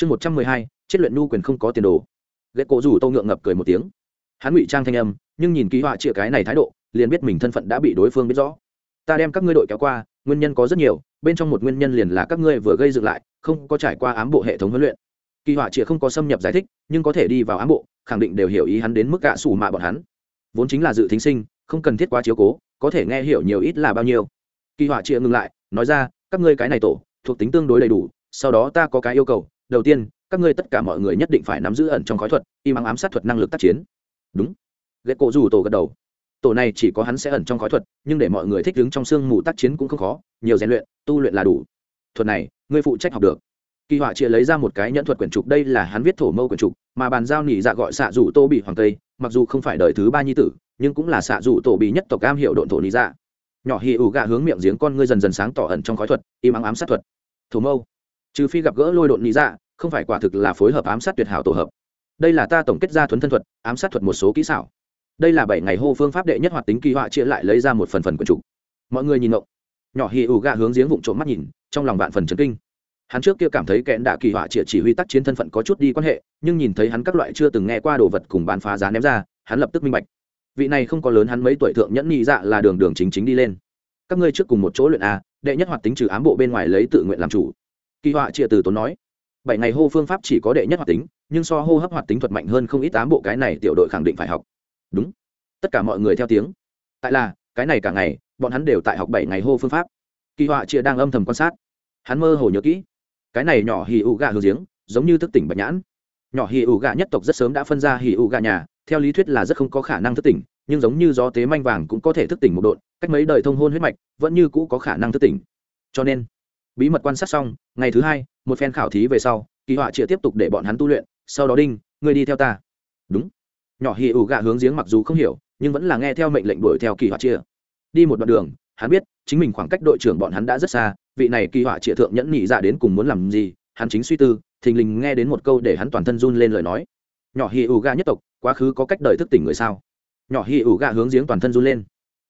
chương một trăm mười hai, chết luyện nhu quyền không có tiền đồ. Ghét cổ rủ tô ngượng ngập cười một tiếng. Hắn ngụy trang thanh âm, nhưng nhìn ký họa chĩa cái này thái độ, liền biết mình thân phận đã bị đối phương biết rõ. Ta đem các ngươi đội kéo qua, nguyên nhân có rất nhiều, bên trong một nguyên nhân liền là các ngươi vừa gây dựng lại, không có trải qua ám bộ hệ thống huấn luyện. Kỳ họa chĩa không có xâm nhập giải thích, nhưng có thể đi vào ám bộ, khẳng định đều hiểu ý hắn đến mức gạ xù mạ bọn hắn. Vốn chính là dự thính sinh, không cần thiết quá chiếu cố, có thể nghe hiểu nhiều ít là bao nhiêu. Kỳ họa chĩa ngừng lại, nói ra, các ngươi cái này tổ, thuộc tính tương đối đầy đủ, sau đó ta có cái yêu cầu đầu tiên, các ngươi tất cả mọi người nhất định phải nắm giữ ẩn trong khói thuật im mắng ám sát thuật năng lực tác chiến. Đúng. Ghế cổ dù tổ gật đầu. Tổ này chỉ có hắn sẽ ẩn trong khói thuật, nhưng để mọi người thích ứng trong sương mù tác chiến cũng không khó, nhiều rèn luyện, tu luyện là đủ. Thuật này, ngươi phụ trách học được. Kỳ họa chia lấy ra một cái nhẫn thuật quyển trục, đây là hắn viết thổ mâu quyển trục, mà bàn giao nỉ dạ gọi xạ rủ tô bị hoàng tây, mặc dù không phải đời thứ ba nhi tử, nhưng cũng là xạ rủ tổ bị nhất tộc cam hiệu độn thổ nỉ dạ. Nhỏ hì ủ gạ hướng miệng giếng con ngươi dần dần sáng tỏ ẩn trong khói thuật im ắng ám sát thuật. Thổ mâu. Trừ phi gặp gỡ lôi độn nỉ dạ không phải quả thực là phối hợp ám sát tuyệt hảo tổ hợp. Đây là ta tổng kết ra thuấn thân thuật, ám sát thuật một số kỹ xảo. Đây là bảy ngày hô phương pháp đệ nhất hoạt tính kỳ họa chia lại lấy ra một phần phần quần trục mọi người nhìn ngộng. Nhỏ hì ủ gạ hướng giếng vụng trộm mắt nhìn, trong lòng vạn phần chấn kinh. Hắn trước kia cảm thấy kẽn đạ kỳ họa chia chỉ huy tác chiến thân phận có chút đi quan hệ, nhưng nhìn thấy hắn các loại chưa từng nghe qua đồ vật cùng bán phá giá ném ra, hắn lập tức minh bạch. Vị này không có lớn hắn mấy tuổi thượng nhẫn nhị dạ là đường đường chính chính đi lên. Các ngươi trước cùng một chỗ luyện a, đệ nhất hoạt tính trừ ám bộ bên ngoài lấy tự nguyện làm chủ. Kỳ họa chia từ tốn nói bảy ngày hô phương pháp chỉ có đệ nhất hoạt tính, nhưng so hô hấp hoạt tính thuật mạnh hơn không ít tám bộ cái này tiểu đội khẳng định phải học. Đúng. Tất cả mọi người theo tiếng. Tại là, cái này cả ngày, bọn hắn đều tại học bảy ngày hô phương pháp. Kỳ họa chia đang âm thầm quan sát. Hắn mơ hồ nhớ kỹ. Cái này nhỏ hì ụ gà hư giếng, giống như thức tỉnh bạch nhãn. Nhỏ hì ụ gà nhất tộc rất sớm đã phân ra hì ụ gà nhà, theo lý thuyết là rất không có khả năng thức tỉnh, nhưng giống như gió tế manh vàng cũng có thể thức tỉnh một độn cách mấy đời thông hôn huyết mạch, vẫn như cũ có khả năng thức tỉnh. Cho nên bí mật quan sát xong, ngày thứ hai, một phen khảo thí về sau, kỳ họa chịa tiếp tục để bọn hắn tu luyện, sau đó đinh, ngươi đi theo ta. Đúng. Nhỏ hì ủ gạ hướng giếng mặc dù không hiểu, nhưng vẫn là nghe theo mệnh lệnh đuổi theo kỳ họa chia đi một đoạn đường, hắn biết, chính mình khoảng cách đội trưởng bọn hắn đã rất xa, vị này kỳ họa chia thượng nhẫn nhị dạ đến cùng muốn làm gì, hắn chính suy tư, thình lình nghe đến một câu để hắn toàn thân run lên lời nói. Nhỏ hì ủ gạ nhất tộc, quá khứ có cách đời thức tỉnh người sao? Nhỏ hì ủ gạ hướng giếng toàn thân run lên.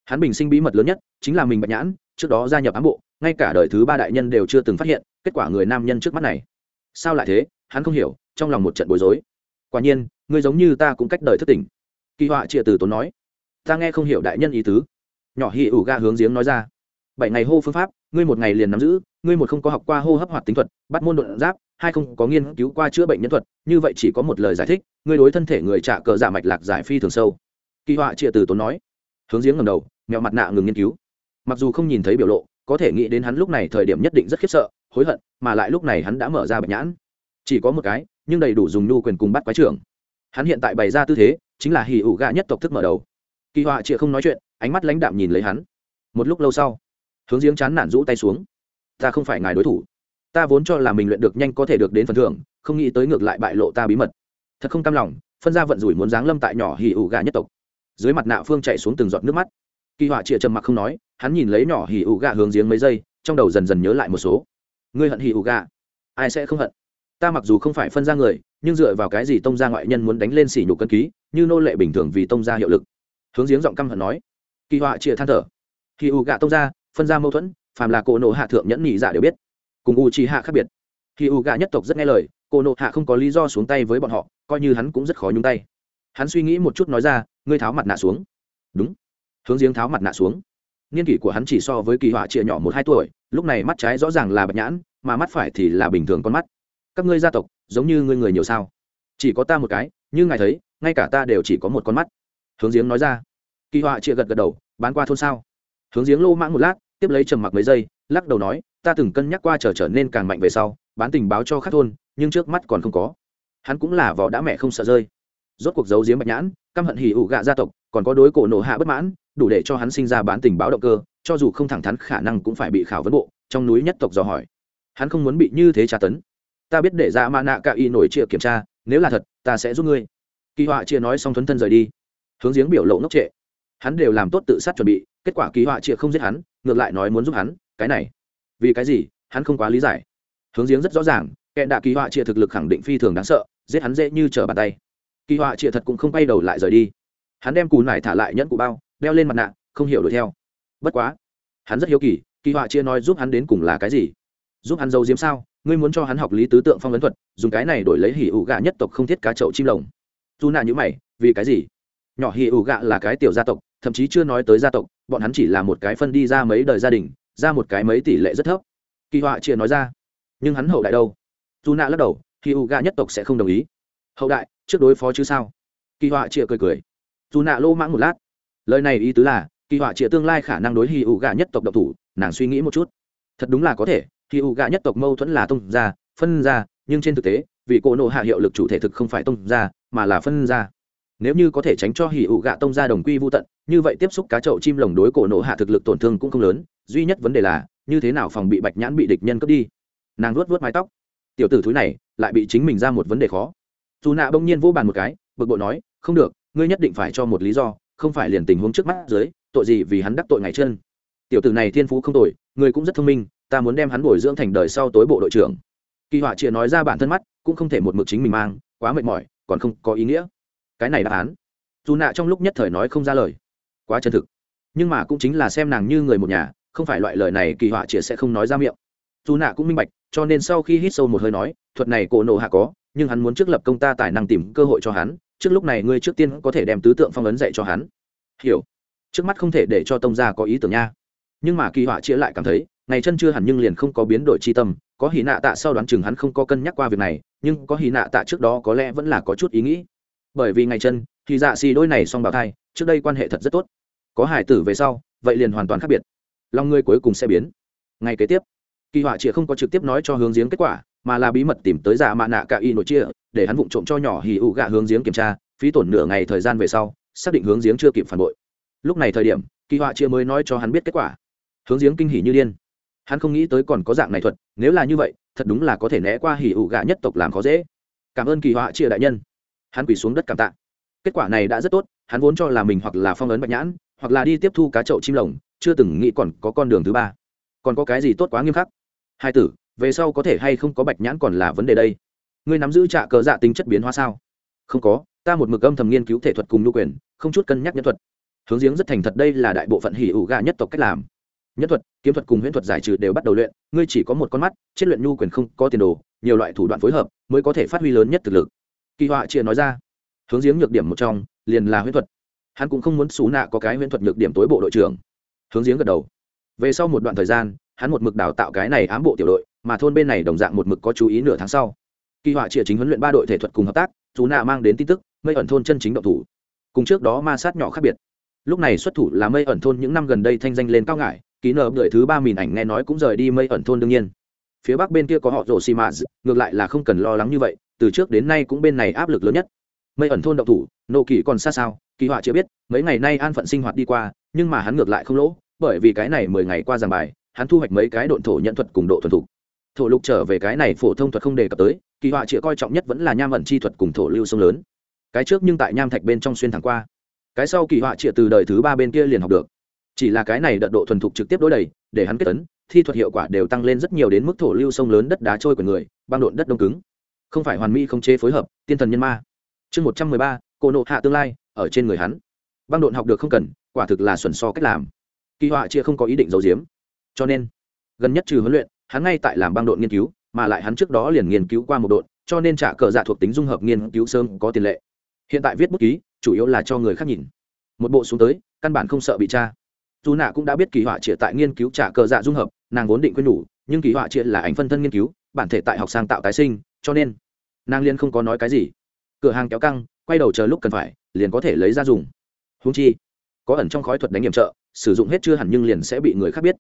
Hắn bình sinh bí mật lớn nhất, chính là mình bạch nhãn, trước đó gia nhập ám bộ ngay cả đời thứ ba đại nhân đều chưa từng phát hiện kết quả người nam nhân trước mắt này. Sao lại thế? Hắn không hiểu, trong lòng một trận bối rối. Quả nhiên, ngươi giống như ta cũng cách đời thất tỉnh. Kỳ họa trịa từ tốn nói. Ta nghe không hiểu đại nhân ý tứ. Nhỏ hì ủ ga hướng giếng nói ra. Bảy ngày hô phương pháp, ngươi một ngày liền nắm giữ, ngươi một không có học qua hô hấp hoạt tính thuật, bắt môn đột giáp, hai không có nghiên cứu qua chữa bệnh nhân thuật, như vậy chỉ có một lời giải thích, ngươi đối thân thể người trả cờ giả mạch lạc giải phi thường sâu. Kỳ họa trịa từ tốn nói. Hướng giếng ngầm đầu mẹo mặt nạ ngừng nghiên cứu. Mặc dù không nhìn thấy biểu lộ có thể nghĩ đến hắn lúc này thời điểm nhất định rất khiếp sợ, hối hận, mà lại lúc này hắn đã mở ra bạch nhãn. Chỉ có một cái, nhưng đầy đủ dùng nhu quyền cùng bắt quái trưởng. Hắn hiện tại bày ra tư thế, chính là hì ủ gạ nhất tộc thức mở đầu. Kỳ họa chịa không nói chuyện, ánh mắt lãnh đạm nhìn lấy hắn. Một lúc lâu sau, hướng giếng chán nản rũ tay xuống. Ta không phải ngài đối thủ. Ta vốn cho là mình luyện được nhanh có thể được đến phần thưởng, không nghĩ tới ngược lại bại lộ ta bí mật. Thật không cam lòng, phân ra vận rủi muốn giáng lâm tại nhỏ hì ủ gà nhất tộc. Dưới mặt nạ phương chạy xuống từng giọt nước mắt. Kỳ họa chịa trầm mặc không nói hắn nhìn lấy nhỏ hỉ ủ gà hướng giếng mấy giây, trong đầu dần dần nhớ lại một số. Ngươi hận hỉ ủ gà ai sẽ không hận? Ta mặc dù không phải phân ra người, nhưng dựa vào cái gì tông gia ngoại nhân muốn đánh lên xỉ nhục cân ký, như nô lệ bình thường vì tông gia hiệu lực? Hướng giếng giọng căm hận nói. Kỳ họa chịa than thở. Khi u gạ tông gia, phân ra mâu thuẫn, phàm là cổ nộ hạ thượng nhẫn nhị giả đều biết. Cùng u chi hạ khác biệt. Khi u gạ nhất tộc rất nghe lời cổ nộ hạ không có lý do xuống tay với bọn họ, coi như hắn cũng rất khó nhung tay. Hắn suy nghĩ một chút nói ra, ngươi tháo mặt nạ xuống. Đúng. Hướng giếng tháo mặt nạ xuống niên kỷ của hắn chỉ so với kỳ họa chia nhỏ một hai tuổi, lúc này mắt trái rõ ràng là bạch nhãn, mà mắt phải thì là bình thường con mắt. Các ngươi gia tộc, giống như ngươi người nhiều sao? Chỉ có ta một cái, như ngài thấy, ngay cả ta đều chỉ có một con mắt. Hướng giếng nói ra. Kỳ họa chia gật gật đầu, bán qua thôn sao? Hướng giếng lô mãng một lát, tiếp lấy trầm mặc mấy giây, lắc đầu nói, ta từng cân nhắc qua trở trở nên càng mạnh về sau, bán tình báo cho khắc thôn, nhưng trước mắt còn không có. Hắn cũng là vỏ đã mẹ không sợ rơi. Rốt cuộc giấu giếm bạch nhãn, căm hận hỉ ủ gạ gia tộc, còn có đối cổ nổ hạ bất mãn đủ để cho hắn sinh ra bán tình báo động cơ, cho dù không thẳng thắn khả năng cũng phải bị khảo vấn bộ, trong núi nhất tộc dò hỏi. Hắn không muốn bị như thế tra tấn. Ta biết để ra mã nạ cả y nổi chia kiểm tra, nếu là thật, ta sẽ giúp ngươi. Kỳ họa chia nói xong thuấn thân rời đi. Hướng giếng biểu lộ ngốc trệ. Hắn đều làm tốt tự sát chuẩn bị, kết quả kỳ họa chia không giết hắn, ngược lại nói muốn giúp hắn, cái này. Vì cái gì? Hắn không quá lý giải. Hướng giếng rất rõ ràng, kẻ đạ kỳ họa chia thực lực khẳng định phi thường đáng sợ, giết hắn dễ như trở bàn tay. Kỳ họa chia thật cũng không quay đầu lại rời đi. Hắn đem cù nải thả lại nhẫn cụ bao đeo lên mặt nạ, không hiểu đuổi theo. Bất quá, hắn rất hiếu kỳ kỳ họa chia nói giúp hắn đến cùng là cái gì? Giúp hắn giấu diếm sao? Ngươi muốn cho hắn học lý tứ tượng phong ấn thuật, dùng cái này đổi lấy hỉ ủ gạ nhất tộc không thiết cá chậu chim lồng. Dù nạ nhữ mày, vì cái gì? Nhỏ hỉ ủ gạ là cái tiểu gia tộc, thậm chí chưa nói tới gia tộc, bọn hắn chỉ là một cái phân đi ra mấy đời gia đình, ra một cái mấy tỷ lệ rất thấp. Kỳ họa chia nói ra. Nhưng hắn hậu đại đâu? Dù nạ lắc đầu, hỉ ủ gạ nhất tộc sẽ không đồng ý. Hậu đại, trước đối phó chứ sao? Kỳ họa chia cười cười. Dù nạ lô mãng một lát lời này ý tứ là, kỳ họa chia tương lai khả năng đối hỉ ủ gạ nhất tộc độc thủ, nàng suy nghĩ một chút. Thật đúng là có thể hỉ ủ gạ nhất tộc mâu thuẫn là tông ra phân ra nhưng trên thực tế, vì cổ nộ hạ hiệu lực chủ thể thực không phải tông ra mà là phân ra nếu như có thể tránh cho hỉ ủ gạ tông ra đồng quy vô tận, như vậy tiếp xúc cá chậu chim lồng đối cổ nộ hạ thực lực tổn thương cũng không lớn, duy nhất vấn đề là, như thế nào phòng bị bạch nhãn bị địch nhân cướp đi. Nàng luốt vớt mái tóc. Tiểu tử thúi này, lại bị chính mình ra một vấn đề khó. Dù nạ bỗng nhiên vô bàn một cái, bực bội nói, không được, ngươi nhất định phải cho một lý do không phải liền tình huống trước mắt dưới, tội gì vì hắn đắc tội ngày chân. Tiểu tử này thiên phú không tội người cũng rất thông minh, ta muốn đem hắn bồi dưỡng thành đời sau tối bộ đội trưởng. Kỳ họa chia nói ra bản thân mắt, cũng không thể một mực chính mình mang, quá mệt mỏi, còn không có ý nghĩa. Cái này đáp án. Dù nạ trong lúc nhất thời nói không ra lời. Quá chân thực. Nhưng mà cũng chính là xem nàng như người một nhà, không phải loại lời này kỳ họa chia sẽ không nói ra miệng. Dù nạ cũng minh bạch, cho nên sau khi hít sâu một hơi nói, thuật này cổ nộ hạ có, nhưng hắn muốn trước lập công ta tài năng tìm cơ hội cho hắn trước lúc này ngươi trước tiên có thể đem tứ tượng phong ấn dạy cho hắn. Hiểu. Trước mắt không thể để cho tông gia có ý tưởng nha. Nhưng mà kỳ họa chia lại cảm thấy, ngày chân chưa hẳn nhưng liền không có biến đổi chi tâm, có hì nạ tạ sau đoán chừng hắn không có cân nhắc qua việc này, nhưng có hì nạ tạ trước đó có lẽ vẫn là có chút ý nghĩ. Bởi vì ngày chân, thì dạ xì đôi này song bào thai, trước đây quan hệ thật rất tốt. Có hải tử về sau, vậy liền hoàn toàn khác biệt. Lòng ngươi cuối cùng sẽ biến. Ngay kế tiếp, kỳ họa chĩa không có trực tiếp nói cho hướng giếng kết quả, mà là bí mật tìm tới giả mạ nạ cả y nội chia để hắn vụng trộm cho nhỏ hì ụ gạ hướng giếng kiểm tra, phí tổn nửa ngày thời gian về sau, xác định hướng giếng chưa kịp phản bội. Lúc này thời điểm, kỳ họa chia mới nói cho hắn biết kết quả. Hướng giếng kinh hỉ như điên. Hắn không nghĩ tới còn có dạng này thuật, nếu là như vậy, thật đúng là có thể né qua hỉ ụ gạ nhất tộc làm khó dễ. Cảm ơn kỳ họa chia đại nhân. Hắn quỳ xuống đất cảm tạ. Kết quả này đã rất tốt, hắn vốn cho là mình hoặc là phong ấn bạch nhãn, hoặc là đi tiếp thu cá chậu chim lồng, chưa từng nghĩ còn có con đường thứ ba. Còn có cái gì tốt quá nghiêm khắc? Hai tử, về sau có thể hay không có bạch nhãn còn là vấn đề đây ngươi nắm giữ trạ cờ dạ tính chất biến hóa sao? Không có, ta một mực âm thầm nghiên cứu thể thuật cùng nhu quyền, không chút cân nhắc nhân thuật. Hướng giếng rất thành thật, đây là đại bộ phận hỉ ủ gà nhất tộc cách làm. Nhân thuật, kiếm thuật cùng huyễn thuật giải trừ đều bắt đầu luyện, ngươi chỉ có một con mắt chết luyện nhu quyền không có tiền đồ, nhiều loại thủ đoạn phối hợp, mới có thể phát huy lớn nhất thực lực. Kỳ họa chia nói ra. Hướng giếng nhược điểm một trong, liền là huyễn thuật. Hắn cũng không muốn xú nạ có cái huyễn thuật nhược điểm tối bộ đội trưởng. Hướng giếng gật đầu. Về sau một đoạn thời gian, hắn một mực đào tạo cái này ám bộ tiểu đội, mà thôn bên này đồng dạng một mực có chú ý nửa tháng sau kỳ họa chia chính huấn luyện ba đội thể thuật cùng hợp tác chú nạ mang đến tin tức, mây ẩn thôn chân chính động thủ. Cùng trước đó ma sát nhỏ khác biệt. Lúc này xuất thủ là mây ẩn thôn những năm gần đây thanh danh lên cao ngại ký nợ đợi thứ ba mìn ảnh nghe nói cũng rời đi mây ẩn thôn đương nhiên. Phía bắc bên kia có họ rổ xì mạ ngược lại là không cần lo lắng như vậy, từ trước đến nay cũng bên này áp lực lớn nhất. Mây ẩn thôn động thủ nộ kỳ còn xa sao, kỳ họa chưa biết, mấy ngày nay an phận sinh hoạt đi qua, nhưng mà hắn ngược lại không lỗ, bởi vì cái này mười ngày qua giảng bài, hắn thu hoạch mấy cái độn thổ nhận thuật cùng độ thuần thục thổ lục trở về cái này phổ thông thuật không đề cập tới, kỳ họa chĩa coi trọng nhất vẫn là nham ẩn chi thuật cùng thổ lưu sông lớn. Cái trước nhưng tại nham thạch bên trong xuyên thẳng qua. Cái sau kỳ họa chĩa từ đời thứ ba bên kia liền học được. Chỉ là cái này đợt độ thuần thục trực tiếp đối đầy, để hắn kết tấn thi thuật hiệu quả đều tăng lên rất nhiều đến mức thổ lưu sông lớn đất đá trôi của người, băng độn đất đông cứng. Không phải hoàn mỹ không chế phối hợp, tiên thần nhân ma. Chương một trăm mười ba cô nộ hạ tương lai, ở trên người hắn. Băng độn học được không cần, quả thực là xuẩn so cách làm. Kỳ họa chia không có ý định giấu giếm. Cho nên, gần nhất trừ huấn luyện hắn ngay tại làm băng độn nghiên cứu, mà lại hắn trước đó liền nghiên cứu qua một độn, cho nên trả cờ dạ thuộc tính dung hợp nghiên cứu sớm có tiền lệ. Hiện tại viết bút ký, chủ yếu là cho người khác nhìn. Một bộ xuống tới, căn bản không sợ bị tra. Dù nạ cũng đã biết kỳ họa triệt tại nghiên cứu trả cờ dạ dung hợp, nàng vốn định quên đủ, nhưng kỳ họa triệt là ảnh phân thân nghiên cứu, bản thể tại học sang tạo tái sinh, cho nên nàng liên không có nói cái gì. Cửa hàng kéo căng, quay đầu chờ lúc cần phải, liền có thể lấy ra dùng. Húng chi, có ẩn trong khói thuật đánh nghiệm trợ, sử dụng hết chưa hẳn nhưng liền sẽ bị người khác biết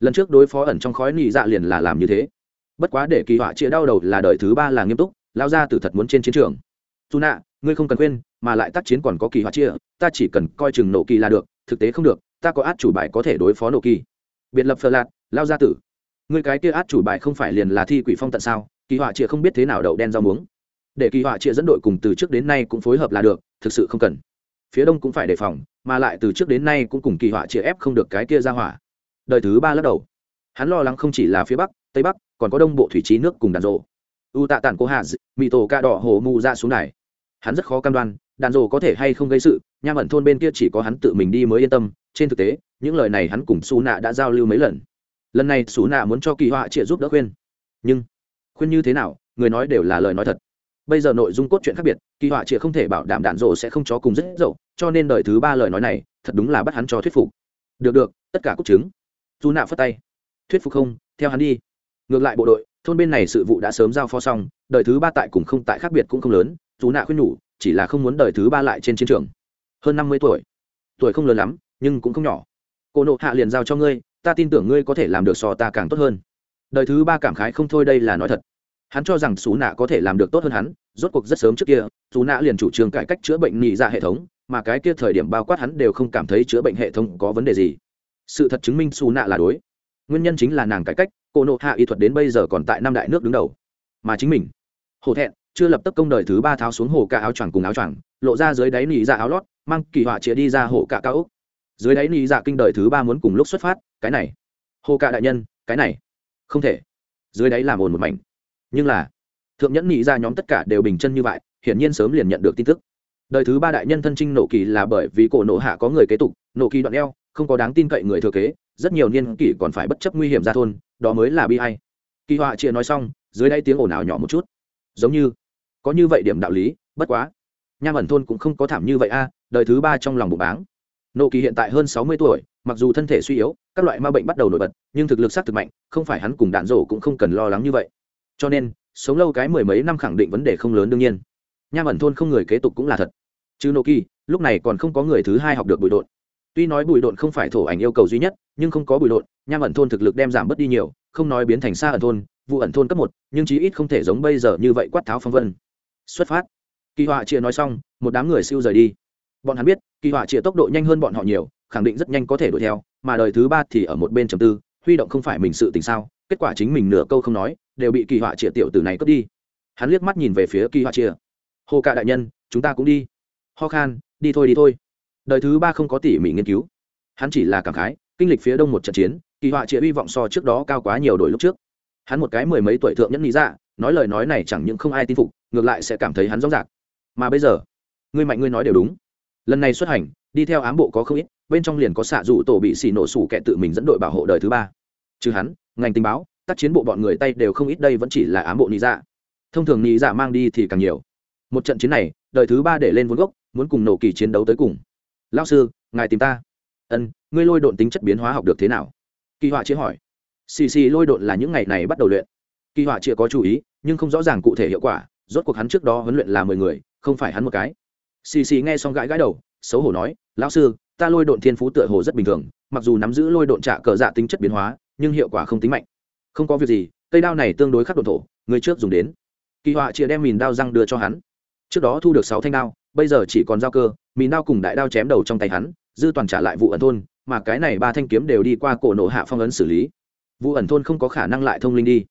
lần trước đối phó ẩn trong khói nị dạ liền là làm như thế. Bất quá để kỳ họa chia đau đầu là đời thứ ba là nghiêm túc lao ra từ thật muốn trên chiến trường. Dù nạ, ngươi không cần quên mà lại tác chiến còn có kỳ họa chia ta chỉ cần coi chừng nổ kỳ là được, thực tế không được, ta có át chủ bài có thể đối phó nổ kỳ. Biệt lập phờ lạc lao ra tử. Ngươi cái kia át chủ bài không phải liền là thi quỷ phong tận sao, kỳ họa chia không biết thế nào đậu đen rau muống. Để kỳ họa chia dẫn đội cùng từ trước đến nay cũng phối hợp là được, thực sự không cần. Phía đông cũng phải đề phòng, mà lại từ trước đến nay cũng cùng kỳ họa chia ép không được cái kia ra hỏa đời thứ ba lắc đầu. Hắn lo lắng không chỉ là phía bắc, tây bắc, còn có đông bộ thủy trí nước cùng đàn rộ. U tạ tản cố hạ mỹ tổ ca đỏ hồ mù ra xuống này hắn rất khó cam đoan, đàn rộ có thể hay không gây sự, nham ẩn thôn bên kia chỉ có hắn tự mình đi mới yên tâm. Trên thực tế, những lời này hắn cùng xù nạ đã giao lưu mấy lần. Lần này xù nạ muốn cho kỳ họa triệt giúp đỡ khuyên. Nhưng, khuyên như thế nào, người nói đều là lời nói thật. Bây giờ nội dung cốt truyện khác biệt, kỳ họa trịa không thể bảo đảm đạn rộ sẽ không chó cùng rất dậu, cho nên đời thứ ba lời nói này, thật đúng là bắt hắn cho thuyết phục. Được được, tất cả cúc chứng dù nạ phất tay. Thuyết phục không, theo hắn đi. Ngược lại bộ đội, thôn bên này sự vụ đã sớm giao phó xong, đời thứ ba tại cùng không tại khác biệt cũng không lớn, dù nạ khuyên nhủ, chỉ là không muốn đời thứ ba lại trên chiến trường. Hơn năm mươi tuổi. Tuổi không lớn lắm, nhưng cũng không nhỏ. Cô nộ hạ liền giao cho ngươi, ta tin tưởng ngươi có thể làm được so ta càng tốt hơn. Đời thứ ba cảm khái không thôi đây là nói thật. Hắn cho rằng xú nạ có thể làm được tốt hơn hắn, rốt cuộc rất sớm trước kia, xú nạ liền chủ trương cải cách chữa bệnh nhị ra dạ hệ thống, mà cái kia thời điểm bao quát hắn đều không cảm thấy chữa bệnh hệ thống có vấn đề gì sự thật chứng minh xù nạ là đối. Nguyên nhân chính là nàng cải cách, cô nộ hạ y thuật đến bây giờ còn tại năm đại nước đứng đầu. Mà chính mình, hổ thẹn, chưa lập tức công đời thứ ba tháo xuống hồ cả áo choàng cùng áo choàng, lộ ra dưới đáy nỉ dạ áo lót, mang kỳ họa chĩa đi ra hồ cả cao úc dưới đáy nỉ dạ kinh đời thứ ba muốn cùng lúc xuất phát, cái này. Hồ cả đại nhân, cái này. Không thể. Dưới đáy làm ồn một mảnh. Nhưng là, thượng nhẫn nỉ dạ nhóm tất cả đều bình chân như vậy, hiển nhiên sớm liền nhận được tin tức. Đời thứ ba đại nhân thân trinh nộ kỳ là bởi vì cổ nộ hạ có người kế tục, nộ kỳ đoạn eo không có đáng tin cậy người thừa kế, rất nhiều niên kỷ còn phải bất chấp nguy hiểm ra thôn, đó mới là bi hay kỳ họa chia nói xong, dưới đây tiếng ồn ào nhỏ một chút. Giống như, có như vậy điểm đạo lý, bất quá. Nham ẩn thôn cũng không có thảm như vậy a, đời thứ ba trong lòng bụng báng. Nộ kỳ hiện tại hơn sáu mươi tuổi, mặc dù thân thể suy yếu, các loại ma bệnh bắt đầu nổi bật, nhưng thực lực s á c thực mạnh, không phải hắn cùng đạn rổ cũng không cần lo lắng như vậy. Cho nên, sống lâu cái mười mấy năm khẳng định vấn đề không lớn đương nhiên. Nham ẩn thôn không người kế tục cũng là thật. Chứ nộ kỳ, lúc này còn không có người thứ hai học được bụi đột tuy nói bùi đột không phải thổ ảnh yêu cầu duy nhất, nhưng không có bùi đột nham ẩn thôn thực lực đem giảm bớt đi nhiều, không nói biến thành xa ẩn thôn vụ ẩn thôn cấp một, nhưng chí ít không thể giống bây giờ như vậy quát tháo phong vân. Xuất phát. Kỳ họa chia nói xong, một đám người siêu rời đi. Bọn hắn biết, kỳ họa chia tốc độ nhanh hơn bọn họ nhiều, khẳng định rất nhanh có thể đuổi theo, mà đời thứ ba thì ở một bên trầm tư, huy động không phải mình sự tình sao, kết quả chính mình nửa câu không nói, đều bị kỳ họa chia tiểu tử này cướp đi. Hắn liếc mắt nhìn về phía kỳ họa chia. Hồ cả đại nhân, chúng ta cũng đi. Ho khan, đi thôi đi thôi đời thứ ba không có tỉ mỉ nghiên cứu. Hắn chỉ là cảm khái, kinh lịch phía đông một trận chiến, kỳ họa chĩa hy vọng so trước đó cao quá nhiều đổi lúc trước. Hắn một cái mười mấy tuổi thượng nhẫn nghĩ ra dạ, nói lời nói này chẳng những không ai tin phục, ngược lại sẽ cảm thấy hắn rõ rạc mà bây giờ, ngươi mạnh ngươi nói đều đúng. Lần này xuất hành, đi theo ám bộ có không ít, bên trong liền có xạ rủ tổ bị xì nổ sủ kẻ tự mình dẫn đội bảo hộ đời thứ ba. Chứ hắn, ngành tình báo, tác chiến bộ bọn người tay đều không ít đây vẫn chỉ là ám bộ nghĩ ra dạ. thông thường nghĩ ra dạ mang đi thì càng nhiều. Một trận chiến này, đời thứ ba để lên vốn gốc, muốn cùng nổ kỳ chiến đấu tới cùng lao sư, ngài tìm ta. Ân, ngươi lôi độn tính chất biến hóa học được thế nào? Kỳ họa chia hỏi. Xì xì lôi độn là những ngày này bắt đầu luyện. Kỳ họa chia có chú ý, nhưng không rõ ràng cụ thể hiệu quả, rốt cuộc hắn trước đó huấn luyện là mười người, không phải hắn một cái. Xì xì nghe xong gãi gãi đầu, xấu hổ nói, lão sư, ta lôi độn thiên phú tựa hồ rất bình thường, mặc dù nắm giữ lôi độn trả cờ dạ tính chất biến hóa, nhưng hiệu quả không tính mạnh. Không có việc gì, cây đao này tương đối khắc độn thổ, người trước dùng đến. Kỳ họa chia đem mìn đao răng đưa cho hắn. Trước đó thu được sáu thanh đao, bây giờ chỉ còn dao cơ mìn đao cùng đại đao chém đầu trong tay hắn dư toàn trả lại vụ ẩn thôn mà cái này ba thanh kiếm đều đi qua cổ nổ hạ phong ấn xử lý. Vụ ẩn thôn không có khả năng lại thông linh đi.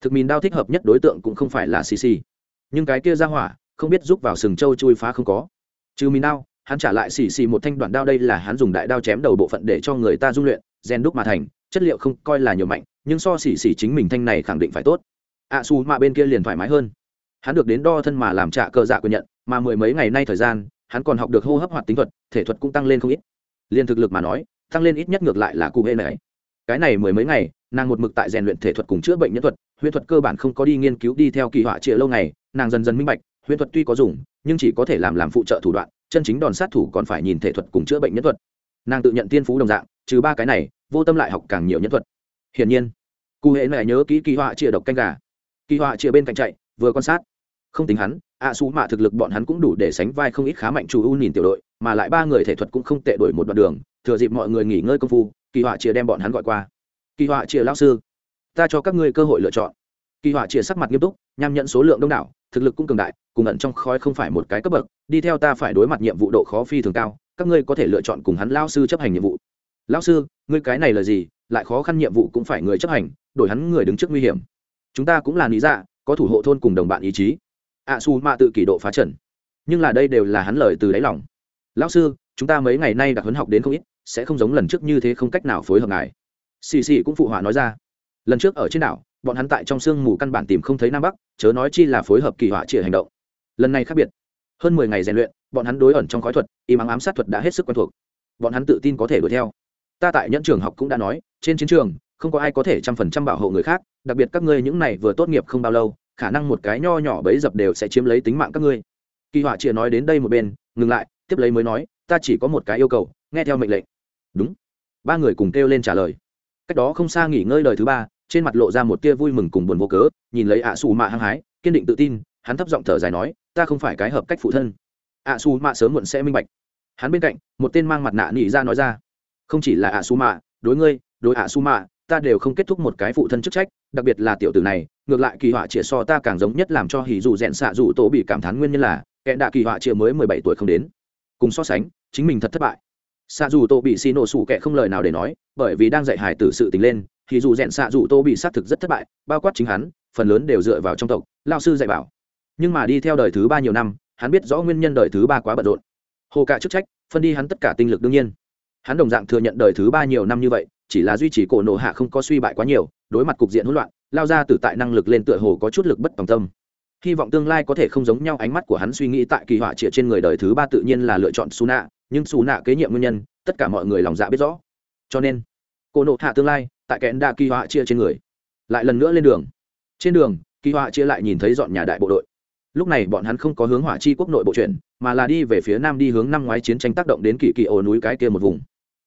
Thực mìn đao thích hợp nhất đối tượng cũng không phải là cc nhưng cái kia ra hỏa không biết giúp vào sừng châu chui phá không có. Trừ mìn đao hắn trả lại xì xì một thanh đoạn đao đây là hắn dùng đại đao chém đầu bộ phận để cho người ta dung luyện gen đúc mà thành chất liệu không coi là nhiều mạnh nhưng so xì xì chính mình thanh này khẳng định phải tốt. Ạ à, xù mà bên kia liền thoải mái hơn. Hắn được đến đo thân mà làm trả cờ dạ quyền nhận mà mười mấy ngày nay thời gian hắn còn học được hô hấp hoạt tính thuật, thể thuật cũng tăng lên không ít. Liên thực lực mà nói, tăng lên ít nhất ngược lại là cụ hệ này. Cái này mười mấy ngày, nàng một mực tại rèn luyện thể thuật cùng chữa bệnh nhân thuật huyễn thuật cơ bản không có đi nghiên cứu đi theo kỳ họa trịa lâu ngày, nàng dần dần minh bạch huyễn thuật tuy có dùng, nhưng chỉ có thể làm làm phụ trợ thủ đoạn, chân chính đòn sát thủ còn phải nhìn thể thuật cùng chữa bệnh nhân thuật. Nàng tự nhận tiên phú đồng dạng, trừ ba cái này, vô tâm lại học càng nhiều nhân thuật. Hiển nhiên, cụ hệ này nhớ kỹ kỳ họa trịa độc canh gà. Kỳ họa trịa bên cạnh chạy, vừa quan sát không tính hắn, ạ xú mạ thực lực bọn hắn cũng đủ để sánh vai không ít khá mạnh chủ u nhìn tiểu đội, mà lại ba người thể thuật cũng không tệ đổi một đoạn đường, thừa dịp mọi người nghỉ ngơi công phu, kỳ họa chia đem bọn hắn gọi qua. Kỳ họa chia lao sư, ta cho các ngươi cơ hội lựa chọn. Kỳ họa chia sắc mặt nghiêm túc nhằm nhận số lượng đông đảo, thực lực cũng cường đại, cùng ẩn trong khói không phải một cái cấp bậc, đi theo ta phải đối mặt nhiệm vụ độ khó phi thường cao, các ngươi có thể lựa chọn cùng hắn lao sư chấp hành nhiệm vụ. Lao sư, ngươi cái này là gì? Lại khó khăn nhiệm vụ cũng phải người chấp hành, đổi hắn người đứng trước nguy hiểm. Chúng ta cũng là lý dạ có thủ hộ thôn cùng đồng bạn ý chí ạ su mạ tự kỷ độ phá trần. Nhưng là đây đều là hắn lời từ đáy lòng. Lão sư, chúng ta mấy ngày nay đã huấn học đến không ít, sẽ không giống lần trước như thế không cách nào phối hợp ngài. Xì xì cũng phụ họa nói ra. Lần trước ở trên đảo, bọn hắn tại trong sương mù căn bản tìm không thấy nam bắc, chớ nói chi là phối hợp kỳ họa trịa hành động. Lần này khác biệt. Hơn mười ngày rèn luyện, bọn hắn đối ẩn trong khói thuật, im ắng ám sát thuật đã hết sức quen thuộc. Bọn hắn tự tin có thể đuổi theo. Ta tại nhẫn trường học cũng đã nói, trên chiến trường, không có ai có thể trăm phần trăm bảo hộ người khác, đặc biệt các ngươi những này vừa tốt nghiệp không bao lâu khả năng một cái nho nhỏ bấy dập đều sẽ chiếm lấy tính mạng các ngươi. Kỳ họa chia nói đến đây một bên, ngừng lại, tiếp lấy mới nói, ta chỉ có một cái yêu cầu, nghe theo mệnh lệnh. Đúng. Ba người cùng kêu lên trả lời. Cách đó không xa nghỉ ngơi lời thứ ba, trên mặt lộ ra một tia vui mừng cùng buồn vô cớ, nhìn lấy ạ xù mạ hăng hái, kiên định tự tin, hắn thấp giọng thở dài nói, ta không phải cái hợp cách phụ thân. Ạ xù mạ sớm muộn sẽ minh bạch. Hắn bên cạnh, một tên mang mặt nạ nỉ ra nói ra, không chỉ là ạ xù mạ, đối ngươi, đối ạ xù mạ, ta đều không kết thúc một cái phụ thân chức trách, đặc biệt là tiểu tử này ngược lại kỳ họa chĩa so ta càng giống nhất làm cho hỉ dù rèn xạ dù tổ bị cảm thán nguyên nhân là, kẻ đạ kỳ họa chĩa mới mười bảy tuổi không đến. Cùng so sánh, chính mình thật thất bại. Xạ dù tổ bị xì nổ sủ kẻ không lời nào để nói, bởi vì đang dạy hải tử sự tình lên thì dù rèn xạ dù tô bị xác thực rất thất bại, bao quát chính hắn, phần lớn đều dựa vào trong tộc, lao sư dạy bảo. Nhưng mà đi theo đời thứ ba nhiều năm, hắn biết rõ nguyên nhân đời thứ ba quá bận rộn. Hồ cả chức trách, phân đi hắn tất cả tinh lực đương nhiên. Hắn đồng dạng thừa nhận đời thứ ba nhiều năm như vậy, chỉ là duy trì cổ nổ hạ không có suy bại quá nhiều, đối mặt cục diện hỗn loạn lao ra từ tại năng lực lên tựa hồ có chút lực bất tòng tâm. Hy vọng tương lai có thể không giống nhau ánh mắt của hắn suy nghĩ tại kỳ họa trịa trên người đời thứ ba tự nhiên là lựa chọn xù nạ nhưng xù nạ kế nhiệm nguyên nhân, tất cả mọi người lòng dạ biết rõ. Cho nên, cô nộ hạ tương lai, tại kẽn đa kỳ họa chia trên người, lại lần nữa lên đường. Trên đường, kỳ họa chia lại nhìn thấy dọn nhà đại bộ đội. Lúc này bọn hắn không có hướng hỏa chi quốc nội bộ chuyển, mà là đi về phía nam đi hướng năm ngoái chiến tranh tác động đến kỳ kỳ ổ núi cái kia một vùng.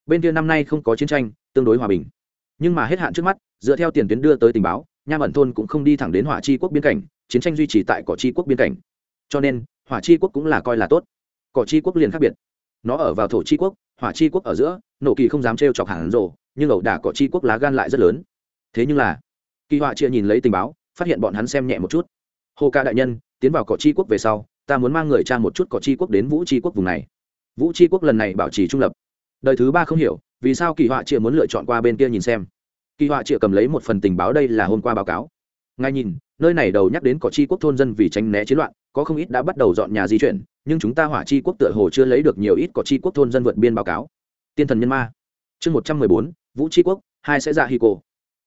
Bên kia năm nay không có chiến tranh, tương đối hòa bình. Nhưng mà hết hạn trước mắt, dựa theo tiền tuyến đưa tới tình báo nham ẩn thôn cũng không đi thẳng đến hỏa chi quốc biên cảnh chiến tranh duy trì tại cỏ chi quốc biên cảnh. Cho nên hỏa chi quốc cũng là coi là tốt. Cỏ chi quốc liền khác biệt. Nó ở vào thổ chi quốc hỏa chi quốc ở giữa nổ kỳ không dám trêu chọc hẳn rổ, nhưng ẩu đả cỏ chi quốc lá gan lại rất lớn. Thế nhưng là kỳ họa chia nhìn lấy tình báo phát hiện bọn hắn xem nhẹ một chút. Hồ ca đại nhân tiến vào cỏ chi quốc về sau ta muốn mang người cha một chút cỏ chi quốc đến vũ chi quốc vùng này. Vũ chi quốc lần này bảo trì trung lập. Đời thứ ba không hiểu vì sao kỳ họa chia muốn lựa chọn qua bên kia nhìn xem kỳ họa triệu cầm lấy một phần tình báo đây là hôm qua báo cáo. Ngay nhìn, nơi này đầu nhắc đến có chi quốc thôn dân vì tránh né chiến loạn, có không ít đã bắt đầu dọn nhà di chuyển, nhưng chúng ta hỏa chi quốc tựa hồ chưa lấy được nhiều ít có chi quốc thôn dân vượt biên báo cáo. Tiên thần nhân ma. Chương một trăm mười bốn, vũ chi quốc, hai sẽ ra hi cô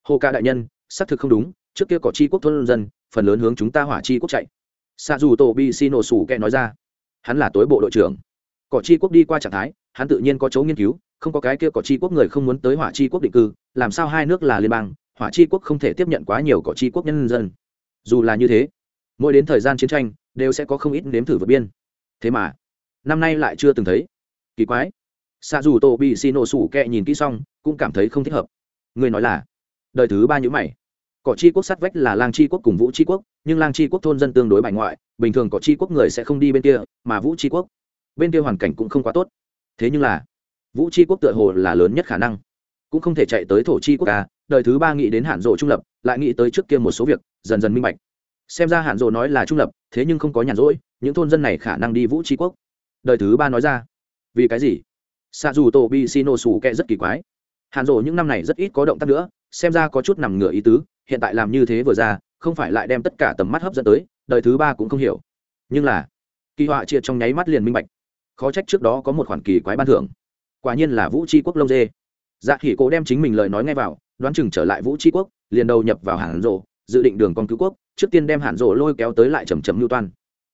hồ ca đại nhân, xác thực không đúng, trước kia có chi quốc thôn dân, phần lớn hướng chúng ta hỏa chi quốc chạy. Sa dù tổ bị xin nổ sủ kẹ nói ra. Hắn là tối bộ đội trưởng. Cỏ chi quốc đi qua trạng thái, hắn tự nhiên có chỗ nghiên cứu không có cái kia cỏ chi quốc người không muốn tới hỏa chi quốc định cư, làm sao hai nước là liên bang, hỏa chi quốc không thể tiếp nhận quá nhiều cỏ chi quốc nhân dân. Dù là như thế, mỗi đến thời gian chiến tranh, đều sẽ có không ít nếm thử vượt biên. Thế mà, năm nay lại chưa từng thấy. Kỳ quái. Xa dù tổ bị xì nổ sủ kẹ nhìn kỹ xong, cũng cảm thấy không thích hợp. Người nói là, đời thứ ba nhữ mày. Cỏ chi quốc sát vách là lang chi quốc cùng vũ chi quốc, nhưng lang chi quốc thôn dân tương đối bài ngoại, bình thường cỏ chi quốc người sẽ không đi bên kia, mà vũ chi quốc, bên kia hoàn cảnh cũng không quá tốt. Thế nhưng là vũ chi quốc tựa hồ là lớn nhất khả năng. Cũng không thể chạy tới thổ chi quốc ca đời thứ ba nghĩ đến hạn rộ trung lập, lại nghĩ tới trước kia một số việc, dần dần minh bạch. Xem ra hạn rộ nói là trung lập, thế nhưng không có nhàn rỗi, những thôn dân này khả năng đi vũ chi quốc. Đời thứ ba nói ra. Vì cái gì? Xa dù tổ bi xino xù kẹ rất kỳ quái. Hạn rộ những năm này rất ít có động tác nữa, xem ra có chút nằm ngửa ý tứ, hiện tại làm như thế vừa ra, không phải lại đem tất cả tầm mắt hấp dẫn tới, đời thứ ba cũng không hiểu. Nhưng là, kỳ họa chia trong nháy mắt liền minh bạch. Khó trách trước đó có một khoản kỳ quái ban thưởng quả nhiên là vũ tri quốc lông dê. Dạ khỉ cố đem chính mình lời nói ngay vào, đoán chừng trở lại vũ tri quốc, liền đầu nhập vào hàn rộ, dự định đường con cứu quốc, trước tiên đem hàn rộ lôi kéo tới lại chầm chầm mưu toan.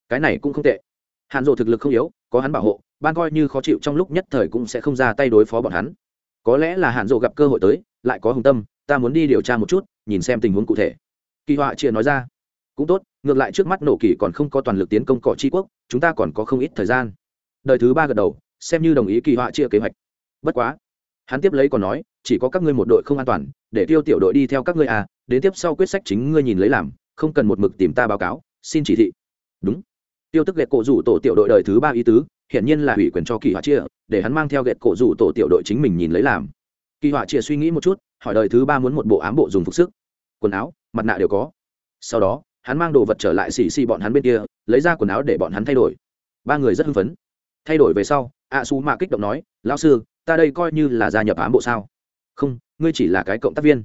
Cái này cũng không tệ. Hàn rộ thực lực không yếu, có hắn bảo hộ, ban coi như khó chịu trong lúc nhất thời cũng sẽ không ra tay đối phó bọn hắn. Có lẽ là hàn rộ gặp cơ hội tới, lại có hồng tâm, ta muốn đi điều tra một chút, nhìn xem tình huống cụ thể. Kỳ họa chia nói ra. Cũng tốt, ngược lại trước mắt nổ kỳ còn không có toàn lực tiến công cỏ tri quốc, chúng ta còn có không ít thời gian. Đời thứ ba gật đầu xem như đồng ý kỳ họa chia kế hoạch. Bất quá, hắn tiếp lấy còn nói, chỉ có các ngươi một đội không an toàn, để tiêu tiểu đội đi theo các ngươi à đến tiếp sau quyết sách chính ngươi nhìn lấy làm, không cần một mực tìm ta báo cáo, xin chỉ thị. Đúng. Tiêu tức ghẹt cổ rủ tổ tiểu đội đời thứ ba ý tứ, hiển nhiên là ủy quyền cho kỳ họa chia, để hắn mang theo ghẹt cổ rủ tổ tiểu đội chính mình nhìn lấy làm. Kỳ họa chia suy nghĩ một chút, hỏi đời thứ ba muốn một bộ ám bộ dùng phục sức. Quần áo, mặt nạ đều có. Sau đó, hắn mang đồ vật trở lại xì xì bọn hắn bên kia, lấy ra quần áo để bọn hắn thay đổi. Ba người rất hưng phấn thay đổi về sau ạ xù mạ kích động nói, lão sư, ta đây coi như là gia nhập ám bộ sao? Không, ngươi chỉ là cái cộng tác viên.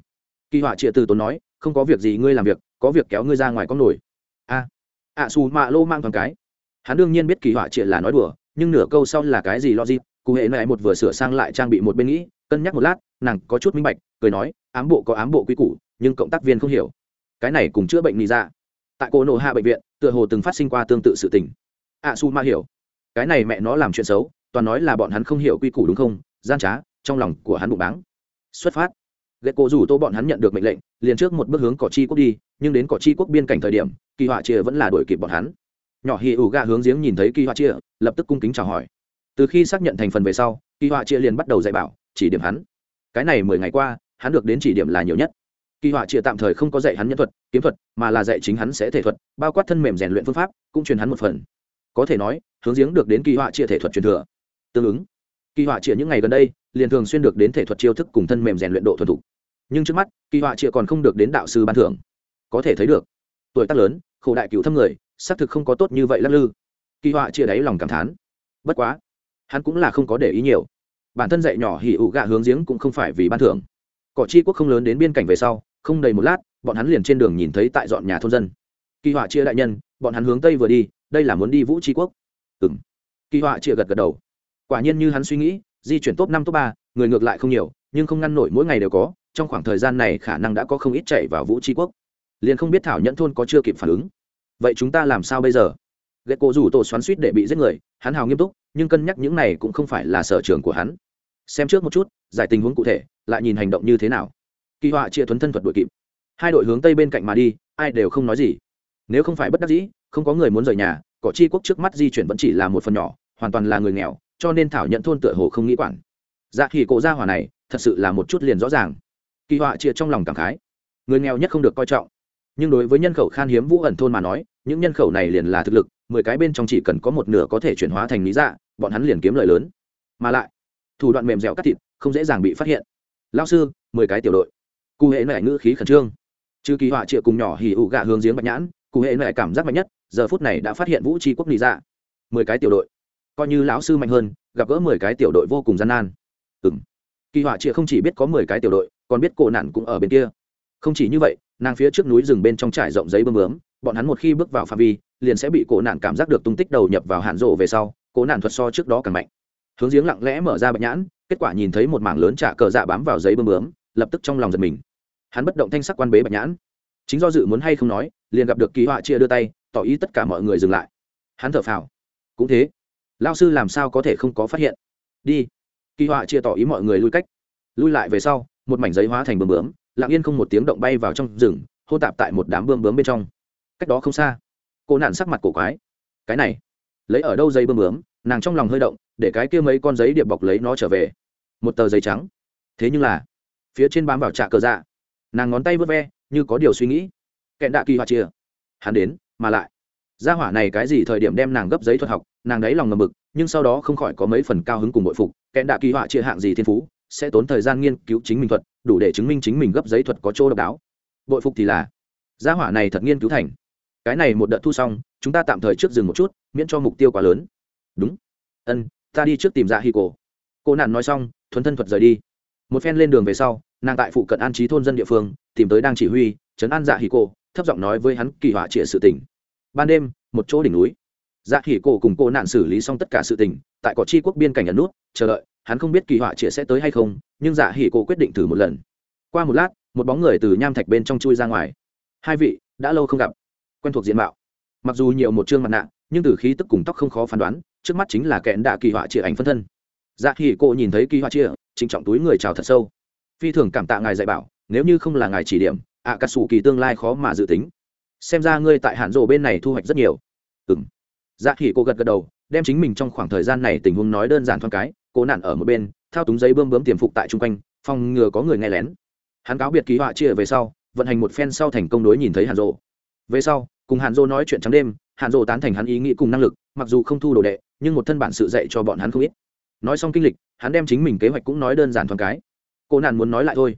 Kỳ họa trịa từ tốn nói, không có việc gì, ngươi làm việc, có việc kéo ngươi ra ngoài con nổi. A. Ạ xù mạ lô mang toàn cái. Hắn đương nhiên biết kỳ họa trịa là nói đùa, nhưng nửa câu sau là cái gì logic, cụ hệ này một vừa sửa sang lại trang bị một bên nghĩ, cân nhắc một lát, nàng có chút minh bạch, cười nói, ám bộ có ám bộ quy củ, nhưng cộng tác viên không hiểu. Cái này cùng chữa bệnh lý ra. Tại cổ nộ hạ bệnh viện, tựa hồ từng phát sinh qua tương tự sự tình. A su ma hiểu cái này mẹ nó làm chuyện xấu, toàn nói là bọn hắn không hiểu quy củ đúng không? Gian trá, trong lòng của hắn bụng báng. Xuất phát. Ghệ cổ rủ tô bọn hắn nhận được mệnh lệnh, liền trước một bước hướng cỏ chi quốc đi, nhưng đến cỏ chi quốc biên cảnh thời điểm, kỳ họa chia vẫn là đuổi kịp bọn hắn. Nhỏ hì ủ gà hướng giếng nhìn thấy kỳ họa chia lập tức cung kính chào hỏi. Từ khi xác nhận thành phần về sau, kỳ họa chia liền bắt đầu dạy bảo, chỉ điểm hắn. Cái này mười ngày qua, hắn được đến chỉ điểm là nhiều nhất. Kỳ họa chia tạm thời không có dạy hắn nhân thuật, kiếm thuật, mà là dạy chính hắn sẽ thể thuật, bao quát thân mềm rèn luyện phương pháp, cũng truyền hắn một phần có thể nói, hướng giếng được đến kỳ họa chia thể thuật truyền thừa. Tương ứng, kỳ họa chia những ngày gần đây, liền thường xuyên được đến thể thuật chiêu thức cùng thân mềm rèn luyện độ thuần thục. Nhưng trước mắt, kỳ họa chia còn không được đến đạo sư ban thưởng. Có thể thấy được, tuổi tác lớn, khổ đại cựu thâm người, xác thực không có tốt như vậy lắc lư. Kỳ họa chia đáy lòng cảm thán. Bất quá, hắn cũng là không có để ý nhiều. Bản thân dạy nhỏ hỉ ụ gạ hướng giếng cũng không phải vì ban thưởng. Cỏ chi quốc không lớn đến biên cảnh về sau, không đầy một lát, bọn hắn liền trên đường nhìn thấy tại dọn nhà thôn dân. Kỳ họa chia đại nhân, bọn hắn hướng tây vừa đi đây là muốn đi vũ tri quốc. Ừ kỳ họa chịa gật gật đầu. Quả nhiên như hắn suy nghĩ, di chuyển top năm, top ba, người ngược lại không nhiều, nhưng không ngăn nổi mỗi ngày đều có, trong khoảng thời gian này khả năng đã có không ít chạy vào vũ tri quốc. Liền không biết thảo nhẫn thôn có chưa kịp phản ứng. Vậy chúng ta làm sao bây giờ? Ghét cổ rủ tổ xoắn suýt để bị giết người, hắn hào nghiêm túc, nhưng cân nhắc những này cũng không phải là sở trường của hắn. Xem trước một chút, giải tình huống cụ thể, lại nhìn hành động như thế nào. Kỳ họa chia thuấn thân thuật đội kịp. Hai đội hướng tây bên cạnh mà đi, ai đều không nói gì. Nếu không phải bất đắc dĩ không có người muốn rời nhà, cỏ chi quốc trước mắt di chuyển vẫn chỉ là một phần nhỏ, hoàn toàn là người nghèo, cho nên thảo nhận thôn tựa hồ không nghĩ quản. Dạ thì cổ gia hỏa này, thật sự là một chút liền rõ ràng. Kỳ họa chia trong lòng cảm khái. Người nghèo nhất không được coi trọng. Nhưng đối với nhân khẩu khan hiếm vũ ẩn thôn mà nói, những nhân khẩu này liền là thực lực, mười cái bên trong chỉ cần có một nửa có thể chuyển hóa thành lý dạ bọn hắn liền kiếm lợi lớn. Mà lại, thủ đoạn mềm dẻo cắt thịt, không dễ dàng bị phát hiện. Lao sư, mười cái tiểu đội. Cụ hệ nại ngữ khí khẩn trương. Trừ kỳ họa triệu cùng nhỏ hì ụ gạ hướng giếng bạch nhãn, cụ hệ nại cảm giác mạnh nhất giờ phút này đã phát hiện vũ tri quốc lý dạ mười cái tiểu đội. Coi như lão sư mạnh hơn, gặp gỡ mười cái tiểu đội vô cùng gian nan. Ừ m kỳ họa chịa không chỉ biết có mười cái tiểu đội, còn biết cổ nạn cũng ở bên kia. Không chỉ như vậy, nàng phía trước núi rừng bên trong trải rộng giấy bơm bướm, bọn hắn một khi bước vào phạm vi, liền sẽ bị cổ nạn cảm giác được tung tích đầu nhập vào hạn rộ về sau, cổ nạn thuật so trước đó càng mạnh. Hướng giếng lặng lẽ mở ra bạch nhãn, kết quả nhìn thấy một mảng lớn trả cờ dạ bám vào giấy bơm bướm, lập tức trong lòng giật mình. Hắn bất động thanh sắc quan bế bạch nhãn. Chính do dự muốn hay không nói, liền gặp được kỳ họa chia đưa tay tỏ ý tất cả mọi người dừng lại. Hắn thở phào. Cũng thế. Lao sư làm sao có thể không có phát hiện? Đi. Kỳ họa chia tỏ ý mọi người lui cách. Lui lại về sau, một mảnh giấy hóa thành bướm bướm, lặng yên không một tiếng động bay vào trong rừng hô tạp tại một đám bướm bướm bên trong. Cách đó không xa, cô nạn sắc mặt cổ quái. Cái này, lấy ở đâu giấy bướm bướm? Nàng trong lòng hơi động, để cái kia mấy con giấy điệp bọc lấy nó trở về. Một tờ giấy trắng. Thế nhưng là, phía trên bám vào trạ cờ dạ. Nàng ngón tay vớt ve, như có điều suy nghĩ. Kẹn đạ kỳ họa chia. Hắn đến mà lại. Gia hỏa này cái gì thời điểm đem nàng gấp giấy thuật học, nàng đấy lòng ngầm mực, nhưng sau đó không khỏi có mấy phần cao hứng cùng bội phục, kẽn đạ kỳ họa chia hạng gì thiên phú, sẽ tốn thời gian nghiên cứu chính mình thuật, đủ để chứng minh chính mình gấp giấy thuật có chỗ độc đáo. Bội phục thì là, gia hỏa này thật nghiên cứu thành. Cái này một đợt thu xong, chúng ta tạm thời trước dừng một chút, miễn cho mục tiêu quá lớn. Đúng. Ân, ta đi trước tìm ra hi cổ cô nạn nói xong thuần thân thuật rời đi. Một phen lên đường về sau, nàng tại phụ cận an trí thôn dân địa phương, tìm tới đang chỉ huy, trấn an dạ hi cô thấp giọng nói với hắn kỳ họa trịa sự tình ban đêm, một chỗ đỉnh núi. Dạ hỉ cô cùng cô nạn xử lý xong tất cả sự tình, tại cỏ chi quốc biên cảnh ẩn nút, chờ đợi, hắn không biết kỳ họa trịa sẽ tới hay không, nhưng dạ hỉ cô quyết định thử một lần. Qua một lát, một bóng người từ nham thạch bên trong chui ra ngoài. Hai vị, đã lâu không gặp. Quen thuộc diện mạo. Mặc dù nhiều một chương mặt nạ, nhưng từ khí tức cùng tóc không khó phán đoán, trước mắt chính là kẹn đạ kỳ họa trịa ảnh phân thân. Dạ hỉ cô nhìn thấy kỳ họa trịa trịnh trọng túi người chào thật sâu. Phi thường cảm tạ ngài dạy bảo, nếu như không là ngài chỉ điểm ạ cà sủ kỳ tương lai khó mà dự tính xem ra ngươi tại hạn rộ bên này thu hoạch rất nhiều. Ừ m dạ khỉ cô gật gật đầu, đem chính mình trong khoảng thời gian này tình huống nói đơn giản thoáng cái, cố nạn ở một bên, thao túng giấy bơm bướm tiềm phục tại chung quanh, phòng ngừa có người nghe lén. Hắn cáo biệt ký họa chia về sau, vận hành một phen sau thành công đối nhìn thấy hàn rộ. Về sau, cùng hàn rộ nói chuyện trắng đêm hàn rộ tán thành hắn ý nghĩ cùng năng lực, mặc dù không thu đồ đệ, nhưng một thân bản sự dạy cho bọn hắn không ít. Nói xong kinh lịch, hắn đem chính mình kế hoạch cũng nói đơn giản thoáng cái. Cô nàng muốn nói lại thôi.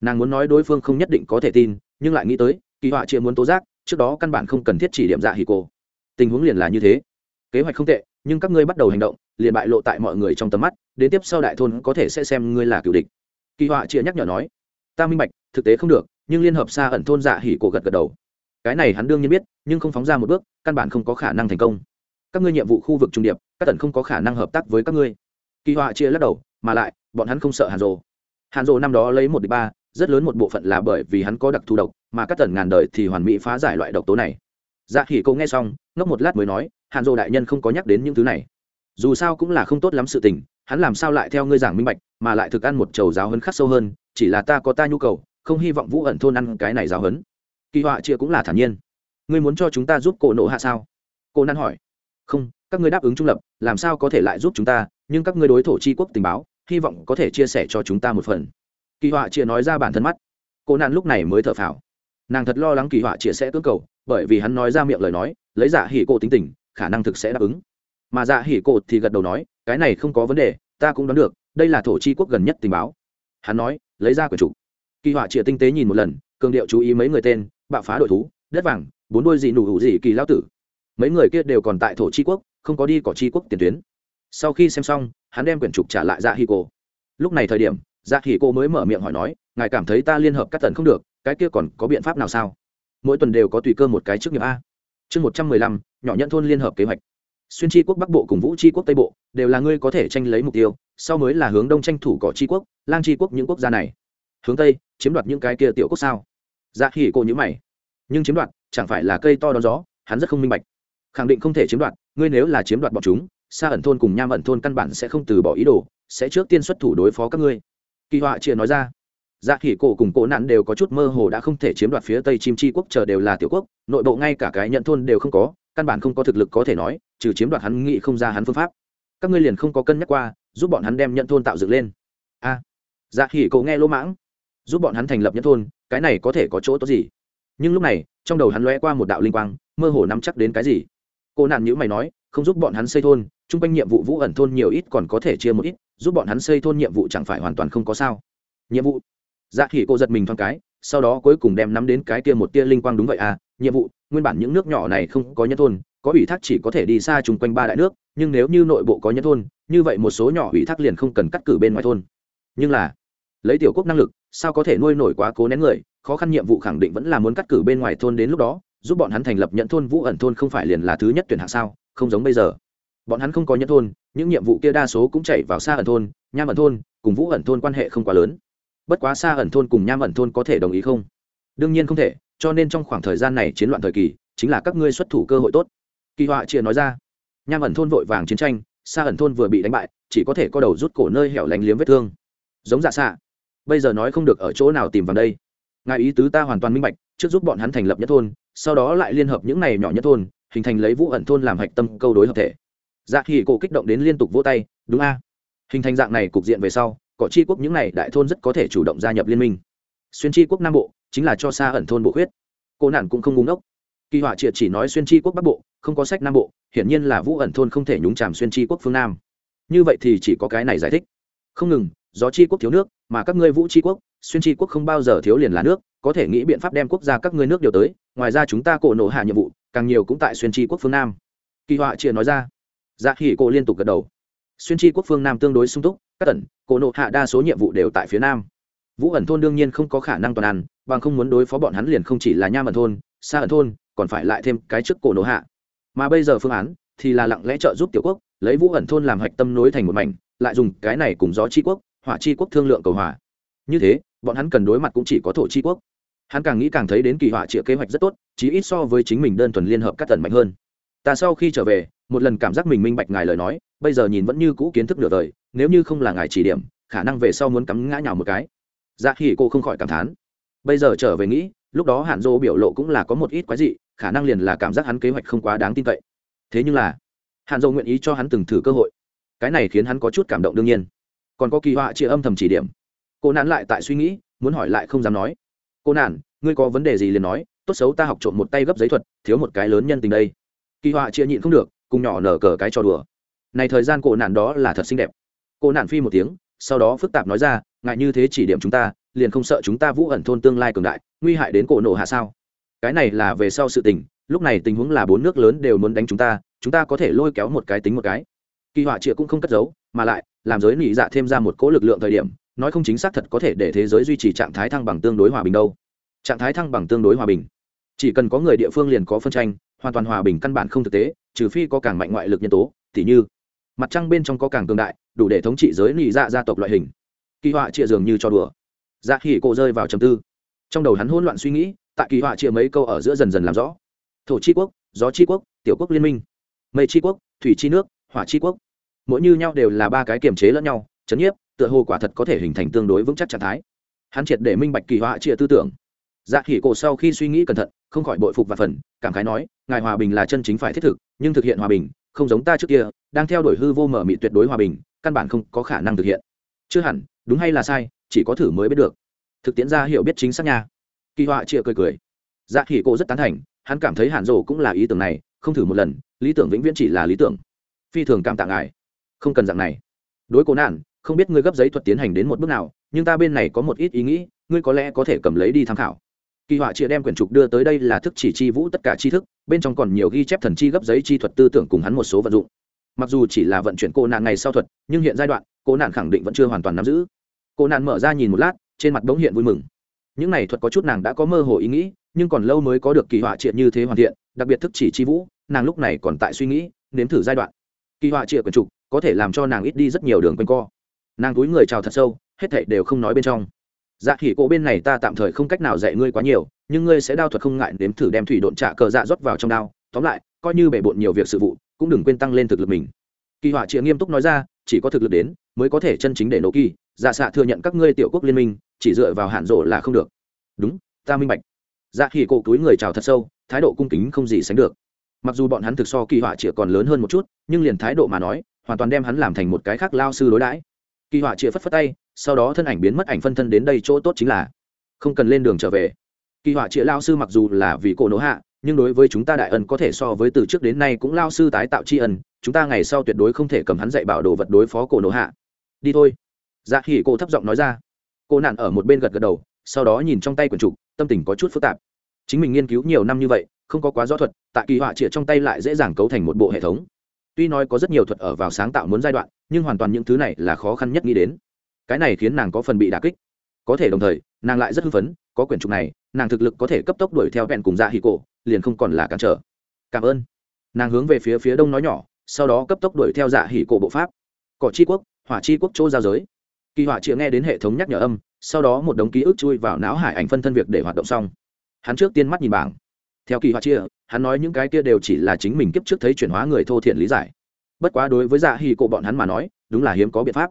Nàng muốn nói đối phương không nhất định có thể tin, nhưng lại nghĩ tới kỳ họa chia muốn tố giác trước đó căn bản không cần thiết chỉ điểm dạ hì cô. Tình huống liền là như thế. Kế hoạch không tệ, nhưng các ngươi bắt đầu hành động, liền bại lộ tại mọi người trong tầm mắt, đến tiếp sau đại thôn có thể sẽ xem ngươi là cựu địch. Kỳ họa chia nhắc nhở nói, ta minh bạch, thực tế không được, nhưng liên hợp xa ẩn thôn dạ hỉ cổ gật gật đầu. Cái này hắn đương nhiên biết, nhưng không phóng ra một bước, căn bản không có khả năng thành công. Các ngươi nhiệm vụ khu vực trung điệp, các tần không có khả năng hợp tác với các ngươi. Kỳ họa chia lắc đầu, mà lại, bọn hắn không sợ hàn rồ hàn rồ năm đó lấy một địch ba rất lớn một bộ phận là bởi vì hắn có đặc thù độc, mà các tần ngàn đời thì hoàn mỹ phá giải loại độc tố này. Dạ khỉ cô nghe xong, ngốc một lát mới nói, hàn Dô đại nhân không có nhắc đến những thứ này. Dù sao cũng là không tốt lắm sự tình, hắn làm sao lại theo ngươi giảng minh bạch, mà lại thực ăn một trầu giáo hơn khắc sâu hơn, chỉ là ta có ta nhu cầu, không hy vọng vũ ẩn thôn ăn cái này giáo hấn. Kỳ họa chia cũng là thản nhiên. Ngươi muốn cho chúng ta giúp cổ nộ hạ sao? Cô nan hỏi. Không, các ngươi đáp ứng trung lập, làm sao có thể lại giúp chúng ta, nhưng các ngươi đối thổ tri quốc tình báo, hy vọng có thể chia sẻ cho chúng ta một phần kỳ họa chia nói ra bản thân mắt. Cô nạn lúc này mới thở phào. Nàng thật lo lắng kỳ họa chia sẽ cưỡng cầu, bởi vì hắn nói ra miệng lời nói, lấy dạ hỉ cô tính tình, khả năng thực sẽ đáp ứng. Mà dạ hỉ cô thì gật đầu nói, cái này không có vấn đề, ta cũng đoán được, đây là thổ chi quốc gần nhất tình báo. Hắn nói, lấy ra quyển trục kỳ họa chia tinh tế nhìn một lần, cường điệu chú ý mấy người tên, bạo phá đội thú, đất vàng, bốn đôi gì nụ hữu gì kỳ lao tử. Mấy người kia đều còn tại thổ tri quốc, không có đi cỏ tri quốc tiền tuyến. Sau khi xem xong, hắn đem quyển trục trả lại dạ hỉ cô lúc này thời điểm dạ hỉ cô mới mở miệng hỏi nói, ngài cảm thấy ta liên hợp các tần không được, cái kia còn có biện pháp nào sao? Mỗi tuần đều có tùy cơ một cái chức nghiệp a. Chương một trăm mười lăm, nhỏ nhận thôn liên hợp kế hoạch. Xuyên tri quốc bắc bộ cùng vũ tri quốc tây bộ đều là ngươi có thể tranh lấy mục tiêu, sau mới là hướng đông tranh thủ cỏ tri quốc, lang tri quốc những quốc gia này. Hướng tây, chiếm đoạt những cái kia tiểu quốc sao? Dạ hỉ cô nhữ mày. Nhưng chiếm đoạt, chẳng phải là cây to đón gió, hắn rất không minh bạch. Khẳng định không thể chiếm đoạt, ngươi nếu là chiếm đoạt bọn chúng xa ẩn thôn cùng nham ẩn thôn căn bản sẽ không từ bỏ ý đồ, sẽ trước tiên xuất thủ đối phó các ngươi kỳ họa chia nói ra. Dạ khỉ cổ cùng cổ nạn đều có chút mơ hồ đã không thể chiếm đoạt phía tây chim chi quốc chờ đều là tiểu quốc nội bộ ngay cả cái nhận thôn đều không có căn bản không có thực lực có thể nói trừ chiếm đoạt hắn nghĩ không ra hắn phương pháp. Các ngươi liền không có cân nhắc qua giúp bọn hắn đem nhận thôn tạo dựng lên. A. À, dạ khỉ cổ nghe lỗ mãng. Giúp bọn hắn thành lập nhận thôn cái này có thể có chỗ tốt gì? Nhưng lúc này trong đầu hắn lóe qua một đạo linh quang mơ hồ nắm chắc đến cái gì? Cô nạn nhữ mày nói không giúp bọn hắn xây thôn chung quanh nhiệm vụ vũ ẩn thôn nhiều ít còn có thể chia một ít giúp bọn hắn xây thôn nhiệm vụ chẳng phải hoàn toàn không có sao. Nhiệm vụ? Dạ khỉ cô giật mình thoáng cái, sau đó cuối cùng đem nắm đến cái tia một tia linh quang đúng vậy à nhiệm vụ, nguyên bản những nước nhỏ này không có nhân thôn, có ủy thác chỉ có thể đi xa chung quanh ba đại nước, nhưng nếu như nội bộ có nhân thôn, như vậy một số nhỏ ủy thác liền không cần cắt cử bên ngoài thôn. Nhưng là, lấy tiểu quốc năng lực, sao có thể nuôi nổi quá cố nén người, khó khăn nhiệm vụ khẳng định vẫn là muốn cắt cử bên ngoài thôn đến lúc đó, giúp bọn hắn thành lập nhận thôn vũ ẩn thôn không phải liền là thứ nhất tuyển hạng sao, không giống bây giờ bọn hắn không có nhân thôn, những nhiệm vụ kia đa số cũng chạy vào xa ẩn thôn, nham ẩn thôn, cùng vũ ẩn thôn quan hệ không quá lớn. Bất quá xa ẩn thôn cùng nham ẩn thôn có thể đồng ý không? Đương nhiên không thể, cho nên trong khoảng thời gian này chiến loạn thời kỳ, chính là các ngươi xuất thủ cơ hội tốt. Kỳ họa chia nói ra. Nham ẩn thôn vội vàng chiến tranh xa ẩn thôn vừa bị đánh bại, chỉ có thể co đầu rút cổ nơi hẻo lánh liếm vết thương. Giống dạ xạ. Bây giờ nói không được ở chỗ nào tìm vào đây. Ngài ý tứ ta hoàn toàn minh bạch, trước giúp bọn hắn thành lập nhất thôn, sau đó lại liên hợp những này nhỏ nhất thôn, hình thành lấy vũ ẩn thôn làm hạch tâm câu đối hợp thể dạ thì cổ kích động đến liên tục vỗ tay, đúng a. Hình thành dạng này cục diện về sau, cỏ chi quốc những này đại thôn rất có thể chủ động gia nhập liên minh. Xuyên chi quốc nam bộ chính là cho xa ẩn thôn bộ khuyết. Cô nản cũng không ngúng ốc kỳ họa triệt chỉ nói xuyên chi quốc bắc bộ, không có sách nam bộ, hiển nhiên là vũ ẩn thôn không thể nhúng chàm xuyên chi quốc phương nam. Như vậy thì chỉ có cái này giải thích. Không ngừng do chi quốc thiếu nước, mà các ngươi vũ chi quốc, xuyên chi quốc không bao giờ thiếu liền là nước, có thể nghĩ biện pháp đem quốc gia các ngươi nước điều tới, ngoài ra chúng ta cổ nổ hạ nhiệm vụ, càng nhiều cũng tại xuyên chi quốc phương nam. Kỳ họa triệt nói ra dạ hỉ cổ liên tục gật đầu. Xuyên chi quốc phương nam tương đối sung túc, các tần, cổ nộ hạ đa số nhiệm vụ đều tại phía nam. Vũ ẩn thôn đương nhiên không có khả năng toàn ăn, bằng không muốn đối phó bọn hắn liền không chỉ là nham ẩn thôn xa ẩn thôn, còn phải lại thêm cái trước cổ nộ hạ. Mà bây giờ phương án thì là lặng lẽ trợ giúp tiểu quốc, lấy vũ ẩn thôn làm hạch tâm nối thành một mảnh, lại dùng cái này cùng gió chi quốc, hỏa chi quốc thương lượng cầu hòa. Như thế, bọn hắn cần đối mặt cũng chỉ có thổ chi quốc. Hắn càng nghĩ càng thấy đến kỳ họa triệu kế hoạch rất tốt, chí ít so với chính mình đơn thuần liên hợp các tần mạnh hơn. Ta sau khi trở về một lần cảm giác mình minh bạch ngài lời nói, bây giờ nhìn vẫn như cũ kiến thức nửa đời nếu như không là ngài chỉ điểm, khả năng về sau muốn cắm ngã nhào một cái. Dạ hỉ cô không khỏi cảm thán. Bây giờ trở về nghĩ, lúc đó hạn dô biểu lộ cũng là có một ít quái dị, khả năng liền là cảm giác hắn kế hoạch không quá đáng tin cậy. Thế nhưng là hạn dô nguyện ý cho hắn từng thử cơ hội. Cái này khiến hắn có chút cảm động đương nhiên. Còn có kỳ họa chia âm thầm chỉ điểm. Cô nán lại tại suy nghĩ, muốn hỏi lại không dám nói. Cô nản, ngươi có vấn đề gì liền nói, tốt xấu ta học trộm một tay gấp giấy thuật, thiếu một cái lớn nhân tình đây. Kỳ họa chia nhịn không được cùng nhỏ nở cờ cái trò đùa. Này thời gian cổ nạn đó là thật xinh đẹp. Cô nạn phi một tiếng, sau đó phức tạp nói ra, ngại như thế chỉ điểm chúng ta, liền không sợ chúng ta vũ ẩn thôn tương lai cường đại, nguy hại đến cổ nộ hạ sao? Cái này là về sau sự tình, lúc này tình huống là bốn nước lớn đều muốn đánh chúng ta chúng ta có thể lôi kéo một cái tính một cái. Kỳ họa trịa cũng không cất giấu, mà lại, làm giới nỉ dạ thêm ra một cỗ lực lượng thời điểm, nói không chính xác thật có thể để thế giới duy trì trạng thái thăng bằng tương đối hòa bình đâu. Trạng thái thăng bằng tương đối hòa bình. Chỉ cần có người địa phương liền có phân tranh hoàn toàn hòa bình căn bản không thực tế, trừ phi có càng mạnh ngoại lực nhân tố t h như mặt trăng bên trong có càng cường đại, đủ để thống trị giới lì dạ gia tộc loại hình. Kỳ họa chia dường như cho đùa. Dạ khỉ cổ rơi vào trầm tư. Trong đầu hắn hỗn loạn suy nghĩ, tại kỳ họa chia mấy câu ở giữa dần dần làm rõ. Thổ c quốc, gió c quốc, tiểu quốc liên minh. Mây c quốc, thủy c nước, hỏa c quốc. Mỗi như nhau đều là ba cái kiềm chế lẫn nhau, chấn nhiếp, tựa hồ quả thật có thể hình thành tương đối vững chắc trạng thái. Hắn triệt để minh bạch kỳ họa chia tư tưởng. Dạ khỉ cổ sau khi suy nghĩ cẩn thận, không khỏi bội phục và phần, cảm khái nói ngài hòa bình là chân chính phải thiết thực, nhưng thực hiện hòa bình, không giống ta trước kia, đang theo đuổi hư vô mở mị tuyệt đối hòa bình, căn bản không có khả năng thực hiện. Chưa hẳn, đúng hay là sai, chỉ có thử mới biết được. Thực tiễn ra hiểu biết chính xác nha. Kỳ họa chịa cười cười. Dạ khỉ cô rất tán thành, hắn cảm thấy hàn rộ cũng là ý tưởng này, không thử một lần, lý tưởng vĩnh viễn chỉ là lý tưởng. Phi thường cảm tạ ngài. Không cần dạng này. Đối cố nạn, không biết ngươi gấp giấy thuật tiến hành đến một bước nào, nhưng ta bên này có một ít ý nghĩ, ngươi có lẽ có thể cầm lấy đi tham khảo. Kỳ họa chịa đem quyển trục đưa tới đây là thức chỉ chi vũ tất cả tri thức bên trong còn nhiều ghi chép thần chi gấp giấy chi thuật tư tưởng cùng hắn một số vận dụng. Mặc dù chỉ là vận chuyển cô nạn ngày sau thuật, nhưng hiện giai đoạn, cô nạn khẳng định vẫn chưa hoàn toàn nắm giữ. Cô nạn mở ra nhìn một lát, trên mặt bỗng hiện vui mừng. Những này thuật có chút nàng đã có mơ hồ ý nghĩ, nhưng còn lâu mới có được kỳ họa triệt như thế hoàn thiện, đặc biệt thức chỉ chi vũ, nàng lúc này còn tại suy nghĩ, nếm thử giai đoạn. Kỳ họa triệt quần trục có thể làm cho nàng ít đi rất nhiều đường quanh co. Nàng túi người chào thật sâu, hết thảy đều không nói bên trong dạ khỉ cổ bên này ta tạm thời không cách nào dạy ngươi quá nhiều, nhưng ngươi sẽ đao thuật không ngại nếm thử đem thủy độn trả cờ dạ rót vào trong đao. Tóm lại, coi như bể bộn nhiều việc sự vụ, cũng đừng quên tăng lên thực lực mình. Kỳ họa triệt nghiêm túc nói ra, chỉ có thực lực đến, mới có thể chân chính để nổ kỳ. Dạ xạ thừa nhận các ngươi tiểu quốc liên minh, chỉ dựa vào hạn rộ là không được. Đúng, ta minh bạch. Dạ khỉ cổ túi người chào thật sâu, thái độ cung kính không gì sánh được. Mặc dù bọn hắn thực so kỳ họa chĩa còn lớn hơn một chút, nhưng liền thái độ mà nói, hoàn toàn đem hắn làm thành một cái khác lao sư đối đãi kỳ họa chia phất phất tay, sau đó thân ảnh biến mất, ảnh phân thân đến đây chỗ tốt chính là không cần lên đường trở về. Kỳ họa chia lao sư mặc dù là vì cổ nỗ hạ, nhưng đối với chúng ta đại ân có thể so với từ trước đến nay cũng lao sư tái tạo tri ân, chúng ta ngày sau tuyệt đối không thể cầm hắn dạy bảo đồ vật đối phó cổ nỗ hạ. Đi thôi. Dạ Hỉ cô thấp giọng nói ra. Cô nạn ở một bên gật gật đầu, sau đó nhìn trong tay quần trục, tâm tình có chút phức tạp. Chính mình nghiên cứu nhiều năm như vậy, không có quá rõ thuật, tại kỳ họa chĩa trong tay lại dễ dàng cấu thành một bộ hệ thống tuy nói có rất nhiều thuật ở vào sáng tạo muốn giai đoạn, nhưng hoàn toàn những thứ này là khó khăn nhất nghĩ đến. Cái này khiến nàng có phần bị đà kích. Có thể đồng thời, nàng lại rất hưng phấn, có quyển trục này, nàng thực lực có thể cấp tốc đuổi theo vẹn cùng dạ hì cổ, liền không còn là cản trở. Cảm ơn. Nàng hướng về phía phía đông nói nhỏ, sau đó cấp tốc đuổi theo dạ hỉ cổ bộ pháp. Cỏ chi quốc, hỏa chi quốc chỗ giao giới. Kỳ hỏa chịa nghe đến hệ thống nhắc nhở âm, sau đó một đống ký ức chui vào não hải ảnh phân thân việc để hoạt động xong. Hắn trước tiên mắt nhìn bảng theo kỳ họa chia, hắn nói những cái kia đều chỉ là chính mình kiếp trước thấy chuyển hóa người thô thiện lý giải. Bất quá đối với dạ hì cổ bọn hắn mà nói, đúng là hiếm có biện pháp.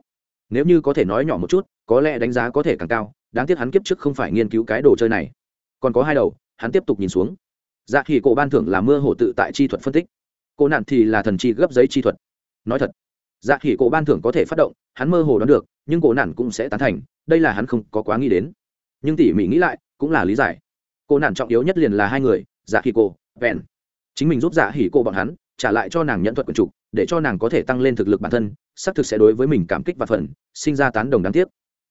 Nếu như có thể nói nhỏ một chút, có lẽ đánh giá có thể càng cao, đáng tiếc hắn kiếp trước không phải nghiên cứu cái đồ chơi này. Còn có hai đầu, hắn tiếp tục nhìn xuống. Dạ hì cổ ban thưởng là mưa hổ tự tại chi thuật phân tích. Cổ nạn thì là thần chi gấp giấy chi thuật. Nói thật dạ hỉ cổ ban thưởng có thể phát động, hắn mơ hồ đoán được, nhưng cổ nản cũng sẽ tán thành, đây là hắn không có quá nghĩ đến. Nhưng tỉ mỉ nghĩ lại, cũng là lý giải. Cổ nản trọng yếu nhất liền là hai người dạ hỉ cô, vẹn. Chính mình giúp dạ hỉ cô bọn hắn trả lại cho nàng nhận thuật quần trục để cho nàng có thể tăng lên thực lực bản thân xác thực sẽ đối với mình cảm kích và phần sinh ra tán đồng đáng tiếc.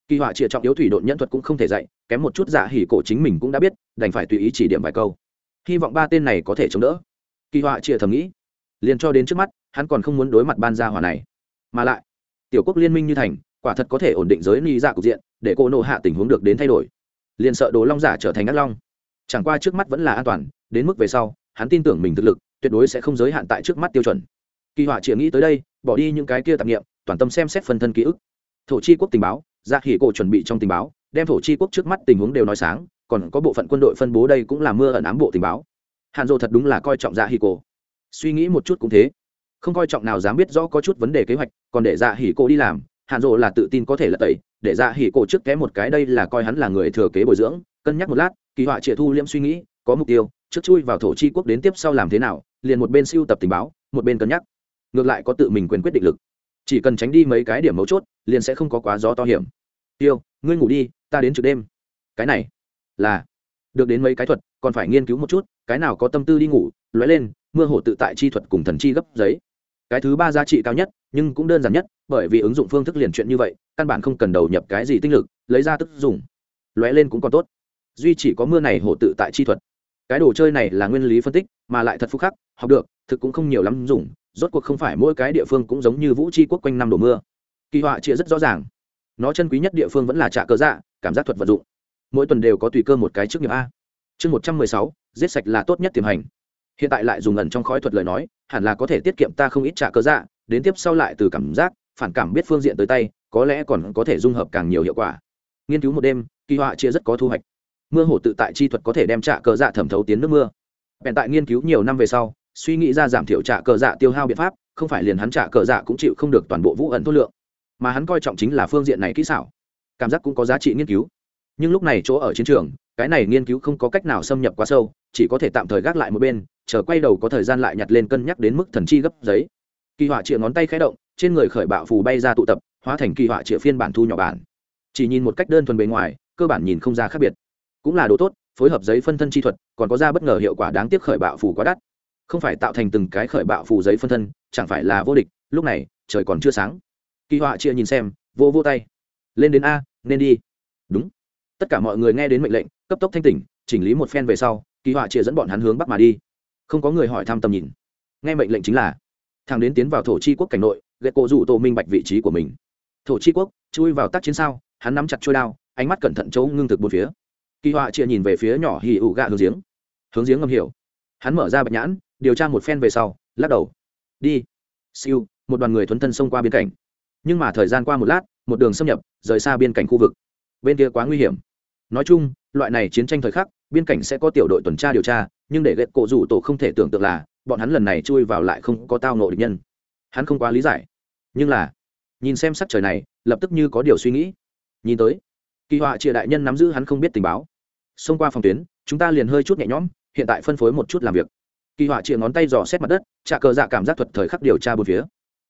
Kỳ họa trịa trọng yếu thủy độn nhân thuật cũng không thể dạy kém một chút dạ hỉ cổ chính mình cũng đã biết đành phải tùy ý chỉ điểm vài câu. Hy vọng ba tên này có thể chống đỡ. Kỳ họa trịa thầm nghĩ. Liền cho đến trước mắt hắn còn không muốn đối mặt ban gia hỏa này. Mà lại tiểu quốc liên minh như thành quả thật có thể ổn định giới ni dạ cục diện để cô nộ hạ tình huống được đến thay đổi. Liền sợ đồ long giả trở thành ác long. Chẳng qua trước mắt vẫn là an toàn đến mức về sau, hắn tin tưởng mình thực lực, tuyệt đối sẽ không giới hạn tại trước mắt tiêu chuẩn. Kỳ họa chỉ nghĩ tới đây, bỏ đi những cái kia tạp nghiệm, toàn tâm xem xét phân thân ký ức. Thổ chi quốc tình báo dạ ra khỉ cổ chuẩn bị trong tình báo, đem thổ chi quốc trước mắt tình huống đều nói sáng, còn có bộ phận quân đội phân bố đây cũng là mưa ẩn ám bộ tình báo. Hàn dộ thật đúng là coi trọng dạ hỉ cổ. Suy nghĩ một chút cũng thế. Không coi trọng nào dám biết rõ có chút vấn đề kế hoạch, còn để dạ hỉ cổ đi làm, hàn dộ là tự tin có thể là tẩy, để dạ hỉ cổ trước té một cái đây là coi hắn là người thừa kế bồi dưỡng, cân nhắc một lát, kỳ họa trịa thu liễm suy nghĩ, có mục tiêu trước chui vào thổ chi quốc đến tiếp sau làm thế nào, liền một bên siêu tập tình báo, một bên cân nhắc. Ngược lại có tự mình quyền quyết định lực. Chỉ cần tránh đi mấy cái điểm mấu chốt, liền sẽ không có quá gió to hiểm. Tiêu, ngươi ngủ đi, ta đến trực đêm. Cái này là được đến mấy cái thuật, còn phải nghiên cứu một chút, cái nào có tâm tư đi ngủ, lóe lên, mưa hổ tự tại chi thuật cùng thần chi gấp giấy. Cái thứ ba giá trị cao nhất, nhưng cũng đơn giản nhất, bởi vì ứng dụng phương thức liền chuyện như vậy, căn bản không cần đầu nhập cái gì tinh lực, lấy ra tức dùng. Lóe lên cũng còn tốt. Duy chỉ có mưa này hổ tự tại chi thuật cái đồ chơi này là nguyên lý phân tích, mà lại thật phúc khắc, học được, thực cũng không nhiều lắm dùng, rốt cuộc không phải mỗi cái địa phương cũng giống như vũ tri quốc quanh năm đổ mưa. Kỳ họa chia rất rõ ràng. Nó chân quý nhất địa phương vẫn là trả cơ dạ cảm giác thuật vận dụng. Mỗi tuần đều có tùy cơ một cái trước nghiệp a. Chương một trăm mười sáu, giết sạch là tốt nhất tiềm hành. Hiện tại lại dùng ẩn trong khói thuật lời nói, hẳn là có thể tiết kiệm ta không ít trả cơ dạ đến tiếp sau lại từ cảm giác, phản cảm biết phương diện tới tay, có lẽ còn có thể dung hợp càng nhiều hiệu quả. Nghiên cứu một đêm, kỳ họa chia rất có thu hoạch mưa hồ tự tại chi thuật có thể đem trả cờ dạ thẩm thấu tiến nước mưa. Bèn tại nghiên cứu nhiều năm về sau, suy nghĩ ra giảm thiểu trả cờ dạ tiêu hao biện pháp, không phải liền hắn trả cờ dạ cũng chịu không được toàn bộ vũ ẩn thốt lượng, mà hắn coi trọng chính là phương diện này kỹ xảo, cảm giác cũng có giá trị nghiên cứu. Nhưng lúc này chỗ ở chiến trường, cái này nghiên cứu không có cách nào xâm nhập quá sâu, chỉ có thể tạm thời gác lại một bên, chờ quay đầu có thời gian lại nhặt lên cân nhắc đến mức thần chi gấp giấy. Kỳ họa chĩa ngón tay khẽ động, trên người khởi bạo phù bay ra tụ tập, hóa thành kỳ họa chĩa phiên bản thu nhỏ bản. Chỉ nhìn một cách đơn thuần bề ngoài, cơ bản nhìn không ra khác biệt cũng là đồ tốt, phối hợp giấy phân thân chi thuật, còn có ra bất ngờ hiệu quả đáng tiếc khởi bạo phù quá đắt. Không phải tạo thành từng cái khởi bạo phù giấy phân thân, chẳng phải là vô địch, lúc này, trời còn chưa sáng. Kỳ họa chia nhìn xem, vô vô tay. Lên đến a, nên đi. Đúng. Tất cả mọi người nghe đến mệnh lệnh, cấp tốc thanh tỉnh, chỉnh lý một phen về sau, kỳ họa chia dẫn bọn hắn hướng bắc mà đi. Không có người hỏi thăm tầm nhìn. Nghe mệnh lệnh chính là, thằng đến tiến vào thổ chi quốc cảnh nội ghệ cổ rủ tổ minh bạch vị trí của mình. Thổ chi quốc, chui vào tác chiến sao, hắn nắm chặt trôi đao, ánh mắt cẩn thận chỗ ngưng thực một phía kỳ họa chia nhìn về phía nhỏ hì ụ gạ hướng giếng. Hướng giếng ngầm hiểu. Hắn mở ra bạch nhãn, điều tra một phen về sau, lắc đầu. Đi. Siêu, một đoàn người thuấn thân xông qua biên cảnh. Nhưng mà thời gian qua một lát, một đường xâm nhập, rời xa biên cảnh khu vực. Bên kia quá nguy hiểm. Nói chung, loại này chiến tranh thời khắc, biên cảnh sẽ có tiểu đội tuần tra điều tra, nhưng để ghét cổ rủ tổ không thể tưởng tượng là, bọn hắn lần này chui vào lại không có tao nộ địch nhân. Hắn không quá lý giải. Nhưng là, nhìn xem sắc trời này, lập tức như có điều suy nghĩ. Nhìn tới kỳ họa triệt đại nhân nắm giữ hắn không biết tình báo. Xông qua phòng tuyến, chúng ta liền hơi chút nhẹ nhõm, hiện tại phân phối một chút làm việc. Kỳ họa triệt ngón tay dò xét mặt đất trả cờ dạ cảm giác thuật thời khắc điều tra bốn phía.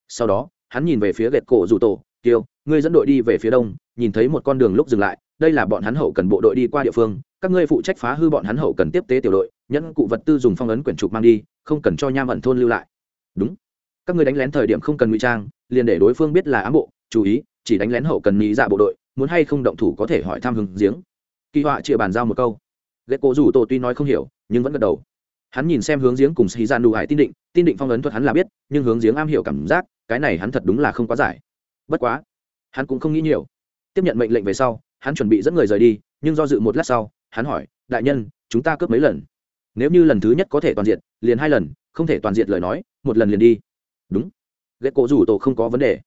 Sau đó, hắn nhìn về phía gệt cổ rủ tổ kiều ngươi dẫn đội đi về phía đông, nhìn thấy một con đường lúc dừng lại, đây là bọn hắn hậu cần bộ đội đi qua địa phương, các ngươi phụ trách phá hư bọn hắn hậu cần tiếp tế tiểu đội, nhẫn cụ vật tư dùng phong ấn quyển trục mang đi, không cần cho nham ẩn thôn lưu lại. Đúng. Các ngươi đánh lén thời điểm không cần ngụy trang, liền để đối phương biết là ám bộ, chú ý, chỉ đánh lén hậu cần nghĩ dạ bộ đội muốn hay không động thủ có thể hỏi thăm hứng giếng. Kỳ họa chia bàn giao một câu. Ghét cổ rủ tổ tuy nói không hiểu, nhưng vẫn gật đầu. Hắn nhìn xem hướng giếng cùng xì ra dạ nụ hải tin định tin định phong ấn thuật hắn là biết, nhưng hướng giếng am hiểu cảm giác, cái này hắn thật đúng là không quá giải. Bất quá, hắn cũng không nghĩ nhiều. Tiếp nhận mệnh lệnh về sau, hắn chuẩn bị dẫn người rời đi, nhưng do dự một lát sau, hắn hỏi, đại nhân, chúng ta cướp mấy lần? Nếu như lần thứ nhất có thể toàn diện liền hai lần, không thể toàn diện lời nói, một lần liền đi. Đúng. Ghét cổ rủ tổ không có vấn đề.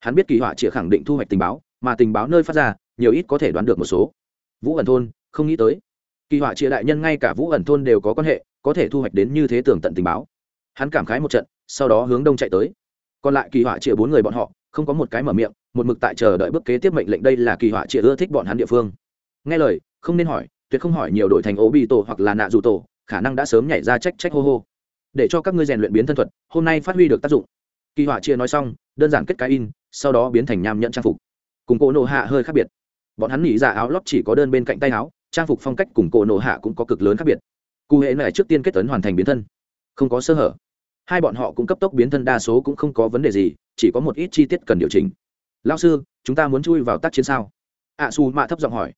Hắn biết kỳ họa chỉ khẳng định thu hoạch tình báo mà tình báo nơi phát ra, nhiều ít có thể đoán được một số. Vũ ẩn thôn, không nghĩ tới. Kỳ họa chia đại nhân ngay cả vũ ẩn thôn đều có quan hệ, có thể thu hoạch đến như thế tường tận tình báo. Hắn cảm khái một trận, sau đó hướng đông chạy tới. Còn lại kỳ họa chia bốn người bọn họ, không có một cái mở miệng, một mực tại chờ đợi bước kế tiếp mệnh lệnh đây là kỳ họa chia ưa thích bọn hắn địa phương. Nghe lời, không nên hỏi, tuyệt không hỏi nhiều đổi thành ố bị tổ hoặc là nạ dù tổ, khả năng đã sớm nhảy ra trách trách hô hô. Để cho các ngươi rèn luyện biến thân thuật, hôm nay phát huy được tác dụng. Kỳ họa chia nói xong, đơn giản kết cái in, sau đó biến thành nham nhẫn trang phục cùng cổ nộ hạ hơi khác biệt. Bọn hắn nghĩ ra dạ áo lót chỉ có đơn bên cạnh tay áo trang phục phong cách cùng cổ nộ hạ cũng có cực lớn khác biệt. Cụ hệ này trước tiên kết tấn hoàn thành biến thân. Không có sơ hở. Hai bọn họ cũng cấp tốc biến thân đa số cũng không có vấn đề gì chỉ có một ít chi tiết cần điều chỉnh. Lao sư chúng ta muốn chui vào tác chiến sao? Ạ à, su mạ thấp giọng hỏi.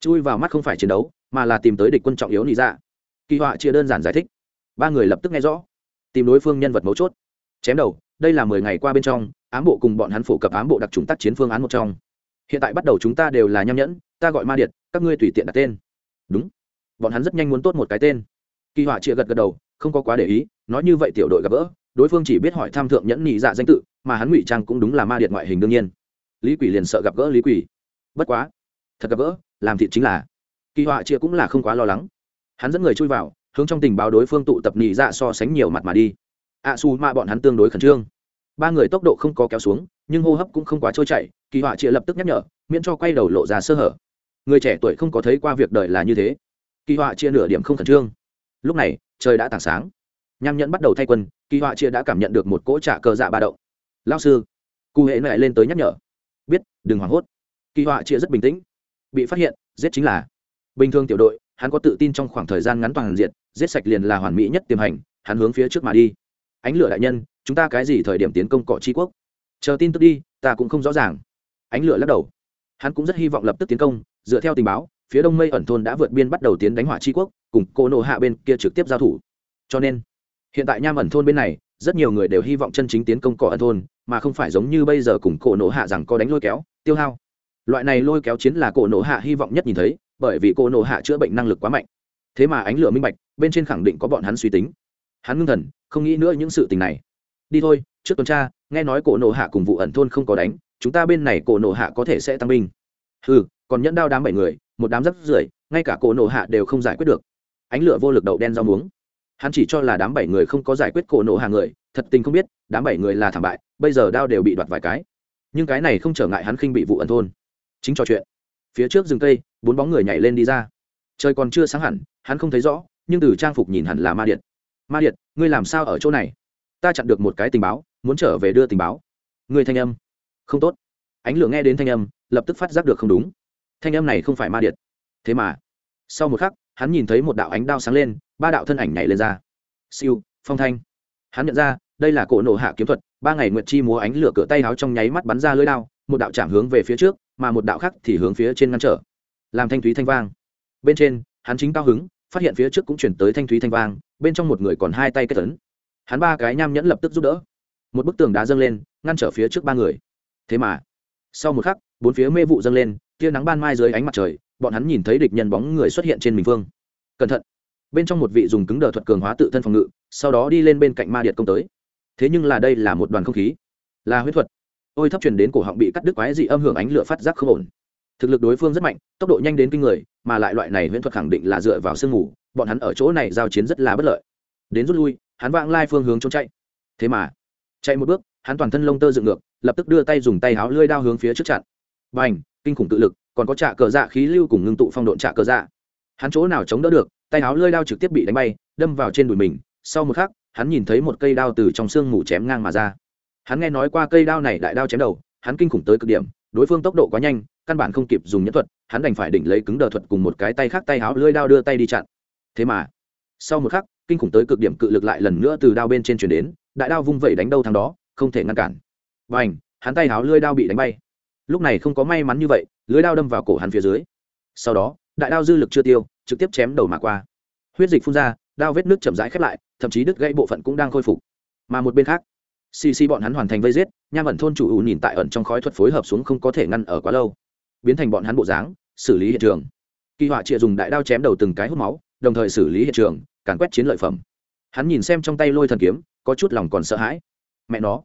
Chui vào mắt không phải chiến đấu mà là tìm tới địch quân trọng yếu nị dạ. Kỳ họa chia đơn giản giải thích. Ba người lập tức nghe rõ. Tìm đối phương nhân vật mấu chốt. Chém đầu đây là mười ngày qua bên trong ám bộ cùng bọn hắn phổ cập ám bộ đặc trùng tác chiến phương án một trong hiện tại bắt đầu chúng ta đều là nham nhẫn, ta gọi ma điệt, các ngươi tùy tiện đặt tên. Đúng. Bọn hắn rất nhanh muốn tốt một cái tên. Kỳ họa chia gật gật đầu, không có quá để ý, nói như vậy tiểu đội gặp gỡ, đối phương chỉ biết hỏi tham thượng nhẫn nhị dạ danh tự, mà hắn ngụy trang cũng đúng là ma điện ngoại hình đương nhiên. Lý quỷ liền sợ gặp gỡ lý quỷ. Bất quá, thật gặp gỡ, làm thịt chính là. Kỳ họa chia cũng là không quá lo lắng. Hắn dẫn người chui vào, hướng trong tình báo đối phương tụ tập nhị dạ so sánh nhiều mặt mà đi. Ạ su ma bọn hắn tương đối khẩn trương. Ba người tốc độ không có kéo xuống nhưng hô hấp cũng không quá trôi chảy, kỳ họa chịa lập tức nhắc nhở, miễn cho quay đầu lộ ra sơ hở. Người trẻ tuổi không có thấy qua việc đời là như thế. Kỳ họa chia nửa điểm không khẩn trương. Lúc này, trời đã tảng sáng. Nham nhẫn bắt đầu thay quân kỳ họa chia đã cảm nhận được một cỗ trả cờ dạ ba động. Lao sư. Cụ hệ lại lên tới nhắc nhở. Biết, đừng hoảng hốt. Kỳ họa chia rất bình tĩnh. Bị phát hiện, giết chính là. Bình thường tiểu đội, hắn có tự tin trong khoảng thời gian ngắn toàn diện, giết sạch liền là hoàn mỹ nhất tiềm hành, hắn hướng phía trước mà đi. Ánh lửa đại nhân, chúng ta cái gì thời điểm tiến công cọ tri quốc? Chờ tin tức đi, ta cũng không rõ ràng. Ánh lửa lắc đầu. Hắn cũng rất hy vọng lập tức tiến công, dựa theo tình báo, phía đông mây ẩn thôn đã vượt biên bắt đầu tiến đánh hỏa tri quốc, cùng cô nộ hạ bên kia trực tiếp giao thủ. Cho nên, hiện tại nham ẩn thôn bên này, rất nhiều người đều hy vọng chân chính tiến công cỏ ẩn thôn, mà không phải giống như bây giờ cùng cổ nộ hạ rằng có đánh lôi kéo, tiêu hao. Loại này lôi kéo chiến là cổ nộ hạ hy vọng nhất nhìn thấy, bởi vì cổ nộ hạ chữa bệnh năng lực quá mạnh. Thế mà ánh lửa minh bạch, bên trên khẳng định có bọn hắn suy tính. Hắn ngưng thần, không nghĩ nữa những sự tình này. Đi thôi, trước tuần tra nghe nói cổ nộ hạ cùng vụ ẩn thôn không có đánh, chúng ta bên này cổ nộ hạ có thể sẽ tăng binh. Ừ còn nhẫn đao đám bảy người, một đám rất rưởi, ngay cả cổ nộ hạ đều không giải quyết được. Ánh lửa vô lực đậu đen rau muống. Hắn chỉ cho là đám bảy người không có giải quyết cổ nộ hạ người, thật tình không biết, đám bảy người là thảm bại, bây giờ đao đều bị đoạt vài cái. Nhưng cái này không trở ngại hắn khinh bị vụ ẩn thôn. Chính trò chuyện. Phía trước rừng cây, bốn bóng người nhảy lên đi ra. Trời còn chưa sáng hẳn, hắn không thấy rõ, nhưng từ trang phục nhìn hẳn là ma điện. Ma điện, ngươi làm sao ở chỗ này? Ta chặn được một cái tình báo muốn trở về đưa tình báo. Người thanh âm. Không tốt. Ánh lửa nghe đến thanh âm, lập tức phát giác được không đúng. Thanh âm này không phải ma điện. Thế mà, sau một khắc, hắn nhìn thấy một đạo ánh đao sáng lên, ba đạo thân ảnh nhảy lên ra. Siêu, phong thanh. Hắn nhận ra, đây là cổ nổ hạ kiếm thuật, ba ngày nguyệt chi múa ánh lửa cửa tay áo trong nháy mắt bắn ra lưỡi đao, một đạo chạm hướng về phía trước, mà một đạo khác thì hướng phía trên ngăn trở. Làm thanh thúy thanh vang. Bên trên, hắn chính cao hứng, phát hiện phía trước cũng chuyển tới thanh thúy thanh vang, bên trong một người còn hai tay kết tấn hắn ba cái nham nhẫn lập tức giúp đỡ một bức tường đá dâng lên, ngăn trở phía trước ba người. Thế mà, sau một khắc, bốn phía mê vụ dâng lên, tia nắng ban mai dưới ánh mặt trời, bọn hắn nhìn thấy địch nhân bóng người xuất hiện trên mình phương cẩn thận! Bên trong một vị dùng cứng đờ thuật cường hóa tự thân phòng ngự, sau đó đi lên bên cạnh ma điệt công tới. Thế nhưng là đây là một đoàn không khí. Là huyết thuật. Ôi thấp truyền đến cổ họng bị cắt đứt quái dị âm hưởng ánh lửa phát giác không ổn. Thực lực đối phương rất mạnh, tốc độ nhanh đến kinh người, mà lại loại này huyễn thuật khẳng định là dựa vào sương mù, bọn hắn ở chỗ này giao chiến rất là bất lợi. Đến rút lui, hắn vãng lai phương hướng trốn chạy. Thế mà chạy một bước, hắn toàn thân lông tơ dựng ngược, lập tức đưa tay dùng tay háo lưới đao hướng phía trước chặn. B à n h kinh khủng tự lực, còn có trạ cờ dạ khí lưu cùng ngưng tụ phong độn trạ cờ dạ. Hắn chỗ nào chống đỡ được, tay háo lưới đao trực tiếp bị đánh bay, đâm vào trên đùi mình. Sau một khắc, hắn nhìn thấy một cây đao từ trong xương mù chém ngang mà ra. Hắn nghe nói qua cây đao này đại đao chém đầu, hắn kinh khủng tới cực điểm, đối phương tốc độ quá nhanh, căn bản không kịp dùng nhẫn thuật, hắn đành phải đỉnh lấy cứng đờ thuật cùng một cái tay khác tay háo lưới đao đưa tay đi chặn. Thế mà, sau một khắc, kinh khủng tới cực điểm cự lực lại lần nữa từ đao bên trên chuyển đến đại đao vung vẩy đánh đâu thằng đó, không thể ngăn cản. Và ảnh hắn tay háo lưới đao bị đánh bay. Lúc này không có may mắn như vậy, lưới đao đâm vào cổ hắn phía dưới. Sau đó, đại đao dư lực chưa tiêu, trực tiếp chém đầu mà qua. Huyết dịch phun ra, đao vết nước chậm rãi khép lại, thậm chí đứt gãy bộ phận cũng đang khôi phục. Mà một bên khác, xì xì bọn hắn hoàn thành vây giết, nham ẩn thôn chủ ủ nhìn tại ẩn trong khói thuật phối hợp xuống không có thể ngăn ở quá lâu. Biến thành bọn hắn bộ dáng, xử lý hiện trường. Kỳ họa chịa dùng đại đao chém đầu từng cái hút máu, đồng thời xử lý hiện trường, càn quét chiến lợi phẩm. Hắn nhìn xem trong tay lôi thần kiếm có chút lòng còn sợ hãi. Mẹ nó,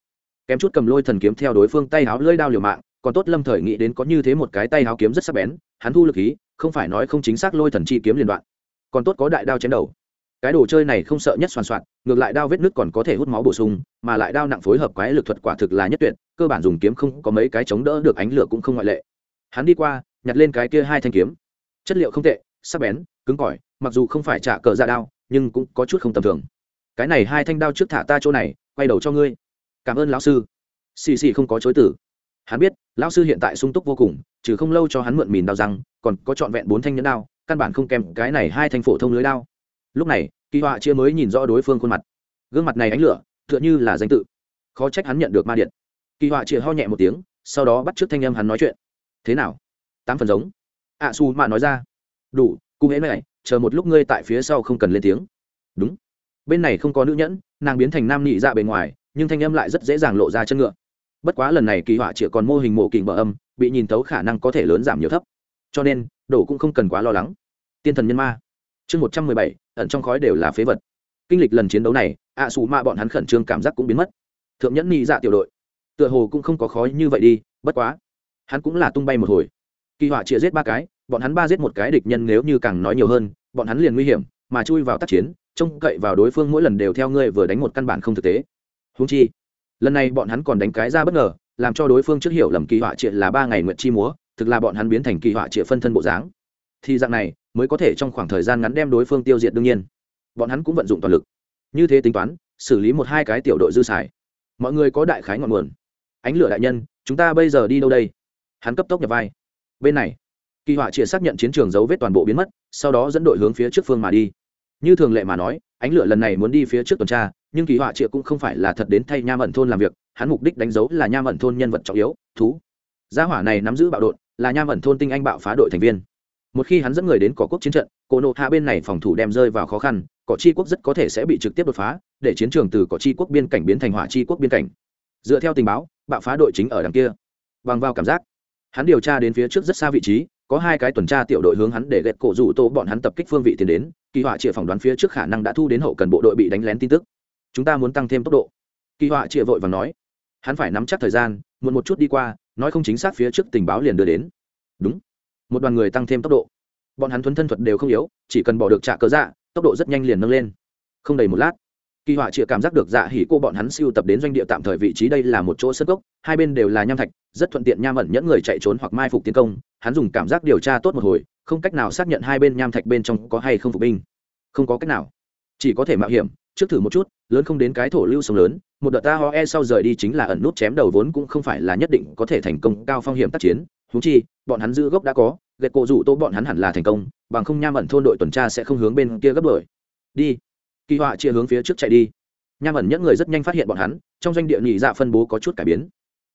kém chút cầm lôi thần kiếm theo đối phương tay háo lưỡi đao liều mạng, còn tốt lâm thời nghĩ đến có như thế một cái tay háo kiếm rất sắc bén, hắn thu lực khí, không phải nói không chính xác lôi thần chi kiếm liên đoạn. Còn tốt có đại đao chém đầu. Cái đồ chơi này không sợ nhất soàn soạn, ngược lại đao vết nứt còn có thể hút máu bổ sung, mà lại đao nặng phối hợp quái lực thuật quả thực là nhất tuyệt, cơ bản dùng kiếm không có mấy cái chống đỡ được ánh lửa cũng không ngoại lệ. Hắn đi qua, nhặt lên cái kia hai thanh kiếm. Chất liệu không tệ, sắc bén, cứng cỏi, mặc dù không phải trả cờ ra đao, nhưng cũng có chút không tầm thường cái này hai thanh đao trước thả ta chỗ này quay đầu cho ngươi. Cảm ơn lão sư. Xì xì không có chối tử hắn biết lão sư hiện tại sung túc vô cùng trừ không lâu cho hắn mượn mìn đao răng còn có trọn vẹn bốn thanh nhẫn đao căn bản không kèm cái này hai thanh phổ thông lưới đao. Lúc này kỳ họa chia mới nhìn rõ đối phương khuôn mặt. Gương mặt này ánh lửa tựa như là danh tự. Khó trách hắn nhận được ma điện. Kỳ họa chia ho nhẹ một tiếng sau đó bắt t r ư ớ c thanh âm hắn nói chuyện. Thế nào? Tám phần giống. Ạ à, su mạ nói ra. Đủ cung hễ này chờ một lúc ngươi tại phía sau không cần lên tiếng. Đúng bên này không có nữ nhẫn, nàng biến thành nam nị dạ bề ngoài, nhưng thanh âm lại rất dễ dàng lộ ra chân ngựa. Bất quá lần này kỳ họa chỉ còn mô hình mộ kình bờ âm, bị nhìn thấu khả năng có thể lớn giảm nhiều thấp. Cho nên đổ cũng không cần quá lo lắng. Tiên thần nhân ma. Chương một trăm mười bảy, ẩn trong khói đều là phế vật. Kinh lịch lần chiến đấu này, ạ à xù ma bọn hắn khẩn trương cảm giác cũng biến mất. Thượng nhẫn nhị dạ tiểu đội. Tựa hồ cũng không có khói như vậy đi, bất quá, hắn cũng là tung bay một hồi. Kỳ họa chia giết ba cái, bọn hắn ba giết một cái địch nhân nếu như càng nói nhiều hơn, bọn hắn liền nguy hiểm, mà chui vào tác chiến trông cậy vào đối phương mỗi lần đều theo ngươi vừa đánh một căn bản không thực tế. Húng chi, lần này bọn hắn còn đánh cái ra bất ngờ, làm cho đối phương trước hiểu lầm kỳ họa triệt là ba ngày nguyện chi múa, thực là bọn hắn biến thành kỳ họa triệt phân thân bộ dáng. Thì dạng này, mới có thể trong khoảng thời gian ngắn đem đối phương tiêu diệt đương nhiên. Bọn hắn cũng vận dụng toàn lực. Như thế tính toán, xử lý một hai cái tiểu đội dư xài. Mọi người có đại khái ngọn nguồn. Ánh lửa đại nhân, chúng ta bây giờ đi đâu đây? Hắn cấp tốc nhập vai. Bên này, kỳ họa triệt xác nhận chiến trường dấu vết toàn bộ biến mất, sau đó dẫn đội hướng phía trước phương mà đi như thường lệ mà nói ánh lửa lần này muốn đi phía trước tuần tra nhưng kỳ họa triệu cũng không phải là thật đến thay nham ẩn thôn làm việc hắn mục đích đánh dấu là nham ẩn thôn nhân vật trọng yếu thú. Gia hỏa này nắm giữ bạo đội, là nham ẩn thôn tinh anh bạo phá đội thành viên. Một khi hắn dẫn người đến cỏ quốc chiến trận cổ nộ hạ bên này phòng thủ đem rơi vào khó khăn cỏ chi quốc rất có thể sẽ bị trực tiếp đột phá để chiến trường từ cỏ chi quốc biên cảnh biến thành hỏa chi quốc biên cảnh. Dựa theo tình báo bạo phá đội chính ở đằng kia. Bằng vào cảm giác hắn điều tra đến phía trước rất xa vị trí có hai cái tuần tra tiểu đội hướng hắn để gẹt cổ rủ tô bọn hắn tập kích phương vị tiến đến kỳ họa chịa phỏng đoán phía trước khả năng đã thu đến hậu cần bộ đội bị đánh lén tin tức. Chúng ta muốn tăng thêm tốc độ. Kỳ họa chịa vội và nói. Hắn phải nắm chắc thời gian, muộn một chút đi qua, nói không chính xác phía trước tình báo liền đưa đến. Đúng. Một đoàn người tăng thêm tốc độ. Bọn hắn thuấn thân thuật đều không yếu, chỉ cần bỏ được trả cớ dạ tốc độ rất nhanh liền nâng lên. Không đầy một lát, kỳ họa chịa cảm giác được dạ hỉ cô bọn hắn siêu tập đến doanh địa tạm thời vị trí đây là một chỗ sân gốc hai bên đều là nham thạch, rất thuận tiện nham ẩn nhẫn người chạy trốn hoặc mai phục tiến công. Hắn dùng cảm giác điều tra tốt một hồi không cách nào xác nhận hai bên nham thạch bên trong có hay không phục binh. Không có cách nào. Chỉ có thể mạo hiểm, trước thử một chút, lớn không đến cái thổ lưu sông lớn, một đợt ta ho e sau rời đi chính là ẩn nút chém đầu vốn cũng không phải là nhất định có thể thành công, cao phong hiểm tác chiến. Húng chi, bọn hắn giữ gốc đã có, gạch cổ rủ tô bọn hắn hẳn là thành công, bằng không nham ẩn thôn đội tuần tra sẽ không hướng bên kia gấp đổi đi. Kỳ họa chia hướng phía trước chạy đi. Nham ẩn những người rất nhanh phát hiện bọn hắn, trong doanh địa nhị dạ phân bố có chút cải biến.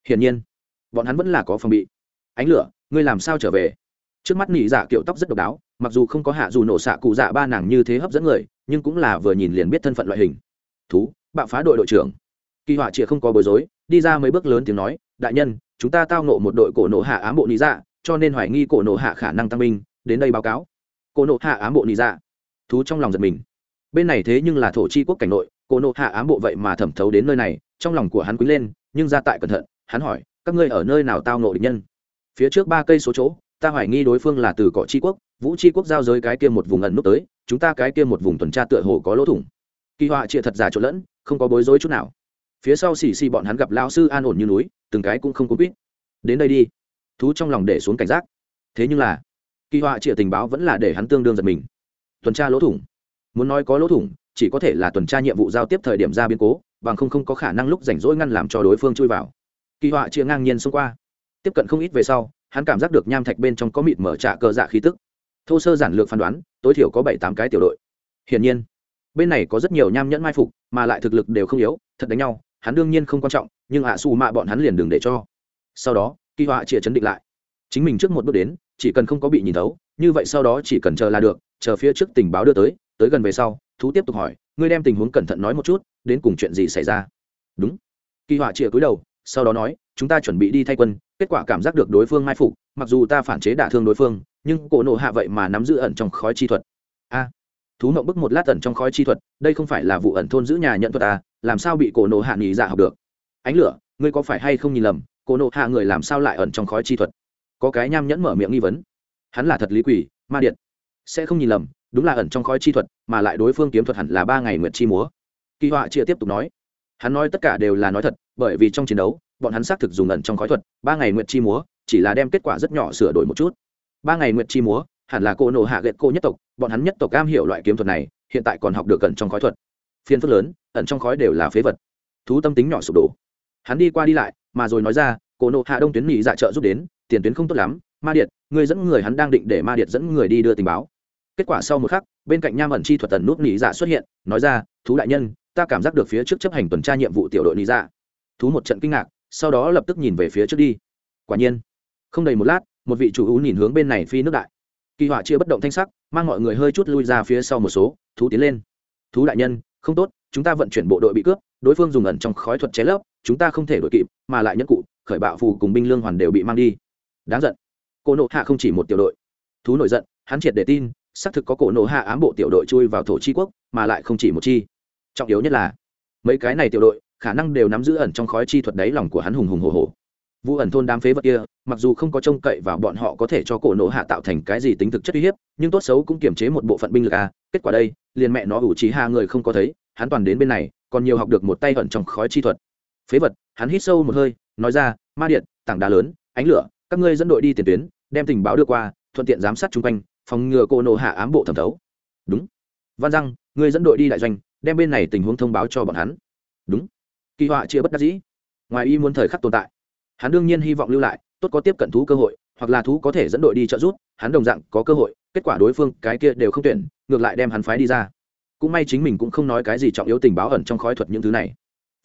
Hiển nhiên, bọn hắn vẫn là có phòng bị. Ánh lửa, ngươi làm sao trở về? Trước mắt Nị dạ kiểu tóc rất độc đáo, mặc dù không có hạ dù nổ xạ cụ dạ ba nàng như thế hấp dẫn người, nhưng cũng là vừa nhìn liền biết thân phận loại hình. Thú, bạo phá đội đội trưởng. Kỳ họa chịa không có bối rối, đi ra mấy bước lớn tiếng nói, đại nhân, chúng ta tao nộ một đội cổ nộ hạ ám bộ Nị dạ cho nên hoài nghi cổ nộ hạ khả năng tăng binh, đến đây báo cáo. Cổ nộ hạ ám bộ Nị dạ. Thú trong lòng giật mình. Bên này thế nhưng là thổ chi quốc cảnh nội, cổ nộ hạ ám bộ vậy mà thẩm thấu đến nơi này, trong lòng của hắn quý lên, nhưng ra tại cẩn thận, hắn hỏi, các ngươi ở nơi nào tao nộ địch nhân? Phía trước ba cây số chỗ ta hoài nghi đối phương là từ cọ chi quốc, vũ chi quốc giao giới cái kia một vùng ẩn nút tới, chúng ta cái kia một vùng tuần tra tựa hồ có lỗ thủng. Kỳ họa chia thật giả trộn lẫn, không có bối rối chút nào. Phía sau xì xì bọn hắn gặp lao sư an ổn như núi, từng cái cũng không có biết. Đến đây đi. Thú trong lòng để xuống cảnh giác. Thế nhưng là, kỳ họa chia tình báo vẫn là để hắn tương đương giật mình. Tuần tra lỗ thủng. Muốn nói có lỗ thủng, chỉ có thể là tuần tra nhiệm vụ giao tiếp thời điểm ra biến cố, bằng không không có khả năng lúc rảnh rỗi ngăn làm cho đối phương chui vào. Kỳ họa chia ngang nhiên xông qua. Tiếp cận không ít về sau hắn cảm giác được nham thạch bên trong có mịt mở trả cờ dạ khí tức. Thô sơ giản lược phán đoán, tối thiểu có bảy tám cái tiểu đội. Hiển nhiên, bên này có rất nhiều nham nhẫn mai phục, mà lại thực lực đều không yếu, thật đánh nhau, hắn đương nhiên không quan trọng, nhưng hạ xù mạ bọn hắn liền đừng để cho. Sau đó, kỳ họa chĩa chấn định lại. Chính mình trước một bước đến, chỉ cần không có bị nhìn thấu, như vậy sau đó chỉ cần chờ là được, chờ phía trước tình báo đưa tới tới gần về sau, thú tiếp tục hỏi, ngươi đem tình huống cẩn thận nói một chút, đến cùng chuyện gì xảy ra? Đúng. Kỳ họa chĩa cúi đầu sau đó nói, chúng ta chuẩn bị đi thay quân, kết quả cảm giác được đối phương mai phục, mặc dù ta phản chế đả thương đối phương, nhưng cổ nộ hạ vậy mà nắm giữ ẩn trong khói chi thuật. A, thú mộng bức một lát ẩn trong khói chi thuật, đây không phải là vụ ẩn thôn giữ nhà nhận thuật à làm sao bị cổ nộ hạ nghỉ dạ học được? Ánh lửa, ngươi có phải hay không nhìn lầm, cổ nộ hạ người làm sao lại ẩn trong khói chi thuật? Có cái nham nhẫn mở miệng nghi vấn. Hắn là thật lý quỷ, ma điện. Sẽ không nhìn lầm, đúng là ẩn trong khói chi thuật, mà lại đối phương kiếm thuật hẳn là ba ngày nguyệt chi múa. Kỳ họa chia tiếp tục nói hắn nói tất cả đều là nói thật, bởi vì trong chiến đấu, bọn hắn xác thực dùng ẩn trong khói thuật, ba ngày nguyệt chi múa, chỉ là đem kết quả rất nhỏ sửa đổi một chút. Ba ngày nguyệt chi múa, hẳn là cô nổ hạ ghét cô nhất tộc, bọn hắn nhất tộc cam hiểu loại kiếm thuật này, hiện tại còn học được ẩn trong khói thuật. Phiên phức lớn, ẩn trong khói đều là phế vật. Thú tâm tính nhỏ sụp đổ. Hắn đi qua đi lại, mà rồi nói ra, cô nộ hạ đông tuyến nghỉ dạ trợ giúp đến, tiền tuyến không tốt lắm, ma điện, người dẫn người hắn đang định để ma điện dẫn người đi đưa tình báo. Kết quả sau một khắc, bên cạnh nham ẩn chi thuật tần nút nghỉ dạ xuất hiện, nói ra, thú đại nhân ta cảm giác được phía trước chấp hành tuần tra nhiệm vụ tiểu đội lý dạ. Thú một trận kinh ngạc, sau đó lập tức nhìn về phía trước đi. Quả nhiên, không đầy một lát, một vị chủ ú nhìn hướng bên này phi nước đại. Kỳ họa chia bất động thanh sắc, mang mọi người hơi chút lui ra phía sau một số, thú tiến lên. Thú đại nhân, không tốt, chúng ta vận chuyển bộ đội bị cướp, đối phương dùng ẩn trong khói thuật chế lấp, chúng ta không thể đội kịp, mà lại nhất cụ, khởi bạo phù cùng binh lương hoàn đều bị mang đi. Đáng giận. Cổ nộ hạ không chỉ một tiểu đội. Thú nổi giận, hắn triệt để tin, xác thực có cổ nộ hạ ám bộ tiểu đội chui vào thổ chi quốc, mà lại không chỉ một chi trọng yếu nhất là, mấy cái này tiểu đội khả năng đều nắm giữ ẩn trong khói chi thuật đáy lòng của hắn hùng hùng hồ hồ vụ ẩn thôn đám phế vật kia, mặc dù không có trông cậy vào bọn họ có thể cho cổ nộ hạ tạo thành cái gì tính thực chất uy hiếp, nhưng tốt xấu cũng kiềm chế một bộ phận binh lực à. Kết quả đây, liền mẹ nó ủ trí hạ người không có thấy, hắn toàn đến bên này, còn nhiều học được một tay ẩn trong khói chi thuật. Phế vật, hắn hít sâu một hơi, nói ra, ma điện, tảng đá lớn, ánh lửa, các ngươi dẫn đội đi tiền tuyến, đem tình báo đưa qua, thuận tiện giám sát chung quanh, phòng ngừa cổ nộ hạ ám bộ thẩm thấu. Đúng. Văn răng, ngươi dẫn đội đi đại doanh đem bên này tình huống thông báo cho bọn hắn. Đúng. Kỳ họa chia bất đắc dĩ. Ngoài y muốn thời khắc tồn tại, hắn đương nhiên hy vọng lưu lại, tốt có tiếp cận thú cơ hội, hoặc là thú có thể dẫn đội đi trợ giúp, hắn đồng dạng có cơ hội, kết quả đối phương cái kia đều không tuyển, ngược lại đem hắn phái đi ra. Cũng may chính mình cũng không nói cái gì trọng yếu tình báo ẩn trong khói thuật những thứ này.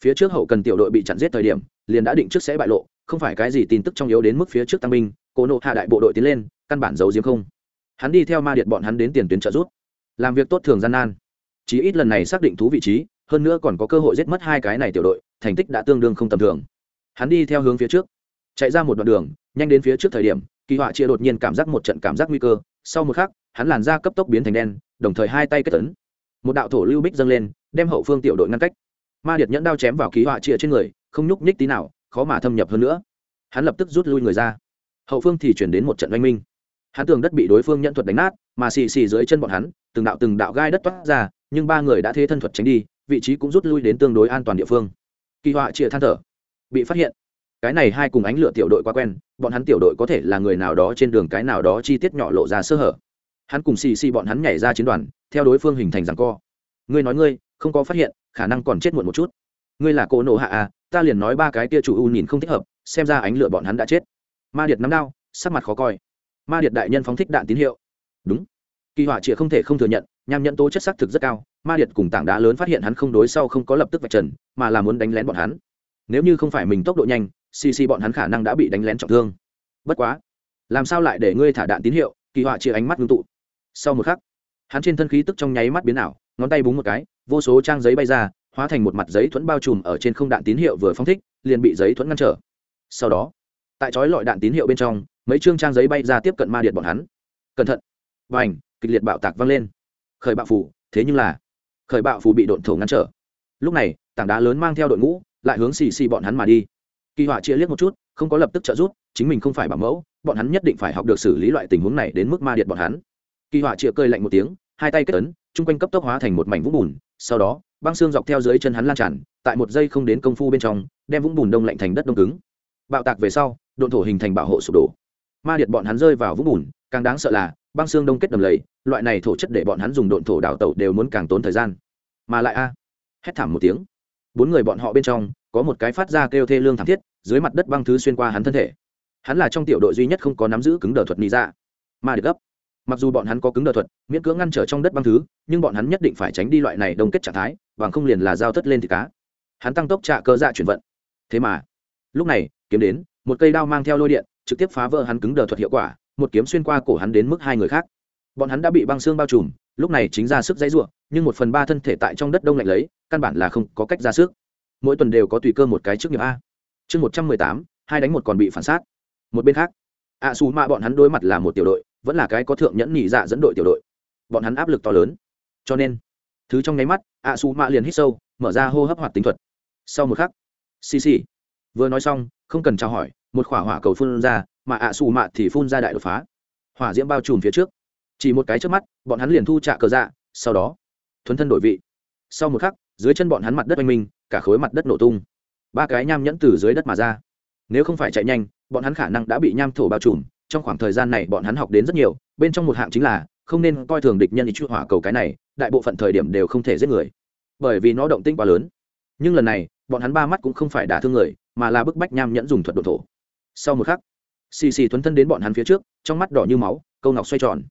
Phía trước hậu cần tiểu đội bị chặn giết thời điểm, liền đã định trước sẽ bại lộ, không phải cái gì tin tức trong yếu đến mức phía trước tăng binh, cố nộ hạ đại bộ đội tiến lên, căn bản giấu diếm không. Hắn đi theo ma điện bọn hắn đến tiền tuyến trợ giúp, làm việc tốt thường gian nan chí ít lần này xác định thú vị trí, hơn nữa còn có cơ hội giết mất hai cái này tiểu đội, thành tích đã tương đương không tầm thường. Hắn đi theo hướng phía trước, chạy ra một đoạn đường, nhanh đến phía trước thời điểm, kỳ họa chia đột nhiên cảm giác một trận cảm giác nguy cơ, sau một khắc, hắn làn ra cấp tốc biến thành đen, đồng thời hai tay kết tấn một đạo thổ lưu bích dâng lên, đem hậu phương tiểu đội ngăn cách. Ma điệt nhẫn đao chém vào kỳ họa chia trên người, không nhúc nhích tí nào, khó mà thâm nhập hơn nữa. Hắn lập tức rút lui người ra. Hậu phương thì chuyển đến một trận oanh minh. Hắn tường đất bị đối phương nhận thuật đánh nát, mà xì xì dưới chân bọn hắn, từng đạo từng đạo gai đất toát ra nhưng ba người đã thế thân thuật tránh đi, vị trí cũng rút lui đến tương đối an toàn địa phương. Kỳ họa chia than thở. Bị phát hiện. Cái này hai cùng ánh lửa tiểu đội quá quen, bọn hắn tiểu đội có thể là người nào đó trên đường cái nào đó chi tiết nhỏ lộ ra sơ hở. Hắn cùng xì xì bọn hắn nhảy ra chiến đoàn, theo đối phương hình thành rằng co. Ngươi nói ngươi, không có phát hiện, khả năng còn chết muộn một chút. Ngươi là cô nộ hạ à ta liền nói ba cái kia chủ u nhìn không thích hợp, xem ra ánh lửa bọn hắn đã chết. Ma điệt nắm đao, sắc mặt khó coi. Ma điệt đại nhân phóng thích đạn tín hiệu. Đúng kỳ họa chịa không thể không thừa nhận, nham nhẫn tố chất xác thực rất cao, ma điệt cùng tảng đá lớn phát hiện hắn không đối sau không có lập tức vạch trần, mà là muốn đánh lén bọn hắn. Nếu như không phải mình tốc độ nhanh, xì xì bọn hắn khả năng đã bị đánh lén trọng thương. Bất quá, làm sao lại để ngươi thả đạn tín hiệu? Kỳ họa chia ánh mắt ngưng tụ. Sau một khắc, hắn trên thân khí tức trong nháy mắt biến ảo, ngón tay búng một cái, vô số trang giấy bay ra, hóa thành một mặt giấy thuẫn bao trùm ở trên không đạn tín hiệu vừa phóng thích, liền bị giấy thuẫn ngăn trở. Sau đó, tại chói lọi đạn tín hiệu bên trong, mấy chương trang giấy bay ra tiếp cận ma điện bọn hắn. Cẩn thận. Và ảnh kịch liệt bạo tạc vang lên. Khởi bạo phủ thế nhưng là, khởi bạo phủ bị độn thổ ngăn trở. Lúc này, tảng đá lớn mang theo đội ngũ, lại hướng xì xì bọn hắn mà đi. Kỳ họa chia liếc một chút, không có lập tức trợ giúp, chính mình không phải bảo mẫu, bọn hắn nhất định phải học được xử lý loại tình huống này đến mức ma điện bọn hắn. Kỳ họa chia cơi lạnh một tiếng, hai tay kết ấn, chung quanh cấp tốc hóa thành một mảnh vũng bùn, sau đó, băng xương dọc theo dưới chân hắn lan tràn, tại một giây không đến công phu bên trong, đem vũng bùn đông lạnh thành đất đông cứng. Bạo tạc về sau, độn thổ hình thành bảo hộ sụp đổ. Ma điện bọn hắn rơi vào vũng bùn càng đáng sợ là, băng xương đông kết đầm lầy, loại này thổ chất để bọn hắn dùng độn thổ đào tẩu đều muốn càng tốn thời gian. Mà lại a, hét thảm một tiếng, bốn người bọn họ bên trong, có một cái phát ra kêu thê lương thảm thiết, dưới mặt đất băng thứ xuyên qua hắn thân thể. Hắn là trong tiểu đội duy nhất không có nắm giữ cứng đờ thuật lý ra mà được gấp. Mặc dù bọn hắn có cứng đờ thuật, miễn cưỡng ngăn trở trong đất băng thứ, nhưng bọn hắn nhất định phải tránh đi loại này đông kết trạng thái, bằng không liền là giao tất lên thì cá. Hắn tăng tốc trạ cơ dạ chuyển vận. Thế mà, lúc này, kiếm đến, một cây đao mang theo lôi điện, trực tiếp phá vỡ hắn cứng đờ thuật hiệu quả một kiếm xuyên qua cổ hắn đến mức hai người khác. Bọn hắn đã bị băng xương bao trùm, lúc này chính ra sức dãy ruộng nhưng một phần ba thân thể tại trong đất đông lạnh lấy, căn bản là không có cách ra sức. Mỗi tuần đều có tùy cơ một cái trước nghiệp a. Chương một trăm mười tám, hai đánh một còn bị phản sát. Một bên khác ạ xù mạ bọn hắn đối mặt là một tiểu đội, vẫn là cái có thượng nhẫn nhị dạ dẫn đội tiểu đội. Bọn hắn áp lực to lớn. Cho nên, thứ trong nháy mắt ạ xù mạ liền hít sâu, mở ra hô hấp hoạt tính thuật. Sau một khắc, xì xì. Vừa nói xong, không cần trao hỏi, một khỏa hỏa cầu phun ra mà ạ xù mạ thì phun ra đại đột phá. Hỏa diễm bao trùm phía trước. Chỉ một cái trước mắt, bọn hắn liền thu trạ cờ dạ sau đó, thuấn thân đổi vị. Sau một khắc, dưới chân bọn hắn mặt đất oanh minh, cả khối mặt đất nổ tung. Ba cái nham nhẫn từ dưới đất mà ra. Nếu không phải chạy nhanh, bọn hắn khả năng đã bị nham thổ bao trùm. Trong khoảng thời gian này bọn hắn học đến rất nhiều, bên trong một hạng chính là, không nên coi thường địch nhân ý chút hỏa cầu cái này, đại bộ phận thời điểm đều không thể giết người. Bởi vì nó động tinh quá lớn. Nhưng lần này, bọn hắn ba mắt cũng không phải đả thương người, mà là bức bách nham nhẫn dùng thuật độ thổ. Sau một khắc xì xì thuấn thân đến bọn hắn phía trước, trong mắt đỏ như máu, câu ngọc xoay tròn.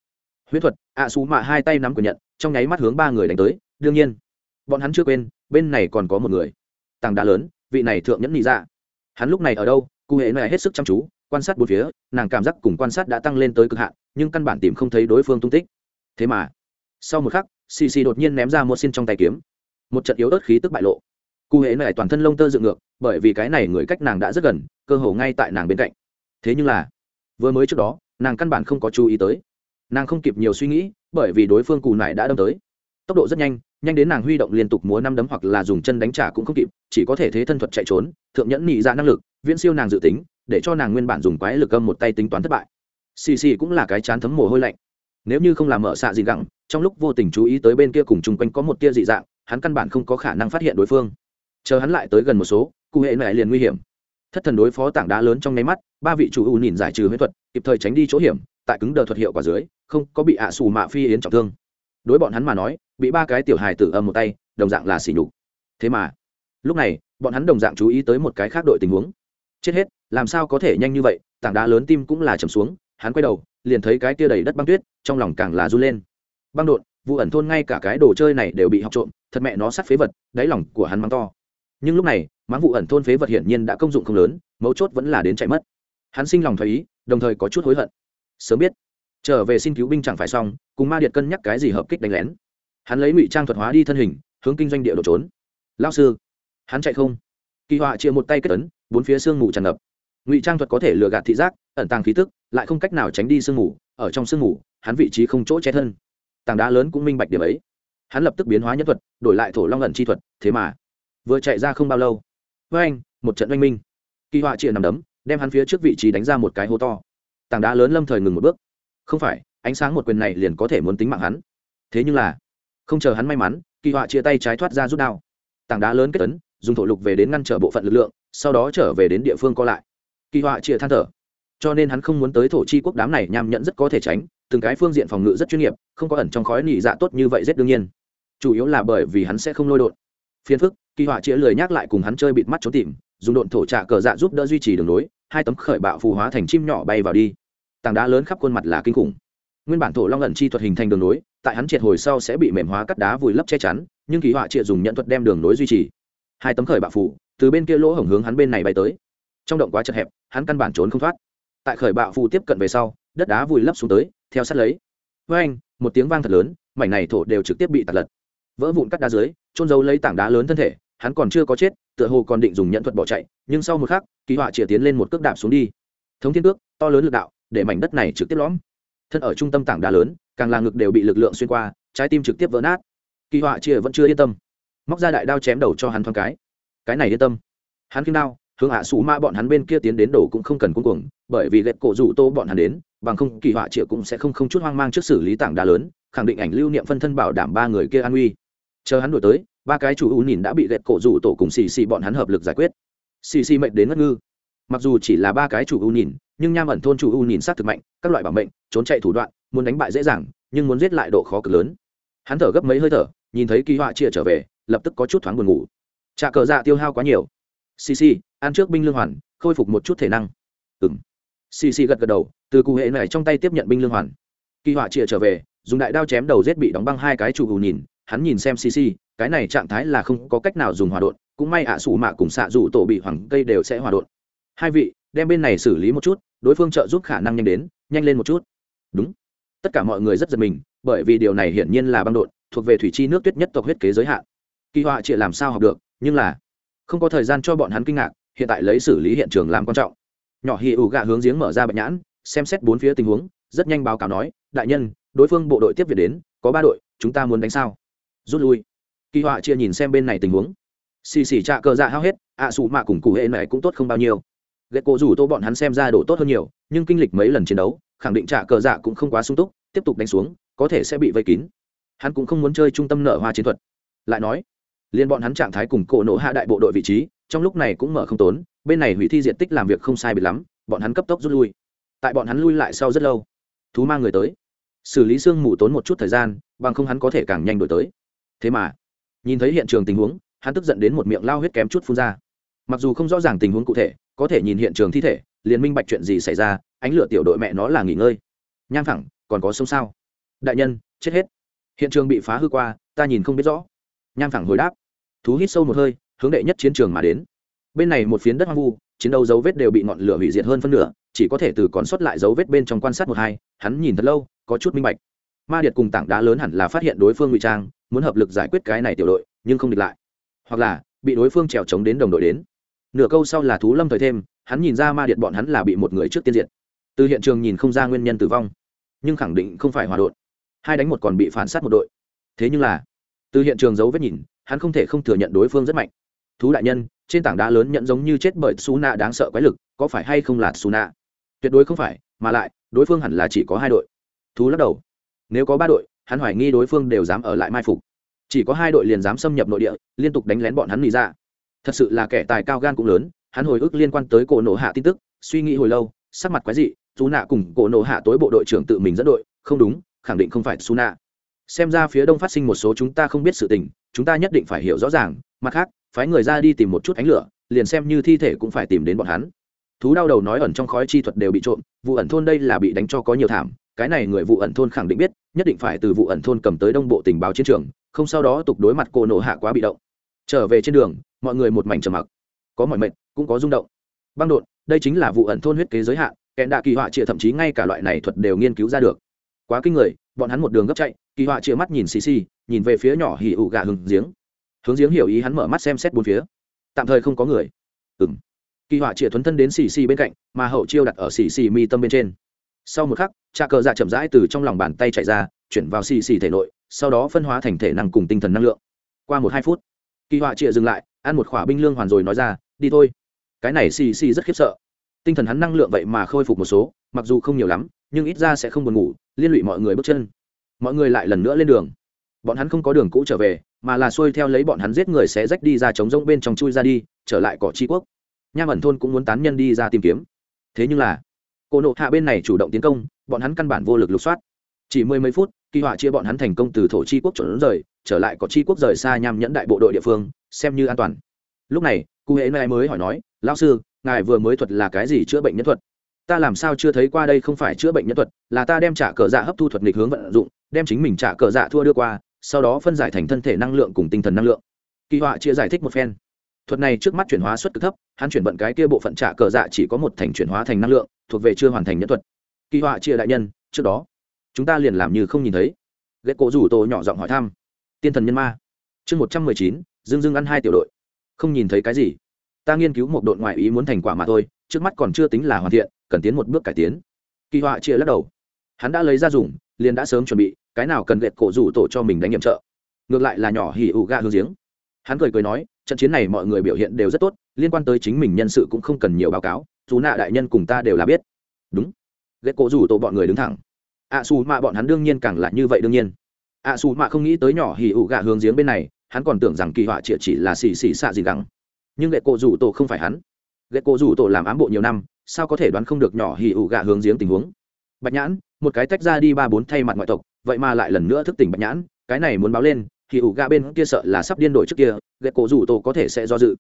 Huyết thuật, ạ à xù mạ hai tay nắm quyền nhận, trong nháy mắt hướng ba người đánh tới, đương nhiên, bọn hắn chưa quên, bên này còn có một người. Tàng đá lớn, vị này thượng nhẫn nhị ra hắn lúc này ở đâu, cụ hệ này hết sức chăm chú, quan sát bốn phía, nàng cảm giác cùng quan sát đã tăng lên tới cực hạn, nhưng căn bản tìm không thấy đối phương tung tích. Thế mà, sau một khắc, xì xì đột nhiên ném ra một xin trong tay kiếm. Một trận yếu ớt khí tức bại lộ. Cụ hệ này toàn thân lông tơ dựng ngược, bởi vì cái này người cách nàng đã rất gần, cơ hồ ngay tại nàng bên cạnh thế nhưng là, vừa mới trước đó, nàng căn bản không có chú ý tới. Nàng không kịp nhiều suy nghĩ, bởi vì đối phương cù nải đã đâm tới. Tốc độ rất nhanh nhanh đến nàng huy động liên tục múa năm đấm hoặc là dùng chân đánh trả cũng không kịp, chỉ có thể thế thân thuật chạy trốn, thượng nhẫn nhị ra dạ năng lực, viễn siêu nàng dự tính, để cho nàng nguyên bản dùng quái lực âm một tay tính toán thất bại. Xì xì cũng là cái chán thấm mồ hôi lạnh. Nếu như không làm mở xạ gì gẳng trong lúc vô tình chú ý tới bên kia cùng chung quanh có một tia dị dạng, hắn căn bản không có khả năng phát hiện đối phương. Chờ hắn lại tới gần một số, cụ hệ này liền nguy hiểm thất thần đối phó tảng đá lớn trong nháy mắt, ba vị chủ u nhìn giải trừ huyết thuật, kịp thời tránh đi chỗ hiểm, tại cứng đờ thuật hiệu quả dưới, không có bị ạ xù mạ phi yến trọng thương. Đối bọn hắn mà nói, bị ba cái tiểu hài tử âm một tay, đồng dạng là xỉ nhục. Thế mà, lúc này, bọn hắn đồng dạng chú ý tới một cái khác đội tình huống. Chết hết, làm sao có thể nhanh như vậy, tảng đá lớn tim cũng là chầm xuống, hắn quay đầu, liền thấy cái tia đầy đất băng tuyết, trong lòng càng là run lên. Băng đột vụ ẩn thôn ngay cả cái đồ chơi này đều bị học trộm, thật mẹ nó sát phế vật, đáy lòng của hắn mắng to nhưng lúc này, mãng vụ ẩn thôn phế vật hiển nhiên đã công dụng không lớn, mấu chốt vẫn là đến chạy mất. Hắn sinh lòng thấy ý, đồng thời có chút hối hận. Sớm biết, trở về xin cứu binh chẳng phải xong, cùng ma điện cân nhắc cái gì hợp kích đánh lén. Hắn lấy ngụy trang thuật hóa đi thân hình, hướng kinh doanh địa đổ trốn. Lao sư, hắn chạy không? Kỳ họa chia một tay kết ấn, bốn phía sương mù tràn ngập. Ngụy trang thuật có thể lừa gạt thị giác, ẩn tàng khí tức, lại không cách nào tránh đi sương mù, ở trong sương mù, hắn vị trí không chỗ che thân. Tảng đá lớn cũng minh bạch điểm ấy. Hắn lập tức biến hóa nhân thuật, đổi lại thổ long ẩn chi thuật, thế mà vừa chạy ra không bao lâu. Với anh, một trận oanh minh. Kỳ họa chia nằm đấm, đem hắn phía trước vị trí đánh ra một cái hố to. Tảng đá lớn lâm thời ngừng một bước. Không phải, ánh sáng một quyền này liền có thể muốn tính mạng hắn. Thế nhưng là, không chờ hắn may mắn, kỳ họa chia tay trái thoát ra rút đao. Tảng đá lớn kết tấn dùng thổ lục về đến ngăn trở bộ phận lực lượng, sau đó trở về đến địa phương co lại. Kỳ họa chia than thở. Cho nên hắn không muốn tới thổ chi quốc đám này nham nhẫn rất có thể tránh, từng cái phương diện phòng ngự rất chuyên nghiệp, không có ẩn trong khói nỉ dạ tốt như vậy rất đương nhiên. Chủ yếu là bởi vì hắn sẽ không lôi đột. Phiền phức kỳ họa chĩa lười nhắc lại cùng hắn chơi bịt mắt trốn tìm, dùng độn thổ trạ cờ dạ giúp đỡ duy trì đường lối, hai tấm khởi bạo phù hóa thành chim nhỏ bay vào đi. Tảng đá lớn khắp khuôn mặt là kinh khủng. Nguyên bản thổ long ẩn chi thuật hình thành đường lối, tại hắn triệt hồi sau sẽ bị mềm hóa cắt đá vùi lấp che chắn, nhưng kỳ họa chĩa dùng nhận thuật đem đường lối duy trì. Hai tấm khởi bạo phủ từ bên kia lỗ hổng hướng hắn bên này bay tới. Trong động quá chật hẹp, hắn căn bản trốn không thoát. Tại khởi bạo phù tiếp cận về sau, đất đá vùi lấp xuống tới, theo sát lấy. Với anh, một tiếng vang thật lớn, mảnh này thổ đều trực tiếp bị tạt lật. Vỡ vụn cắt đá dưới trôn giấu lấy tảng đá lớn thân thể hắn còn chưa có chết, tựa hồ còn định dùng nhận thuật bỏ chạy, nhưng sau một khắc, kỳ họa chĩa tiến lên một cước đạp xuống đi. Thống thiên cước, to lớn lực đạo, để mảnh đất này trực tiếp lõm. Thân ở trung tâm tảng đá lớn, càng là ngực đều bị lực lượng xuyên qua, trái tim trực tiếp vỡ nát. Kỳ họa chĩa vẫn chưa yên tâm. Móc ra đại đao chém đầu cho hắn thoáng cái. Cái này yên tâm. Hắn khiêm đao, hướng hạ xù ma bọn hắn bên kia tiến đến đổ cũng không cần cuống cuồng, bởi vì lệch cổ rủ tô bọn hắn đến, bằng không kỳ họa triệu cũng sẽ không không chút hoang mang trước xử lý tảng đá lớn, khẳng định ảnh lưu niệm phân thân bảo đảm ba người kia an uy chờ hắn đổi tới ba cái chủ u nhìn đã bị gẹt cổ rủ tổ cùng xì xì bọn hắn hợp lực giải quyết. Xì xì mệnh đến ngất ngư. Mặc dù chỉ là ba cái chủ u nhìn, nhưng nham ẩn thôn chủ u nhìn sát thực mạnh, các loại bảo mệnh, trốn chạy thủ đoạn, muốn đánh bại dễ dàng, nhưng muốn giết lại độ khó cực lớn. Hắn thở gấp mấy hơi thở, nhìn thấy kỳ họa chia trở về, lập tức có chút thoáng buồn ngủ. Trà cờ dạ tiêu hao quá nhiều. Xì xì, ăn trước binh lương hoàn, khôi phục một chút thể năng. Ừng xì xì gật gật đầu, từ cụ hệ này trong tay tiếp nhận binh lương hoàn. Kỳ họa chia trở về, dùng đại đao chém đầu rết bị đóng băng hai cái chủ u nhìn, hắn nhìn xem xì xì cái này trạng thái là không có cách nào dùng hòa đột cũng may ạ à sủ mạ cùng xạ dù tổ bị hoàng cây đều sẽ hòa đột hai vị, đem bên này xử lý một chút, đối phương trợ giúp khả năng nhanh đến, nhanh lên một chút. Đúng. Tất cả mọi người rất giật mình, bởi vì điều này hiển nhiên là băng đột thuộc về thủy chi nước tuyết nhất tộc huyết kế giới hạn. Kỳ họa chỉ làm sao học được, nhưng là không có thời gian cho bọn hắn kinh ngạc, hiện tại lấy xử lý hiện trường làm quan trọng. Nhỏ hì ủ gạ hướng giếng mở ra bệnh nhãn, xem xét bốn phía tình huống, rất nhanh báo cáo nói, đại nhân, đối phương bộ đội tiếp viện đến, có ba đội, chúng ta muốn đánh sao? Rút lui kỳ họa chia nhìn xem bên này tình huống. Xì xì trạ cờ dạ hao hết ạ à, sụ mạ cùng cụ hệ này cũng tốt không bao nhiêu. Ghét cổ rủ tô bọn hắn xem ra đổ tốt hơn nhiều nhưng kinh lịch mấy lần chiến đấu khẳng định trạ cờ dạ cũng không quá sung túc tiếp tục đánh xuống có thể sẽ bị vây kín. Hắn cũng không muốn chơi trung tâm nợ hoa chiến thuật. Lại nói liên bọn hắn trạng thái cùng cổ nổ hạ đại bộ đội vị trí trong lúc này cũng mở không tốn bên này hủy thi diện tích làm việc không sai biệt lắm bọn hắn cấp tốc rút lui. Tại bọn hắn lui lại sau rất lâu thú mang người tới. Xử lý xương mù tốn một chút thời gian bằng không hắn có thể càng nhanh đổi tới. Thế mà nhìn thấy hiện trường tình huống, hắn tức giận đến một miệng lao huyết kém chút phun ra. Mặc dù không rõ ràng tình huống cụ thể, có thể nhìn hiện trường thi thể, liền minh bạch chuyện gì xảy ra, ánh lửa tiểu đội mẹ nó là nghỉ ngơi. Nham thẳng còn có sông sao? Đại nhân, chết hết. Hiện trường bị phá hư qua, ta nhìn không biết rõ. Nham thẳng hồi đáp. Thú hít sâu một hơi, hướng đệ nhất chiến trường mà đến. Bên này một phiến đất hoang vu, chiến đấu dấu vết đều bị ngọn lửa hủy diệt hơn phân nửa, chỉ có thể từ còn sót lại dấu vết bên trong quan sát một hai, hắn nhìn thật lâu, có chút minh bạch. Ma điệt cùng tảng đá lớn hẳn là phát hiện đối phương ngụy trang muốn hợp lực giải quyết cái này tiểu đội, nhưng không địch lại. Hoặc là, bị đối phương trèo trống đến đồng đội đến. Nửa câu sau là thú lâm thời thêm, hắn nhìn ra ma điện bọn hắn là bị một người trước tiên diện từ hiện trường nhìn không ra nguyên nhân tử vong, nhưng khẳng định không phải hòa đột hai đánh một còn bị phản sát một đội. Thế nhưng là, từ hiện trường dấu vết nhìn, hắn không thể không thừa nhận đối phương rất mạnh. Thú đại nhân, trên tảng đá lớn nhận giống như chết bởi su nạ đáng sợ quái lực, có phải hay không là su nạ tuyệt đối không phải, mà lại, đối phương hẳn là chỉ có hai đội. Thú lắc đầu. Nếu có ba đội hắn hoài nghi đối phương đều dám ở lại mai phục. Chỉ có hai đội liền dám xâm nhập nội địa, liên tục đánh lén bọn hắn nghĩ ra. Thật sự là kẻ tài cao gan cũng lớn, hắn hồi ức liên quan tới cổ nổ hạ tin tức, suy nghĩ hồi lâu, sắc mặt quái dị chú nạ cùng cổ nổ hạ tối bộ đội trưởng tự mình dẫn đội, không đúng, khẳng định không phải su nạ xem ra phía đông phát sinh một số chúng ta không biết sự tình, chúng ta nhất định phải hiểu rõ ràng, mặt khác, phái người ra đi tìm một chút ánh lửa, liền xem như thi thể cũng phải tìm đến bọn hắn. Thú đau đầu nói ẩn trong khói chi thuật đều bị trộm, vụ ẩn thôn đây là bị đánh cho có nhiều thảm cái này người vụ ẩn thôn khẳng định biết, nhất định phải từ vụ ẩn thôn cầm tới đông bộ tình báo chiến trường, không sau đó tục đối mặt cô nổ hạ quá bị động. Trở về trên đường, mọi người một mảnh trầm mặc. Có mọi mệnh, cũng có rung động. Băng đột, đây chính là vụ ẩn thôn huyết kế giới hạn, kẹn đạ kỳ họa trịa thậm chí ngay cả loại này thuật đều nghiên cứu ra được. Quá kinh người, bọn hắn một đường gấp chạy, kỳ họa chia mắt nhìn xì xì, nhìn về phía nhỏ hỉ ụ gà hừng giếng. Hướng giếng hiểu ý hắn mở mắt xem xét bốn phía. Tạm thời không có người. Ừng kỳ họa chia thuấn thân đến xì xì bên cạnh, mà hậu chiêu đặt ở xì xì mi tâm bên trên sau một khắc trà cờ dạ chậm rãi từ trong lòng bàn tay chạy ra, chuyển vào xì xì thể nội, sau đó phân hóa thành thể năng cùng tinh thần năng lượng. Qua một hai phút, kỳ họa chia dừng lại, ăn một khỏa binh lương hoàn rồi nói ra, đi thôi. Cái này xì xì rất khiếp sợ. Tinh thần hắn năng lượng vậy mà khôi phục một số, mặc dù không nhiều lắm, nhưng ít ra sẽ không buồn ngủ, liên lụy mọi người bước chân. Mọi người lại lần nữa lên đường. Bọn hắn không có đường cũ trở về, mà là xuôi theo lấy bọn hắn giết người sẽ rách đi ra chống rông bên trong chui ra đi, trở lại cỏ tri quốc. Nham ẩn thôn cũng muốn tán nhân đi ra tìm kiếm. Thế nhưng là cô nộ hạ bên này chủ động tiến công, bọn hắn căn bản vô lực lục soát. Chỉ mười mấy phút, kỳ họa chia bọn hắn thành công từ thổ chi quốc trốn rời, trở lại có chi quốc rời xa nhằm nhẫn đại bộ đội địa phương, xem như an toàn. Lúc này, cụ hễ mai mới hỏi nói, lão sư, ngài vừa mới thuật là cái gì chữa bệnh nhân thuật? Ta làm sao chưa thấy qua đây không phải chữa bệnh nhân thuật, là ta đem trả cờ dạ hấp thu thuật nghịch hướng vận dụng, đem chính mình trả cờ dạ thua đưa qua, sau đó phân giải thành thân thể năng lượng cùng tinh thần năng lượng. Kỳ họa chia giải thích một phen thuật này trước mắt chuyển hóa suất cực thấp, hắn chuyển vận cái kia bộ phận trả cờ dạ chỉ có một thành chuyển hóa thành năng lượng, thuộc về chưa hoàn thành nhân thuật. Kỳ họa chia đại nhân, trước đó, chúng ta liền làm như không nhìn thấy. Ghét cổ rủ tổ nhỏ giọng hỏi thăm. Tiên thần nhân ma. Chương một trăm mười chín, dương dương ăn hai tiểu đội. Không nhìn thấy cái gì. Ta nghiên cứu một đội ngoại ý muốn thành quả mà thôi, trước mắt còn chưa tính là hoàn thiện, cần tiến một bước cải tiến. Kỳ họa chia lắc đầu. Hắn đã lấy ra dùng, liền đã sớm chuẩn bị, cái nào cần ghét cổ rủ tổ cho mình đánh nhiệm trợ. Ngược lại là nhỏ hỉ ủ ga hương giếng. Hắn cười cười nói trận chiến này mọi người biểu hiện đều rất tốt liên quan tới chính mình nhân sự cũng không cần nhiều báo cáo dù nạ đại nhân cùng ta đều là biết. Đúng. Ghét cổ rủ tổ bọn người đứng thẳng. Ạ xù mạ bọn hắn đương nhiên càng là như vậy đương nhiên. Ạ xù mạ không nghĩ tới nhỏ hỉ ủ gạ hướng giếng bên này hắn còn tưởng rằng kỳ họa chỉ, chỉ là xì xì xạ gì gắng. Nhưng ghét cổ rủ tổ không phải hắn. Ghét cổ rủ tổ làm ám bộ nhiều năm sao có thể đoán không được nhỏ hỉ ủ gạ hướng giếng tình huống? Bạch nhãn một cái tách ra đi ba bốn thay mặt ngoại tộc vậy mà lại lần nữa thức tỉnh bạch nhãn cái này muốn báo lên thì ủ gạ bên kia sợ là sắp điên đổi trước kia ghét cổ rủ tổ có thể sẽ do dự.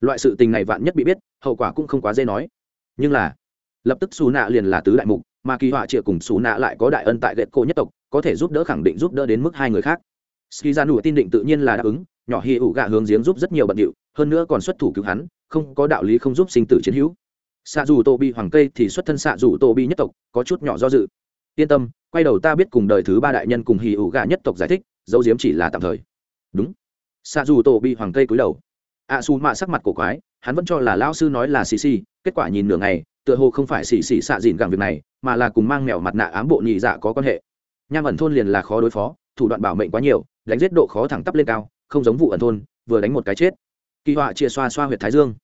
Loại sự tình này vạn nhất bị biết, hậu quả cũng không quá dễ nói. Nhưng là, lập tức xù nạ liền là tứ đại mục, mà kỳ họa chịa cùng xù nạ lại có đại ân tại ghét cổ nhất tộc, có thể giúp đỡ khẳng định giúp đỡ đến mức hai người khác. Ski ra nụ tin định tự nhiên là đáp ứng, nhỏ hi ủ gạ hướng giếng giúp rất nhiều bận điệu, hơn nữa còn xuất thủ cứu hắn, không có đạo lý không giúp sinh tử chiến hữu. Xạ dù tô bi hoàng cây thì xuất thân xạ dù tô bi nhất tộc, có chút nhỏ do dự. Yên tâm, quay đầu ta biết cùng đời thứ ba đại nhân cùng hì ủ gạ nhất tộc giải thích dấu diếm chỉ là tạm thời. Đúng. Xạ dù tô bi hoàng cây cúi đầu. Ạ à, xù mạ sắc mặt cổ quái hắn vẫn cho là lão sư nói là xì xì kết quả nhìn nửa ngày tựa hồ không phải xì xì xạ dìn gặng việc này mà là cùng mang mèo mặt nạ ám bộ nhị dạ có quan hệ. Nham ẩn thôn liền là khó đối phó thủ đoạn bảo mệnh quá nhiều đánh giết độ khó thẳng tắp lên cao không giống vụ ẩn thôn vừa đánh một cái chết. Kỳ họa chia xoa xoa huyệt thái dương.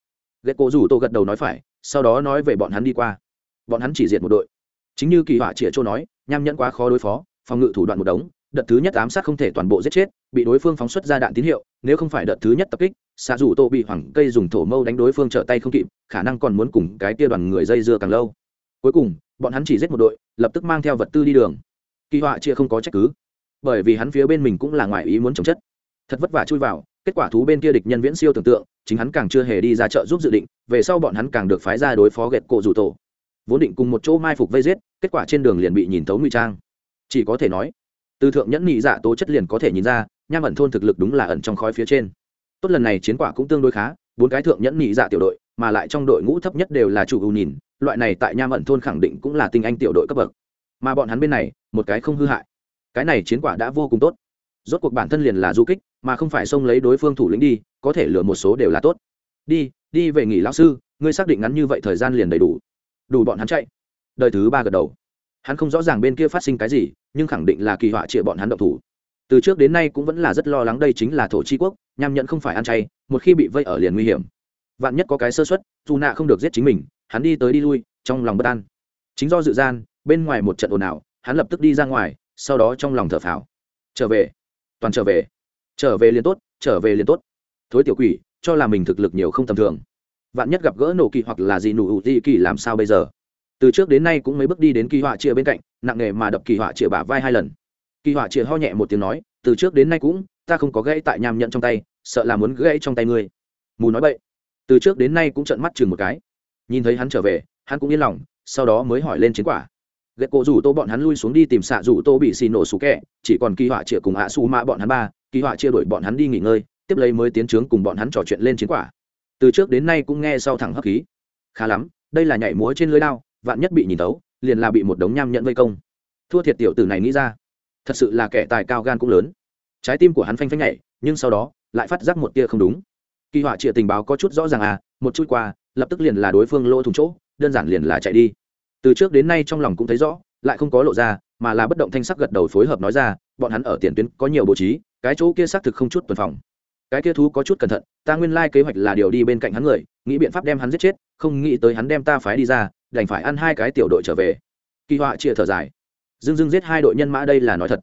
Ghét cổ rủ tô gật đầu nói phải sau đó nói về bọn hắn đi qua. Bọn hắn chỉ diệt một đội. Chính như kỳ họa chĩa châu nói nham nhẫn quá khó đối phó phòng ngự thủ đoạn một đống đợt thứ nhất ám sát không thể toàn bộ giết chết, bị đối phương phóng xuất ra đạn tín hiệu, nếu không phải đợt thứ nhất tập kích, xạ dù tô bị hoảng cây dùng thổ mâu đánh đối phương trở tay không kịp, khả năng còn muốn cùng cái tia đoàn người dây dưa càng lâu. Cuối cùng, bọn hắn chỉ giết một đội, lập tức mang theo vật tư đi đường. Kỳ họa chia không có trách cứ, bởi vì hắn phía bên mình cũng là ngoại ý muốn chống chất. Thật vất vả chui vào, kết quả thú bên kia địch nhân viễn siêu tưởng tượng, chính hắn càng chưa hề đi ra chợ giúp dự định, về sau bọn hắn càng được phái ra đối phó ghẹt cổ rủ tổ. Vốn định cùng một chỗ mai phục vây giết, kết quả trên đường liền bị nhìn thấu ngụy trang. Chỉ có thể nói từ thượng nhẫn nhị dạ tố chất liền có thể nhìn ra, nham ẩn thôn thực lực đúng là ẩn trong khói phía trên. Tốt lần này chiến quả cũng tương đối khá, bốn cái thượng nhẫn nhị dạ tiểu đội, mà lại trong đội ngũ thấp nhất đều là chủ ưu nhìn, loại này tại nham ẩn thôn khẳng định cũng là tinh anh tiểu đội cấp bậc. Mà bọn hắn bên này, một cái không hư hại. Cái này chiến quả đã vô cùng tốt. Rốt cuộc bản thân liền là du kích, mà không phải xông lấy đối phương thủ lĩnh đi, có thể lừa một số đều là tốt. Đi đi về nghỉ lão sư, ngươi xác định ngắn như vậy thời gian liền đầy đủ. Đủ bọn hắn chạy. Đời thứ ba gật đầu hắn không rõ ràng bên kia phát sinh cái gì, nhưng khẳng định là kỳ họa chĩa bọn hắn động thủ. Từ trước đến nay cũng vẫn là rất lo lắng đây chính là thổ c quốc, nham nhận không phải ăn chay, một khi bị vây ở liền nguy hiểm. Vạn nhất có cái sơ xuất dù nạ không được giết chính mình, hắn đi tới đi lui, trong lòng bất an. Chính do dự gian, bên ngoài một trận ồn ào, hắn lập tức đi ra ngoài, sau đó trong lòng thở phào. Trở về. Toàn trở về. Trở về liền tốt, trở về liền tốt. Thối tiểu quỷ, cho là mình thực lực nhiều không tầm thường. Vạn nhất gặp gỡ nổ kỳ hoặc là gì nụ ủ ti kỳ làm sao bây giờ? Từ trước đến nay cũng mấy bước đi đến kỳ họa chia bên cạnh, nặng nề mà đập kỳ họa chia bả vai hai lần. Kỳ họa chia ho nhẹ một tiếng nói, từ trước đến nay cũng, ta không có gãy tại nham nhận trong tay, sợ là muốn gãy trong tay ngươi. Mù nói vậy từ trước đến nay cũng trợn mắt chừng một cái. Nhìn thấy hắn trở về, hắn cũng yên lòng, sau đó mới hỏi lên chiến quả. Ghét cổ rủ tô bọn hắn lui xuống đi tìm xạ rủ tô bị xì nổ xú kẹ, chỉ còn kỳ họa chia cùng ạ su mạ bọn hắn ba, kỳ họa chia đuổi bọn hắn đi nghỉ ngơi, tiếp lấy mới tiến trướng cùng bọn hắn trò chuyện lên chiến quả. Từ trước đến nay cũng nghe sau thẳng hấp khí. Khá lắm, đây là nhảy múa trên lưới đao vạn nhất bị nhìn tấu liền là bị một đống nham nhận vây công. Thua thiệt tiểu tử này nghĩ ra. Thật sự là kẻ tài cao gan cũng lớn. Trái tim của hắn phanh phanh nhảy, nhưng sau đó, lại phát giác một tia không đúng. Kỳ họa trịa tình báo có chút rõ ràng à một chút qua, lập tức liền là đối phương lỗ thủng chỗ, đơn giản liền là chạy đi. Từ trước đến nay trong lòng cũng thấy rõ, lại không có lộ ra, mà là bất động thanh sắc gật đầu phối hợp nói ra, bọn hắn ở tiền tuyến có nhiều bố trí, cái chỗ kia xác thực không chút tuần phòng cái kia thú có chút cẩn thận, ta nguyên lai kế hoạch là điều đi bên cạnh hắn người, nghĩ biện pháp đem hắn giết chết, không nghĩ tới hắn đem ta phái đi ra, đành phải ăn hai cái tiểu đội trở về. Kỳ họa chia thở dài. Dưng dưng giết hai đội nhân mã đây là nói thật.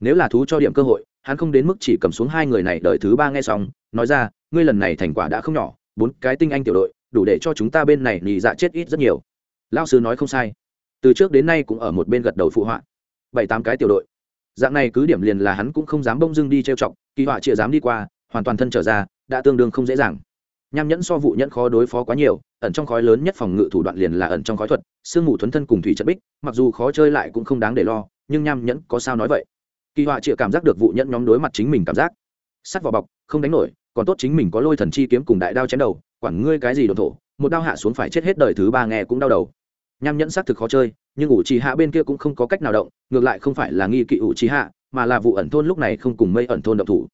Nếu là thú cho điểm cơ hội, hắn không đến mức chỉ cầm xuống hai người này đợi thứ ba nghe xong, nói ra, ngươi lần này thành quả đã không nhỏ, bốn cái tinh anh tiểu đội, đủ để cho chúng ta bên này nhì dạ chết ít rất nhiều. Lao sư nói không sai. Từ trước đến nay cũng ở một bên gật đầu phụ họa. Bảy tám cái tiểu đội. Dạng này cứ điểm liền là hắn cũng không dám bông dưng đi trêu chọc, kỳ họa chịa dám đi qua hoàn toàn thân trở ra, đã tương đương không dễ dàng. Nham nhẫn so vụ nhẫn khó đối phó quá nhiều, ẩn trong khói lớn nhất phòng ngự thủ đoạn liền là ẩn trong khói thuật, sương mù thuấn thân cùng thủy trận bích, mặc dù khó chơi lại cũng không đáng để lo, nhưng nham nhẫn có sao nói vậy. Kỳ họa chịa cảm giác được vụ nhẫn nhóm đối mặt chính mình cảm giác. Sắt vào bọc, không đánh nổi, còn tốt chính mình có lôi thần chi kiếm cùng đại đao chém đầu, quản ngươi cái gì đồn thổ, một đao hạ xuống phải chết hết đời thứ ba nghe cũng đau đầu. Nham nhẫn xác thực khó chơi, nhưng ủ trì hạ bên kia cũng không có cách nào động, ngược lại không phải là nghi kỵ ủ trì hạ, mà là vụ ẩn thôn lúc này không cùng mây ẩn thôn động thủ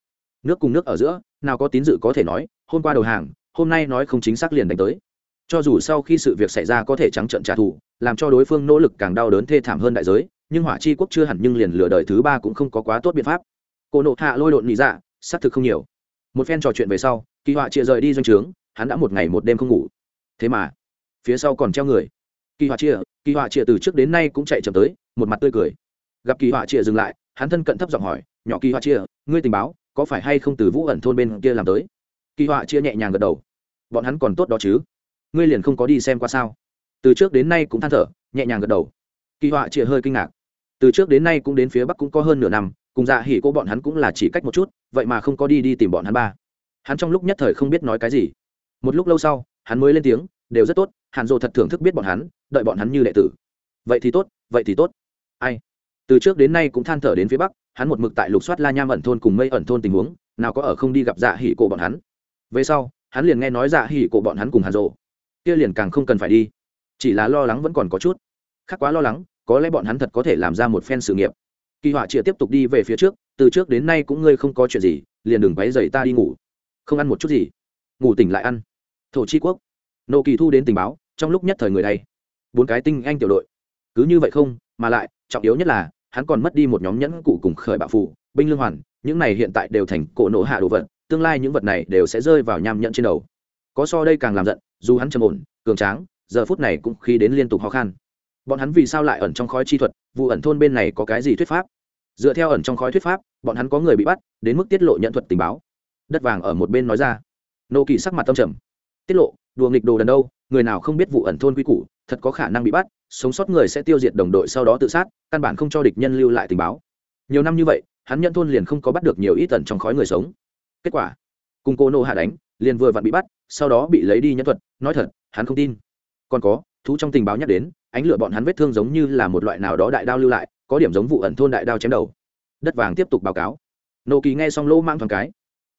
nước cùng nước ở giữa, nào có tín dự có thể nói, hôm qua đầu hàng, hôm nay nói không chính xác liền đánh tới. Cho dù sau khi sự việc xảy ra có thể trắng trận trả thù, làm cho đối phương nỗ lực càng đau đớn thê thảm hơn đại giới, nhưng hỏa chi quốc chưa hẳn nhưng liền lửa đời thứ ba cũng không có quá tốt biện pháp. Cô nộ hạ lôi độn nhị dạ xác thực không nhiều. Một phen trò chuyện về sau, kỳ họa chia rời đi doanh trướng, hắn đã một ngày một đêm không ngủ. Thế mà, phía sau còn treo người. Kỳ họa chia kỳ họa chia từ trước đến nay cũng chạy chậm tới, một mặt tươi cười. Gặp kỳ họa chia dừng lại, hắn thân cận thấp giọng hỏi, nhỏ kỳ họa chia ngươi tình báo có phải hay không từ vũ ẩn thôn bên kia làm tới? Kỳ họa chia nhẹ nhàng gật đầu. Bọn hắn còn tốt đó chứ? Ngươi liền không có đi xem qua sao? Từ trước đến nay cũng than thở, nhẹ nhàng gật đầu. Kỳ họa chia hơi kinh ngạc. Từ trước đến nay cũng đến phía bắc cũng có hơn nửa năm, cùng dạ hỉ cô bọn hắn cũng là chỉ cách một chút, vậy mà không có đi đi tìm bọn hắn ba. Hắn trong lúc nhất thời không biết nói cái gì. Một lúc lâu sau, hắn mới lên tiếng, đều rất tốt, hàn dồ thật thưởng thức biết bọn hắn, đợi bọn hắn như đệ tử. Vậy thì tốt, vậy thì tốt. Ai? Từ trước đến nay cũng than thở đến phía bắc, hắn một mực tại lục soát la nham ẩn thôn cùng mây ẩn thôn tình huống, nào có ở không đi gặp dạ hỉ cổ bọn hắn. Về sau, hắn liền nghe nói dạ hỉ cổ bọn hắn cùng hàn rộ kia liền càng không cần phải đi. Chỉ là lo lắng vẫn còn có chút. Khác quá lo lắng, có lẽ bọn hắn thật có thể làm ra một phen sự nghiệp. Kỳ họa chịa tiếp tục đi về phía trước, từ trước đến nay cũng ngươi không có chuyện gì, liền đừng váy dậy ta đi ngủ. Không ăn một chút gì. Ngủ tỉnh lại ăn. Thổ chi quốc. Nộ kỳ thu đến tình báo, trong lúc nhất thời người đây. Bốn cái tinh anh tiểu đội. Cứ như vậy không, mà lại, trọng yếu nhất là hắn còn mất đi một nhóm nhẫn cụ cùng khởi bạo phụ binh lương hoàn, những này hiện tại đều thành cổ nổ hạ đồ vật, tương lai những vật này đều sẽ rơi vào nham nhẫn trên đầu. Có so đây càng làm giận, dù hắn trầm ổn, cường tráng, giờ phút này cũng khi đến liên tục khó khăn bọn hắn vì sao lại ẩn trong khói chi thuật, vụ ẩn thôn bên này có cái gì thuyết pháp? Dựa theo ẩn trong khói thuyết pháp, bọn hắn có người bị bắt, đến mức tiết lộ nhận thuật tình báo. Đất vàng ở một bên nói ra. Nô kỳ sắc mặt tâm trầm. Tiết lộ, đùa nghịch đồ đần đâu? Người nào không biết vụ ẩn thôn quy củ, thật có khả năng bị bắt, sống sót người sẽ tiêu diệt đồng đội sau đó tự sát, căn bản không cho địch nhân lưu lại tình báo. Nhiều năm như vậy, hắn nhận thôn liền không có bắt được nhiều ít tần trong khói người sống. Kết quả, cùng cô nô hạ đánh, liền vừa vặn bị bắt, sau đó bị lấy đi nhân thuật, nói thật, hắn không tin. Còn có, thú trong tình báo nhắc đến, ánh lửa bọn hắn vết thương giống như là một loại nào đó đại đao lưu lại, có điểm giống vụ ẩn thôn đại đao chém đầu. Đất vàng tiếp tục báo cáo. Nô kỳ nghe xong lỗ mang thoáng cái.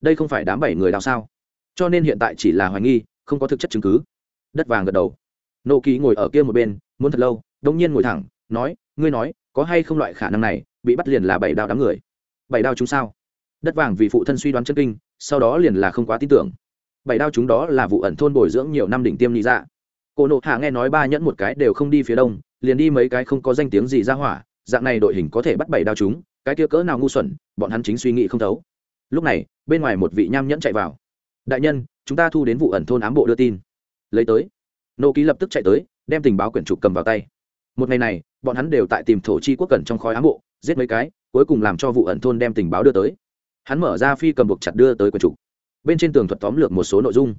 Đây không phải đám bảy người đào sao? Cho nên hiện tại chỉ là hoài nghi, không có thực chất chứng cứ đất vàng gật đầu. Nô kỳ ngồi ở kia một bên, muốn thật lâu đông nhiên ngồi thẳng, nói, ngươi nói, có hay không loại khả năng này, bị bắt liền là bảy đao đám người? Bảy đao chúng sao? Đất vàng vì phụ thân suy đoán chân kinh, sau đó liền là không quá tin tưởng. Bảy đao chúng đó là vụ ẩn thôn bồi dưỡng nhiều năm đỉnh tiêm lý dạ. Cô nộ hạ nghe nói ba nhẫn một cái đều không đi phía đông, liền đi mấy cái không có danh tiếng gì ra hỏa, dạng này đội hình có thể bắt bảy đao chúng, cái kia cỡ nào ngu xuẩn, bọn hắn chính suy nghĩ không thấu. Lúc này, bên ngoài một vị nham nhẫn chạy vào. Đại nhân, chúng ta thu đến vụ ẩn thôn ám bộ đưa tin lấy tới. Nô ký lập tức chạy tới, đem tình báo quyển trục cầm vào tay. Một ngày này, bọn hắn đều tại tìm thổ chi quốc cẩn trong khói ám bộ, giết mấy cái, cuối cùng làm cho vụ ẩn thôn đem tình báo đưa tới. Hắn mở ra phi cầm buộc chặt đưa tới quyển trục. Bên trên tường thuật tóm lược một số nội dung.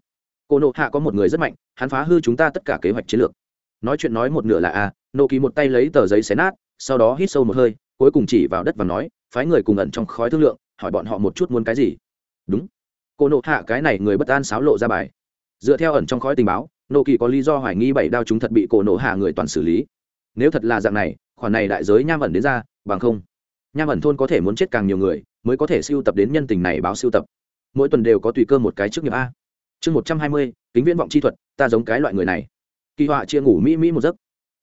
Cô nộ hạ có một người rất mạnh, hắn phá hư chúng ta tất cả kế hoạch chiến lược. Nói chuyện nói một nửa là a, nô ký một tay lấy tờ giấy xé nát, sau đó hít sâu một hơi, cuối cùng chỉ vào đất và nói, phái người cùng ẩn trong khói thương lượng, hỏi bọn họ một chút muốn cái gì. Đúng. Cô nộ hạ, cái này người bất an xáo lộ ra bài dựa theo ẩn trong khói tình báo, nộ kỳ có lý do hoài nghi bảy đao chúng thật bị cổ nổ hạ người toàn xử lý. Nếu thật là dạng này, khoản này đại giới nham ẩn đến ra, bằng không, nham ẩn thôn có thể muốn chết càng nhiều người, mới có thể siêu tập đến nhân tình này báo siêu tập. Mỗi tuần đều có tùy cơ một cái trước nghiệp a. Chương một trăm hai mươi, kính viễn vọng chi thuật, ta giống cái loại người này. Kỳ họa chia ngủ mỹ mỹ một giấc.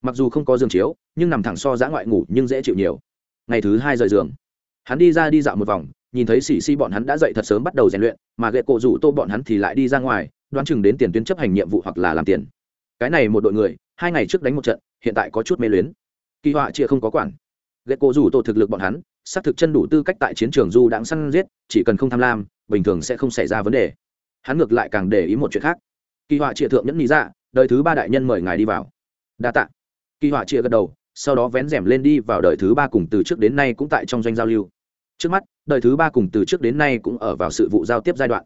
Mặc dù không có giường chiếu, nhưng nằm thẳng so giã ngoại ngủ nhưng dễ chịu nhiều. Ngày thứ hai rời giường. Hắn đi ra đi dạo một vòng, nhìn thấy xì xì bọn hắn đã dậy thật sớm bắt đầu rèn luyện, mà ghệ cổ rủ tô bọn hắn thì lại đi ra ngoài đoán chừng đến tiền tuyến chấp hành nhiệm vụ hoặc là làm tiền. Cái này một đội người, hai ngày trước đánh một trận, hiện tại có chút mê luyến. Kỳ họa chia không có quản. Ghét cổ rủ tô thực lực bọn hắn, xác thực chân đủ tư cách tại chiến trường du đãng săn giết, chỉ cần không tham lam, bình thường sẽ không xảy ra vấn đề. Hắn ngược lại càng để ý một chuyện khác. Kỳ họa chia thượng nhẫn lý ra dạ, đời thứ ba đại nhân mời ngài đi vào. Đa tạ. Kỳ họa chia gật đầu, sau đó vén rèm lên đi vào đời thứ ba cùng từ trước đến nay cũng tại trong doanh giao lưu. Trước mắt, đời thứ ba cùng từ trước đến nay cũng ở vào sự vụ giao tiếp giai đoạn.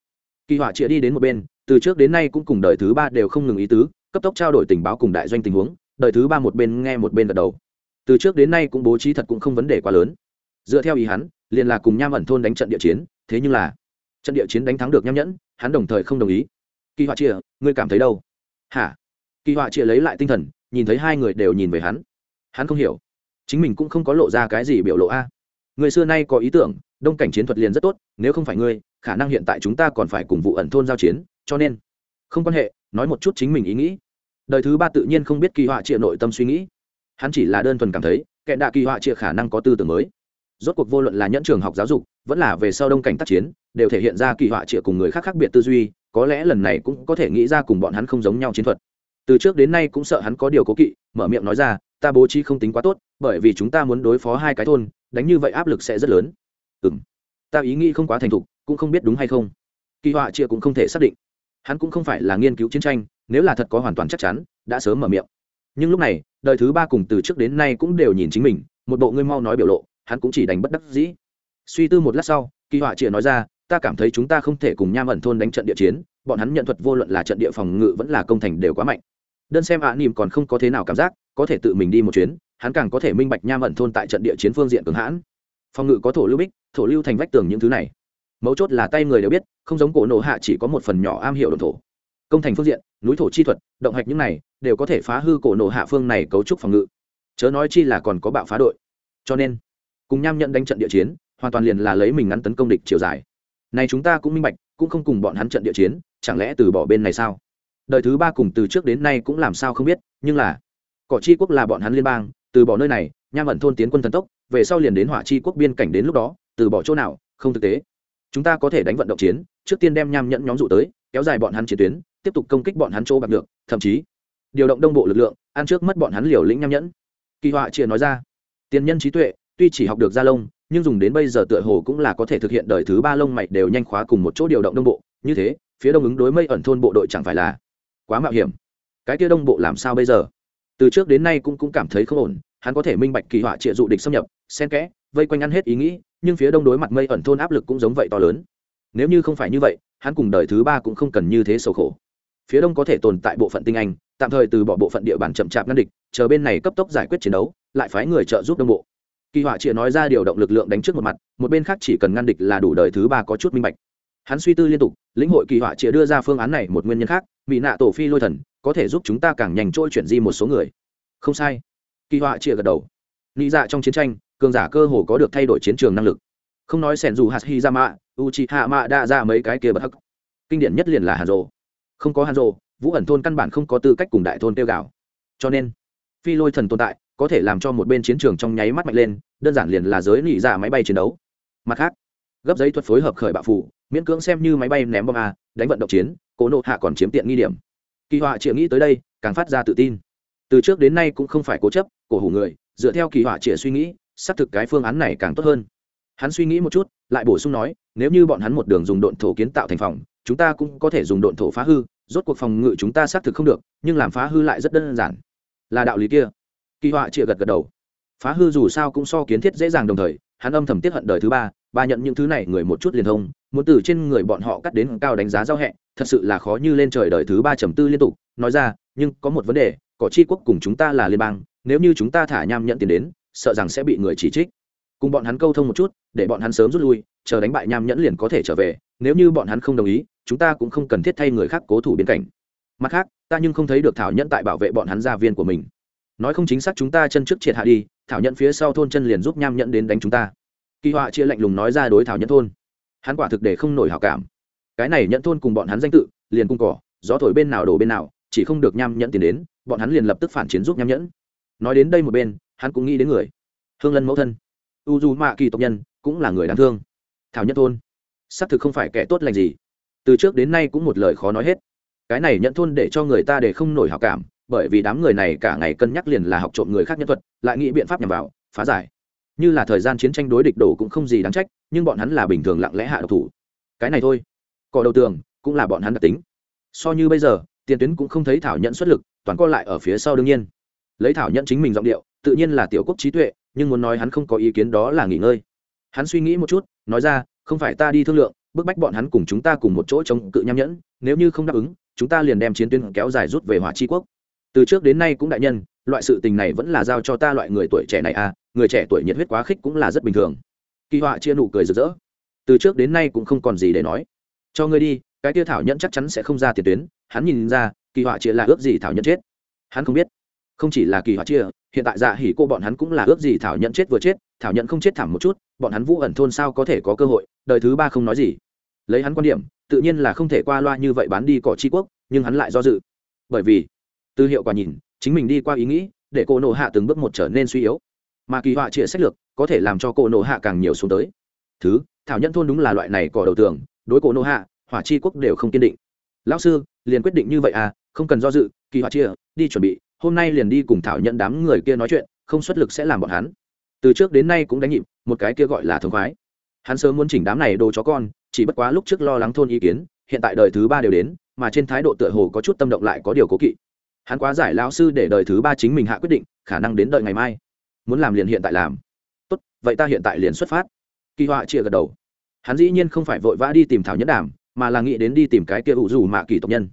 Kỳ họa chia đi đến một bên từ trước đến nay cũng cùng đời thứ ba đều không ngừng ý tứ, cấp tốc trao đổi tình báo cùng đại doanh tình huống, đời thứ ba một bên nghe một bên gật đầu. Từ trước đến nay cũng bố trí thật cũng không vấn đề quá lớn. Dựa theo ý hắn, liền là cùng nham ẩn thôn đánh trận địa chiến, thế nhưng là trận địa chiến đánh thắng được nham nhẫn, hắn đồng thời không đồng ý. Kỳ họa chia ngươi cảm thấy đâu? Hả? Kỳ họa chia lấy lại tinh thần, nhìn thấy hai người đều nhìn về hắn. Hắn không hiểu. Chính mình cũng không có lộ ra cái gì biểu lộ a. Người xưa nay có ý tưởng, đông cảnh chiến thuật liền rất tốt, nếu không phải ngươi khả năng hiện tại chúng ta còn phải cùng vụ ẩn thôn giao chiến, cho nên, không quan hệ, nói một chút chính mình ý nghĩ. Đời thứ ba tự nhiên không biết kỳ họa trịa nội tâm suy nghĩ. Hắn chỉ là đơn thuần cảm thấy, kẻ đạ kỳ họa trịa khả năng có tư tưởng mới. Rốt cuộc vô luận là nhẫn trường học giáo dục, vẫn là về sau đông cảnh tác chiến, đều thể hiện ra kỳ họa trịa cùng người khác khác biệt tư duy, có lẽ lần này cũng có thể nghĩ ra cùng bọn hắn không giống nhau chiến thuật. Từ trước đến nay cũng sợ hắn có điều cố kỵ, mở miệng nói ra, ta bố trí không tính quá tốt, bởi vì chúng ta muốn đối phó hai cái thôn, đánh như vậy áp lực sẽ rất lớn. Ừ m ta ý nghĩ không quá thành thục cũng không biết đúng hay không. Kỳ họa chia cũng không thể xác định. Hắn cũng không phải là nghiên cứu chiến tranh nếu là thật có hoàn toàn chắc chắn đã sớm mở miệng. Nhưng lúc này đời thứ ba cùng từ trước đến nay cũng đều nhìn chính mình một bộ ngươi mau nói biểu lộ hắn cũng chỉ đánh bất đắc dĩ. Suy tư một lát sau kỳ họa chia nói ra ta cảm thấy chúng ta không thể cùng nham ẩn thôn đánh trận địa chiến bọn hắn nhận thuật vô luận là trận địa phòng ngự vẫn là công thành đều quá mạnh. Đơn xem ạ à, nỉm còn không có thế nào cảm giác có thể tự mình đi một chuyến hắn càng có thể minh bạch nham ẩn thôn tại trận địa chiến phương diện cường hãn phòng ngự có thổ lưu bích, thổ lưu thành vách tường những thứ này. Mấu chốt là tay người đều biết, không giống cổ nổ hạ chỉ có một phần nhỏ am hiểu đồn thổ. Công thành phương diện, núi thổ chi thuật, động hạch những này, đều có thể phá hư cổ nổ hạ phương này cấu trúc phòng ngự. Chớ nói chi là còn có bạo phá đội. Cho nên, cùng nham nhận đánh trận địa chiến, hoàn toàn liền là lấy mình ngắn tấn công địch chiều dài. Này chúng ta cũng minh bạch, cũng không cùng bọn hắn trận địa chiến, chẳng lẽ từ bỏ bên này sao? Đời thứ ba cùng từ trước đến nay cũng làm sao không biết, nhưng là, cỏ chi quốc là bọn hắn liên bang, từ bỏ nơi này, nham ẩn thôn tiến quân thần tốc về sau liền đến hỏa chi quốc biên cảnh đến lúc đó, từ bỏ chỗ nào, không thực tế. Chúng ta có thể đánh vận động chiến, trước tiên đem nham nhẫn nhóm dụ tới, kéo dài bọn hắn chiến tuyến, tiếp tục công kích bọn hắn chỗ bạc được, thậm chí điều động đông bộ lực lượng, ăn trước mất bọn hắn liều lĩnh nham nhẫn. Kỳ họa chia nói ra. Tiền nhân trí tuệ, tuy chỉ học được gia lông, nhưng dùng đến bây giờ tựa hồ cũng là có thể thực hiện đời thứ ba lông mày đều nhanh khóa cùng một chỗ điều động đông bộ. Như thế, phía đông ứng đối mây ẩn thôn bộ đội chẳng phải là quá mạo hiểm. Cái kia đông bộ làm sao bây giờ? Từ trước đến nay cũng cũng cảm thấy không ổn hắn có thể minh bạch kỳ họa trịa dụ địch xâm nhập, xen kẽ, vây quanh ăn hết ý nghĩ, nhưng phía đông đối mặt mây ẩn thôn áp lực cũng giống vậy to lớn. Nếu như không phải như vậy, hắn cùng đời thứ ba cũng không cần như thế sầu khổ. Phía đông có thể tồn tại bộ phận tinh anh, tạm thời từ bỏ bộ phận địa bàn chậm chạp ngăn địch, chờ bên này cấp tốc giải quyết chiến đấu, lại phái người trợ giúp đông bộ. Kỳ họa chịa nói ra điều động lực lượng đánh trước một mặt, một bên khác chỉ cần ngăn địch là đủ đời thứ ba có chút minh bạch. Hắn suy tư liên tục, lĩnh hội kỳ họa chịa đưa ra phương án này một nguyên nhân khác bị nạ tổ phi lôi thần, có thể giúp chúng ta càng nhanh trôi chuyển di một số người. Không sai kỳ họa chia gật đầu. Nghĩ dạ trong chiến tranh, cường giả cơ hồ có được thay đổi chiến trường năng lực. Không nói sẻn dù hạt hi ra mạ u chi hạ mạ đã ra mấy cái kia bất hắc. Kinh điển nhất liền là hàn rồ không có hàn rồ vũ ẩn thôn căn bản không có tư cách cùng đại thôn tiêu gạo cho nên, phi lôi thần tồn tại, có thể làm cho một bên chiến trường trong nháy mắt mạnh lên, đơn giản liền là giới nỉ dạ máy bay chiến đấu. Mặt khác, gấp giấy thuật phối hợp khởi bạo phủ, miễn cưỡng xem như máy bay ném bom a, đánh vận động chiến, cố nộ hạ còn chiếm tiện nghi điểm. Kỳ họa chịa nghĩ tới đây, càng phát ra tự tin từ trước đến nay cũng không phải cố chấp, cổ hủ người, dựa theo kỳ họa trịa suy nghĩ, xác thực cái phương án này càng tốt hơn. Hắn suy nghĩ một chút, lại bổ sung nói, nếu như bọn hắn một đường dùng độn thổ kiến tạo thành phòng, chúng ta cũng có thể dùng độn thổ phá hư, rốt cuộc phòng ngự chúng ta xác thực không được, nhưng làm phá hư lại rất đơn giản. Là đạo lý kia. Kỳ họa trịa gật gật đầu. Phá hư dù sao cũng so kiến thiết dễ dàng đồng thời, hắn âm thầm tiết hận đời thứ ba ba nhận những thứ này người một chút liền thông, muốn từ trên người bọn họ cắt đến cao đánh giá giao hẹ, thật sự là khó như lên trời đời thứ ba trầm tư liên tục, nói ra, nhưng có một vấn đề cỏ chi quốc cùng chúng ta là liên bang, nếu như chúng ta thả nham nhận tiền đến, sợ rằng sẽ bị người chỉ trích. Cùng bọn hắn câu thông một chút, để bọn hắn sớm rút lui, chờ đánh bại nham nhẫn liền có thể trở về, nếu như bọn hắn không đồng ý, chúng ta cũng không cần thiết thay người khác cố thủ biên cảnh mặt khác, ta nhưng không thấy được thảo nhẫn tại bảo vệ bọn hắn gia viên của mình. Nói không chính xác chúng ta chân trước triệt hạ đi, thảo nhẫn phía sau thôn chân liền giúp nham nhẫn đến đánh chúng ta. Kỳ họa chia lạnh lùng nói ra đối thảo nhẫn thôn. Hắn quả thực để không nổi hảo cảm. Cái này nhẫn thôn cùng bọn hắn danh tự, liền cung cỏ, gió thổi bên nào đổ bên nào chỉ không được nham nhẫn tiền đến, bọn hắn liền lập tức phản chiến giúp nham nhẫn. Nói đến đây một bên, hắn cũng nghĩ đến người, hương lân mẫu thân. U du mạ kỳ tộc nhân cũng là người đáng thương. Thảo nhất thôn, xác thực không phải kẻ tốt lành gì. Từ trước đến nay cũng một lời khó nói hết. Cái này nhận thôn để cho người ta để không nổi hảo cảm, bởi vì đám người này cả ngày cân nhắc liền là học trộm người khác nhân thuật, lại nghĩ biện pháp nhằm vào, phá giải. Như là thời gian chiến tranh đối địch đổ cũng không gì đáng trách, nhưng bọn hắn là bình thường lặng lẽ hạ độc thủ. Cái này thôi. Cỏ đầu tường cũng là bọn hắn đặc tính. So như bây giờ tiền tuyến cũng không thấy thảo nhận xuất lực, toàn co lại ở phía sau đương nhiên. Lấy thảo nhận chính mình giọng điệu, tự nhiên là tiểu quốc trí tuệ, nhưng muốn nói hắn không có ý kiến đó là nghỉ ngơi. Hắn suy nghĩ một chút, nói ra, không phải ta đi thương lượng, bức bách bọn hắn cùng chúng ta cùng một chỗ chống cự nham nhẫn, nếu như không đáp ứng, chúng ta liền đem chiến tuyến kéo dài rút về hỏa chi quốc. Từ trước đến nay cũng đại nhân, loại sự tình này vẫn là giao cho ta loại người tuổi trẻ này à người trẻ tuổi nhiệt huyết quá khích cũng là rất bình thường. Kỳ họa chia nụ cười rực rỡ. Từ trước đến nay cũng không còn gì để nói. Cho ngươi đi cái tia thảo nhẫn chắc chắn sẽ không ra tiền tuyến, hắn nhìn ra, kỳ họa chia là ước gì thảo nhẫn chết. Hắn không biết. Không chỉ là kỳ họa chia, hiện tại dạ hỉ cô bọn hắn cũng là ước gì thảo nhẫn chết vừa chết, thảo nhẫn không chết thảm một chút, bọn hắn vũ ẩn thôn sao có thể có cơ hội, đời thứ ba không nói gì. Lấy hắn quan điểm, tự nhiên là không thể qua loa như vậy bán đi cỏ tri quốc, nhưng hắn lại do dự. Bởi vì, từ hiệu quả nhìn, chính mình đi qua ý nghĩ, để cô nộ hạ từng bước một trở nên suy yếu. Mà kỳ họa chia sách lược, có thể làm cho cô nộ hạ càng nhiều xuống tới. Thứ, thảo nhân thôn đúng là loại này cỏ đầu tường, đối cổ nộ hạ hỏa chi quốc đều không kiên định. Lão sư, liền quyết định như vậy à không cần do dự, kỳ hỏa chia, đi chuẩn bị, hôm nay liền đi cùng thảo nhận đám người kia nói chuyện, không xuất lực sẽ làm bọn hắn. Từ trước đến nay cũng đánh nhịp, một cái kia gọi là thống khoái. Hắn sớm muốn chỉnh đám này đồ chó con, chỉ bất quá lúc trước lo lắng thôn ý kiến, hiện tại đời thứ ba đều đến, mà trên thái độ tựa hồ có chút tâm động lại có điều cố kỵ. Hắn quá giải lão sư để đời thứ ba chính mình hạ quyết định, khả năng đến đợi ngày mai. Muốn làm liền hiện tại làm. Tốt, vậy ta hiện tại liền xuất phát. Kỳ họa chia gật đầu. Hắn dĩ nhiên không phải vội vã đi tìm thảo nhẫn đàm mà là nghĩ đến đi tìm cái kia ủ dù mạ kỳ tộc nhân.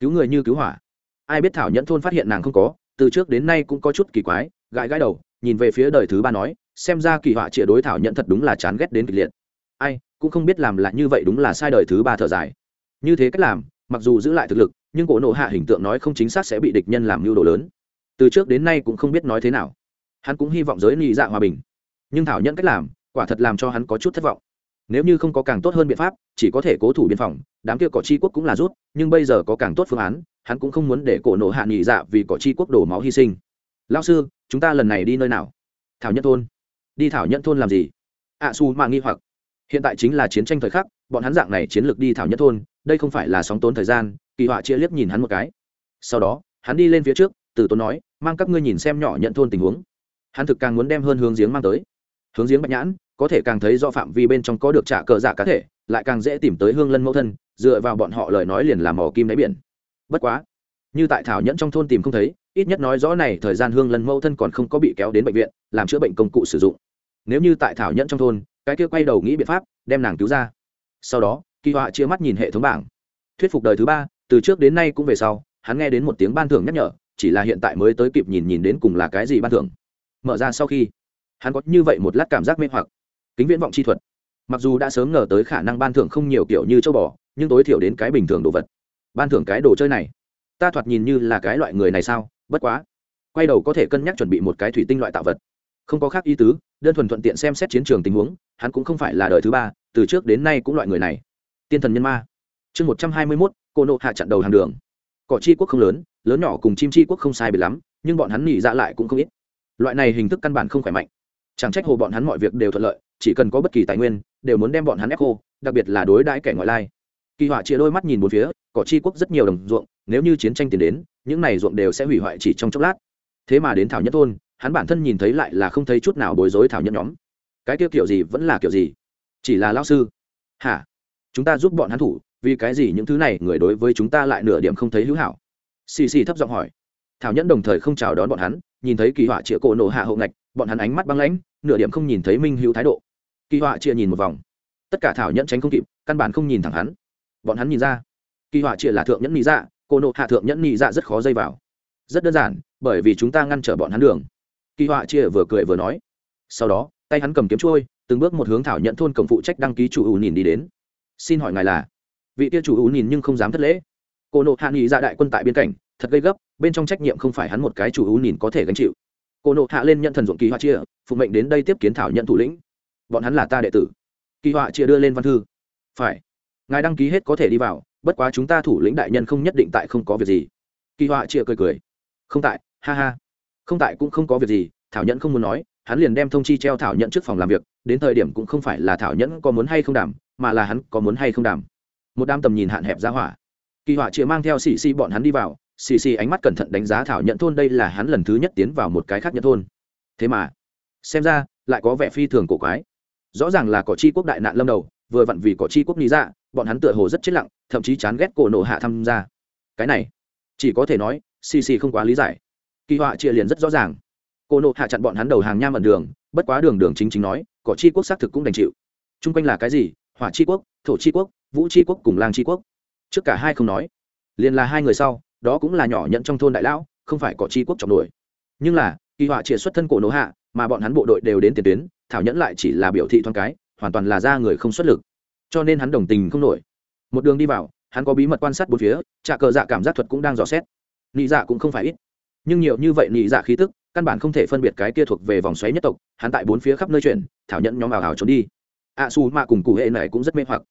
Cứu người như cứu hỏa. Ai biết thảo nhẫn thôn phát hiện nàng không có, từ trước đến nay cũng có chút kỳ quái, gãi gãi đầu, nhìn về phía đời thứ ba nói, xem ra kỳ họa chia đối thảo nhẫn thật đúng là chán ghét đến kịch liệt. Ai, cũng không biết làm lại như vậy đúng là sai đời thứ ba thở dài. Như thế cách làm, mặc dù giữ lại thực lực, nhưng cổ nộ hạ hình tượng nói không chính xác sẽ bị địch nhân làm mưu đồ lớn. Từ trước đến nay cũng không biết nói thế nào. Hắn cũng hy vọng giới nghị dạ hòa bình. Nhưng thảo nhẫn cách làm, quả thật làm cho hắn có chút thất vọng nếu như không có càng tốt hơn biện pháp chỉ có thể cố thủ biên phòng đám kia cỏ chi quốc cũng là rút nhưng bây giờ có càng tốt phương án hắn cũng không muốn để cổ nổ hạ nghỉ dạ vì cỏ chi quốc đổ máu hy sinh. Lao sư chúng ta lần này đi nơi nào? Thảo nhất thôn. Đi thảo nhân thôn làm gì? Ạ à, su mà nghi hoặc. Hiện tại chính là chiến tranh thời khắc bọn hắn dạng này chiến lược đi thảo nhất thôn đây không phải là sóng tốn thời gian kỳ họa chia liếc nhìn hắn một cái. Sau đó hắn đi lên phía trước từ tốn nói mang các ngươi nhìn xem nhỏ nhận thôn tình huống. Hắn thực càng muốn đem hơn hướng giếng mang tới. Hướng giếng bạch nhãn có thể càng thấy do phạm vi bên trong có được trả cờ giả cá thể, lại càng dễ tìm tới hương lân mẫu thân, dựa vào bọn họ lời nói liền làm mỏ kim đáy biển. Bất quá, như tại thảo nhẫn trong thôn tìm không thấy, ít nhất nói rõ này thời gian hương lân mẫu thân còn không có bị kéo đến bệnh viện, làm chữa bệnh công cụ sử dụng. Nếu như tại thảo nhẫn trong thôn, cái kia quay đầu nghĩ biện pháp, đem nàng cứu ra. Sau đó, kỳ họa chia mắt nhìn hệ thống bảng. Thuyết phục đời thứ ba, từ trước đến nay cũng về sau, hắn nghe đến một tiếng ban thưởng nhắc nhở, chỉ là hiện tại mới tới kịp nhìn nhìn đến cùng là cái gì ban thưởng. Mở ra sau khi, hắn có như vậy một lát cảm giác mê hoặc kính viễn vọng chi thuật. Mặc dù đã sớm ngờ tới khả năng ban thưởng không nhiều kiểu như châu bò, nhưng tối thiểu đến cái bình thường đồ vật. Ban thưởng cái đồ chơi này, ta thoạt nhìn như là cái loại người này sao? Bất quá, quay đầu có thể cân nhắc chuẩn bị một cái thủy tinh loại tạo vật. Không có khác ý tứ, đơn thuần thuận tiện xem xét chiến trường tình huống, hắn cũng không phải là đời thứ ba, từ trước đến nay cũng loại người này. Tiên thần nhân ma. Chương một trăm hai mươi mốt, cô nộ hạ chặn đầu hàng đường. Cỏ chi quốc không lớn lớn nhỏ cùng chim chi quốc không sai biệt lắm, nhưng bọn hắn nghỉ dạ lại cũng không ít. Loại này hình thức căn bản không khỏe mạnh. Chẳng trách hồ bọn hắn mọi việc đều thuận lợi chỉ cần có bất kỳ tài nguyên, đều muốn đem bọn hắn ép khô, đặc biệt là đối đãi kẻ ngoại lai. Kỳ họa chia đôi mắt nhìn một phía, cỏ chi quốc rất nhiều đồng ruộng, nếu như chiến tranh tiến đến, những này ruộng đều sẽ hủy hoại chỉ trong chốc lát. Thế mà đến thảo nhất thôn, hắn bản thân nhìn thấy lại là không thấy chút nào bối rối thảo nhất nhóm. Cái kia kiểu gì vẫn là kiểu gì? Chỉ là lao sư. Hả? Chúng ta giúp bọn hắn thủ, vì cái gì những thứ này người đối với chúng ta lại nửa điểm không thấy hữu hảo? Xì xì thấp giọng hỏi. Thảo nhẫn đồng thời không chào đón bọn hắn, nhìn thấy kỳ họa chĩa cổ nổ hạ hậu ngạch, bọn hắn ánh mắt băng lãnh, nửa điểm không nhìn thấy minh hữu thái độ kỳ họa chia nhìn một vòng. Tất cả thảo nhẫn tránh không kịp, căn bản không nhìn thẳng hắn. Bọn hắn nhìn ra. Kỳ họa chia là thượng nhẫn nhị dạ Cô nộ hạ thượng nhẫn nhị dạ rất khó dây vào. Rất đơn giản, bởi vì chúng ta ngăn trở bọn hắn đường. Kỳ họa chia vừa cười vừa nói. Sau đó, tay hắn cầm kiếm trôi từng bước một hướng thảo nhẫn thôn cổng phụ trách đăng ký chủ ủ nhìn đi đến. Xin hỏi ngài là? Vị kia chủ ủ nhìn nhưng không dám thất lễ. Cô nộ hạ nghị dạ đại quân tại biên cảnh thật gây gấp, bên trong trách nhiệm không phải hắn một cái chủ ủ nhìn có thể gánh chịu. Cô nộ hạ lên nhận thần dụng kỳ họa chia phụ mệnh đến đây tiếp kiến thảo nhận thủ lĩnh bọn hắn là ta đệ tử. Kỳ họa chia đưa lên văn thư. Phải. Ngài đăng ký hết có thể đi vào, bất quá chúng ta thủ lĩnh đại nhân không nhất định tại không có việc gì. Kỳ họa chia cười cười. Không tại, ha ha. Không tại cũng không có việc gì, thảo nhẫn không muốn nói, hắn liền đem thông chi treo thảo nhẫn trước phòng làm việc, đến thời điểm cũng không phải là thảo nhẫn có muốn hay không đảm, mà là hắn có muốn hay không đảm. Một đám tầm nhìn hạn hẹp ra hỏa. Kỳ họa chia mang theo xì xì bọn hắn đi vào, xì xì ánh mắt cẩn thận đánh giá thảo nhận thôn, đây là hắn lần thứ nhất tiến vào một cái khác nhận thôn. Thế mà, xem ra, lại có vẻ phi thường cổ quái rõ ràng là cỏ chi quốc đại nạn lâm đầu, vừa vặn vì cỏ chi quốc lý dạ bọn hắn tựa hồ rất chết lặng, thậm chí chán ghét cổ nộ hạ tham gia. Cái này, chỉ có thể nói, xì xì không quá lý giải. Kỳ họa chia liền rất rõ ràng. Cổ nộ hạ chặn bọn hắn đầu hàng nham ẩn đường, bất quá đường đường chính chính nói, cỏ chi quốc xác thực cũng đành chịu. Chung quanh là cái gì? Hỏa chi quốc, thổ chi quốc, vũ chi quốc cùng lang chi quốc. Trước cả hai không nói, liền là hai người sau, đó cũng là nhỏ nhận trong thôn đại lão, không phải cỏ chi quốc trọng đuổi. Nhưng là, kỳ họa chia xuất thân cổ nộ hạ, mà bọn hắn bộ đội đều đến tiền tuyến thảo nhẫn lại chỉ là biểu thị thoáng cái, hoàn toàn là ra người không xuất lực. Cho nên hắn đồng tình không nổi. Một đường đi vào, hắn có bí mật quan sát bốn phía trà cờ dạ cảm giác thuật cũng đang dò xét. Nị dạ cũng không phải ít. Nhưng nhiều như vậy nị dạ khí tức, căn bản không thể phân biệt cái kia thuộc về vòng xoáy nhất tộc, hắn tại bốn phía khắp nơi chuyển, thảo nhẫn nhóm ảo ảo trốn đi. A su mạ cùng cụ hệ này cũng rất mê hoặc.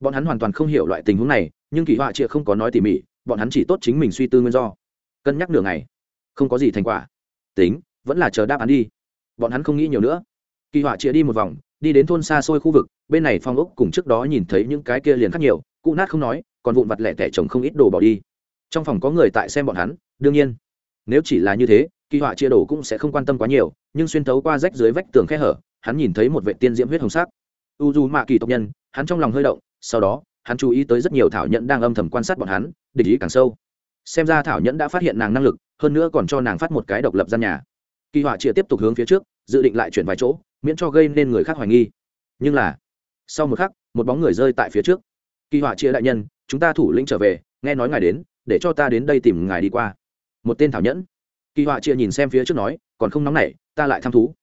Bọn hắn hoàn toàn không hiểu loại tình huống này, nhưng kỳ họa chia không có nói tỉ mỉ, bọn hắn chỉ tốt chính mình suy tư nguyên do. Cân nhắc nửa ngày, không có gì thành quả. Tính, vẫn là chờ đáp án đi. Bọn hắn không nghĩ nhiều nữa kỳ họa chia đi một vòng, đi đến thôn xa xôi khu vực, bên này phong ốc cùng trước đó nhìn thấy những cái kia liền khác nhiều, cụ nát không nói, còn vụn vặt lẻ tẻ chồng không ít đồ bỏ đi. Trong phòng có người tại xem bọn hắn, đương nhiên. Nếu chỉ là như thế, kỳ họa chia đồ cũng sẽ không quan tâm quá nhiều, nhưng xuyên thấu qua rách dưới vách tường khe hở, hắn nhìn thấy một vệ tiên diễm huyết hồng sắc. U du mạ kỳ tộc nhân, hắn trong lòng hơi động, sau đó, hắn chú ý tới rất nhiều thảo nhẫn đang âm thầm quan sát bọn hắn, địch ý càng sâu. Xem ra thảo nhẫn đã phát hiện nàng năng lực, hơn nữa còn cho nàng phát một cái độc lập gian nhà. Kỳ họa chia tiếp tục hướng phía trước, dự định lại chuyển vài chỗ miễn cho gây nên người khác hoài nghi. Nhưng là, sau một khắc, một bóng người rơi tại phía trước. Kỳ họa chia đại nhân, chúng ta thủ lĩnh trở về, nghe nói ngài đến, để cho ta đến đây tìm ngài đi qua. Một tên thảo nhẫn. Kỳ họa chia nhìn xem phía trước nói, còn không nóng nảy, ta lại thăm thú.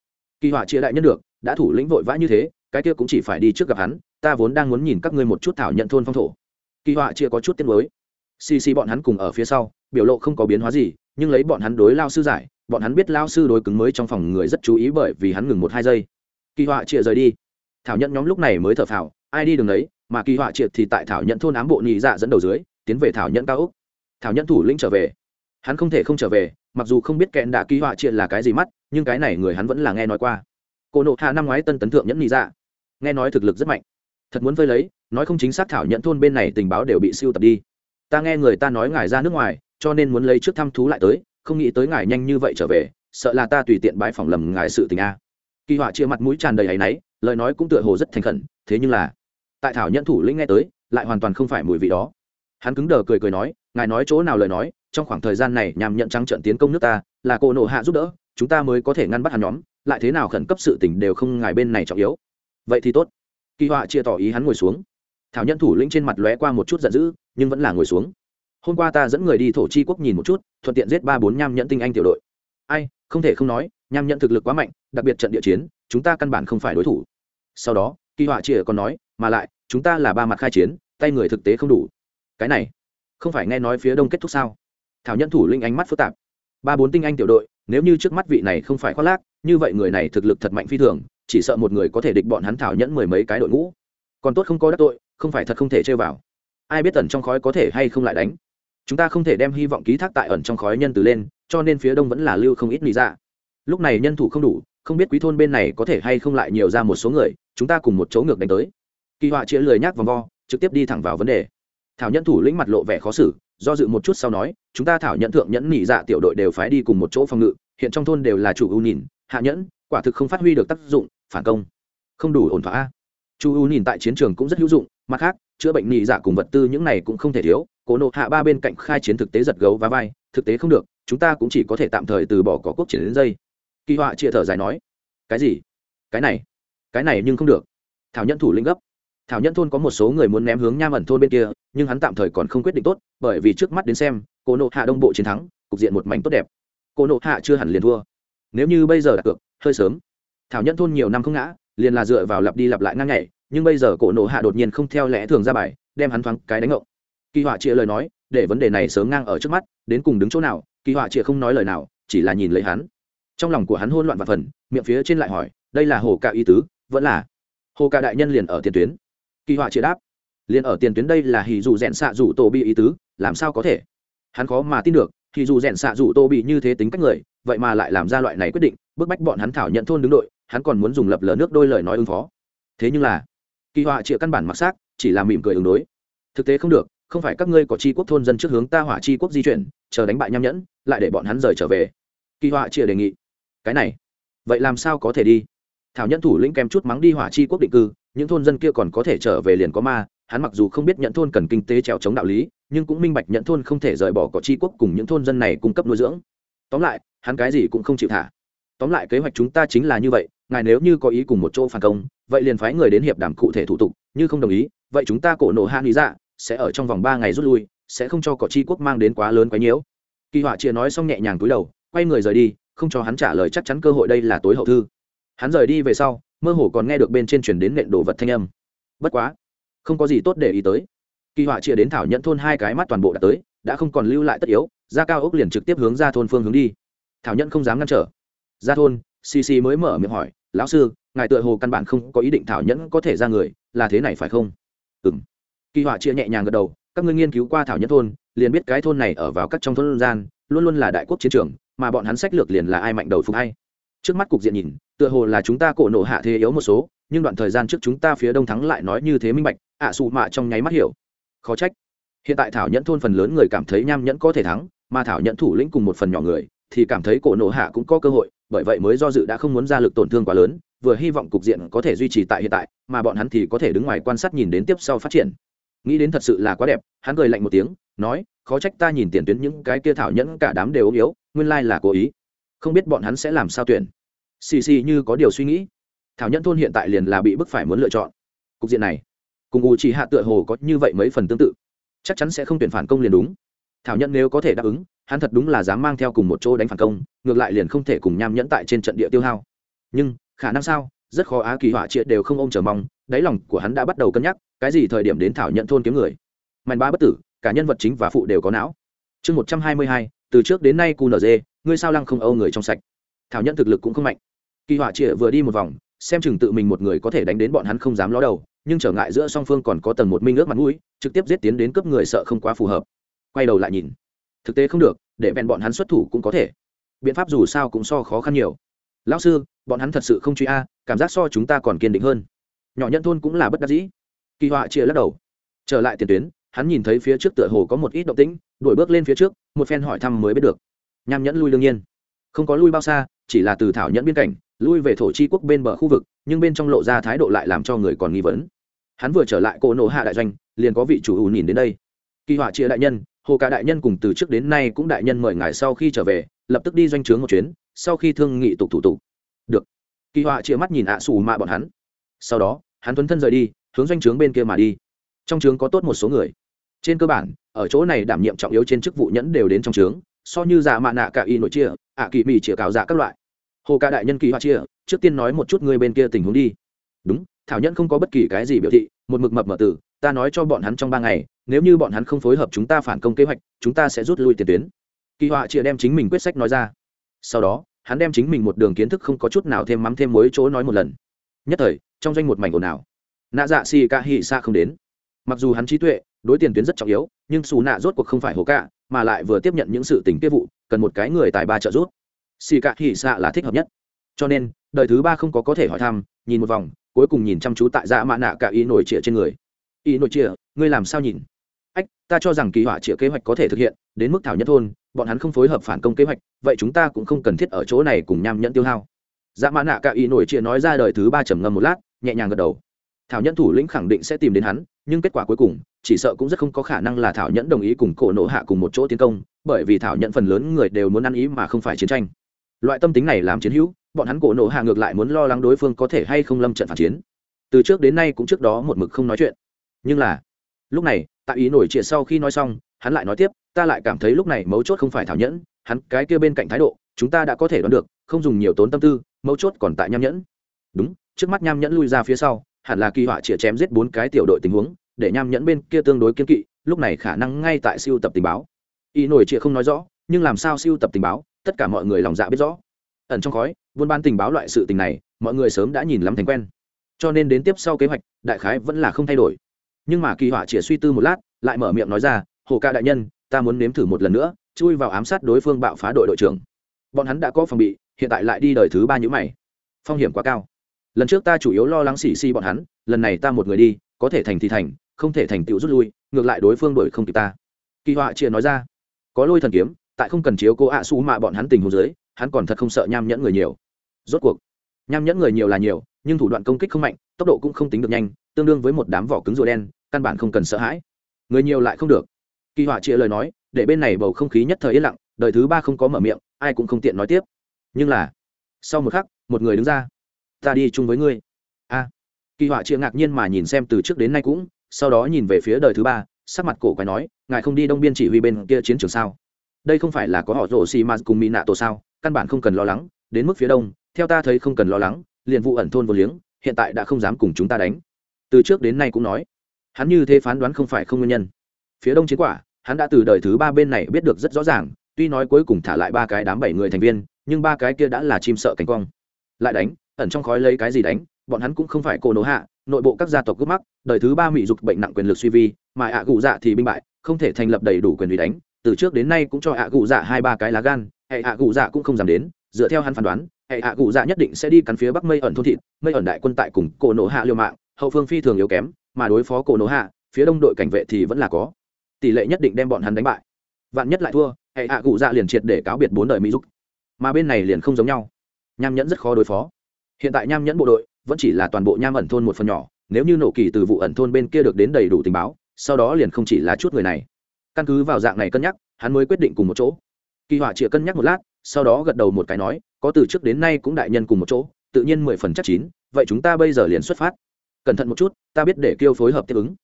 Kỳ họa chia đại nhân được, đã thủ lĩnh vội vã như thế, cái kia cũng chỉ phải đi trước gặp hắn, ta vốn đang muốn nhìn các ngươi một chút thảo nhận thôn phong thổ. Kỳ họa chia có chút tiết mới xì xì bọn hắn cùng ở phía sau, biểu lộ không có biến hóa gì, nhưng lấy bọn hắn đối lao sư giải bọn hắn biết lao sư đối cứng mới trong phòng người rất chú ý bởi vì hắn ngừng một hai giây. Kỳ họa chịa rời đi. Thảo nhận nhóm lúc này mới thở phào, ai đi đường đấy, mà kỳ họa triệt thì tại thảo nhận thôn ám bộ nhị dạ dẫn đầu dưới, tiến về thảo nhận cao úc thảo nhận thủ lĩnh trở về. Hắn không thể không trở về, mặc dù không biết kẹn đạ kỳ họa triệt là cái gì mắt, nhưng cái này người hắn vẫn là nghe nói qua. Cô nộ hạ năm ngoái tân tấn thượng nhẫn nhị dạ. Nghe nói thực lực rất mạnh. Thật muốn vây lấy, nói không chính xác thảo nhận thôn bên này tình báo đều bị siêu tập đi. Ta nghe người ta nói ngài ra nước ngoài, cho nên muốn lấy trước thăm thú lại tới không nghĩ tới ngài nhanh như vậy trở về, sợ là ta tùy tiện bãi phòng lầm ngài sự tình a. Kỳ họa chia mặt mũi tràn đầy áy náy, lời nói cũng tựa hồ rất thành khẩn, thế nhưng là, tại thảo nhận thủ lĩnh nghe tới, lại hoàn toàn không phải mùi vị đó. Hắn cứng đờ cười cười nói, ngài nói chỗ nào lời nói, trong khoảng thời gian này nhằm nhận trắng trận tiến công nước ta, là cô nộ hạ giúp đỡ, chúng ta mới có thể ngăn bắt hắn nhóm, lại thế nào khẩn cấp sự tình đều không ngài bên này trọng yếu. Vậy thì tốt. Kỳ họa chia tỏ ý hắn ngồi xuống. Thảo nhân thủ lĩnh trên mặt lóe qua một chút giận dữ, nhưng vẫn là ngồi xuống hôm qua ta dẫn người đi thổ chi quốc nhìn một chút, thuận tiện giết ba bốn nham nhẫn tinh anh tiểu đội. Ai, không thể không nói, nham nhẫn thực lực quá mạnh, đặc biệt trận địa chiến, chúng ta căn bản không phải đối thủ. Sau đó, kỳ họa chia còn nói, mà lại, chúng ta là ba mặt khai chiến, tay người thực tế không đủ. Cái này, không phải nghe nói phía đông kết thúc sao? Thảo nhân thủ linh ánh mắt phức tạp. Ba bốn tinh anh tiểu đội, nếu như trước mắt vị này không phải khoác lác, như vậy người này thực lực thật mạnh phi thường, chỉ sợ một người có thể địch bọn hắn thảo nhẫn mười mấy cái đội ngũ. Còn tốt không có đắc tội, không phải thật không thể chơi vào. Ai biết tần trong khói có thể hay không lại đánh chúng ta không thể đem hy vọng ký thác tại ẩn trong khói nhân từ lên, cho nên phía đông vẫn là lưu không ít lý ra dạ. lúc này nhân thủ không đủ, không biết quý thôn bên này có thể hay không lại nhiều ra một số người, chúng ta cùng một chỗ ngược đánh tới. Kỳ họa chĩa lười nhác vòng vo, trực tiếp đi thẳng vào vấn đề. Thảo nhân thủ lĩnh mặt lộ vẻ khó xử, do dự một chút sau nói, chúng ta thảo nhận thượng nhẫn nhị dạ tiểu đội đều phái đi cùng một chỗ phòng ngự, hiện trong thôn đều là chủ ưu nhìn, hạ nhẫn, quả thực không phát huy được tác dụng, phản công. Không đủ ổn thỏa chu ưu nhìn tại chiến trường cũng rất hữu dụng, mặt khác, chữa bệnh nhị dạ cùng vật tư những này cũng không thể thiếu cổ nộ hạ ba bên cạnh khai chiến thực tế giật gấu và vai, thực tế không được, chúng ta cũng chỉ có thể tạm thời từ bỏ có quốc triển đến dây. Kỳ họa chia thở dài nói, cái gì? Cái này cái này nhưng không được. Thảo nhân thủ lĩnh gấp. Thảo nhân thôn có một số người muốn ném hướng nham ẩn thôn bên kia, nhưng hắn tạm thời còn không quyết định tốt, bởi vì trước mắt đến xem cổ nộ hạ đông bộ chiến thắng, cục diện một mảnh tốt đẹp. Cổ nộ hạ chưa hẳn liền thua. Nếu như bây giờ đặt cược, hơi sớm. Thảo nhân thôn nhiều năm không ngã, liền là dựa vào lặp đi lặp lại ngang nhảy, nhưng bây giờ cổ nộ hạ đột nhiên không theo lẽ thường ra bài, đem hắn thoáng cái đánh ngộng kỳ họa chia lời nói, để vấn đề này sớm ngang ở trước mắt, đến cùng đứng chỗ nào, kỳ họa chia không nói lời nào, chỉ là nhìn lấy hắn. Trong lòng của hắn hôn loạn và phần, miệng phía trên lại hỏi, đây là hồ cạ y tứ, vẫn là? Hồ cạ đại nhân liền ở tiền tuyến. Kỳ họa chia đáp, liền ở tiền tuyến đây là hì dù rẽn xạ dù tổ bị ý tứ, làm sao có thể? Hắn khó mà tin được thì dù rẽn xạ dù tô bị như thế tính cách người, vậy mà lại làm ra loại này quyết định, bức bách bọn hắn thảo nhận thôn đứng đội, hắn còn muốn dùng lập lờ nước đôi lời nói ứng phó. Thế nhưng là, kỳ họa chịa căn bản mặc xác, chỉ là mỉm cười ứng đối. Thực tế không được không phải các ngươi có chi quốc thôn dân trước hướng ta hỏa chi quốc di chuyển, chờ đánh bại nham nhẫn, lại để bọn hắn rời trở về. Kỳ họa chia đề nghị. Cái này, vậy làm sao có thể đi? Thảo nhân thủ lĩnh kèm chút mắng đi hỏa chi quốc định cư, những thôn dân kia còn có thể trở về liền có ma, hắn mặc dù không biết nhận thôn cần kinh tế trèo chống đạo lý, nhưng cũng minh bạch nhận thôn không thể rời bỏ có chi quốc cùng những thôn dân này cung cấp nuôi dưỡng. Tóm lại, hắn cái gì cũng không chịu thả. Tóm lại kế hoạch chúng ta chính là như vậy, ngài nếu như có ý cùng một chỗ phản công, vậy liền phái người đến hiệp đảm cụ thể thủ tục, như không đồng ý, vậy chúng ta cổ nộ hạ lý dạ sẽ ở trong vòng ba ngày rút lui, sẽ không cho cỏ chi quốc mang đến quá lớn quá nhiễu. Kỳ họa chia nói xong nhẹ nhàng túi đầu, quay người rời đi, không cho hắn trả lời chắc chắn cơ hội đây là tối hậu thư. Hắn rời đi về sau, mơ hồ còn nghe được bên trên chuyển đến nện đồ vật thanh âm. Bất quá, không có gì tốt để ý tới. Kỳ họa chia đến thảo nhẫn thôn hai cái mắt toàn bộ đã tới, đã không còn lưu lại tất yếu, ra cao ốc liền trực tiếp hướng ra thôn phương hướng đi. Thảo nhẫn không dám ngăn trở. Ra thôn cc mới mở miệng hỏi, lão sư, ngài tựa hồ căn bản không có ý định thảo nhẫn có thể ra người, là thế này phải không? Ừ m kỳ họa chia nhẹ nhàng gật đầu các ngươi nghiên cứu qua thảo nhẫn thôn liền biết cái thôn này ở vào các trong thôn gian luôn luôn là đại quốc chiến trường mà bọn hắn sách lược liền là ai mạnh đầu phục hay trước mắt cục diện nhìn tựa hồ là chúng ta cổ nộ hạ thế yếu một số nhưng đoạn thời gian trước chúng ta phía đông thắng lại nói như thế minh bạch ạ à, xù mạ trong nháy mắt hiểu. Khó trách. Hiện tại thảo nhẫn thôn phần lớn người cảm thấy nham nhẫn có thể thắng mà thảo nhẫn thủ lĩnh cùng một phần nhỏ người thì cảm thấy cổ nộ hạ cũng có cơ hội bởi vậy mới do dự đã không muốn ra lực tổn thương quá lớn vừa hy vọng cục diện có thể duy trì tại hiện tại mà bọn hắn thì có thể đứng ngoài quan sát nhìn đến tiếp sau phát triển nghĩ đến thật sự là quá đẹp, hắn cười lạnh một tiếng, nói, khó trách ta nhìn tiền tuyến những cái kia thảo nhẫn cả đám đều ốm yếu, nguyên lai là cố ý. Không biết bọn hắn sẽ làm sao tuyển. Xì xì như có điều suy nghĩ. Thảo nhẫn thôn hiện tại liền là bị bức phải muốn lựa chọn. Cục diện này, cùng u chỉ hạ tựa hồ có như vậy mấy phần tương tự. Chắc chắn sẽ không tuyển phản công liền đúng. Thảo nhẫn nếu có thể đáp ứng, hắn thật đúng là dám mang theo cùng một chỗ đánh phản công, ngược lại liền không thể cùng nham nhẫn tại trên trận địa tiêu hao. Nhưng, khả năng sao? Rất khó á kỳ họa triệt đều không ôm chờ mong đáy lòng của hắn đã bắt đầu cân nhắc, cái gì thời điểm đến thảo nhận thôn kiếm người. Mạnh ba bất tử, cả nhân vật chính và phụ đều có não. Chương một trăm hai mươi hai, từ trước đến nay qnz ngươi sao lăng không âu người trong sạch? Thảo nhận thực lực cũng không mạnh. Kỳ họa trịa vừa đi một vòng, xem chừng tự mình một người có thể đánh đến bọn hắn không dám ló đầu, nhưng trở ngại giữa song phương còn có tầng một minh ước mặt mũi, trực tiếp giết tiến đến cướp người sợ không quá phù hợp. Quay đầu lại nhìn. Thực tế không được, để bèn bọn hắn xuất thủ cũng có thể. Biện pháp dù sao cũng so khó khăn nhiều. Lão sư, bọn hắn thật sự không truy a, cảm giác so chúng ta còn kiên định hơn nhỏ nhân thôn cũng là bất đắc dĩ. Kỳ họa chia lắc đầu. Trở lại tiền tuyến, hắn nhìn thấy phía trước tựa hồ có một ít động tĩnh, đuổi bước lên phía trước, một phen hỏi thăm mới biết được. Nham nhẫn lui đương nhiên. Không có lui bao xa, chỉ là từ thảo nhẫn biên cảnh, lui về thổ chi quốc bên bờ khu vực, nhưng bên trong lộ ra thái độ lại làm cho người còn nghi vấn. Hắn vừa trở lại cỗ nổ hạ đại doanh, liền có vị chủ ủ nhìn đến đây. Kỳ họa chia đại nhân, hồ cả đại nhân cùng từ trước đến nay cũng đại nhân mời ngài sau khi trở về, lập tức đi doanh trướng một chuyến, sau khi thương nghị tục thủ tục. Được. Kỳ họa chia mắt nhìn ạ xù mạ bọn hắn sau đó, hắn tuấn thân rời đi, hướng doanh trướng bên kia mà đi. Trong trướng có tốt một số người. Trên cơ bản, ở chỗ này đảm nhiệm trọng yếu trên chức vụ nhẫn đều đến trong trướng, so như giả mạ nạ cả y nội chia, ạ kỳ mì chia cào giả các loại. Hồ ca đại nhân kỳ họa chia, trước tiên nói một chút người bên kia tình huống đi. Đúng, thảo nhẫn không có bất kỳ cái gì biểu thị, một mực mập mở tử, ta nói cho bọn hắn trong ba ngày, nếu như bọn hắn không phối hợp chúng ta phản công kế hoạch, chúng ta sẽ rút lui tiền tuyến. Kỳ họa chia đem chính mình quyết sách nói ra. Sau đó, hắn đem chính mình một đường kiến thức không có chút nào thêm mắm thêm mối chỗ nói một lần. Nhất thời trong doanh một mảnh ồn ào. Nạ dạ xì ca hỉ xa không đến. Mặc dù hắn trí tuệ đối tiền tuyến rất trọng yếu nhưng xù nạ rốt cuộc không phải hồ cả, mà lại vừa tiếp nhận những sự tình kia vụ cần một cái người tài ba trợ rút. xì ca hỉ xa là thích hợp nhất. Cho nên đời thứ ba không có có thể hỏi thăm nhìn một vòng cuối cùng nhìn chăm chú tại dạ mạ nạ cả ý nổi trịa trên người. Ý nổi trịa ngươi làm sao nhìn? Ách ta cho rằng kỳ họa trịa kế hoạch có thể thực hiện đến mức thảo nhất thôn bọn hắn không phối hợp phản công kế hoạch vậy chúng ta cũng không cần thiết ở chỗ này cùng nham nhẫn tiêu hao. Dạ mã nạ cả ý nổi trịa nói ra đời thứ ba trầm ngâm một lát nhẹ nhàng gật đầu. Thảo nhẫn thủ lĩnh khẳng định sẽ tìm đến hắn, nhưng kết quả cuối cùng, chỉ sợ cũng rất không có khả năng là thảo nhẫn đồng ý cùng cổ nộ hạ cùng một chỗ tiến công, bởi vì thảo nhẫn phần lớn người đều muốn ăn ý mà không phải chiến tranh. Loại tâm tính này làm chiến hữu, bọn hắn cổ nộ hạ ngược lại muốn lo lắng đối phương có thể hay không lâm trận phản chiến. Từ trước đến nay cũng trước đó một mực không nói chuyện. Nhưng là, lúc này tại ý nổi triệt sau khi nói xong, hắn lại nói tiếp, ta lại cảm thấy lúc này mấu chốt không phải thảo nhẫn, hắn cái kia bên cạnh thái độ, chúng ta đã có thể đoán được, không dùng nhiều tốn tâm tư, mấu chốt còn tại nham nhẫn. Đúng trước mắt nham nhẫn lui ra phía sau, hẳn là kỳ họa chĩa chém giết bốn cái tiểu đội tình huống, để nham nhẫn bên kia tương đối kiên kỵ, lúc này khả năng ngay tại siêu tập tình báo. Y nổi chĩa không nói rõ, nhưng làm sao siêu tập tình báo, tất cả mọi người lòng dạ biết rõ. Ẩn trong khói, buôn ban tình báo loại sự tình này, mọi người sớm đã nhìn lắm thành quen. Cho nên đến tiếp sau kế hoạch, đại khái vẫn là không thay đổi. Nhưng mà kỳ họa chỉ suy tư một lát, lại mở miệng nói ra, hồ ca đại nhân, ta muốn nếm thử một lần nữa, chui vào ám sát đối phương bạo phá đội đội trưởng. Bọn hắn đã có phòng bị, hiện tại lại đi đời thứ ba nhữ mày. Phong hiểm quá cao lần trước ta chủ yếu lo lắng xỉ xì bọn hắn, lần này ta một người đi, có thể thành thì thành, không thể thành tựu rút lui, ngược lại đối phương đổi không kịp ta. Kỳ họa chia nói ra. Có lôi thần kiếm, tại không cần chiếu cố ạ à xú mạ bọn hắn tình hồ dưới, hắn còn thật không sợ nham nhẫn người nhiều. Rốt cuộc, nham nhẫn người nhiều là nhiều, nhưng thủ đoạn công kích không mạnh, tốc độ cũng không tính được nhanh, tương đương với một đám vỏ cứng rùa đen, căn bản không cần sợ hãi. Người nhiều lại không được. Kỳ họa chia lời nói, để bên này bầu không khí nhất thời yên lặng, đời thứ ba không có mở miệng, ai cũng không tiện nói tiếp. Nhưng là, sau một khắc, một người đứng ra ta đi chung với ngươi. A. Kỳ họa chịa ngạc nhiên mà nhìn xem từ trước đến nay cũng, sau đó nhìn về phía đời thứ ba, sắc mặt cổ quái nói, ngài không đi đông biên chỉ huy bên kia chiến trường sao? Đây không phải là có họ rổ xì mà cùng mỹ nạ tổ sao? Căn bản không cần lo lắng, đến mức phía đông, theo ta thấy không cần lo lắng, liền vụ ẩn thôn vô liếng, hiện tại đã không dám cùng chúng ta đánh. Từ trước đến nay cũng nói. Hắn như thế phán đoán không phải không nguyên nhân. Phía đông chiến quả, hắn đã từ đời thứ ba bên này biết được rất rõ ràng, tuy nói cuối cùng thả lại ba cái đám bảy người thành viên, nhưng ba cái kia đã là chim sợ cánh cong. Lại đánh ẩn trong khói lấy cái gì đánh, bọn hắn cũng không phải cô nổ hạ, nội bộ các gia tộc cướp mắc, đời thứ ba mỹ dục bệnh nặng quyền lực suy vi, mà ạ à dạ thì binh bại, không thể thành lập đầy đủ quyền uy đánh, từ trước đến nay cũng cho ạ à dạ hai ba cái lá gan, hệ ạ à dạ cũng không dám đến, dựa theo hắn phán đoán, hệ ạ cụ dạ nhất định sẽ đi cắn phía bắc mây ẩn thôn thịt, mây ẩn đại quân tại cùng cổ nổ hạ liêu mạng, hậu phương phi thường yếu kém, mà đối phó cổ nổ hạ, phía đông đội cảnh vệ thì vẫn là có. Tỷ lệ nhất định đem bọn hắn đánh bại. Vạn nhất lại thua, hệ ạ cụ dạ liền triệt để cáo biệt bốn đời mỹ dục. Mà bên này liền không giống nhau. Nham nhẫn rất khó đối phó hiện tại nham nhẫn bộ đội vẫn chỉ là toàn bộ nham ẩn thôn một phần nhỏ, nếu như nổ kỳ từ vụ ẩn thôn bên kia được đến đầy đủ tình báo, sau đó liền không chỉ là chút người này. Căn cứ vào dạng này cân nhắc, hắn mới quyết định cùng một chỗ. Kỳ họa chịa cân nhắc một lát, sau đó gật đầu một cái nói, có từ trước đến nay cũng đại nhân cùng một chỗ, tự nhiên mười phần chắc chín, vậy chúng ta bây giờ liền xuất phát. Cẩn thận một chút, ta biết để kêu phối hợp tiếp ứng.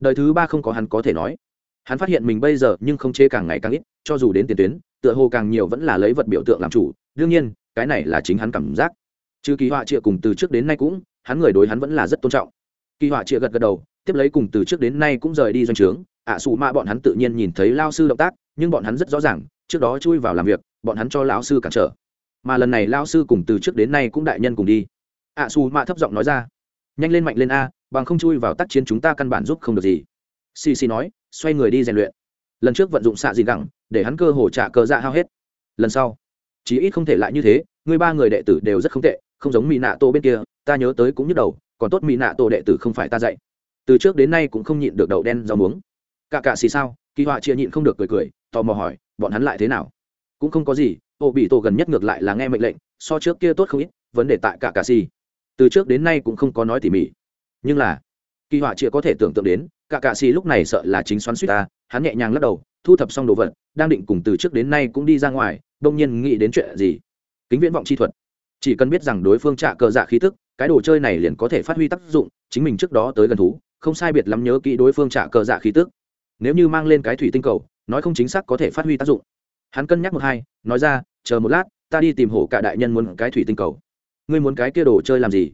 Đời thứ ba không có hắn có thể nói. Hắn phát hiện mình bây giờ nhưng không chê càng ngày càng ít, cho dù đến tiền tuyến, tựa hồ càng nhiều vẫn là lấy vật biểu tượng làm chủ. Đương nhiên, cái này là chính hắn cảm giác chứ kỳ họa trịa cùng từ trước đến nay cũng hắn người đối hắn vẫn là rất tôn trọng. Kỳ họa trịa gật gật đầu tiếp lấy cùng từ trước đến nay cũng rời đi doanh trướng. Ạ à, xù mạ bọn hắn tự nhiên nhìn thấy lao sư động tác nhưng bọn hắn rất rõ ràng trước đó chui vào làm việc bọn hắn cho lão sư cản trở. Mà lần này lão sư cùng từ trước đến nay cũng đại nhân cùng đi. Ạ à, xù mạ thấp giọng nói ra nhanh lên mạnh lên a bằng không chui vào tác chiến chúng ta căn bản giúp không được gì. Xì xì nói xoay người đi rèn luyện. Lần trước vận dụng xạ gì gẳng để hắn cơ hồ trả cờ dạ hao hết. Lần sau chí ít không thể lại như thế người ba người đệ tử đều rất không tệ không giống mỹ nạ tô bên kia, ta nhớ tới cũng nhức đầu, còn tốt mỹ nạ tô đệ tử không phải ta dạy. Từ trước đến nay cũng không nhịn được đậu đen rau muống. Cả cạ xì sao? Kỳ họa chia nhịn không được cười cười, tò mò hỏi, bọn hắn lại thế nào? Cũng không có gì ô bị tổ gần nhất ngược lại là nghe mệnh lệnh, so trước kia tốt không ít, vấn đề tại cả cà xì. Từ trước đến nay cũng không có nói tỉ mỉ. Nhưng là, kỳ họa chia có thể tưởng tượng đến, cả cà xì lúc này sợ là chính xoắn suýt ta, hắn nhẹ nhàng lắc đầu, thu thập xong đồ vật, đang định cùng từ trước đến nay cũng đi ra ngoài, đông nhiên nghĩ đến chuyện gì? Kính viễn vọng chi thuật chỉ cần biết rằng đối phương trả cờ dạ khí tức, cái đồ chơi này liền có thể phát huy tác dụng, chính mình trước đó tới gần thú, không sai biệt lắm nhớ kỹ đối phương trả cờ dạ khí tức. Nếu như mang lên cái thủy tinh cầu, nói không chính xác có thể phát huy tác dụng. Hắn cân nhắc một hai, nói ra, chờ một lát, ta đi tìm hổ cả đại nhân muốn cái thủy tinh cầu. Ngươi muốn cái kia đồ chơi làm gì?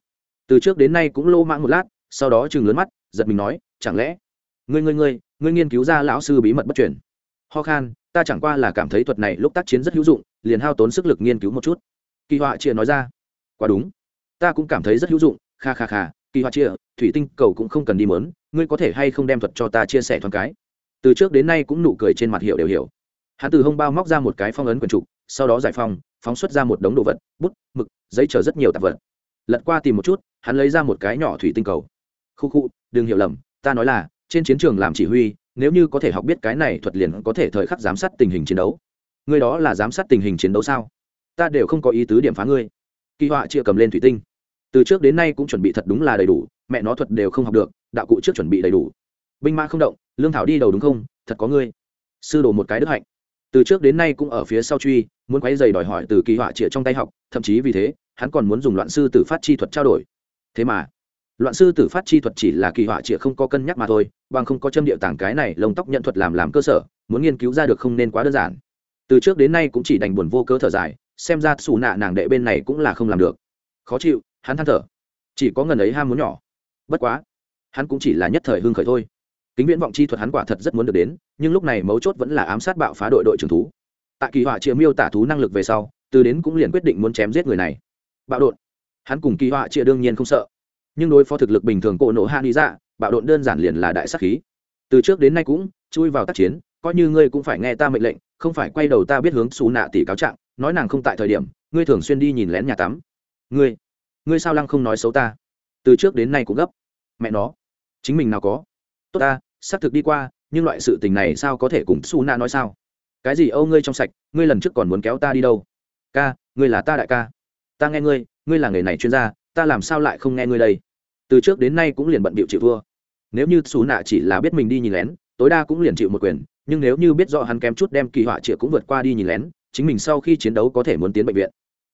Từ trước đến nay cũng lô mãng một lát, sau đó chừng lớn mắt, giật mình nói, chẳng lẽ ngươi ngươi ngươi ngươi nghiên cứu ra lão sư bí mật bất chuyển ho khan, ta chẳng qua là cảm thấy thuật này lúc tác chiến rất hữu dụng, liền hao tốn sức lực nghiên cứu một chút kỳ họa chia nói ra. Quả đúng. Ta cũng cảm thấy rất hữu dụng. Kha kha kha, kỳ họa chia thủy tinh cầu cũng không cần đi mớn, ngươi có thể hay không đem thuật cho ta chia sẻ thoáng cái. Từ trước đến nay cũng nụ cười trên mặt hiểu đều hiểu. Hắn từ hông bao móc ra một cái phong ấn quần trục, sau đó giải phong phóng xuất ra một đống đồ vật, bút, mực, giấy chở rất nhiều tạp vật. Lật qua tìm một chút, hắn lấy ra một cái nhỏ thủy tinh cầu. Khu khu, đừng hiểu lầm, ta nói là, trên chiến trường làm chỉ huy, nếu như có thể học biết cái này thuật liền có thể thời khắc giám sát tình hình chiến đấu. Ngươi đó là giám sát tình hình chiến đấu sao? Ta đều không có ý tứ điểm phá ngươi. Kỳ họa chia cầm lên thủy tinh. Từ trước đến nay cũng chuẩn bị thật đúng là đầy đủ, mẹ nó thuật đều không học được, đạo cụ trước chuẩn bị đầy đủ. Binh mã không động, lương thảo đi đầu đúng không? Thật có ngươi. Sư đồ một cái đức hạnh. Từ trước đến nay cũng ở phía sau truy, muốn quay dày đòi hỏi từ kỳ họa chĩa trong tay học, thậm chí vì thế, hắn còn muốn dùng loạn sư tử phát chi thuật trao đổi. Thế mà, loạn sư tử phát chi thuật chỉ là kỳ họa chĩa không có cân nhắc mà thôi, bằng không có châm điệu tảng cái này lông tóc nhận thuật làm làm cơ sở, muốn nghiên cứu ra được không nên quá đơn giản. Từ trước đến nay cũng chỉ đành buồn vô cớ thở dài xem ra xù nạ nàng đệ bên này cũng là không làm được. Khó chịu, hắn than thở. Chỉ có ngần ấy ham muốn nhỏ. Bất quá, hắn cũng chỉ là nhất thời hưng khởi thôi. Kính viễn vọng chi thuật hắn quả thật rất muốn được đến, nhưng lúc này mấu chốt vẫn là ám sát bạo phá đội đội trưởng thú. Tại kỳ họa chia miêu tả thú năng lực về sau, từ đến cũng liền quyết định muốn chém giết người này. Bạo đột hắn cùng kỳ họa chia đương nhiên không sợ. Nhưng đối phó thực lực bình thường cộ nổ hạ đi ra bạo đột đơn giản liền là đại sắc khí. Từ trước đến nay cũng chui vào tác chiến, coi như ngươi cũng phải nghe ta mệnh lệnh, không phải quay đầu ta biết hướng xù nạ tỷ cáo trạng nói nàng không tại thời điểm, ngươi thường xuyên đi nhìn lén nhà tắm. Ngươi ngươi sao lăng không nói xấu ta? Từ trước đến nay cũng gấp. Mẹ nó, chính mình nào có? Tốt ta, xác thực đi qua, nhưng loại sự tình này sao có thể cùng su na nói sao? Cái gì âu ngươi trong sạch, ngươi lần trước còn muốn kéo ta đi đâu? Ca, ngươi là ta đại ca. Ta nghe ngươi ngươi là người này chuyên gia, ta làm sao lại không nghe ngươi đây? Từ trước đến nay cũng liền bận bịu chịu thua. Nếu như xù nạ chỉ là biết mình đi nhìn lén, tối đa cũng liền chịu một quyền, nhưng nếu như biết rõ hắn kém chút đem kỳ họa triệu cũng vượt qua đi nhìn lén chính mình sau khi chiến đấu có thể muốn tiến bệnh viện.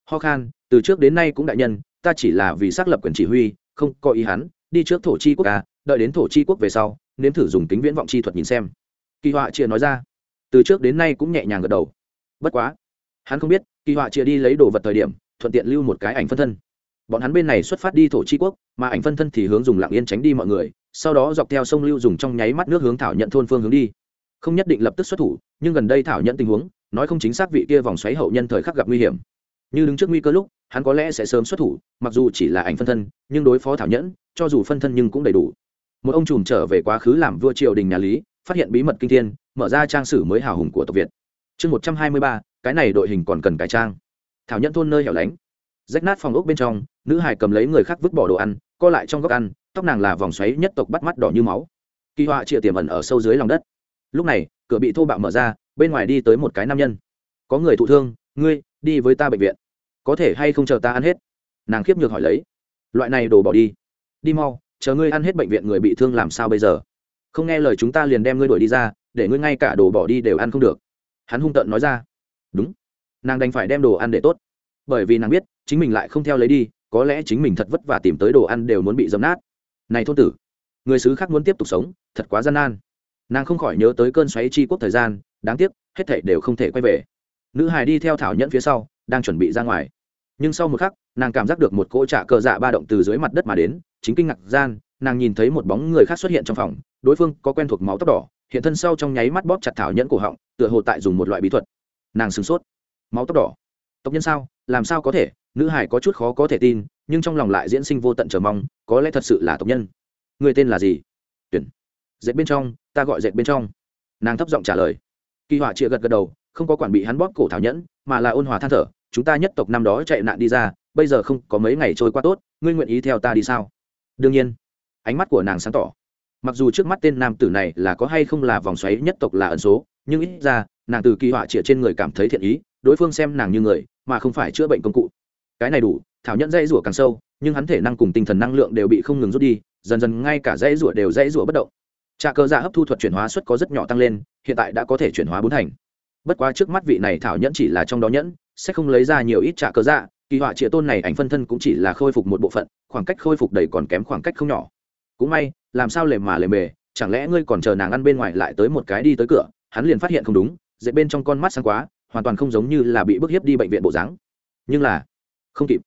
Ho khan, từ trước đến nay cũng đại nhân, ta chỉ là vì xác lập quyền chỉ huy, không có ý hắn, đi trước thổ chi quốc ca đợi đến thổ chi quốc về sau, nếm thử dùng tính viễn vọng chi thuật nhìn xem. Kỳ họa chia nói ra. Từ trước đến nay cũng nhẹ nhàng gật đầu. Bất quá, hắn không biết, kỳ họa chia đi lấy đồ vật thời điểm, thuận tiện lưu một cái ảnh phân thân. Bọn hắn bên này xuất phát đi thổ chi quốc, mà ảnh phân thân thì hướng dùng lặng yên tránh đi mọi người, sau đó dọc theo sông lưu dùng trong nháy mắt nước hướng thảo nhận thôn phương hướng đi. Không nhất định lập tức xuất thủ, nhưng gần đây thảo nhận tình huống nói không chính xác vị kia vòng xoáy hậu nhân thời khắc gặp nguy hiểm. Như đứng trước nguy cơ lúc, hắn có lẽ sẽ sớm xuất thủ, mặc dù chỉ là ảnh phân thân, nhưng đối phó thảo nhẫn, cho dù phân thân nhưng cũng đầy đủ. Một ông trùm trở về quá khứ làm vua triều đình nhà lý, phát hiện bí mật kinh thiên, mở ra trang sử mới hào hùng của tộc việt. Chương một trăm hai mươi ba, cái này đội hình còn cần cải trang. Thảo nhẫn thôn nơi hẻo lánh. Rách nát phòng ốc bên trong, nữ hải cầm lấy người khác vứt bỏ đồ ăn, co lại trong góc ăn, tóc nàng là vòng xoáy nhất tộc bắt mắt đỏ như máu. Kỳ họa chịa tiềm ẩn ở sâu dưới lòng đất. Lúc này, cửa bị thô bạo mở ra bên ngoài đi tới một cái nam nhân. Có người thụ thương, ngươi, đi với ta bệnh viện. Có thể hay không chờ ta ăn hết? Nàng khiếp nhược hỏi lấy. Loại này đồ bỏ đi. Đi mau, chờ ngươi ăn hết bệnh viện người bị thương làm sao bây giờ? Không nghe lời chúng ta liền đem ngươi đuổi đi ra, để ngươi ngay cả đồ bỏ đi đều ăn không được. Hắn hung tợn nói ra. Đúng. Nàng đành phải đem đồ ăn để tốt. Bởi vì nàng biết, chính mình lại không theo lấy đi, có lẽ chính mình thật vất vả tìm tới đồ ăn đều muốn bị dấm nát. Này thôn tử, người xứ khác muốn tiếp tục sống, thật quá gian nan. Nàng không khỏi nhớ tới cơn xoáy chi quốc thời gian đáng tiếc, hết thảy đều không thể quay về. Nữ hài đi theo thảo nhẫn phía sau, đang chuẩn bị ra ngoài. Nhưng sau một khắc, nàng cảm giác được một cỗ trả cờ dạ ba động từ dưới mặt đất mà đến, chính kinh ngạc gian, nàng nhìn thấy một bóng người khác xuất hiện trong phòng, đối phương có quen thuộc máu tóc đỏ, hiện thân sau trong nháy mắt bóp chặt thảo nhẫn cổ họng, tựa hồ tại dùng một loại bí thuật. Nàng sửng sốt. Máu tóc đỏ. Tộc nhân sao? Làm sao có thể? Nữ hải có chút khó có thể tin, nhưng trong lòng lại diễn sinh vô tận chờ mong, có lẽ thật sự là tộc nhân. Người tên là gì? Tuyển. Dệt bên trong, ta gọi dệt bên trong. Nàng thấp giọng trả lời kỳ họa chịa gật gật đầu, không có quản bị hắn bóp cổ thảo nhẫn, mà là ôn hòa than thở, chúng ta nhất tộc năm đó chạy nạn đi ra, bây giờ không có mấy ngày trôi qua tốt, ngươi nguyện ý theo ta đi sao? Đương nhiên, ánh mắt của nàng sáng tỏ. Mặc dù trước mắt tên nam tử này là có hay không là vòng xoáy nhất tộc là ẩn số, nhưng ít ra, nàng từ kỳ họa chĩa trên người cảm thấy thiện ý, đối phương xem nàng như người, mà không phải chữa bệnh công cụ. Cái này đủ, thảo nhẫn dãy rủa càng sâu, nhưng hắn thể năng cùng tinh thần năng lượng đều bị không ngừng rút đi, dần dần ngay cả dãy rủa đều dãy rủa bất động trà cơ dạ hấp thu thuật chuyển hóa suất có rất nhỏ tăng lên, hiện tại đã có thể chuyển hóa bốn thành. Bất quá trước mắt vị này thảo nhẫn chỉ là trong đó nhẫn, sẽ không lấy ra nhiều ít trà cơ dạ kỳ họa trịa tôn này ảnh phân thân cũng chỉ là khôi phục một bộ phận, khoảng cách khôi phục đầy còn kém khoảng cách không nhỏ. Cũng may, làm sao lề mà lề mề, chẳng lẽ ngươi còn chờ nàng ăn bên ngoài lại tới một cái đi tới cửa, hắn liền phát hiện không đúng dễ bên trong con mắt sáng quá, hoàn toàn không giống như là bị bức hiếp đi bệnh viện bộ dáng. Nhưng là, không kịp.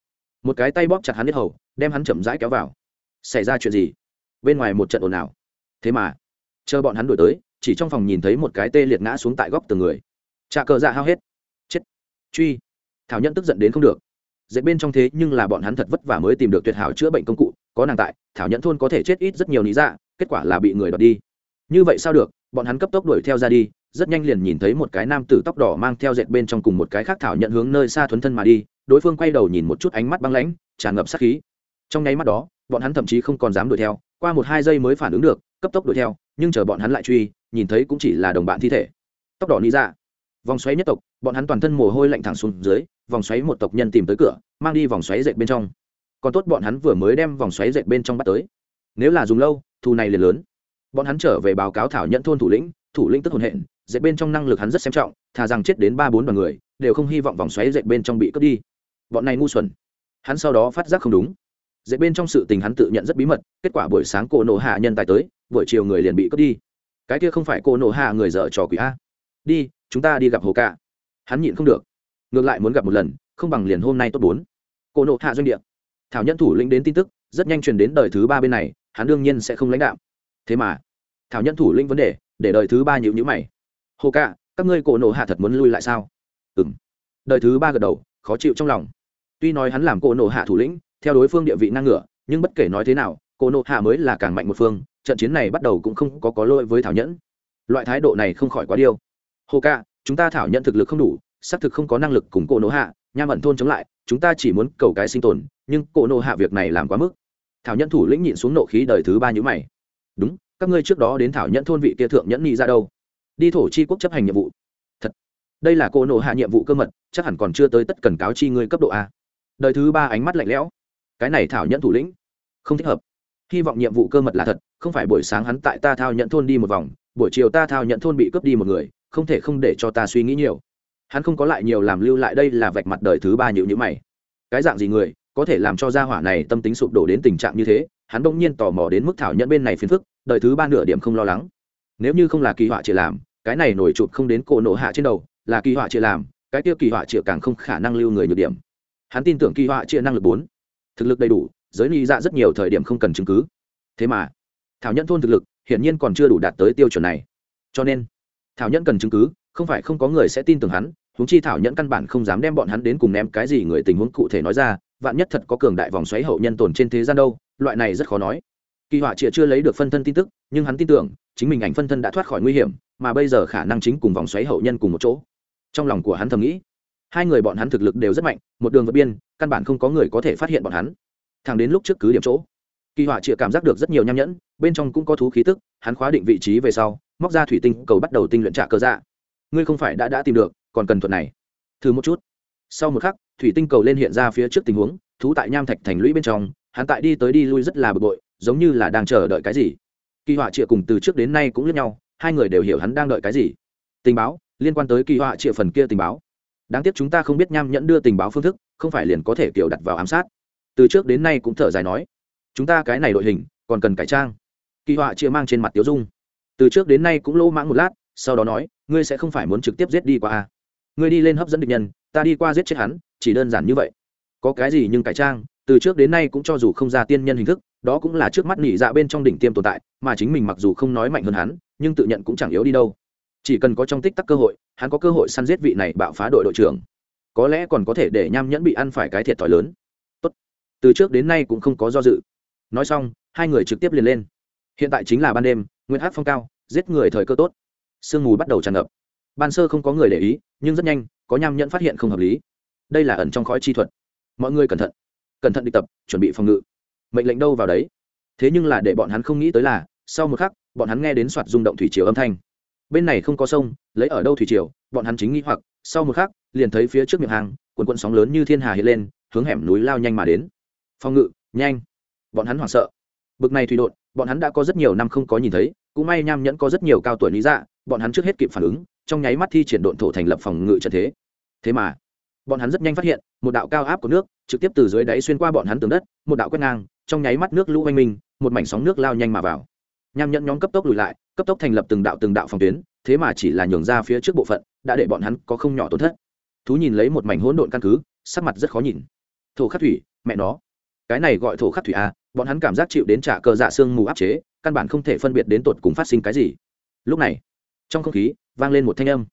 Một cái tay bóp chặt hắn hết hầu, đem hắn chậm rãi kéo vào. Xảy ra chuyện gì? Bên ngoài một trận ồn ào. Thế mà chờ bọn hắn đổi tới, chỉ trong phòng nhìn thấy một cái tê liệt ngã xuống tại góc từng người. Trà cờ dạ hao hết. Chết. Truy. Thảo nhân tức giận đến không được. Dệt bên trong thế nhưng là bọn hắn thật vất vả mới tìm được tuyệt hảo chữa bệnh công cụ, có nàng tại, thảo nhẫn thôn có thể chết ít rất nhiều lý dạ kết quả là bị người đoạt đi. Như vậy sao được? Bọn hắn cấp tốc đuổi theo ra đi, rất nhanh liền nhìn thấy một cái nam tử tóc đỏ mang theo dệt bên trong cùng một cái khác thảo nhận hướng nơi xa thuấn thân mà đi. Đối phương quay đầu nhìn một chút ánh mắt băng lãnh, tràn ngập sát khí. Trong nháy mắt đó, bọn hắn thậm chí không còn dám đuổi theo, qua một hai giây mới phản ứng được cấp tốc đuổi theo, nhưng chờ bọn hắn lại truy, nhìn thấy cũng chỉ là đồng bạn thi thể. Tóc đỏ ni dạ vòng xoáy nhất tộc, bọn hắn toàn thân mồ hôi lạnh thẳng xuống dưới, vòng xoáy một tộc nhân tìm tới cửa, mang đi vòng xoáy dệt bên trong. Còn tốt bọn hắn vừa mới đem vòng xoáy dệt bên trong bắt tới. Nếu là dùng lâu, thù này liền lớn. Bọn hắn trở về báo cáo thảo nhận thôn thủ lĩnh thủ lĩnh tức hồn hện, dệt bên trong năng lực hắn rất xem trọng, thà rằng chết đến ba bốn đoàn người, đều không hy vọng vòng xoáy dệt bên trong bị cướp đi. Bọn này ngu xuẩn. Hắn sau đó phát giác không đúng. Dệt bên trong sự tình hắn tự nhận rất bí mật, kết quả buổi sáng cô nộ hạ nhân tài tới buổi chiều người liền bị cướp đi. Cái kia không phải cô nổ hạ người dở trò quỷ a. Đi, chúng ta đi gặp hồ cạ. Hắn nhịn không được. Ngược lại muốn gặp một lần, không bằng liền hôm nay tốt bốn. Cô nộ hạ doanh địa. Thảo nhân thủ lĩnh đến tin tức, rất nhanh truyền đến đời thứ ba bên này, hắn đương nhiên sẽ không lãnh đạo. Thế mà, thảo nhân thủ lĩnh vấn đề, để đời thứ ba nhịu nhữ mày. Hồ cạ, các ngươi cổ nộ hạ thật muốn lui lại sao? Ừ m đời thứ ba gật đầu, khó chịu trong lòng. Tuy nói hắn làm cổ nộ hạ thủ lĩnh, theo đối phương địa vị năng ngửa, nhưng bất kể nói thế nào Cô nộ hạ mới là càng mạnh một phương, trận chiến này bắt đầu cũng không có có lỗi với thảo nhẫn. Loại thái độ này không khỏi quá điêu. Hồ ca, chúng ta thảo nhận thực lực không đủ, xác thực không có năng lực cùng cô nộ hạ, nham ẩn thôn chống lại, chúng ta chỉ muốn cầu cái sinh tồn, nhưng cô nộ hạ việc này làm quá mức. Thảo nhận thủ lĩnh nhịn xuống nộ khí đời thứ ba nhữ mày. Đúng, các ngươi trước đó đến thảo nhẫn thôn vị kia thượng nhẫn nghị ra đâu? Đi thổ chi quốc chấp hành nhiệm vụ. Thật, đây là cô nộ hạ nhiệm vụ cơ mật, chắc hẳn còn chưa tới tất cần cáo chi ngươi cấp độ a. Đời thứ ba ánh mắt lạnh lẽo. Cái này thảo nhẫn thủ lĩnh không thích hợp hy vọng nhiệm vụ cơ mật là thật, không phải buổi sáng hắn tại ta thao nhận thôn đi một vòng, buổi chiều ta thao nhận thôn bị cướp đi một người, không thể không để cho ta suy nghĩ nhiều. Hắn không có lại nhiều làm lưu lại đây là vạch mặt đời thứ ba nhữ nhữ mày. Cái dạng gì người, có thể làm cho gia hỏa này tâm tính sụp đổ đến tình trạng như thế, hắn bỗng nhiên tò mò đến mức thảo nhận bên này phiền phức, đời thứ ba nửa điểm không lo lắng. Nếu như không là kỳ họa chỉ làm, cái này nổi chụp không đến cổ nổ hạ trên đầu, là kỳ họa chỉ làm, cái kia kỳ họa chỉ càng không khả năng lưu người nhược điểm. Hắn tin tưởng kỳ họa chia năng lực bốn, thực lực đầy đủ giới ni dạ rất nhiều thời điểm không cần chứng cứ. Thế mà, thảo nhẫn thôn thực lực hiển nhiên còn chưa đủ đạt tới tiêu chuẩn này. Cho nên, thảo nhẫn cần chứng cứ, không phải không có người sẽ tin tưởng hắn, huống chi thảo nhẫn căn bản không dám đem bọn hắn đến cùng ném cái gì người tình huống cụ thể nói ra, vạn nhất thật có cường đại vòng xoáy hậu nhân tồn trên thế gian đâu, loại này rất khó nói. Kỳ họa chịa chưa lấy được phân thân tin tức, nhưng hắn tin tưởng, chính mình ảnh phân thân đã thoát khỏi nguy hiểm, mà bây giờ khả năng chính cùng vòng xoáy hậu nhân cùng một chỗ. Trong lòng của hắn thầm nghĩ, hai người bọn hắn thực lực đều rất mạnh, một đường vượt biên, căn bản không có người có thể phát hiện bọn hắn thẳng đến lúc trước cứ điểm chỗ. Kỳ họa chịa cảm giác được rất nhiều nham nhẫn, bên trong cũng có thú khí tức, hắn khóa định vị trí về sau, móc ra thủy tinh, cầu bắt đầu tinh luyện trả cơ dạ. Ngươi không phải đã đã tìm được, còn cần thuật này. Thử một chút. Sau một khắc, thủy tinh cầu lên hiện ra phía trước tình huống, thú tại nham thạch thành lũy bên trong, hắn tại đi tới đi lui rất là bực bội, giống như là đang chờ đợi cái gì. Kỳ họa chịa cùng từ trước đến nay cũng lẫn nhau, hai người đều hiểu hắn đang đợi cái gì. Tình báo, liên quan tới kỳ họa chịa phần kia tình báo. Đáng tiếc chúng ta không biết nham nhẫn đưa tình báo phương thức, không phải liền có thể kiểu đặt vào ám sát từ trước đến nay cũng thở dài nói, chúng ta cái này đội hình, còn cần cải trang. Kỳ họa chia mang trên mặt tiếu dung. Từ trước đến nay cũng lỗ mãng một lát, sau đó nói, ngươi sẽ không phải muốn trực tiếp giết đi qua a ngươi đi lên hấp dẫn địch nhân, ta đi qua giết chết hắn, chỉ đơn giản như vậy. Có cái gì nhưng cải trang, từ trước đến nay cũng cho dù không ra tiên nhân hình thức, đó cũng là trước mắt nỉ dạ bên trong đỉnh tiêm tồn tại, mà chính mình mặc dù không nói mạnh hơn hắn, nhưng tự nhận cũng chẳng yếu đi đâu. Chỉ cần có trong tích tắc cơ hội, hắn có cơ hội săn giết vị này bạo phá đội đội trưởng. Có lẽ còn có thể để nham nhẫn bị ăn phải cái thiệt thòi lớn từ trước đến nay cũng không có do dự. Nói xong, hai người trực tiếp liền lên. Hiện tại chính là ban đêm nguyên hát phong cao, giết người thời cơ tốt. Sương mù bắt đầu tràn ngập. Ban sơ không có người để ý, nhưng rất nhanh, có nham nhẫn phát hiện không hợp lý. Đây là ẩn trong khói chi thuật. Mọi người cẩn thận. Cẩn thận đi tập, chuẩn bị phòng ngự. Mệnh lệnh đâu vào đấy? Thế nhưng là để bọn hắn không nghĩ tới là, sau một khắc, bọn hắn nghe đến soạt rung động thủy triều âm thanh. Bên này không có sông, lấy ở đâu thủy triều, bọn hắn chính nghĩ hoặc, sau một khắc, liền thấy phía trước miệng hàng quần quận sóng lớn như thiên hà hiện lên, hướng hẻm núi lao nhanh mà đến phòng ngự, nhanh. Bọn hắn hoảng sợ. Bực này thủy đột bọn hắn đã có rất nhiều năm không có nhìn thấy, cũng may nham nhẫn có rất nhiều cao tuổi lý dạ bọn hắn trước hết kịp phản ứng, trong nháy mắt thi triển độn thổ thành lập phòng ngự trận thế. Thế mà, bọn hắn rất nhanh phát hiện, một đạo cao áp của nước trực tiếp từ dưới đáy xuyên qua bọn hắn tường đất, một đạo quét ngang, trong nháy mắt nước lũ oanh minh, một mảnh sóng nước lao nhanh mà vào. Nham nhẫn nhóm cấp tốc lùi lại, cấp tốc thành lập từng đạo từng đạo phòng tuyến, thế mà chỉ là nhường ra phía trước bộ phận, đã để bọn hắn có không nhỏ tổn thất. Thú nhìn lấy một mảnh hỗn độn căn cứ, sắc mặt rất khó nhìn. Thổ khắc thủy, mẹ nó cái này gọi thổ khắc thủy a, bọn hắn cảm giác chịu đến trả cờ dạ xương mù áp chế, căn bản không thể phân biệt đến tột cùng phát sinh cái gì. Lúc này, trong không khí, vang lên một thanh âm.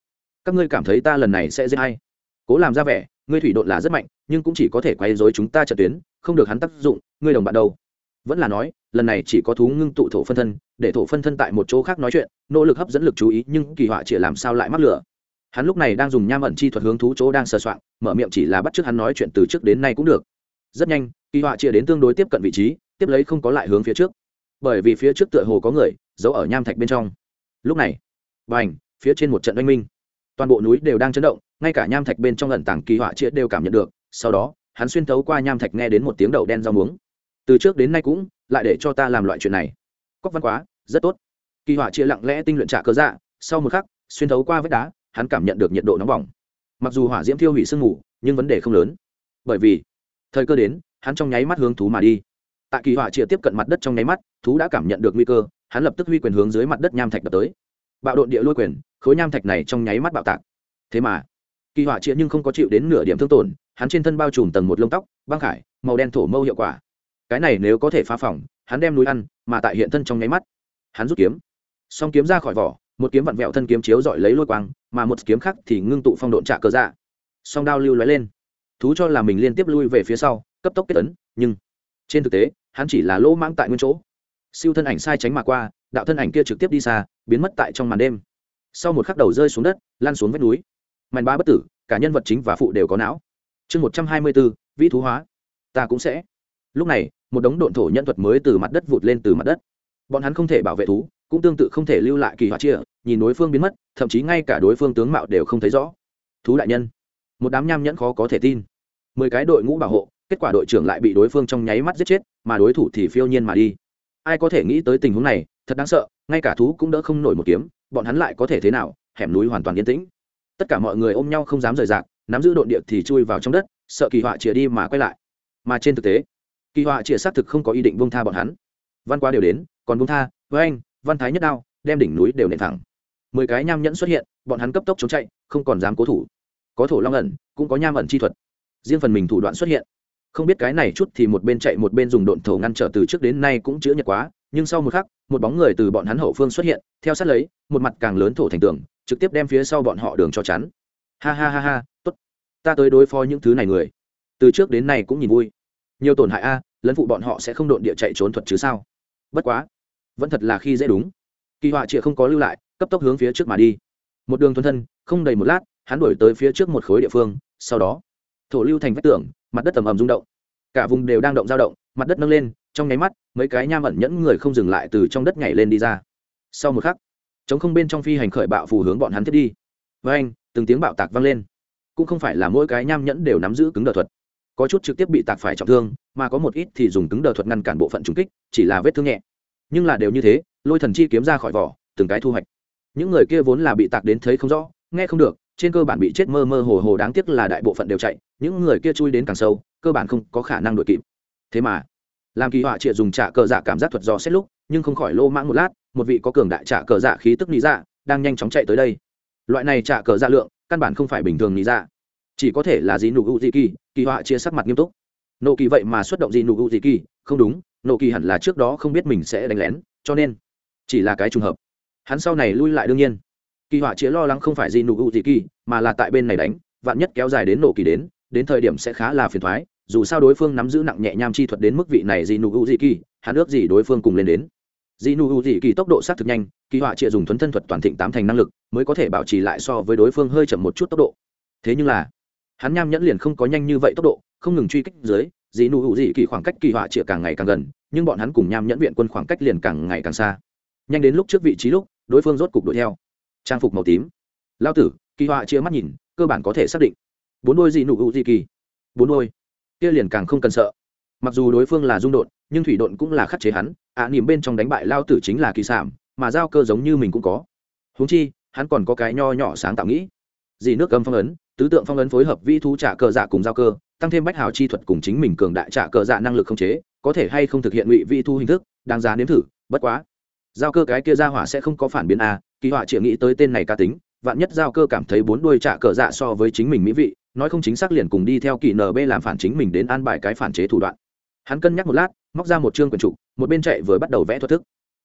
Các ngươi cảm thấy ta lần này sẽ dễ hay cố làm ra vẻ, ngươi thủy độn là rất mạnh, nhưng cũng chỉ có thể quay dối chúng ta trận tuyến, không được hắn tác dụng, ngươi đồng bạn đâu? Vẫn là nói, lần này chỉ có thú ngưng tụ thổ phân thân, để thổ phân thân tại một chỗ khác nói chuyện, nỗ lực hấp dẫn lực chú ý, nhưng kỳ họa chỉ làm sao lại mắc lửa. Hắn lúc này đang dùng nham ẩn chi thuật hướng thú chỗ đang sờ soạn, mở miệng chỉ là bắt t hắn nói chuyện từ trước đến nay cũng được. Rất nhanh kỳ họa chia đến tương đối tiếp cận vị trí, tiếp lấy không có lại hướng phía trước. Bởi vì phía trước tựa hồ có người, giấu ở nham thạch bên trong. Lúc này b à n h phía trên một trận oanh minh. Toàn bộ núi đều đang chấn động, ngay cả nham thạch bên trong lần tảng kỳ họa chia đều cảm nhận được. Sau đó, hắn xuyên thấu qua nham thạch nghe đến một tiếng đậu đen rau muống. Từ trước đến nay cũng, lại để cho ta làm loại chuyện này. Cóc văn quá, rất tốt. Kỳ họa chia lặng lẽ tinh luyện trả cơ dạ sau một khắc, xuyên thấu qua vách đá, hắn cảm nhận được nhiệt độ nóng bỏng. Mặc dù hỏa diễm thiêu hủy sương mù, nhưng vấn đề không lớn. Bởi vì, thời cơ đến hắn trong nháy mắt hướng thú mà đi. Tại kỳ họa chia tiếp cận mặt đất trong nháy mắt, thú đã cảm nhận được nguy cơ, hắn lập tức huy quyền hướng dưới mặt đất nham thạch đập tới. Bạo độn địa lôi quyền, khối nham thạch này trong nháy mắt bạo tạc. Thế mà, kỳ họa chia nhưng không có chịu đến nửa điểm thương tổn, hắn trên thân bao trùm tầng một lông tóc, băng khải, màu đen thổ mâu hiệu quả. Cái này nếu có thể phá phỏng hắn đem núi ăn, mà tại hiện thân trong nháy mắt, hắn rút kiếm. Song kiếm ra khỏi vỏ, một kiếm vặn vẹo thân kiếm chiếu dọi lấy lôi quang, mà một kiếm khác thì ngưng tụ phong độn trả cờ dạ. Song đao lưu lóe lên. Thú cho là mình liên tiếp lui về phía sau cấp tốc kết tấn nhưng trên thực tế, hắn chỉ là lỗ mãng tại nguyên chỗ. Siêu thân ảnh sai tránh mà qua, đạo thân ảnh kia trực tiếp đi xa, biến mất tại trong màn đêm. Sau một khắc đầu rơi xuống đất lan xuống vách núi. Màn ba bất tử, cả nhân vật chính và phụ đều có não. Chương một trăm hai mươi bốn, vĩ thú hóa. Ta cũng sẽ. Lúc này, một đống độn thổ nhân thuật mới từ mặt đất vụt lên từ mặt đất. Bọn hắn không thể bảo vệ thú, cũng tương tự không thể lưu lại kỳ hỏa chia, nhìn đối phương biến mất, thậm chí ngay cả đối phương tướng mạo đều không thấy rõ. Thú đại nhân. Một đám nham nhẫn khó có thể tin. Mười cái đội ngũ bảo hộ kết quả đội trưởng lại bị đối phương trong nháy mắt giết chết, mà đối thủ thì phiêu nhiên mà đi. Ai có thể nghĩ tới tình huống này, thật đáng sợ, ngay cả thú cũng đỡ không nổi một kiếm, bọn hắn lại có thể thế nào, hẻm núi hoàn toàn yên tĩnh. Tất cả mọi người ôm nhau không dám rời rạc, nắm giữ đội địa thì chui vào trong đất, sợ kỳ họa chĩa đi mà quay lại. Mà trên thực tế, kỳ họa chĩa xác thực không có ý định bông tha bọn hắn. Văn qua đều đến, còn bông tha, với anh, văn thái nhất đao, đem đỉnh núi đều nện thẳng. Mười cái nham nhẫn xuất hiện, bọn hắn cấp tốc trốn chạy, không còn dám cố thủ. Có thổ long ẩn, cũng có nham ẩn chi thuật. Riêng phần mình thủ đoạn xuất hiện không biết cái này chút thì một bên chạy một bên dùng độn thổ ngăn trở từ trước đến nay cũng chữa nhật quá, nhưng sau một khắc, một bóng người từ bọn hắn hậu phương xuất hiện, theo sát lấy, một mặt càng lớn thổ thành tường, trực tiếp đem phía sau bọn họ đường cho chắn. Ha ha ha ha, tốt. Ta tới đối phó những thứ này người. Từ trước đến nay cũng nhìn vui. Nhiều tổn hại a lẫn phụ bọn họ sẽ không độn địa chạy trốn thuật chứ sao? Bất quá, vẫn thật là khi dễ đúng. Kỳ họa chịa không có lưu lại, cấp tốc hướng phía trước mà đi. Một đường thuần thân, không đầy một lát, hắn đuổi tới phía trước một khối địa phương, sau đó, thổ lưu thành vách tường mặt đất ầm ầm rung động. Cả vùng đều đang động dao động, mặt đất nâng lên, trong nháy mắt, mấy cái nham ẩn nhẫn người không dừng lại từ trong đất nhảy lên đi ra. Sau một khắc, chống không bên trong phi hành khởi bạo phù hướng bọn hắn thiết đi. Với anh, từng tiếng bạo tạc vang lên. Cũng không phải là mỗi cái nham nhẫn đều nắm giữ cứng đờ thuật. Có chút trực tiếp bị tạc phải trọng thương, mà có một ít thì dùng cứng đờ thuật ngăn cản bộ phận trùng kích, chỉ là vết thương nhẹ. Nhưng là đều như thế, lôi thần chi kiếm ra khỏi vỏ, từng cái thu hoạch. Những người kia vốn là bị tạc đến thấy không rõ, nghe không được trên cơ bản bị chết mơ mơ hồ hồ đáng tiếc là đại bộ phận đều chạy, những người kia chui đến càng sâu, cơ bản không có khả năng đuổi kịp. Thế mà, làm kỳ họa triệt dùng trả cờ dạ cảm giác thuật dò xét lúc, nhưng không khỏi lô mãng một lát, một vị có cường đại trả cờ dạ khí tức lý dạ đang nhanh chóng chạy tới đây. Loại này trả cờ dạ lượng, căn bản không phải bình thường lý dạ. Chỉ có thể là gì nụ dị kỳ kỳ họa chia sắc mặt nghiêm túc. Nộ kỳ vậy mà xuất động gì nụ dị kỳ không đúng nộ kỳ hẳn là trước đó không biết mình sẽ đánh lén, cho nên, chỉ là cái trùng hợp. Hắn sau này lui lại đương nhiên kỳ họa chĩa lo lắng không phải gì nụ dị kỳ, mà là tại bên này đánh, vạn nhất kéo dài đến nổ kỳ đến đến thời điểm sẽ khá là phiền thoái, dù sao đối phương nắm giữ nặng nhẹ nham chi thuật đến mức vị này gì nụ dị kỳ, hắn ước gì đối phương cùng lên đến. Dị nụ dị kỳ tốc độ sát thực nhanh, kỳ họa chĩa dùng thuấn thân thuật toàn thịnh tám thành năng lực, mới có thể bảo trì lại so với đối phương hơi chậm một chút tốc độ. Thế nhưng là, hắn nham nhẫn liền không có nhanh như vậy tốc độ, không ngừng truy kích dưới dị nụ hữu dị kỳ khoảng cách kỳ họa chĩa càng ngày càng gần, nhưng bọn hắn cùng nham nhẫn viện quân khoảng cách liền càng ngày càng xa. Nhanh đến lúc trước vị trí lúc, đối phương rốt cục đuổi theo trang phục màu tím. Lao tử kỳ họa chia mắt nhìn cơ bản có thể xác định. Bốn đôi gì nụ hữu gì kỳ. Bốn đôi. Kia liền càng không cần sợ. Mặc dù đối phương là dung độn nhưng thủy độn cũng là khắc chế hắn ạ à, bên trong đánh bại lao tử chính là kỳ sản mà giao cơ giống như mình cũng có. Huống chi hắn còn có cái nho nhỏ sáng tạo nghĩ. Dì nước âm phong ấn tứ tượng phong ấn phối hợp vi thú trả cờ dạ cùng giao cơ tăng thêm bách hào chi thuật cùng chính mình cường đại trả cờ dạ năng lực không chế có thể hay không thực hiện ngụy vi thu hình thức đáng giá nếm thử bất quá. Giao cơ cái kia ra hỏa sẽ không có phản biến a kỳ họa chỉ nghĩ tới tên này ca tính, vạn nhất giao cơ cảm thấy bốn đuôi trả cờ dạ so với chính mình mỹ vị, nói không chính xác liền cùng đi theo kỳ nb làm phản chính mình đến an bài cái phản chế thủ đoạn. Hắn cân nhắc một lát, móc ra một chương quyển trục, một bên chạy vừa bắt đầu vẽ thuật thức.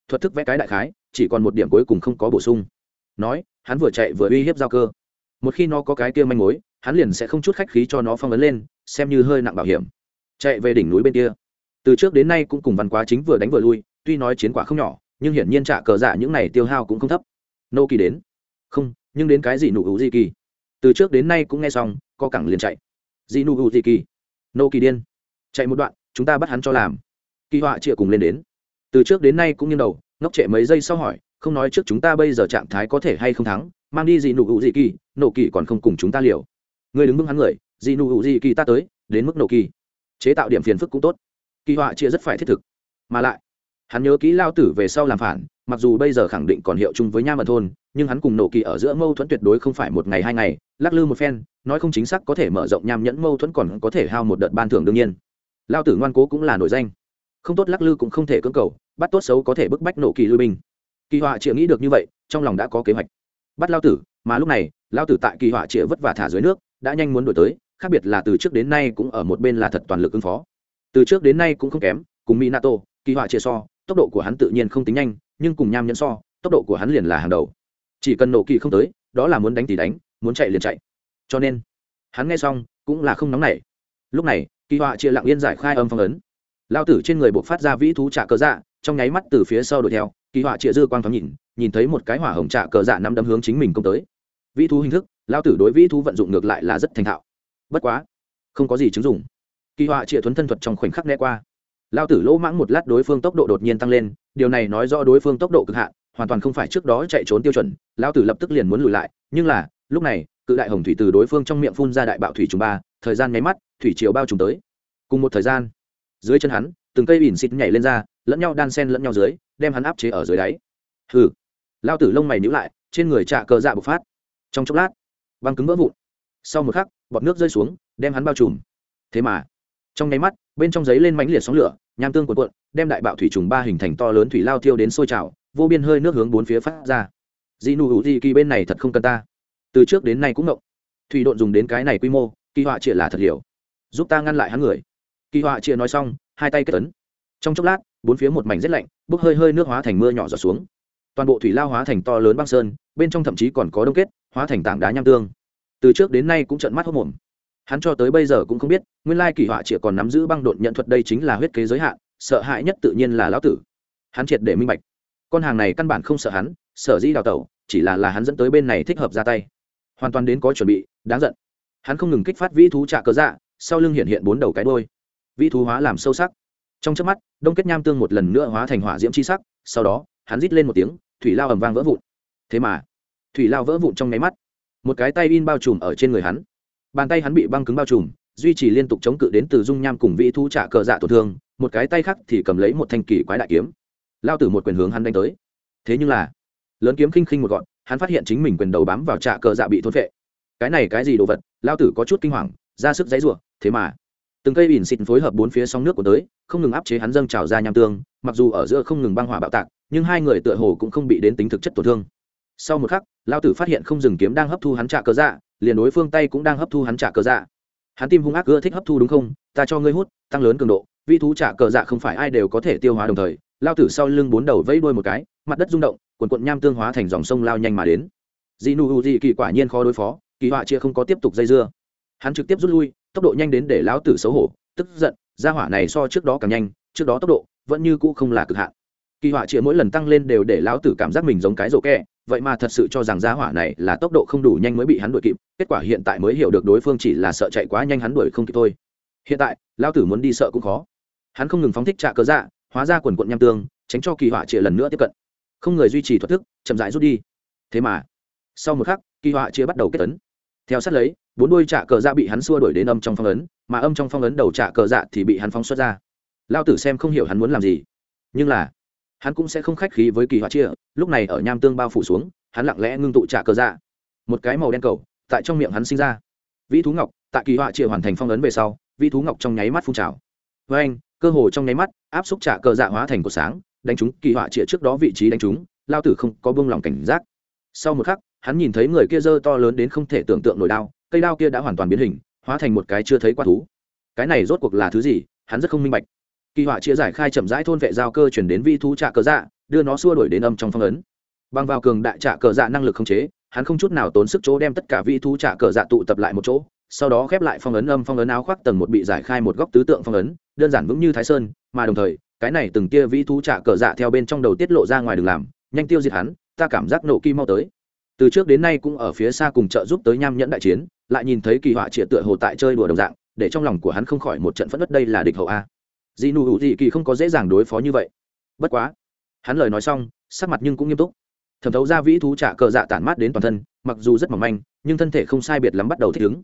Thuật thức vẽ cái đại khái, chỉ còn một điểm cuối cùng không có bổ sung. Nói, hắn vừa chạy vừa uy hiếp giao cơ. Một khi nó có cái kia manh mối, hắn liền sẽ không chút khách khí cho nó phong ấn lên, xem như hơi nặng bảo hiểm. Chạy về đỉnh núi bên kia. Từ trước đến nay cũng cùng văn quá chính vừa đánh vừa lui, tuy nói chiến quả không nhỏ, nhưng hiển nhiên trả cờ dạ những này tiêu hao cũng không thấp nô kỳ đến. Không, nhưng đến cái gì nụ hữu di kỳ? Từ trước đến nay cũng nghe xong, co cẳng liền chạy. Dị nụ hữu di kỳ? Nô kỳ điên. Chạy một đoạn, chúng ta bắt hắn cho làm. Kỳ họa chịa cùng lên đến. Từ trước đến nay cũng như đầu, ngốc trệ mấy giây sau hỏi, không nói trước chúng ta bây giờ trạng thái có thể hay không thắng, mang đi dị nụ hữu dị kỳ, nổ kỳ còn không cùng chúng ta liều. Người đứng vững hắn người dị nụ hữu dị kỳ ta tới, đến mức nổ kỳ. Chế tạo điểm phiền phức cũng tốt. Kỳ họa chia rất phải thiết thực. Mà lại, hắn nhớ kỹ lao tử về sau làm phản mặc dù bây giờ khẳng định còn hiệu chung với nha mật thôn nhưng hắn cùng nổ kỳ ở giữa mâu thuẫn tuyệt đối không phải một ngày hai ngày, lắc lư một phen, nói không chính xác có thể mở rộng nham nhẫn mâu thuẫn còn có thể hao một đợt ban thưởng đương nhiên. Lao tử ngoan cố cũng là nổi danh. Không tốt lắc lư cũng không thể cưỡng cầu, bắt tốt xấu có thể bức bách nổ kỳ lưu binh. Kỳ họa chịa nghĩ được như vậy, trong lòng đã có kế hoạch. Bắt lao tử, mà lúc này, lao tử tại kỳ họa chịa vất vả thả dưới nước, đã nhanh muốn đổi tới, khác biệt là từ trước đến nay cũng ở một bên là thật toàn lực ứng phó. Từ trước đến nay cũng không kém, cùng Mỹ Nato kỳ họa chĩa so, tốc độ của hắn tự nhiên không tính nhanh nhưng cùng nham nhẫn so, tốc độ của hắn liền là hàng đầu. Chỉ cần nổ kỳ không tới, đó là muốn đánh thì đánh, muốn chạy liền chạy. Cho nên, hắn nghe xong, cũng là không nóng nảy. Lúc này, kỳ họa chia lặng yên giải khai âm phong ấn. Lao tử trên người buộc phát ra vĩ thú trả cờ dạ trong nháy mắt từ phía sau đuổi theo, kỳ họa chia dư quang thoáng nhìn nhìn thấy một cái hỏa hồng trả cờ dạ nắm đấm hướng chính mình công tới. Vĩ thú hình thức, lao tử đối vĩ thú vận dụng ngược lại là rất thành thạo. Bất quá, không có gì chứng dụng. Kỳ họa chia thuấn thân thuật trong khoảnh khắc né qua. Lao tử lỗ mãng một lát đối phương tốc độ đột nhiên tăng lên điều này nói rõ đối phương tốc độ cực hạn, hoàn toàn không phải trước đó chạy trốn tiêu chuẩn, Lão tử lập tức liền muốn lùi lại, nhưng là, lúc này, cự đại hồng thủy từ đối phương trong miệng phun ra đại bạo thủy trùng ba, thời gian nháy mắt, thủy chiều bao trùm tới. Cùng một thời gian, dưới chân hắn, từng cây ỉn xịt nhảy lên ra, lẫn nhau đan sen lẫn nhau dưới, đem hắn áp chế ở dưới đáy. Hừ. Lao tử lông mày nhíu lại, trên người trạ cờ dạ bộc phát. Trong chốc lát, băng cứng vỡ vụn. Sau một khắc, bọt nước rơi xuống, đem hắn bao trùm. Thế mà, trong nháy mắt, bên trong giấy lên mánh liệt sóng lửa nham tương cuộn cuộn, đem đại bạo thủy trùng ba hình thành to lớn thủy lao thiêu đến sôi trào, vô biên hơi nước hướng bốn phía phát ra. Dị nụ hữu di kỳ bên này thật không cần ta. Từ trước đến nay cũng ngộng. Thủy độn dùng đến cái này quy mô, kỳ họa chia là thật hiểu giúp ta ngăn lại hắn người. Kỳ họa chia nói xong, hai tay kết tấn trong chốc lát, bốn phía một mảnh rét lạnh, bốc hơi hơi nước hóa thành mưa nhỏ giọt xuống. Toàn bộ thủy lao hóa thành to lớn băng sơn, bên trong thậm chí còn có đông kết, hóa thành tảng đá nham tương. Từ trước đến nay cũng trận mắt hốc mồm hắn cho tới bây giờ cũng không biết, nguyên lai kỳ họa chỉ còn nắm giữ băng đột nhận thuật đây chính là huyết kế giới hạn, sợ hãi nhất tự nhiên là lão tử. Hắn triệt để minh bạch. Con hàng này căn bản không sợ hắn, sở dĩ đào tẩu, chỉ là là hắn dẫn tới bên này thích hợp ra tay. Hoàn toàn đến có chuẩn bị, đáng giận. Hắn không ngừng kích phát vĩ thú trạ cớ dạ sau lưng hiện hiện bốn đầu cái đôi vĩ thú hóa làm sâu sắc. Trong trước mắt, đông kết nham tương một lần nữa hóa thành hỏa diễm c h i sắc, sau đó, hắn rít lên một tiếng, thủy lao ầm vang vỡ vụn. Thế mà, thủy lao vỡ vụn trong nháy mắt. Một cái tay in bao trùm ở trên người hắn bàn tay hắn bị băng cứng bao trùm, duy trì liên tục chống cự đến từ dung nham cùng vĩ thú trả cờ dạ tổn thương, một cái tay khác thì cầm lấy một thanh kỳ quái đại kiếm. Lao từ một quyền hướng hắn đánh tới. Thế nhưng là, lớn kiếm khinh khinh một gọn, hắn phát hiện chính mình quyền đầu bám vào trạ cờ dạ bị thôn vệ cái này cái gì đồ vật? Lao tử có chút kinh hoàng, ra sức dãy ruộng thế mà, từng cây ỉn xịt phối hợp bốn phía sóng nước của tới, không ngừng áp chế hắn dâng trào ra nham tương, mặc dù ở giữa không ngừng băng hỏa bạo tạc, nhưng hai người tựa hồ cũng không bị đến tính thực chất tổn thương sau một khắc lao tử phát hiện không dừng kiếm đang hấp thu hắn trả cờ dạ liền đối phương tay cũng đang hấp thu hắn trả cờ dạ. Hắn tim hung ác ưa thích hấp thu đúng không? Ta cho ngươi hút, tăng lớn cường độ, vi thú trả cờ dạ không phải ai đều có thể tiêu hóa đồng thời. Lao tử sau lưng bốn đầu vẫy đuôi một cái, mặt đất rung động quần quận nham tương hóa thành dòng sông lao nhanh mà đến. Dị nụ dị kỳ quả nhiên khó đối phó, kỳ họa chia không có tiếp tục dây dưa. Hắn trực tiếp rút lui, tốc độ nhanh đến để lão tử xấu hổ, tức giận ra hỏa này so trước đó càng nhanh, trước đó tốc độ vẫn như cũ không là cực hạn. Kỳ họa chia mỗi lần tăng lên đều để lão tử cảm giác mình giống cái rổ kẹ vậy mà thật sự cho rằng giá hỏa này là tốc độ không đủ nhanh mới bị hắn đuổi kịp, kết quả hiện tại mới hiểu được đối phương chỉ là sợ chạy quá nhanh hắn đuổi không kịp thôi. Hiện tại, lão tử muốn đi sợ cũng khó. Hắn không ngừng phóng thích trạ cớ dạ hóa ra quần quận nham tương, tránh cho kỳ họa chia lần nữa tiếp cận. Không người duy trì thuật thức, chậm rãi rút đi. Thế mà, sau một khắc, kỳ họa chia bắt đầu kết tấn theo sát lấy, bốn đuôi trạ cờ dạ bị hắn xua đuổi đến âm trong phong ấn, mà âm trong phong ấn đầu trạ cờ dạ thì bị hắn phóng xuất ra. Lao tử xem không hiểu hắn muốn làm gì. Nhưng là hắn cũng sẽ không khách khí với kỳ họa chia, lúc này ở nham tương bao phủ xuống, hắn lặng lẽ ngưng tụ trả cờ dạ. Một cái màu đen cầu, tại trong miệng hắn sinh ra. Vĩ thú ngọc, tại kỳ họa chia hoàn thành phong ấn về sau, vĩ thú ngọc trong nháy mắt phun trào. Với anh, cơ hồ trong nháy mắt, áp xúc trả cờ dạ hóa thành cột sáng, đánh trúng kỳ họa chia trước đó vị trí đánh trúng, lao tử không có bông lòng cảnh giác. Sau một khắc, hắn nhìn thấy người kia dơ to lớn đến không thể tưởng tượng nổi đao cây đao kia đã hoàn toàn biến hình, hóa thành một cái chưa thấy qua thú. Cái này rốt cuộc là thứ gì, hắn rất không minh bạch kỳ họa chia giải khai chậm rãi thôn vệ giao cơ chuyển đến vi thú trạ cờ dạ đưa nó xua đuổi đến âm trong phong ấn. Bằng vào cường đại trạ cờ dạ năng lực khống chế, hắn không chút nào tốn sức chỗ đem tất cả vi thú trạ cờ dạ tụ tập lại một chỗ, sau đó khép lại phong ấn âm phong ấn áo khoác tầng một bị giải khai một góc tứ tượng phong ấn, đơn giản vững như thái sơn, mà đồng thời, cái này từng kia vi thú trạ cờ dạ theo bên trong đầu tiết lộ ra ngoài đường làm, nhanh tiêu diệt hắn, ta cảm giác nộ kim mau tới. Từ trước đến nay cũng ở phía xa cùng trợ giúp tới nham nhẫn đại chiến, lại nhìn thấy kỳ họa triệt tựa hồ tại chơi đùa đồng dạng, để trong lòng của hắn không khỏi một trận phất đất đây là địch hậu a dị nụ hữu dị kỳ không có dễ dàng đối phó như vậy. Bất quá, hắn lời nói xong, sắc mặt nhưng cũng nghiêm túc. Thẩm thấu ra vĩ thú trả cờ dạ tản mát đến toàn thân, mặc dù rất mỏng manh, nhưng thân thể không sai biệt lắm bắt đầu thích ứng.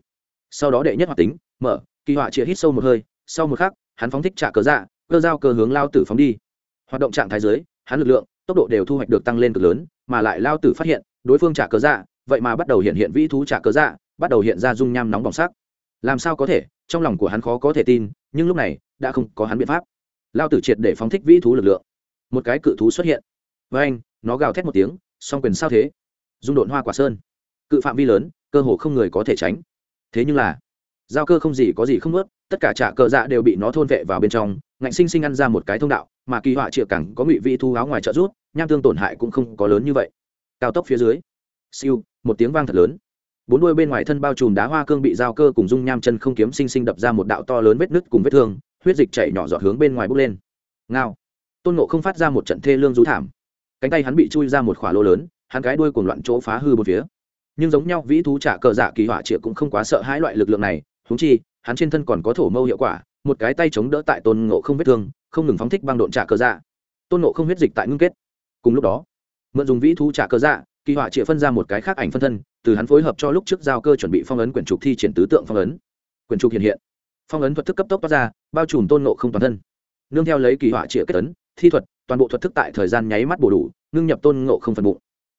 Sau đó đệ nhất hoạt tính, mở, kỳ họa chia hít sâu một hơi, sau một khắc, hắn phóng thích trả cờ dạ cơ giao cơ hướng lao tử phóng đi. Hoạt động trạng thái dưới, hắn lực lượng, tốc độ đều thu hoạch được tăng lên cực lớn, mà lại lao tử phát hiện, đối phương trả cờ dạ vậy mà bắt đầu hiện hiện vĩ thú trả cờ dạ bắt đầu hiện ra dung nham nóng bỏng sắc. Làm sao có thể? Trong lòng của hắn khó có thể tin, nhưng lúc này đã không có hắn biện pháp. Lao tử triệt để phóng thích vĩ thú lực lượng. Một cái cự thú xuất hiện. Với anh, nó gào thét một tiếng, song quyền sao thế? Dung độn hoa quả sơn. Cự phạm vi lớn, cơ hồ không người có thể tránh. Thế nhưng là, giao cơ không gì có gì không ướt tất cả trả cờ dạ đều bị nó thôn vệ vào bên trong, ngạnh sinh sinh ăn ra một cái thông đạo, mà kỳ họa chịa cẳng có ngụy vị thu áo ngoài trợ rút nham tương tổn hại cũng không có lớn như vậy. Cao tốc phía dưới. Siêu, một tiếng vang thật lớn. Bốn đuôi bên ngoài thân bao trùm đá hoa cương bị giao cơ cùng dung nham chân không kiếm sinh sinh đập ra một đạo to lớn vết nứt cùng vết thương huyết dịch chảy nhỏ giọt hướng bên ngoài bốc lên. Ngao. Tôn nộ không phát ra một trận thê lương rú thảm. Cánh tay hắn bị chui ra một khỏa lô lớn, hắn cái đuôi cuồng loạn chỗ phá hư một phía. Nhưng giống nhau, vĩ thú trả cờ dạ kỳ hỏa triệt cũng không quá sợ hãi loại lực lượng này húng chi, hắn trên thân còn có thổ mâu hiệu quả, một cái tay chống đỡ tại tôn ngộ không vết thương, không ngừng phóng thích băng độn trả cờ dạ. Tôn ngộ không huyết dịch tại ngưng kết. Cùng lúc đó, mượn dùng vĩ thú trả cờ dạ kỳ họa triệt phân ra một cái khác ảnh phân thân, từ hắn phối hợp cho lúc trước giao cơ chuẩn bị phong ấn quyển trục thi triển tứ tượng phong ấn. Quyển trục hiện hiện phong ấn thuật thức cấp tốc toát ra, bao trùm tôn nộ không toàn thân. Nương theo lấy kỳ họa trịa kết ấn, thi thuật, toàn bộ thuật thức tại thời gian nháy mắt bổ đủ, ngưng nhập tôn ngộ không phần bụng.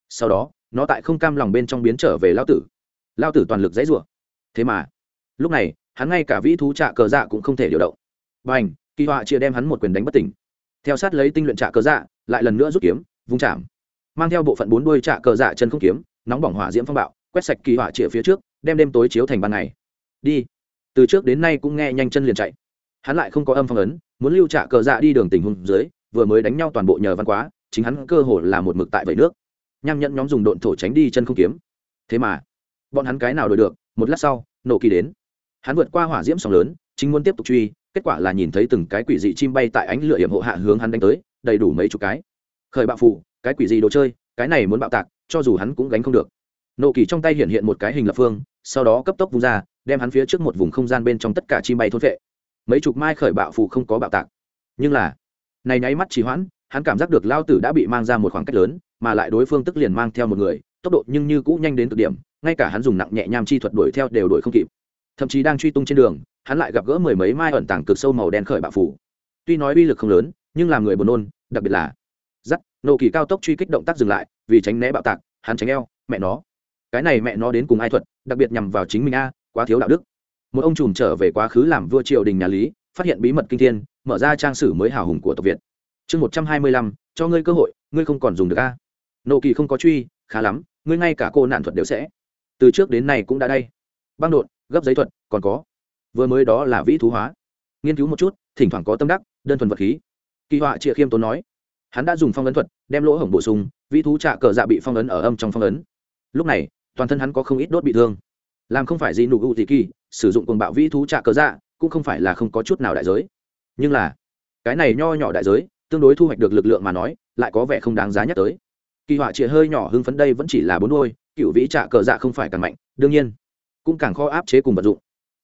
Sau đó, nó tại không cam lòng bên trong biến trở về lao tử. Lao tử toàn lực dãy rủa. Thế mà, lúc này, hắn ngay cả vĩ thú trạ cờ dạ cũng không thể điều động. B à n h kỳ họa chia đem hắn một quyền đánh bất tỉnh. Theo sát lấy tinh luyện trạ cờ dạ lại lần nữa rút kiếm, vung chạm. Mang theo bộ phận bốn đuôi trạ cờ dạ chân không kiếm, nóng bỏng hỏa diễm phong bạo, quét sạch kỳ họa chia phía trước, đem đêm tối chiếu thành ban ngày. Đi từ trước đến nay cũng nghe nhanh chân liền chạy. Hắn lại không có âm phong ấn, muốn lưu trả cờ dạ đi đường tình hùng dưới, vừa mới đánh nhau toàn bộ nhờ văn quá, chính hắn cơ hồ là một mực tại vẩy nước. Nham nhẫn nhóm dùng độn thổ tránh đi chân không kiếm. Thế mà, bọn hắn cái nào đổi được, một lát sau, nổ kỳ đến. Hắn vượt qua hỏa diễm sóng lớn, chính muốn tiếp tục truy, kết quả là nhìn thấy từng cái quỷ dị chim bay tại ánh lửa hiểm hộ hạ hướng hắn đánh tới, đầy đủ mấy chục cái. Khởi bạo phụ cái quỷ dị đồ chơi, cái này muốn bạo tạc, cho dù hắn cũng gánh không được. Nộ kỳ trong tay hiện hiện một cái hình lập phương, sau đó cấp tốc vung ra đem hắn phía trước một vùng không gian bên trong tất cả chim bay thôn vệ. Mấy chục mai khởi bạo phụ không có bạo tạc. Nhưng là, này nháy mắt trì hoãn, hắn cảm giác được lao tử đã bị mang ra một khoảng cách lớn, mà lại đối phương tức liền mang theo một người, tốc độ nhưng như cũ nhanh đến cực điểm, ngay cả hắn dùng nặng nhẹ nham chi thuật đuổi theo đều đuổi không kịp. Thậm chí đang truy tung trên đường, hắn lại gặp gỡ mười mấy mai ẩn tàng cực sâu màu đen khởi bạo phủ tuy nói uy lực không lớn, nhưng làm người buồn nôn, đặc biệt là giắt nộ kỳ cao tốc truy kích động tác dừng lại, vì tránh né bạo tạc, hắn tránh eo, mẹ nó. Cái này mẹ nó đến cùng ai thuật, đặc biệt nhằm vào chính mình a quá thiếu đạo đức. Một ông trùm trở về quá khứ làm vua triều đình nhà lý, phát hiện bí mật kinh thiên, mở ra trang sử mới hào hùng của tộc việt. Chương một trăm hai mươi lăm, cho ngươi cơ hội, ngươi không còn dùng được a. Nộ kỳ không có truy, khá lắm, ngươi ngay cả cô nạn thuật đều sẽ. Từ trước đến nay cũng đã đây. Băng đột, gấp giấy thuật, còn có. Vừa mới đó là vĩ thú hóa. Nghiên cứu một chút, thỉnh thoảng có tâm đắc, đơn thuần vật khí. Kỳ họa triệu khiêm tốn nói, hắn đã dùng phong ấn thuật, đem lỗ hổng bổ sung, vĩ thú trạ cờ dạ bị phong ấn ở âm trong phong ấn. Lúc này, toàn thân hắn có không ít đốt bị thương làm không phải gì nụ ụ thì kỳ, sử dụng quần bạo vĩ thú trạ cờ dạ cũng không phải là không có chút nào đại giới. Nhưng là, cái này nho nhỏ đại giới, tương đối thu hoạch được lực lượng mà nói, lại có vẻ không đáng giá nhắc tới. Kỳ họa chĩa hơi nhỏ hưng phấn đây vẫn chỉ là bốn đôi, cựu vĩ trạ cờ dạ không phải càng mạnh, đương nhiên, cũng càng khó áp chế cùng vật dụng.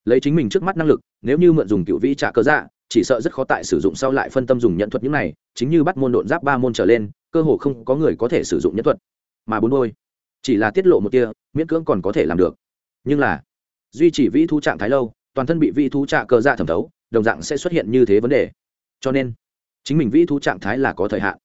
Lấy chính mình trước mắt năng lực, nếu như mượn dùng cựu vĩ trạ cờ dạ chỉ sợ rất khó tại sử dụng sau lại phân tâm dùng nhận thuật những này, chính như bắt môn độn giáp ba môn trở lên, cơ hồ không có người có thể sử dụng nhân thuật. Mà bốn đôi, chỉ là tiết lộ một tia, miễn cưỡng còn có thể làm được nhưng là duy trì vĩ thú trạng thái lâu toàn thân bị vĩ thú trạ cờ dạ thẩm thấu đồng dạng sẽ xuất hiện như thế vấn đề. Cho nên chính mình vĩ thú trạng thái là có thời hạn.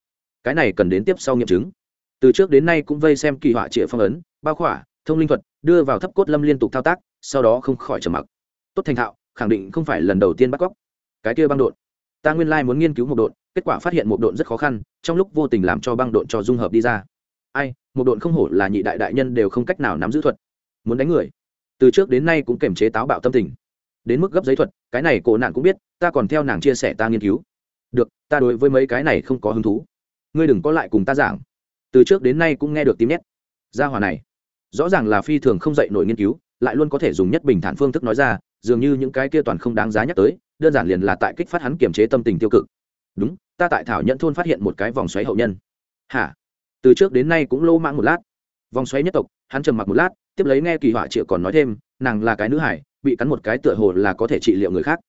Cái này cần đến tiếp sau nghiệm chứng. Từ trước đến nay cũng vây xem kỳ họa trịa phong ấn bao khỏa thông linh thuật đưa vào thấp cốt lâm liên tục thao tác sau đó không khỏi trầm mặc. Tốt thành thạo khẳng định không phải lần đầu tiên bắt cóc. Cái kia băng đột ta nguyên lai muốn nghiên cứu một đột, kết quả phát hiện một đột rất khó khăn trong lúc vô tình làm cho băng đột cho dung hợp đi ra. Ai một đột không hổ là nhị đại đại nhân đều không cách nào nắm giữ thuật. Muốn đánh người từ trước đến nay cũng kềm chế táo bạo tâm tình. Đến mức gấp giấy thuật, cái này cổ nạn cũng biết, ta còn theo nàng chia sẻ ta nghiên cứu. Được, ta đối với mấy cái này không có hứng thú. Ngươi đừng có lại cùng ta giảng. Từ trước đến nay cũng nghe được tím nét gia hòa này, rõ ràng là phi thường không dạy nổi nghiên cứu, lại luôn có thể dùng nhất bình thản phương thức nói ra, dường như những cái kia toàn không đáng giá nhắc tới, đơn giản liền là tại kích phát hắn kiềm chế tâm tình tiêu cực. Đúng, ta tại thảo nhận thôn phát hiện một cái vòng xoáy hậu nhân. Hả? Từ trước đến nay cũng lô mãng một lát. Vòng xoáy nhất tộc, hắn trầm mặc một lát tiếp lấy nghe kỳ họa triệu còn nói thêm, nàng là cái nữ hải, bị cắn một cái tựa hồ là có thể trị liệu người khác.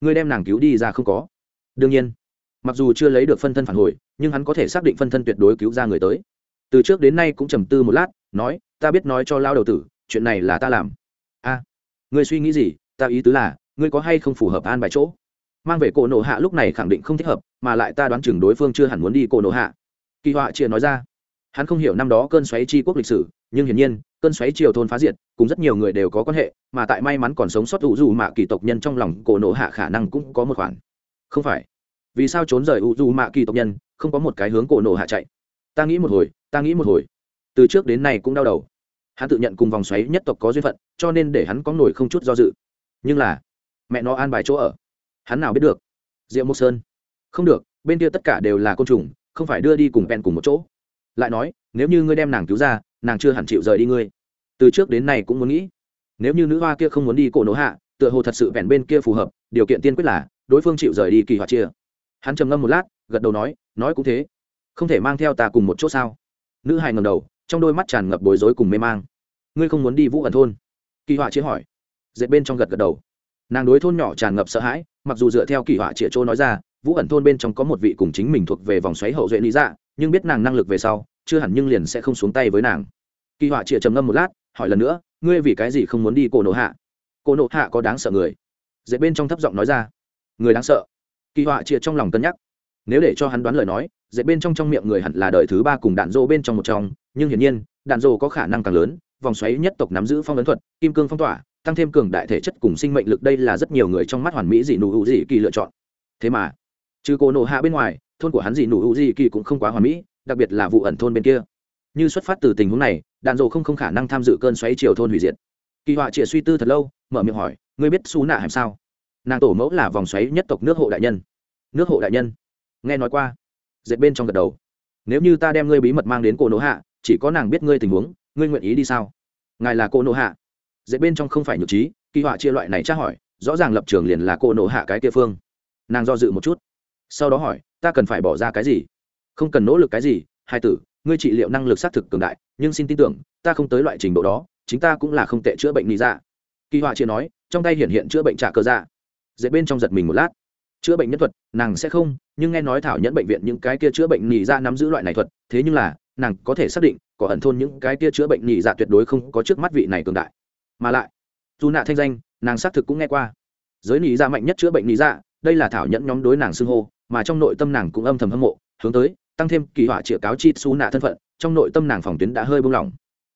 Ngươi đem nàng cứu đi ra không có. Đương nhiên, mặc dù chưa lấy được phân thân phản hồi, nhưng hắn có thể xác định phân thân tuyệt đối cứu ra người tới. Từ trước đến nay cũng trầm tư một lát, nói, ta biết nói cho lao đầu tử, chuyện này là ta làm. A, ngươi suy nghĩ gì? Ta ý tứ là, ngươi có hay không phù hợp an bài chỗ? Mang về cổ nộ hạ lúc này khẳng định không thích hợp, mà lại ta đoán chừng đối phương chưa hẳn muốn đi cổ nộ hạ. Kỳ họa chia nói ra, hắn không hiểu năm đó cơn xoáy tri quốc lịch sử, nhưng hiển nhiên cơn xoáy triều thôn phá diệt, cùng rất nhiều người đều có quan hệ, mà tại may mắn còn sống sót ủ dù mạ kỳ tộc nhân trong lòng cổ nộ hạ khả năng cũng có một khoản. Không phải. Vì sao trốn rời ủ dù mạ kỳ tộc nhân, không có một cái hướng cổ nộ hạ chạy? Ta nghĩ một hồi, ta nghĩ một hồi. Từ trước đến nay cũng đau đầu. Hắn tự nhận cùng vòng xoáy nhất tộc có duyên phận, cho nên để hắn có nổi không chút do dự. Nhưng là, mẹ nó an bài chỗ ở. Hắn nào biết được? Diệu mộc sơn. Không được, bên kia tất cả đều là côn trùng, không phải đưa đi cùng bèn cùng một chỗ. Lại nói, nếu như ngươi đem nàng cứu ra, nàng chưa hẳn chịu rời đi ngươi từ trước đến nay cũng muốn nghĩ, nếu như nữ hoa kia không muốn đi cổ nổ hạ, tựa hồ thật sự vẹn bên kia phù hợp, điều kiện tiên quyết là đối phương chịu rời đi kỳ hoạt chia. Hắn trầm ngâm một lát, gật đầu nói nói cũng thế. Không thể mang theo ta cùng một chỗ sao? Nữ hài ngầm đầu, trong đôi mắt tràn ngập bối rối cùng mê mang. Ngươi không muốn đi vũ ẩn thôn? Kỳ họa chia hỏi. Dệt bên trong gật gật đầu. Nàng đối thôn nhỏ tràn ngập sợ hãi, mặc dù dựa theo kỳ họa chĩa chỗ nói ra, vũ ẩn thôn bên trong có một vị cùng chính mình thuộc về vòng xoáy hậu duệ lý dạ nhưng biết nàng năng lực về sau, chưa hẳn nhưng liền sẽ không xuống tay với nàng. Kỳ họa chĩa trầm ngâm một lát hỏi lần nữa, ngươi vì cái gì không muốn đi cổ nộ hạ? Cổ nộ hạ có đáng sợ người. Dễ bên trong thấp giọng nói ra, người đáng sợ. Kỳ họa chia trong lòng cân nhắc. Nếu để cho hắn đoán lời nói dễ bên trong trong miệng người hẳn là đời thứ ba cùng đạn dô bên trong một trong, nhưng hiển nhiên, đạn dô có khả năng càng lớn, vòng xoáy nhất tộc nắm giữ phong ấn thuật, kim cương phong tỏa, tăng thêm cường đại thể chất cùng sinh mệnh lực đây là rất nhiều người trong mắt hoàn mỹ dị nụ hữu dị kỳ lựa chọn. Thế mà, trừ cổ nộ hạ bên ngoài, thôn của hắn gì nụ hữu gì kỳ cũng không quá hoàn mỹ, đặc biệt là vụ ẩn thôn bên kia. Như xuất phát từ tình huống này đàn rộ không không khả năng tham dự cơn xoáy chiều thôn hủy diệt. Kỳ họa chĩa suy tư thật lâu, mở miệng hỏi, ngươi biết xú nạ hàm sao? Nàng tổ mẫu là vòng xoáy nhất tộc nước hộ đại nhân. Nước hộ đại nhân? Nghe nói qua. Dệt bên trong gật đầu. Nếu như ta đem ngươi bí mật mang đến cô nỗ hạ, chỉ có nàng biết ngươi tình huống, ngươi nguyện ý đi sao? Ngài là cô nỗ hạ. Dệt bên trong không phải nhược trí, kỳ họa chia loại này tra hỏi, rõ ràng lập trường liền là cô nỗ hạ cái kia phương. Nàng do dự một chút. Sau đó hỏi, ta cần phải bỏ ra cái gì? Không cần nỗ lực cái gì, hai tử ngươi trị liệu năng lực xác thực cường đại, nhưng xin tin tưởng, ta không tới loại trình độ đó, chính ta cũng là không tệ chữa bệnh lý dạ. Kỳ họa chia nói, trong tay hiện hiện chữa bệnh trả cơ dạ. Dễ bên trong giật mình một lát. Chữa bệnh nhân thuật, nàng sẽ không, nhưng nghe nói thảo nhẫn bệnh viện những cái kia chữa bệnh nhị ra dạ nắm giữ loại này thuật, thế nhưng là, nàng có thể xác định, có ẩn thôn những cái kia chữa bệnh nhị dạ tuyệt đối không có trước mắt vị này cường đại. Mà lại, dù nạ thanh danh, nàng xác thực cũng nghe qua. Giới nhị dạ mạnh nhất chữa bệnh nhị dạ đây là thảo nhẫn nhóm đối nàng xưng hô, mà trong nội tâm nàng cũng âm thầm hâm mộ, hướng tới tăng thêm kỳ họa chĩa cáo chi su nạ thân phận, trong nội tâm nàng phòng tuyến đã hơi buông lỏng.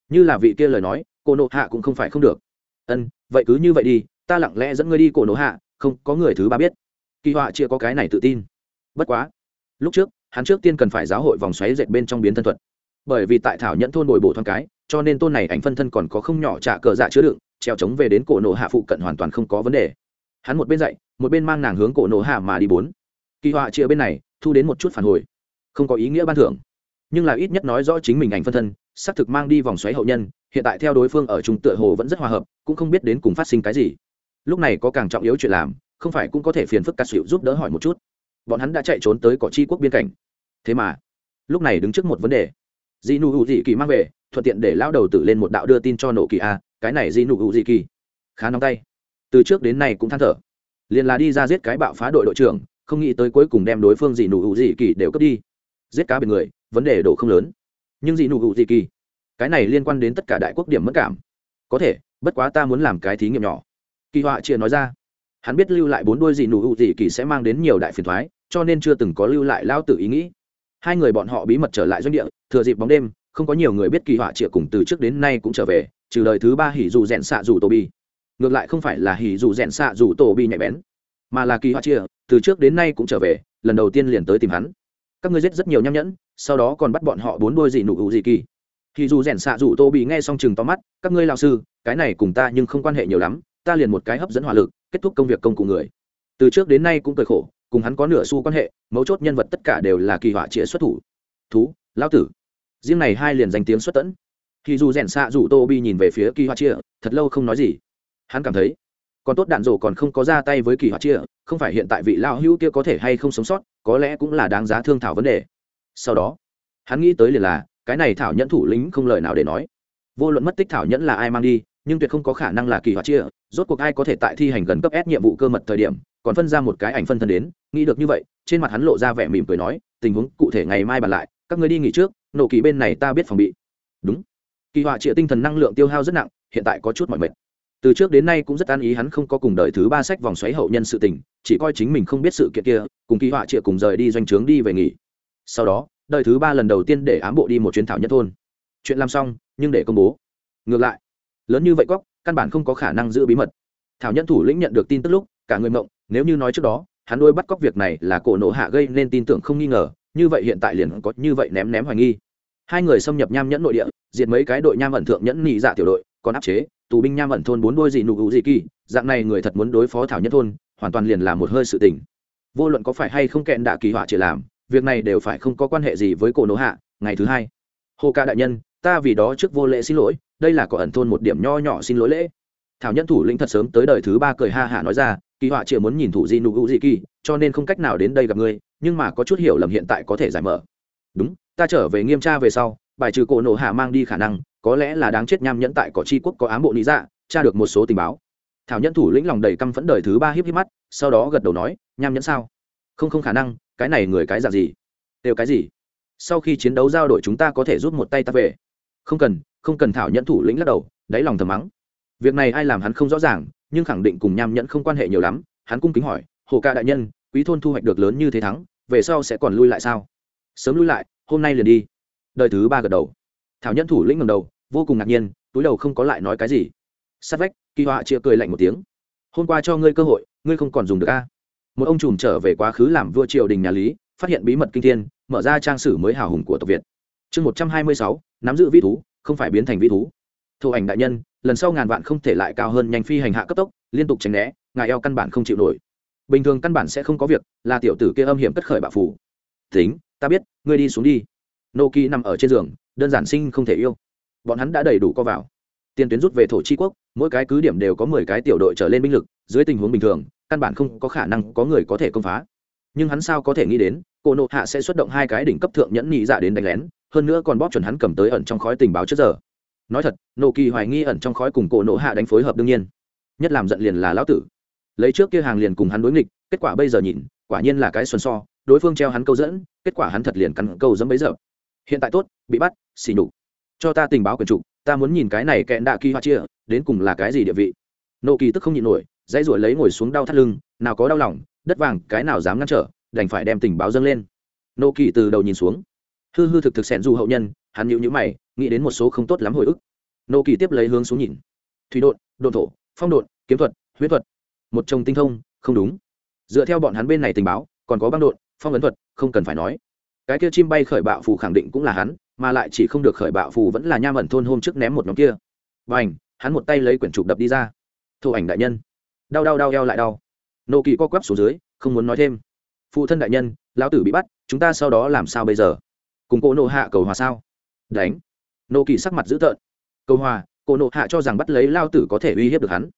Như là vị kia lời nói cô nộ hạ cũng không phải không được. Ân, vậy cứ như vậy đi, ta lặng lẽ dẫn ngươi đi cổ nộ hạ, không, có người thứ ba biết. Kỳ họa chia có cái này tự tin. Bất quá, lúc trước, hắn trước tiên cần phải giáo hội vòng xoáy dệt bên trong biến thân thuật. Bởi vì tại thảo nhẫn thôn bồi bổ thoáng cái, cho nên tôn này ảnh phân thân còn có không nhỏ trả cờ dạ chứa đựng treo trống về đến cổ nộ hạ phụ cận hoàn toàn không có vấn đề. Hắn một bên dậy một bên mang nàng hướng cổ nộ hạ mà đi bốn. Kỳ họa chia bên này, thu đến một chút phản hồi không có ý nghĩa ban thưởng. Nhưng là ít nhất nói rõ chính mình ảnh phân thân, xác thực mang đi vòng xoáy hậu nhân, hiện tại theo đối phương ở trung tựa hồ vẫn rất hòa hợp, cũng không biết đến cùng phát sinh cái gì. Lúc này có càng trọng yếu chuyện làm, không phải cũng có thể phiền phức cà xịu giúp đỡ hỏi một chút. Bọn hắn đã chạy trốn tới cỏ chi quốc biên cảnh. Thế mà, lúc này đứng trước một vấn đề. Di nụ hữu dị kỳ mang về, thuận tiện để lao đầu tử lên một đạo đưa tin cho nổ kỳ a, cái này di nụ hữu dị kỳ khá nóng tay. Từ trước đến nay cũng than thở. Liền là đi ra giết cái bạo phá đội đội trưởng, không nghĩ tới cuối cùng đem đối phương di nụ hữu dị kỳ đều cướp đi giết cá biệt người, vấn đề đổ không lớn. Nhưng dị nụ hữu dị kỳ, cái này liên quan đến tất cả đại quốc điểm mất cảm. Có thể, bất quá ta muốn làm cái thí nghiệm nhỏ. Kỳ họa chia nói ra. Hắn biết lưu lại bốn đôi dị nụ hữu dị kỳ sẽ mang đến nhiều đại phiền thoái, cho nên chưa từng có lưu lại lao tự ý nghĩ. Hai người bọn họ bí mật trở lại doanh địa, thừa dịp bóng đêm, không có nhiều người biết kỳ họa chia cùng từ trước đến nay cũng trở về, trừ lời thứ ba hỉ dù rẽn xạ dù tô bi. Ngược lại không phải là hỉ dù rẽn xạ dù tô bi nhạy bén, mà là kỳ họa chia từ trước đến nay cũng trở về, lần đầu tiên liền tới tìm hắn các ngươi giết rất nhiều nham nhẫn, sau đó còn bắt bọn họ bốn đôi dị nụ hữu dị kỳ. Thì dù rèn xạ dù tô bị nghe xong chừng to mắt, các ngươi lao sư, cái này cùng ta nhưng không quan hệ nhiều lắm, ta liền một cái hấp dẫn hỏa lực, kết thúc công việc công cụ người. Từ trước đến nay cũng cười khổ, cùng hắn có nửa xu quan hệ, mấu chốt nhân vật tất cả đều là kỳ họa trịa xuất thủ. Thú lao tử. Riêng này hai liền danh tiếng xuất tẫn. Thì dù rèn xạ dù tô bị nhìn về phía kỳ họa chia thật lâu không nói gì. Hắn cảm thấy còn tốt đạn rổ còn không có ra tay với kỳ họa chia không phải hiện tại vị lao hữu kia có thể hay không sống sót, có lẽ cũng là đáng giá thương thảo vấn đề. Sau đó, hắn nghĩ tới liền là, cái này thảo nhẫn thủ lĩnh không lời nào để nói. Vô luận mất tích thảo nhẫn là ai mang đi, nhưng tuyệt không có khả năng là kỳ họa chia, rốt cuộc ai có thể tại thi hành gần cấp ép nhiệm vụ cơ mật thời điểm, còn phân ra một cái ảnh phân thân đến, nghĩ được như vậy, trên mặt hắn lộ ra vẻ mỉm cười nói, tình huống cụ thể ngày mai bàn lại, các người đi nghỉ trước, nổ kỳ bên này ta biết phòng bị. Đúng. Kỳ họa chia tinh thần năng lượng tiêu hao rất nặng, hiện tại có chút mọi mệt từ trước đến nay cũng rất an ý hắn không có cùng đợi thứ ba sách vòng xoáy hậu nhân sự tình, chỉ coi chính mình không biết sự kiện kia, cùng kỳ họa trịa cùng rời đi doanh trướng đi về nghỉ. Sau đó đợi thứ ba lần đầu tiên để ám bộ đi một chuyến thảo nhất thôn. Chuyện làm xong, nhưng để công bố. Ngược lại, lớn như vậy cóc căn bản không có khả năng giữ bí mật. Thảo nhân thủ lĩnh nhận được tin tức lúc, cả người mộng, nếu như nói trước đó, hắn đôi bắt cóc việc này là cổ nộ hạ gây nên tin tưởng không nghi ngờ, như vậy hiện tại liền có như vậy ném ném hoài nghi. Hai người xâm nhập nham nhẫn nội địa, diệt mấy cái đội nham ẩn thượng nhẫn nhị dạ tiểu đội, còn áp chế tù binh nham ẩn thôn bốn đôi gì nụ hữu gì kỳ, dạng này người thật muốn đối phó thảo nhất thôn, hoàn toàn liền là một hơi sự tình. Vô luận có phải hay không kẹn đạ kỳ họa chỉ làm, việc này đều phải không có quan hệ gì với cổ nổ hạ, ngày thứ hai. Hồ ca đại nhân, ta vì đó trước vô lễ xin lỗi, đây là có ẩn thôn một điểm nho nhỏ xin lỗi lễ. Thảo nhân thủ lĩnh thật sớm tới đời thứ ba cười ha hạ nói ra, kỳ họa chỉ muốn nhìn thủ di nụ hữu dị kỳ, cho nên không cách nào đến đây gặp ngươi nhưng mà có chút hiểu lầm hiện tại có thể giải mở. Đúng, ta trở về nghiêm tra về sau, bài trừ cổ nổ hạ mang đi khả năng có lẽ là đáng chết nham nhẫn tại cỏ chi quốc có ám bộ lý dạ tra được một số tình báo. Thảo nhân thủ lĩnh lòng đầy căm phẫn đời thứ ba híp híp mắt, sau đó gật đầu nói, nham nhẫn sao? Không không khả năng, cái này người cái dạng gì? Đều cái gì? Sau khi chiến đấu giao đổi chúng ta có thể rút một tay ta về. Không cần không cần, thảo nhẫn thủ lĩnh lắc đầu, đáy lòng thầm mắng. Việc này ai làm hắn không rõ ràng, nhưng khẳng định cùng nham nhẫn không quan hệ nhiều lắm. Hắn cung kính hỏi, hồ ca đại nhân, quý thôn thu hoạch được lớn như thế thắng, về sau sẽ còn lui lại sao? Sớm lui lại, hôm nay liền đi. Đời thứ ba gật đầu thảo nhân thủ lĩnh ngầm đầu, vô cùng ngạc nhiên, túi đầu không có lại nói cái gì. Sát vách, kỳ họa chia cười lạnh một tiếng. Hôm qua cho ngươi cơ hội, ngươi không còn dùng được a. Một ông trùm trở về quá khứ làm vua triều đình nhà lý, phát hiện bí mật kinh thiên, mở ra trang sử mới hào hùng của tộc việt. Chương một trăm hai mươi sáu, nắm giữ vi thú, không phải biến thành vi thú. Thổ ảnh đại nhân, lần sau ngàn vạn không thể lại cao hơn nhanh phi hành hạ cấp tốc, liên tục tránh né, ngài eo căn bản không chịu nổi. Bình thường căn bản sẽ không có việc, là tiểu tử kia âm hiểm cất khởi bạo phủ tính, ta biết, ngươi đi xuống đi nô kỳ nằm ở trên giường, đơn giản sinh không thể yêu. Bọn hắn đã đầy đủ co vào. Tiền tuyến rút về thổ chi quốc, mỗi cái cứ điểm đều có mười cái tiểu đội trở lên binh lực, dưới tình huống bình thường, căn bản không có khả năng có người có thể công phá. Nhưng hắn sao có thể nghĩ đến cô nộ hạ sẽ xuất động hai cái đỉnh cấp thượng nhẫn nhị dạ đến đánh lén, hơn nữa còn bóp chuẩn hắn cầm tới ẩn trong khói tình báo trước giờ. Nói thật nộ kỳ hoài nghi ẩn trong khói cùng cổ nộ hạ đánh phối hợp đương nhiên. Nhất làm giận liền là lão tử. Lấy trước kia hàng liền cùng hắn đối nghịch, kết quả bây giờ nhìn, quả nhiên là cái xuân so, đối phương treo hắn câu dẫn, kết quả hắn thật liền cắn câu dẫm bấy giờ hiện tại tốt, bị bắt xì nhục. Cho ta tình báo quyền trục, ta muốn nhìn cái này kẹn đạ kỳ hoa chia, đến cùng là cái gì địa vị. Nộ kỳ tức không nhịn nổi, dãy ruổi lấy ngồi xuống đau thắt lưng, nào có đau lòng, đất vàng, cái nào dám ngăn trở, đành phải đem tình báo dâng lên. Nộ kỳ từ đầu nhìn xuống. Hư hư thực thực xẻn du hậu nhân, hắn nhịu nhữ mày, nghĩ đến một số không tốt lắm hồi ức. Nộ kỳ tiếp lấy hướng xuống nhìn. Thủy đột đồn thổ, phong đột kiếm thuật, huyết thuật. Một chồng tinh thông, không đúng. Dựa theo bọn hắn bên này tình báo, còn có băng đột phong ấn thuật, không cần phải nói cái kia chim bay khởi bạo phù khẳng định cũng là hắn, mà lại chỉ không được khởi bạo phù vẫn là nham ẩn thôn hôm trước ném một nhóm kia. Và ảnh hắn một tay lấy quyển trục đập đi ra. Thổ ảnh đại nhân. Đau đau đau eo lại đau. Nô kỳ co quắp xuống dưới, không muốn nói thêm. Phụ thân đại nhân, lão tử bị bắt, chúng ta sau đó làm sao bây giờ? Cùng cô nộ hạ cầu hòa sao? Đánh. Nô kỳ sắc mặt dữ tợn. Cầu hòa cô nộ hạ cho rằng bắt lấy lao tử có thể uy hiếp được hắn.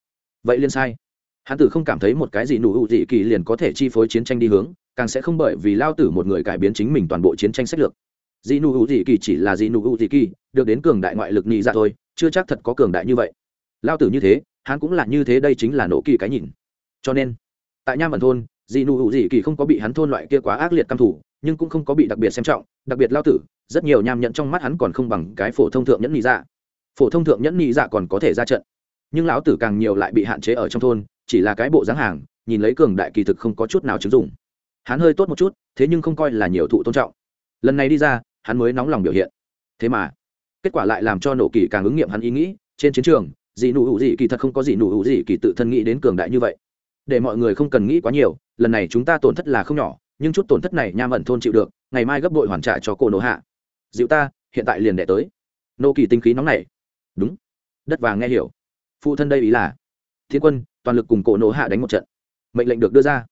Vậy liên sai hắn tử không cảm thấy một cái gì nụ hữu dị kỳ liền có thể chi phối chiến tranh đi hướng, càng sẽ không bởi vì lao tử một người cải biến chính mình toàn bộ chiến tranh sách lược. Dị nụ hữu dị kỳ chỉ là dị nụ hữu dị kỳ, được đến cường đại ngoại lực nhị ra thôi, chưa chắc thật có cường đại như vậy. Lao tử như thế, hắn cũng là như thế, đây chính là nổ kỳ cái nhìn. Cho nên, tại nham ẩn thôn, dị nụ hữu dị kỳ không có bị hắn thôn loại kia quá ác liệt căm thủ, nhưng cũng không có bị đặc biệt xem trọng, đặc biệt lao tử, rất nhiều nham nhẫn trong mắt hắn còn không bằng cái phổ thông thượng nhẫn nhị dạ. Phổ thông thượng nhẫn nhị dạ còn có thể ra trận, nhưng lão tử càng nhiều lại bị hạn chế ở trong thôn chỉ là cái bộ dáng hàng, nhìn lấy cường đại kỳ thực không có chút nào chứng dụng. Hắn hơi tốt một chút, thế nhưng không coi là nhiều thụ tôn trọng. Lần này đi ra, hắn mới nóng lòng biểu hiện. Thế mà, kết quả lại làm cho nổ kỳ càng ứng nghiệm hắn ý nghĩ, trên chiến trường, dị nụ hữu dị kỳ thật không có gì nụ hữu dị kỳ tự thân nghĩ đến cường đại như vậy. Để mọi người không cần nghĩ quá nhiều, lần này chúng ta tổn thất là không nhỏ, nhưng chút tổn thất này nham ẩn thôn chịu được, ngày mai gấp bội hoàn trả cho cô nổ hạ. Dịu ta, hiện tại liền đẻ tới. Nô kỳ tinh khí nóng này đúng. Đất vàng nghe hiểu. Phụ thân đây ý là, thiên quân toàn lực cùng cổ nổ hạ đánh một trận. Mệnh lệnh được đưa ra.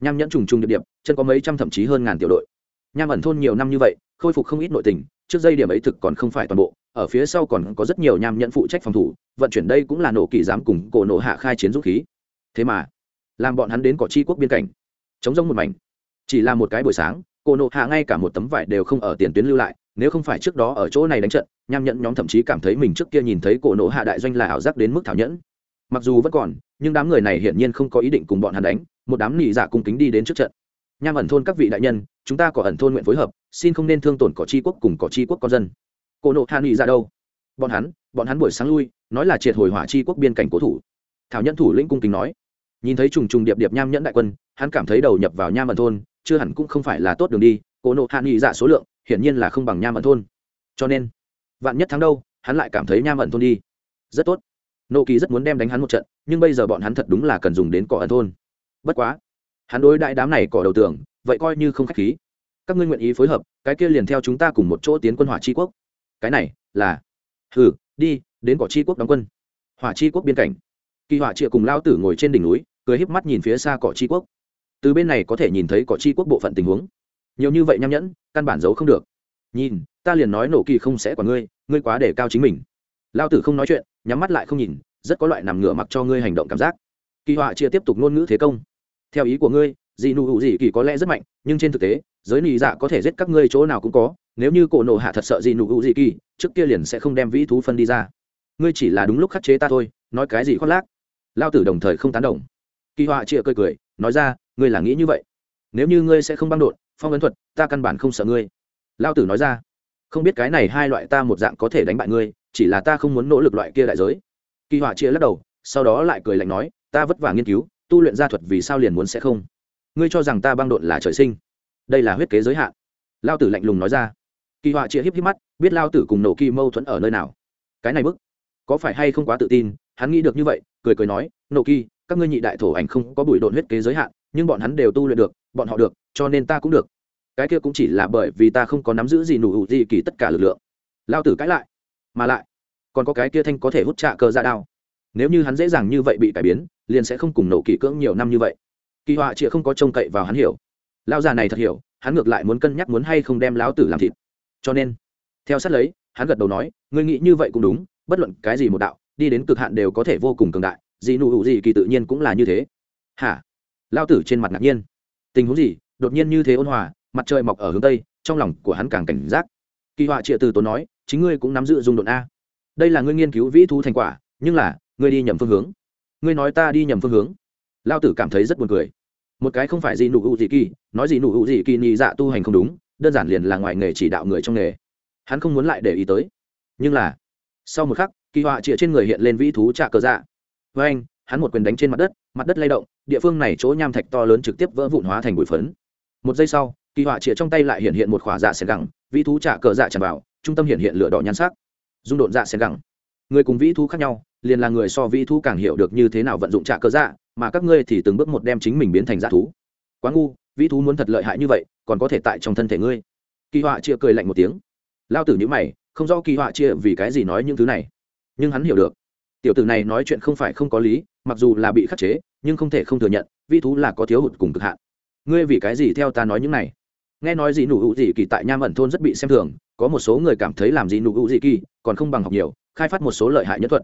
Nham nhẫn trùng trùng điệp điệp, chân có mấy trăm thậm chí hơn ngàn tiểu đội. Nham ẩn thôn nhiều năm như vậy, khôi phục không ít nội tình, trước dây điểm ấy thực còn không phải toàn bộ, ở phía sau còn có rất nhiều nham nhẫn phụ trách phòng thủ, vận chuyển đây cũng là nổ kỳ dám cùng cổ nổ hạ khai chiến dũng khí. Thế mà, làm bọn hắn đến cỏ chi quốc biên cảnh. Chống rông một mảnh. Chỉ là một cái buổi sáng, cổ nổ hạ ngay cả một tấm vải đều không ở tiền tuyến lưu lại, nếu không phải trước đó ở chỗ này đánh trận, nham nhẫn nhóm thậm chí cảm thấy mình trước kia nhìn thấy cổ nổ hạ đại doanh là ảo giác đến mức thảo nhẫn mặc dù vẫn còn, nhưng đám người này hiển nhiên không có ý định cùng bọn hắn đánh, một đám nị giả cung kính đi đến trước trận. Nham ẩn thôn các vị đại nhân, chúng ta có ẩn thôn nguyện phối hợp, xin không nên thương tổn cỏ chi quốc cùng cỏ chi quốc con dân. Cổ nộ hạ nị ra đâu? Bọn hắn bọn hắn buổi sáng lui, nói là triệt hồi hỏa chi quốc biên cảnh cố thủ. Thảo nhân thủ lĩnh cung kính nói. Nhìn thấy trùng trùng điệp điệp nham nhẫn đại quân, hắn cảm thấy đầu nhập vào nham ẩn thôn, chưa hẳn cũng không phải là tốt đường đi, cổ nộ hạ nị giả số lượng, hiển nhiên là không bằng nham ẩn thôn. Cho nên, vạn nhất tháng đâu, hắn lại cảm thấy nham ẩn thôn đi. Rất tốt nộ kỳ rất muốn đem đánh hắn một trận, nhưng bây giờ bọn hắn thật đúng là cần dùng đến cỏ ẩn thôn. Bất quá, hắn đối đại đám này cỏ đầu tường, vậy coi như không k h á c h khí. Các ngươi nguyện ý phối hợp, cái kia liền theo chúng ta cùng một chỗ tiến quân hỏa c quốc. Cái này, là, hừ, đi, đến cỏ c quốc đóng quân. Hỏa c quốc biên cảnh. Kỳ hỏa trịa cùng lao tử ngồi trên đỉnh núi, cười híp mắt nhìn phía xa cỏ c quốc. Từ bên này có thể nhìn thấy cỏ c quốc bộ phận tình huống. Nhiều như vậy nham nhẫn, căn bản giấu không được. Nhìn, ta liền nói nổ kỳ không sẽ quả ngươi ngươi quá để cao chính mình. Lao tử không nói chuyện nhắm mắt lại không nhìn, rất có loại nằm ngửa mặc cho ngươi hành động cảm giác. Kỳ họa chia tiếp tục ngôn ngữ thế công. Theo ý của ngươi, dị nụ hữu dị kỳ có lẽ rất mạnh, nhưng trên thực tế, giới nị dạ có thể giết các ngươi chỗ nào cũng có, nếu như cổ nộ hạ thật sợ dị nụ hữu dị kỳ, trước kia liền sẽ không đem vĩ thú phân đi ra. Ngươi chỉ là đúng lúc khắc chế ta thôi, nói cái gì khoác lác. Lao tử đồng thời không tán đồng. Kỳ họa chia cười cười, nói ra, ngươi là nghĩ như vậy. Nếu như ngươi sẽ không băng đột phong ấn thuật, ta căn bản không sợ ngươi. Lao tử nói ra, không biết cái này hai loại ta một dạng có thể đánh bại ngươi chỉ là ta không muốn nỗ lực loại kia đại giới. Kỳ họa chia lắc đầu, sau đó lại cười lạnh nói, ta vất vả nghiên cứu, tu luyện gia thuật vì sao liền muốn sẽ không? Ngươi cho rằng ta băng đột là trời sinh? Đây là huyết kế giới hạn. Lao tử lạnh lùng nói ra. Kỳ họa chia híp híp mắt, biết lao tử cùng nổ kỳ mâu thuẫn ở nơi nào. Cái này bức, có phải hay không quá tự tin? Hắn nghĩ được như vậy, cười cười nói, nổ kỳ, các ngươi nhị đại thổ ảnh không có bụi độn huyết kế giới hạn, nhưng bọn hắn đều tu luyện được, bọn họ được, cho nên ta cũng được. Cái kia cũng chỉ là bởi vì ta không có nắm giữ gì nụ hữu gì kỳ tất cả lực lượng. Lao tử cãi lại mà lại còn có cái kia thanh có thể hút trạ cơ ra dạ đao. Nếu như hắn dễ dàng như vậy bị cải biến, liền sẽ không cùng nổ kỳ cưỡng nhiều năm như vậy. Kỳ họa chịa không có trông cậy vào hắn hiểu. Lao già này thật hiểu, hắn ngược lại muốn cân nhắc muốn hay không đem lão tử làm thịt. Cho nên, theo sát lấy, hắn gật đầu nói, ngươi nghĩ như vậy cũng đúng, bất luận cái gì một đạo, đi đến cực hạn đều có thể vô cùng cường đại, gì nụ hữu gì kỳ tự nhiên cũng là như thế. Hả? Lao tử trên mặt ngạc nhiên. Tình huống gì? Đột nhiên như thế ôn hòa, mặt trời mọc ở hướng tây, trong lòng của hắn càng cảnh giác. Kỳ họa trịa từ tốn nói chính ngươi cũng nắm giữ dung độn a. Đây là ngươi nghiên cứu vĩ thu thành quả, nhưng là, ngươi đi nhầm phương hướng. Ngươi nói ta đi nhầm phương hướng. Lao tử cảm thấy rất buồn cười. Một cái không phải gì nụ hữu gì kỳ, nói gì nụ hữu gì kỳ nhị dạ tu hành không đúng, đơn giản liền là ngoài nghề chỉ đạo người trong nghề. Hắn không muốn lại để ý tới. Nhưng là, sau một khắc, kỳ họa chĩa trên người hiện lên vĩ thú trạ cờ dạ. Với anh, hắn một quyền đánh trên mặt đất mặt đất lay động, địa phương này chỗ nham thạch to lớn trực tiếp vỡ vụn hóa thành bụi phấn. Một giây sau, kỳ họa chĩa trong tay lại hiện hiện một khỏa dạ xẻ gẳng, vĩ thú trạ cờ dạ tràn vào trung tâm hiện hiện lửa đỏ nhan sắc. Dung độn dạ sen gẳng. Người cùng vĩ thú khác nhau, liền là người so vĩ thú càng hiểu được như thế nào vận dụng trạ cơ dạ mà các ngươi thì từng bước một đem chính mình biến thành dạ thú. Quá ngu, vĩ thú muốn thật lợi hại như vậy, còn có thể tại trong thân thể ngươi. Kỳ họa chia cười lạnh một tiếng. Lao tử nhữ mày, không rõ kỳ họa chia vì cái gì nói những thứ này. Nhưng hắn hiểu được. Tiểu tử này nói chuyện không phải không có lý, mặc dù là bị khắc chế, nhưng không thể không thừa nhận, vĩ thú là có thiếu hụt cùng cực hạn. Ngươi vì cái gì theo ta nói những này? Nghe nói gì nụ hữu gì kỳ tại nham ẩn thôn rất bị xem thường có một số người cảm thấy làm gì nụ hữu gì kỳ, còn không bằng học nhiều, khai phát một số lợi hại nhất thuật.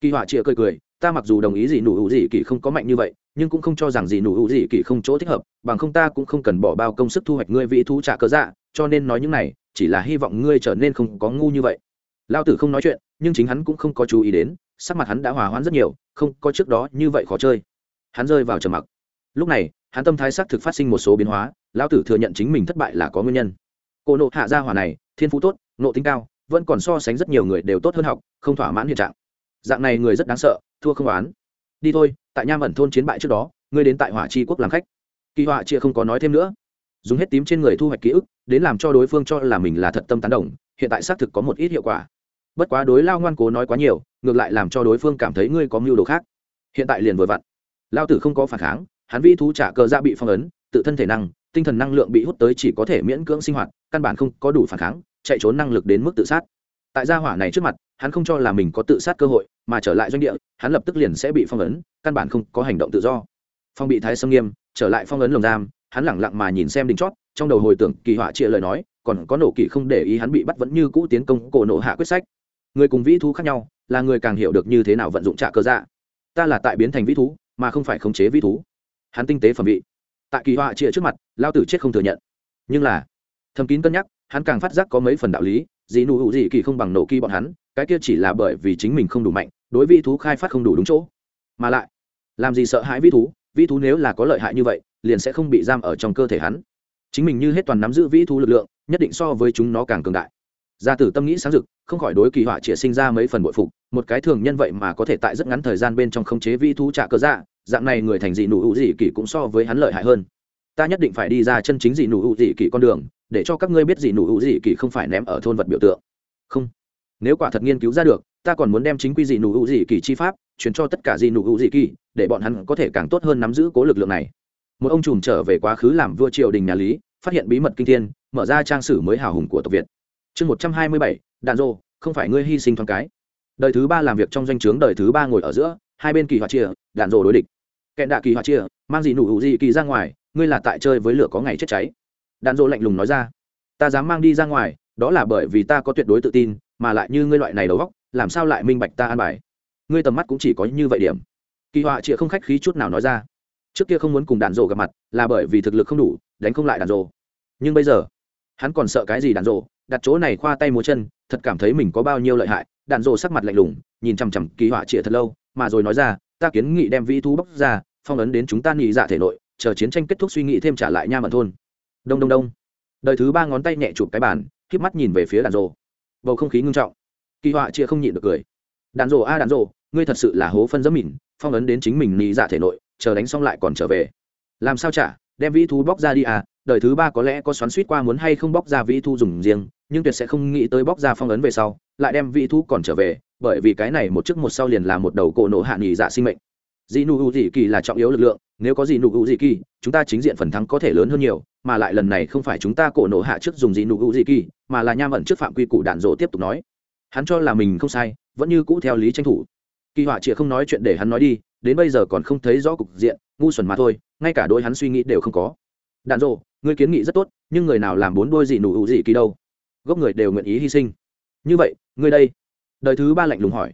Kỳ họa chia cười cười, ta mặc dù đồng ý gì nụ hữu gì kỳ không có mạnh như vậy, nhưng cũng không cho rằng gì nụ hữu gì kỳ không chỗ thích hợp, bằng không ta cũng không cần bỏ bao công sức thu hoạch ngươi vị thú trả cớ dạ cho nên nói những này, chỉ là hy vọng ngươi trở nên không có ngu như vậy. Lao tử không nói chuyện, nhưng chính hắn cũng không có chú ý đến, sắc mặt hắn đã hòa hoãn rất nhiều, không có trước đó như vậy khó chơi. Hắn rơi vào trầm mặc. Lúc này, hắn tâm thái xác thực phát sinh một số biến hóa lão tử thừa nhận chính mình thất bại là có nguyên nhân. Cô nộ hạ gia hỏa này thiên phú tốt nộ tính cao, vẫn còn so sánh rất nhiều người đều tốt hơn học, không thỏa mãn hiện trạng. Dạng này người rất đáng sợ, thua không oán. Đi thôi, tại nham ẩn thôn chiến bại trước đó, ngươi đến tại hỏa c quốc làm khách. Kỳ họa chia không có nói thêm nữa. Dùng hết tím trên người thu hoạch ký ức, đến làm cho đối phương cho là mình là thật tâm tán đồng, hiện tại xác thực có một ít hiệu quả. Bất quá đối lao ngoan cố nói quá nhiều, ngược lại làm cho đối phương cảm thấy ngươi có mưu đồ khác. Hiện tại liền vừa vặn. Lao tử không có phản kháng, hắn vi thú trả cờ ra bị phong ấn, tự thân thể năng tinh thần năng lượng bị hút tới chỉ có thể miễn cưỡng sinh hoạt, căn bản không có đủ phản kháng, chạy trốn năng lực đến mức tự sát. Tại gia hỏa này trước mặt, hắn không cho là mình có tự sát cơ hội, mà trở lại doanh địa, hắn lập tức liền sẽ bị phong ấn, căn bản không có hành động tự do. Phong bị thái sâm nghiêm, trở lại phong ấn lồng giam, hắn lẳng lặng mà nhìn xem đỉnh chót, trong đầu hồi tưởng kỳ họa chia lời nói, còn có nổ kỳ không để ý hắn bị bắt vẫn như cũ tiến công cổ nổ hạ quyết sách. Người cùng vĩ thú khác nhau, là người càng hiểu được như thế nào vận dụng trạ cơ dạ. Ta là tại biến thành vĩ thú, mà không phải khống chế vĩ thú. Hắn tinh tế phẩm vị tại kỳ họa chia trước mặt lao tử chết không thừa nhận. Nhưng là thầm kín cân nhắc hắn càng phát giác có mấy phần đạo lý gì nụ hữu gì kỳ không bằng nổ kỳ bọn hắn cái kia chỉ là bởi vì chính mình không đủ mạnh đối vị thú khai phát không đủ đúng chỗ. Mà lại làm gì sợ hãi vi thú vi thú nếu là có lợi hại như vậy liền sẽ không bị giam ở trong cơ thể hắn. Chính mình như hết toàn nắm giữ vĩ thú lực lượng nhất định so với chúng nó càng cường đại. Gia tử tâm nghĩ sáng dực, không khỏi đối kỳ họa chỉ sinh ra mấy phần bội phục một cái thường nhân vậy mà có thể tại rất ngắn thời gian bên trong khống chế vĩ thú trả cơ dạ dạng này người thành dị nụ hữu dị kỳ cũng so với hắn lợi hại hơn. Ta nhất định phải đi ra chân chính dị nụ hữu dị kỳ con đường, để cho các ngươi biết dị nụ hữu dị kỳ không phải ném ở thôn vật biểu tượng. Không. Nếu quả thật nghiên cứu ra được, ta còn muốn đem chính quy dị nụ hữu dị kỳ chi pháp truyền cho tất cả dị nụ hữu dị kỳ để bọn hắn có thể càng tốt hơn nắm giữ cố lực lượng này. Một ông trùm trở về quá khứ làm vua triều đình nhà lý, phát hiện bí mật kinh thiên, mở ra trang sử mới hào hùng của tộc việt. Chương một trăm hai mươi bảy, đạn rô không phải ngươi hy sinh thoáng cái. Đời thứ ba làm việc trong danh o chướng đời thứ ba ngồi ở giữa, hai bên kỳ họa chia, đạn rồ đối địch kẹn đạ kỳ họa chia, mang gì nụ hữu gì kỳ ra ngoài, ngươi là tại chơi với lửa có ngày chết cháy. Đạn dỗ lạnh lùng nói ra. Ta dám mang đi ra ngoài, đó là bởi vì ta có tuyệt đối tự tin, mà lại như ngươi loại này đầu góc làm sao lại minh bạch ta an bài? Ngươi tầm mắt cũng chỉ có như vậy điểm. Kỳ họa chia không khách khí chút nào nói ra. Trước kia không muốn cùng đàn dỗ gặp mặt, là bởi vì thực lực không đủ, đánh không lại đàn dỗ. nhưng bây giờ, hắn còn sợ cái gì đàn dỗ? đặt chỗ này khoa tay múa chân, thật cảm thấy mình có bao nhiêu lợi hại. Đàn dỗ sắc mặt lạnh lùng, nhìn chằm chằm kỳ họa chịa thật lâu, mà rồi nói ra, ta kiến nghị đem vĩ thú bóc ra phong ấn đến chúng ta nghỉ dạ thể nội, chờ chiến tranh kết thúc suy nghĩ thêm trả lại nha mận thôn. Đông đông đông. Đời thứ ba ngón tay nhẹ chụp cái bàn k mắt nhìn về phía đàn rồ. Bầu không khí ngưng trọng. Kỳ họa chia không nhịn được cười. Đàn rồ a à đàn rồ, ngươi thật sự là hố phân dẫm mìn phong ấn đến chính mình nghỉ dạ thể nội, chờ đánh xong lại còn trở về. Làm sao trả đem vĩ thú bóc ra đi à đời thứ ba có lẽ có xoắn suýt qua muốn hay không bóc ra vĩ thú dùng riêng, nhưng tuyệt sẽ không nghĩ tới bóc ra phong ấn về sau, lại đem vĩ thú còn trở về, bởi vì cái này một trước một sau liền là một đầu cổ nổ hạ nghỉ dạ sinh mệnh dị nụ hữu dị kỳ là trọng yếu lực lượng, nếu có dị nụ hữu dị kỳ, chúng ta chính diện phần thắng có thể lớn hơn nhiều, mà lại lần này không phải chúng ta cổ nổ hạ trước dùng dị nụ hữu dị kỳ, mà là nham ẩn trước phạm quy củ đạn dỗ tiếp tục nói. Hắn cho là mình không sai, vẫn như cũ theo lý tranh thủ. Kỳ họa chịa không nói chuyện để hắn nói đi, đến bây giờ còn không thấy rõ cục diện, ngu xuẩn mà thôi, ngay cả đôi hắn suy nghĩ đều không có. Đạn dỗ ngươi kiến nghị rất tốt, nhưng người nào làm bốn đôi dị nụ hữu dị kỳ đâu? Gốc người đều nguyện ý hy sinh. Như vậy, ngươi đây. Đời thứ ba lạnh lùng hỏi.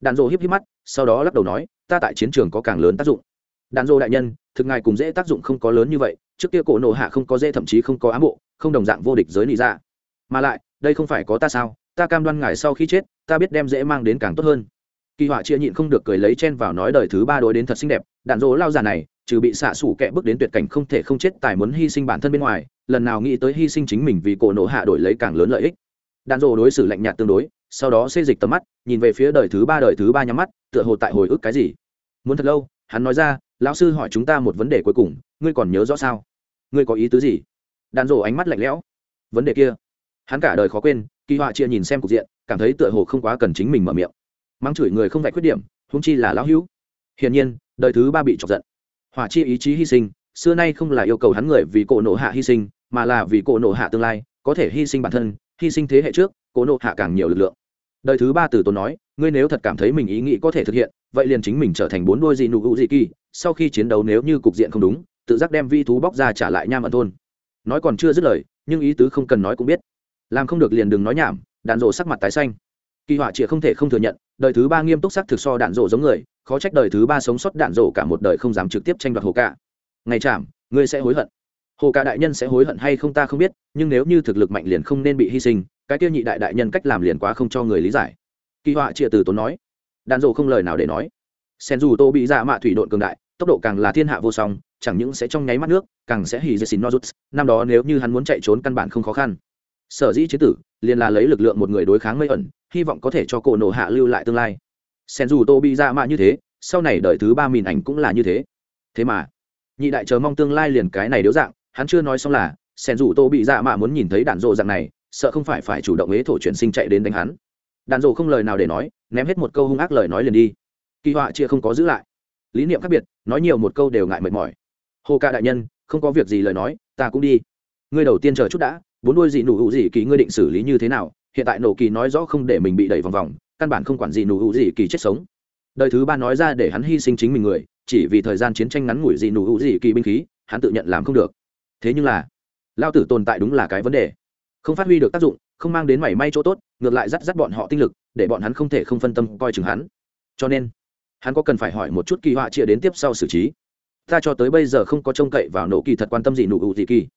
Đạn dỗ híp híp mắt sau đó lắc đầu nói, ta tại chiến trường có càng lớn tác dụng. Đàn dô đại nhân, thực ngài cùng dễ tác dụng không có lớn như vậy, trước kia cổ nộ hạ không có dễ thậm chí không có ám bộ, không đồng dạng vô địch giới lý ra dạ. mà lại, đây không phải có ta sao? Ta cam đoan ngài sau khi chết, ta biết đem dễ mang đến càng tốt hơn. Kỳ họa chia nhịn không được cười lấy chen vào nói đời thứ ba đối đến thật xinh đẹp. Đạn dỗ lao già này, trừ bị xạ xủ kẹ bước đến tuyệt cảnh không thể không chết tài muốn hy sinh bản thân bên ngoài, lần nào nghĩ tới hy sinh chính mình vì cổ nổ hạ đổi lấy càng lớn lợi ích. Đạn dỗ đối xử lạnh nhạt tương đối sau đó xê dịch tầm mắt, nhìn về phía đời thứ ba đời thứ ba nhắm mắt, tựa hồ tại hồi ức cái gì. Muốn thật lâu, hắn nói ra, lão sư hỏi chúng ta một vấn đề cuối cùng, ngươi còn nhớ rõ sao? Ngươi có ý tứ gì? Đàn rổ ánh mắt lạnh lẽo. Vấn đề kia. Hắn cả đời khó quên, kỳ họa chia nhìn xem cục diện, cảm thấy tựa hồ không quá cần chính mình mở miệng. Mắng chửi người không vạch khuyết điểm húng chi là lão hữu. Hiển nhiên, đời thứ ba bị chọc giận. Hỏa chi ý chí hy sinh, xưa nay không là yêu cầu hắn người vì cổ nộ hạ hy sinh, mà là vì cổ nộ hạ tương lai có thể hy sinh bản thân, hy sinh thế hệ trước, cố nộ hạ càng nhiều lực lượng. Đời thứ ba từ tốn nói, ngươi nếu thật cảm thấy mình ý nghĩ có thể thực hiện, vậy liền chính mình trở thành bốn đôi dị nụ hữu dị kỳ, sau khi chiến đấu nếu như cục diện không đúng, tự giác đem vi thú bóc ra trả lại nham ẩn thôn. Nói còn chưa dứt lời, nhưng ý tứ không cần nói cũng biết. Làm không được liền đừng nói nhảm, đạn rộ sắc mặt tái xanh. Kỳ họa chịa không thể không thừa nhận, đời thứ ba nghiêm túc sắc thực so đạn rộ giống người, khó trách đời thứ ba sống sót đạn rộ cả một đời không dám trực tiếp tranh đoạt hồ cả ngày chạm, ngươi sẽ hối hận hồ cả đại nhân sẽ hối hận hay không ta không biết, nhưng nếu như thực lực mạnh liền không nên bị hy sinh, cái tiêu nhị đại đại nhân cách làm liền quá không cho người lý giải. Kỳ họa chịa từ tốn nói. Đàn rộ không lời nào để nói. Sen dù tô bị dạ mạ thủy đội cường đại, tốc độ càng là thiên hạ vô song, chẳng những sẽ trong nháy mắt nước, càng sẽ hỉ dệt xin nozuts năm đó nếu như hắn muốn chạy trốn căn bản không khó khăn. Sở dĩ chế tử, liền là lấy lực lượng một người đối kháng mây ẩn, hy vọng có thể cho cổ nổ hạ lưu lại tương lai. Sen dù tô bị dạ mạ như thế, sau này đời thứ ba mìn ảnh cũng là như thế. Thế mà, nhị đại chờ mong tương lai liền cái này điếu dạng hắn chưa nói xong là, sen dù tô bị dạ mạ muốn nhìn thấy đạn rộ dạng này, sợ không phải phải chủ động ế thổ chuyển sinh chạy đến đánh hắn. Đạn rộ không lời nào để nói, ném hết một câu hung ác lời nói liền đi. Kỳ họa chia không có giữ lại. Lý niệm khác biệt, nói nhiều một câu đều ngại mệt mỏi. Hồ ca đại nhân, không có việc gì lời nói, ta cũng đi. Ngươi đầu tiên chờ chút đã, bốn đôi gì nụ hữu gì kỳ ngươi định xử lý như thế nào? Hiện tại nổ kỳ nói rõ không để mình bị đẩy vòng vòng, căn bản không quản gì nụ hữu gì kỳ chết sống. Đời thứ ba nói ra để hắn hy sinh chính mình người, chỉ vì thời gian chiến tranh ngắn ngủi gì nụ hữu gì kỳ binh khí, hắn tự nhận làm không được thế nhưng là, lao tử tồn tại đúng là cái vấn đề. Không phát huy được tác dụng, không mang đến mảy may chỗ tốt, ngược lại dắt dắt bọn họ tinh lực, để bọn hắn không thể không phân tâm coi chừng hắn. Cho nên, hắn có cần phải hỏi một chút kỳ họa chia đến tiếp sau xử trí. Ta cho tới bây giờ không có trông cậy vào nộ kỳ thật quan tâm gì nụ ụ gì kỳ.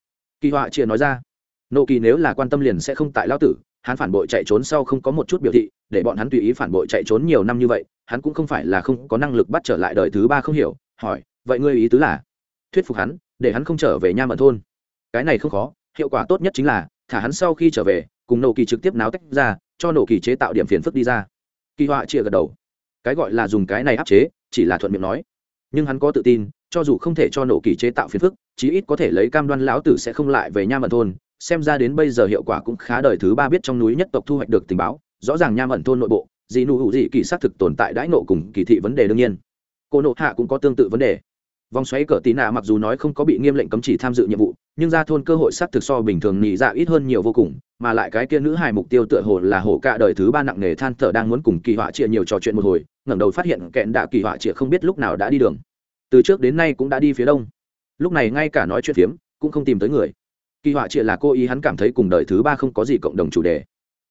Kỳ họa chia nói ra, nộ kỳ nếu là quan tâm liền sẽ không tại lao tử, hắn phản bội chạy trốn sau không có một chút biểu thị, để bọn hắn tùy ý phản bội chạy trốn nhiều năm như vậy, hắn cũng không phải là không có năng lực bắt trở lại đời thứ ba không hiểu, hỏi, vậy ngươi ý tứ là thuyết phục hắn, để hắn không trở về nha mận thôn. Cái này không khó, hiệu quả tốt nhất chính là, thả hắn sau khi trở về, cùng nổ kỳ trực tiếp náo tách ra, cho nổ kỳ chế tạo điểm phiền phức đi ra. Kỳ họa chia gật đầu. Cái gọi là dùng cái này áp chế, chỉ là thuận miệng nói. Nhưng hắn có tự tin, cho dù không thể cho nổ kỳ chế tạo phiền phức, chí ít có thể lấy cam đoan lão tử sẽ không lại về nha mận thôn. Xem ra đến bây giờ hiệu quả cũng khá đời thứ ba biết trong núi nhất tộc thu hoạch được tình báo, rõ ràng nha mận thôn nội bộ dị nụ hữu dị kỳ xác thực tồn tại đãi nộ cùng kỳ thị vấn đề đương nhiên. Cô nộ hạ cũng có tương tự vấn đề vòng xoáy cỡ tí nạ mặc dù nói không có bị nghiêm lệnh cấm chỉ tham dự nhiệm vụ, nhưng ra thôn cơ hội xác thực so bình thường nhị dạ ít hơn nhiều vô cùng, mà lại cái kia nữ hài mục tiêu tựa hồ là hổ cả đời thứ ba nặng nề than thở đang muốn cùng kỳ họa chia nhiều trò chuyện một hồi, ngẩng đầu phát hiện kẹn đạ kỳ họa chia không biết lúc nào đã đi đường. Từ trước đến nay cũng đã đi phía đông. Lúc này ngay cả nói chuyện phiếm, cũng không tìm tới người. Kỳ họa chia là cô ý hắn cảm thấy cùng đời thứ ba không có gì cộng đồng chủ đề.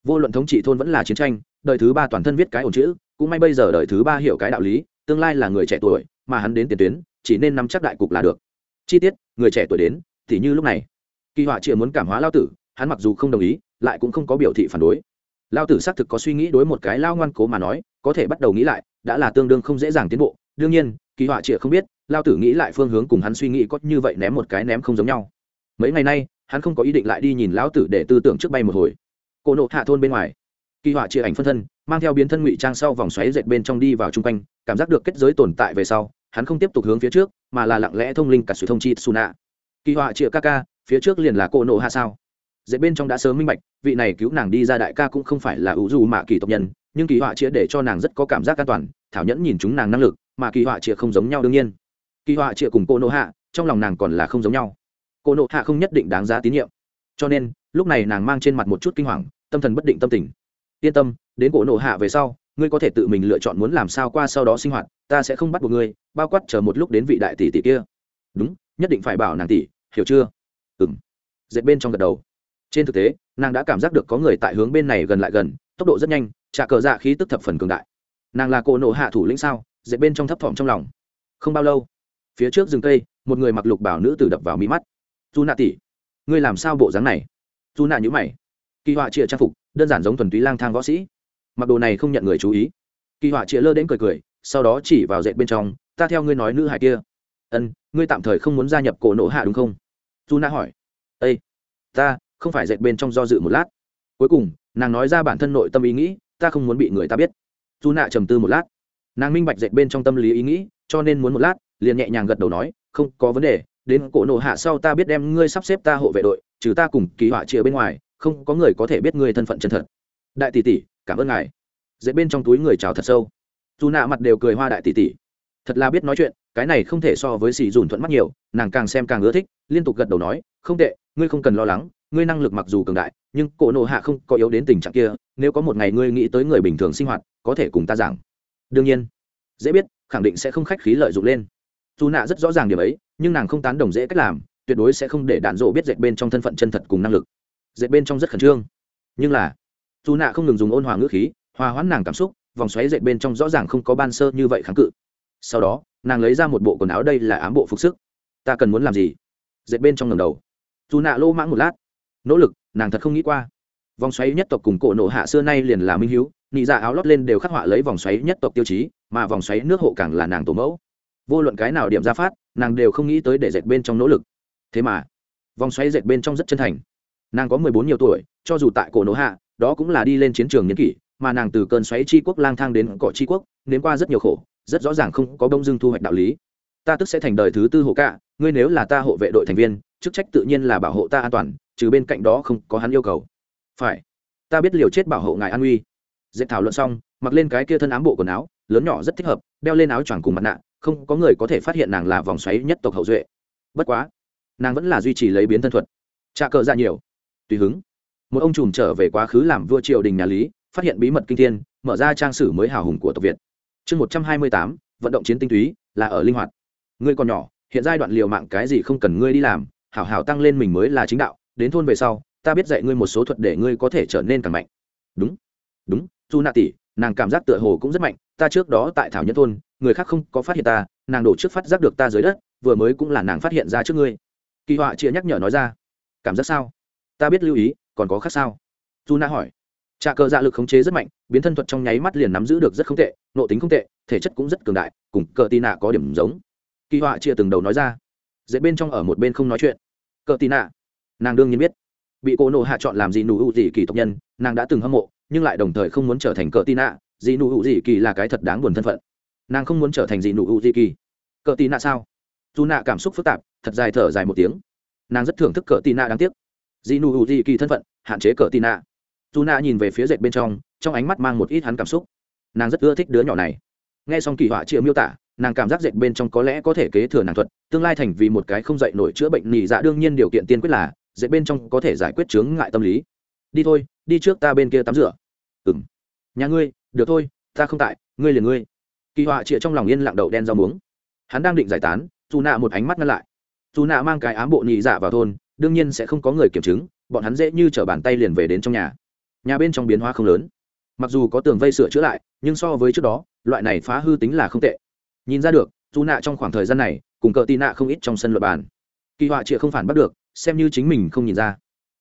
Vô luận thống trị thôn vẫn là chiến tranh, đời thứ ba toàn thân viết cái ổn chữ, cũng may bây giờ đời thứ ba hiểu cái đạo lý, tương lai là người trẻ tuổi, mà hắn đến tiền tuyến chỉ nên nắm chắc đại cục là được. Chi tiết, người trẻ tuổi đến, thì như lúc này. Kỳ họa Triệu muốn cảm hóa lao tử, hắn mặc dù không đồng ý, lại cũng không có biểu thị phản đối. Lao tử xác thực có suy nghĩ đối một cái lao ngoan cố mà nói, có thể bắt đầu nghĩ lại, đã là tương đương không dễ dàng tiến bộ. Đương nhiên, kỳ họa Triệu không biết, lao tử nghĩ lại phương hướng cùng hắn suy nghĩ có như vậy ném một cái ném không giống nhau. Mấy ngày nay, hắn không có ý định lại đi nhìn lão tử để tư tưởng trước bay một hồi. Cô nộ hạ thôn bên ngoài. Kỳ họa chia ảnh phân thân, mang theo biến thân ngụy trang sau vòng xoáy dệt bên trong đi vào chung quanh, cảm giác được kết giới tồn tại về sau hắn không tiếp tục hướng phía trước, mà là lặng lẽ thông linh cả sự thông chi suna kỳ họa chĩa ca ca, phía trước liền là cô nộ hạ sao? Dễ bên trong đã sớm minh bạch, vị này cứu nàng đi ra đại ca cũng không phải là ủ dù mạ kỳ tộc nhân, nhưng kỳ họa chĩa để cho nàng rất có cảm giác an toàn, thảo nhẫn nhìn chúng nàng năng lực, mà kỳ họa chịa không giống nhau đương nhiên. Kỳ họa chịa cùng cô nộ hạ, trong lòng nàng còn là không giống nhau. Cô nộ hạ không nhất định đáng giá tín nhiệm. Cho nên, lúc này nàng mang trên mặt một chút kinh hoàng, tâm thần bất định tâm tình. Yên tâm, đến cổ nộ hạ về sau ngươi có thể tự mình lựa chọn muốn làm sao qua sau đó sinh hoạt, ta sẽ không bắt buộc ngươi, bao quát chờ một lúc đến vị đại tỷ tỷ kia. Đúng, nhất định phải bảo nàng tỷ, hiểu chưa? Ừng dệt bên trong gật đầu. Trên thực tế, nàng đã cảm giác được có người tại hướng bên này gần lại gần, tốc độ rất nhanh, trả cờ dạ khí tức thập phần cường đại. Nàng là cô nộ hạ thủ lĩnh sao? Dệt bên trong thấp thỏm trong lòng. Không bao lâu. Phía trước rừng cây, một người mặc lục bảo nữ tử đập vào mí mắt. Dù nạ tỷ, ngươi làm sao bộ dáng này? Dù nạ nhữ mày. Kỳ họa chia trang phục, đơn giản giống thuần túy lang thang võ sĩ mặc đồ này không nhận người chú ý. Kỳ họa chĩa lơ đến cười cười, sau đó chỉ vào dệt bên trong, ta theo ngươi nói nữ hải kia. Ân, ngươi tạm thời không muốn gia nhập cổ nộ hạ đúng không? Dù Na hỏi. Ây ta, không phải dệt bên trong do dự một lát. Cuối cùng, nàng nói ra bản thân nội tâm ý nghĩ, ta không muốn bị người ta biết. Dù nạ trầm tư một lát. Nàng minh bạch dệt bên trong tâm lý ý nghĩ, cho nên muốn một lát, liền nhẹ nhàng gật đầu nói, không có vấn đề, đến cổ nộ hạ sau ta biết đem ngươi sắp xếp ta hộ vệ đội, trừ ta cùng kỳ họa chia bên ngoài, không có người có thể biết ngươi thân phận chân thật. Đại tỷ tỷ cảm ơn ngài. Dễ bên trong túi người chào thật sâu. Dù nạ mặt đều cười hoa đại tỷ tỷ. Thật là biết nói chuyện, cái này không thể so với xì dùn thuận mắt nhiều, nàng càng xem càng ưa thích, liên tục gật đầu nói, không tệ, ngươi không cần lo lắng, ngươi năng lực mặc dù cường đại, nhưng cổ nộ hạ không có yếu đến tình trạng kia, nếu có một ngày ngươi nghĩ tới người bình thường sinh hoạt, có thể cùng ta giảng. Đương nhiên, dễ biết, khẳng định sẽ không khách khí lợi dụng lên. Dù nạ rất rõ ràng điểm ấy, nhưng nàng không tán đồng dễ cách làm, tuyệt đối sẽ không để đạn dộ biết dệt bên trong thân phận chân thật cùng năng lực. Dệt bên trong rất khẩn trương. Nhưng là dù nạ không ngừng dùng ôn hòa ngữ khí, hòa hoãn nàng cảm xúc, vòng xoáy dệt bên trong rõ ràng không có ban sơ như vậy kháng cự. Sau đó, nàng lấy ra một bộ quần áo đây là ám bộ phục sức. Ta cần muốn làm gì? Dệt bên trong ngầm đầu. Dù nạ lô mãng một lát. Nỗ lực, nàng thật không nghĩ qua. Vòng xoáy nhất tộc cùng cổ nộ hạ xưa nay liền là minh hiếu, nị dạ áo lót lên đều khắc họa lấy vòng xoáy nhất tộc tiêu chí, mà vòng xoáy nước hộ càng là nàng tổ mẫu. Vô luận cái nào điểm ra phát, nàng đều không nghĩ tới để dệt bên trong nỗ lực. Thế mà, vòng xoáy dệt bên trong rất chân thành. Nàng có mười bốn nhiều tuổi, cho dù tại cổ nổ hạ đó cũng là đi lên chiến trường nhân kỷ, mà nàng từ cơn xoáy tri quốc lang thang đến cỏ tri quốc, nếm qua rất nhiều khổ, rất rõ ràng không có bông dưng thu hoạch đạo lý. Ta tức sẽ thành đời thứ tư hộ cả ngươi nếu là ta hộ vệ đội thành viên, chức trách tự nhiên là bảo hộ ta an toàn, trừ bên cạnh đó không có hắn yêu cầu. Phải. Ta biết liều chết bảo hộ ngài an uy dệt thảo luận xong, mặc lên cái kia thân ám bộ quần áo, lớn nhỏ rất thích hợp, đeo lên áo choàng cùng mặt nạ, không có người có thể phát hiện nàng là vòng xoáy nhất tộc hậu duệ. Bất quá, nàng vẫn là duy trì lấy biến thân thuật. Trà cờ ra nhiều. Tùy hứng một ông trùm trở về quá khứ làm vua triều đình nhà lý, phát hiện bí mật kinh thiên, mở ra trang sử mới hào hùng của tộc việt. Chương một trăm hai mươi tám, vận động chiến tinh túy, là ở linh hoạt. Ngươi còn nhỏ, hiện giai đoạn liều mạng cái gì không cần ngươi đi làm, hảo hảo tăng lên mình mới là chính đạo, đến thôn về sau, ta biết dạy ngươi một số thuật để ngươi có thể trở nên càng mạnh. Đúng đúng dù nạ tỷ, nàng cảm giác tựa hồ cũng rất mạnh, ta trước đó tại thảo nhân thôn, người khác không có phát hiện ta, nàng đổ trước phát giác được ta dưới đất, vừa mới cũng là nàng phát hiện ra trước ngươi. Kỳ họa chia nhắc nhở nói ra. Cảm giác sao? Ta biết lưu ý còn có khác sao? Dù na hỏi. Trà cờ dạ lực khống chế rất mạnh, biến thân thuật trong nháy mắt liền nắm giữ được rất không tệ, nộ tính không tệ, thể chất cũng rất cường đại, cùng cờ tì nạ có điểm giống. Kỳ họa chia từng đầu nói ra. Dễ bên trong ở một bên không nói chuyện. Cờ tì nạ. Nàng đương nhiên biết. Bị cô nộ hạ chọn làm gì nụ hữu gì kỳ tộc nhân, nàng đã từng hâm mộ, nhưng lại đồng thời không muốn trở thành cờ tì nạ dị nụ hữu dị kỳ là cái thật đáng buồn thân phận. Nàng không muốn trở thành dị nụ hữu dị kỳ. Cờ tì nạ sao? Dù nạ cảm xúc phức tạp, thật dài thở dài một tiếng. Nàng rất thưởng thức cờ tì nạ đáng tiếc dị nụ hữu dị kỳ thân phận, hạn chế cờ tì nạ. Dù nạ nhìn về phía dệt bên trong trong ánh mắt mang một ít hắn cảm xúc. Nàng rất ưa thích đứa nhỏ này. Nghe xong kỳ họa triệu miêu tả, nàng cảm giác dệt bên trong có lẽ có thể kế thừa nàng thuật, tương lai thành vì một cái không dạy nổi chữa bệnh nhị dạ đương nhiên điều kiện tiên quyết là, dệt bên trong có thể giải quyết chướng ngại tâm lý. Đi thôi, đi trước ta bên kia tắm rửa. Ừng nhà ngươi, được thôi, ta không tại, ngươi liền ngươi. Kỳ họa chịa trong lòng yên lặng đậu đen rau muống. Hắn đang định giải tán dù nạ một ánh mắt ngăn lại. Dù nạ mang cái ám bộ nhị dạ vào thôn đương nhiên sẽ không có người kiểm chứng, bọn hắn dễ như t r ở bàn tay liền về đến trong nhà. Nhà bên trong biến hóa không lớn. Mặc dù có tường vây sửa chữa lại, nhưng so với trước đó, loại này phá hư tính là không tệ. Nhìn ra được, dù nạ trong khoảng thời gian này, cùng cờ tị nạ không ít trong sân luật bàn. Kỳ họa chịa không phản bắt được, xem như chính mình không nhìn ra.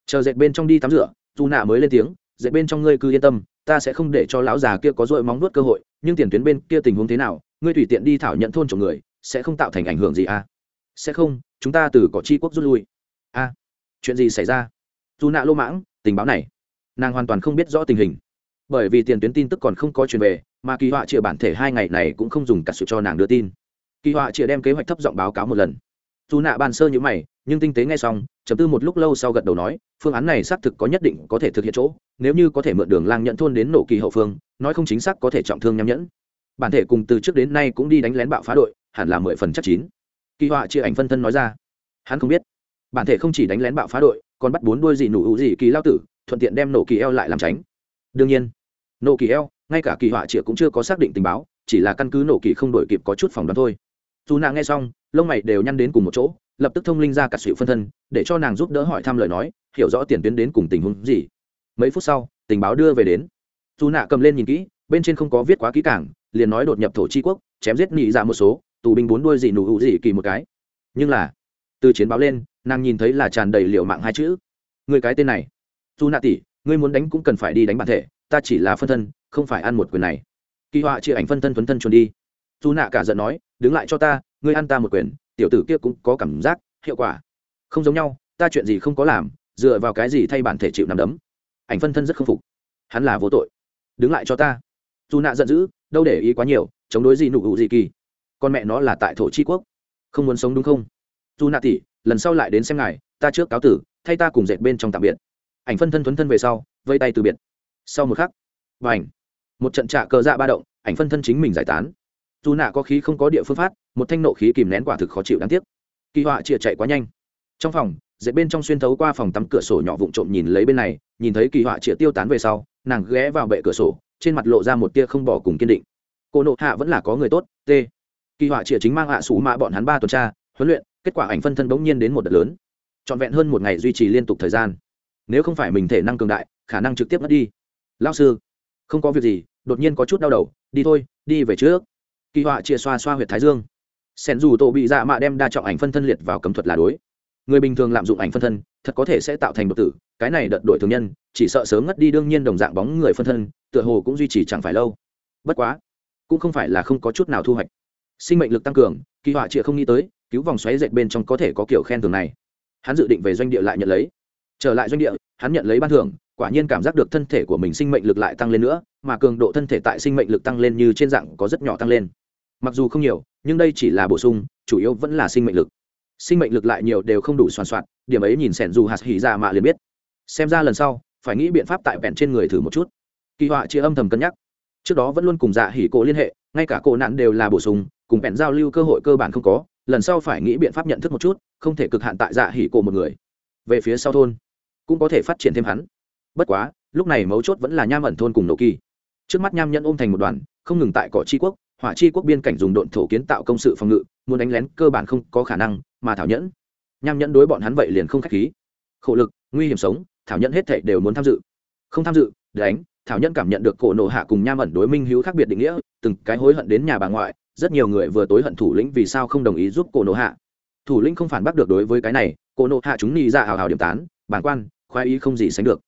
Chờ dệt bên trong đi tắm rửa, dù nạ mới lên tiếng, dệt bên trong ngươi cứ yên tâm, ta sẽ không để cho lão già kia có dội móng nuốt cơ hội, nhưng tiền tuyến bên kia tình huống thế nào, ngươi tùy tiện đi thảo nhận thôn chồng người, sẽ không tạo thành ảnh hưởng gì à? Sẽ không, chúng ta từ cỏ chi quốc rút lui a à, chuyện gì xảy ra? Dù nạ lô mãng tình báo này nàng hoàn toàn không biết rõ tình hình. Bởi vì tiền tuyến tin tức còn không có truyền về mà kỳ họa chịa bản thể hai ngày này cũng không dùng cả sự cho nàng đưa tin. Kỳ họa chịa đem kế hoạch thấp giọng báo cáo một lần. Dù nạ bàn sơ như mày nhưng tinh tế nghe xong chấm tư một lúc lâu sau gật đầu nói phương án này xác thực có nhất định có thể thực hiện chỗ nếu như có thể mượn đường lang nhận thôn đến nổ kỳ hậu phương nói không chính xác có thể trọng thương nham nhẫn. Bản thể cùng từ trước đến nay cũng đi đánh lén bạo phá đội hẳn là mười phần chắc chín. Kỳ họa chia ảnh phân thân nói ra. Hắn không biết bản thể không chỉ đánh lén bạo phá đội, còn bắt bốn đuôi gì nụ hữu gì kỳ lao tử, thuận tiện đem nổ kỳ eo lại làm tránh. Đương nhiên, nổ kỳ eo, ngay cả kỳ họa chia cũng chưa có xác định tình báo, chỉ là căn cứ nổ kỳ không đổi kịp có chút phòng đoán thôi. Dù nàng nghe xong, lông mày đều nhăn đến cùng một chỗ, lập tức thông linh ra cả sự phân thân, để cho nàng giúp đỡ hỏi thăm lời nói, hiểu rõ tiền tuyến đến cùng tình huống gì. Mấy phút sau, tình báo đưa về đến. Dù nạ cầm lên nhìn kỹ, bên trên không có viết quá kỹ càng, liền nói đột nhập thổ chi quốc, chém giết nhị ra dạ một số, tù binh bốn đuôi dị nụ hữu dị kỳ một cái. Nhưng là, từ chiến báo lên nàng nhìn thấy là tràn đầy liệu mạng hai chữ. Người cái tên này dù nạ tỷ ngươi muốn đánh cũng cần phải đi đánh bản thể, ta chỉ là phân thân, không phải ăn một quyền này. Kỳ họa chia ảnh phân thân thuấn thân chuồn đi. Dù nạ cả giận nói, đứng lại cho ta, ngươi ăn ta một quyền, tiểu tử kia cũng có cảm giác, hiệu quả. Không giống nhau, ta chuyện gì không có làm, dựa vào cái gì thay bản thể chịu nằm đấm. Ảnh phân thân rất k phục. Hắn là vô tội. Đứng lại cho ta. Dù nạ giận dữ, đâu để ý quá nhiều, chống đối gì nụ hữu gì kỳ. Con mẹ nó là tại thổ tri quốc. Không muốn sống đúng không? Dù nạ tỉ lần sau lại đến xem ngài, ta trước cáo tử, thay ta cùng dệt bên trong tạm biệt. Ảnh phân thân thuấn thân về sau, vây tay từ biệt. Sau một khắc và ảnh một trận trạ cờ dạ ba động, ảnh phân thân chính mình giải tán. Dù nạ có khí không có địa phương phát, một thanh nộ khí kìm nén quả thực khó chịu đáng tiếc. Kỳ họa chia chạy quá nhanh. Trong phòng, dệt bên trong xuyên thấu qua phòng tắm cửa sổ nhỏ vụn trộm nhìn lấy bên này, nhìn thấy kỳ họa chia tiêu tán về sau, nàng ghé vào bệ cửa sổ, trên mặt lộ ra một tia không bỏ cùng kiên định. Cô nộ hạ vẫn là có người tốt t kỳ họa chia chính mang hạ sủ mạ bọn hắn ba tuần tra, huấn luyện kết quả ảnh phân thân bỗng nhiên đến một đợt lớn. Trọn vẹn hơn một ngày duy trì liên tục thời gian. Nếu không phải mình thể năng cường đại, khả năng trực tiếp mất đi. Lao sư, không có việc gì, đột nhiên có chút đau đầu, đi thôi, đi về trước. Kỳ họa chia xoa xoa h u y ệ t thái dương. Sen dù tổ bị dạ mạ đem đa trọng ảnh phân thân liệt vào cấm thuật là đối. Người bình thường lạm dụng ảnh phân thân, thật có thể sẽ tạo thành đột tử, cái này đợt đổi thường nhân, chỉ sợ sớm ngất đi đương nhiên đồng dạng bóng người phân thân, tựa hồ cũng duy trì chẳng phải lâu. Bất quá, cũng không phải là không có chút nào thu hoạch. Sinh mệnh lực tăng cường, kỳ họa chia không nghĩ tới cứu vòng xoáy dệt bên trong có thể có kiểu khen thưởng này. Hắn dự định về doanh địa lại nhận lấy. Trở lại doanh địa, hắn nhận lấy ban thưởng, quả nhiên cảm giác được thân thể của mình sinh mệnh lực lại tăng lên nữa, mà cường độ thân thể tại sinh mệnh lực tăng lên như trên dạng có rất nhỏ tăng lên. Mặc dù không nhiều, nhưng đây chỉ là bổ sung, chủ yếu vẫn là sinh mệnh lực. Sinh mệnh lực lại nhiều đều không đủ soàn soạn, điểm ấy nhìn sẻn dù hạt hỉ ra mạ liền biết. Xem ra lần sau, phải nghĩ biện pháp tại vẹn trên người thử một chút. Kỳ họa chia âm thầm cân nhắc. Trước đó vẫn luôn cùng dạ hỉ cổ liên hệ, ngay cả cổ nạn đều là bổ sung, cùng vẹn giao lưu cơ hội cơ bản không có lần sau phải nghĩ biện pháp nhận thức một chút, không thể cực hạn tại dạ hỉ cổ một người. Về phía sau thôn, cũng có thể phát triển thêm hắn. Bất quá, lúc này mấu chốt vẫn là nham ẩn thôn cùng nổ kỳ. Trước mắt nham nhẫn ôm thành một đoàn, không ngừng tại cỏ tri quốc, hỏa chi quốc biên cảnh dùng độn thổ kiến tạo công sự phòng ngự, muốn đánh lén cơ bản không có khả năng, mà thảo nhẫn. Nham nhẫn đối bọn hắn vậy liền không k h á c h khí. Khổ lực, nguy hiểm sống, thảo nhẫn hết thệ đều muốn tham dự. Không tham dự, đánh, thảo nhẫn cảm nhận được cổ nổ hạ cùng nham ẩn đối minh hữu khác biệt định nghĩa, từng cái hối hận đến nhà bà ngoại rất nhiều người vừa tối hận thủ lĩnh vì sao không đồng ý giúp cổ nô hạ. Thủ lĩnh không phản bác được đối với cái này, cổ nô hạ chúng ni ra hào hào điểm tán, bản quan, khoái ý không gì sánh được.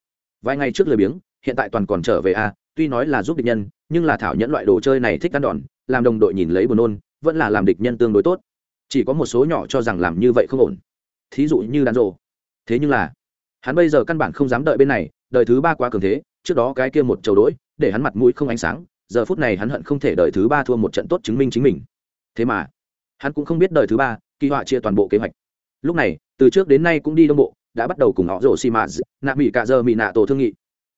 Vài ngày trước lời biếng, hiện tại toàn còn trở về a, tuy nói là giúp địch nhân, nhưng là thảo nhẫn loại đồ chơi này thích ăn đòn, làm đồng đội nhìn lấy buồn nôn, vẫn là làm địch nhân tương đối tốt. Chỉ có một số nhỏ cho rằng làm như vậy không ổn. Thí dụ như đàn rộ thế nhưng là, hắn bây giờ căn bản không dám đợi bên này đợi thứ ba quá cường thế, trước đó cái kia một chầu đỗi để hắn mặt mũi không ánh sáng giờ phút này hắn hận không thể đợi thứ ba thua một trận tốt chứng minh chính mình. Thế mà, hắn cũng không biết đời thứ ba, kỳ họa chia toàn bộ kế hoạch. Lúc này, từ trước đến nay cũng đi đông bộ, đã bắt đầu cùng họ rổ xì mạ nạ mỹ cạ giờ mỹ nạ tổ thương nghị.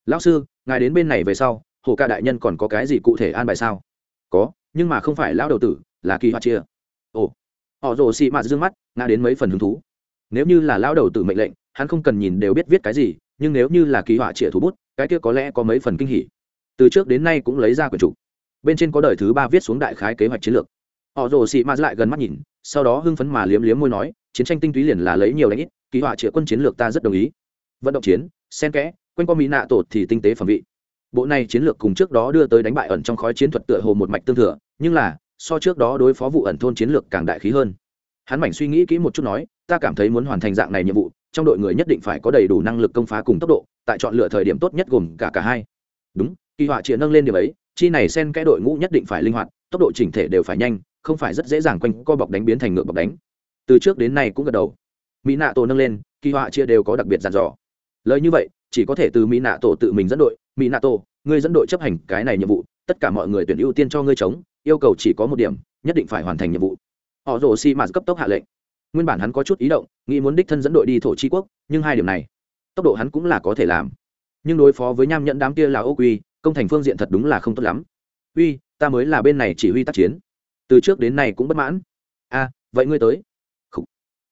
Lão sư, ngài đến bên này về sau, hồ ca đại nhân còn có cái gì cụ thể an bài sao? Có, nhưng mà không phải lão đầu tử, là kỳ họa chia. Ồ. Họ rổ xì mạ dương mắt, ngã đến mấy phần hứng thú. Nếu như là lão đầu tử mệnh lệnh, hắn không cần nhìn đều biết viết cái gì, nhưng nếu như là kỳ họa chia thủ bút, cái kia có lẽ có mấy phần kinh hỉ từ trước đến nay cũng lấy ra quyển trục. Bên trên có đời thứ ba viết xuống đại khái kế hoạch chiến lược. Họ rồ xị ma lại gần mắt nhìn, sau đó hưng phấn mà liếm liếm môi nói, chiến tranh tinh túy liền là lấy nhiều đánh ít ký họa triệu quân chiến lược ta rất đồng ý. Vận động chiến sen kẽ, quanh qua mỹ nạ tột thì tinh tế phẩm vị. Bộ này chiến lược cùng trước đó đưa tới đánh bại ẩn trong khói chiến thuật tựa hồ một mạch tương thừa, nhưng là, so trước đó đối phó vụ ẩn thôn chiến lược càng đại khí hơn. Hắn mảnh suy nghĩ kỹ một chút nói, ta cảm thấy muốn hoàn thành dạng này nhiệm vụ, trong đội người nhất định phải có đầy đủ năng lực công phá cùng tốc độ, tại chọn lựa thời điểm tốt nhất gồm cả cả hai. Đúng kỳ họa chia nâng lên điểm ấy, chi này sen cái đội ngũ nhất định phải linh hoạt, tốc độ chỉnh thể đều phải nhanh, không phải rất dễ dàng quanh co bọc đánh biến thành ngược bọc đánh. Từ trước đến nay cũng gật đầu. Mỹ nạ tổ nâng lên, kỳ họa chia đều có đặc biệt dàn dò. Lời như vậy, chỉ có thể từ mỹ nạ tổ tự mình dẫn đội. Mỹ nạ tổ, ngươi dẫn đội chấp hành cái này nhiệm vụ, tất cả mọi người tuyển ưu tiên cho ngươi chống, yêu cầu chỉ có một điểm, nhất định phải hoàn thành nhiệm vụ. Họ rồ xi mạt cấp tốc hạ lệnh. Nguyên bản hắn có chút ý động, nghĩ muốn đích thân dẫn đội đi thổ tri quốc, nhưng hai điểm này, tốc độ hắn cũng là có thể làm. Nhưng đối phó với nham nhẫn đám kia là ô quy công thành phương diện thật đúng là không tốt lắm. Uy, ta mới là bên này chỉ huy tác chiến. Từ trước đến nay cũng bất mãn. A vậy ngươi tới.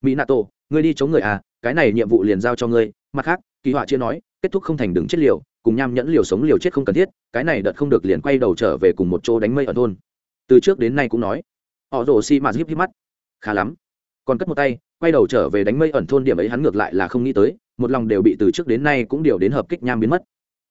Mỹ nato ngươi đi chống người à cái này nhiệm vụ liền giao cho ngươi. Mặt khác, kỳ họa chưa nói, kết thúc không thành đứng chết liều, cùng nham nhẫn liều sống liều chết không cần thiết, cái này đợt không được liền quay đầu trở về cùng một chỗ đánh mây ở thôn. Từ trước đến nay cũng nói. Họ rồ xi mà híp híp mắt. Khá lắm. Còn cất một tay, quay đầu trở về đánh mây ẩn thôn điểm ấy hắn ngược lại là không nghĩ tới, một lòng đều bị từ trước đến nay cũng điều đến hợp kích nham biến mất.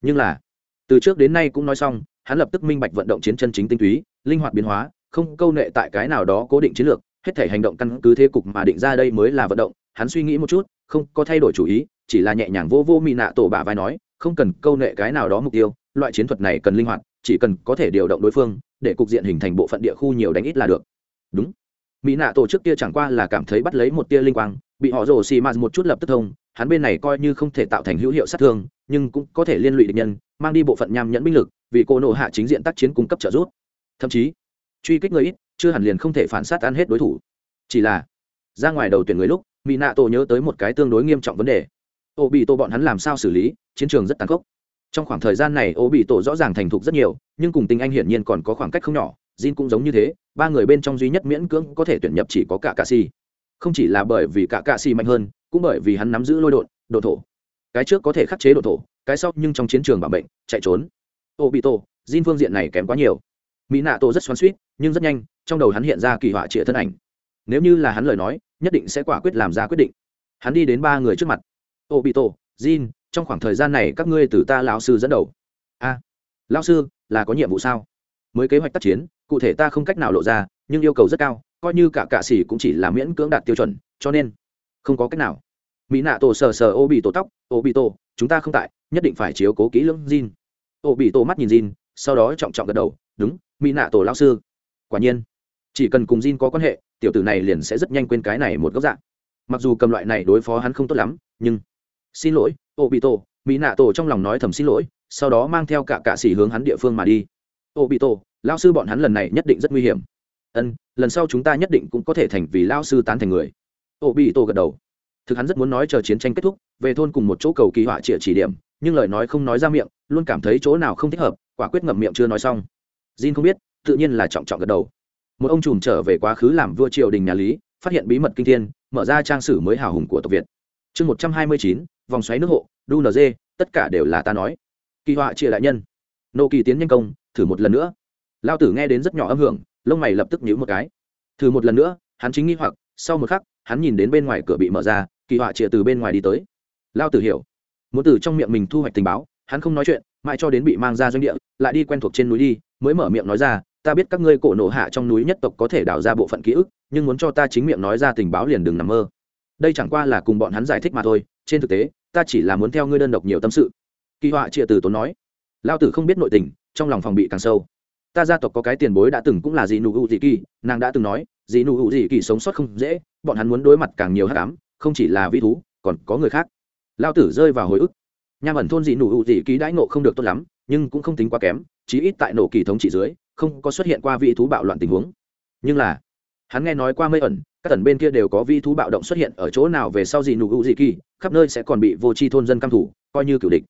Nhưng là từ trước đến nay cũng nói xong, hắn lập tức minh bạch vận động chiến chân chính tinh túy, linh hoạt biến hóa, không câu nệ tại cái nào đó cố định chiến lược, hết thể hành động căn cứ thế cục mà định ra đây mới là vận động. Hắn suy nghĩ một chút, không có thay đổi chủ ý, chỉ là nhẹ nhàng vô vô mị nạ tổ bả vai nói, không cần câu nệ cái nào đó mục tiêu, loại chiến thuật này cần linh hoạt, chỉ cần có thể điều động đối phương, để cục diện hình thành bộ phận địa khu nhiều đánh ít là được. Đúng. Mỹ nạ tổ trước kia chẳng qua là cảm thấy bắt lấy một tia linh quang bị họ rồ xì m một chút lập tức thông hắn bên này coi như không thể tạo thành hữu hiệu sát thương nhưng cũng có thể liên lụy địch nhân mang đi bộ phận nham nhẫn binh lực vì cô nộ hạ chính diện tác chiến cung cấp trợ giúp. Thậm chí truy kích người ít chưa hẳn liền không thể phản sát ăn hết đối thủ. Chỉ là ra ngoài đầu tuyển người lúc mỹ nạ tổ nhớ tới một cái tương đối nghiêm trọng vấn đề. Ô bị tổ bọn hắn làm sao xử lý chiến trường rất tàn khốc. Trong khoảng thời gian này ô bị tổ rõ ràng thành thục rất nhiều nhưng cùng tình anh hiển nhiên còn có khoảng cách không nhỏ Jin cũng giống như thế, ba người bên trong duy nhất miễn cưỡng có thể tuyển nhập chỉ có cả cạ si. Không chỉ là bởi vì cả cạ xì mạnh hơn, cũng bởi vì hắn nắm giữ lôi đột, độ thổ. Cái trước có thể khắc chế độ thổ, cái sau nhưng trong chiến trường bảo bệnh, chạy trốn. Obito, Jin phương diện này kém quá nhiều. Mỹ nạ tổ rất xoắn xuýt, nhưng rất nhanh, trong đầu hắn hiện ra kỳ họa trịa thân ảnh. Nếu như là hắn lời nói, nhất định sẽ quả quyết làm ra quyết định. Hắn đi đến ba người trước mặt. Obito, Jin, trong khoảng thời gian này các ngươi từ ta lão sư dẫn đầu. A, lão sư, là có nhiệm vụ sao? Mới kế hoạch tác chiến, cụ thể ta không cách nào lộ ra nhưng yêu cầu rất cao coi như cả cạ xỉ cũng chỉ là miễn cưỡng đạt tiêu chuẩn cho nên không có cách nào. Mỹ nạ tổ sờ sờ ô bị tổ tóc ô bị tổ chúng ta không tại nhất định phải chiếu cố kỹ lưỡng Jin. ô bị tổ mắt nhìn Jin, sau đó trọng trọng gật đầu đúng mỹ nạ tổ lao sư. Quả nhiên chỉ cần cùng Jin có quan hệ tiểu tử này liền sẽ rất nhanh quên cái này một góc dạng. Mặc dù cầm loại này đối phó hắn không tốt lắm nhưng xin lỗi ô bị tổ mỹ nạ tổ trong lòng nói thầm xin lỗi sau đó mang theo cả cạ xỉ hướng hắn địa phương mà đi. Ô bị tổ lao sư bọn hắn lần này nhất định rất nguy hiểm ân, lần sau chúng ta nhất định cũng có thể thành vì lao sư tán thành người. Ô bị tổ gật đầu. Thực hắn rất muốn nói chờ chiến tranh kết thúc, về thôn cùng một chỗ cầu kỳ họa trịa chỉ điểm, nhưng lời nói không nói ra miệng, luôn cảm thấy chỗ nào không thích hợp, quả quyết ngậm miệng chưa nói xong. Jin không biết, tự nhiên là trọng trọng gật đầu. Một ông trùm trở về quá khứ làm vua triều đình nhà lý, phát hiện bí mật kinh thiên, mở ra trang sử mới hào hùng của tộc việt. Chương một trăm hai mươi chín, vòng xoáy nước hộ, đu nd tất cả đều là ta nói. Kỳ họa trịa đại nhân. Nô kỳ tiến nhân công, thử một lần nữa. Lao tử nghe đến rất nhỏ âm hưởng lông mày lập tức nhíu một cái. Thử một lần nữa, hắn chính nghi hoặc, sau một khắc, hắn nhìn đến bên ngoài cửa bị mở ra, kỳ họa chĩa từ bên ngoài đi tới. Lao tử hiểu. Muốn từ trong miệng mình thu hoạch tình báo, hắn không nói chuyện, mãi cho đến bị mang ra doanh địa, lại đi quen thuộc trên núi đi, mới mở miệng nói ra, ta biết các ngươi cổ nổ hạ trong núi nhất tộc có thể đào ra bộ phận ký ức, nhưng muốn cho ta chính miệng nói ra tình báo liền đừng nằm mơ. Đây chẳng qua là cùng bọn hắn giải thích mà thôi, trên thực tế, ta chỉ là muốn theo ngươi đơn độc nhiều tâm sự. Kỳ họa chìa từ tốn nói. Lao tử không biết nội tình, trong lòng phòng bị càng sâu ta gia tộc có cái tiền bối đã từng cũng là Dì nụ hữu dị kỳ, nàng đã từng nói, Dì nụ hữu dị kỳ sống sót không dễ, bọn hắn muốn đối mặt càng nhiều hát cám không chỉ là vi thú, còn có người khác. Lao tử rơi vào hồi ức. Nham ẩn thôn dị nụ hữu dị kỳ đãi nộ không được tốt lắm, nhưng cũng không tính quá kém, chí ít tại nổ kỳ thống trị dưới, không có xuất hiện qua Vi thú bạo loạn tình huống. Nhưng là, hắn nghe nói qua mây ẩn, các tần bên kia đều có vi thú bạo động xuất hiện ở chỗ nào về sau Dì nụ hữu dị kỳ, khắp nơi sẽ còn bị vô tri thôn dân căm thủ, coi như cựu địch.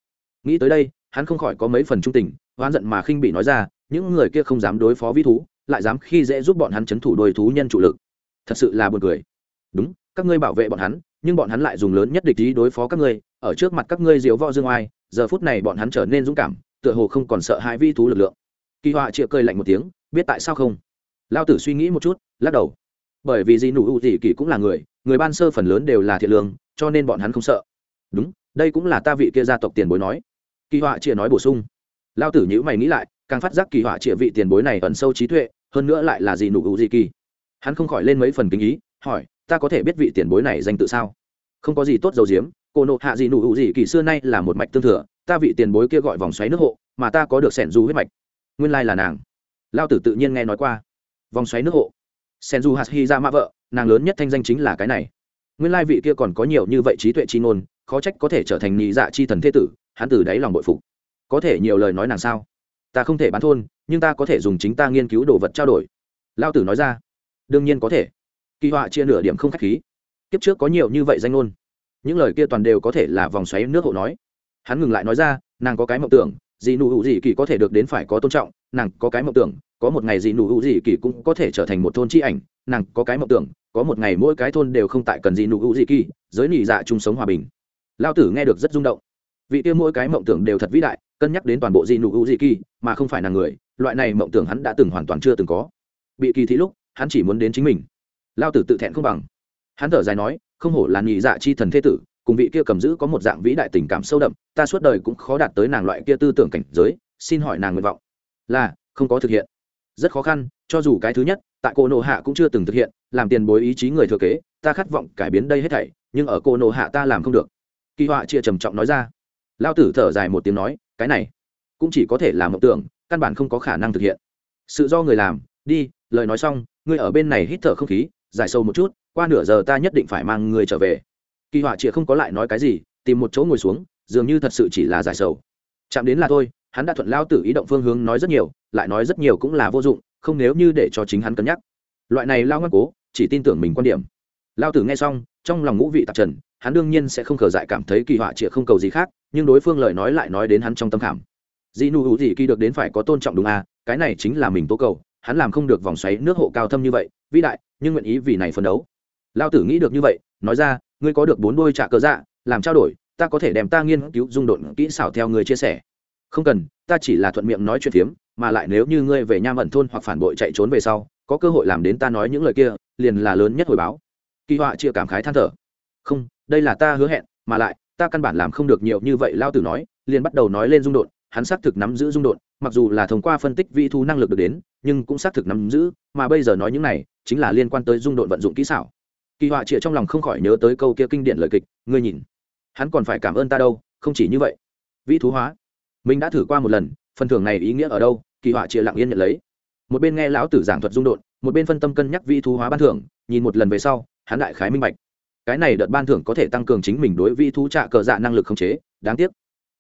Nghĩ tới đây hắn không khỏi có mấy phần trung tình, oán giận mà khinh bị nói ra, những người kia không dám đối phó vi thú, lại dám khi dễ giúp bọn hắn c h ấ n thủ đôi thú nhân chủ lực. Thật sự là b u ồ n cười. Đúng, các ngươi bảo vệ bọn hắn, nhưng bọn hắn lại dùng lớn nhất địch ý đối phó các ngươi, ở trước mặt các ngươi diếu võ dương oai, giờ phút này bọn hắn trở nên dũng cảm, tựa hồ không còn sợ hãi vi thú lực lượng. Kỳ họa chịa cơi lạnh một tiếng, biết tại sao không? Lao tử suy nghĩ một chút, lắc đầu. Bởi vì gì nụ ưu tỷ kỳ cũng là người người ban sơ phần lớn đều là thiện lương, cho nên bọn hắn không sợ. Đúng, đây cũng là ta vị kia gia tộc tiền bối nói kỳ họa chịa nói bổ sung. Lao tử nhữ mày nghĩ lại, càng phát giác kỳ họa trịa vị tiền bối này ẩn sâu trí tuệ, hơn nữa lại là gì nụ hữu gì kỳ. Hắn không khỏi lên mấy phần kinh ý, hỏi, ta có thể biết vị tiền bối này danh tự sao? Không có gì tốt dầu diếm, cô nộ hạ gì nụ hữu gì kỳ xưa nay là một mạch tương thừa, ta vị tiền bối kia gọi vòng xoáy nước hộ, mà ta có được sẻn du huyết mạch. Nguyên lai là nàng. Lao tử tự nhiên nghe nói qua. Vòng xoáy nước hộ? Sen du hạt hy ra mã vợ, nàng lớn nhất thanh danh chính là cái này. Nguyên lai vị kia còn có nhiều như vậy trí tuệ trí ngôn khó trách có thể trở thành nhị dạ chi thần thế tử, hắn từ đáy lòng bội phục. Có thể nhiều lời nói nàng sao? Ta không thể bán thôn, nhưng ta có thể dùng chính ta nghiên cứu đồ vật trao đổi. Lao tử nói ra. Đương nhiên có thể. Kỳ họa chia nửa điểm không k h á c h khí. Kiếp trước có nhiều như vậy danh ngôn. Những lời kia toàn đều có thể là vòng xoáy nước hộ nói. Hắn ngừng lại nói ra, nàng có cái mộng tưởng gì nụ hữu gì kỳ có thể được đến phải có tôn trọng, nàng có cái mộng tưởng, có một ngày dì nụ hữu dì kỳ cũng có thể trở thành một thôn chi ảnh, nàng có cái mộng tưởng, có một ngày mỗi cái thôn đều không tại cần dì nụ hữu dì kỳ giới nỉ dạ chung sống hòa bình lao tử nghe được rất rung động. Vị tiêu mỗi cái mộng tưởng đều thật vĩ đại, cân nhắc đến toàn bộ di nụ u di kỳ, mà không phải là người, loại này mộng tưởng hắn đã từng hoàn toàn chưa từng có. Bị kỳ thị lúc, hắn chỉ muốn đến chính mình. Lao tử tự thẹn không bằng. Hắn thở dài nói, không hổ là nhị dạ chi thần thế tử, cùng vị kia cầm giữ có một dạng vĩ đại tình cảm sâu đậm, ta suốt đời cũng khó đạt tới nàng loại kia tư tưởng cảnh giới, xin hỏi nàng nguyện vọng là không có thực hiện. Rất khó khăn, cho dù cái thứ nhất, tại cô nộ hạ cũng chưa từng thực hiện, làm tiền bối ý chí người thừa kế, ta khát vọng cải biến đây hết thảy, nhưng ở cô nộ hạ ta làm không được kỳ họa chia trầm trọng nói ra. Lao tử thở dài một tiếng nói, cái này cũng chỉ có thể là mộng tưởng, căn bản không có khả năng thực hiện. Sự do người làm, đi, lời nói xong, ngươi ở bên này hít thở không khí dài sâu một chút, qua nửa giờ ta nhất định phải mang người trở về. Kỳ họa chịa không có lại nói cái gì, tìm một chỗ ngồi xuống, dường như thật sự chỉ là giải sầu. Chạm đến là thôi, hắn đã thuận lao tử ý động phương hướng nói rất nhiều, lại nói rất nhiều cũng là vô dụng, không nếu như để cho chính hắn cân nhắc. Loại này lao ngắt cố, chỉ tin tưởng mình quan điểm. Lao tử nghe xong, trong lòng ngũ vị tạp trần hắn đương nhiên sẽ không khờ dại cảm thấy kỳ họa chịa không cầu gì khác, nhưng đối phương lời nói lại nói đến hắn trong tâm khảm. Dị nụ hữu dị kỳ được đến phải có tôn trọng đúng à cái này chính là mình tố cầu, hắn làm không được vòng xoáy nước hộ cao thâm như vậy, vĩ đại, nhưng nguyện ý vì này phấn đấu. Lao tử nghĩ được như vậy, nói ra, ngươi có được bốn đôi trả cờ dạ làm trao đổi, ta có thể đem ta nghiên cứu dung độn kỹ xảo theo người chia sẻ. Không cần, ta chỉ là thuận miệng nói chuyện phiếm, mà lại nếu như ngươi về nham ẩn thôn hoặc phản bội chạy trốn về sau, có cơ hội làm đến ta nói những lời kia, liền là lớn nhất hồi báo. Kỳ họa chia cảm khái than thở. Không đây là ta hứa hẹn, mà lại, ta căn bản làm không được nhiều như vậy lao tử nói, liền bắt đầu nói lên dung độn, hắn xác thực nắm giữ dung độn, mặc dù là thông qua phân tích vị thu năng lực được đến, nhưng cũng xác thực nắm giữ, mà bây giờ nói những này, chính là liên quan tới dung độn vận dụng kỹ xảo. Kỳ họa trịa trong lòng không khỏi nhớ tới câu kia kinh điển lời kịch, ngươi nhìn, hắn còn phải cảm ơn ta đâu, không chỉ như vậy. Vĩ thú hóa, mình đã thử qua một lần, phần thưởng này ý nghĩa ở đâu, kỳ họa trịa lặng yên nhận lấy. Một bên nghe lão tử giảng thuật dung độn, một bên phân tâm cân nhắc vĩ thú hóa ban thưởng, nhìn một lần về sau, hắn đại khái minh bạch cái này đợt ban thưởng có thể tăng cường chính mình đối vĩ thú trạ cờ dạ năng lực khống chế, đáng tiếc.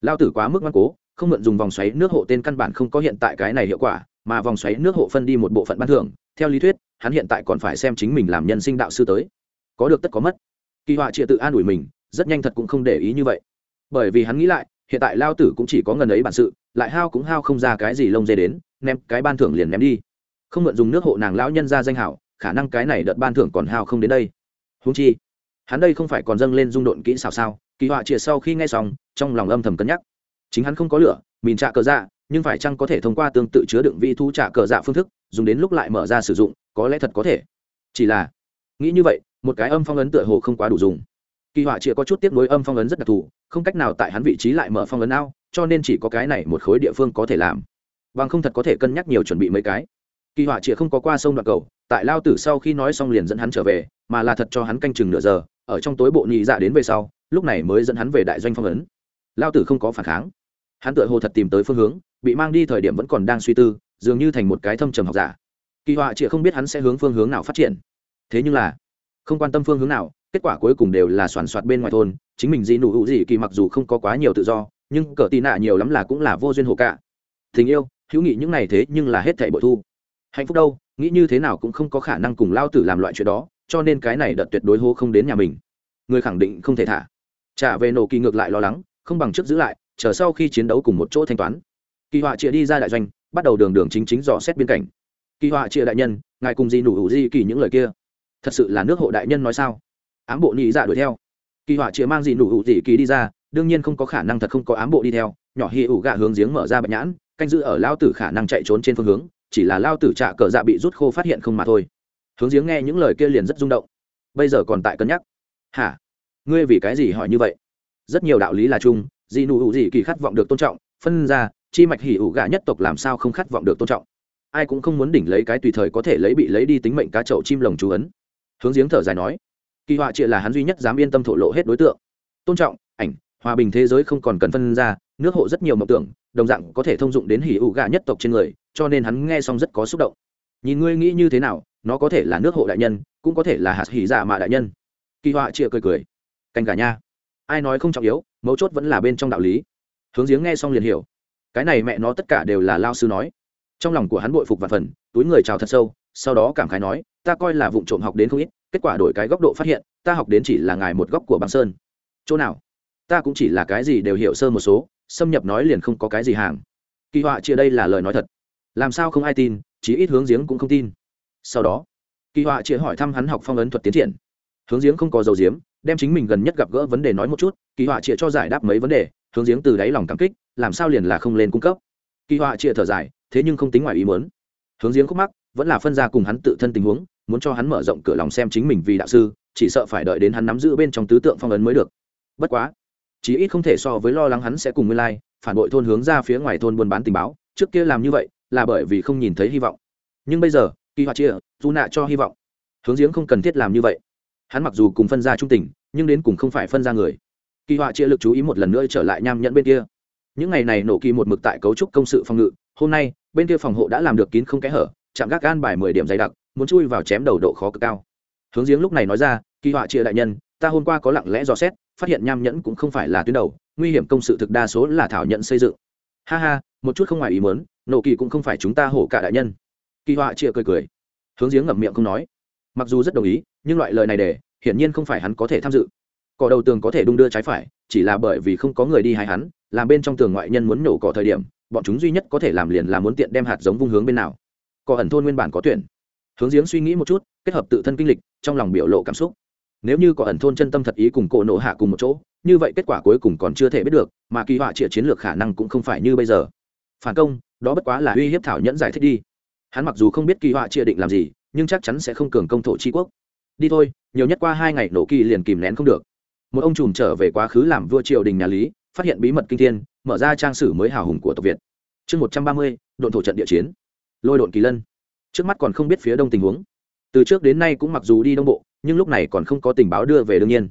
Lao tử quá mức ngoan cố, không mượn dùng vòng xoáy nước hộ tên căn bản không có hiện tại cái này hiệu quả, mà vòng xoáy nước hộ phân đi một bộ phận ban thưởng, theo lý thuyết, hắn hiện tại còn phải xem chính mình làm nhân sinh đạo sư tới. Có được tất có mất. Kỳ họa chia tự an ủi mình, rất nhanh thật cũng không để ý như vậy. Bởi vì hắn nghĩ lại, hiện tại lao tử cũng chỉ có ngần ấy bản sự, lại hao cũng hao không ra cái gì lông dê đến, ném, cái ban thưởng liền ném đi. Không mượn dùng nước hộ nàng lão nhân ra danh hảo, khả năng cái này đợt ban thưởng còn hao không đến đây. Húng chi hắn đây không phải còn dâng lên dung độn kỹ xảo sao? Kỳ họa chia sau khi nghe xong, trong lòng âm thầm cân nhắc. Chính hắn không có lửa, mìn trạ cờ dạ nhưng phải chăng có thể thông qua tương tự chứa đựng vi thu trả cờ dạ phương thức, dùng đến lúc lại mở ra sử dụng, có lẽ thật có thể. Chỉ là, nghĩ như vậy, một cái âm phong ấn tựa hồ không quá đủ dùng. Kỳ họa chỉ có chút tiếp nối âm phong ấn rất đặc thù, không cách nào tại hắn vị trí lại mở phong ấn ao, cho nên chỉ có cái này một khối địa phương có thể làm. Bằng không thật có thể cân nhắc nhiều chuẩn bị mấy cái. Kỳ họa chỉ không có qua sông đoạn cầu, tại lao tử sau khi nói xong liền dẫn hắn trở về, mà là thật cho hắn canh chừng nửa giờ ở trong tối bộ nhị dạ đến về sau, lúc này mới dẫn hắn về đại doanh phong ấn. Lao tử không có phản kháng. Hắn tựa hồ thật tìm tới phương hướng, bị mang đi thời điểm vẫn còn đang suy tư, dường như thành một cái thâm trầm học giả. Kỳ họa chỉ không biết hắn sẽ hướng phương hướng nào phát triển. Thế nhưng là, không quan tâm phương hướng nào, kết quả cuối cùng đều là soàn soạt bên ngoài thôn, chính mình gì nụ hữu gì kỳ mặc dù không có quá nhiều tự do, nhưng cờ tì nạ nhiều lắm là cũng là vô duyên hồ cả tình yêu, hữu nghị những này thế nhưng là hết thảy bội thu. Hạnh phúc đâu, nghĩ như thế nào cũng không có khả năng cùng lao tử làm loại chuyện đó cho nên cái này đợt tuyệt đối hô không đến nhà mình. Người khẳng định không thể thả. Trả về nổ kỳ ngược lại lo lắng, không bằng trước giữ lại, chờ sau khi chiến đấu cùng một chỗ thanh toán. Kỳ họa chia đi ra đại doanh, bắt đầu đường đường chính chính dò xét biên cảnh. Kỳ họa chia đại nhân, ngài cùng gì nủ hữu di kỳ những lời kia? Thật sự là nước hộ đại nhân nói sao? Ám bộ nhị dạ đuổi theo. Kỳ họa chĩa mang gì nủ hữu di kỳ đi ra, đương nhiên không có khả năng thật không có ám bộ đi theo, nhỏ hi ủ gạ hướng giếng mở ra bạch nhãn, canh giữ ở lao tử khả năng chạy trốn trên phương hướng, chỉ là lao tử trạ cờ dạ bị rút khô phát hiện không mà thôi hướng giếng nghe những lời kia liền rất rung động. Bây giờ còn tại cân nhắc. Hả? Ngươi vì cái gì hỏi như vậy? Rất nhiều đạo lý là chung, dị nụ hữu dị kỳ khát vọng được tôn trọng, phân ra, chi mạch hỉ ủ gạ nhất tộc làm sao không khát vọng được tôn trọng? Ai cũng không muốn đỉnh lấy cái tùy thời có thể lấy bị lấy đi tính mệnh cá chậu chim lồng chú ấn. Hướng giếng thở dài nói, kỳ họa trịa là hắn duy nhất dám yên tâm thổ lộ hết đối tượng. Tôn trọng, ảnh, hòa bình thế giới không còn cần phân ra, nước hộ rất nhiều mộng tưởng, đồng dạng có thể thông dụng đến hỉ ủ gà nhất tộc trên người, cho nên hắn nghe xong rất có xúc động nhìn ngươi nghĩ như thế nào, nó có thể là nước hộ đại nhân, cũng có thể là hạt hỉ dạ mạ đại nhân. Kỳ họa chịa cười cười. Canh cả nha. Ai nói không trọng yếu, mấu chốt vẫn là bên trong đạo lý. Hướng giếng nghe xong liền hiểu. Cái này mẹ nó tất cả đều là lao sư nói. Trong lòng của hắn bội phục và phần, túi người chào thật sâu, sau đó cảm khái nói, ta coi là vụ trộm học đến không ít, kết quả đổi cái góc độ phát hiện, ta học đến chỉ là ngài một góc của băng sơn. Chỗ nào? Ta cũng chỉ là cái gì đều hiểu sơ một số, xâm nhập nói liền không có cái gì hàng. Kỳ họa chia đây là lời nói thật. Làm sao không ai tin chí ít hướng giếng cũng không tin. Sau đó, kỳ họa chia hỏi thăm hắn học phong ấn thuật tiến triển. Hướng giếng không có dầu diếm đem chính mình gần nhất gặp gỡ vấn đề nói một chút, kỳ họa chia cho giải đáp mấy vấn đề, hướng giếng từ đáy lòng cảm kích, làm sao liền là không lên cung cấp. Kỳ họa chia thở dài, thế nhưng không tính ngoài ý muốn. Hướng giếng khúc mắc, vẫn là phân ra cùng hắn tự thân tình huống, muốn cho hắn mở rộng cửa lòng xem chính mình vì đạo sư, chỉ sợ phải đợi đến hắn nắm giữ bên trong tứ tượng phong ấn mới được. Bất quá, chí ít không thể so với lo lắng hắn sẽ cùng nguyên lai, phản bội thôn hướng ra phía ngoài thôn buôn bán tình báo, trước kia làm như vậy là bởi vì không nhìn thấy hy vọng. Nhưng bây giờ, kỳ họa chia, dù nạ cho hy vọng. Hướng giếng không cần thiết làm như vậy. Hắn mặc dù cùng phân ra trung tình, nhưng đến cùng không phải phân ra người. Kỳ họa chia lực chú ý một lần nữa trở lại nham nhẫn bên kia. Những ngày này nổ kỳ một mực tại cấu trúc công sự phòng ngự. Hôm nay, bên kia phòng hộ đã làm được kín không kẽ hở, chạm gác gan bài mười điểm dày đặc, muốn chui vào chém đầu độ khó cực cao. Hướng giếng lúc này nói ra, kỳ họa chia đại nhân, ta hôm qua có lặng lẽ dò xét, phát hiện nham nhẫn cũng không phải là tuyến đầu, nguy hiểm công sự thực đa số là thảo nhận xây dựng. Ha ha, một chút không ngoài ý mớn nổ kỳ cũng không phải chúng ta hổ cả đại nhân. Kỳ họa chia cười cười. Hướng giếng ngậm miệng không nói. Mặc dù rất đồng ý, nhưng loại lời này để, hiển nhiên không phải hắn có thể tham dự. Cỏ đầu tường có thể đung đưa trái phải, chỉ là bởi vì không có người đi hay hắn, làm bên trong tường ngoại nhân muốn nổ cỏ thời điểm, bọn chúng duy nhất có thể làm liền là muốn tiện đem hạt giống vung hướng bên nào. Cỏ ẩn thôn nguyên bản có tuyển. Hướng giếng suy nghĩ một chút, kết hợp tự thân kinh lịch, trong lòng biểu lộ cảm xúc. Nếu như cỏ ẩn thôn chân tâm thật ý cùng cổ nổ hạ cùng một chỗ, như vậy kết quả cuối cùng còn chưa thể biết được, mà kỳ họa trịa chiến lược khả năng cũng không phải như bây giờ. Phản công đó bất quá là uy hiếp thảo nhẫn giải thích đi. Hắn mặc dù không biết kỳ họa chia định làm gì, nhưng chắc chắn sẽ không cường công thổ tri quốc. Đi thôi, nhiều nhất qua hai ngày nổ kỳ liền kìm nén không được. Một ông trùm trở về quá khứ làm vua triều đình nhà lý, phát hiện bí mật kinh thiên, mở ra trang sử mới hào hùng của tộc việt. Chương một trăm ba mươi, độn thổ trận địa chiến. Lôi độn kỳ lân. Trước mắt còn không biết phía đông tình huống. Từ trước đến nay cũng mặc dù đi đông bộ, nhưng lúc này còn không có tình báo đưa về đương nhiên.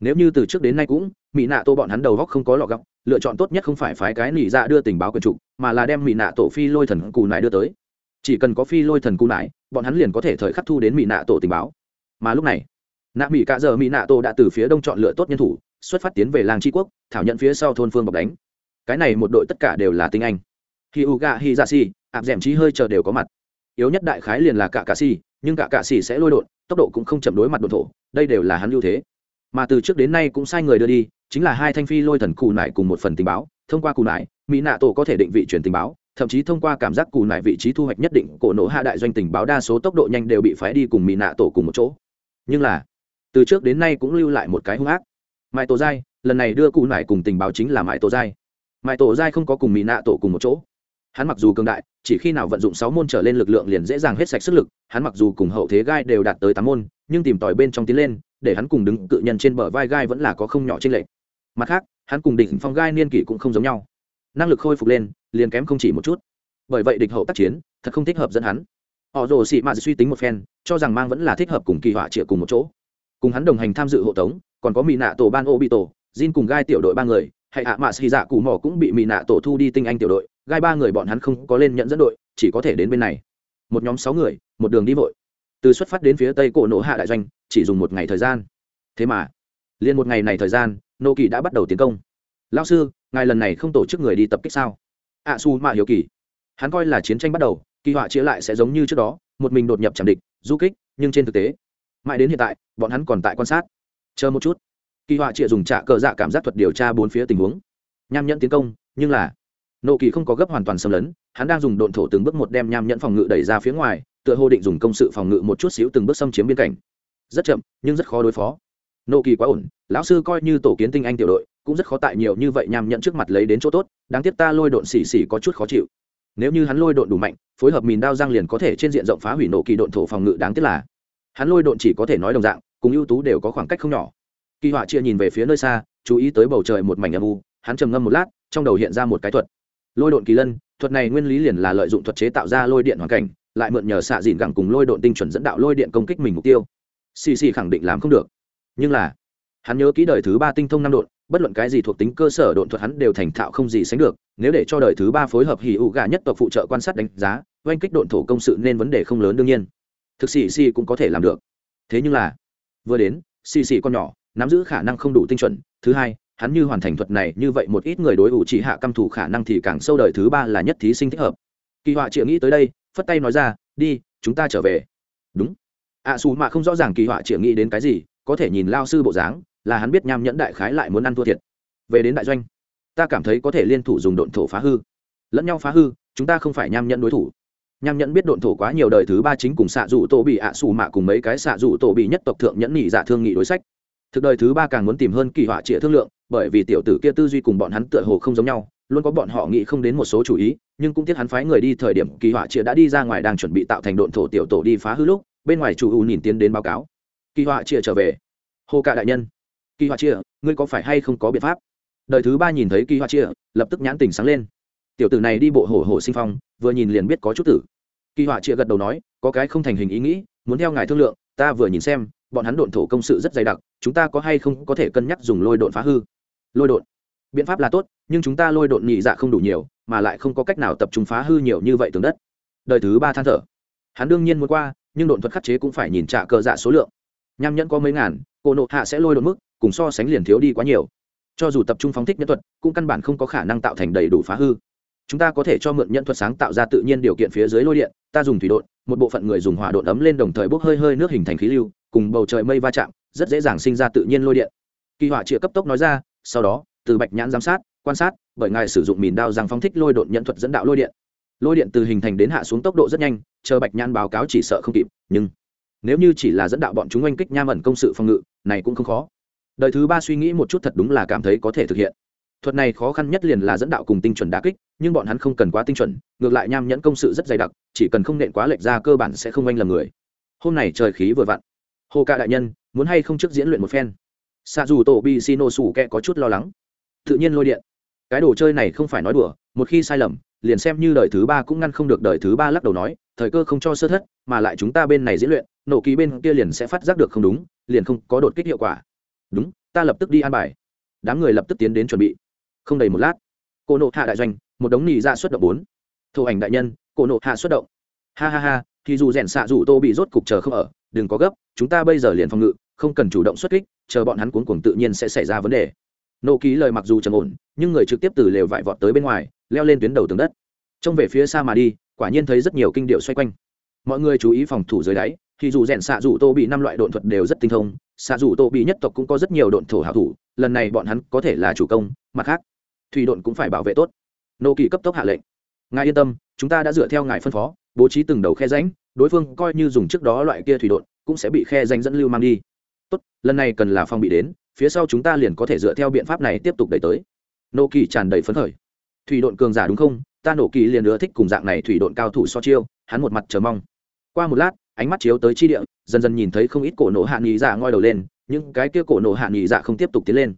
Nếu như từ trước đến nay cũng mỹ nạ tô bọn hắn đầu góc không có lọ góc, lựa chọn tốt nhất không phải phái cái nỉ dạ đưa tình báo quyền trục, mà là đem mỹ nạ tổ phi lôi thần cù nải đưa tới. Chỉ cần có phi lôi thần cù nải, bọn hắn liền có thể thời khắc thu đến mỹ nạ tổ tình báo. Mà lúc này, nạ mỹ cả giờ mỹ nạ tổ đã từ phía đông chọn lựa tốt nhân thủ, xuất phát tiến về làng tri quốc, thảo nhận phía sau thôn phương bọc đánh. Cái này một đội tất cả đều là tinh anh. Hi u gà hi ra si áp d ẻ m trí hơi chờ đều có mặt. Yếu nhất đại khái liền là cả cà si, nhưng cả cà si sẽ lôi đột tốc độ cũng không chậm đối mặt đột thổ, đây đều là hắn ưu thế mà từ trước đến nay cũng sai người đưa đi, chính là hai thanh phi lôi thần cù nải cùng một phần tình báo, thông qua cù nải, mỹ nạ tổ có thể định vị truyền tình báo, thậm chí thông qua cảm giác cù nải vị trí thu hoạch nhất định, cổ nổ hạ đại doanh tình báo đa số tốc độ nhanh đều bị phái đi cùng mỹ nạ tổ cùng một chỗ. Nhưng là, từ trước đến nay cũng lưu lại một cái hung ác. Mãi tổ giai, lần này đưa cù nải cùng tình báo chính là mãi tổ giai. Mãi tổ giai không có cùng mỹ nạ tổ cùng một chỗ. Hắn mặc dù cường đại, chỉ khi nào vận dụng sáu môn trở lên lực lượng liền dễ dàng hết sạch sức lực, hắn mặc dù cùng hậu thế gai đều đạt tới tám môn, nhưng tìm tòi bên trong tiến lên để hắn cùng đứng cự nhân trên bờ vai gai vẫn là có không nhỏ trên lệ mặt khác, hắn cùng đỉnh phong gai niên kỷ cũng không giống nhau. Năng lực khôi phục lên, liền kém không chỉ một chút. Bởi vậy địch hậu tác chiến, thật không thích hợp dẫn hắn. Họ rồ xị mạ suy tính một phen, cho rằng mang vẫn là thích hợp cùng kỳ họa chĩa cùng một chỗ. Cùng hắn đồng hành tham dự hộ tống, còn có mỹ nạ tổ ban ô bị tổ Jin cùng gai tiểu đội ba người hệ hạ mạ xì dạ cù mỏ cũng bị mỹ nạ tổ thu đi tinh anh tiểu đội. Gai ba người bọn hắn không có lên nhận dẫn đội, chỉ có thể đến bên này. Một nhóm sáu người, một đường đi vội từ xuất phát đến phía tây cổ nổ hạ đại doanh, chỉ dùng một ngày thời gian. Thế mà, liền một ngày này thời gian, nô kỳ đã bắt đầu tiến công. Lao sư, ngài lần này không tổ chức người đi tập kích sao? Ạ su mạ hiểu kỳ. Hắn coi là chiến tranh bắt đầu, kỳ họa chĩa lại sẽ giống như trước đó, một mình đột nhập chạm địch, du kích, nhưng trên thực tế, mãi đến hiện tại, bọn hắn còn tại quan sát. Chờ một chút. Kỳ họa chĩa dùng trạ cờ dạ cảm giác thuật điều tra bốn phía tình huống. Nham nhẫn tiến công, nhưng là nộ kỳ không có gấp hoàn toàn xâm lấn, hắn đang dùng độn thổ từng bước một đem nham nhẫn phòng ngự đẩy ra phía ngoài, tựa hồ định dùng công sự phòng ngự một chút xíu từng bước xâm chiếm biên cảnh. Rất chậm, nhưng rất khó đối phó. Nộ kỳ quá ổn, lão sư coi như tổ kiến tinh anh tiểu đội, cũng rất khó tại nhiều như vậy nham nhẫn trước mặt lấy đến chỗ tốt, đáng tiếc ta lôi độn xì xì có chút khó chịu. Nếu như hắn lôi độn đủ mạnh, phối hợp mìn đao răng liền có thể trên diện rộng phá hủy nộ kỳ độn thổ phòng ngự đáng tiếc là. Hắn lôi độn chỉ có thể nói đồng dạng, cùng ưu tú đều có khoảng cách không nhỏ. Kỳ họa chia nhìn về phía nơi xa, chú ý tới bầu trời một mảnh âm u, hắn trầm ngâm một lát, trong đầu hiện ra một cái thuật lôi độn kỳ lân, thuật này nguyên lý liền là lợi dụng thuật chế tạo ra lôi điện hoàn cảnh, lại mượn nhờ xạ dìn gẳng cùng lôi độn tinh chuẩn dẫn đạo lôi điện công kích mình mục tiêu. Xì xì khẳng định làm không được. Nhưng là, hắn nhớ kỹ đời thứ ba tinh thông năm độn, bất luận cái gì thuộc tính cơ sở độn thuật hắn đều thành thạo không gì sánh được, nếu để cho đời thứ ba phối hợp hỉ ụ gà nhất tộc phụ trợ quan sát đánh giá, oanh kích độn thổ công sự nên vấn đề không lớn đương nhiên. Thực xì xì cũng có thể làm được. Thế nhưng là, vừa đến, xì xì con nhỏ, nắm giữ khả năng không đủ tinh chuẩn. Thứ hai hắn như hoàn thành thuật này như vậy một ít người đối ủ chỉ hạ căm thủ khả năng thì càng sâu đời thứ ba là nhất thí sinh thích hợp. Kỳ họa triệu nghĩ tới đây phất tay nói ra đi chúng ta trở về. Đúng. Ạ à, xù mạ không rõ ràng kỳ họa triệu nghĩ đến cái gì có thể nhìn lao sư bộ dáng là hắn biết nham nhẫn đại khái lại muốn ăn thua thiệt. Về đến đại doanh ta cảm thấy có thể liên thủ dùng độn thổ phá hư. Lẫn nhau phá hư chúng ta không phải nham nhẫn đối thủ. Nham nhẫn biết độn thổ quá nhiều đời thứ ba chính cùng xạ dụ tổ bị ạ xù mạ cùng mấy cái xạ dụ tổ bị nhất tộc thượng nhẫn nhị dạ thương nghị đối sách thực đời thứ ba càng muốn tìm hơn kỳ họa trịa thương lượng, bởi vì tiểu tử kia tư duy cùng bọn hắn tựa hồ không giống nhau, luôn có bọn họ nghĩ không đến một số chủ ý, nhưng cũng tiếc hắn phái người đi thời điểm kỳ họa trịa đã đi ra ngoài đang chuẩn bị tạo thành độn thổ tiểu tổ đi phá hư lúc, bên ngoài chủ u nhìn tiến đến báo cáo. Kỳ họa trịa trở về. Hồ cạ đại nhân. Kỳ họa trịa, ngươi có phải hay không có biện pháp? Đời thứ ba nhìn thấy kỳ họa trịa, lập tức nhãn tình sáng lên. Tiểu tử này đi bộ hổ hổ sinh phong, vừa nhìn liền biết có chút tử. Kỳ họa trịa gật đầu nói, có cái không thành hình ý nghĩ, muốn theo ngài thương lượng, ta vừa nhìn xem bọn hắn độn thổ công sự rất dày đặc, chúng ta có hay không có thể cân nhắc dùng lôi độn phá hư? Lôi độn. Biện pháp là tốt, nhưng chúng ta lôi độn nhị dạ không đủ nhiều, mà lại không có cách nào tập trung phá hư nhiều như vậy tường đất. Đời thứ ba than thở. Hắn đương nhiên muốn qua, nhưng độn thuật khắc chế cũng phải nhìn trả cờ dạ số lượng. Nham nhẫn có mấy ngàn, cô nộ hạ sẽ lôi độn mức, cùng so sánh liền thiếu đi quá nhiều. Cho dù tập trung phóng thích nhân thuật, cũng căn bản không có khả năng tạo thành đầy đủ phá hư. Chúng ta có thể cho mượn nhân thuật sáng tạo ra tự nhiên điều kiện phía dưới lôi điện, ta dùng thủy độn, một bộ phận người dùng hỏa độn ấm lên đồng thời bốc hơi hơi nước hình thành khí lưu cùng bầu trời mây va chạm, rất dễ dàng sinh ra tự nhiên lôi điện. Kỳ họa chĩa cấp tốc nói ra, sau đó, từ bạch nhãn giám sát, quan sát, bởi ngài sử dụng mìn đao rằng phong thích lôi đột nhận thuật dẫn đạo lôi điện. Lôi điện từ hình thành đến hạ xuống tốc độ rất nhanh, chờ bạch nhãn báo cáo chỉ sợ không kịp, nhưng nếu như chỉ là dẫn đạo bọn chúng oanh kích nham ẩn công sự phòng ngự, này cũng không khó. Đời thứ ba suy nghĩ một chút thật đúng là cảm thấy có thể thực hiện. Thuật này khó khăn nhất liền là dẫn đạo cùng tinh chuẩn đá kích, nhưng bọn hắn không cần quá tinh chuẩn, ngược lại nham nhẫn công sự rất dày đặc, chỉ cần không nện quá lệch ra cơ bản sẽ không oanh lầm người. Hôm này trời khí vừa vặn hồ ca đại nhân, muốn hay không trước diễn luyện một phen? Xa dù tổ bi ô sủ kẹ có chút lo lắng. Tự nhiên lôi điện. Cái đồ chơi này không phải nói đùa, một khi sai lầm, liền xem như đời thứ ba cũng ngăn không được đời thứ ba lắc đầu nói, thời cơ không cho sơ thất, mà lại chúng ta bên này diễn luyện nổ ký bên kia liền sẽ phát giác được không đúng, liền không có đột kích hiệu quả. Đúng, ta lập tức đi an bài. Đám người lập tức tiến đến chuẩn bị. Không đầy một lát cô nộ hạ đại doanh, một đống nỉ ra dạ xuất động bốn. Thổ ảnh đại nhân cô nộ hạ xuất động. Ha ha ha thì dù rèn xạ dù tô bị rốt cục chờ không ở, đừng có gấp, chúng ta bây giờ liền phòng ngự, không cần chủ động xuất kích, chờ bọn hắn cuốn cuồng tự nhiên sẽ xảy ra vấn đề. Nộ ký lời mặc dù trầm ổn, nhưng người trực tiếp từ lều vải vọt tới bên ngoài, leo lên tuyến đầu tường đất. Trông về phía xa mà đi, quả nhiên thấy rất nhiều kinh điệu xoay quanh. Mọi người chú ý phòng thủ dưới đáy, thì dù rèn xạ dù tô bị năm loại độn thuật đều rất tinh thông, xạ dù tô bị nhất tộc cũng có rất nhiều độn thổ hảo thủ, lần này bọn hắn có thể là chủ công, mặt khác, thủy độn cũng phải bảo vệ tốt. Nô kỳ cấp tốc hạ lệnh. Ngài yên tâm, chúng ta đã dựa theo ngài phân phó bố trí từng đầu khe ránh đối phương coi như dùng trước đó loại kia thủy độn, cũng sẽ bị khe ránh dẫn lưu mang đi. Tốt, lần này cần là phong bị đến, phía sau chúng ta liền có thể dựa theo biện pháp này tiếp tục đẩy tới. Nô kỳ tràn đầy phấn khởi. Thủy độn cường giả đúng không? Ta nổ kỳ liền ưa thích cùng dạng này thủy độn cao thủ so chiêu, hắn một mặt chờ mong. Qua một lát, ánh mắt chiếu tới chi địa, dần dần nhìn thấy không ít cổ nổ hạ nghỉ dạ ngoi đầu lên, những cái kia cổ nổ hạ nghỉ dạ không tiếp tục tiến lên.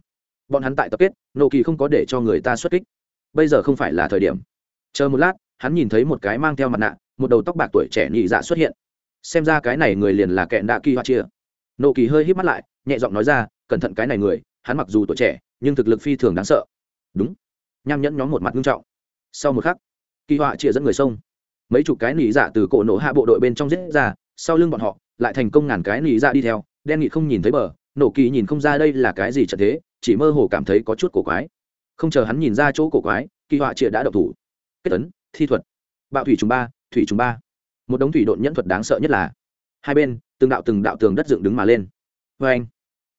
Bọn hắn tại tập kết nổ kỳ không có để cho người ta xuất kích. Bây giờ không phải là thời điểm. Chờ một lát, hắn nhìn thấy một cái mang theo mặt nạ một đầu tóc bạc tuổi trẻ nhị dạ xuất hiện. Xem ra cái này người liền là kẹn đạ kỳ hoa chia. Nộ kỳ hơi hít mắt lại, nhẹ giọng nói ra, cẩn thận cái này người, hắn mặc dù tuổi trẻ, nhưng thực lực phi thường đáng sợ. Đúng. Nham nhẫn nhóm một mặt nghiêm trọng. Sau một khắc, kỳ họa chia dẫn người sông mấy chục cái nỉ dạ từ cổ nổ hạ bộ đội bên trong giết ra, sau lưng bọn họ, lại thành công ngàn cái nỉ dạ đi theo, đen nghị không nhìn thấy bờ nổ kỳ nhìn không ra đây là cái gì trận thế, chỉ mơ hồ cảm thấy có chút cổ quái. Không chờ hắn nhìn ra chỗ cổ quái, kỳ họa chia đã độc thủ. Kết tấn thi thuật. Bạo thủy chúng ba thủy trùng ba. Một đống thủy độn nhẫn thuật đáng sợ nhất là, hai bên, từng đạo từng đạo tường đất dựng đứng mà lên. Vê anh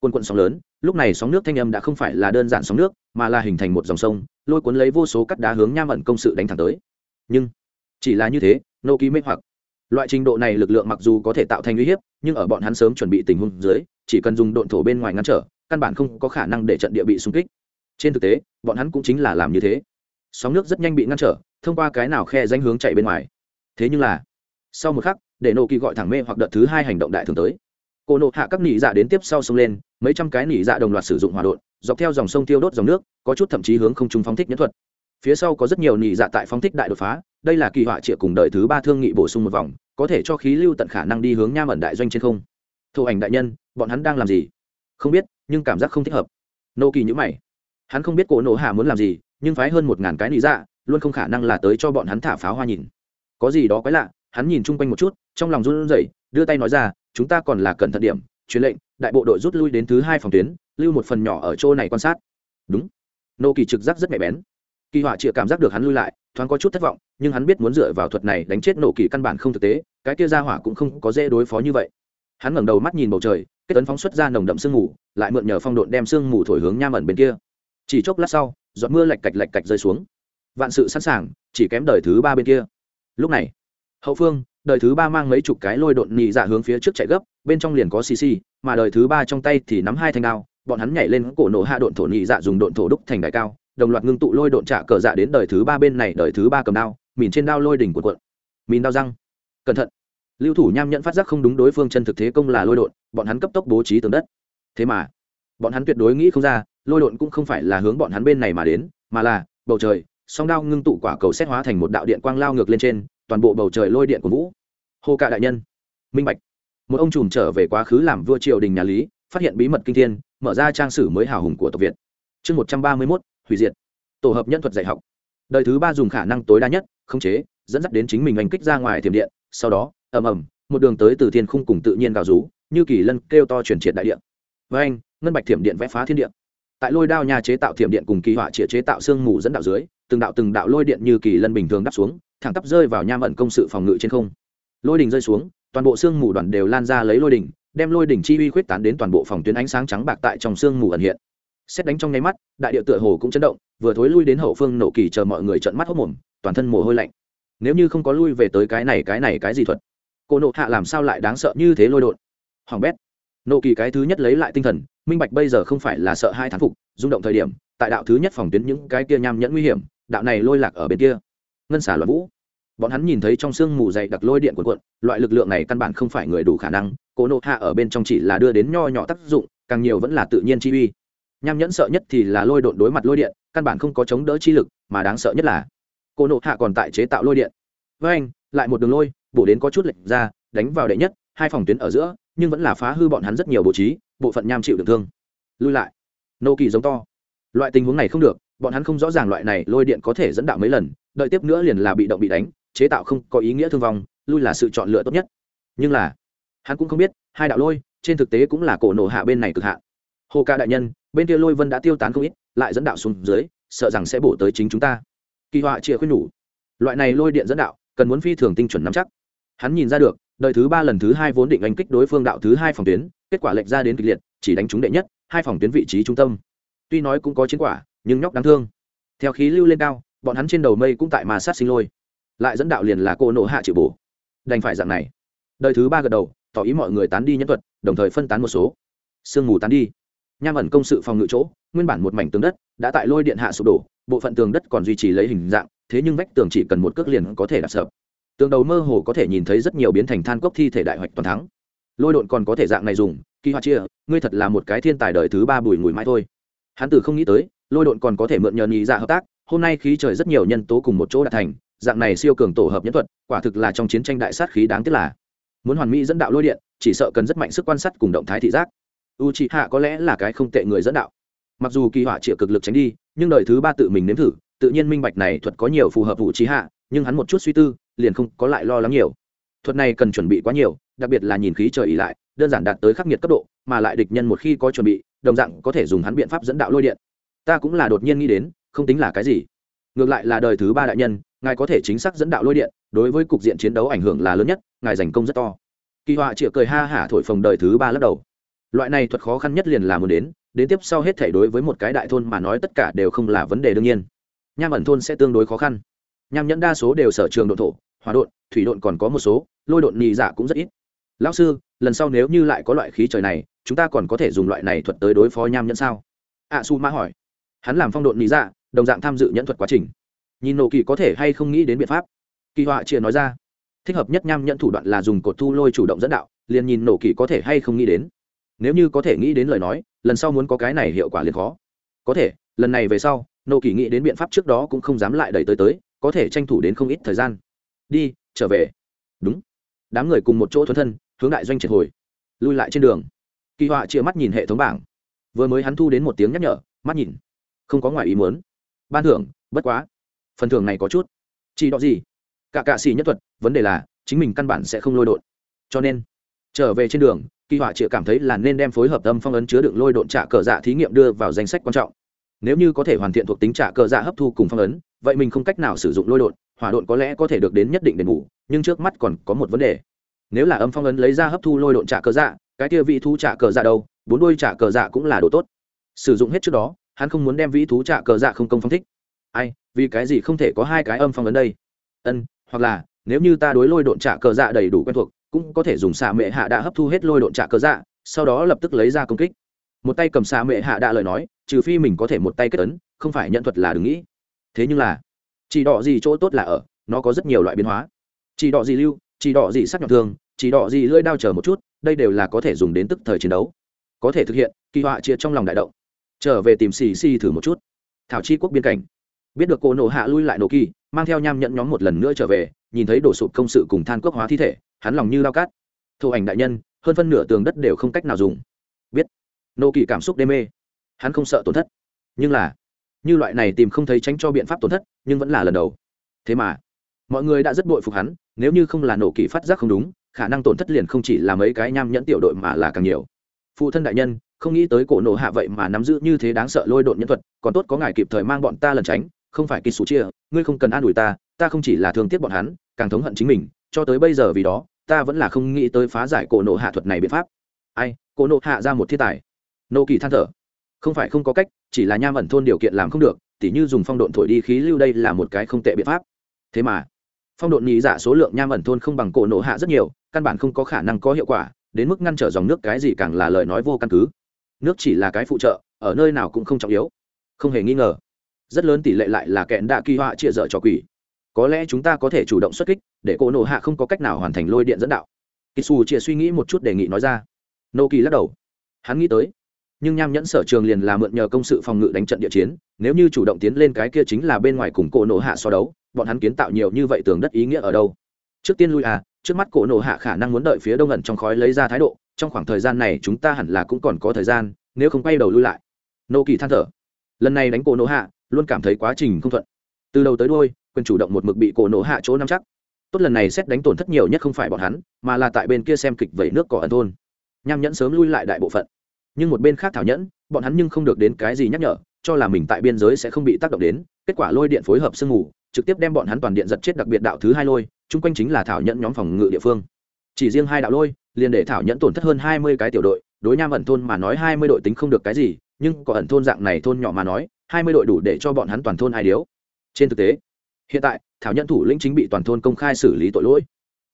quân quận sóng lớn, lúc này sóng nước thanh âm đã không phải là đơn giản sóng nước, mà là hình thành một dòng sông, lôi cuốn lấy vô số cắt đá hướng nham ẩn công sự đánh thẳng tới. Nhưng, chỉ là như thế, nô ký mê hoặc. Loại trình độ này lực lượng mặc dù có thể tạo thành uy hiếp, nhưng ở bọn hắn sớm chuẩn bị tình huống dưới, chỉ cần dùng độn thổ bên ngoài ngăn trở, căn bản không có khả năng để trận địa bị xung kích. Trên thực tế, bọn hắn cũng chính là làm như thế. Sóng nước rất nhanh bị ngăn trở, thông qua cái nào khe danh hướng chạy bên ngoài thế nhưng là, sau một khắc, để nô kỳ gọi thẳng mê hoặc đợt thứ hai hành động đại thường tới. Cô nộ hạ các nỉ dạ đến tiếp sau sông lên, mấy trăm cái nỉ dạ đồng loạt sử dụng hỏa đột dọc theo dòng sông tiêu đốt dòng nước, có chút thậm chí hướng không trung phóng thích nhẫn thuật. Phía sau có rất nhiều nỉ dạ tại phóng thích đại đột phá, đây là kỳ họa trịa cùng đợi thứ ba thương nghị bổ sung một vòng, có thể cho khí lưu tận khả năng đi hướng nham ẩn đại doanh trên không. Thổ ảnh đại nhân, bọn hắn đang làm gì? Không biết, nhưng cảm giác không thích hợp. Nô kỳ nhữ mày. Hắn không biết cổ nộ hạ muốn làm gì, nhưng phái hơn một ngàn cái nỉ dạ luôn không khả năng là tới cho bọn hắn thả pháo hoa nhìn có gì đó quái lạ, hắn nhìn chung quanh một chút, trong lòng run rẩy, đưa tay nói ra, chúng ta còn là cẩn thận điểm, truyền lệnh, đại bộ đội rút lui đến thứ hai phòng tuyến, lưu một phần nhỏ ở chỗ này quan sát. Đúng. Nô kỳ trực giác rất nhạy bén. Kỳ họa chịa cảm giác được hắn lui lại, thoáng có chút thất vọng, nhưng hắn biết muốn dựa vào thuật này đánh chết nổ kỳ căn bản không thực tế, cái kia ra hỏa cũng không có dễ đối phó như vậy. Hắn ngẩng đầu mắt nhìn bầu trời, kết tấn phóng xuất ra nồng đậm sương mù, lại mượn nhờ phong độn đem sương mù thổi hướng nham ẩn bên kia. Chỉ chốc lát sau, giọt mưa lạch cạch lạch cạch rơi xuống. Vạn sự sẵn sàng, chỉ kém đời thứ ba bên kia lúc này, hậu phương, đời thứ ba mang mấy chục cái lôi độn nhị dạ hướng phía trước chạy gấp, bên trong liền có xì xì, mà đời thứ ba trong tay thì nắm hai thanh đao, bọn hắn nhảy lên cổ nổ hạ độn thổ nhị dạ dùng độn thổ đúc thành đại cao, đồng loạt ngưng tụ lôi độn trả cờ dạ đến đời thứ ba bên này, đời thứ ba cầm đao, mìn trên đao lôi đỉnh của quận mìn đao răng. Cẩn thận. Lưu thủ nham nhận phát giác không đúng đối phương chân thực thế công là lôi độn, bọn hắn cấp tốc bố trí tường đất. Thế mà, bọn hắn tuyệt đối nghĩ không ra, lôi độn cũng không phải là hướng bọn hắn bên này mà đến, mà là, bầu trời song đao ngưng tụ quả cầu xét hóa thành một đạo điện quang lao ngược lên trên, toàn bộ bầu trời lôi điện của vũ. Hô cạ đại nhân. Minh bạch. Một ông trùm trở về quá khứ làm vua triều đình nhà lý, phát hiện bí mật kinh thiên, mở ra trang sử mới hào hùng của tộc việt. Chương một trăm ba mươi mốt, hủy diệt. Tổ hợp nhân thuật dạy học. Đời thứ ba dùng khả năng tối đa nhất, khống chế, dẫn dắt đến chính mình oanh kích ra ngoài thiểm điện, sau đó, ầm ầm, một đường tới từ thiên khung cùng tự nhiên gào rú, như kỳ lân kêu to chuyển triệt đại điện với anh, ngân bạch thiểm điện vẽ phá thiên điện tại lôi đao nhà chế tạo thiểm điện cùng kỳ họa chĩa chế tạo xương mù dẫn đạo dưới từng đạo từng đạo lôi điện như kỳ lân bình thường đắp xuống, thẳng tắp rơi vào nham ẩn công sự phòng ngự trên không. Lôi đình rơi xuống, toàn bộ xương mù đoàn đều lan ra lấy lôi đỉnh, đem lôi đỉnh chi uy khuyết tán đến toàn bộ phòng tuyến ánh sáng trắng bạc tại trong xương mù ẩn hiện. Xét đánh trong nháy mắt, đại địa tựa hồ cũng chấn động, vừa thối lui đến hậu phương nổ kỳ chờ mọi người trợn mắt hốc mồm, toàn thân mồ hôi lạnh. Nếu như không có lui về tới cái này cái này, cái gì thuật? Cô nộ hạ làm sao lại đáng sợ như thế lôi đột hoàng bét. Nộ kỳ cái thứ nhất lấy lại tinh thần, minh bạch bây giờ không phải là sợ hai thán phục, rung động thời điểm, tại đạo thứ nhất phòng tuyến những cái kia nham nhẫn nguy hiểm đạo này lôi lạc ở bên kia. Ngân xả loạn vũ. Bọn hắn nhìn thấy trong sương mù dày đặc lôi điện cuộn cuộn, loại lực lượng này căn bản không phải người đủ khả năng, cố nộ hạ ở bên trong chỉ là đưa đến nho nhỏ tác dụng, càng nhiều vẫn là tự nhiên chi uy. Nham nhẫn sợ nhất thì là lôi đột đối mặt lôi điện, căn bản không có chống đỡ chi lực, mà đáng sợ nhất là cô nộ hạ còn tại chế tạo lôi điện. Với anh, lại một đường lôi, bổ đến có chút lệch ra, đánh vào đệ nhất, hai phòng tuyến ở giữa, nhưng vẫn là phá hư bọn hắn rất nhiều bộ trí, bộ phận nham chịu được thương. Lui lại. Nô kỳ giống to. Loại tình huống này không được bọn hắn không rõ ràng loại này lôi điện có thể dẫn đạo mấy lần, đợi tiếp nữa liền là bị động bị đánh, chế tạo không có ý nghĩa thương vong, lui là sự chọn lựa tốt nhất. Nhưng là, hắn cũng không biết, hai đạo lôi, trên thực tế cũng là cổ nổ hạ bên này cực hạ hồ ca đại nhân, bên kia lôi vân đã tiêu tán không ít, lại dẫn đạo xuống dưới, sợ rằng sẽ bổ tới chính chúng ta. Kỳ họa chia khuyên nhủ. Loại này lôi điện dẫn đạo, cần muốn phi thường tinh chuẩn nắm chắc. Hắn nhìn ra được đợi thứ ba lần thứ hai vốn định đánh kích đối phương đạo thứ hai phòng tuyến, kết quả lệnh ra đến kịch liệt, chỉ đánh trúng đệ nhất, hai phòng tuyến vị trí trung tâm. Tuy nói cũng có chiến quả nhưng nhóc đáng thương. Theo khí lưu lên cao, bọn hắn trên đầu mây cũng tại mà sát sinh lôi. Lại dẫn đạo liền là cô nộ hạ chịu bổ. Đành phải dạng này. Đời thứ ba gật đầu, tỏ ý mọi người tán đi nhân thuật, đồng thời phân tán một số. Sương mù tán đi. Nham ẩn công sự phòng ngự chỗ, nguyên bản một mảnh tường đất, đã tại lôi điện hạ sụp đổ, bộ phận tường đất còn duy trì lấy hình dạng, thế nhưng vách tường chỉ cần một cước liền có thể đạp sập. Tường đầu mơ hồ có thể nhìn thấy rất nhiều biến thành than cốc thi thể đại hoạch toàn thắng. Lôi độn còn có thể dạng này dùng, kỳ hoa chia, ngươi thật là một cái thiên tài đời thứ ba bùi ngùi mãi thôi. Hắn từ không nghĩ tới lôi độn còn có thể mượn nhờ nhị dạ hợp tác, hôm nay khí trời rất nhiều nhân tố cùng một chỗ đạt thành, dạng này siêu cường tổ hợp nhân thuật, quả thực là trong chiến tranh đại sát khí đáng tiếc là. Muốn hoàn mỹ dẫn đạo lôi điện, chỉ sợ cần rất mạnh sức quan sát cùng động thái thị giác. U c h i hạ có lẽ là cái không tệ người dẫn đạo. Mặc dù kỳ họa chịa cực lực tránh đi, nhưng đời thứ ba tự mình nếm thử, tự nhiên minh bạch này thuật có nhiều phù hợp u c h i hạ nhưng hắn một chút suy tư, liền không có lại lo lắng nhiều. Thuật này cần chuẩn bị quá nhiều, đặc biệt là nhìn khí trời ỉ lại, đơn giản đạt tới khắc nghiệt cấp độ, mà lại địch nhân một khi có chuẩn bị, đồng dạng có thể dùng hắn biện pháp dẫn đạo lôi điện ta cũng là đột nhiên nghĩ đến, không tính là cái gì. Ngược lại là đời thứ ba đại nhân, ngài có thể chính xác dẫn đạo lôi điện, đối với cục diện chiến đấu ảnh hưởng là lớn nhất, ngài giành công rất to. Kỳ họa chịa cười ha hả thổi phồng đời thứ ba lắc đầu. Loại này thuật khó khăn nhất liền là muốn đến đến tiếp sau hết thể đối với một cái đại thôn mà nói tất cả đều không là vấn đề đương nhiên. Nham ẩn thôn sẽ tương đối khó khăn. Nham nhẫn đa số đều sở trường độ thổ, hòa độn, thủy độn còn có một số, lôi độn nhì dạ cũng rất ít. Lão sư, lần sau nếu như lại có loại khí trời này, chúng ta còn có thể dùng loại này thuật tới đối phó nham nhẫn sao? A su mã hỏi hắn làm phong độn lý dạ đồng dạng tham dự nhẫn thuật quá trình. Nhìn nổ kỳ có thể hay không nghĩ đến biện pháp. Kỳ họa chia nói ra. Thích hợp nhất nham nhẫn thủ đoạn là dùng cột thu lôi chủ động dẫn đạo, liền nhìn nổ kỳ có thể hay không nghĩ đến. Nếu như có thể nghĩ đến lời nói, lần sau muốn có cái này hiệu quả liền khó. Có thể, lần này về sau, nổ kỳ nghĩ đến biện pháp trước đó cũng không dám lại đẩy tới tới, có thể tranh thủ đến không ít thời gian. Đi, trở về. Đúng. Đám người cùng một chỗ thuần thân, hướng đại doanh triệt hồi. Lui lại trên đường. Kỳ họa chia mắt nhìn hệ thống bảng. Vừa mới hắn thu đến một tiếng nhắc nhở, mắt nhìn không có ngoài ý muốn. Ban thưởng, bất quá. Phần thưởng này có chút. Chỉ đó gì? Cả cạ xì nhất thuật, vấn đề là, chính mình căn bản sẽ không lôi đột cho nên, trở về trên đường, kỳ họa chịa cảm thấy là nên đem phối hợp âm phong ấn chứa đựng lôi độn trả cờ dạ thí nghiệm đưa vào danh sách quan trọng. Nếu như có thể hoàn thiện thuộc tính trả cờ dạ hấp thu cùng phong ấn, vậy mình không cách nào sử dụng lôi độn, hỏa độn có lẽ có thể được đến nhất định đền bù, nhưng trước mắt còn có một vấn đề. Nếu là âm phong ấn lấy ra hấp thu lôi độn trả cờ dạ cái kia vị thú trả cờ dạ đâu, bốn đôi trả cờ dạ cũng là đồ tốt. Sử dụng hết trước đó hắn không muốn đem vĩ thú trả cờ dạ không công phong thích. Ai, vì cái gì không thể có hai cái âm phong ấn đây? Ân, hoặc là, nếu như ta đối lôi độn trả cờ dạ đầy đủ quen thuộc, cũng có thể dùng xạ mệ hạ đã hấp thu hết lôi độn trả cờ dạ sau đó lập tức lấy ra công kích. Một tay cầm xạ mệ hạ đã lời nói, trừ phi mình có thể một tay kết ấn, không phải nhận thuật là đừng nghĩ. Thế nhưng là, chỉ đỏ gì chỗ tốt là ở, nó có rất nhiều loại biến hóa. Chỉ đỏ gì lưu, chỉ đỏ gì sắc nhọn thường, chỉ đỏ gì lưỡi đao chờ một chút, đây đều là có thể dùng đến tức thời chiến đấu. Có thể thực hiện, kỳ họa chia trong lòng đại động trở về tìm xì xì thử một chút. Thảo chi quốc biên cảnh. Biết được cô nổ hạ lui lại nổ kỳ, mang theo nham nhẫn nhóm một lần nữa trở về, nhìn thấy đổ sụp công sự cùng than cốc hóa thi thể, hắn lòng như lao cát. Thụ ảnh đại nhân, hơn phân nửa tường đất đều không cách nào dùng. Biết. Nổ kỳ cảm xúc đê mê. Hắn không sợ tổn thất. Nhưng là, như loại này tìm không thấy tránh cho biện pháp tổn thất, nhưng vẫn là lần đầu. Thế mà, mọi người đã rất bội phục hắn, nếu như không là nổ kỳ phát giác không đúng, khả năng tổn thất liền không chỉ là mấy cái nham nhẫn tiểu đội mà là càng nhiều. Phụ thân đại nhân không nghĩ tới cổ nổ hạ vậy mà nắm giữ như thế đáng sợ lôi độn nhân thuật, còn tốt có ngài kịp thời mang bọn ta lần tránh, không phải kỳ sủ chia, ngươi không cần an ủi ta ta không chỉ là thương tiếc bọn hắn, càng thống hận chính mình, cho tới bây giờ vì đó, ta vẫn là không nghĩ tới phá giải cổ nổ hạ thuật này biện pháp. Ai, cổ nổ hạ ra một thiên tài. Nô kỳ than thở. Không phải không có cách, chỉ là nham ẩn thôn điều kiện làm không được, tỉ như dùng phong độn thổi đi khí lưu đây là một cái không tệ biện pháp. Thế mà, phong độn nhị giả số lượng nham ẩn thôn không bằng cổ nổ hạ rất nhiều, căn bản không có khả năng có hiệu quả, đến mức ngăn trở dòng nước cái gì càng là lời nói vô căn cứ nước chỉ là cái phụ trợ, ở nơi nào cũng không trọng yếu. Không hề nghi ngờ. Rất lớn tỷ lệ lại là kẹn đạ kỳ họa chia dở cho quỷ. Có lẽ chúng ta có thể chủ động xuất kích, để cổ nổ hạ không có cách nào hoàn thành lôi điện dẫn đạo. Kisu chia suy nghĩ một chút đề nghị nói ra. Nô kỳ lắc đầu. Hắn nghĩ tới. Nhưng nham nhẫn sở trường liền là mượn nhờ công sự phòng ngự đánh trận địa chiến, nếu như chủ động tiến lên cái kia chính là bên ngoài cùng cổ nổ hạ so đấu, bọn hắn kiến tạo nhiều như vậy tường đất ý nghĩa ở đâu? Trước tiên lui à trước mắt cổ nổ hạ khả năng muốn đợi phía đông ẩn trong khói lấy ra thái độ trong khoảng thời gian này chúng ta hẳn là cũng còn có thời gian, nếu không quay đầu lui lại. Nô kỳ than thở. Lần này đánh cổ nổ hạ, luôn cảm thấy quá trình không thuận. Từ đầu tới đôi quyền chủ động một mực bị cổ nổ hạ chỗ nắm chắc. Tốt lần này xét đánh tổn thất nhiều nhất không phải bọn hắn, mà là tại bên kia xem kịch vẩy nước cỏ ẩn thôn. Nham nhẫn sớm lui lại đại bộ phận. Nhưng một bên khác thảo nhẫn, bọn hắn nhưng không được đến cái gì nhắc nhở, cho là mình tại biên giới sẽ không bị tác động đến, kết quả lôi điện phối hợp sương mù, trực tiếp đem bọn hắn toàn điện giật chết đặc biệt đạo thứ hai lôi, chung quanh chính là thảo nhẫn nhóm phòng ngự địa phương chỉ riêng hai đạo lôi, liền để thảo nhẫn tổn thất hơn hai mươi cái tiểu đội, đối nham ẩn thôn mà nói hai mươi đội tính không được cái gì, nhưng có ẩn thôn dạng này thôn nhỏ mà nói, hai mươi đội đủ để cho bọn hắn toàn thôn ai điếu. Trên thực tế, hiện tại, thảo nhẫn thủ lĩnh chính bị toàn thôn công khai xử lý tội lỗi.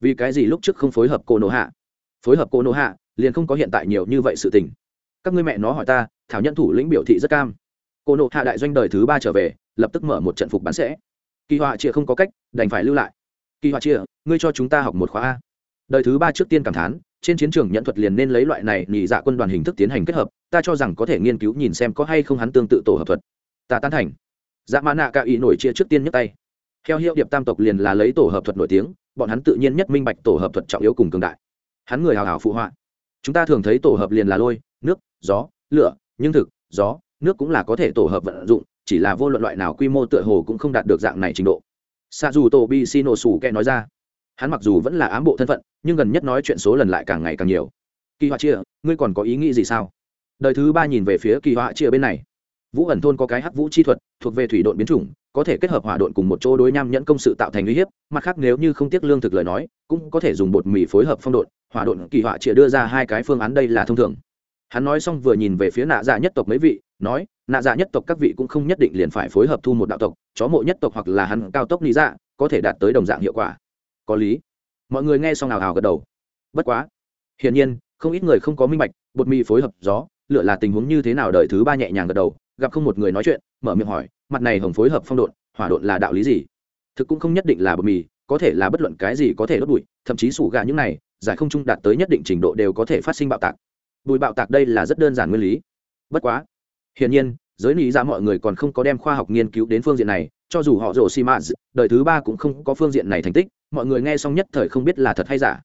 Vì cái gì lúc trước không phối hợp cô nô hạ? Phối hợp cô nô hạ, liền không có hiện tại nhiều như vậy sự tình. Các ngươi mẹ nó hỏi ta, thảo nhẫn thủ lĩnh biểu thị rất cam. Cô nộ hạ đại doanh đời thứ ba trở về, lập tức mở một trận phục bán sẽ. Kỳ họa chia không có cách, đành phải lưu lại. Kỳ họa chia ngươi cho chúng ta học một khóa a đời thứ ba trước tiên cảm thán, trên chiến trường nhận thuật liền nên lấy loại này nhị dạ quân đoàn hình thức tiến hành kết hợp, ta cho rằng có thể nghiên cứu nhìn xem có hay không hắn tương tự tổ hợp thuật. Ta tán thành. Dạ mã nạ ca ý nổi chia trước tiên nhấc tay. Theo hiệu điệp tam tộc liền là lấy tổ hợp thuật nổi tiếng, bọn hắn tự nhiên nhất minh bạch tổ hợp thuật trọng yếu cùng cường đại. Hắn người hào hào phụ họa. Chúng ta thường thấy tổ hợp liền là lôi, nước, gió, lửa, nhưng thực, gió, nước cũng là có thể tổ hợp vận dụng, chỉ là vô luận loại nào quy mô tựa hồ cũng không đạt được dạng này trình độ. Xa dù tổ bi xin nổ sủ kẹ nói ra hắn mặc dù vẫn là ám bộ thân phận, nhưng gần nhất nói chuyện số lần lại càng ngày càng nhiều. Kỳ họa chia, ngươi còn có ý nghĩ gì sao? Đời thứ ba nhìn về phía kỳ họa chia bên này. Vũ ẩn thôn có cái hắc vũ chi thuật, thuộc về thủy đội biến chủng, có thể kết hợp hỏa độn cùng một chỗ đối nham nhẫn công sự tạo thành uy hiếp, mặt khác nếu như không tiếc lương thực lời nói, cũng có thể dùng bột mì phối hợp phong độn. Hỏa độn kỳ họa chia đưa ra hai cái phương án đây là thông thường. Hắn nói xong vừa nhìn về phía nạ dạ nhất tộc mấy vị, nói, nạ dạ nhất tộc các vị cũng không nhất định liền phải phối hợp thu một đạo tộc, chó mộ nhất tộc hoặc là hắn cao tốc lý dạ có thể đạt tới đồng dạng hiệu quả có lý. Mọi người nghe xong nào hào gật đầu. Bất quá, hiển nhiên, không ít người không có minh bạch, bột mì phối hợp gió lựa là tình huống như thế nào đời thứ ba nhẹ nhàng gật đầu, gặp không một người nói chuyện, mở miệng hỏi, mặt này hồng phối hợp phong độn, hỏa độn là đạo lý gì? Thực cũng không nhất định là bột mì, có thể là bất luận cái gì có thể đốt bụi, thậm chí sủ gà những này, giải không trung đạt tới nhất định trình độ đều có thể phát sinh bạo tạc. Bụi bạo tạc đây là rất đơn giản nguyên lý. Bất quá, hiển nhiên giới lý ra dạ mọi người còn không có đem khoa học nghiên cứu đến phương diện này, cho dù họ rổ xi mã đời thứ ba cũng không có phương diện này thành tích, mọi người nghe xong nhất thời không biết là thật hay giả.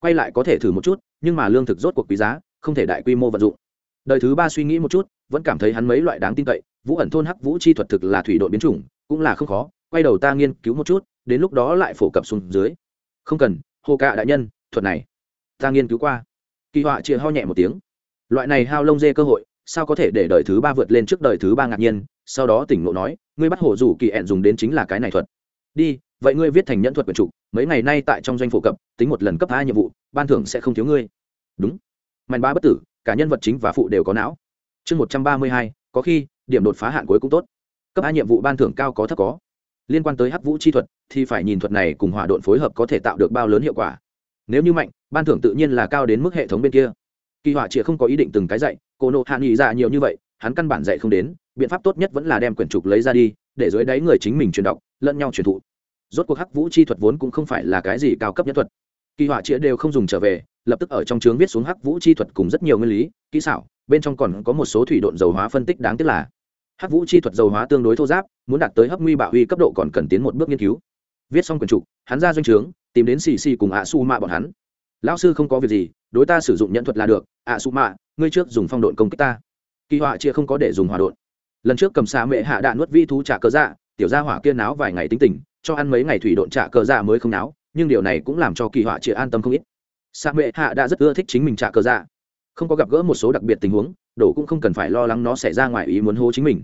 Quay lại có thể thử một chút, nhưng mà lương thực rốt cuộc quý giá, không thể đại quy mô vận dụng. Đời thứ ba suy nghĩ một chút, vẫn cảm thấy hắn mấy loại đáng tin cậy, vũ ẩn thôn hắc vũ chi thuật thực là thủy đội biến chủng, cũng là không khó, quay đầu ta nghiên cứu một chút, đến lúc đó lại phổ cập xuống dưới. Không cần, hồ cạ đại nhân, thuật này, ta nghiên cứu qua. Kỳ họa chia ho nhẹ một tiếng. Loại này hao lông dê cơ hội sao có thể để đời thứ ba vượt lên trước đời thứ ba ngạc nhiên? Sau đó tỉnh ngộ nói, ngươi bắt hổ rủ kỳ ẹn dùng đến chính là cái này thuật. Đi, vậy ngươi viết thành nhẫn thuật quyền trục mấy ngày nay tại trong doanh phổ cập, tính một lần cấp hai nhiệm vụ, ban thưởng sẽ không thiếu ngươi. Đúng. Mạnh ba bất tử, cả nhân vật chính và phụ đều có não. Chương một trăm ba mươi hai, có khi, điểm đột phá hạn cuối cũng tốt. Cấp hai nhiệm vụ ban thưởng cao có thấp có. Liên quan tới hắc vũ chi thuật, thì phải nhìn thuật này cùng hỏa độn phối hợp có thể tạo được bao lớn hiệu quả. Nếu như mạnh, ban thưởng tự nhiên là cao đến mức hệ thống bên kia. Kỳ họa chĩa không có ý định từng cái dạy cô nộ hạ nghỉ dạ nhiều như vậy, hắn căn bản dạy không đến, biện pháp tốt nhất vẫn là đem quyển trục lấy ra đi, để dưới đáy người chính mình truyền đọc, lẫn nhau truyền thụ. Rốt cuộc hắc vũ chi thuật vốn cũng không phải là cái gì cao cấp nhất thuật. Kỳ họa chĩa đều không dùng trở về, lập tức ở trong trướng viết xuống hắc vũ chi thuật cùng rất nhiều nguyên lý, kỹ xảo, bên trong còn có một số thủy độn dầu hóa phân tích đáng tiếc là, hắc vũ chi thuật dầu hóa tương đối thô giáp, muốn đạt tới hấp nguy bạo huy cấp độ còn cần tiến một bước nghiên cứu. Viết xong quyển trục, hắn ra doanh trướng tìm đến xì xì cùng ạ su mạ bọn hắn lão sư không có việc gì, đối ta sử dụng nhận thuật là được. À, Ạ su mạ, ngươi trước dùng phong độn công kích ta. Kỳ họa chia không có để dùng hòa độn. Lần trước cầm xà mệ hạ đạn nuốt vi thú trả cờ dạ tiểu gia hỏa kia náo vài ngày tính tình, cho ăn mấy ngày thủy độn trả cờ dạ mới không náo, nhưng điều này cũng làm cho kỳ họa chia an tâm không ít. Xà mệ hạ đã rất ưa thích chính mình trả cờ dạ. Không có gặp gỡ một số đặc biệt tình huống đổ cũng không cần phải lo lắng nó xảy ra ngoài ý muốn hô chính mình.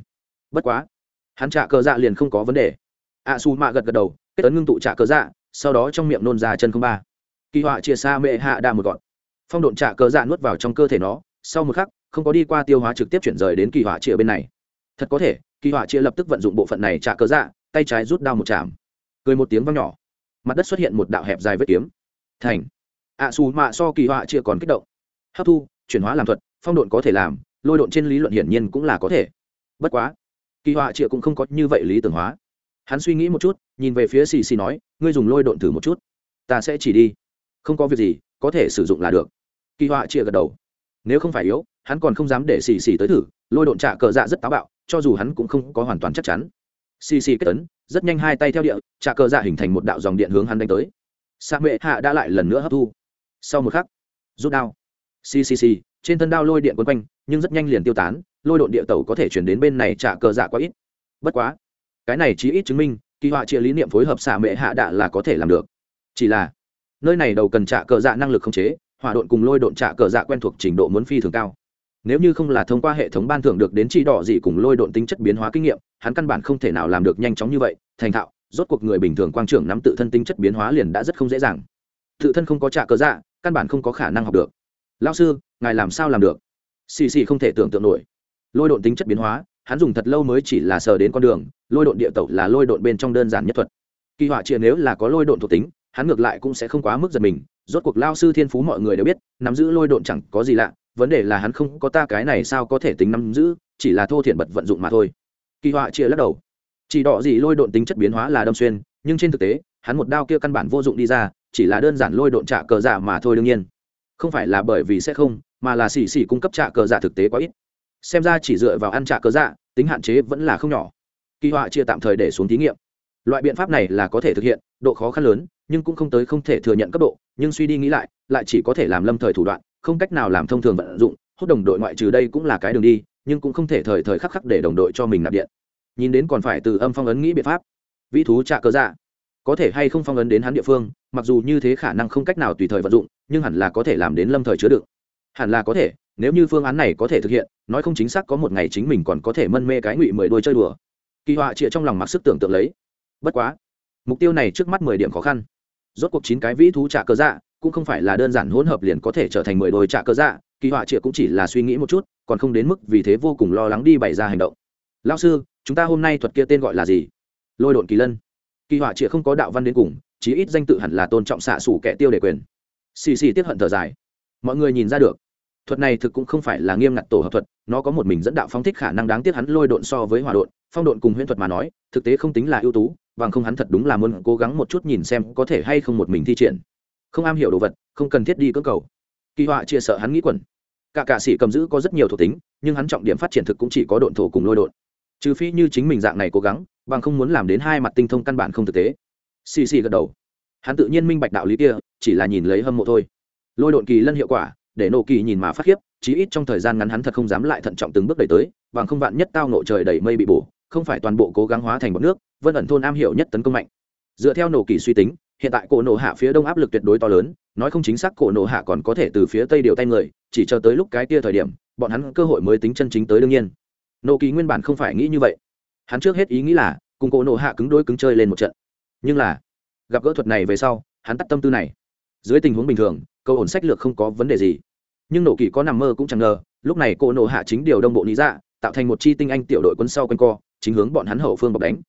Bất quá, hắn trả cờ dạ liền không có vấn đề. À, Ạ su mạ gật gật đầu, kết ấn ngưng tụ trả cờ dạ sau đó trong miệng nôn ra chân không ba kỳ họa chia xa mệ hạ đa một gọn. Phong độn trả cờ dạ nuốt vào trong cơ thể nó, sau một khắc, không có đi qua tiêu hóa trực tiếp chuyển rời đến kỳ họa chia bên này. Thật có thể, kỳ họa chia lập tức vận dụng bộ phận này trả cờ dạ tay trái rút đao một chạm. Cười một tiếng văng nhỏ. Mặt đất xuất hiện một đạo hẹp dài vết kiếm. Thành. Ạ xù mạ so kỳ họa chia còn kích động. Hấp thu, chuyển hóa làm thuật, phong độn có thể làm, lôi độn trên lý luận hiển nhiên cũng là có thể. Bất quá, kỳ họa chia cũng không có như vậy lý tưởng hóa. Hắn suy nghĩ một chút, nhìn về phía xì xì nói, ngươi dùng lôi độn thử một chút. Ta sẽ chỉ đi không có việc gì, có thể sử dụng là được. Kỳ họa chia gật đầu. Nếu không phải yếu, hắn còn không dám để xì xì tới thử, lôi độn trả cờ dạ rất táo bạo, cho dù hắn cũng không có hoàn toàn chắc chắn. Xì xì kết tấn, rất nhanh hai tay theo địa, trả cờ dạ hình thành một đạo dòng điện hướng hắn đánh tới. Xạ mệ hạ đã lại lần nữa hấp thu. Sau một khắc, rút đao. Xì xì xì, trên thân đao lôi điện quấn quanh, nhưng rất nhanh liền tiêu tán, lôi độn địa tàu có thể chuyển đến bên này trả cờ dạ quá ít. Bất quá, cái này chỉ ít chứng minh, kỳ họa chia lý niệm phối hợp xạ mệ hạ đã là có thể làm được. Chỉ là nơi này đầu cần trả cờ dạ năng lực không chế, hỏa độn cùng lôi độn trả cờ dạ quen thuộc trình độ muốn phi thường cao. Nếu như không là thông qua hệ thống ban thưởng được đến chi đỏ gì cùng lôi độn tính chất biến hóa kinh nghiệm, hắn căn bản không thể nào làm được nhanh chóng như vậy, thành thạo, rốt cuộc người bình thường quang trưởng nắm tự thân tính chất biến hóa liền đã rất không dễ dàng. Tự thân không có trả cờ dạ căn bản không có khả năng học được. Lao sư, ngài làm sao làm được? Xì xì không thể tưởng tượng nổi. Lôi độn tính chất biến hóa, hắn dùng thật lâu mới chỉ là sờ đến con đường, lôi độn địa tẩu là lôi độn bên trong đơn giản nhất thuật. Kỳ họa chia nếu là có lôi độn thuộc tính hắn ngược lại cũng sẽ không quá mức giật mình rốt cuộc lao sư thiên phú mọi người đều biết nắm giữ lôi độn chẳng có gì lạ vấn đề là hắn không có ta cái này sao có thể tính nắm giữ chỉ là thô thiện bật vận dụng mà thôi. Kỳ họa chia lắc đầu. Chỉ đỏ gì lôi độn tính chất biến hóa là đâm xuyên nhưng trên thực tế hắn một đao kia căn bản vô dụng đi ra chỉ là đơn giản lôi độn trả cờ giả mà thôi đương nhiên. Không phải là bởi vì sẽ không mà là xỉ xỉ cung cấp trả cờ giả thực tế quá ít. Xem ra chỉ dựa vào ăn trả cờ giả, tính hạn chế vẫn là không nhỏ. Kỳ họa chia tạm thời để xuống thí nghiệm. Loại biện pháp này là có thể thực hiện độ khó khăn lớn nhưng cũng không tới không thể thừa nhận cấp độ, nhưng suy đi nghĩ lại lại chỉ có thể làm lâm thời thủ đoạn, không cách nào làm thông thường vận dụng, Hốt đồng đội ngoại trừ đây cũng là cái đường đi, nhưng cũng không thể thời thời khắc khắc để đồng đội cho mình nạp điện. Nhìn đến còn phải từ âm phong ấn nghĩ biện pháp. Vĩ thú trạ cơ dạ. Có thể hay không phong ấn đến hắn địa phương, mặc dù như thế khả năng không cách nào tùy thời vận dụng, nhưng hẳn là có thể làm đến lâm thời chứa đựng. Hẳn là có thể, nếu như phương án này có thể thực hiện, nói không chính xác có một ngày chính mình còn có thể mân mê cái ngụy mười đôi chơi đùa. Kỳ họa chịa trong lòng mặc sức tưởng tượng lấy. Bất quá, mục tiêu này trước mắt mười điểm khó khăn rốt cuộc chín cái vĩ thú trả cơ dạ cũng không phải là đơn giản hỗn hợp liền có thể trở thành mười đôi trả cơ dạ kỳ họa triệu cũng chỉ là suy nghĩ một chút, còn không đến mức vì thế vô cùng lo lắng đi bày ra hành động. Lao sư, chúng ta hôm nay thuật kia tên gọi là gì? Lôi độn kỳ lân. Kỳ họa triệu không có đạo văn đến cùng, chí ít danh tự hẳn là tôn trọng xạ xủ kẻ tiêu đề quyền. Xì xì tiếp hận thở dài. Mọi người nhìn ra được thuật này thực cũng không phải là nghiêm ngặt tổ hợp thuật, nó có một mình dẫn đạo phóng thích khả năng đáng tiếc hắn lôi độn so với hòa độn, phong độn cùng huyễn thuật mà nói, thực tế không tính là ưu tú, bằng không hắn thật đúng là muốn cố gắng một chút nhìn xem có thể hay không một mình thi triển. Không am hiểu đồ vật, không cần thiết đi cơ cầu. Kỳ họa chia sợ hắn nghĩ quẩn. Cả cạ sĩ cầm giữ có rất nhiều thuộc tính, nhưng hắn trọng điểm phát triển thực cũng chỉ có độn thổ cùng lôi độn. Trừ phi như chính mình dạng này cố gắng, bằng không muốn làm đến hai mặt tinh thông căn bản không thực tế. Xì xì gật đầu. Hắn tự nhiên minh bạch đạo lý kia, chỉ là nhìn lấy hâm mộ thôi. Lôi độn kỳ lân hiệu quả để nộ kỳ nhìn mà phát khiếp, chí ít trong thời gian ngắn hắn thật không dám lại thận trọng từng bước đẩy tới, bằng không vạn nhất tao nộ trời đầy mây bị bổ, không phải toàn bộ cố gắng hóa thành bọn nước, vân ẩn thôn am hiểu nhất tấn công mạnh. Dựa theo nổ kỳ suy tính, hiện tại cổ nổ hạ phía đông áp lực tuyệt đối to lớn, nói không chính xác cổ nổ hạ còn có thể từ phía tây điều tay người, chỉ chờ tới lúc cái kia thời điểm, bọn hắn cơ hội mới tính chân chính tới đương nhiên. Nổ kỳ nguyên bản không phải nghĩ như vậy. Hắn trước hết ý nghĩ là, cùng cổ nổ hạ cứng đôi cứng chơi lên một trận. Nhưng là, gặp gỡ thuật này về sau, hắn tắt tâm tư này. Dưới tình huống bình thường câu ổn sách lược không có vấn đề gì. Nhưng nổ kỳ có nằm mơ cũng chẳng ngờ, lúc này cô nổ hạ chính điều đông bộ lý dạ tạo thành một chi tinh anh tiểu đội quân sau quanh co, chính hướng bọn hắn hậu phương bọc đánh.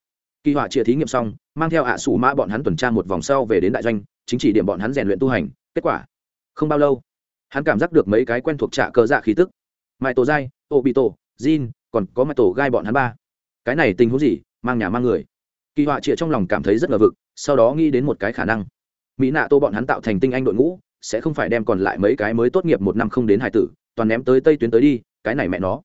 Kỳ họa chia thí nghiệm xong, mang theo ạ sủ mã bọn hắn tuần tra một vòng sau về đến đại doanh, chính chỉ điểm bọn hắn rèn luyện tu hành, kết quả, không bao lâu, hắn cảm giác được mấy cái quen thuộc trạ cờ dạ khí tức. Mãi tổ dai ô bị tổ jin, còn có mãi tổ gai bọn hắn ba. Cái này tình huống gì, mang nhà mang người. Kỳ họa chia trong lòng cảm thấy rất ngờ vực, sau đó nghĩ đến một cái khả năng. Mỹ nạ tô bọn hắn tạo thành tinh anh đội ngũ sẽ không phải đem còn lại mấy cái mới tốt nghiệp một năm không đến hải tử, toàn ném tới tây tuyến tới đi, cái này mẹ nó.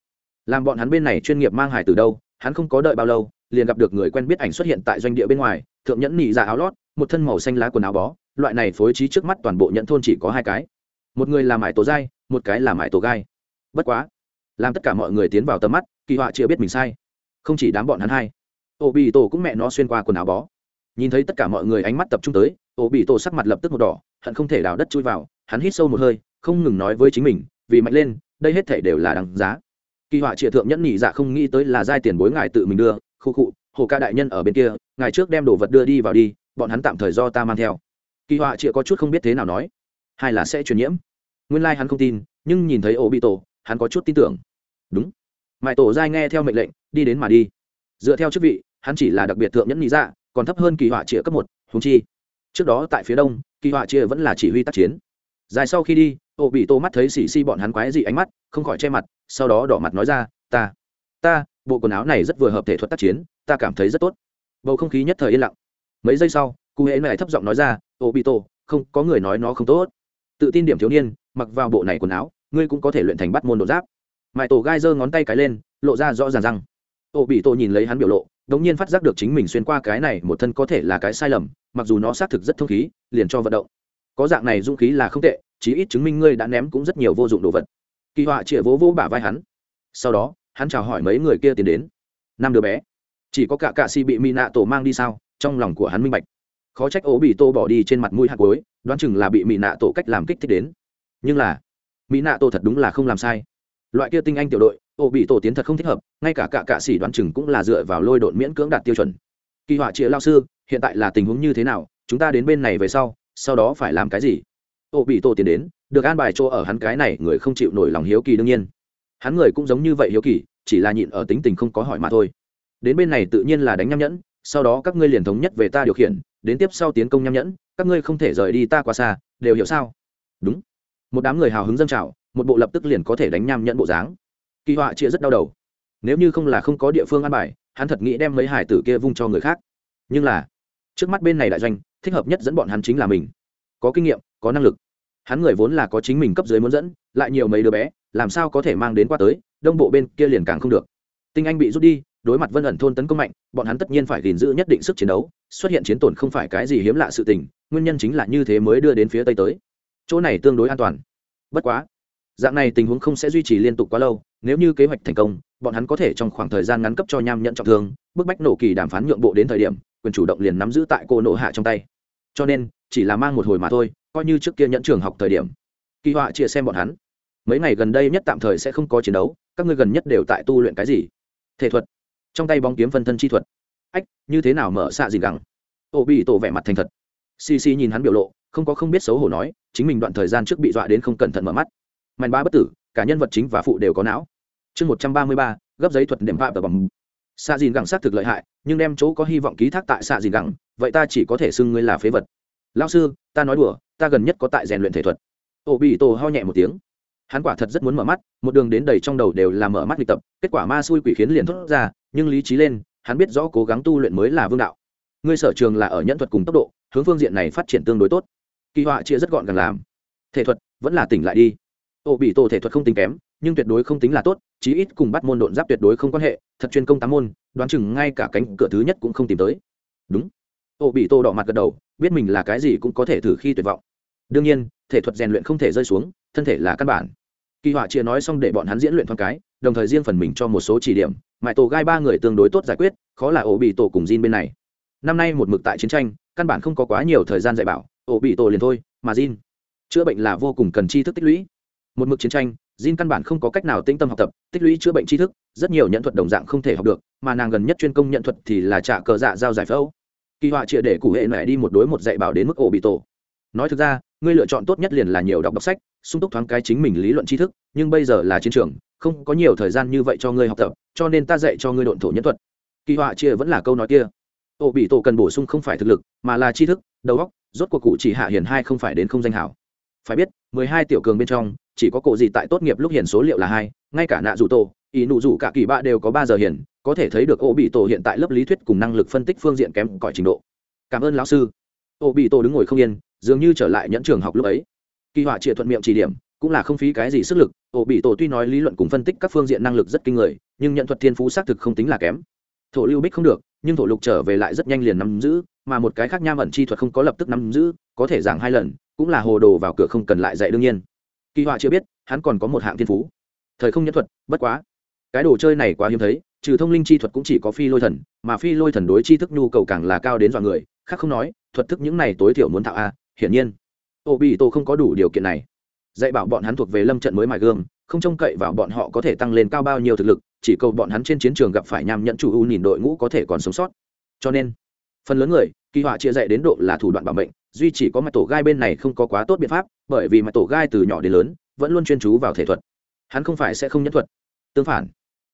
Làm bọn hắn bên này chuyên nghiệp mang hải tử đâu, hắn không có đợi bao lâu, liền gặp được người quen biết ảnh xuất hiện tại doanh địa bên ngoài, thượng nhẫn nị ra dạ áo lót, một thân màu xanh lá quần áo bó, loại này phối trí trước mắt toàn bộ nhẫn thôn chỉ có hai cái. Một người là mải tổ dai, một cái là mải tổ gai. Bất quá, làm tất cả mọi người tiến vào tầm mắt, kỳ họa chưa biết mình sai. Không chỉ đám bọn hắn hai ô bị tổ cũng mẹ nó xuyên qua quần áo bó. Nhìn thấy tất cả mọi người ánh mắt tập trung tới ô bị tổ sắc mặt lập tức một đỏ, hận không thể đào đất chui vào, hắn hít sâu một hơi, không ngừng nói với chính mình, vì mạnh lên, đây hết thể đều là đằng giá. Kỳ họa trịa thượng nhẫn nhị dạ không nghĩ tới là giai tiền bối ngài tự mình đưa, khu cụ hồ ca đại nhân ở bên kia, ngài trước đem đồ vật đưa đi vào đi, bọn hắn tạm thời do ta mang theo. Kỳ họa trịa có chút không biết thế nào nói hay là sẽ truyền nhiễm. Nguyên lai、like、hắn không tin, nhưng nhìn thấy ổ bị tổ, hắn có chút tin tưởng. Đúng. Mãi tổ giai nghe theo mệnh lệnh, đi đến mà đi. Dựa theo chức vị, hắn chỉ là đặc biệt thượng nhẫn nhị dạ còn thấp hơn kỳ họa trịa cấp một húng chi trước đó tại phía đông, kỳ họa chia vẫn là chỉ huy tác chiến. Dài sau khi đi, ô bị tô mắt thấy xì xì bọn hắn quái dị ánh mắt, không khỏi che mặt, sau đó đỏ mặt nói ra, ta ta, bộ quần áo này rất vừa hợp thể thuật tác chiến, ta cảm thấy rất tốt. Bầu không khí nhất thời yên lặng. Mấy giây sau cụ hễ mẹ thấp giọng nói ra, ô bị tô, không, có người nói nó không tốt. Tự tin điểm thiếu niên, mặc vào bộ này quần áo, ngươi cũng có thể luyện thành bắt môn đột giáp. Mãi tổ gai giơ ngón tay cái lên, lộ ra rõ ràng răng ô bị tô nhìn lấy hắn biểu lộ đống nhiên phát giác được chính mình xuyên qua cái này một thân có thể là cái sai lầm, mặc dù nó xác thực rất thông khí, liền cho vận động. Có dạng này dũng khí là không tệ, chí ít chứng minh ngươi đã ném cũng rất nhiều vô dụng đồ vật. Kỳ họa chĩa vỗ vỗ bả vai hắn. Sau đó, hắn chào hỏi mấy người kia tiến đến. Năm đứa bé. Chỉ có cả cạ si bị mỹ nạ tổ mang đi sao, trong lòng của hắn minh bạch. Khó trách ố bị tô bỏ đi trên mặt mũi hạt cối đoán chừng là bị mỹ nạ tổ cách làm kích thích đến. Nhưng là mỹ nạ tổ thật đúng là không làm sai. Loại kia tinh anh tiểu đội ổ bị tổ tiến thật không thích hợp, ngay cả cả cạ sĩ đoán chừng cũng là dựa vào lôi độn miễn cưỡng đạt tiêu chuẩn. Kỳ họa chĩa lao sư, hiện tại là tình huống như thế nào? Chúng ta đến bên này về sau sau đó phải làm cái gì? Ổ bị tổ tiến đến, được an bài chỗ ở hắn cái này người không chịu nổi lòng hiếu kỳ đương nhiên. Hắn người cũng giống như vậy hiếu kỳ, chỉ là nhịn ở tính tình không có hỏi mà thôi. Đến bên này tự nhiên là đánh nham nhẫn, sau đó các ngươi liền thống nhất về ta điều khiển, đến tiếp sau tiến công nham nhẫn, các ngươi không thể rời đi ta quá xa, đều hiểu sao? Đúng. Một đám người hào hứng dâng trào, một bộ lập tức liền có thể đánh nham nhẫn bộ dáng kỳ họa chia rất đau đầu. Nếu như không là không có địa phương ăn bài, hắn thật nghĩ đem mấy hải tử kia vung cho người khác. Nhưng là, trước mắt bên này đại doanh, thích hợp nhất dẫn bọn hắn chính là mình. Có kinh nghiệm, có năng lực. Hắn người vốn là có chính mình cấp dưới muốn dẫn, lại nhiều mấy đứa bé, làm sao có thể mang đến qua tới, đông bộ bên kia liền càng không được. Tinh anh bị rút đi, đối mặt vân ẩn thôn tấn công mạnh, bọn hắn tất nhiên phải gìn giữ nhất định sức chiến đấu, xuất hiện chiến tổn không phải cái gì hiếm lạ sự tình, nguyên nhân chính là như thế mới đưa đến phía tây tới. Chỗ này tương đối an toàn. Bất quá, dạng này tình huống không sẽ duy trì liên tục quá lâu nếu như kế hoạch thành công, bọn hắn có thể trong khoảng thời gian ngắn cấp cho nham nhận trọng thương, bức bách nổ kỳ đàm phán nhượng bộ đến thời điểm, quyền chủ động liền nắm giữ tại cô nộ hạ trong tay. Cho nên, chỉ là mang một hồi mà thôi, coi như trước kia nhận trường học thời điểm. Kỳ họa chia xem bọn hắn. Mấy ngày gần đây nhất tạm thời sẽ không có chiến đấu, các ngươi gần nhất đều tại tu luyện cái gì? Thể thuật. Trong tay bóng kiếm phân thân chi thuật. Ách, như thế nào mở xạ gì gắng ô bị tổ vẻ mặt thành thật. Xì xì nhìn hắn biểu lộ, không có không biết xấu hổ nói, chính mình đoạn thời gian trước bị dọa đến không cẩn thận mở mắt. Mạnh ba bất tử, cả nhân vật chính và phụ đều có não chương một trăm ba mươi ba, gấp giấy thuật đệm phạm tờ bằng xạ dìn gẳng xác thực lợi hại, nhưng đem chỗ có hy vọng ký thác tại xạ dìn gẳng, vậy ta chỉ có thể xưng ngươi là phế vật. Lao sư, ta nói đùa, ta gần nhất có tại rèn luyện thể thuật. Ô bị tổ ho nhẹ một tiếng. Hắn quả thật rất muốn mở mắt, một đường đến đầy trong đầu đều là mở mắt luyện tập, kết quả ma xui quỷ khiến liền thốt ra, nhưng lý trí lên, hắn biết rõ cố gắng tu luyện mới là vương đạo. Ngươi sở trường là ở nhẫn thuật cùng tốc độ, hướng phương diện này phát triển tương đối tốt. Kỳ họa chia rất gọn gàng làm. Thể thuật, vẫn là tỉnh lại đi. Ô bị tổ thể thuật không tính kém nhưng tuyệt đối không tính là tốt, chí ít cùng bắt môn độn giáp tuyệt đối không quan hệ, thật chuyên công tám môn, đoán chừng ngay cả cánh cửa thứ nhất cũng không tìm tới. Đúng. Ô bị tô đỏ mặt gật đầu, biết mình là cái gì cũng có thể thử khi tuyệt vọng. Đương nhiên, thể thuật rèn luyện không thể rơi xuống, thân thể là căn bản. Kỳ họa chia nói xong để bọn hắn diễn luyện thoáng cái, đồng thời riêng phần mình cho một số chỉ điểm mãi tổ gai ba người tương đối tốt giải quyết, khó là ổ bị tổ cùng Jin bên này. Năm nay một mực tại chiến tranh, căn bản không có quá nhiều thời gian dạy bảo ổ bị tổ liền thôi, mà Jin chữa bệnh là vô cùng cần tri thức tích lũy. Một mực chiến tranh Jin căn bản không có cách nào tĩnh tâm học tập, tích lũy chữa bệnh tri thức, rất nhiều nhận thuật đồng dạng không thể học được, mà nàng gần nhất chuyên công nhận thuật thì là trả cờ dạ giao giải phẫu. Kỳ họa triệt để cụ hệ mẹ đi một đối một dạy bảo đến mức ổ bị tổ. Nói thực ra, ngươi lựa chọn tốt nhất liền là nhiều đọc đọc sách, sung túc thoáng cái chính mình lý luận tri thức, nhưng bây giờ là chiến trường, không có nhiều thời gian như vậy cho ngươi học tập, cho nên ta dạy cho ngươi độn thổ nhân thuật. Kỳ họa chia vẫn là câu nói kia. Ổ bị tổ cần bổ sung không phải thực lực, mà là tri thức, đầu óc, rốt cuộc cụ chỉ hạ hiển hai không phải đến không danh hảo. Phải biết, mười hai tiểu cường bên trong chỉ có cổ gì tại tốt nghiệp lúc hiển số liệu là hai, ngay cả nạ dù tổ, ý nụ dù cả kỳ bạ đều có ba giờ hiển, có thể thấy được ô bị tổ hiện tại lớp lý thuyết cùng năng lực phân tích phương diện kém cỏi trình độ. Cảm ơn lão sư. Ô bị tổ đứng ngồi không yên, dường như trở lại nhẫn trường học lúc ấy. Kỳ họa trịa thuận miệng chỉ điểm, cũng là không phí cái gì sức lực, ô bị tổ tuy nói lý luận cùng phân tích các phương diện năng lực rất kinh người, nhưng nhận thuật thiên phú xác thực không tính là kém. Thổ lưu bích không được, nhưng thổ lục trở về lại rất nhanh liền nắm giữ, mà một cái khác nham ẩn chi thuật không có lập tức nắm giữ, có thể giảng hai lần, cũng là hồ đồ vào cửa không cần lại dạy đương nhiên kỳ họa chưa biết, hắn còn có một hạng thiên phú. Thời không nhân thuật, bất quá. Cái đồ chơi này quá hiếm thấy, trừ thông linh chi thuật cũng chỉ có phi lôi thần, mà phi lôi thần đối chi thức nhu cầu càng là cao đến dọa người, khác không nói, thuật thức những này tối thiểu muốn tạo a, hiển nhiên. Ô bị tô không có đủ điều kiện này. Dạy bảo bọn hắn thuộc về lâm trận mới mài gương, không trông cậy vào bọn họ có thể tăng lên cao bao nhiêu thực lực, chỉ cầu bọn hắn trên chiến trường gặp phải nham nhận chủ u nhìn đội ngũ có thể còn sống sót. Cho nên, phần lớn người, kỳ họa chia dạy đến độ là thủ đoạn bảo mệnh duy chỉ có mặt tổ gai bên này không có quá tốt biện pháp, bởi vì mặt tổ gai từ nhỏ đến lớn, vẫn luôn chuyên chú vào thể thuật. Hắn không phải sẽ không nhẫn thuật. Tương phản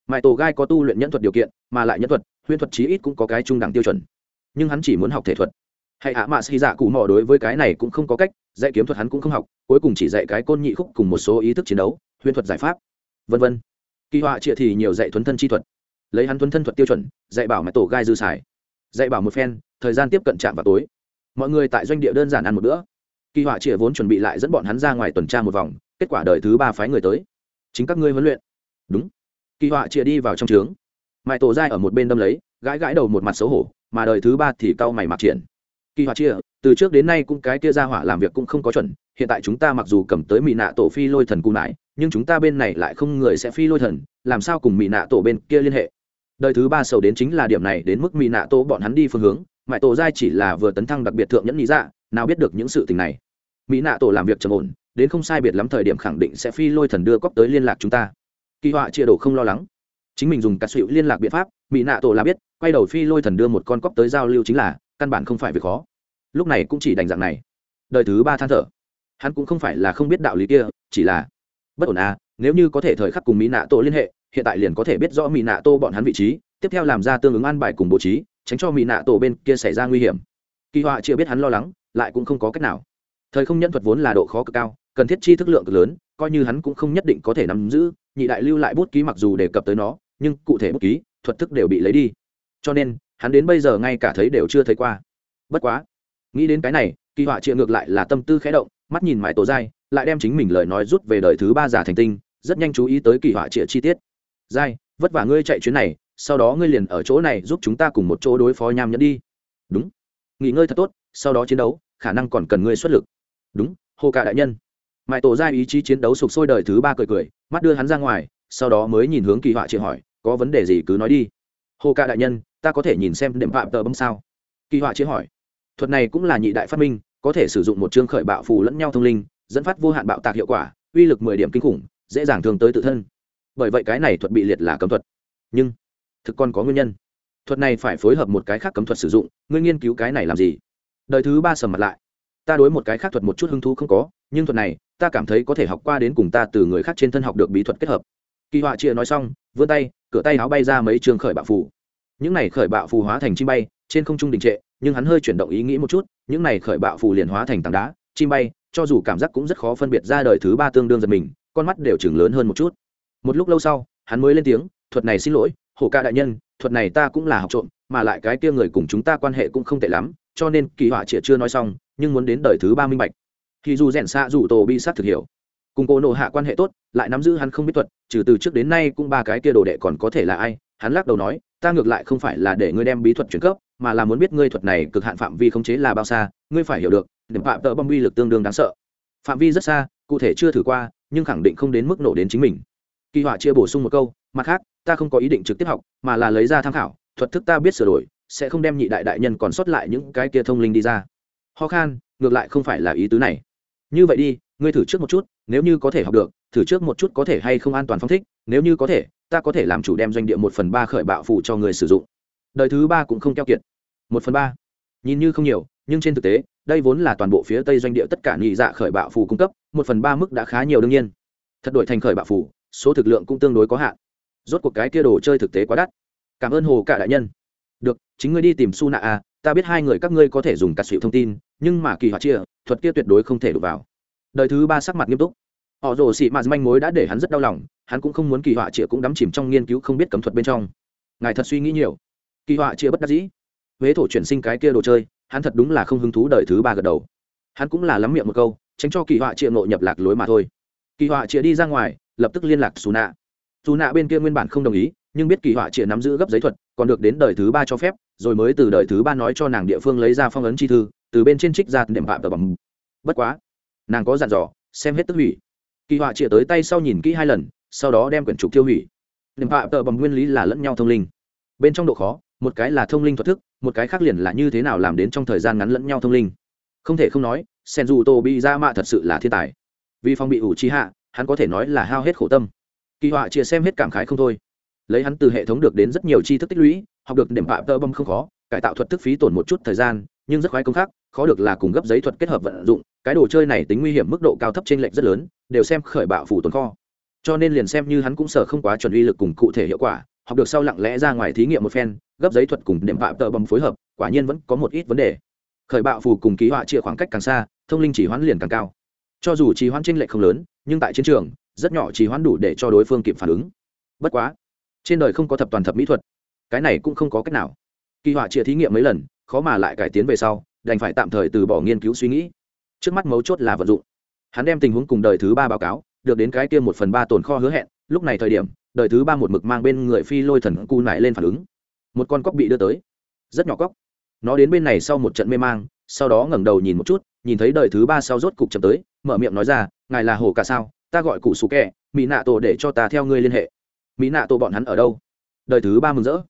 mãi tổ gai có tu luyện nhẫn thuật điều kiện, mà lại nhẫn thuật, huyễn thuật chí ít cũng có cái trung đẳng tiêu chuẩn. Nhưng hắn chỉ muốn học thể thuật. Hay ạ, mạ xì dạ cụ mò đối với cái này cũng không có cách, dạy kiếm thuật hắn cũng không học, cuối cùng chỉ dạy cái côn nhị khúc cùng một số ý thức chiến đấu, huyễn thuật giải pháp, vân vân. Kỳ họa trịa thì nhiều dạy thuấn thân chi thuật. Lấy hắn thuấn thân thuật tiêu chuẩn, dạy bảo mãi tổ gai dư xài. Dạy bảo một phen, thời gian tiếp cận chạm vào tối mọi người tại doanh địa đơn giản ăn một bữa. Kỳ họa chĩa vốn chuẩn bị lại dẫn bọn hắn ra ngoài tuần tra một vòng, kết quả đời thứ ba phái người tới. Chính các ngươi huấn luyện. Đúng. Kỳ họa chia đi vào trong trướng. Mãi tổ dai ở một bên đâm lấy, gãi gãi đầu một mặt xấu hổ, mà đời thứ ba thì cau mày mặc triển. Kỳ họa chia từ trước đến nay cũng cái kia ra hỏa làm việc cũng không có chuẩn, hiện tại chúng ta mặc dù cầm tới mỹ nạ tổ phi lôi thần cung nải, nhưng chúng ta bên này lại không người sẽ phi lôi thần, làm sao cùng mỹ nạ tổ bên kia liên hệ? Đời thứ ba sầu đến chính là điểm này, đến mức mỹ nạ tổ bọn hắn đi phương hướng mãi tổ giai chỉ là vừa tấn thăng đặc biệt thượng nhẫn lý dạ nào biết được những sự tình này. Mỹ nạ tổ làm việc trầm ổn, đến không sai biệt lắm thời điểm khẳng định sẽ phi lôi thần đưa cóc tới liên lạc chúng ta. Kỳ họa chia đổ không lo lắng. Chính mình dùng cà sụu liên lạc biện pháp, mỹ nạ tổ là biết, quay đầu phi lôi thần đưa một con cóc tới giao lưu chính là, căn bản không phải việc khó. Lúc này cũng chỉ đành dạng này. Đời thứ ba than thở. Hắn cũng không phải là không biết đạo lý kia, chỉ là, bất ổn à nếu như có thể thời khắc cùng mỹ nạ tổ liên hệ, hiện tại liền có thể biết rõ mỹ nạ tô bọn hắn vị trí, tiếp theo làm ra tương ứng an bài cùng bố trí tránh cho mỹ nạ tổ bên kia xảy ra nguy hiểm. Kỳ họa chưa biết hắn lo lắng, lại cũng không có cách nào. Thời không nhân thuật vốn là độ khó cực cao, cần thiết chi thức lượng cực lớn, coi như hắn cũng không nhất định có thể nắm giữ, nhị đại lưu lại bút ký mặc dù đề cập tới nó, nhưng cụ thể bút ký, thuật thức đều bị lấy đi. Cho nên, hắn đến bây giờ ngay cả thấy đều chưa thấy qua. Bất quá, nghĩ đến cái này, kỳ họa triệt ngược lại là tâm tư khẽ động, mắt nhìn mãi tổ dai, lại đem chính mình lời nói rút về đời thứ ba giả thành tinh, rất nhanh chú ý tới kỳ họa chịa chi tiết. Dai, vất vả ngươi chạy chuyến này sau đó ngươi liền ở chỗ này giúp chúng ta cùng một chỗ đối phó nham nhẫn đi. Đúng. Nghỉ ngơi thật tốt, sau đó chiến đấu, khả năng còn cần ngươi xuất lực. Đúng, hồ cả đại nhân. Mãi tổ ra ý chí chiến đấu sục sôi đời thứ ba cười cười, mắt đưa hắn ra ngoài, sau đó mới nhìn hướng kỳ họa chị hỏi, có vấn đề gì cứ nói đi. Hồ cả đại nhân, ta có thể nhìn xem đệm phạm tờ bấm sao? Kỳ họa chị hỏi. Thuật này cũng là nhị đại phát minh, có thể sử dụng một chương khởi bạo phù lẫn nhau thông linh, dẫn phát vô hạn bạo tạc hiệu quả, uy lực mười điểm kinh khủng, dễ dàng thường tới tự thân. Bởi vậy cái này thuật bị liệt là cấm thuật. Nhưng thực còn có nguyên nhân. Thuật này phải phối hợp một cái khác cấm thuật sử dụng, ngươi nghiên cứu cái này làm gì? Đời thứ ba sầm mặt lại. Ta đối một cái khác thuật một chút hứng thú không có, nhưng thuật này, ta cảm thấy có thể học qua đến cùng ta từ người khác trên thân học được bí thuật kết hợp. Kỳ họa chia nói xong, vươn tay, cửa tay áo bay ra mấy trường khởi bạo phù. Những này khởi bạo phù hóa thành chim bay, trên không trung đình trệ, nhưng hắn hơi chuyển động ý nghĩ một chút, những này khởi bạo phù liền hóa thành tảng đá, chim bay, cho dù cảm giác cũng rất khó phân biệt ra đời thứ ba tương đương giật mình, con mắt đều chừng lớn hơn một chút. Một lúc lâu sau, hắn mới lên tiếng, thuật này xin lỗi hổ ca đại nhân, thuật này ta cũng là học trộm, mà lại cái kia người cùng chúng ta quan hệ cũng không tệ lắm, cho nên kỳ họa chĩa chưa nói xong, nhưng muốn đến đời thứ ba minh bạch. Thì dù rèn xạ dù tổ bi sát thực hiểu. Cùng cô nộ hạ quan hệ tốt, lại nắm giữ hắn không biết thuật, trừ từ trước đến nay cũng ba cái kia đồ đệ còn có thể là ai, hắn lắc đầu nói, ta ngược lại không phải là để ngươi đem bí thuật chuyển cấp, mà là muốn biết ngươi thuật này cực hạn phạm vi khống chế là bao xa, ngươi phải hiểu được, điểm phạm tợ bom uy lực tương đương đáng sợ. Phạm vi rất xa, cụ thể chưa thử qua, nhưng khẳng định không đến mức nổ đến chính mình. Kỳ họa chia bổ sung một câu mặt khác, ta không có ý định trực tiếp học, mà là lấy ra tham khảo, thuật thức ta biết sửa đổi, sẽ không đem nhị đại đại nhân còn sót lại những cái kia thông linh đi ra. Ho khan, ngược lại không phải là ý tứ này. Như vậy đi, ngươi thử trước một chút, nếu như có thể học được, thử trước một chút có thể hay không an toàn phong thích, nếu như có thể, ta có thể làm chủ đem doanh địa một phần ba khởi bạo phụ cho người sử dụng. Đời thứ ba cũng không keo kiệt. Một phần ba. Nhìn như không nhiều, nhưng trên thực tế, đây vốn là toàn bộ phía tây doanh địa tất cả nhị dạ khởi bạo phù cung cấp, một phần ba mức đã khá nhiều đương nhiên. Thật đổi thành khởi bạo phù, số thực lượng cũng tương đối có hạn rốt cuộc cái kia đồ chơi thực tế quá đắt. Cảm ơn hồ cả đại nhân. Được, chính ngươi đi tìm su nạ a, ta biết hai người các ngươi có thể dùng cắt xịu thông tin, nhưng mà kỳ họa chia, thuật kia tuyệt đối không thể đụng vào. Đời thứ ba sắc mặt nghiêm túc. Họ rồ xị mạt manh mối đã để hắn rất đau lòng, hắn cũng không muốn kỳ họa chia cũng đắm chìm trong nghiên cứu không biết cấm thuật bên trong. Ngài thật suy nghĩ nhiều. Kỳ họa chia bất đắc dĩ. Huế thổ chuyển sinh cái kia đồ chơi, hắn thật đúng là không hứng thú đời thứ ba gật đầu. Hắn cũng là lắm miệng một câu, tránh cho kỳ họa chia ngộ nhập lạc lối mà thôi. Kỳ họa chia đi ra ngoài, lập tức liên lạc xù nạ dù nạ bên kia nguyên bản không đồng ý, nhưng biết kỳ họa chia nắm giữ gấp giấy thuật, còn được đến đời thứ ba cho phép, rồi mới từ đời thứ ba nói cho nàng địa phương lấy ra phong ấn chi thư, từ bên trên trích ra đệm phạm tờ bằng bất quá, nàng có dặn dò, xem hết tức hủy. Kỳ họa chia tới tay sau nhìn kỹ hai lần, sau đó đem quyển trục tiêu hủy. Đệm phạm tờ bằng nguyên lý là lẫn nhau thông linh. Bên trong độ khó, một cái là thông linh thuật thức, một cái khác liền là như thế nào làm đến trong thời gian ngắn lẫn nhau thông linh. Không thể không nói sen dù tô bị ra mạ thật sự là thiên tài. Vì phong bị ủ trí hạ, hắn có thể nói là hao hết khổ tâm kỳ họa chia xem hết cảm khái không thôi. Lấy hắn từ hệ thống được đến rất nhiều tri thức tích lũy, học được điểm phạm tơ bâm không khó, cải tạo thuật thức phí tổn một chút thời gian, nhưng rất khoái công khác, khó được là cùng gấp giấy thuật kết hợp vận dụng, cái đồ chơi này tính nguy hiểm mức độ cao thấp trên lệch rất lớn, đều xem khởi bạo phủ tồn kho. Cho nên liền xem như hắn cũng sợ không quá chuẩn uy lực cùng cụ thể hiệu quả, học được sau lặng lẽ ra ngoài thí nghiệm một phen, gấp giấy thuật cùng điểm phạm tơ bầm phối hợp, quả nhiên vẫn có một ít vấn đề. Khởi bạo phù cùng ký họa chia khoảng cách càng xa, thông linh chỉ hoãn liền càng cao. Cho dù trì hoãn tranh lệch không lớn, nhưng tại chiến trường rất nhỏ chỉ hoãn đủ để cho đối phương kịp phản ứng. Bất quá, trên đời không có thập toàn thập mỹ thuật, cái này cũng không có cách nào. Kỳ họa chia thí nghiệm mấy lần, khó mà lại cải tiến về sau, đành phải tạm thời từ bỏ nghiên cứu suy nghĩ. Trước mắt mấu chốt là vận dụng. Hắn đem tình huống cùng đời thứ ba báo cáo, được đến cái kia một phần ba tồn kho hứa hẹn, lúc này thời điểm, đời thứ ba một mực mang bên người phi lôi thần cu nải lên phản ứng. Một con cóc bị đưa tới. Rất nhỏ cóc. Nó đến bên này sau một trận mê mang, sau đó ngẩng đầu nhìn một chút, nhìn thấy đời thứ ba sau rốt cục chậm tới, mở miệng nói ra, ngài là hồ cả sao? Ta gọi cụ sủ kẹ mỹ nạ tổ để cho ta theo ngươi liên hệ. Mỹ nạ tổ bọn hắn ở đâu? Đời thứ ba mừng rỡ.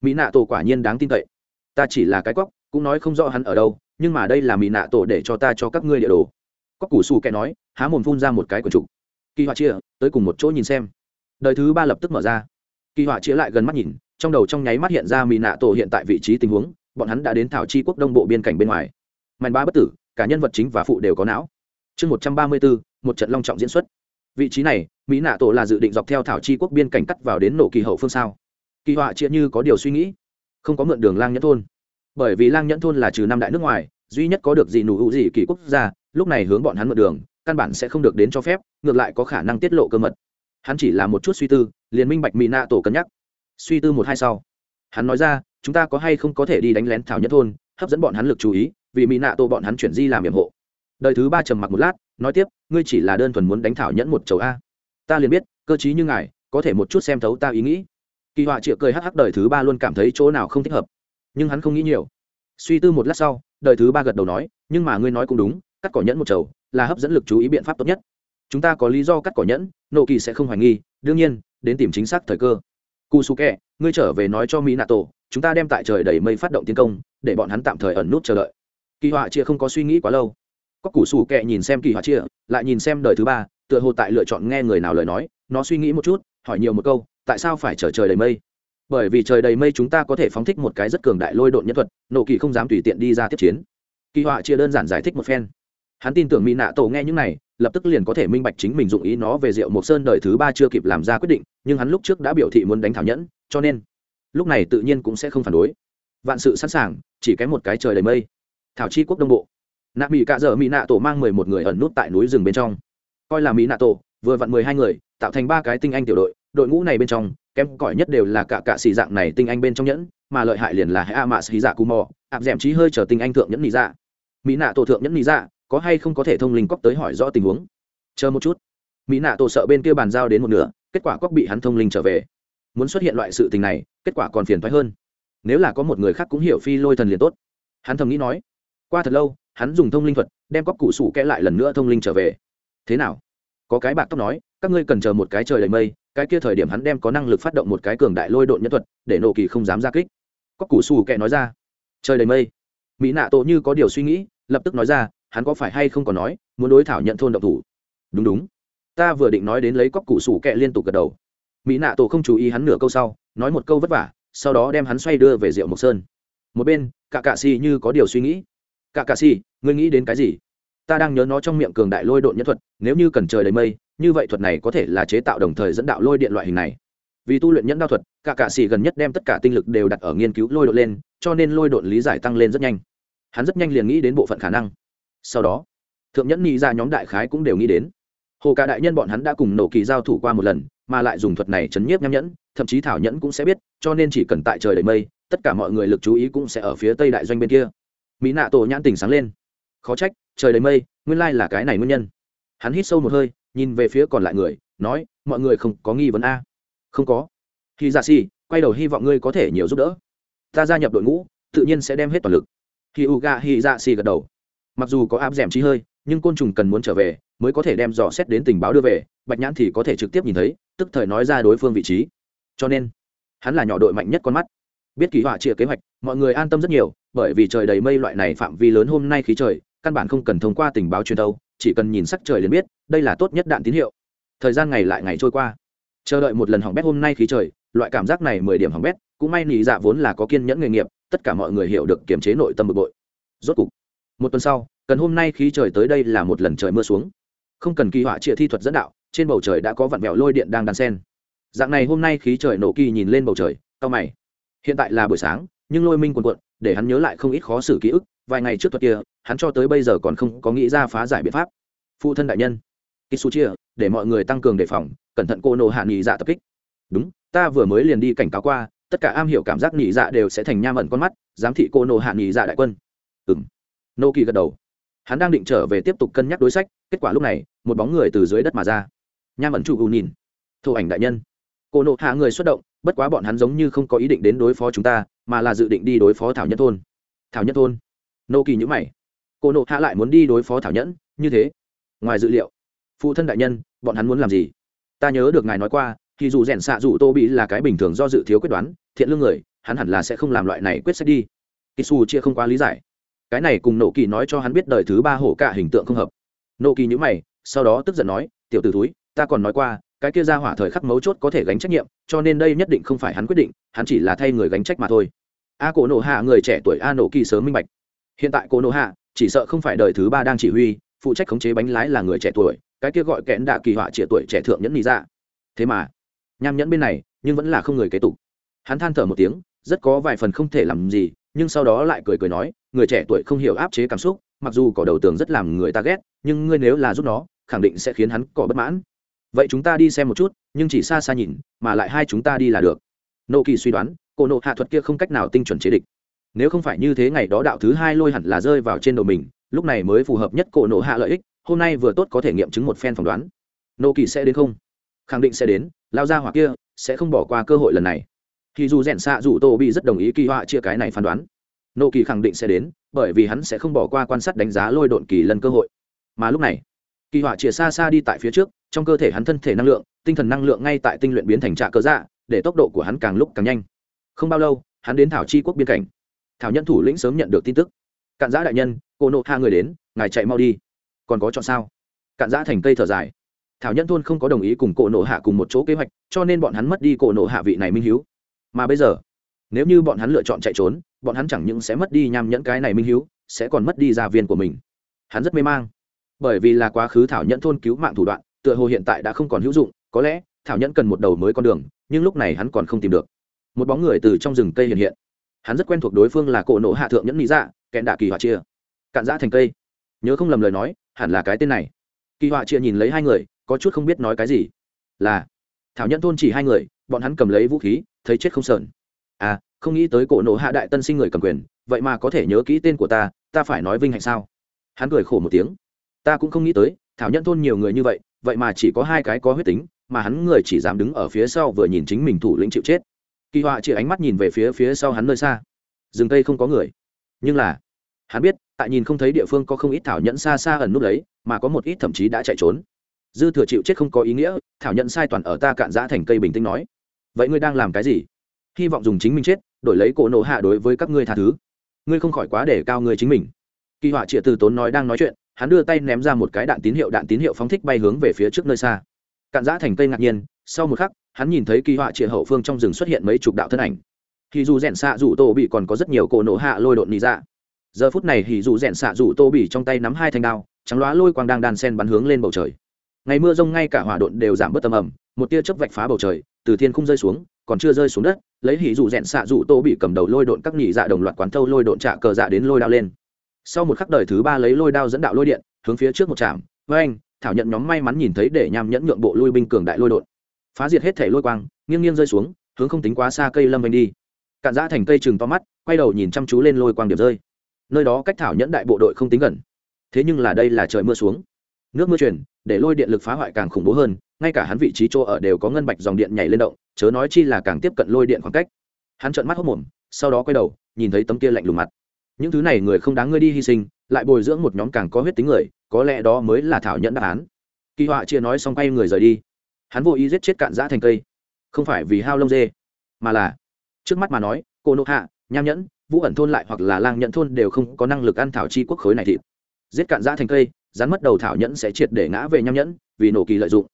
Mỹ nạ tổ quả nhiên đáng tin cậy. Ta chỉ là cái cóc, cũng nói không rõ hắn ở đâu, nhưng mà đây là mỹ nạ tổ để cho ta cho các ngươi địa đồ. Cóc củ sủ kẹ nói, há mồm phun ra một cái quần trục. Kỳ họa chia tới cùng một chỗ nhìn xem. Đời thứ ba lập tức mở ra. Kỳ họa chia lại gần mắt nhìn, trong đầu trong nháy mắt hiện ra mỹ nạ tổ hiện tại vị trí tình huống, bọn hắn đã đến thảo chi quốc đông bộ biên cảnh bên ngoài. Mạnh ba bất tử, cả nhân vật chính và phụ đều có não. Chương một trăm ba mươi bốn một trận long trọng diễn xuất vị trí này, mỹ nạ tổ là dự định dọc theo thảo chi quốc biên cảnh cắt vào đến nổ kỳ hậu phương sao? Kỳ họa chia như có điều suy nghĩ. Không có mượn đường lang nhẫn thôn. Bởi vì lang nhẫn thôn là trừ năm đại nước ngoài, duy nhất có được gì nụ hữu gì kỳ quốc gia, lúc này hướng bọn hắn mượn đường, căn bản sẽ không được đến cho phép, ngược lại có khả năng tiết lộ cơ mật. Hắn chỉ là một chút suy tư, liền minh bạch mỹ nạ tổ cân nhắc. Suy tư một hai sau, hắn nói ra, chúng ta có hay không có thể đi đánh lén thảo nhẫn thôn, hấp dẫn bọn hắn lực chú ý, vì mỹ nạ tổ bọn hắn chuyển di làm nhiệm hộ. Đời thứ ba trầm mặc một lát nói tiếp, ngươi chỉ là đơn thuần muốn đánh thảo nhẫn một chầu a. Ta liền biết, cơ chí như ngài, có thể một chút xem thấu ta ý nghĩ. Kỳ họa chịa cười hắc hắc đời thứ ba luôn cảm thấy chỗ nào không thích hợp. Nhưng hắn không nghĩ nhiều. Suy tư một lát sau, đời thứ ba gật đầu nói, nhưng mà ngươi nói cũng đúng, cắt cỏ nhẫn một chầu là hấp dẫn lực chú ý biện pháp tốt nhất. Chúng ta có lý do cắt cỏ nhẫn, nộ kỳ sẽ không hoài nghi, đương nhiên, đến tìm chính xác thời cơ. Cu su kẹ ngươi trở về nói cho mỹ nato chúng ta đem tại trời đẩy mây phát động tiến công, để bọn hắn tạm thời ẩn nút chờ đợi. Kỳ họa chia không có suy nghĩ quá lâu có củ sủ kệ nhìn xem kỳ họa chia lại nhìn xem đời thứ ba, tựa hồ tại lựa chọn nghe người nào lời nói, nó suy nghĩ một chút, hỏi nhiều một câu, tại sao phải chờ trời đầy mây? Bởi vì trời đầy mây chúng ta có thể phóng thích một cái rất cường đại lôi độn nhân thuật, nộ kỳ không dám tùy tiện đi ra tiếp chiến. Kỳ họa chia đơn giản giải thích một phen. Hắn tin tưởng mỹ nạ tổ nghe những này, lập tức liền có thể minh bạch chính mình dụng ý nó về rượu mộc sơn đời thứ ba chưa kịp làm ra quyết định, nhưng hắn lúc trước đã biểu thị muốn đánh thảo nhẫn, cho nên lúc này tự nhiên cũng sẽ không phản đối. Vạn sự sẵn sàng, chỉ kém một cái trời đầy mây. Thảo chi quốc đông bộ nạ mỹ cạ dở mỹ nạ tổ mang mười một người ẩn nút tại núi rừng bên trong. Coi là mỹ nạ tổ, vừa vặn mười hai người, tạo thành ba cái tinh anh tiểu đội. Đội ngũ này bên trong, kém cỏi nhất đều là cả cạ xì dạng này tinh anh bên trong nhẫn, mà lợi hại liền là a mạ xì dạ cù mò. Áp d ẻ m trí hơi chờ tinh anh thượng nhẫn nị dạ. Mỹ nạ tổ thượng nhẫn nị dạ có hay không có thể thông linh cóc tới hỏi rõ tình huống? Chờ một chút. Mỹ nạ tổ sợ bên kia bàn giao đến một nửa, kết quả cóc bị hắn thông linh trở về. Muốn xuất hiện loại sự tình này, kết quả còn phiền thoái hơn. Nếu là có một người khác cũng hiểu phi lôi thần liền tốt. Hắn thầm nghĩ nói, qua thật lâu hắn dùng thông linh thuật, đem cóc cụ sủ kẽ lại lần nữa thông linh trở về. Thế nào? Có cái bạc tóc nói, các ngươi cần chờ một cái trời đầy mây, cái kia thời điểm hắn đem có năng lực phát động một cái cường đại lôi độn nhân thuật, để nổ kỳ không dám ra kích. Cóc cụ sủ kẽ nói ra. Trời đầy mây. Mỹ nạ tổ như có điều suy nghĩ, lập tức nói ra, hắn có phải hay không còn nói, muốn đối thảo nhận thôn động thủ? Đúng đúng. Ta vừa định nói đến lấy cóc cụ sủ kẹ liên tục gật đầu. Mỹ nạ tổ không chú ý hắn nửa câu sau, nói một câu vất vả, sau đó đem hắn xoay đưa về rượu mộc sơn. Một bên cả cạ xì như có điều suy nghĩ cả cạ si, ngươi nghĩ đến cái gì? Ta đang nhớ nó trong miệng cường đại lôi độn nhân thuật, nếu như cần trời đầy mây, như vậy thuật này có thể là chế tạo đồng thời dẫn đạo lôi điện loại hình này. Vì tu luyện nhẫn đao thuật, cả cạ sĩ gần nhất đem tất cả tinh lực đều đặt ở nghiên cứu lôi đột lên, cho nên lôi đột lý giải tăng lên rất nhanh. Hắn rất nhanh liền nghĩ đến bộ phận khả năng. Sau đó, thượng nhẫn nghĩ ra nhóm đại khái cũng đều nghĩ đến. Hồ cả đại nhân bọn hắn đã cùng nổ kỳ giao thủ qua một lần, mà lại dùng thuật này chấn nhiếp nham nhẫn, thậm chí thảo nhẫn cũng sẽ biết, cho nên chỉ cần tại trời đầy mây, tất cả mọi người lực chú ý cũng sẽ ở phía tây đại doanh bên kia mỹ nạ tổ nhãn tỉnh sáng lên. Khó trách, trời đầy mây, nguyên lai là cái này nguyên nhân. Hắn hít sâu một hơi, nhìn về phía còn lại người, nói, mọi người không có nghi vấn a. Không có. Khi giả si quay đầu hy vọng ngươi có thể nhiều giúp đỡ. Ta gia nhập đội ngũ, tự nhiên sẽ đem hết toàn lực. Khi u ga hi dạ si gật đầu. Mặc dù có áp d ẻ m trí hơi, nhưng côn trùng cần muốn trở về, mới có thể đem dò xét đến tình báo đưa về, bạch nhãn thì có thể trực tiếp nhìn thấy, tức thời nói ra đối phương vị trí. Cho nên, hắn là nhỏ đội mạnh nhất con mắt. Biết kỳ họa chia kế hoạch, mọi người an tâm rất nhiều bởi vì trời đầy mây loại này phạm vi lớn hôm nay khí trời, căn bản không cần thông qua tình báo truyền thâu chỉ cần nhìn sắc trời liền biết, đây là tốt nhất đạn tín hiệu. Thời gian ngày lại ngày trôi qua. Chờ đợi một lần hỏng bét hôm nay khí trời, loại cảm giác này mười điểm hỏng bét, cũng may nỉ dạ vốn là có kiên nhẫn nghề nghiệp, tất cả mọi người hiểu được kiềm chế nội tâm bực bội. Rốt cục, một tuần sau, cần hôm nay khí trời tới đây là một lần trời mưa xuống. Không cần kỳ họa trịa thi thuật dẫn đạo, trên bầu trời đã có vặn vẹo lôi điện đang đàn sen. Dạng này hôm nay khí trời nổ kỳ nhìn lên bầu trời cao mày. Hiện tại là buổi sáng, nhưng lôi minh quần quận để hắn nhớ lại không ít khó xử ký ức, vài ngày trước thuật kia, hắn cho tới bây giờ còn không có nghĩ ra phá giải biện pháp. Phụ thân đại nhân kisu chia để mọi người tăng cường đề phòng, cẩn thận cô nộ hạ nghỉ dạ tập kích. Đúng, ta vừa mới liền đi cảnh cáo qua, tất cả am hiểu cảm giác nghỉ dạ đều sẽ thành nham ẩn con mắt, giám thị cô nộ hạ nghỉ dạ đại quân. Ừng nô kỳ gật đầu. Hắn đang định trở về tiếp tục cân nhắc đối sách, kết quả lúc này, một bóng người từ dưới đất mà ra. Nham ẩn chủ u nhìn. Thổ ảnh đại nhân. Cô nộ hạ người xuất động, bất quá bọn hắn giống như không có ý định đến đối phó chúng ta mà là dự định đi đối phó thảo nhất thôn. Thảo nhất thôn? Nô kỳ nhữ mày. Cô nộ hạ lại muốn đi đối phó thảo nhẫn, như thế. Ngoài dự liệu, phụ thân đại nhân, bọn hắn muốn làm gì? Ta nhớ được ngài nói qua thì dù rèn xạ dù tô bị là cái bình thường do dự thiếu quyết đoán, thiện lương người, hắn hẳn là sẽ không làm loại này quyết sách đi. Kisu chia không quá lý giải. Cái này cùng nộ kỳ nói cho hắn biết đời thứ ba hổ cả hình tượng không hợp. Nộ kỳ nhữ mày, sau đó tức giận nói, tiểu t ử túi ta còn nói qua, cái kia ra hỏa thời khắc mấu chốt có thể gánh trách nhiệm, cho nên đây nhất định không phải hắn quyết định, hắn chỉ là thay người gánh trách mà thôi a cổ nộ hạ người trẻ tuổi a nổ kỳ sớm minh bạch. Hiện tại cổ nộ hạ chỉ sợ không phải đời thứ ba đang chỉ huy, phụ trách khống chế bánh lái là người trẻ tuổi, cái kia gọi kẽn đạ kỳ họa trẻ tuổi trẻ thượng nhẫn lý ra dạ. thế mà, nham nhẫn bên này nhưng vẫn là không người kế tục. Hắn than thở một tiếng, rất có vài phần không thể làm gì, nhưng sau đó lại cười cười nói, người trẻ tuổi không hiểu áp chế cảm xúc, mặc dù cỏ đầu tường rất làm người ta ghét, nhưng ngươi nếu là giúp nó, khẳng định sẽ khiến hắn cỏ bất mãn. Vậy chúng ta đi xem một chút, nhưng chỉ xa xa nhìn, mà lại hai chúng ta đi là được nộ kỳ suy đoán cổ nộ hạ thuật kia không cách nào tinh chuẩn chế địch. Nếu không phải như thế ngày đó đạo thứ hai lôi hẳn là rơi vào trên đầu mình, lúc này mới phù hợp nhất cổ nộ hạ lợi ích, hôm nay vừa tốt có thể nghiệm chứng một phen phỏng đoán. Nộ kỳ sẽ đến không? Khẳng định sẽ đến, lao ra hoặc kia sẽ không bỏ qua cơ hội lần này. Thì dù rèn xạ dù tô bị rất đồng ý kỳ họa chia cái này phán đoán. Nộ kỳ khẳng định sẽ đến, bởi vì hắn sẽ không bỏ qua quan sát đánh giá lôi độn kỳ lần cơ hội. Mà lúc này, kỳ họa chia xa xa đi tại phía trước, trong cơ thể hắn thân thể năng lượng, tinh thần năng lượng ngay tại tinh luyện biến thành trạ cơ dạ để tốc độ của hắn càng lúc càng nhanh. Không bao lâu, hắn đến thảo chi quốc biên cảnh. Thảo nhân thủ lĩnh sớm nhận được tin tức. Cạn giã đại nhân, cô nộ hạ người đến, ngài chạy mau đi. Còn có chọn sao? Cạn giã thành cây thở dài. Thảo nhân thôn không có đồng ý cùng cổ nộ hạ cùng một chỗ kế hoạch, cho nên bọn hắn mất đi cổ nộ hạ vị này minh h mà bây giờ, nếu như bọn hắn lựa chọn chạy trốn, bọn hắn chẳng những sẽ mất đi nham nhẫn cái này minh h sẽ còn mất đi gia viên của mình. Hắn rất mê mang. Bởi vì là quá khứ thảo nhẫn thôn cứu mạng thủ đoạn, tựa hồ hiện tại đã không còn hữu dụng, có lẽ thảo nhẫn cần một đầu mới con đường nhưng lúc này hắn còn không tìm được. Một bóng người từ trong rừng cây hiện hiện. Hắn rất quen thuộc đối phương là cổ nộ hạ thượng nhẫn lý dạ kẹn đạ kỳ họa chia. Cạn dã thành cây. Nhớ không lầm lời nói, hẳn là cái tên này. Kỳ họa chia nhìn lấy hai người, có chút không biết nói cái gì. Là, thảo nhẫn thôn chỉ hai người, bọn hắn cầm lấy vũ khí, thấy chết không sờn. À không nghĩ tới cổ nộ hạ đại tân sinh người cầm quyền, vậy mà có thể nhớ kỹ tên của ta ta phải nói vinh hạnh sao? Hắn cười khổ một tiếng. Ta cũng không nghĩ tới, thảo nhẫn thôn nhiều người như vậy vậy mà chỉ có hai cái có huyết tính mà hắn người chỉ dám đứng ở phía sau vừa nhìn chính mình thủ lĩnh chịu chết. Kỳ họa chỉ ánh mắt nhìn về phía phía sau hắn nơi xa. Rừng cây không có người. Nhưng là, hắn biết, tại nhìn không thấy địa phương có không ít thảo nhẫn xa xa ẩn núp đấy, mà có một ít thậm chí đã chạy trốn. Dư thừa chịu chết không có ý nghĩa, thảo nhẫn sai toàn ở ta cạn giã thành cây bình tĩnh nói. Vậy ngươi đang làm cái gì? Hy vọng dùng chính mình chết, đổi lấy cổ nộ hạ đối với các ngươi tha thứ. Ngươi không khỏi quá để cao người chính mình. Kỳ họa trịa từ tốn nói đang nói chuyện, hắn đưa tay ném ra một cái đạn tín hiệu, đạn tín hiệu phóng thích bay hướng về phía trước nơi xa cạn giã thành cây ngạc nhiên, sau một khắc, hắn nhìn thấy kỳ họa trịa hậu phương trong rừng xuất hiện mấy chục đạo thân ảnh. Thì dù rẽn xạ rủ tô bị còn có rất nhiều cổ nổ hạ lôi đột nị dạ. Giờ phút này thì dù rẽn xạ rủ tô bị trong tay nắm hai thanh đao, trắng loá lôi quang đang đàn sen bắn hướng lên bầu trời. Ngày mưa rông ngay cả hỏa độn đều giảm bớt tầm ẩm một tia chớp vạch phá bầu trời, từ thiên không rơi xuống, còn chưa rơi xuống đất, lấy hỉ dù rẽn xạ rủ tô bị cầm đầu lôi độn các nhị dạ đồng loạt quán thâu lôi độn trả cờ dạ đến lôi đao lên. Sau một khắc đời thứ ba lấy lôi đao dẫn đạo lôi điện, hướng phía trước một trạm. Với anh thảo nhận nhóm may mắn nhìn thấy để nham nhẫn nhượng bộ lui binh cường đại lôi đột. Phá diệt hết thể lôi quang, nghiêng nghiêng rơi xuống, hướng không tính quá xa cây lâm anh đi. Cạn giã thành cây chừng to mắt, quay đầu nhìn chăm chú lên lôi quang điểm rơi. Nơi đó cách thảo nhẫn đại bộ đội không tính gần. Thế nhưng là đây là trời mưa xuống. Nước mưa chuyển để lôi điện lực phá hoại càng khủng bố hơn, ngay cả hắn vị trí chỗ ở đều có ngân bạch dòng điện nhảy lên động, chớ nói chi là càng tiếp cận lôi điện khoảng cách. Hắn trợn mắt hốc mồm, sau đó quay đầu, nhìn thấy tấm kia lạnh lùng mặt. Những thứ này người không đáng ngươi đi hy sinh, lại bồi dưỡng một nhóm càng có huyết tính người có lẽ đó mới là thảo nhẫn đáp án. Kỳ họa chia nói xong quay người rời đi. Hắn vô ý giết chết cạn giã thành cây. Không phải vì hao lông dê, mà là, trước mắt mà nói, cô nộ hạ, nham nhẫn, vũ ẩn thôn lại hoặc là lang nhẫn thôn đều không có năng lực ăn thảo chi quốc khối này thịt. Giết cạn giã thành cây, rắn mất đầu thảo nhẫn sẽ triệt để ngã về nham nhẫn, vì nổ kỳ lợi dụng.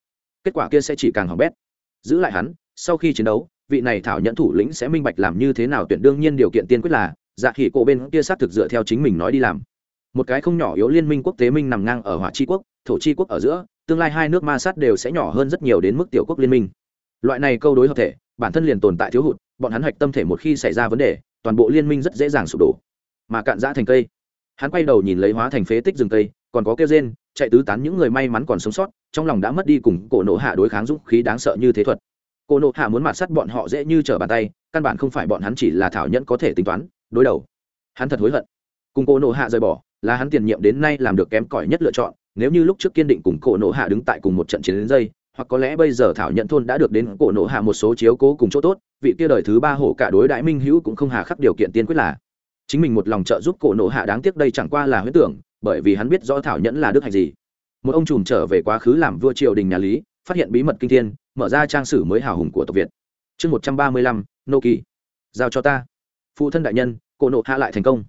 Kết quả kia sẽ chỉ càng hỏng bét. Giữ lại hắn, sau khi chiến đấu, vị này thảo nhẫn thủ lĩnh sẽ minh bạch làm như thế nào tuyển đương nhiên điều kiện tiên quyết là dạ khỉ cổ bên kia xác thực dựa theo chính mình nói đi làm một cái không nhỏ yếu liên minh quốc tế minh nằm ngang ở hỏa tri quốc, thổ tri quốc ở giữa, tương lai hai nước ma sát đều sẽ nhỏ hơn rất nhiều đến mức tiểu quốc liên minh. Loại này câu đối hợp thể, bản thân liền tồn tại thiếu hụt, bọn hắn hoạch tâm thể một khi xảy ra vấn đề, toàn bộ liên minh rất dễ dàng sụp đổ. Mà cạn giã thành cây. Hắn quay đầu nhìn lấy hóa thành phế tích rừng cây, còn có kêu rên, chạy tứ tán những người may mắn còn sống sót, trong lòng đã mất đi cùng cổ nộ hạ đối kháng dũng khí đáng sợ như thế thuật. Cổ nộ hạ muốn mạt sắt bọn họ dễ như trở bàn tay, căn bản không phải bọn hắn chỉ là thảo nhẫn có thể tính toán, đối đầu. Hắn thật hối hận. Cùng cổ nộ hạ rời bỏ là hắn tiền nhiệm đến nay làm được kém cỏi nhất lựa chọn, nếu như lúc trước kiên định cùng cổ nộ hạ đứng tại cùng một trận chiến đến dây, hoặc có lẽ bây giờ thảo nhận thôn đã được đến cổ nộ hạ một số chiếu cố cùng chỗ tốt, vị kia đời thứ ba hổ cả đối đại minh hữu cũng không hà khắc điều kiện tiên quyết là. Chính mình một lòng trợ giúp cổ nộ hạ đáng tiếc đây chẳng qua là huyết tưởng, bởi vì hắn biết rõ thảo nhẫn là đức hạnh gì. Một ông trùm trở về quá khứ làm vua triều đình nhà lý, phát hiện bí mật kinh thiên, mở ra trang sử mới hào hùng của tộc việt. Chương một trăm ba mươi lăm, nô kỳ. Giao cho ta. Phụ thân đại nhân, cổ nộ hạ lại thành công.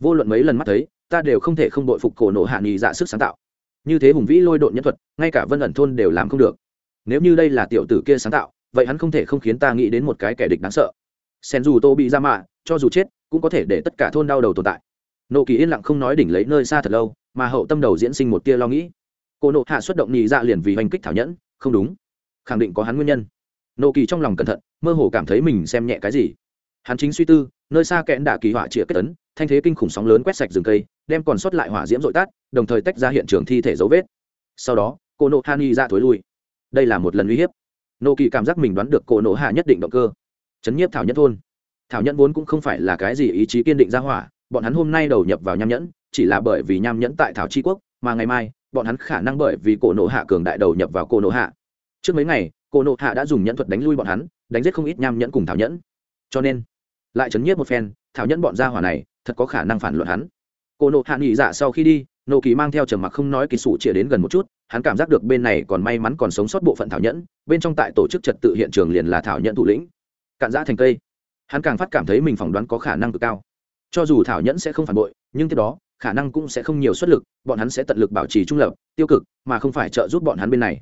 Vô luận mấy lần mắt thấy ta đều không thể không đội phục cổ nộ hạ nghỉ dạ sức sáng tạo. Như thế hùng vĩ lôi độn nhân thuật, ngay cả vân ẩn thôn đều làm không được. Nếu như đây là tiểu tử kia sáng tạo, vậy hắn không thể không khiến ta nghĩ đến một cái kẻ địch đáng sợ. Sen dù tô bị ra mạ, cho dù chết, cũng có thể để tất cả thôn đau đầu tồn tại. Nộ kỳ yên lặng không nói đỉnh lấy nơi xa thật lâu, mà hậu tâm đầu diễn sinh một tia lo nghĩ. Cô nộ hạ xuất động nhị dạ liền vì hành kích thảo nhẫn, không đúng. Khẳng định có hắn nguyên nhân. Nộ kỳ trong lòng cẩn thận, mơ hồ cảm thấy mình xem nhẹ cái gì hắn chính suy tư, nơi xa kẽn đạ kỳ hỏa chĩa kết tấn, thanh thế kinh khủng sóng lớn quét sạch rừng cây, đem còn sót lại hỏa diễm dội tát đồng thời tách ra hiện trường thi thể dấu vết. Sau đó cô nộ hạ nghi ra thối lui. Đây là một lần uy hiếp. Nộ kỳ cảm giác mình đoán được cô nộ hạ nhất định động cơ. Chấn nhiếp thảo nhất thôn. Thảo nhẫn vốn cũng không phải là cái gì ý chí kiên định ra hỏa, bọn hắn hôm nay đầu nhập vào nham nhẫn, chỉ là bởi vì nham nhẫn tại thảo tri quốc, mà ngày mai, bọn hắn khả năng bởi vì cổ nộ hạ cường đại đầu nhập vào cổ nộ hạ. Trước mấy ngày, cổ nộ hạ đã dùng nhẫn thuật đánh lui bọn hắn, đánh giết không ít nham nhẫn cùng thảo nhẫn. Cho nên lại chấn nhiếp một phen, thảo nhẫn bọn gia hỏa này, thật có khả năng phản luận hắn. Cổ nộ hạ nghỉ dạ sau khi đi nộ kỳ mang theo trầm mặc không nói kỳ sủ chĩa đến gần một chút, hắn cảm giác được bên này còn may mắn còn sống sót bộ phận thảo nhẫn, bên trong tại tổ chức trật tự hiện trường liền là thảo nhẫn thủ lĩnh. Cạn giã thành cây. Hắn càng phát cảm thấy mình phỏng đoán có khả năng cực cao. Cho dù thảo nhẫn sẽ không phản bội, nhưng tiếp đó, khả năng cũng sẽ không nhiều xuất lực, bọn hắn sẽ tận lực bảo trì trung lập, tiêu cực, mà không phải trợ giúp bọn hắn bên này.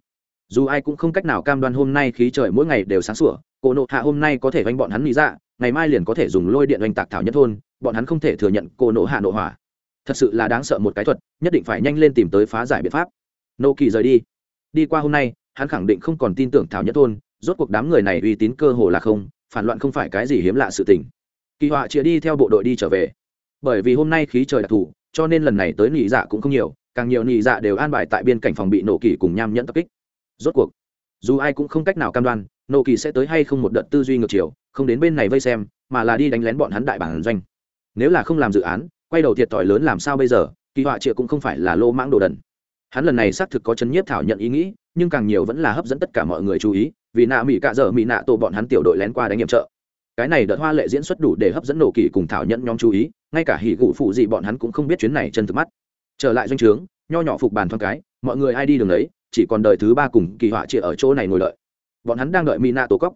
Dù ai cũng không cách nào cam đoan hôm nay khí trời mỗi ngày đều sáng sủa cổ nộ hạ hôm nay có thể vanh bọn hắn lý ra dạ, ngày mai liền có thể dùng lôi điện oanh tạc thảo nhất thôn, bọn hắn không thể thừa nhận cô nộ hạ nộ hỏa. Thật sự là đáng sợ một cái thuật, nhất định phải nhanh lên tìm tới phá giải biện pháp. Nô kỳ rời đi. Đi qua hôm nay, hắn khẳng định không còn tin tưởng thảo nhất thôn, rốt cuộc đám người này uy tín cơ hồ là không, phản loạn không phải cái gì hiếm lạ sự tình. Kỳ họa chia đi theo bộ đội đi trở về. Bởi vì hôm nay khí trời đặc thù, cho nên lần này tới nị dạ cũng không nhiều, càng nhiều nị dạ đều an bài tại biên cảnh phòng bị nổ kỳ cùng nham nhẫn tập kích. Rốt cuộc, dù ai cũng không cách nào cam đoan nộ kỳ sẽ tới hay không một đợt tư duy ngược chiều, không đến bên này vây xem, mà là đi đánh lén bọn hắn đại bản doanh. Nếu là không làm dự án, quay đầu thiệt thòi lớn làm sao bây giờ, kỳ họa triệu cũng không phải là lô mãng đồ đần. Hắn lần này xác thực có chấn nhiếp thảo nhận ý nghĩ, nhưng càng nhiều vẫn là hấp dẫn tất cả mọi người chú ý, vì nạ mỹ cạ dở mỹ nạ tổ bọn hắn tiểu đội lén qua đánh nhiệm trợ. Cái này đợt hoa lệ diễn xuất đủ để hấp dẫn nổ kỳ cùng thảo nhận nhóm chú ý, ngay cả hỉ gụ phụ gì bọn hắn cũng không biết chuyến này chân thực mắt. Trở lại doanh trướng, nho nhỏ phục bàn thoáng cái, mọi người ai đi đường đấy, chỉ còn đời thứ ba cùng kỳ họa triệu ở chỗ này ngồi đợi bọn hắn đang đợi mỹ nạ tổ cóc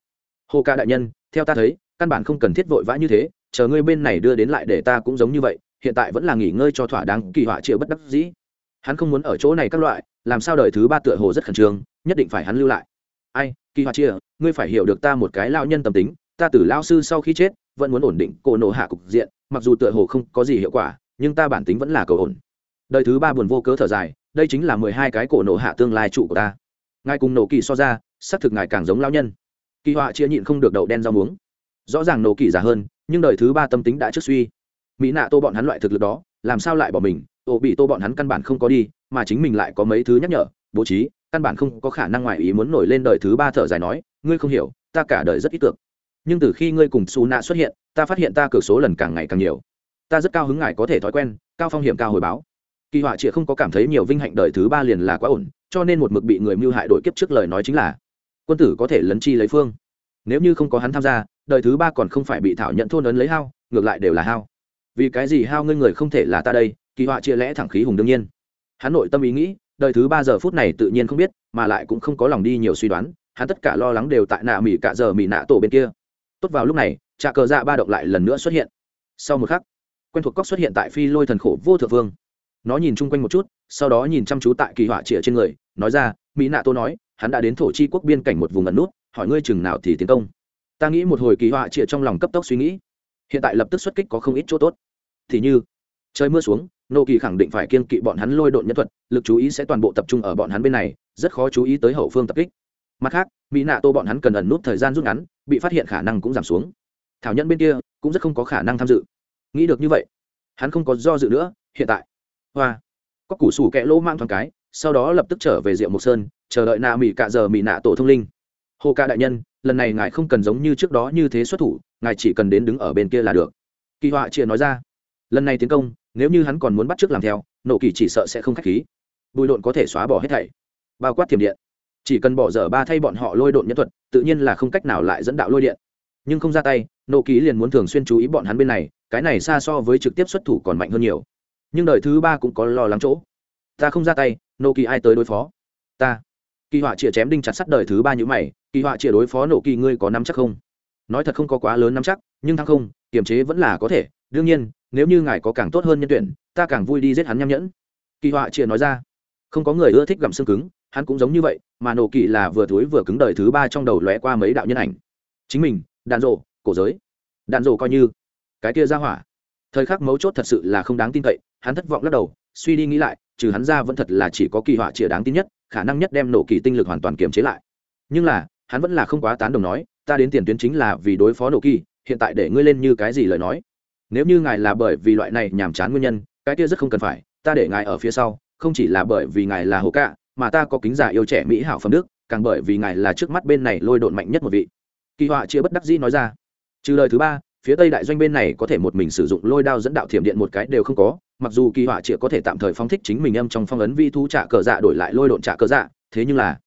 hồ ca đại nhân, theo ta thấy, căn bản không cần thiết vội vã như thế, chờ ngươi bên này đưa đến lại để ta cũng giống như vậy, hiện tại vẫn là nghỉ ngơi cho thỏa đáng, kỳ họa chia bất đắc dĩ. Hắn không muốn ở chỗ này các loại, làm sao đời thứ ba tựa hồ rất khẩn trương, nhất định phải hắn lưu lại. Ai, kỳ họa chia ngươi phải hiểu được ta một cái lao nhân tâm tính, ta từ lao sư sau khi chết, vẫn muốn ổn định cổ nổ hạ cục diện, mặc dù tựa hồ không có gì hiệu quả, nhưng ta bản tính vẫn là cầu ổn. Đời thứ ba buồn vô cớ thở dài, đây chính là mười hai cái cổ nổ hạ tương lai trụ của ta. Ngài cùng nổ kỳ so ra xác thực ngài càng giống lao nhân. Kỳ họa chia nhịn không được đậu đen rau muống. Rõ ràng nổ kỳ giả hơn, nhưng đời thứ ba tâm tính đã trước suy. Mỹ nạ tô bọn hắn loại thực lực đó, làm sao lại bỏ mình? Ô bị tô bọn hắn căn bản không có đi, mà chính mình lại có mấy thứ nhắc nhở. Bố trí, căn bản không có khả năng ngoài ý muốn nổi lên đời thứ ba thở dài nói, ngươi không hiểu, ta cả đời rất ít cược nhưng từ khi ngươi cùng xù nạ xuất hiện, ta phát hiện ta cược số lần càng ngày càng nhiều. Ta rất cao hứng ngài có thể thói quen, cao phong hiểm cao hồi báo. Kỳ họa chịa không có cảm thấy nhiều vinh hạnh đời thứ ba liền là quá ổn, cho nên một mực bị người mưu hại đội kiếp trước lời nói chính là quân tử có thể lấn chi lấy phương. Nếu như không có hắn tham gia, đời thứ ba còn không phải bị thảo nhận thôn ấn lấy hao, ngược lại đều là hao. Vì cái gì hao ngươi người không thể là ta đây, kỳ họa chia lẽ thẳng khí hùng đương nhiên. Hắn nội tâm ý nghĩ, đời thứ ba giờ phút này tự nhiên không biết, mà lại cũng không có lòng đi nhiều suy đoán, hắn tất cả lo lắng đều tại nạ mỹ cả giờ mỹ nạ tổ bên kia. Tốt vào lúc này trà cờ dạ ba động lại lần nữa xuất hiện. Sau một khắc, quen thuộc cóc xuất hiện tại phi lôi thần khổ vô thượng vương. Nó nhìn chung quanh một chút, sau đó nhìn chăm chú tại kỳ họa chĩa trên người, nói ra mỹ nạ tô nói hắn đã đến thổ chi quốc biên cảnh một vùng ẩn nút, hỏi ngươi chừng nào thì tiến công. Ta nghĩ một hồi kỳ họa chĩa trong lòng cấp tốc suy nghĩ. Hiện tại lập tức xuất kích có không ít chỗ tốt. Thì như, trời mưa xuống, nô kỳ khẳng định phải kiên kỵ bọn hắn lôi độn nhân thuật, lực chú ý sẽ toàn bộ tập trung ở bọn hắn bên này, rất khó chú ý tới hậu phương tập kích. Mặt khác, mỹ nạ tô bọn hắn cần ẩn nút thời gian rút ngắn, bị phát hiện khả năng cũng giảm xuống. Thảo nhân bên kia cũng rất không có khả năng tham dự. Nghĩ được như vậy, hắn không có do dự nữa, hiện tại. Hoa, có củ sủ kẹ lỗ mang thoáng cái sau đó lập tức trở về rượu mộc sơn, chờ đợi nạ mỹ cạ giờ mỹ nạ tổ thông linh. Hồ ca đại nhân, lần này ngài không cần giống như trước đó như thế xuất thủ, ngài chỉ cần đến đứng ở bên kia là được. Kỳ họa chia nói ra. Lần này tiến công, nếu như hắn còn muốn bắt t r ư ớ c làm theo, nổ kỳ chỉ sợ sẽ không k h á c h khí. Bùi độn có thể xóa bỏ hết thảy. Bao quát thiểm điện. Chỉ cần bỏ dở ba thay bọn họ lôi độn nhân thuật, tự nhiên là không cách nào lại dẫn đạo lôi điện. Nhưng không ra tay nộ kỳ liền muốn thường xuyên chú ý bọn hắn bên này, cái này xa so với trực tiếp xuất thủ còn mạnh hơn nhiều. Nhưng đời thứ ba cũng có lo lắng chỗ ta không ra tay nộ kỳ ai tới đối phó? Ta. Kỳ họa chĩa chém đinh chặt sắt đời thứ ba như mày, kỳ họa chĩa đối phó nộ kỳ ngươi có nắm chắc không? Nói thật không có quá lớn nắm chắc, nhưng thăng không, kiềm chế vẫn là có thể. Đương nhiên, nếu như ngài có càng tốt hơn nhân tuyển, ta càng vui đi giết hắn nham nhẫn. Kỳ họa chĩa nói ra. Không có người ưa thích gặm xương cứng, hắn cũng giống như vậy, mà nổ kỳ là vừa thối vừa cứng đời thứ ba trong đầu lóe qua mấy đạo nhân ảnh. Chính mình đàn rộ cổ giới. Đàn rộ coi như cái kia ra hỏa. Thời khắc mấu chốt thật sự là không đáng tin cậy, hắn thất vọng lắc đầu suy đi nghĩ lại, trừ hắn ra vẫn thật là chỉ có kỳ họa chĩa đáng tin nhất, khả năng nhất đem nổ kỳ tinh lực hoàn toàn kiềm chế lại. Nhưng là, hắn vẫn là không quá tán đồng nói, ta đến tiền tuyến chính là vì đối phó nổ kỳ, hiện tại để ngươi lên như cái gì lời nói. Nếu như ngài là bởi vì loại này nhàm chán nguyên nhân, cái kia rất không cần phải, ta để ngài ở phía sau, không chỉ là bởi vì ngài là hồ cạ, mà ta có kính giả yêu trẻ mỹ hảo phẩm đức, càng bởi vì ngài là trước mắt bên này lôi độn mạnh nhất một vị. Kỳ họa chia bất đắc dĩ nói ra. Trừ lời thứ ba, phía tây đại doanh bên này có thể một mình sử dụng lôi đao dẫn đạo thiểm điện một cái đều không có mặc dù kỳ họa chỉ có thể tạm thời phóng thích chính mình âm trong phong ấn vi thú trả cờ dạ đổi lại lôi độn trả cờ dạ thế nhưng là,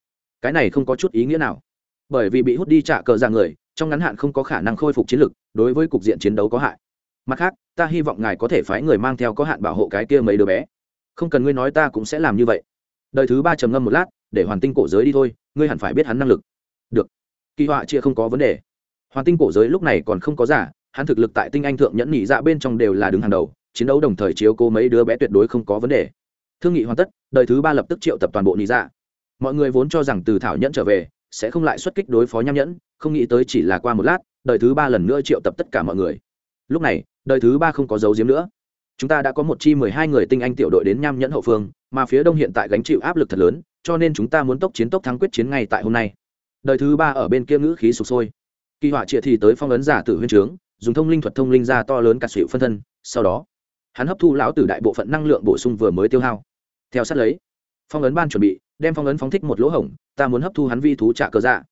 cái này không có chút ý nghĩa nào. Bởi vì bị hút đi trả cờ dạ người, trong ngắn hạn không có khả năng khôi phục chiến lực, đối với cục diện chiến đấu có hại. Mặt khác, ta hy vọng ngài có thể phái người mang theo có hạn bảo hộ cái kia mấy đứa bé. Không cần ngươi nói ta cũng sẽ làm như vậy. Đời thứ ba trầm ngâm một lát, để hoàn tinh cổ giới đi thôi, ngươi hẳn phải biết hắn năng lực. Được. Kỳ họa chia không có vấn đề. Hoàn tinh cổ giới lúc này còn không có giả, hắn thực lực tại tinh anh thượng nhẫn nhị dạ bên trong đều là đứng hàng đầu chiến đấu đồng thời chiếu cố mấy đứa bé tuyệt đối không có vấn đề. Thương nghị hoàn tất, đời thứ ba lập tức triệu tập toàn bộ nhị dạ mọi người vốn cho rằng từ thảo nhẫn trở về, sẽ không lại xuất kích đối phó nham nhẫn, không nghĩ tới chỉ là qua một lát, đời thứ ba lần nữa triệu tập tất cả mọi người. Lúc này, đời thứ ba không có dấu diếm nữa. Chúng ta đã có một chi mười hai người tinh anh tiểu đội đến nham nhẫn hậu phương, mà phía đông hiện tại gánh chịu áp lực thật lớn, cho nên chúng ta muốn tốc chiến tốc thắng quyết chiến ngay tại hôm nay. Đời thứ ba ở bên kia ngữ khí sụp sôi. Kỳ họa triệt thì tới phong ấn giả tử huyên trướng, dùng thông linh thuật thông linh ra to lớn cả sự phân thân, sau đó hắn hấp thu lão tử đại bộ phận năng lượng bổ sung vừa mới tiêu hao. Theo sát lấy, phong ấn ban chuẩn bị, đem phong ấn phóng thích một lỗ hổng, ta muốn hấp thu hắn vi thú trả cơ dạ.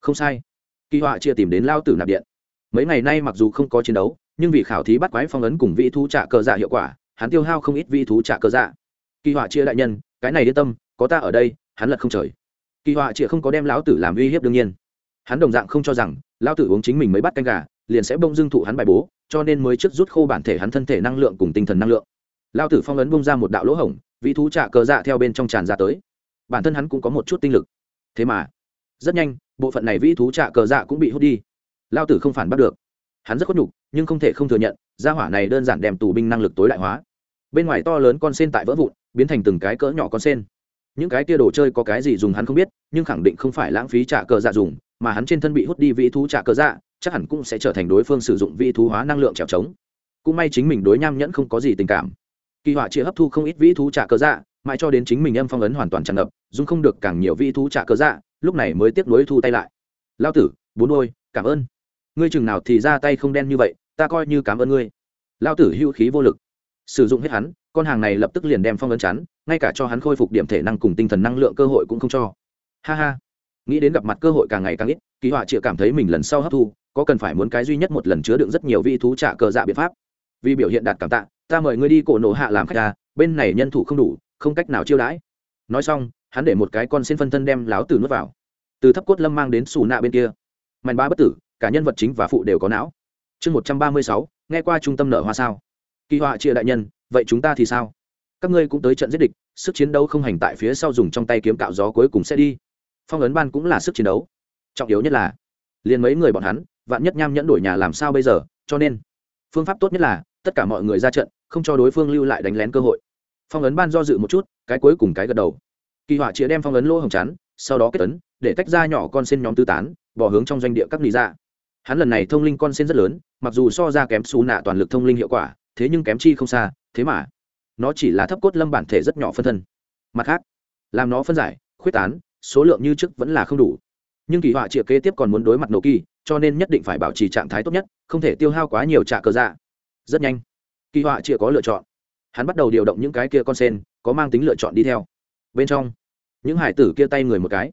Không sai. Kỳ họa chia tìm đến lao tử nạp điện. Mấy ngày nay mặc dù không có chiến đấu, nhưng vì khảo thí bắt quái phong ấn cùng vi thú trả cơ dạ hiệu quả, hắn tiêu hao không ít vi thú trả cơ dạ. Kỳ họa chia đại nhân, cái này yên tâm, có ta ở đây, hắn lật không trời. Kỳ họa chia không có đem lão tử làm uy hiếp đương nhiên. Hắn đồng dạng không cho rằng, lão tử uống chính mình mới bắt canh gà liền sẽ bông dưng thụ hắn bài bố, cho nên mới trước rút khô bản thể hắn thân thể năng lượng cùng tinh thần năng lượng. Lao tử phong ấn bung ra một đạo lỗ hổng vị thú trả cờ dạ theo bên trong tràn ra tới. Bản thân hắn cũng có một chút tinh lực. Thế mà, rất nhanh, bộ phận này vĩ thú trả cờ dạ cũng bị hút đi. Lao tử không phản bắt được. Hắn rất khuất nhục, nhưng không thể không thừa nhận, gia hỏa này đơn giản đem tù binh năng lực tối đại hóa. Bên ngoài to lớn con sen tại vỡ vụn, biến thành từng cái cỡ nhỏ con sen những cái tia đồ chơi có cái gì dùng hắn không biết, nhưng khẳng định không phải lãng phí trả cờ dạ dùng, mà hắn trên thân bị hút đi vĩ thú trả cờ dạ chắc hẳn cũng sẽ trở thành đối phương sử dụng vĩ thú hóa năng lượng trèo trống. Cũng may chính mình đối nham nhẫn không có gì tình cảm. Kỳ họa chia hấp thu không ít vĩ thú trả cơ dạ mãi cho đến chính mình âm phong ấn hoàn toàn tràn ngập dung không được càng nhiều vĩ thú trả cơ dạ lúc này mới tiếp nối thu tay lại. Lao tử, bốn đôi cảm ơn. Ngươi chừng nào thì ra tay không đen như vậy, ta coi như cảm ơn ngươi. Lao tử hữu khí vô lực sử dụng hết hắn, con hàng này lập tức liền đem phong ấn chắn, ngay cả cho hắn khôi phục điểm thể năng cùng tinh thần năng lượng cơ hội cũng không cho. Ha ha. Nghĩ đến gặp mặt cơ hội càng ngày càng ít, kỳ họa chịa cảm thấy mình lần sau hấp thu, có cần phải muốn cái duy nhất một lần chứa đựng rất nhiều vi thú trả cờ dạ biện pháp. Vì biểu hiện đạt cảm tạ, ta mời ngươi đi cổ nổ hạ làm khách ta bên này nhân thủ không đủ, không cách nào chiêu đãi. Nói xong, hắn để một cái con xin phân thân đem láo từ nuốt vào. Từ thấp cốt lâm mang đến xù nạ bên kia. Mạnh ba bất tử, cả nhân vật chính và phụ đều có não. Chương một trăm ba mươi sáu, nghe qua trung tâm nợ hoa sao kỳ họa chia đại nhân, vậy chúng ta thì sao? Các ngươi cũng tới trận giết địch, sức chiến đấu không hành tại phía sau dùng trong tay kiếm cạo gió cuối cùng sẽ đi. Phong ấn ban cũng là sức chiến đấu. Trọng yếu nhất là, liền mấy người bọn hắn, vạn nhất nham nhẫn đổi nhà làm sao bây giờ, cho nên, phương pháp tốt nhất là, tất cả mọi người ra trận, không cho đối phương lưu lại đánh lén cơ hội. Phong ấn ban do dự một chút, cái cuối cùng cái gật đầu. Kỳ họa chĩa đem phong ấn lỗ hồng chắn, sau đó kết ấn, để tách ra nhỏ con sen nhóm tư tán, bỏ hướng trong doanh địa các lý ra dạ. hắn lần này thông linh con sen rất lớn, mặc dù so ra kém xù nạ toàn lực thông linh hiệu quả thế nhưng kém chi không xa, thế mà, nó chỉ là thấp cốt lâm bản thể rất nhỏ phân thân. Mặt khác, làm nó phân giải, khuyết tán, số lượng như trước vẫn là không đủ. Nhưng kỳ họa triệu kế tiếp còn muốn đối mặt nổ kỳ, cho nên nhất định phải bảo trì trạng thái tốt nhất, không thể tiêu hao quá nhiều trạ cờ dạ. Rất nhanh, kỳ họa triệu có lựa chọn. Hắn bắt đầu điều động những cái kia con sen, có mang tính lựa chọn đi theo. Bên trong, những hải tử kia tay người một cái.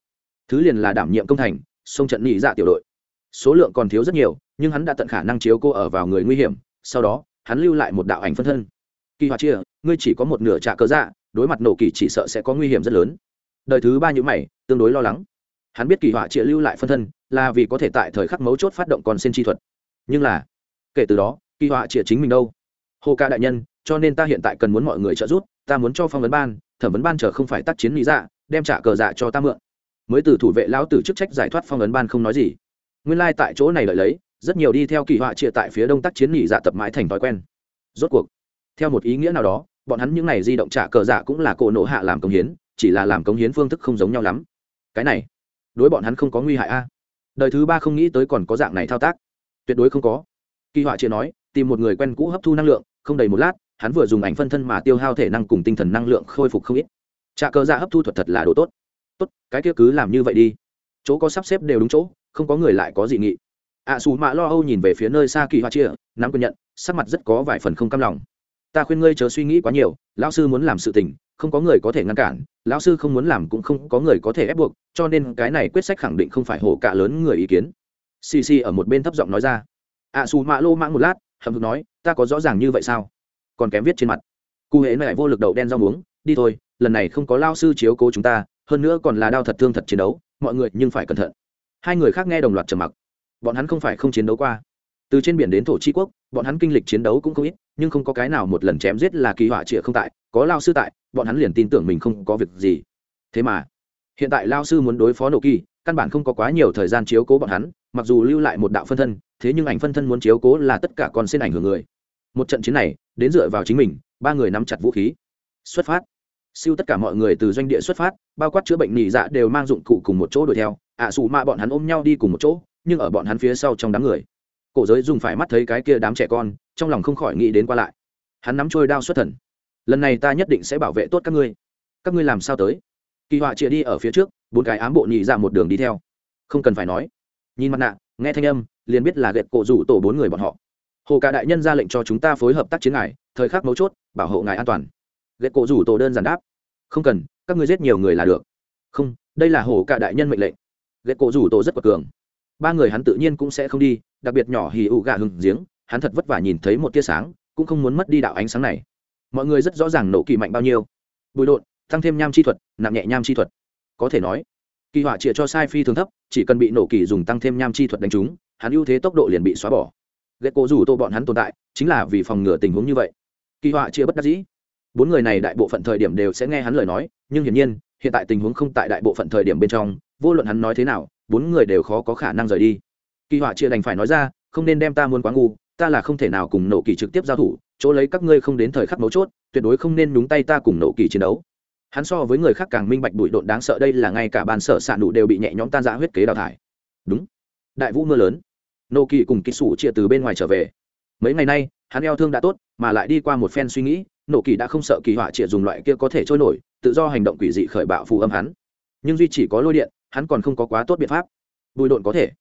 Thứ liền là đảm nhiệm công thành, xông trận nhị dạ tiểu đội. Số lượng còn thiếu rất nhiều, nhưng hắn đã tận khả năng chiếu cô ở vào người nguy hiểm, sau đó hắn lưu lại một đạo ảnh phân thân. Kỳ họa chia, ngươi chỉ có một nửa trạ cớ dạ đối mặt nổ kỳ chỉ sợ sẽ có nguy hiểm rất lớn. Đời thứ ba nhữ mày, tương đối lo lắng. Hắn biết kỳ họa chia lưu lại phân thân là vì có thể tại thời khắc mấu chốt phát động còn xin chi thuật. Nhưng là, kể từ đó, kỳ họa chia chính mình đâu? Hô ca đại nhân, cho nên ta hiện tại cần muốn mọi người trợ giúp, ta muốn cho phong vấn ban, thẩm vấn ban chờ không phải tác chiến lý dạ đem trả cờ dạ cho ta mượn. Mới từ thủ vệ lão tử chức trách giải thoát phong vấn ban không nói gì. Nguyên lai tại chỗ này lợi lấy rất nhiều đi theo kỳ họa chia tại phía đông tác chiến nghỉ dạ tập mãi thành thói quen. Rốt cuộc, theo một ý nghĩa nào đó, bọn hắn những n à y di động trả cờ dạ cũng là cổ nộ hạ làm công hiến, chỉ là làm công hiến phương thức không giống nhau lắm. Cái này, đối bọn hắn không có nguy hại a. Đời thứ ba không nghĩ tới còn có dạng này thao tác. Tuyệt đối không có. Kỳ họa chia nói, tìm một người quen cũ hấp thu năng lượng, không đầy một lát, hắn vừa dùng ảnh phân thân mà tiêu hao thể năng cùng tinh thần năng lượng khôi phục không ít. Trà cờ dạ hấp thu thuật thật là đồ tốt. Tốt, cái kia cứ làm như vậy đi. Chỗ có sắp xếp đều đúng chỗ, không có người lại có dị nghị ạ xù mạ lo âu nhìn về phía nơi xa kỳ hoa chia, nắm quyền nhận, sắc mặt rất có vài phần không cam lòng. Ta khuyên ngươi chớ suy nghĩ quá nhiều, lão sư muốn làm sự tình, không có người có thể ngăn cản, lão sư không muốn làm cũng không có người có thể ép buộc, cho nên cái này quyết sách khẳng định không phải hổ cả lớn người ý kiến. Xì xì ở một bên thấp giọng nói ra. ạ xù mạ lô mãng một lát hầm hực nói, ta có rõ ràng như vậy sao? Còn kém viết trên mặt. Cụ hễ lại vô lực đậu đen rau muống, đi thôi, lần này không có lao sư chiếu cố chúng ta, hơn nữa còn là đau thật thương thật chiến đấu, mọi người nhưng phải cẩn thận. Hai người khác nghe đồng loạt trầm mặc bọn hắn không phải không chiến đấu qua. Từ trên biển đến thổ tri quốc bọn hắn kinh lịch chiến đấu cũng không ít nhưng không có cái nào một lần chém giết là kỳ họa trịa không tại có lao sư tại bọn hắn liền tin tưởng mình không có việc gì. Thế mà hiện tại lao sư muốn đối phó nổ kỳ căn bản không có quá nhiều thời gian chiếu cố bọn hắn mặc dù lưu lại một đạo phân thân thế nhưng ảnh phân thân muốn chiếu cố là tất cả còn xin ảnh hưởng người. Một trận chiến này đến dựa vào chính mình ba người nắm chặt vũ khí. Xuất phát. Siêu tất cả mọi người từ doanh địa xuất phát bao quát chữa bệnh nỉ dạ đều mang dụng cụ cùng một chỗ đuổi theo. Ạ à, xù mạ bọn hắn ôm nhau đi cùng một chỗ nhưng ở bọn hắn phía sau trong đám người, cổ giới dùng phải mắt thấy cái kia đám trẻ con, trong lòng không khỏi nghĩ đến qua lại. Hắn nắm trôi đao xuất thần. Lần này ta nhất định sẽ bảo vệ tốt các ngươi. Các ngươi làm sao tới? Kỳ họa chia đi ở phía trước, bốn cái ám bộ nhị ra một đường đi theo. Không cần phải nói. Nhìn mặt nạ, nghe thanh âm, liền biết là ghẹt cổ rủ tổ bốn người bọn họ. Hồ cả đại nhân ra lệnh cho chúng ta phối hợp tác chiến ngài, thời khắc mấu chốt, bảo hộ ngài an toàn. Ghẹt cổ rủ tổ đơn giản đáp. Không cần, các ngươi giết nhiều người là được. Không, đây là hồ cả đại nhân mệnh lệnh. Ghẹt cổ rủ tổ rất quật cường ba người hắn tự nhiên cũng sẽ không đi, đặc biệt nhỏ hì ụ gà hừng giếng, hắn thật vất vả nhìn thấy một tia sáng, cũng không muốn mất đi đạo ánh sáng này. Mọi người rất rõ ràng nổ kỳ mạnh bao nhiêu. Bụi đột tăng thêm nham chi thuật, nặng nhẹ nham chi thuật. Có thể nói, kỳ họa chĩa cho sai phi thường thấp, chỉ cần bị nổ kỳ dùng tăng thêm nham chi thuật đánh trúng, hắn ưu thế tốc độ liền bị xóa bỏ. Ghét cố rủ tô bọn hắn tồn tại, chính là vì phòng ngừa tình huống như vậy. Kỳ họa chia bất đắc dĩ. Bốn người này đại bộ phận thời điểm đều sẽ nghe hắn lời nói, nhưng hiển nhiên, hiện tại tình huống không tại đại bộ phận thời điểm bên trong, vô luận hắn nói thế nào bốn người đều khó có khả năng rời đi. Kỳ họa chia đành phải nói ra, không nên đem ta muốn quá ngu, ta là không thể nào cùng nổ kỳ trực tiếp giao thủ, chỗ lấy các ngươi không đến thời khắc mấu chốt, tuyệt đối không nên nhúng tay ta cùng nổ kỳ chiến đấu. Hắn so với người khác càng minh bạch bụi độn đáng sợ đây là ngay cả bàn sở xạ nụ đều bị nhẹ nhõm tan giã huyết kế đào thải. Đúng. Đại vũ mưa lớn. Nô kỳ cùng kỹ sủ chia từ bên ngoài trở về. Mấy ngày nay, hắn eo thương đã tốt, mà lại đi qua một phen suy nghĩ, nổ kỳ đã không sợ kỳ họa chia dùng loại kia có thể trôi nổi, tự do hành động quỷ dị khởi bạo phù âm hắn. Nhưng duy chỉ có lôi điện hắn còn không có quá tốt biện pháp. Bùi độn có thể,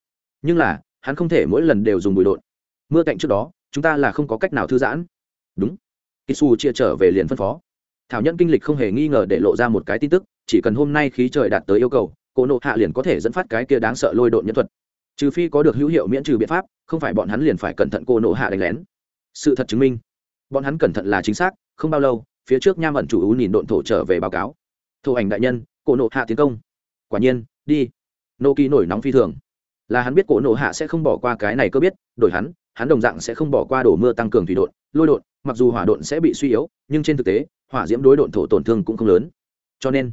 nhưng là, hắn không thể mỗi lần đều dùng bùi đột mưa cạnh trước đó, chúng ta là không có cách nào thư giãn. Đúng. Kisu chia trở về liền phân phó. Thảo nhân kinh lịch không hề nghi ngờ để lộ ra một cái tin tức, chỉ cần hôm nay khí trời đạt tới yêu cầu, cổ nộ hạ liền có thể dẫn phát cái kia đáng sợ lôi độn nhân thuật. Trừ phi có được hữu hiệu miễn trừ biện pháp, không phải bọn hắn liền phải cẩn thận cô nộ hạ đánh lén. Sự thật chứng minh, bọn hắn cẩn thận là chính xác, không bao lâu, phía trước nham ẩn chủ ú nhìn độn thổ trở về báo cáo. Thổ ảnh đại nhân, cổ nộ hạ tiến công. Quả nhiên đi. Nô kỳ nổi nóng phi thường. Là hắn biết cổ nộ hạ sẽ không bỏ qua cái này cơ biết đổi hắn hắn đồng dạng sẽ không bỏ qua đổ mưa tăng cường thủy đột, lôi đột, mặc dù hỏa đột sẽ bị suy yếu nhưng trên thực tế hỏa diễm đối đột thổ tổn thương cũng không lớn. Cho nên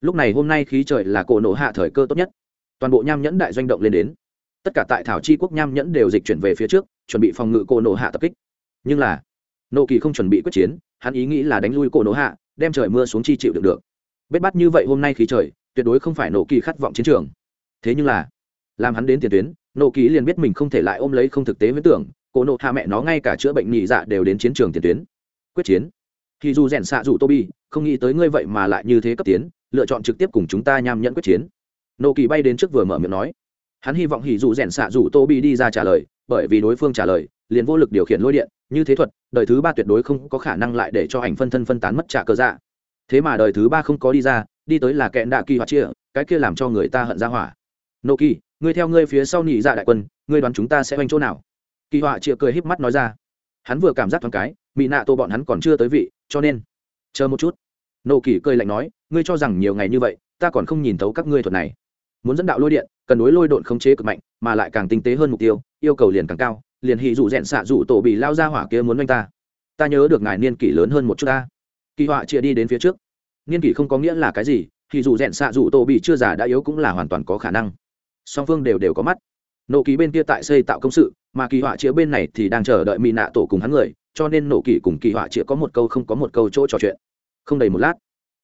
lúc này hôm nay khí trời là cổ nộ hạ thời cơ tốt nhất. Toàn bộ nham nhẫn đại doanh động lên đến. Tất cả tại thảo chi quốc nham nhẫn đều dịch chuyển về phía trước chuẩn bị phòng ngự cổ nộ hạ tập kích. Nhưng là nộ kỳ không chuẩn bị quyết chiến hắn ý nghĩ là đánh lui cổ nộ hạ đem trời mưa xuống chi chịu được được. Bết bắt như vậy hôm nay khí trời tuyệt đối không phải nộ kỳ khát vọng chiến trường. Thế nhưng là làm hắn đến tiền tuyến nộ kỳ liền biết mình không thể lại ôm lấy không thực tế với tưởng cổ nộ hạ mẹ nó ngay cả chữa bệnh nhị dạ đều đến chiến trường tiền tuyến. Quyết chiến. Thì dù rèn xạ dù toby, không nghĩ tới ngươi vậy mà lại như thế cấp tiến lựa chọn trực tiếp cùng chúng ta nham nhẫn quyết chiến. Nộ kỳ bay đến trước vừa mở miệng nói. Hắn hy vọng hỉ dù rèn xạ dù toby đi ra trả lời bởi vì đối phương trả lời liền vô lực điều khiển lôi điện như thế thuật đời thứ ba tuyệt đối không có khả năng lại để cho ảnh phân thân phân tán mất trả cơ dạ. Thế mà đời thứ ba không có đi ra đi tới là kẹn đạ kỳ hoạt chia, cái kia làm cho người ta hận ra hỏa. Nô kỳ, ngươi theo ngươi phía sau nhị dạ đại quân, ngươi đoán chúng ta sẽ oanh chỗ nào? Kỳ họa chia cười híp mắt nói ra. Hắn vừa cảm giác thoáng cái mỹ nạ tô bọn hắn còn chưa tới vị, cho nên, chờ một chút. Nô kỳ cười lạnh nói, ngươi cho rằng nhiều ngày như vậy, ta còn không nhìn thấu các ngươi thuật này. Muốn dẫn đạo lôi điện, cần đối lôi độn khống chế cực mạnh, mà lại càng tinh tế hơn mục tiêu, yêu cầu liền càng cao, liền hì dụ rẽn xạ dụ tổ bị lao ra hỏa kia muốn oanh ta. Ta nhớ được ngài niên kỷ lớn hơn một chút ta. Kỳ họa chia đi đến phía trước niên kỷ không có nghĩa là cái gì, thì dù rẽn xạ dù tổ bị chưa già đã yếu cũng là hoàn toàn có khả năng. Song phương đều đều có mắt. Nộ kỳ bên kia tại xây tạo công sự, mà kỳ họa chĩa bên này thì đang chờ đợi mỹ nạ tổ cùng hắn người, cho nên nộ kỳ cùng kỳ họa chĩa có một câu không có một câu chỗ trò chuyện. Không đầy một lát,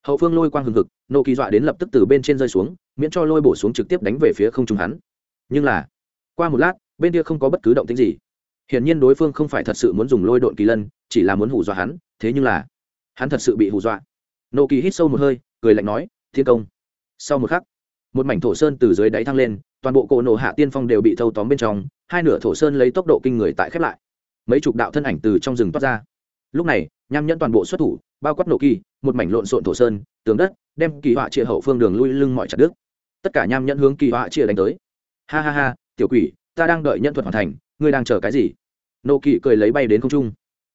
hậu phương lôi quang hừng hực, nộ kỳ dọa đến lập tức từ bên trên rơi xuống, miễn cho lôi bổ xuống trực tiếp đánh về phía không trung hắn. Nhưng là, qua một lát, bên kia không có bất cứ động tính gì. Hiển nhiên đối phương không phải thật sự muốn dùng lôi độn kỳ lân, chỉ là muốn hù dọa hắn, thế nhưng là, hắn thật sự bị hù dọa nộ kỳ hít sâu một hơi, cười lạnh nói, thiên công. Sau một khắc, một mảnh thổ sơn từ dưới đáy thăng lên, toàn bộ cổ nổ hạ tiên phong đều bị thâu tóm bên trong, hai nửa thổ sơn lấy tốc độ kinh người tại khép lại. Mấy chục đạo thân ảnh từ trong rừng toát ra. Lúc này, nham nhẫn toàn bộ xuất thủ, bao quát nổ kỳ, một mảnh lộn xộn thổ sơn, tường đất, đem kỳ họa chia hậu phương đường lui lưng mọi chặt đứt. Tất cả nham nhẫn hướng kỳ họa chia đánh tới. Ha ha ha, tiểu quỷ, ta đang đợi nhân thuật hoàn thành, ngươi đang chờ cái gì? Nô kỳ cười lấy bay đến không trung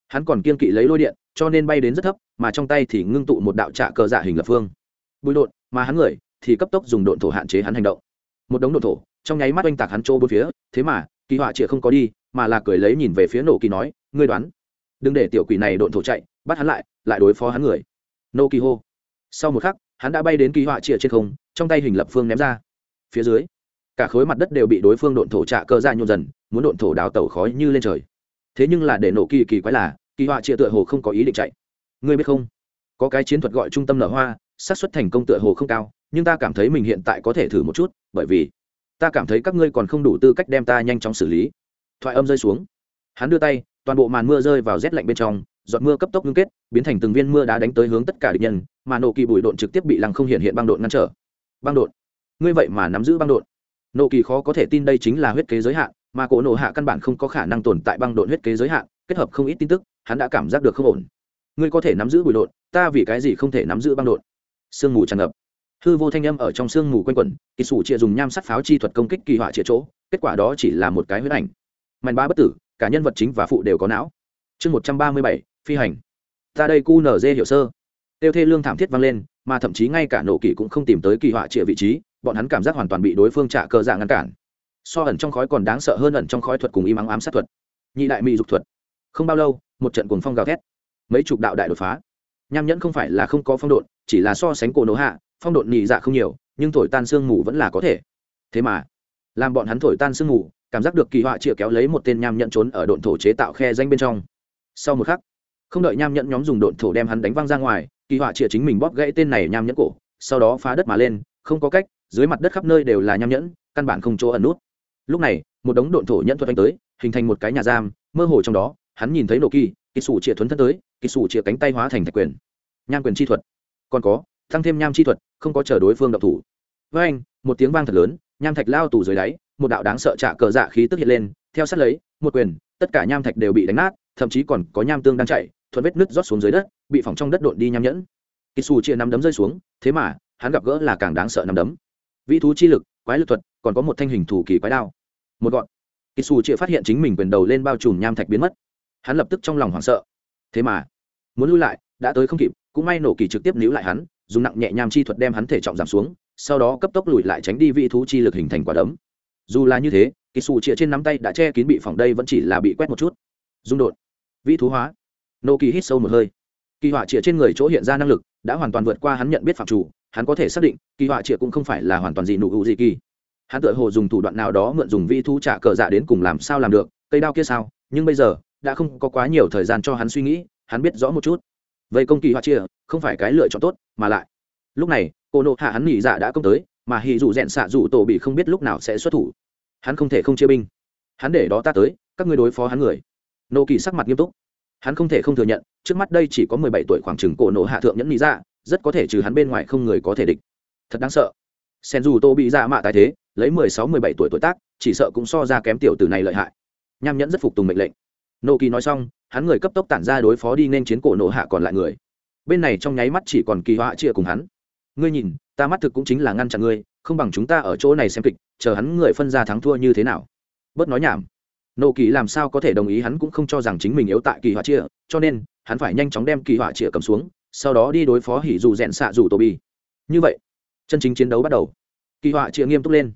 hắn còn kiên kỵ lấy lôi điện, cho nên bay đến rất thấp, mà trong tay thì ngưng tụ một đạo trạ cờ dạ hình lập phương. Bùi đột mà hắn người, thì cấp tốc dùng độn thổ hạn chế hắn hành động. Một đống độn thổ, trong nháy mắt oanh tạc hắn trô bốn phía, thế mà, kỳ họa chịa không có đi, mà là cười lấy nhìn về phía nổ kỳ nói, ngươi đoán, đừng để tiểu quỷ này độn thổ chạy, bắt hắn lại lại đối phó hắn người. Nô kỳ hô. Sau một khắc, hắn đã bay đến kỳ họa chịa trên không, trong tay hình lập phương ném ra. Phía dưới, cả khối mặt đất đều bị đối phương độn thổ trạ cơ ra dạ nhộn dần, muốn độn thổ đào tẩu khói như lên trời thế nhưng là để nổ kỳ kỳ quái là, kỳ họa chia tựa hồ không có ý định chạy. Ngươi biết không? Có cái chiến thuật gọi trung tâm nở hoa, xác suất thành công tựa hồ không cao, nhưng ta cảm thấy mình hiện tại có thể thử một chút, bởi vì ta cảm thấy các ngươi còn không đủ tư cách đem ta nhanh chóng xử lý. Thoại âm rơi xuống. Hắn đưa tay, toàn bộ màn mưa rơi vào rét lạnh bên trong, giọt mưa cấp tốc ngưng kết, biến thành từng viên mưa đá đánh tới hướng tất cả địch nhân, mà nổ kỳ bụi độn trực tiếp bị lăng không hiện hiện băng độn ngăn trở. Băng độn? Ngươi vậy mà nắm giữ băng độn. Nổ kỳ khó có thể tin đây chính là huyết kế giới hạn mà cổ nổ hạ căn bản không có khả năng tồn tại băng độn huyết kế giới hạn, kết hợp không ít tin tức, hắn đã cảm giác được không ổn. Ngươi có thể nắm giữ bụi độn, ta vì cái gì không thể nắm giữ băng độn? Sương mù tràn ngập. Hư vô thanh âm ở trong sương mù quanh quẩn, kỳ sủ chia dùng nham sắt pháo chi thuật công kích kỳ họa chia chỗ, kết quả đó chỉ là một cái huyết ảnh. Mạnh ba bất tử, cả nhân vật chính và phụ đều có não. Chương một trăm ba mươi bảy, phi hành. Ta đây cu nở dê hiểu sơ. Tiêu thê lương thảm thiết vang lên, mà thậm chí ngay cả nổ kỳ cũng không tìm tới kỳ họa chia vị trí, bọn hắn cảm giác hoàn toàn bị đối phương trả cơ dạng ngăn cản so ẩn trong khói còn đáng sợ hơn ẩn trong khói thuật cùng im ắng ám sát thuật. Nhị đại mỹ dục thuật. Không bao lâu, một trận cuồng phong gào thét. Mấy chục đạo đại đột phá. Nham nhẫn không phải là không có phong độn, chỉ là so sánh cổ nổ hạ, phong độn nhị dạ không nhiều, nhưng thổi tan sương mù vẫn là có thể. Thế mà, làm bọn hắn thổi tan sương mù, cảm giác được kỳ họa chĩa kéo lấy một tên nham nhẫn trốn ở độn thổ chế tạo khe danh bên trong. Sau một khắc, không đợi nham nhẫn nhóm dùng độn thổ đem hắn đánh văng ra ngoài, kỳ họa chĩa chính mình bóp gãy tên này nham nhẫn cổ, sau đó phá đất mà lên, không có cách, dưới mặt đất khắp nơi đều là nham nhẫn, căn bản không chỗ ẩn nút lúc này, một đống độn thổ nhẫn thuật anh tới, hình thành một cái nhà giam, mơ hồ trong đó, hắn nhìn thấy nổ kỳ kỳ sủ chĩa thuấn thân tới kỳ sủ chĩa cánh tay hóa thành thạch quyền. Nham quyền chi thuật. Còn có tăng thêm nham chi thuật, không có chờ đối phương độc thủ. Với anh, một tiếng vang thật lớn, nham thạch lao tù dưới đáy, một đạo đáng sợ trả cờ dạ khí tức hiện lên, theo sát lấy, một quyền, tất cả nham thạch đều bị đánh nát, thậm chí còn có nham tương đang chạy, thuận vết nứt rót xuống dưới đất, bị phỏng trong đất độn đi nham nhẫn. Kỳ xù chia nắm đấm rơi xuống, thế mà, hắn gặp gỡ là càng đáng sợ nắm đấm. Vĩ thú chi lực, quái lực thuật, còn có một thanh hình thủ kỳ quái đao một gọn. Kỳ xù chia phát hiện chính mình quyền đầu lên bao trùm nham thạch biến mất. Hắn lập tức trong lòng hoảng sợ. Thế mà, muốn lui lại, đã tới không kịp, cũng may nổ kỳ trực tiếp níu lại hắn, dùng nặng nhẹ nham chi thuật đem hắn thể trọng giảm xuống, sau đó cấp tốc lùi lại tránh đi vị thú chi lực hình thành quả đấm. Dù là như thế kỳ xù chĩa trên nắm tay đã che kín bị phỏng đây vẫn chỉ là bị quét một chút. Dung đột. Vị thú hóa. Nô kỳ hít sâu một hơi. Kỳ họa chĩa trên người chỗ hiện ra năng lực, đã hoàn toàn vượt qua hắn nhận biết phạm chủ, hắn có thể xác định, kỳ họa chĩa cũng không phải là hoàn toàn gì nụ hữu gì kỳ hắn tự hồ dùng thủ đoạn nào đó mượn dùng vị thú trả cờ dạ đến cùng làm sao làm được, cây đao kia sao? Nhưng bây giờ, đã không có quá nhiều thời gian cho hắn suy nghĩ, hắn biết rõ một chút. Vậy công kỳ họa chia, không phải cái lựa chọn tốt, mà lại. Lúc này, cô nộ hạ hắn nghỉ dạ đã công tới, mà hì dù rẽn xạ dù tổ bị không biết lúc nào sẽ xuất thủ. Hắn không thể không chia binh. Hắn để đó ta tới, các ngươi đối phó hắn người. Nô kỳ sắc mặt nghiêm túc. Hắn không thể không thừa nhận, trước mắt đây chỉ có mười bảy tuổi khoảng chừng cổ nộ hạ thượng nhẫn lý ra dạ, rất có thể trừ hắn bên ngoài không người có thể địch. Thật đáng sợ. Sen dù tô bị ra mạ tài thế lấy mười sáu, mười bảy tuổi tuổi tác, chỉ sợ cũng so ra kém tiểu tử này lợi hại. Nham nhẫn rất phục tùng mệnh lệnh. Nô kỳ nói xong, hắn người cấp tốc tản ra đối phó đi nên chiến cổ nổ hạ còn lại người. Bên này trong nháy mắt chỉ còn kỳ họa chia cùng hắn. Ngươi nhìn, ta mắt thực cũng chính là ngăn chặn ngươi, không bằng chúng ta ở chỗ này xem kịch, chờ hắn người phân ra thắng thua như thế nào. Bớt nói nhảm. Nô kỳ làm sao có thể đồng ý hắn cũng không cho rằng chính mình yếu tại kỳ họa chia, cho nên, hắn phải nhanh chóng đem kỳ họa chia cầm xuống, sau đó đi đối phó hỉ dù rẽn xạ dù tổ bi như vậy, chân chính chiến đấu bắt đầu. Kỳ họa chia nghiêm túc lên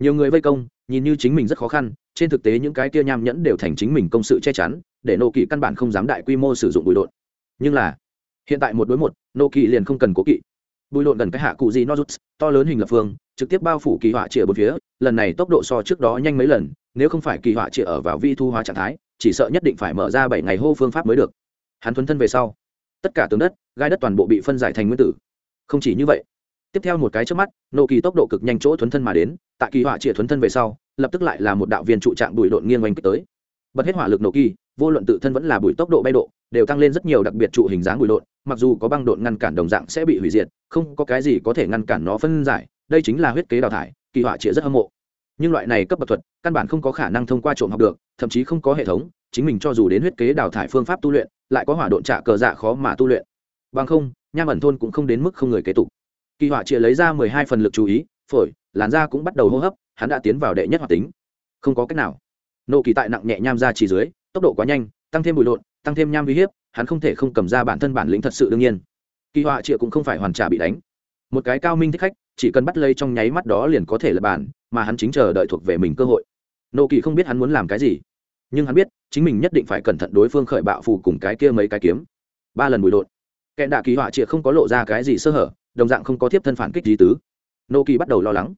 nhiều người vây công, nhìn như chính mình rất khó khăn, trên thực tế những cái kia nham nhẫn đều thành chính mình công sự che chắn, để nô kỳ căn bản không dám đại quy mô sử dụng bùi đột nhưng là, hiện tại một đối một, nô kỳ liền không cần cố kỵ. Bùi đột gần cái hạ cụ gì nó rút to lớn hình lập phương, trực tiếp bao phủ kỳ họa chĩa bốn phía, lần này tốc độ so trước đó nhanh mấy lần, nếu không phải kỳ họa chĩa ở vào vi thu hóa trạng thái, chỉ sợ nhất định phải mở ra bảy ngày hô phương pháp mới được. Hắn thuấn thân về sau, tất cả tướng đất, gai đất toàn bộ bị phân giải thành nguyên tử. Không chỉ như vậy tiếp theo một cái trước mắt nộ kỳ tốc độ cực nhanh chỗ thuấn thân mà đến, tại kỳ họa chĩa thuấn thân về sau, lập tức lại là một đạo viên trụ trạng bùi đột nghiêng oanh kích tới. Bật hết hỏa lực nổ kỳ, vô luận tự thân vẫn là bùi tốc độ bay độ, đều tăng lên rất nhiều đặc biệt trụ hình dáng bùi đột mặc dù có băng đột ngăn cản đồng dạng sẽ bị hủy diệt, không có cái gì có thể ngăn cản nó phân giải, đây chính là huyết kế đào thải, kỳ họa chĩa rất hâm mộ. Nhưng loại này cấp bậc thuật, căn bản không có khả năng thông qua trộm học được, thậm chí không có hệ thống, chính mình cho dù đến huyết kế đào thải phương pháp tu luyện, lại có hỏa độn trả cờ dạ khó mà tu luyện. Bằng không, nham ẩn thôn cũng không đến mức không người kế tục kỳ họa chia lấy ra mười hai phần lực chú ý, phổi, làn da cũng bắt đầu hô hấp, hắn đã tiến vào đệ nhất hoạt tính. Không có cách nào. Nộ kỳ tại nặng nhẹ nham ra chỉ dưới, tốc độ quá nhanh, tăng thêm bụi lộn, tăng thêm nham uy hiếp, hắn không thể không cầm ra bản thân bản lĩnh thật sự đương nhiên. Kỳ họa chia cũng không phải hoàn trả bị đánh. Một cái cao minh thích khách, chỉ cần bắt lây trong nháy mắt đó liền có thể là bản, mà hắn chính chờ đợi thuộc về mình cơ hội. Nộ kỳ không biết hắn muốn làm cái gì. Nhưng hắn biết, chính mình nhất định phải cẩn thận đối phương khởi bạo phù cùng cái kia mấy cái kiếm. Ba lần bụi lộn. Kẹn đạ kỳ họa chia không có lộ ra cái gì sơ hở đồng dạng không có tiếp thân phản kích gì tứ. Nô kỳ bắt đầu lo lắng.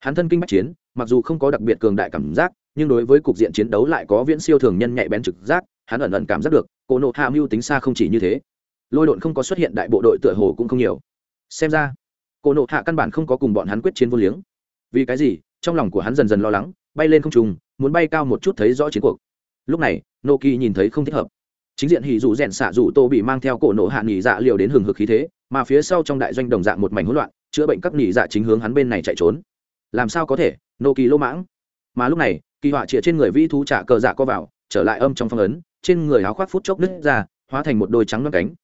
Hắn thân kinh bách chiến, mặc dù không có đặc biệt cường đại cảm giác, nhưng đối với cục diện chiến đấu lại có viễn siêu thường nhân nhạy bén trực giác, hắn ẩn ẩn cảm giác được cổ nộ hạ mưu tính xa không chỉ như thế. Lôi độn không có xuất hiện đại bộ đội tựa hồ cũng không nhiều. Xem ra cổ nộ hạ căn bản không có cùng bọn hắn quyết chiến vô liếng. Vì cái gì? Trong lòng của hắn dần dần lo lắng, bay lên không trùng muốn bay cao một chút thấy rõ chiến cuộc. Lúc này nô kỳ nhìn thấy không thích hợp. Chính diện hỉ dù rèn xạ dù tô bị mang theo cổ nộ hạ nghỉ dạ liều đến hừng hực khí thế mà phía sau trong đại doanh đồng dạng một mảnh hỗn loạn, chữa bệnh các nghỉ dạ chính hướng hắn bên này chạy trốn. Làm sao có thể? Nô kỳ lô mãng. Mà lúc này, kỳ họa chĩa trên người vĩ thú trả cờ dạ co vào, trở lại âm trong phong ấn, trên người áo khoác phút chốc nứt ra, hóa thành một đôi trắng loan cánh.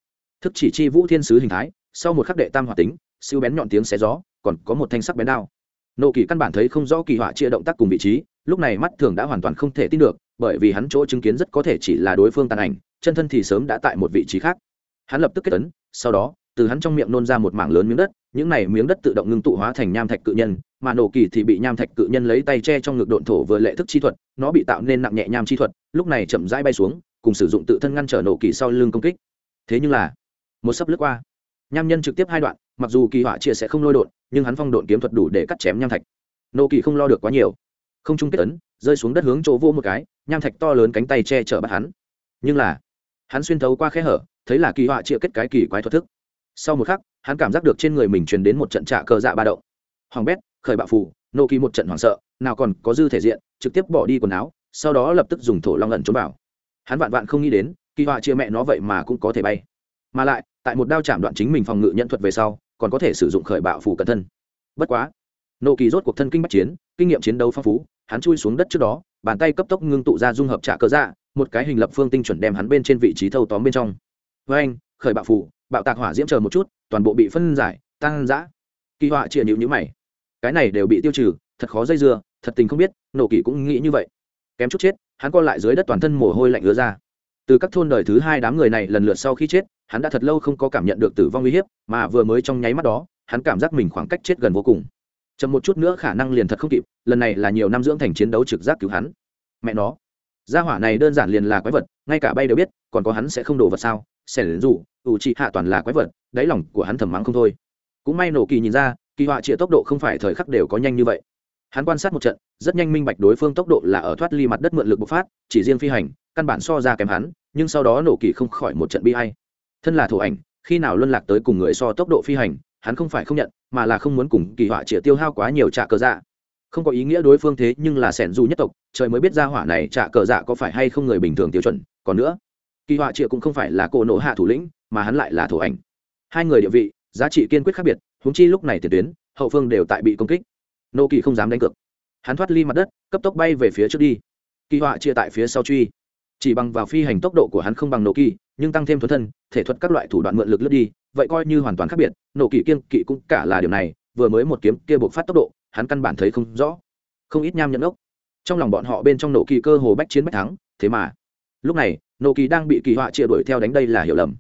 Thức chỉ chi vũ thiên sứ hình thái, sau một khắc đệ tam hoạt tính, siêu bén nhọn tiếng xé gió, còn có một thanh sắc bén đao. Nô kỳ căn bản thấy không rõ kỳ họa chia động tác cùng vị trí, lúc này mắt thường đã hoàn toàn không thể tin được, bởi vì hắn chỗ chứng kiến rất có thể chỉ là đối phương tàn ảnh, chân thân thì sớm đã tại một vị trí khác. Hắn lập tức kết tấn sau đó từ hắn trong miệng nôn ra một mảng lớn miếng đất, những này miếng đất tự động ngưng tụ hóa thành nham thạch cự nhân, mà nổ kỳ thì bị nham thạch cự nhân lấy tay che trong ngực độn thổ vừa lệ thức chi thuật, nó bị tạo nên nặng nhẹ nham chi thuật, lúc này chậm rãi bay xuống, cùng sử dụng tự thân ngăn trở nổ kỳ sau lưng công kích. Thế nhưng là, một sấp lướt qua, nham nhân trực tiếp hai đoạn, mặc dù kỳ họa chia sẽ không lôi đột nhưng hắn phong độn kiếm thuật đủ để cắt chém nham thạch. Nổ kỳ không lo được quá nhiều. Không trung kết ấn, rơi xuống đất hướng chỗ vô một cái, nham thạch to lớn cánh tay che chở bắt hắn. Nhưng là, hắn xuyên thấu qua khe hở, thấy là kỳ họa chia kết cái kỳ quái thuật thức sau một khắc, hắn cảm giác được trên người mình truyền đến một trận trạ cờ dạ ba động. Hoàng bét, khởi bạo phù nô kỳ một trận hoảng sợ, nào còn có dư thể diện, trực tiếp bỏ đi quần áo, sau đó lập tức dùng thổ long ẩn trốn vào. Hắn vạn vạn không nghĩ đến, kỳ họa chia mẹ nó vậy mà cũng có thể bay. Mà lại, tại một đao chạm đoạn chính mình phòng ngự nhận thuật về sau, còn có thể sử dụng khởi bạo phù cẩn thân. Bất quá nô kỳ rốt cuộc thân kinh bắt chiến, kinh nghiệm chiến đấu phong phú, hắn chui xuống đất trước đó, bàn tay cấp tốc ngưng tụ ra dung hợp trả cơ dạ một cái hình lập phương tinh chuẩn đem hắn bên trên vị trí thâu tóm bên trong với anh, khởi bạo phủ, bạo tạc hỏa diễm chờ một chút, toàn bộ bị phân giải tăng giã kỳ họa chịa nhịu nhữ mày. Cái này đều bị tiêu trừ, thật khó dây dưa, thật tình không biết, nổ kỳ cũng nghĩ như vậy. Kém chút chết, hắn co lại dưới đất toàn thân mồ hôi lạnh ứa ra. Từ các thôn đời thứ hai đám người này lần lượt sau khi chết, hắn đã thật lâu không có cảm nhận được tử vong uy hiếp, mà vừa mới trong nháy mắt đó, hắn cảm giác mình khoảng cách chết gần vô cùng. Chậm một chút nữa khả năng liền thật không kịp, lần này là nhiều năm dưỡng thành chiến đấu trực giác cứu hắn. Mẹ nó. Gia hỏa này đơn giản liền là quái vật, ngay cả bay đều biết, còn có hắn sẽ không đổ vật sao? Xẻ đến dù ủ trị hạ toàn là quái vật, đáy lòng của hắn thầm mắng không thôi. Cũng may nổ kỳ nhìn ra, kỳ họa trịa tốc độ không phải thời khắc đều có nhanh như vậy. Hắn quan sát một trận, rất nhanh minh bạch đối phương tốc độ là ở thoát ly mặt đất mượn lực bộc phát, chỉ riêng phi hành, căn bản so ra kém hắn, nhưng sau đó nổ kỳ không khỏi một trận bi hay thân là thủ ảnh, khi nào luân lạc tới cùng người so tốc độ phi hành, hắn không phải không nhận, mà là không muốn cùng kỳ họa chĩa tiêu hao quá nhiều trạ cờ dạ. Không có ý nghĩa đối phương thế nhưng là sẻn du nhất tộc, trời mới biết ra hỏa này trạ cờ dạ có phải hay không người bình thường tiêu chuẩn. Còn nữa kỳ họa triệu cũng không phải là cô nộ hạ thủ lĩnh, mà hắn lại là thủ ảnh. Hai người địa vị, giá trị kiên quyết khác biệt húng chi lúc này tiền tuyến, hậu phương đều tại bị công kích. Nô kỳ không dám đánh cược. Hắn thoát ly mặt đất, cấp tốc bay về phía trước đi. Kỳ họa chia tại phía sau truy. Chỉ bằng vào phi hành tốc độ của hắn không bằng nô kỳ, nhưng tăng thêm thuấn thân, thể thuật các loại thủ đoạn mượn lực lướt đi, vậy coi như hoàn toàn khác biệt nổ kỳ kiên kỵ cũng cả là điều này, vừa mới một kiếm kia buộc phát tốc độ, hắn căn bản thấy không rõ. Không ít nham nhận ốc. Trong lòng bọn họ bên trong nổ kỳ cơ hồ bách chiến bách thắng, thế mà lúc này nộ kỳ đang bị kỳ họa chia đuổi theo đánh đây là hiểu lầm.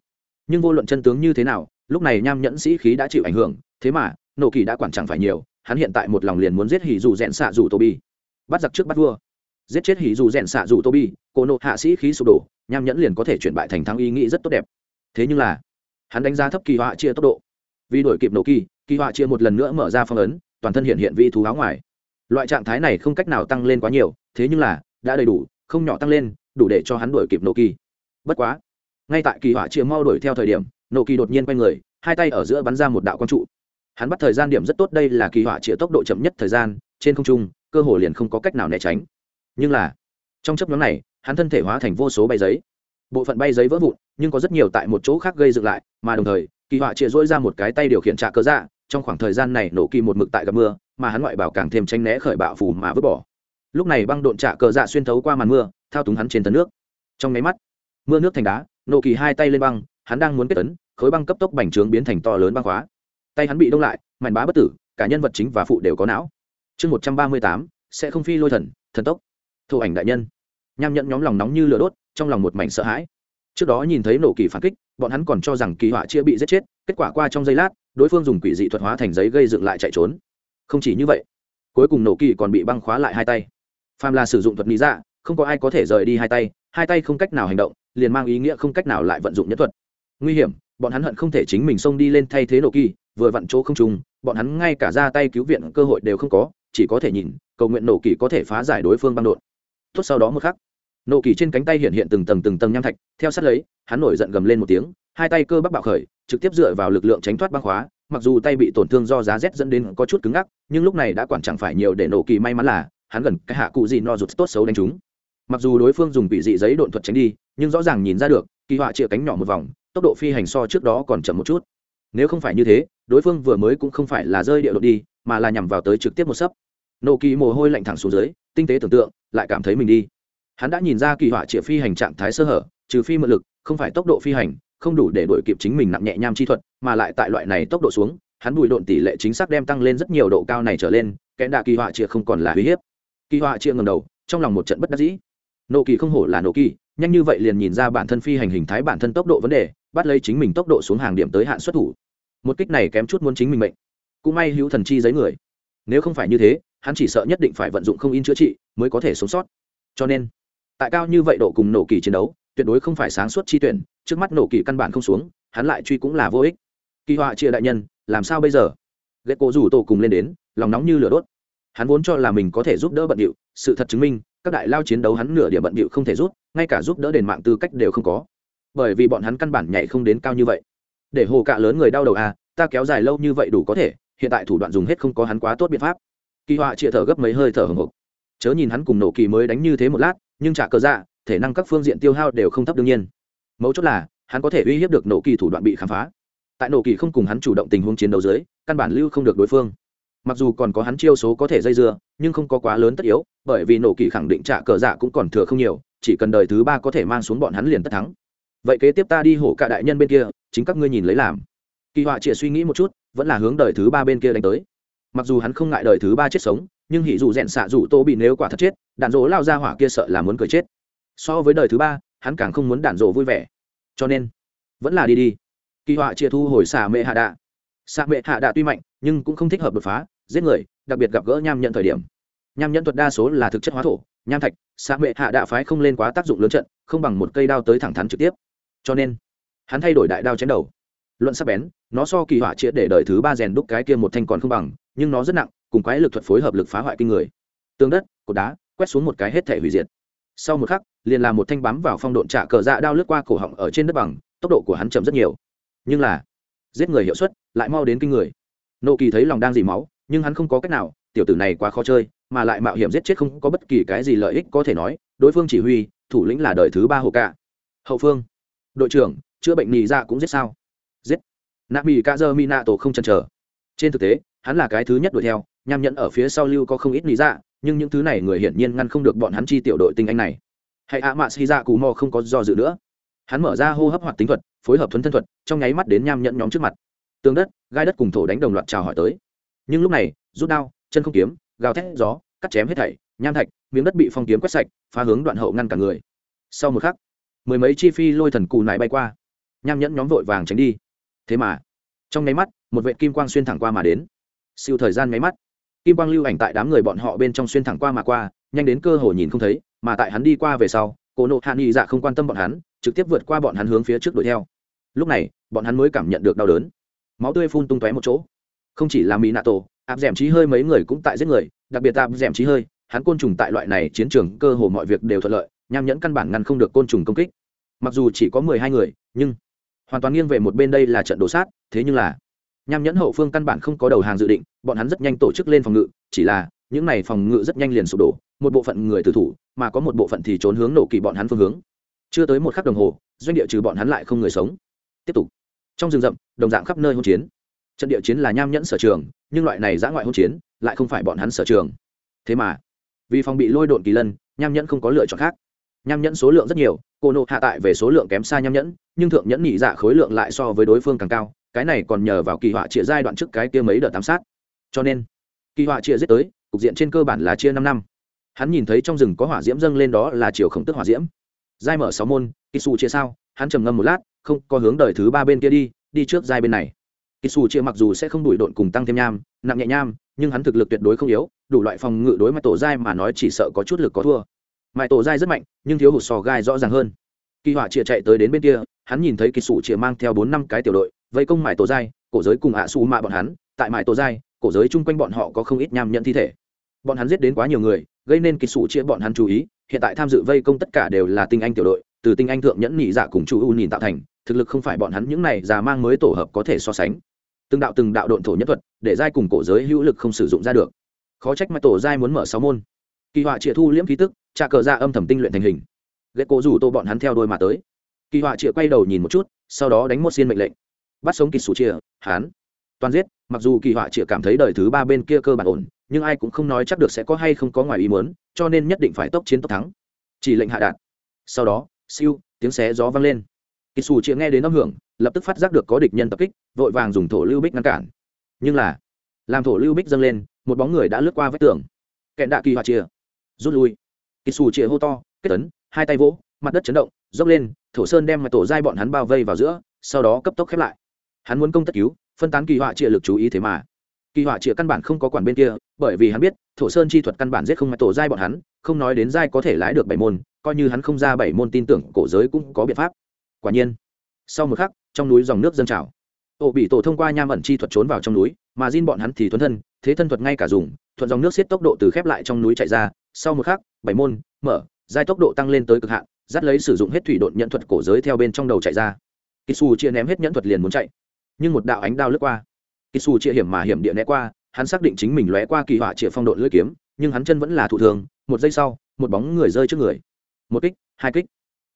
Nhưng vô luận chân tướng như thế nào, lúc này nham nhẫn sĩ khí đã chịu ảnh hưởng, thế mà nộ kỳ đã quản chẳng phải nhiều, hắn hiện tại một lòng liền muốn giết hỉ dù rẽn xạ dù tô bi bắt giặc trước bắt vua. Giết chết hỉ dù rẽn xạ dù tô bi cô nộ hạ sĩ khí sụp đổ, nham nhẫn liền có thể chuyển bại thành thắng ý nghĩ rất tốt đẹp. Thế nhưng là, hắn đánh giá thấp kỳ họa chia tốc độ. Vì đổi kịp nổ kỳ kỳ họa chia một lần nữa mở ra phong ấn, toàn thân hiện hiện vi thú áo ngoài. Loại trạng thái này không cách nào tăng lên quá nhiều, thế nhưng là, đã đầy đủ, không nhỏ tăng lên đủ để cho hắn đuổi kịp Nô kỳ bất quá, ngay tại kỳ hỏa chia mau đuổi theo thời điểm Nô kỳ đột nhiên quay người, hai tay ở giữa bắn ra một đạo quang trụ. Hắn bắt thời gian điểm rất tốt, đây là kỳ hỏa chia tốc độ chậm nhất thời gian, trên không trung, cơ hồ liền không có cách nào né tránh. Nhưng là, trong chấp nhóm này, hắn thân thể hóa thành vô số bay giấy. Bộ phận bay giấy vỡ vụn, nhưng có rất nhiều tại một chỗ khác gây dựng lại, mà đồng thời, kỳ họa chịa dỗi ra một cái tay điều khiển trạ cơ dạ trong khoảng thời gian này nổ kỳ một mực tại gặp mưa, mà hắn ngoại bảo càng thêm tranh né khởi bạo phù mà vứt bỏ lúc này băng độn trạ cờ dạ xuyên thấu qua màn mưa, thao túng hắn trên tấn nước. Trong máy mắt, mưa nước thành đá, nổ kỳ hai tay lên băng, hắn đang muốn kết tấn khối băng cấp tốc bành trướng biến thành to lớn băng khóa. Tay hắn bị đông lại, mảnh bá bất tử, cả nhân vật chính và phụ đều có não. Chương một trăm ba mươi tám, sẽ không phi lôi thần thần tốc. Thụ ảnh đại nhân. Nham nhẫn nhóm lòng nóng như lửa đốt, trong lòng một mảnh sợ hãi. Trước đó nhìn thấy nổ kỳ phản kích, bọn hắn còn cho rằng kỳ họa chia bị giết chết, kết quả qua trong giây lát, đối phương dùng quỷ dị thuật hóa thành giấy gây dựng lại chạy trốn. Không chỉ như vậy, cuối cùng nổ kỳ còn bị băng khóa lại hai tay phàm là sử dụng thuật lý dạ không có ai có thể rời đi hai tay hai tay không cách nào hành động, liền mang ý nghĩa không cách nào lại vận dụng nhất thuật. Nguy hiểm, bọn hắn hận không thể chính mình xông đi lên thay thế nổ kỳ, vừa vặn chỗ không trùng, bọn hắn ngay cả ra tay cứu viện cơ hội đều không có, chỉ có thể nhìn, cầu nguyện nổ kỳ có thể phá giải đối phương băng đột tốt sau đó một khắc nổ kỳ trên cánh tay hiện hiện từng tầng từng tầng nham thạch, theo sát lấy, hắn nổi giận gầm lên một tiếng, hai tay cơ bắp bạo khởi, trực tiếp dựa vào lực lượng tránh thoát băng khóa, mặc dù tay bị tổn thương do giá rét dẫn đến có chút cứng ngắc, nhưng lúc này đã quản chẳng phải nhiều để nổ kỳ may mắn là hắn gần cái hạ cụ gì no rụt tốt xấu đánh chúng. Mặc dù đối phương dùng bị dị giấy độn thuật tránh đi, nhưng rõ ràng nhìn ra được, kỳ họa chĩa cánh nhỏ một vòng, tốc độ phi hành so trước đó còn chậm một chút. Nếu không phải như thế, đối phương vừa mới cũng không phải là rơi địa đột đi, mà là nhằm vào tới trực tiếp một sấp. Nộ kỳ mồ hôi lạnh thẳng xuống dưới, tinh tế tưởng tượng, lại cảm thấy mình đi. Hắn đã nhìn ra kỳ họa chĩa phi hành trạng thái sơ hở, trừ phi mượn lực, không phải tốc độ phi hành, không đủ để đổi kịp chính mình nặng nhẹ nham chi thuật, mà lại tại loại này tốc độ xuống, hắn bùi độn tỷ lệ chính xác đem tăng lên rất nhiều độ cao này trở lên kẽ đạ kỳ họa chĩa không còn là uy hiếp kỳ họa chia ngầm đầu, trong lòng một trận bất đắc dĩ. Nộ kỳ không hổ là nộ kỳ, nhanh như vậy liền nhìn ra bản thân phi hành hình thái, bản thân tốc độ vấn đề, bắt lấy chính mình tốc độ xuống hàng điểm tới hạn xuất thủ. Một kích này kém chút muốn chính mình mệnh. Cũng may hữu thần chi giấy người. Nếu không phải như thế, hắn chỉ sợ nhất định phải vận dụng không in chữa trị mới có thể sống sót. Cho nên, tại cao như vậy độ cùng nổ kỳ chiến đấu, tuyệt đối không phải sáng suốt chi tuyển, trước mắt nổ kỳ căn bản không xuống, hắn lại truy cũng là vô ích. Kỳ họa chia đại nhân, làm sao bây giờ? Ghét cổ rủ tổ cùng lên đến, lòng nóng như lửa đốt hắn vốn cho là mình có thể giúp đỡ bận điệu, sự thật chứng minh, các đại lao chiến đấu hắn nửa điểm bận điệu không thể rút, ngay cả giúp đỡ đền mạng tư cách đều không có. Bởi vì bọn hắn căn bản nhảy không đến cao như vậy. Để hồ cạ lớn người đau đầu à ta kéo dài lâu như vậy đủ có thể, hiện tại thủ đoạn dùng hết không có hắn quá tốt biện pháp. Kỳ họa chịa thở gấp mấy hơi thở hồng hộc chớ nhìn hắn cùng nổ kỳ mới đánh như thế một lát, nhưng trả cờ dạ thể năng các phương diện tiêu hao đều không thấp đương nhiên. Mấu chốt là, hắn có thể uy hiếp được nổ kỳ thủ đoạn bị khám phá. Tại nổ kỳ không cùng hắn chủ động tình huống chiến đấu dưới, căn bản lưu không được đối phương mặc dù còn có hắn chiêu số có thể dây dưa, nhưng không có quá lớn tất yếu, bởi vì nổ kỳ khẳng định trả cờ dạ cũng còn thừa không nhiều, chỉ cần đời thứ ba có thể mang xuống bọn hắn liền tất thắng. Vậy kế tiếp ta đi hổ cả đại nhân bên kia, chính các ngươi nhìn lấy làm. Kỳ họa chỉ suy nghĩ một chút, vẫn là hướng đời thứ ba bên kia đánh tới. Mặc dù hắn không ngại đời thứ ba chết sống, nhưng hỉ dù rèn xạ dù tô bị nếu quả thật chết, đạn dỗ lao ra hỏa kia sợ là muốn cười chết. So với đời thứ ba, hắn càng không muốn đạn dỗ vui vẻ. Cho nên, vẫn là đi đi. Kỳ họa chia thu hồi xà mệ hạ đạ. Xạ mệ hạ đạ tuy mạnh, nhưng cũng không thích hợp đột phá giết người, đặc biệt gặp gỡ nham nhận thời điểm. Nham nhận thuật đa số là thực chất hóa thổ, nham thạch xã mệ hạ đạ phái không lên quá tác dụng lớn trận, không bằng một cây đao tới thẳng thắn trực tiếp. Cho nên, hắn thay đổi đại đao chém đầu. Luận sắc bén, nó so kỳ hỏa chĩa để đời thứ ba rèn đúc cái kia một thanh còn không bằng, nhưng nó rất nặng, cùng quái lực thuật phối hợp lực phá hoại kinh người. Tương đất, cột đá, quét xuống một cái hết thể hủy diệt. Sau một khắc, liền là một thanh bám vào phong độn trả cờ dạ đao lướt qua cổ họng ở trên đất bằng, tốc độ của hắn chậm rất nhiều. Nhưng là, giết người hiệu suất lại mau đến kinh người. Nộ kỳ thấy lòng đang dì máu nhưng hắn không có cách nào, tiểu tử này quá khó chơi, mà lại mạo hiểm giết chết không có bất kỳ cái gì lợi ích có thể nói, đối phương chỉ huy, thủ lĩnh là đời thứ ba hồ cả. hậu phương, đội trưởng, chữa bệnh nì ra cũng giết sao? Giết. Nạ mỹ ca dơ mi nạ tổ không chần chờ. Trên thực tế, hắn là cái thứ nhất đuổi theo, nham nhẫn ở phía sau lưu có không ít nì ra nhưng những thứ này người hiển nhiên ngăn không được bọn hắn chi tiểu đội tinh anh này. Hãy ạ mạ xì ra cù mò không có do dự nữa. Hắn mở ra hô hấp hoạt tính thuật, phối hợp thuấn thân thuật, trong nháy mắt đến nham nhẫn nhóm trước mặt. Tường đất, gai đất cùng thổ đánh đồng loạt chào hỏi tới nhưng lúc này, rút đao, chân không kiếm, gào thét gió, cắt chém hết thảy, nham thạch, miếng đất bị phong kiếm quét sạch, phá hướng đoạn hậu ngăn cả người. Sau một khắc, mười mấy chi phi lôi thần cù nại bay qua. Nham nhẫn nhóm vội vàng tránh đi. Thế mà, trong nháy mắt, một vệ kim quang xuyên thẳng qua mà đến. Siêu thời gian nháy mắt, kim quang lưu ảnh tại đám người bọn họ bên trong xuyên thẳng qua mà qua, nhanh đến cơ hồ nhìn không thấy, mà tại hắn đi qua về sau cổ nộ hạ nghị dạ không quan tâm bọn hắn, trực tiếp vượt qua bọn hắn hướng phía trước đuổi theo. Lúc này, bọn hắn mới cảm nhận được đau đớn. Máu tươi phun tung tóe một chỗ không chỉ là mỹ nạ tổ áp d ẻ m trí hơi mấy người cũng tại giết người, đặc biệt áp d ẻ m trí hơi, hắn côn trùng tại loại này chiến trường cơ hồ mọi việc đều thuận lợi, nham nhẫn căn bản ngăn không được côn trùng công kích. Mặc dù chỉ có mười hai người, nhưng hoàn toàn nghiêng về một bên đây là trận đổ sát, thế nhưng là nham nhẫn hậu phương căn bản không có đầu hàng dự định, bọn hắn rất nhanh tổ chức lên phòng ngự, chỉ là những này phòng ngự rất nhanh liền sụp đổ, một bộ phận người tử thủ, mà có một bộ phận thì trốn hướng nổ kỳ bọn hắn phương hướng. Chưa tới một khắc đồng hồ, doanh địa trừ bọn hắn lại không người sống. Tiếp tục. Trong rừng rậm, đồng dạng khắp nơi hỗn chiến trận địa chiến là nham nhẫn sở trường, nhưng loại này giã ngoại hỗn chiến lại không phải bọn hắn sở trường. Thế mà, vì phòng bị lôi độn kỳ lân, nham nhẫn không có lựa chọn khác. Nham nhẫn số lượng rất nhiều, cô nộ hạ tại về số lượng kém xa nham nhẫn, nhưng thượng nhẫn nhị dạ khối lượng lại so với đối phương càng cao, cái này còn nhờ vào kỳ họa chia giai đoạn trước cái kia mấy đợt tám sát. Cho nên, kỳ họa chia giết tới, cục diện trên cơ bản là chia năm năm. Hắn nhìn thấy trong rừng có hỏa diễm dâng lên đó là chiều khổng tức hỏa diễm. Giai mở sáu môn kisu chia sao, hắn trầm ngâm một lát, không, có hướng đời thứ ba bên kia đi đi trước giai bên này kỳ xù chia mặc dù sẽ không đuổi độn cùng tăng thêm nham, nặng nhẹ nham, nhưng hắn thực lực tuyệt đối không yếu, đủ loại phòng ngự đối mặt tổ giai mà nói chỉ sợ có chút lực có thua. Mãi tổ giai rất mạnh, nhưng thiếu hụt sò gai rõ ràng hơn. Kỳ họa chia chạy tới đến bên kia, hắn nhìn thấy kỳ sủ chia mang theo bốn năm cái tiểu đội, vây công mãi tổ giai, cổ giới cùng ạ su mạ bọn hắn, tại mãi tổ giai, cổ giới chung quanh bọn họ có không ít nham nhận thi thể. Bọn hắn giết đến quá nhiều người, gây nên kỳ sủ chia bọn hắn chú ý, hiện tại tham dự vây công tất cả đều là tinh anh tiểu đội, từ tinh anh thượng nhẫn nhị dạ cùng chủ u nhìn tạo thành, thực lực không phải bọn hắn những này già mang mới tổ hợp có thể so sánh từng đạo từng đạo độn thổ nhất thuật, để giai cùng cổ giới hữu lực không sử dụng ra được. Khó trách mà tổ giai muốn mở sáu môn. Kỳ họa chia thu liễm khí tức, trà cờ ra âm thầm tinh luyện thành hình. Ghét cố rủ tô bọn hắn theo đôi mà tới. Kỳ họa chia quay đầu nhìn một chút, sau đó đánh một xiên mệnh lệnh. Bắt sống kỳ sủ chia hán toàn giết, mặc dù kỳ họa chia cảm thấy đời thứ ba bên kia cơ bản ổn, nhưng ai cũng không nói chắc được sẽ có hay không có ngoài ý muốn, cho nên nhất định phải tốc chiến tốc thắng. Chỉ lệnh hạ đạn sau đó, siêu, tiếng xé gió vang lên kỳ sủ chĩa nghe đến âm hưởng, lập tức phát giác được có địch nhân tập kích, vội vàng dùng thổ lưu bích ngăn cản. Nhưng là, làm thổ lưu bích dâng lên, một bóng người đã lướt qua vách tường. Kẹn đạ kỳ họa chia rút lui. Kỳ xù chĩa hô to, kết tấn hai tay vỗ, mặt đất chấn động, dốc lên, thổ sơn đem mặt tổ giai bọn hắn bao vây vào giữa, sau đó cấp tốc khép lại. Hắn muốn công tất cứu, phân tán kỳ họa chĩa lực chú ý thế mà. Kỳ họa chĩa căn bản không có quản bên kia, bởi vì hắn biết, thổ sơn chi thuật căn bản giết không mặt tổ giai bọn hắn, không nói đến giai có thể lái được bảy môn, coi như hắn không ra bảy môn tin tưởng cổ giới cũng có biện pháp quả nhiên. Sau một khắc, trong núi dòng nước dâng trào. Ổ bị tổ thông qua nham ẩn chi thuật trốn vào trong núi, mà Jin bọn hắn thì thuấn thân, thế thân thuật ngay cả dùng, thuận dòng nước xiết tốc độ từ khép lại trong núi chạy ra, sau một khắc, bảy môn, mở, giai tốc độ tăng lên tới cực hạn, dắt lấy sử dụng hết thủy độn nhận thuật cổ giới theo bên trong đầu chạy ra. Kisu chia ném hết nhẫn thuật liền muốn chạy. Nhưng một đạo ánh đao lướt qua. Kisu chia hiểm mà hiểm địa né qua, hắn xác định chính mình lóe qua kỳ họa chĩa phong độn lưỡi kiếm, nhưng hắn chân vẫn là thụ thường, một giây sau, một bóng người rơi trước người. Một kích, hai kích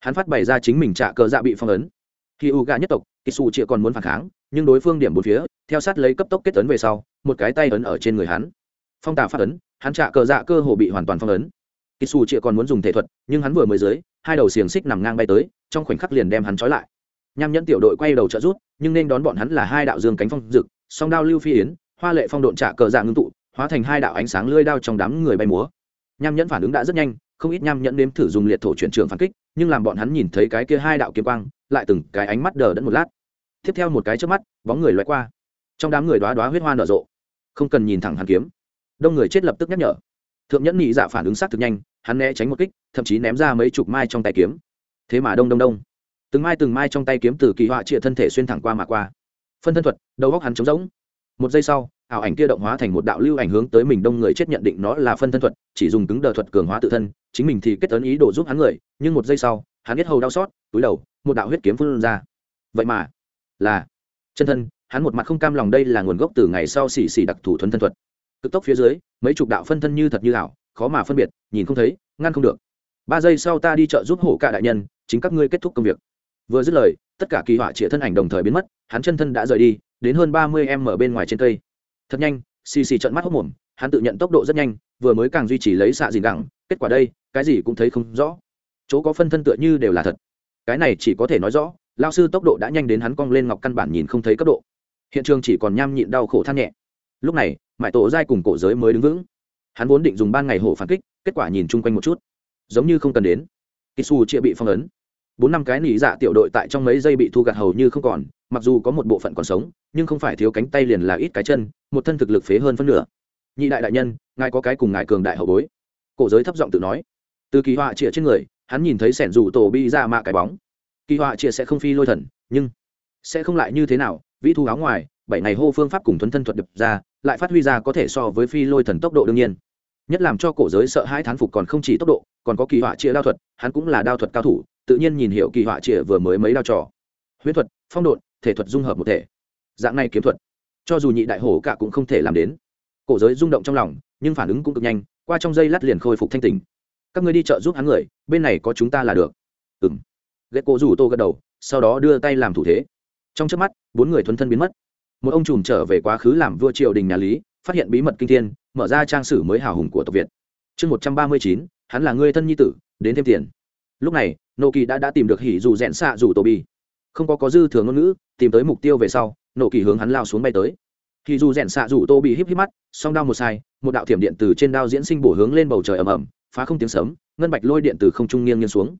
hắn phát bày ra chính mình trả cờ dạ bị phong ấn. Khi u gà nhất tộc kỳ xù chịa còn muốn phản kháng, nhưng đối phương điểm bốn phía, theo sát lấy cấp tốc kết tấn về sau, một cái tay ấn ở trên người hắn. Phong tả phát ấn, hắn trả cờ dạ cơ hồ bị hoàn toàn phong ấn. Kỳ xù chịa còn muốn dùng thể thuật, nhưng hắn vừa mới dưới, hai đầu xiềng xích nằm ngang bay tới, trong khoảnh khắc liền đem hắn trói lại. Nham nhẫn tiểu đội quay đầu trợ rút nhưng nên đón bọn hắn là hai đạo dương cánh phong rực, song đao lưu phi yến, hoa lệ phong độn trả cờ dạ ngưng tụ, hóa thành hai đạo ánh sáng lưỡi đao trong đám người bay múa. Nham nhẫn phản ứng đã rất nhanh không ít nham nhẫn nếm thử dùng liệt thổ chuyển trường phản kích, nhưng làm bọn hắn nhìn thấy cái kia hai đạo kiếm quang, lại từng cái ánh mắt đờ đẫn một lát. Tiếp theo một cái trước mắt, bóng người loay qua. Trong đám người đoá đoá huyết hoa nở rộ. Không cần nhìn thẳng hắn kiếm. Đông người chết lập tức nhắc nhở. Thượng nhẫn nhị dạ phản ứng sát thực nhanh, hắn né tránh một kích, thậm chí ném ra mấy chục mai trong tay kiếm. Thế mà đông đông đông. Từng mai từng mai trong tay kiếm từ kỳ họa trịa thân thể xuyên thẳng qua mà qua. Phân thân thuật, đầu góc hắn trống rỗng. Một giây sau ảo ảnh kia động hóa thành một đạo lưu ảnh hướng tới mình đông người chết nhận định nó là phân thân thuật, chỉ dùng cứng đờ thuật cường hóa tự thân, chính mình thì kết tấn ý đồ giúp hắn người, nhưng một giây sau, hắn biết hầu đau xót, túi đầu, một đạo huyết kiếm phun ra. Vậy mà, là, chân thân, hắn một mặt không cam lòng đây là nguồn gốc từ ngày sau xì xì đặc thù thuần thân thuật. Cực tốc phía dưới, mấy chục đạo phân thân như thật như ảo, khó mà phân biệt, nhìn không thấy, ngăn không được. Ba giây sau ta đi chợ giúp hổ cả đại nhân, chính các ngươi kết thúc công việc. Vừa dứt lời, tất cả kỳ họa trịa thân ảnh đồng thời biến mất, hắn chân thân đã rời đi, đến hơn ba mươi em ở bên ngoài trên cây thật nhanh, xì xì trận mắt hốc mồm, hắn tự nhận tốc độ rất nhanh, vừa mới càng duy trì lấy xạ dìn gẳng, kết quả đây, cái gì cũng thấy không rõ. Chỗ có phân thân tựa như đều là thật. Cái này chỉ có thể nói rõ lao sư tốc độ đã nhanh đến hắn cong lên ngọc căn bản nhìn không thấy cấp độ. Hiện trường chỉ còn nham nhịn đau khổ than nhẹ. Lúc này, mãi tổ dai cùng cổ giới mới đứng vững. Hắn vốn định dùng ban ngày hổ phản kích, kết quả nhìn chung quanh một chút. Giống như không cần đến. Kisu chia bị phong ấn bốn năm cái nỉ dạ tiểu đội tại trong mấy giây bị thu gặt hầu như không còn, mặc dù có một bộ phận còn sống, nhưng không phải thiếu cánh tay liền là ít cái chân, một thân thực lực phế hơn phân nửa. Nhị đại đại nhân, ngài có cái cùng ngài cường đại hậu bối. Cổ giới thấp giọng tự nói. Từ kỳ họa chĩa trên người, hắn nhìn thấy sẻn rủ tổ bi ra mạ cái bóng. Kỳ họa chĩa sẽ không phi lôi thần, nhưng sẽ không lại như thế nào, vĩ thu áo ngoài, bảy ngày hô phương pháp cùng thuấn thân thuật đập ra, lại phát huy ra có thể so với phi lôi thần tốc độ đương nhiên. Nhất làm cho cổ giới sợ hai thán phục còn không chỉ tốc độ, còn có kỳ họa chĩa đao thuật, hắn cũng là đao thuật cao thủ tự nhiên nhìn hiệu kỳ họa trịa vừa mới mấy đao trò. Huyết thuật, phong độn, thể thuật dung hợp một thể. Dạng này kiếm thuật, cho dù nhị đại hổ cả cũng không thể làm đến. Cổ giới rung động trong lòng, nhưng phản ứng cũng cực nhanh, qua trong dây lát liền khôi phục thanh tình các người đi chợ giúp hắn người, bên này có chúng ta là được. Ừ m ghét cổ rủ tô gật đầu, sau đó đưa tay làm thủ thế. Trong trước mắt, bốn người thuấn thân biến mất. Một ông trùm trở về quá khứ làm vua triều đình nhà lý, phát hiện bí mật kinh thiên, mở ra trang sử mới hào hùng của tộc việt. Chương một trăm ba mươi chín, hắn là người thân nhi tử, đến thêm tiền lúc này nô kỳ đã đã tìm được hỉ dù rẽn xạ dù tô bi không có có dư thừa ngôn ngữ, tìm tới mục tiêu về sau nô kỳ hướng hắn lao xuống bay tới. Hỉ dù rẽn xạ dù tô bị híp híp mắt, song đao một sai, một đạo thiểm điện từ trên đao diễn sinh bổ hướng lên bầu trời ầm ầm, phá không tiếng sấm, ngân bạch lôi điện từ không trung nghiêng nghiêng xuống.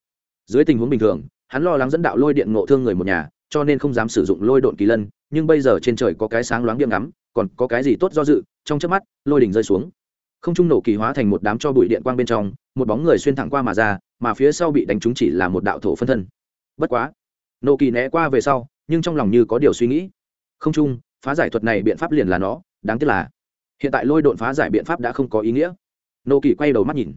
Dưới tình huống bình thường, hắn lo lắng dẫn đạo lôi điện ngộ thương người một nhà, cho nên không dám sử dụng lôi độn kỳ lân, nhưng bây giờ trên trời có cái sáng loáng điểm ngắm, còn có cái gì tốt do dự, trong chớp mắt, lôi đỉnh rơi xuống không trung nổ kỳ hóa thành một đám cho bụi điện quang bên trong, một bóng người xuyên thẳng qua mà ra, mà phía sau bị đánh trúng chỉ là một đạo thổ phân thân. Bất quá, nổ kỳ né qua về sau, nhưng trong lòng như có điều suy nghĩ. Không trung, phá giải thuật này biện pháp liền là nó, đáng tiếc là, hiện tại lôi độn phá giải biện pháp đã không có ý nghĩa. Nô kỳ quay đầu mắt nhìn,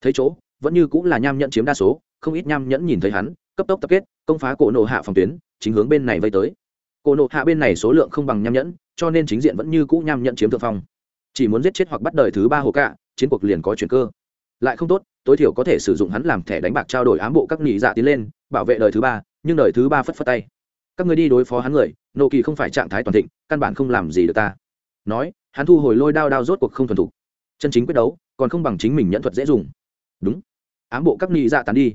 thấy chỗ, vẫn như cũng là nham nhẫn chiếm đa số, không ít nham nhẫn nhìn thấy hắn, cấp tốc tập kết, công phá cổ nổ hạ phòng tuyến, chính hướng bên này vây tới. Cổ nộ hạ bên này số lượng không bằng nham nhẫn, cho nên chính diện vẫn như cũ nham nhẫn chiếm thượng phong chỉ muốn giết chết hoặc bắt đời thứ ba hồ cạ, chiến cuộc liền có chuyển cơ. Lại không tốt, tối thiểu có thể sử dụng hắn làm thẻ đánh bạc trao đổi ám bộ các nghị dạ tiến lên, bảo vệ đời thứ ba, nhưng đời thứ ba phất phất tay. Các người đi đối phó hắn người nộ kỳ không phải trạng thái toàn thịnh, căn bản không làm gì được ta. Nói, hắn thu hồi lôi đao đao rốt cuộc không thuần thục. Chân chính quyết đấu, còn không bằng chính mình nhẫn thuật dễ dùng. Đúng. Ám bộ các nghị dạ tán đi.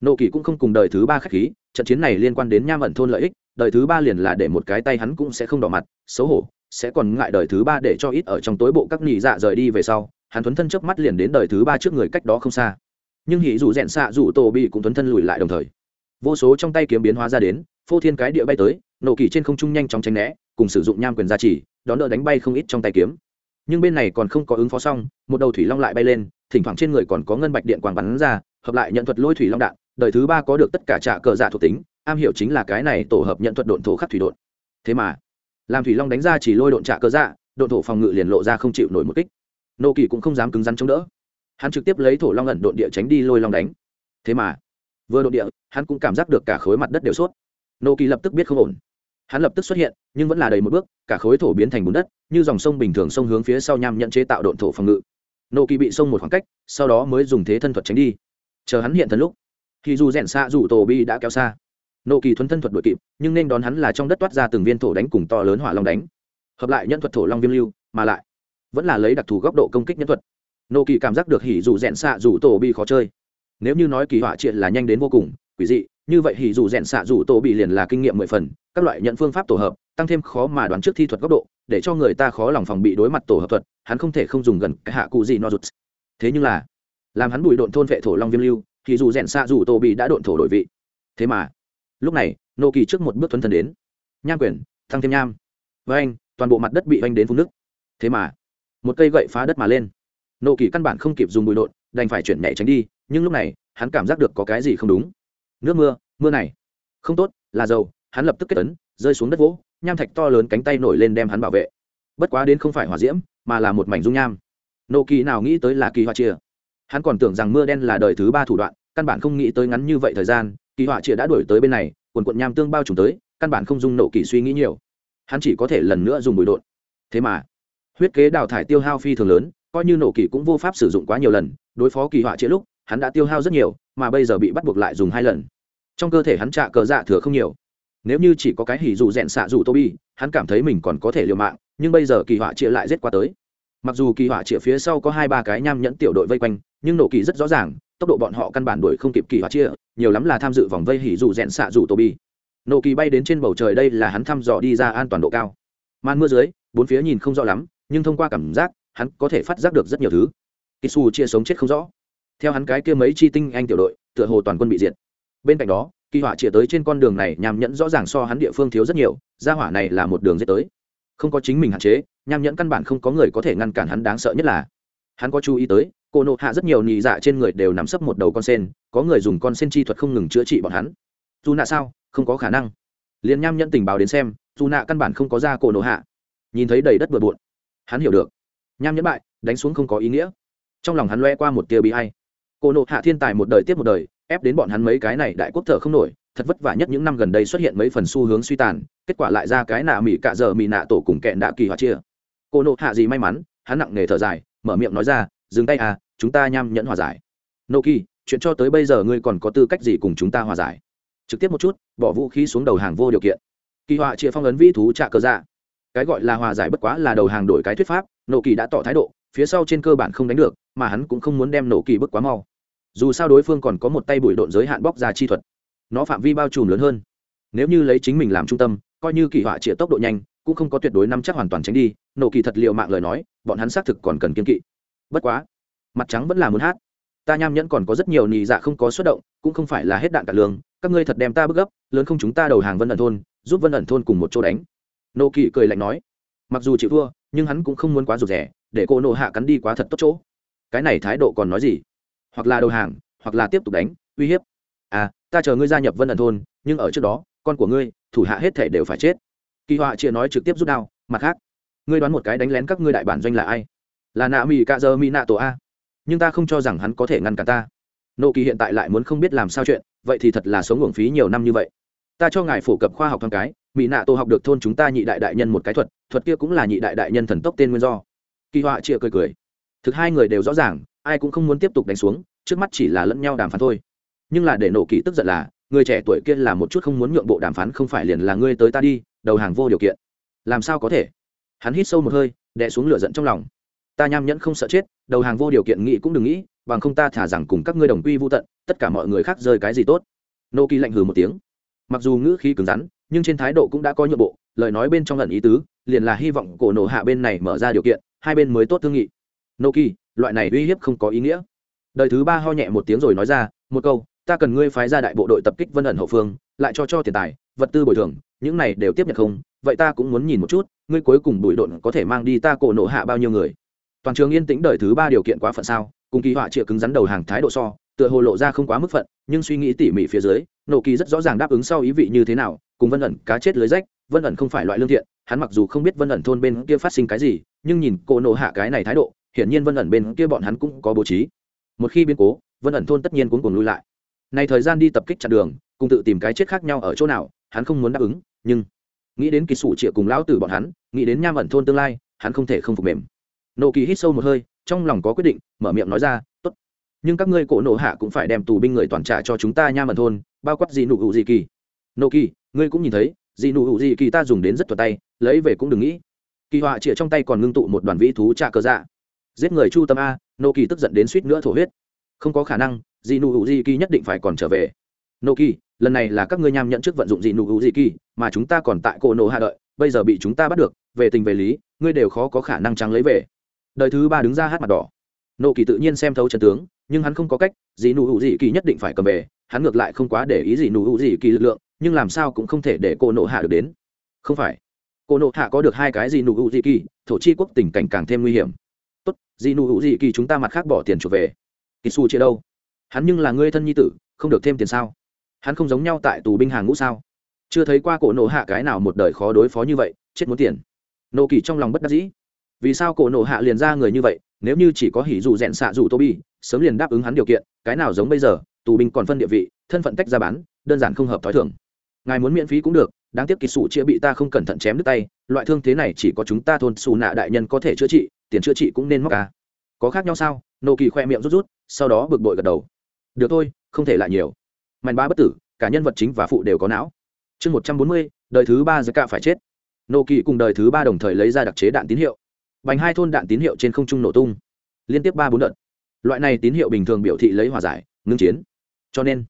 Nộ kỳ cũng không cùng đời thứ ba khách khí, trận chiến này liên quan đến nham ẩn thôn lợi ích, đời thứ ba liền là để một cái tay hắn cũng sẽ không đỏ mặt, xấu hổ sẽ còn ngại đời thứ ba để cho ít ở trong tối bộ các nhị dạ rời đi về sau, hắn thuấn thân trước mắt liền đến đời thứ ba trước người cách đó không xa. Nhưng hỉ dù rẽn xạ dù tổ bị cũng thuấn thân lùi lại đồng thời. Vô số trong tay kiếm biến hóa ra đến, phô thiên cái địa bay tới, nổ kỳ trên không trung nhanh chóng tránh né, cùng sử dụng nham quyền gia trì, đón đỡ đánh bay không ít trong tay kiếm. Nhưng bên này còn không có ứng phó xong, một đầu thủy long lại bay lên, thỉnh thoảng trên người còn có ngân bạch điện quàng bắn ra, hợp lại nhận thuật lôi thủy long đạn, đời thứ ba có được tất cả trạ cờ dạ thuộc tính, am hiểu chính là cái này tổ hợp nhận thuật độn thổ khắc thủy độn. Thế mà làm thủy long đánh ra chỉ lôi độn trạ cơ dạ độn thổ phòng ngự liền lộ ra không chịu nổi một kích. Nô kỳ cũng không dám cứng rắn chống đỡ. Hắn trực tiếp lấy thổ long ẩn độn địa tránh đi lôi long đánh. Thế mà, vừa độn địa, hắn cũng cảm giác được cả khối mặt đất đều suốt nô kỳ lập tức biết không ổn. Hắn lập tức xuất hiện, nhưng vẫn là đầy một bước, cả khối thổ biến thành bùn đất, như dòng sông bình thường sông hướng phía sau nham nhận chế tạo độn thổ phòng ngự. Nô kỳ bị sông một khoảng cách, sau đó mới dùng thế thân thuật tránh đi. Chờ hắn hiện thân lúc thì dù rèn xa dù tổ bi đã kéo xa nộ kỳ thuấn thân thuật đội kịp, nhưng nên đón hắn là trong đất toát ra từng viên thổ đánh cùng to lớn hỏa long đánh. Hợp lại nhân thuật thổ long viêm lưu, mà lại vẫn là lấy đặc thù góc độ công kích nhân thuật. Nô kỳ cảm giác được hỉ dù rẽn xạ dù tổ bị khó chơi. Nếu như nói kỳ họa triệt là nhanh đến vô cùng, quỷ dị, như vậy hỉ dù rẽn xạ dù tổ bị liền là kinh nghiệm mười phần, các loại nhận phương pháp tổ hợp, tăng thêm khó mà đoán trước thi thuật góc độ, để cho người ta khó lòng phòng bị đối mặt tổ hợp thuật, hắn không thể không dùng gần cái hạ cụ gì no rụt. Thế nhưng là, làm hắn bùi độn thôn vệ thổ long viêm lưu thì dù rẽn xạ dù tổ bị đã độn thổ đổi vị. Thế mà lúc này nô kỳ trước một bước thuấn thân đến. Nham quyển thăng thêm nham. Với anh toàn bộ mặt đất bị anh đến phun nước. Thế mà một cây gậy phá đất mà lên. Nô kỳ căn bản không kịp dùng bụi độn đành phải chuyển nhảy tránh đi nhưng lúc này hắn cảm giác được có cái gì không đúng. Nước mưa mưa này. Không tốt là dầu hắn lập tức kết tấn, rơi xuống đất vỗ nham thạch to lớn cánh tay nổi lên đem hắn bảo vệ. Bất quá đến không phải hỏa diễm mà là một mảnh dung nham. Nô kỳ nào nghĩ tới là kỳ hoa chia hắn còn tưởng rằng mưa đen là đời thứ ba thủ đoạn căn bản không nghĩ tới ngắn như vậy thời gian kỳ họa chia đã đuổi tới bên này, quần quận nham tương bao trùm tới, căn bản không dung nổ kỳ suy nghĩ nhiều. Hắn chỉ có thể lần nữa dùng bụi đột thế mà, huyết kế đào thải tiêu hao phi thường lớn, coi như nổ kỳ cũng vô pháp sử dụng quá nhiều lần, đối phó kỳ họa chĩa lúc, hắn đã tiêu hao rất nhiều, mà bây giờ bị bắt buộc lại dùng hai lần. Trong cơ thể hắn trạ cờ dạ thừa không nhiều. Nếu như chỉ có cái hỉ dù rẽn xạ dù tô bi hắn cảm thấy mình còn có thể liều mạng, nhưng bây giờ kỳ họa chĩa lại rét qua tới. Mặc dù kỳ họa chĩa phía sau có hai ba cái nham nhẫn tiểu đội vây quanh, nhưng nổ kỳ rất rõ ràng tốc độ bọn họ căn bản đuổi không kịp kỳ họa chia, nhiều lắm là tham dự vòng vây hỉ dù rẽn xạ dù tô bi nổ kỳ bay đến trên bầu trời đây là hắn thăm dò đi ra an toàn độ cao. Màn mưa dưới, bốn phía nhìn không rõ lắm, nhưng thông qua cảm giác, hắn có thể phát giác được rất nhiều thứ. Kisu chia sống chết không rõ. Theo hắn cái kia mấy chi tinh anh tiểu đội, tựa hồ toàn quân bị diệt. Bên cạnh đó, kỳ họa chia tới trên con đường này nham nhẫn rõ ràng so hắn địa phương thiếu rất nhiều, gia hỏa này là một đường dễ tới. Không có chính mình hạn chế nham nhẫn căn bản không có người có thể ngăn cản hắn đáng sợ nhất là hắn có chú ý tới, cô nộ hạ rất nhiều nhị dạ trên người đều nắm sấp một đầu con sen, có người dùng con sen chi thuật không ngừng chữa trị bọn hắn. Dù nạ sao? Không có khả năng. Liền nham nhận tình báo đến xem, dù nạ căn bản không có ra cổ nộ hạ. Nhìn thấy đầy đất bừa bộn. Hắn hiểu được. Nham nhẫn bại, đánh xuống không có ý nghĩa. Trong lòng hắn loe qua một tia bị hay cổ nộ hạ thiên tài một đời tiếp một đời, ép đến bọn hắn mấy cái này đại quốc thở không nổi, thật vất vả nhất những năm gần đây xuất hiện mấy phần xu hướng suy tàn, kết quả lại ra cái nạ mỹ cạ giờ mỹ nạ tổ cùng kẹn đạ kỳ hoa chia. Cô nộ hạ gì may mắn, hắn nặng nề thở dài mở miệng nói ra dừng tay à chúng ta nham nhẫn hòa giải. Nô kỳ chuyện cho tới bây giờ ngươi còn có tư cách gì cùng chúng ta hòa giải? Trực tiếp một chút bỏ vũ khí xuống đầu hàng vô điều kiện. Kỳ họa chia phong ấn vĩ thú trạ cơ ra, cái gọi là hòa giải bất quá là đầu hàng đổi cái thuyết pháp Nô kỳ đã tỏ thái độ phía sau trên cơ bản không đánh được mà hắn cũng không muốn đem nổ kỳ bức quá mau. Dù sao đối phương còn có một tay bụi độn giới hạn bóc ra chi thuật. Nó phạm vi bao trùm lớn hơn. Nếu như lấy chính mình làm trung tâm coi như kỳ họa chĩa tốc độ nhanh cũng không có tuyệt đối nắm chắc hoàn toàn tránh đi nổ kỳ thật liệu mạng lời nói bọn hắn xác thực còn cần kiên kỵ. Bất quá, mặt trắng vẫn là muốn hát. Ta nham nhẫn còn có rất nhiều nì dạ không có xuất động, cũng không phải là hết đạn cả lương, các ngươi thật đem ta bức gấp, lớn không chúng ta đầu hàng vân ẩn thôn, giúp vân ẩn thôn cùng một chỗ đánh. Nô kỵ cười lạnh nói. Mặc dù chịu thua, nhưng hắn cũng không muốn quá rụt rẻ để cô nộ hạ cắn đi quá thật tốt chỗ. Cái này thái độ còn nói gì? Hoặc là đầu hàng, hoặc là tiếp tục đánh, uy hiếp. À ta chờ ngươi gia nhập vân ẩn thôn, nhưng ở trước đó, con của ngươi, thủ hạ hết thể đều phải chết. Kỳ họa chia nói trực tiếp rút đao, mặt khác ngươi đoán một cái đánh lén các ngươi đại bản doanh là ai? Là nạ mỹ cạ Dơ mỹ nạ tổ a. Nhưng ta không cho rằng hắn có thể ngăn cản ta. Nộ kỳ hiện tại lại muốn không biết làm sao chuyện, vậy thì thật là sống uổng phí nhiều năm như vậy. Ta cho ngài phổ cập khoa học thằng cái mỹ nạ tổ học được thôn chúng ta nhị đại đại nhân một cái thuật thuật kia cũng là nhị đại đại nhân thần tốc tên nguyên do. Kỳ họa chia cười cười. Thực hai người đều rõ ràng, ai cũng không muốn tiếp tục đánh xuống, trước mắt chỉ là lẫn nhau đàm phán thôi. Nhưng là để nổ kỳ tức giận là, người trẻ tuổi kia là một chút không muốn nhượng bộ đàm phán không phải liền là ngươi tới ta đi, đầu hàng vô điều kiện. Làm sao có thể? Hắn hít sâu một hơi, đè xuống lửa giận trong lòng. Ta nham nhẫn không sợ chết, đầu hàng vô điều kiện nghĩ cũng đừng nghĩ, bằng không ta thả rằng cùng các ngươi đồng quy vô tận, tất cả mọi người khác rơi cái gì tốt. Nô kỳ lạnh hừ một tiếng. Mặc dù ngữ khí cứng rắn, nhưng trên thái độ cũng đã có nhượng bộ, lời nói bên trong lần ý tứ, liền là hy vọng cổ nổ hạ bên này mở ra điều kiện, hai bên mới tốt thương nghị. Nô kỳ loại này uy hiếp không có ý nghĩa. Đời thứ ba ho nhẹ một tiếng rồi nói ra, một câu, ta cần ngươi phái ra đại bộ đội tập kích vân ẩn hậu phương, lại cho cho tiền tài, vật tư bồi thường, những này đều tiếp nhận không vậy ta cũng muốn nhìn một chút, ngươi cuối cùng bụi độn có thể mang đi ta cổ nộ hạ bao nhiêu người? Toàn trường yên tĩnh đời thứ ba điều kiện quá phận sao? Cùng kỳ họa chịa cứng rắn đầu hàng thái độ so, tựa hồ lộ ra không quá mức phận, nhưng suy nghĩ tỉ mỉ phía dưới, nộ kỳ rất rõ ràng đáp ứng sau ý vị như thế nào, cùng vân ẩn cá chết lưới rách, vân ẩn không phải loại lương thiện, hắn mặc dù không biết vân ẩn thôn bên kia phát sinh cái gì, nhưng nhìn cổ nộ hạ cái này thái độ, hiển nhiên vân ẩn bên kia bọn hắn cũng có bố trí. Một khi biến cố, vân ẩn thôn tất nhiên cũng cùng lui lại. Này thời gian đi tập kích chặn đường, cùng tự tìm cái chết khác nhau ở chỗ nào, hắn không muốn đáp ứng, nhưng nghĩ đến kỳ sủ trịa cùng lão tử bọn hắn, nghĩ đến nham ẩn thôn tương lai, hắn không thể không phục mềm. Nộ kỳ hít sâu một hơi, trong lòng có quyết định, mở miệng nói ra, tốt. Nhưng các ngươi cổ nộ hạ cũng phải đem tù binh người toàn trả cho chúng ta nham ẩn thôn, bao quát gì nụ hữu gì kỳ. Nộ kỳ, ngươi cũng nhìn thấy gì nụ hữu gì kỳ ta dùng đến rất thuật tay, lấy về cũng đừng nghĩ. Kỳ họa chĩa trong tay còn ngưng tụ một đoàn vĩ thú trà cờ dạ. Giết người chu tâm a nô kỳ tức giận đến suýt nữa thổ huyết. Không có khả năng, dị nụ hữu di kỳ nhất định phải còn trở về nô kỳ, lần này là các ngươi nham nhận trước vận dụng dị nụ hữu di kỳ, mà chúng ta còn tại cổ nổ hạ đợi, bây giờ bị chúng ta bắt được, về tình về lý, ngươi đều khó có khả năng trắng lấy về. Đời thứ ba đứng ra hát mặt đỏ. Nô kỳ tự nhiên xem thấu trận tướng, nhưng hắn không có cách, dị nụ hữu dị kỳ nhất định phải cầm về, hắn ngược lại không quá để ý dị nụ hữu dị kỳ lực lượng, nhưng làm sao cũng không thể để cô nộ hạ được đến. Không phải. Cô nộ hạ có được hai cái dị nụ hữu dị kỳ, thổ chi quốc tình cảnh càng thêm nguy hiểm. Tốt, dị nụ hữu dị kỳ chúng ta mặt khác bỏ tiền chuộc về. Kỳ su chia đâu? Hắn nhưng là ngươi thân nhi tử, không được thêm tiền sao? Hắn không giống nhau tại tù binh hàng ngũ sao? Chưa thấy qua cổ nộ hạ cái nào một đời khó đối phó như vậy, chết muốn tiền. Nộ kỳ trong lòng bất đắc dĩ. Vì sao cổ nộ hạ liền ra người như vậy, nếu như chỉ có hỉ dù rẽn xạ dù tô bi sớm liền đáp ứng hắn điều kiện, cái nào giống bây giờ, tù binh còn phân địa vị, thân phận tách ra bán, đơn giản không hợp t h ó i thưởng ngài muốn miễn phí cũng được, đáng tiếc kỳ sụ chia bị ta không cẩn thận chém đứt tay, loại thương thế này chỉ có chúng ta thôn xù nạ đại nhân có thể chữa trị, tiền chữa trị cũng nên móc ca có khác nhau sao? Nô kỳ khoe miệng rút rút, sau đó bực bội gật đầu. Được thôi, không thể lại nhiều mạnh ba bất tử, cả nhân vật chính và phụ đều có não. Chương một trăm bốn mươi, đời thứ ba giới cạ phải chết. Nô kỳ cùng đời thứ ba đồng thời lấy ra đặc chế đạn tín hiệu. Bành hai thôn đạn tín hiệu trên không trung nổ tung. Liên tiếp ba bốn đợt. Loại này tín hiệu bình thường biểu thị lấy hòa giải, ngưng chiến. Cho nên,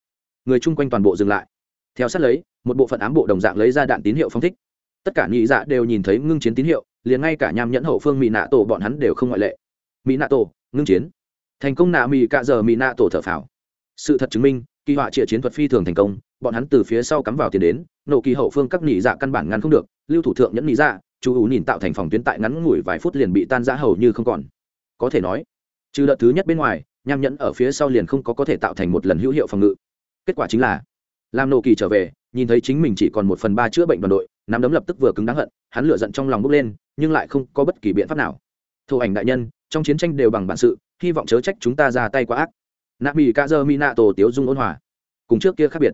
người chung quanh toàn bộ dừng lại. Theo sát lấy, một bộ phận ám bộ đồng dạng lấy ra đạn tín hiệu phong thích. Tất cả nhị dạ đều nhìn thấy ngưng chiến tín hiệu, liền ngay cả nham nhẫn hậu phương mỹ nạ tổ bọn hắn đều không ngoại lệ. Mỹ nạ tổ, ngưng chiến. Thành công nạ mỹ cạ giờ mỹ nạ tổ thở phào. Sự thật chứng minh kỳ họa trịa chiến thuật phi thường thành công, bọn hắn từ phía sau cắm vào tiền đến, nổ kỳ hậu phương các nhị dạ căn bản ngăn không được, lưu thủ thượng nhẫn nhị dạ chú ủ nhìn tạo thành phòng tuyến tại ngắn ngủi vài phút liền bị tan giã hầu như không còn. Có thể nói, trừ đợt thứ nhất bên ngoài, nham nhẫn ở phía sau liền không có có thể tạo thành một lần hữu hiệu phòng ngự. Kết quả chính là, làm nổ kỳ trở về, nhìn thấy chính mình chỉ còn một phần ba chữa bệnh đoàn đội, nắm đấm lập tức vừa cứng đáng hận, hắn lựa giận trong lòng bốc lên, nhưng lại không có bất kỳ biện pháp nào. Thổ ảnh đại nhân, trong chiến tranh đều bằng bản sự, hy vọng chớ trách chúng ta ra tay quá ác nạ mỹ ca dơ mỹ nạ tổ tiếu dung ôn hòa. Cùng trước kia khác biệt.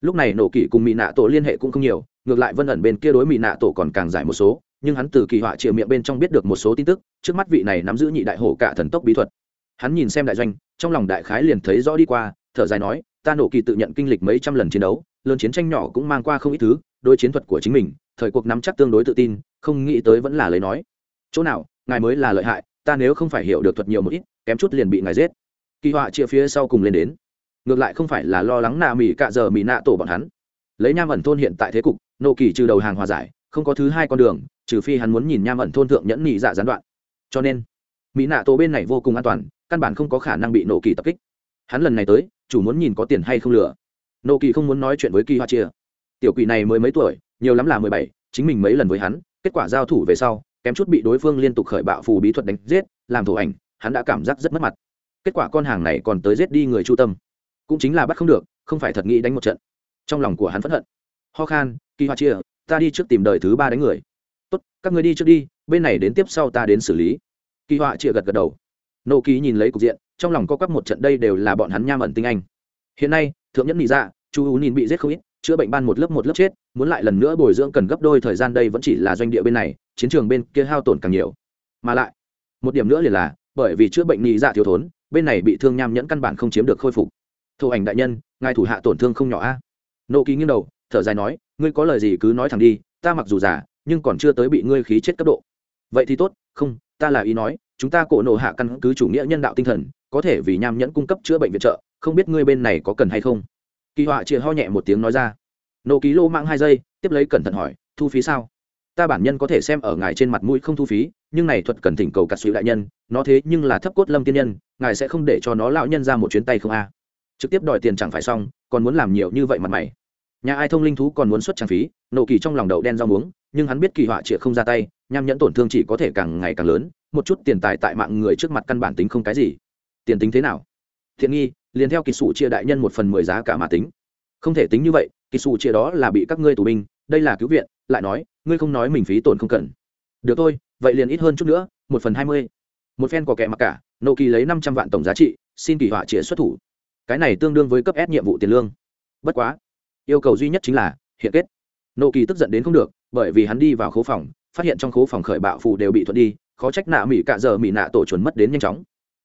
Lúc này nổ kỷ cùng mỹ nạ tổ liên hệ cũng không nhiều, ngược lại vân ẩn bên kia đối mỹ nạ tổ còn càng giải một số, nhưng hắn từ kỳ họa triệu miệng bên trong biết được một số tin tức, trước mắt vị này nắm giữ nhị đại hổ cả thần tốc bí thuật. Hắn nhìn xem đại doanh, trong lòng đại khái liền thấy rõ đi qua, thở dài nói, ta nổ kỳ tự nhận kinh lịch mấy trăm lần chiến đấu, lớn chiến tranh nhỏ cũng mang qua không ít thứ đôi chiến thuật của chính mình, thời cuộc nắm chắc tương đối tự tin, không nghĩ tới vẫn là lời nói. Chỗ nào, ngài mới là lợi hại, ta nếu không phải hiểu được thuật nhiều một ít, kém chút liền bị ngài giết kỳ họa chia phía sau cùng lên đến. Ngược lại không phải là lo lắng nạ mỹ cạ giờ mỹ nạ tổ bọn hắn. Lấy nham ẩn thôn hiện tại thế cục nộ kỳ trừ đầu hàng hòa giải, không có thứ hai con đường, trừ phi hắn muốn nhìn nham ẩn thôn thượng nhẫn nhị dạ gián đoạn. Cho nên mỹ nạ tổ bên này vô cùng an toàn, căn bản không có khả năng bị nộ kỳ tập kích. Hắn lần này tới, chủ muốn nhìn có tiền hay không lừa. Nộ kỳ không muốn nói chuyện với kỳ hoa chia tiểu quỷ này mới mấy tuổi, nhiều lắm là mười bảy, chính mình mấy lần với hắn, kết quả giao thủ về sau, kém chút bị đối phương liên tục khởi bạo phù bí thuật đánh giết, làm thủ ảnh, hắn đã cảm giác rất mất mặt kết quả con hàng này còn tới giết đi người chu tâm. Cũng chính là bắt không được, không phải thật nghĩ đánh một trận. Trong lòng của hắn phẫn hận. Ho khan, kỳ hoa chia, ta đi trước tìm đời thứ ba đánh người. Tốt, các người đi trước đi, bên này đến tiếp sau ta đến xử lý. Kỳ họa chia gật gật đầu. Nô ký nhìn lấy cục diện, trong lòng có quắp một trận đây đều là bọn hắn nham ẩn tinh anh. Hiện nay, thượng nhẫn nghĩ ra dạ, chu u nhìn bị giết không ít, chữa bệnh ban một lớp một lớp chết, muốn lại lần nữa bồi dưỡng cần gấp đôi thời gian đây vẫn chỉ là doanh địa bên này, chiến trường bên kia hao tổn càng nhiều. Mà lại, một điểm nữa liền là, bởi vì chữa bệnh nghĩ dạ thiếu thốn bên này bị thương nham nhẫn căn bản không chiếm được khôi phục. Thổ ảnh đại nhân, ngài thủ hạ tổn thương không nhỏ a. Nô ký nghiêng đầu, thở dài nói, ngươi có lời gì cứ nói thẳng đi, ta mặc dù giả nhưng còn chưa tới bị ngươi khí chết cấp độ. Vậy thì tốt, không, ta là ý nói, chúng ta cổ nộ hạ căn cứ chủ nghĩa nhân đạo tinh thần, có thể vì nham nhẫn cung cấp chữa bệnh viện trợ, không biết ngươi bên này có cần hay không? Kỳ họa chia ho nhẹ một tiếng nói ra. Nộ ký lô mang hai giây, tiếp lấy cẩn thận hỏi, thu phí sao? Ta bản nhân có thể xem ở ngài trên mặt mũi không thu phí, nhưng này thuật cần thỉnh cầu cắt suy đại nhân, nó thế nhưng là thấp cốt lâm tiên nhân, ngài sẽ không để cho nó lão nhân ra một chuyến tay không a. Trực tiếp đòi tiền chẳng phải xong, còn muốn làm nhiều như vậy mặt mày. Nhà ai thông linh thú còn muốn xuất trang phí nộ kỳ trong lòng đậu đen rau muống, nhưng hắn biết kỳ họa trịa không ra tay, nham nhẫn tổn thương chỉ có thể càng ngày càng lớn, một chút tiền tài tại mạng người trước mặt căn bản tính không cái gì. Tiền tính thế nào? Thiện nghi, liền theo kỳ sụ chia đại nhân một phần mười giá cả mà tính. Không thể tính như vậy kỳ xù chia đó là bị các ngươi tù binh, đây là cứu viện, lại nói, ngươi không nói mình phí tổn không cần. Được thôi, vậy liền ít hơn chút nữa, một phần hai mươi. Một phen có kẻ mặc cả nộ kỳ lấy năm trăm vạn tổng giá trị, xin kỳ họa chia xuất thủ. Cái này tương đương với cấp s nhiệm vụ tiền lương. Bất quá, yêu cầu duy nhất chính là, hiện kết. Nộ kỳ tức giận đến không được, bởi vì hắn đi vào khố phòng, phát hiện trong khố phòng khởi bạo phù đều bị thuận đi, khó trách nạ mỹ cạ giờ mỹ nạ tổ chuẩn mất đến nhanh chóng.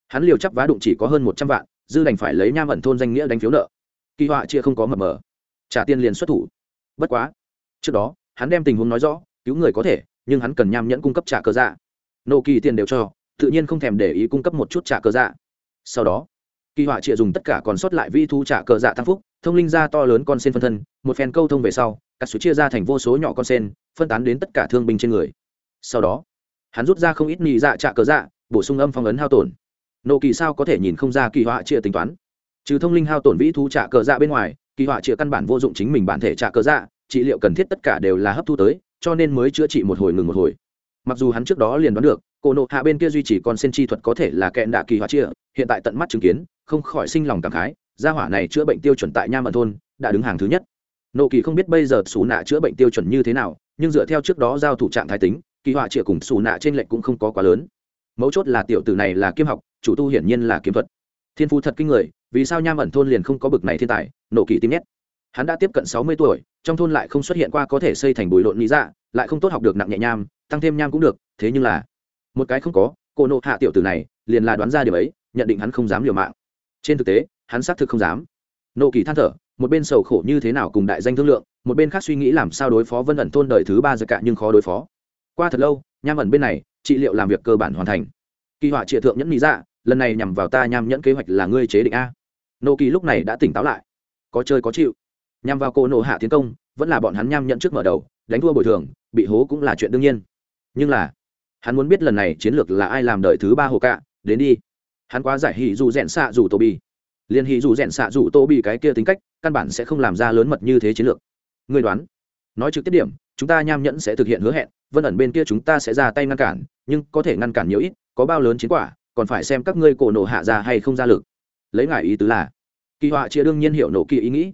Hắn liều chắp vá đụng chỉ có hơn một trăm vạn, dư đành phải lấy nham ẩn thôn danh nghĩa đánh phiếu nợ. Kỳ họa chia không có mập mờ trả tiền liền xuất thủ. Bất quá, trước đó, hắn đem tình huống nói rõ, cứu người có thể, nhưng hắn cần nham nhẫn cung cấp trả cờ dạ. Nộ kỳ tiền đều cho, tự nhiên không thèm để ý cung cấp một chút trả cờ dạ. Sau đó, kỳ họa trịa dùng tất cả còn sót lại vi thu trả cờ dạ tăng phúc, thông linh ra to lớn con sen phân thân, một phen câu thông về sau, cắt số chia ra thành vô số nhỏ con sen, phân tán đến tất cả thương binh trên người. Sau đó, hắn rút ra không ít nhị dạ trả cờ dạ bổ sung âm phong ấn hao tổn. Nộ kỳ sao có thể nhìn không ra kỳ họa trịa tính toán? Trừ thông linh hao tổn vĩ thu trả cờ dạ bên ngoài kỳ họa trịa căn bản vô dụng chính mình bản thể trả cơ dạ trị liệu cần thiết tất cả đều là hấp thu tới, cho nên mới chữa trị một hồi ngừng một hồi. Mặc dù hắn trước đó liền đoán được, cô nộ hạ bên kia duy trì con sen chi thuật có thể là kẹn đạ kỳ họa chia hiện tại tận mắt chứng kiến, không khỏi sinh lòng cảm khái, gia hỏa này chữa bệnh tiêu chuẩn tại nha mận thôn, đã đứng hàng thứ nhất. Nộ kỳ không biết bây giờ xù nạ chữa bệnh tiêu chuẩn như thế nào, nhưng dựa theo trước đó giao thủ trạng thái tính, kỳ họa chĩa cùng xù nạ trên lệnh cũng không có quá lớn. Mấu chốt là tiểu tử này là kiếm học, chủ tu hiển nhiên là kiếm thuật. Thiên phu thật kinh người vì sao nham ẩn thôn liền không có bực này thiên tài, nộ kỳ tim nhét? Hắn đã tiếp cận sáu mươi tuổi, trong thôn lại không xuất hiện qua có thể xây thành bùi lộn lý dạ lại không tốt học được nặng nhẹ nham, tăng thêm nham cũng được, thế nhưng là một cái không có, cô nộ hạ tiểu tử này liền là đoán ra điều ấy, nhận định hắn không dám liều mạng. Trên thực tế, hắn xác thực không dám. Nộ kỳ than thở, một bên sầu khổ như thế nào cùng đại danh thương lượng, một bên khác suy nghĩ làm sao đối phó vân ẩn thôn đời thứ ba giờ cả nhưng khó đối phó. Qua thật lâu, nham ẩn bên này, trị liệu làm việc cơ bản hoàn thành. Kỳ họa trịa thượng nhẫn lý dạ lần này nhằm vào ta nham nhẫn kế hoạch là ngươi chế định a nô kỳ lúc này đã tỉnh táo lại. Có chơi có chịu. Nhằm vào cô nộ hạ tiến công, vẫn là bọn hắn nham nhận trước mở đầu, đánh thua bồi thường, bị hố cũng là chuyện đương nhiên. Nhưng là, hắn muốn biết lần này chiến lược là ai làm đợi thứ ba hồ cạ, đến đi. Hắn quá giải hỉ dù rẽn xạ dù tô bi liền hỉ dù rẽn xạ dù tô bi cái kia tính cách, căn bản sẽ không làm ra lớn mật như thế chiến lược. Người đoán, nói trực tiếp điểm, chúng ta nham nhẫn sẽ thực hiện hứa hẹn, vân ẩn bên kia chúng ta sẽ ra tay ngăn cản, nhưng có thể ngăn cản nhiều ít, có bao lớn chiến quả, còn phải xem các ngươi cổ nổ hạ ra hay không ra lực lấy ngài ý tứ là, kỳ họa chia đương nhiên hiểu nổ kỳ ý nghĩ.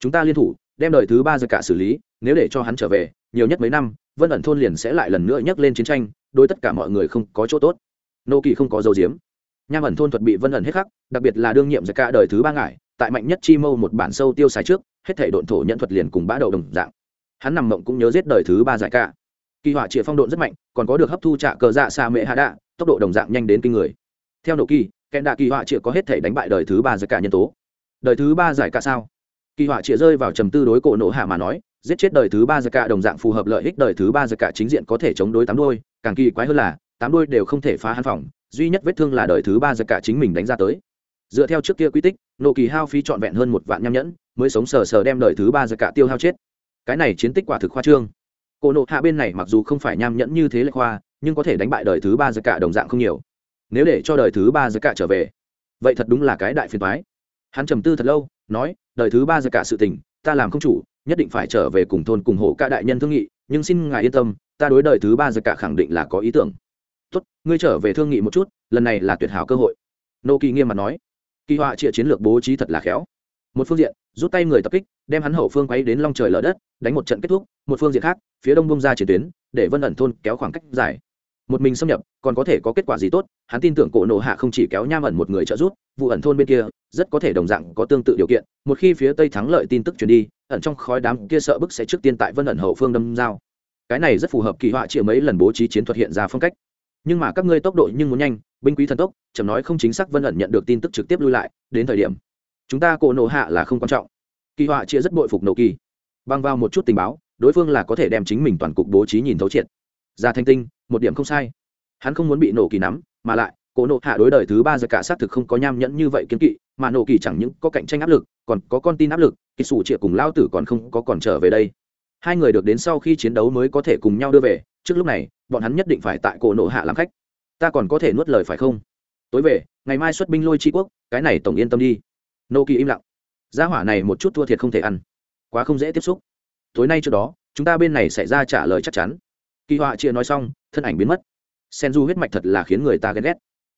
Chúng ta liên thủ, đem đời thứ ba giờ cả xử lý, nếu để cho hắn trở về, nhiều nhất mấy năm, vân ẩn thôn liền sẽ lại lần nữa nhắc lên chiến tranh, đối tất cả mọi người không có chỗ tốt. Nô kỳ không có dấu diếm nham ẩn thôn thuật bị vân ẩn hết khắc, đặc biệt là đương nhiệm giải cả đời thứ ba ngải, tại mạnh nhất chi mâu một bản sâu tiêu xài trước, hết thể độn thổ nhận thuật liền cùng bã đầu đồng dạng. Hắn nằm mộng cũng nhớ giết đời thứ ba giải cả. Kỳ họa chĩa phong độn rất mạnh, còn có được hấp thu trả cờ dạ xa mệ hạ đạ, tốc độ đồng dạng nhanh đến kinh người. Theo nổ kỳ kẹn đạ kỳ họa chĩa có hết thể đánh bại đời thứ ba giải cả nhân tố. Đời thứ ba giải cả sao? Kỳ họa chĩa rơi vào trầm tư đối cổ nổ hạ mà nói, giết chết đời thứ ba giải cả đồng dạng phù hợp lợi ích đời thứ ba giải cả chính diện có thể chống đối tám đôi, càng kỳ quái hơn là, tám đôi đều không thể phá hắn phòng, duy nhất vết thương là đời thứ ba giải cả chính mình đánh ra tới. Dựa theo trước kia quy tích, nộ kỳ hao phí trọn vẹn hơn một vạn nham nhẫn, mới sống sờ sờ đem đời thứ ba giải cả tiêu hao chết. Cái này chiến tích quả thực khoa trương. Cổ nộ hạ bên này mặc dù không phải nham nhẫn như thế lệ khoa, nhưng có thể đánh bại đời thứ ba giải cả đồng dạng không nhiều nếu để cho đời thứ ba giới cả trở về, vậy thật đúng là cái đại phiền toái. Hắn trầm tư thật lâu, nói, đời thứ ba giới cả sự tình, ta làm không chủ, nhất định phải trở về cùng thôn cùng hộ cả đại nhân thương nghị, nhưng xin ngài yên tâm, ta đối đời thứ ba giới cả khẳng định là có ý tưởng. Tốt, ngươi trở về thương nghị một chút, lần này là tuyệt hảo cơ hội. Nô kỳ nghiêm mặt nói. Kỳ họa trịa chiến lược bố trí thật là khéo. Một phương diện, rút tay người tập kích, đem hắn hậu phương quấy đến long trời lở đất, đánh một trận kết thúc, một phương diện khác, phía đông bông ra chiến tuyến, để vân ẩn thôn kéo khoảng cách dài một mình xâm nhập, còn có thể có kết quả gì tốt, hắn tin tưởng cổ nộ hạ không chỉ kéo nham ẩn một người trợ giúp, vụ ẩn thôn bên kia, rất có thể đồng dạng có tương tự điều kiện, một khi phía tây thắng lợi tin tức truyền đi, ẩn trong khói đám kia sợ bức sẽ trước tiên tại vân ẩn hậu phương đâm dao cái này rất phù hợp kỳ họa chịa mấy lần bố trí chiến thuật hiện ra phong cách. Nhưng mà các ngươi tốc độ nhưng muốn nhanh, binh quý thần tốc, chậm nói không chính xác vân ẩn nhận được tin tức trực tiếp lui lại, đến thời điểm, chúng ta cổ nộ hạ là không quan trọng. Kỳ họa chia rất bội phục nộ kỳ. Băng vào một chút tình báo, đối phương là có thể đem chính mình toàn cục bố trí nhìn thấu triệt. Ra thanh tinh một điểm không sai. Hắn không muốn bị nổ kỳ nắm, mà lại, cổ nộ hạ đối đời thứ ba giờ cả xác thực không có nham nhẫn như vậy kiến kỵ, mà nổ kỳ chẳng những có cạnh tranh áp lực, còn có con tin áp lực, kỳ sủ trịa cùng lao tử còn không có còn trở về đây. Hai người được đến sau khi chiến đấu mới có thể cùng nhau đưa về, trước lúc này, bọn hắn nhất định phải tại cổ nộ hạ làm khách. Ta còn có thể nuốt lời phải không? Tối về, ngày mai xuất binh lôi tri quốc, cái này tổng yên tâm đi. Nô kỳ im lặng. Gia hỏa này một chút thua thiệt không thể ăn. Quá không dễ tiếp xúc. Tối nay trước đó, chúng ta bên này sẽ ra trả lời chắc chắn kỳ họa chia nói xong, thân ảnh biến mất. Sen du huyết mạch thật là khiến người ta ghen ghét.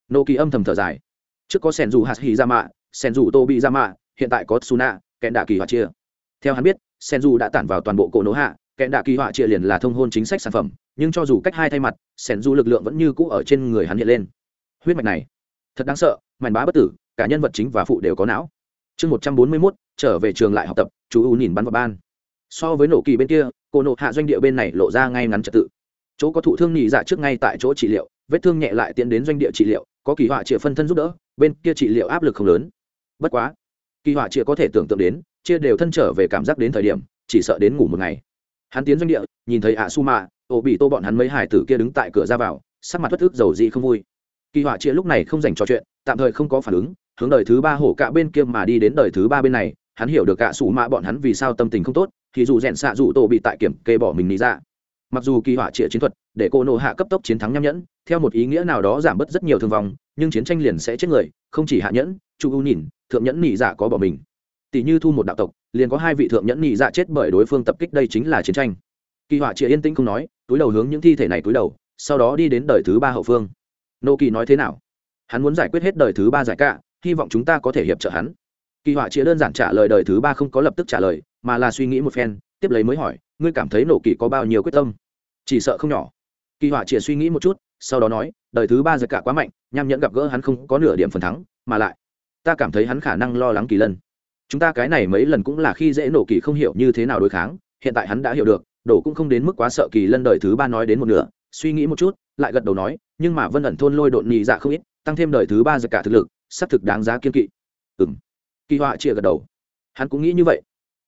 Nô kỳ âm thầm thở dài. Trước có sen du hạt hì ra mạ sen du tô bị ra mạ hiện tại có suna kẹn đạ kỳ họa chia theo hắn biết sen du đã tản vào toàn bộ cổ nỗ hạ, kẹn đạ kỳ họa chia liền là thông hôn chính sách sản phẩm, nhưng cho dù cách hai thay mặt sen du lực lượng vẫn như cũ ở trên người hắn hiện lên. Huyết mạch này, thật đáng sợ, mảnh bá bất tử, cả nhân vật chính và phụ đều có não. Chương một trăm bốn mươi mốt, trở về trường lại học tập, chú u nhìn bắn vào ban. So với nổ kỳ bên kia cô nộ hạ doanh địa bên này lộ ra ngay ngắn trật tự chỗ có thụ thương nhị dạ trước ngay tại chỗ trị liệu, vết thương nhẹ lại tiến đến doanh địa trị liệu, có kỳ họa chịa phân thân giúp đỡ, bên kia trị liệu áp lực không lớn. Bất quá, kỳ họa chịa có thể tưởng tượng đến, chia đều thân trở về cảm giác đến thời điểm, chỉ sợ đến ngủ một ngày. Hắn tiến doanh địa, nhìn thấy ạ su mạ ổ bị tô bọn hắn mấy hải tử kia đứng tại cửa ra vào, sắc mặt bất thức dầu dị không vui. Kỳ họa chia lúc này không dành trò chuyện, tạm thời không có phản ứng, hướng đời thứ ba hổ cả bên kia mà đi đến đời thứ ba bên này. Hắn hiểu được cả sủ mạ bọn hắn vì sao tâm tình không tốt, thì dù rèn xạ dù tổ bị tại kiểm kê bỏ mình lý ra dạ mặc dù kỳ họa trịa chiến thuật, để cô nộ hạ cấp tốc chiến thắng nham nhẫn, theo một ý nghĩa nào đó giảm bớt rất nhiều thương vong, nhưng chiến tranh liền sẽ chết người, không chỉ hạ nhẫn chu ưu nhìn, thượng nhẫn nhị dạ có bỏ mình. Tỷ như thu một đạo tộc, liền có hai vị thượng nhẫn nhị dạ chết bởi đối phương tập kích đây chính là chiến tranh. Kỳ họa trịa yên tĩnh không nói, túi đầu hướng những thi thể này túi đầu, sau đó đi đến đời thứ ba hậu phương. Nô kỳ nói thế nào? Hắn muốn giải quyết hết đời thứ ba giải cả hy vọng chúng ta có thể hiệp trợ hắn. Kỳ họa chĩa đơn giản trả lời đời thứ ba không có lập tức trả lời, mà là suy nghĩ một phen, tiếp lấy mới hỏi ngươi cảm thấy nổ kỳ có bao nhiêu quyết tâm? Chỉ sợ không nhỏ. Kỳ họa chỉ suy nghĩ một chút, sau đó nói, đời thứ ba giật cả quá mạnh, nham nhẫn gặp gỡ hắn không có nửa điểm phần thắng, mà lại, ta cảm thấy hắn khả năng lo lắng kỳ lân chúng ta cái này mấy lần cũng là khi dễ nổ kỳ không hiểu như thế nào đối kháng, hiện tại hắn đã hiểu được đổ cũng không đến mức quá sợ kỳ lân đời thứ ba nói đến một nửa. Suy nghĩ một chút, lại gật đầu nói, nhưng mà vân ẩn thôn lôi độn nhị dạ không ít, tăng thêm đời thứ ba giật cả thực lực, xác thực đáng giá kiên kỵ. Ừng kỳ họa chia gật đầu. Hắn cũng nghĩ như vậy.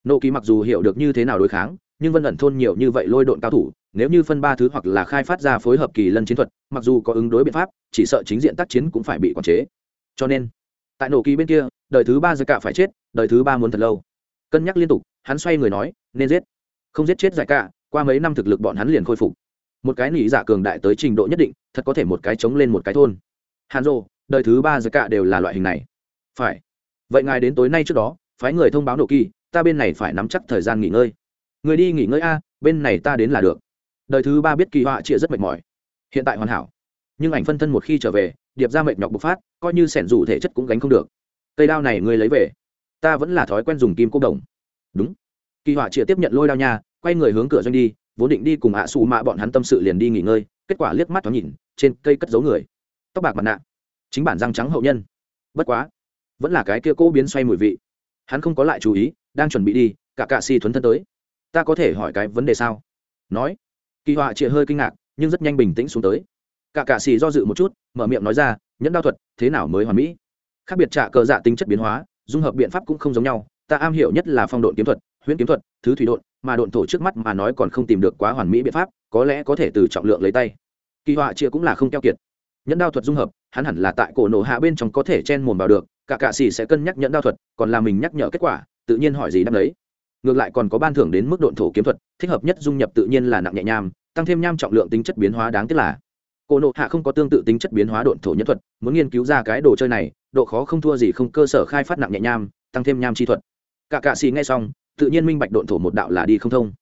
Nộ kỳ mặc dù hiểu được như thế nào đối kháng nhưng vân ẩn thôn nhiều như vậy lôi độn cao thủ, nếu như phân ba thứ hoặc là khai phát ra phối hợp kỳ lân chiến thuật, mặc dù có ứng đối biện pháp, chỉ sợ chính diện tác chiến cũng phải bị quản chế. Cho nên, tại nổ kỳ bên kia, đời thứ ba giải cả phải chết, đời thứ ba muốn thật lâu. Cân nhắc liên tục, hắn xoay người nói, nên giết. Không giết chết giải cả, qua mấy năm thực lực bọn hắn liền khôi phục. Một cái nỉ giả cường đại tới trình độ nhất định, thật có thể một cái chống lên một cái thôn. Hàn rô đời thứ ba giải cả đều là loại hình này. Phải. Vậy ngài đến tối nay trước đó, phái người thông báo nổ kỳ, ta bên này phải nắm chắc thời gian nghỉ ngơi người đi nghỉ ngơi a, bên này ta đến là được. Đời thứ ba biết kỳ họa chịa rất mệt mỏi. Hiện tại hoàn hảo. Nhưng ảnh phân thân một khi trở về, điệp ra mệt nhọc bộc phát, coi như sẻn rủ thể chất cũng gánh không được. Cây đao này ngươi lấy về. Ta vẫn là thói quen dùng kim cốc đồng. Đúng. Kỳ họa chịa tiếp nhận lôi đao nha, quay người hướng cửa doanh đi, vốn định đi cùng ạ xù mạ bọn hắn tâm sự liền đi nghỉ ngơi, kết quả liếc mắt thoáng nhìn, trên cây cất giấu người. Tóc bạc mặt nạ. Chính bản răng trắng hậu nhân. Bất quá, vẫn là cái kia cố biến xoay mùi vị. Hắn không có lại chú ý, đang chuẩn bị đi, cả cạ si thuấn thân tới ta có thể hỏi cái vấn đề sao? Nói. Kỳ họa chịa hơi kinh ngạc, nhưng rất nhanh bình tĩnh xuống tới. Cả cạ xì do dự một chút, mở miệng nói ra, nhẫn đao thuật, thế nào mới hoàn mỹ? Khác biệt trả cờ dạ tính chất biến hóa, dung hợp biện pháp cũng không giống nhau. Ta am hiểu nhất là phong độn kiếm thuật, huyễn kiếm thuật, thứ thủy độn, mà độn thổ trước mắt mà nói còn không tìm được quá hoàn mỹ biện pháp, có lẽ có thể từ trọng lượng lấy tay. Kỳ họa chia cũng là không keo kiệt. Nhẫn đao thuật dung hợp, hắn hẳn là tại cổ nổ hạ bên trong có thể chen mồm vào được, cả cạ xì sẽ cân nhắc nhẫn đao thuật, còn là mình nhắc nhở kết quả, tự nhiên hỏi gì đáp đấy ngược lại còn có ban thưởng đến mức độn thổ kiếm thuật, thích hợp nhất dung nhập tự nhiên là nặng nhẹ nham, tăng thêm nham trọng lượng tính chất biến hóa đáng tiếc là. Cổ nộ hạ không có tương tự tính chất biến hóa độn thổ nhất thuật, muốn nghiên cứu ra cái đồ chơi này, độ khó không thua gì không cơ sở khai phát nặng nhẹ nham, tăng thêm nham chi thuật. Cả cạ xì nghe xong, tự nhiên minh bạch độn thổ một đạo là đi không thông.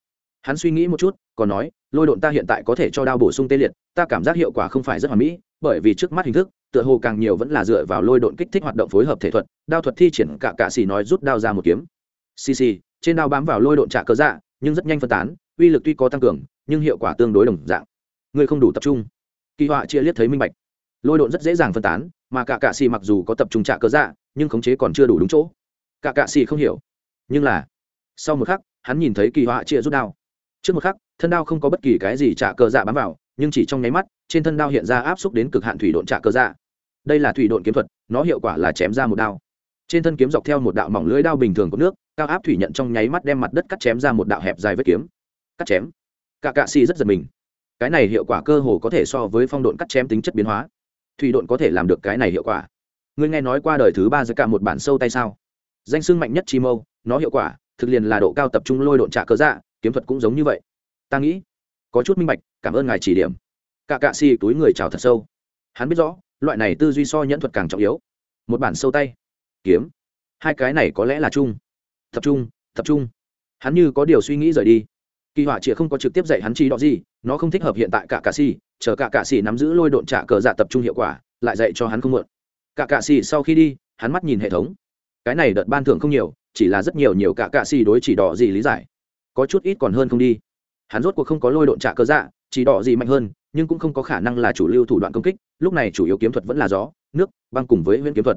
Hắn suy nghĩ một chút, còn nói, lôi độn ta hiện tại có thể cho đao bổ sung tê liệt, ta cảm giác hiệu quả không phải rất hoàn mỹ, bởi vì trước mắt hình thức, tựa hồ càng nhiều vẫn là dựa vào lôi độn kích thích hoạt động phối hợp thể thuật, đao thuật thi triển cả cạ xì nói rút đao ra một kiếm. Xì xì trên đao bám vào lôi độn trả cơ dạ nhưng rất nhanh phân tán, uy lực tuy có tăng cường, nhưng hiệu quả tương đối đồng dạng. Người không đủ tập trung. Kỳ họa chia liếc thấy minh bạch. Lôi độn rất dễ dàng phân tán, mà cả cạ xì mặc dù có tập trung trả cơ dạ nhưng khống chế còn chưa đủ đúng chỗ. Cả cạ xì không hiểu. Nhưng là, sau một khắc, hắn nhìn thấy kỳ họa chia rút đao. Trước một khắc, thân đao không có bất kỳ cái gì trả cơ dạ bám vào, nhưng chỉ trong nháy mắt, trên thân đao hiện ra áp xúc đến cực hạn thủy độn trả cơ dạ. Đây là thủy độn kiếm thuật, nó hiệu quả là chém ra một đao. Trên thân kiếm dọc theo một đạo mỏng lưỡi đao bình thường của nước cao áp thủy nhận trong nháy mắt đem mặt đất cắt chém ra một đạo hẹp dài vết kiếm. Cắt chém. Cả cạ xì rất giật mình. Cái này hiệu quả cơ hồ có thể so với phong độn cắt chém tính chất biến hóa. Thủy độn có thể làm được cái này hiệu quả. Ngươi nghe nói qua đời thứ ba giới cả một bản sâu tay sao? Danh sưng mạnh nhất chi mâu, nó hiệu quả, thực liền là độ cao tập trung lôi độn trả cơ dạ kiếm thuật cũng giống như vậy. Ta nghĩ, có chút minh bạch, cảm ơn ngài chỉ điểm. Cả cạ xì túi người chào thật sâu. Hắn biết rõ, loại này tư duy so nhẫn thuật càng trọng yếu. Một bản sâu tay. Kiếm. Hai cái này có lẽ là chung tập trung tập trung. Hắn như có điều suy nghĩ rời đi. Kỳ họa chỉ không có trực tiếp dạy hắn chi đó gì, nó không thích hợp hiện tại cả cả xì, chờ cả cả xì nắm giữ lôi độn trả cờ dạ tập trung hiệu quả, lại dạy cho hắn không mượn. Cả cả xì sau khi đi, hắn mắt nhìn hệ thống. Cái này đợt ban thưởng không nhiều, chỉ là rất nhiều nhiều cả cả xì đối chỉ đỏ gì lý giải. Có chút ít còn hơn không đi. Hắn rốt cuộc không có lôi độn trả cờ dạ chỉ đỏ gì mạnh hơn, nhưng cũng không có khả năng là chủ lưu thủ đoạn công kích, lúc này chủ yếu kiếm thuật vẫn là gió, nước, băng cùng với huyễn kiếm thuật.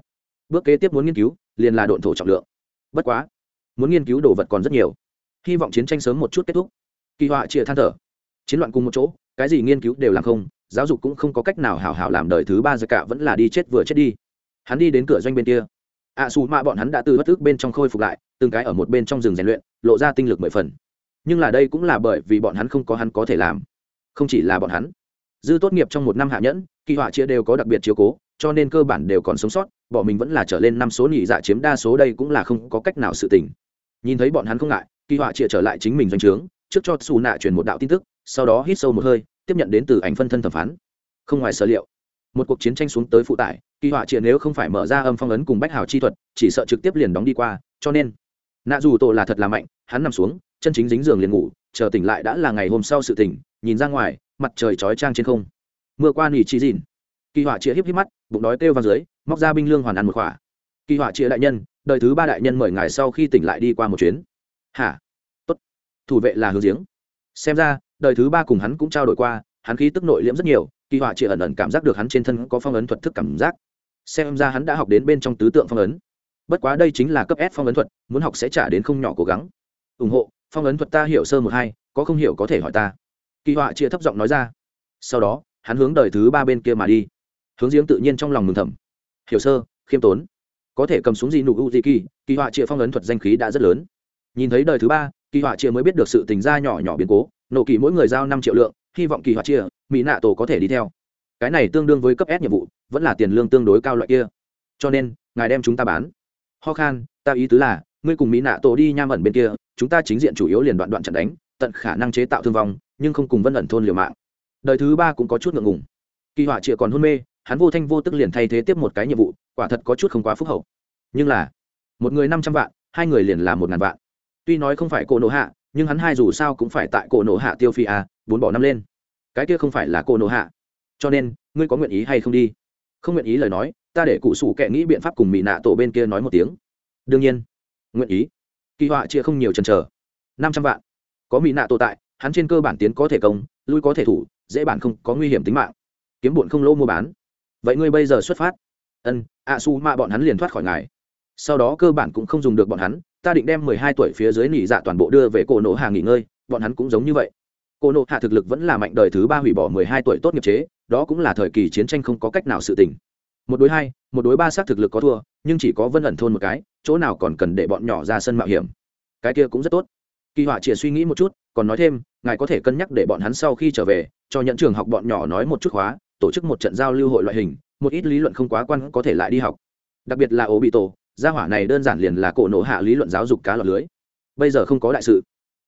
Bước kế tiếp muốn nghiên cứu, liền là độn thổ trọng lượng. Bất quá muốn nghiên cứu đồ vật còn rất nhiều. Hy vọng chiến tranh sớm một chút kết thúc. Kỳ họa chia than thở. Chiến loạn cùng một chỗ cái gì nghiên cứu đều làm không giáo dục cũng không có cách nào hảo hảo làm đời thứ ba giờ cả vẫn là đi chết vừa chết đi. Hắn đi đến cửa doanh bên kia. Ạ à, xù mạ bọn hắn đã từ bất thức bên trong khôi phục lại từng cái ở một bên trong rừng rèn luyện lộ ra tinh lực mười phần. Nhưng là đây cũng là bởi vì bọn hắn không có hắn có thể làm. Không chỉ là bọn hắn. Dư tốt nghiệp trong một năm hạ nhẫn kỳ họa chia đều có đặc biệt chiếu cố cho nên cơ bản đều còn sống sót bọn mình vẫn là trở lên năm số nhị dạ chiếm đa số đây cũng là không có cách nào sự tình nhìn thấy bọn hắn không ngại, kỳ họa chịa trở lại chính mình doanh trướng, trước cho xù nạ truyền một đạo tin tức, sau đó hít sâu một hơi, tiếp nhận đến từ ảnh phân thân thẩm phán. Không ngoài sở liệu, một cuộc chiến tranh xuống tới phụ tải, kỳ họa chịa nếu không phải mở ra âm phong ấn cùng bách hào chi thuật, chỉ sợ trực tiếp liền đóng đi qua, cho nên, nạ dù tổ là thật là mạnh, hắn nằm xuống, chân chính dính giường liền ngủ, chờ tỉnh lại đã là ngày hôm sau sự tỉnh, nhìn ra ngoài, mặt trời chói trang trên không. Mưa qua nỉ chi dìn kỳ họa chia híp híp mắt, bụng đói kêu vào dưới, móc ra binh lương hoàn ăn một khỏa. Kỳ họa chia đại nhân đời thứ ba đại nhân mời ngài sau khi tỉnh lại đi qua một chuyến. Hả? Tốt. Thủ vệ là hướng giếng. Xem ra, đời thứ ba cùng hắn cũng trao đổi qua, hắn khí tức nội liễm rất nhiều, kỳ họa chia ẩn ẩn cảm giác được hắn trên thân có phong ấn thuật thức cảm giác. Xem ra hắn đã học đến bên trong tứ tượng phong ấn. Bất quá đây chính là cấp s phong ấn thuật, muốn học sẽ trả đến không nhỏ cố gắng. Ủng hộ, phong ấn thuật ta hiểu sơ một hai, có không hiểu có thể hỏi ta. Kỳ họa chia thấp giọng nói ra. Sau đó, hắn hướng đời thứ ba bên kia mà đi. Hướng giếng tự nhiên trong lòng mừng thầm. Hiểu sơ, khiêm tốn có thể cầm xuống gì nụ u di kỳ kỳ họa chia phong ấn thuật danh khí đã rất lớn. Nhìn thấy đời thứ ba, kỳ họa chia mới biết được sự tình gia nhỏ nhỏ biến cố nộ kỳ mỗi người giao năm triệu lượng, hy vọng kỳ họa chia mỹ nạ tổ có thể đi theo. Cái này tương đương với cấp s nhiệm vụ, vẫn là tiền lương tương đối cao loại kia. Cho nên, ngài đem chúng ta bán. Ho khan, ta ý tứ là, ngươi cùng mỹ nạ tổ đi nham ẩn bên kia, chúng ta chính diện chủ yếu liền đoạn đoạn trận đánh, tận khả năng chế tạo thương vong, nhưng không cùng vân ẩn thôn liều mạng. Đời thứ ba cũng có chút ngượng ngùng. Kỳ họa chịa còn hôn mê hắn vô thanh vô tức liền thay thế tiếp một cái nhiệm vụ, quả thật có chút không quá phúc hậu. Nhưng là, một người năm trăm vạn, hai người liền là một ngàn vạn. Tuy nói không phải cổ nổ hạ, nhưng hắn hai dù sao cũng phải tại cổ nổ hạ tiêu phi à bốn bỏ năm lên. Cái kia không phải là cổ nổ hạ. Cho nên, ngươi có nguyện ý hay không đi? Không nguyện ý lời nói, ta để cụ sủ kệ nghĩ biện pháp cùng mỹ nạ tổ bên kia nói một tiếng. Đương nhiên, nguyện ý. Kỳ họa chia không nhiều chần chờ. Năm trăm vạn. Có mỹ nạ tổ tại, hắn trên cơ bản tiến có thể công, lui có thể thủ, dễ bản không có nguy hiểm tính mạng. Kiếm bụn không lỗ mua bán vậy ngươi bây giờ xuất phát. Ân, ạ su mạ bọn hắn liền thoát khỏi ngài. Sau đó cơ bản cũng không dùng được bọn hắn, ta định đem mười hai tuổi phía dưới nỉ dạ toàn bộ đưa về cổ nộ hạ nghỉ ngơi, bọn hắn cũng giống như vậy. Cổ nộ hạ thực lực vẫn là mạnh đời thứ ba hủy bỏ mười hai tuổi tốt nghiệp chế, đó cũng là thời kỳ chiến tranh không có cách nào sự tình. Một đối hai, một đối ba xác thực lực có thua, nhưng chỉ có vân ẩn thôn một cái, chỗ nào còn cần để bọn nhỏ ra sân mạo hiểm. Cái kia cũng rất tốt. Kỳ họa chỉ suy nghĩ một chút, còn nói thêm, ngài có thể cân nhắc để bọn hắn sau khi trở về, cho nhận trường học bọn nhỏ nói một chút khóa tổ chức một trận giao lưu hội loại hình, một ít lý luận không quá quan có thể lại đi học. Đặc biệt là ố bị tổ gia hỏa này đơn giản liền là cổ nổ hạ lý luận giáo dục cá lọt lưới. Bây giờ không có đại sự.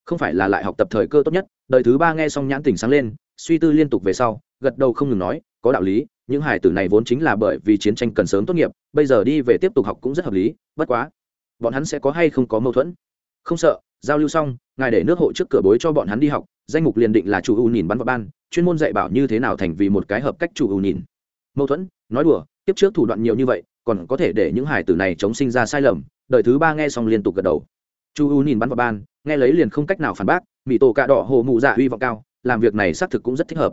Không phải là lại học tập thời cơ tốt nhất, đời thứ ba nghe xong nhãn tỉnh sáng lên, suy tư liên tục về sau, gật đầu không ngừng nói, có đạo lý, những hải tử này vốn chính là bởi vì chiến tranh cần sớm tốt nghiệp, bây giờ đi về tiếp tục học cũng rất hợp lý, bất quá, bọn hắn sẽ có hay không có mâu thuẫn? Không sợ, giao lưu xong, ngài để nước hộ trước cửa bối cho bọn hắn đi học, danh mục liền định là chủ u nhìn bắn vào ban chuyên môn dạy bảo như thế nào thành vì một cái hợp cách chủ ưu nhìn. Mâu thuẫn nói đùa tiếp trước thủ đoạn nhiều như vậy còn có thể để những hải tử này chống sinh ra sai lầm đời thứ ba nghe xong liên tục gật đầu. Chu u nhìn bắn vào ban nghe lấy liền không cách nào phản bác mỹ tổ cạ đỏ hồ mụ dạ hy vọng cao làm việc này xác thực cũng rất thích hợp.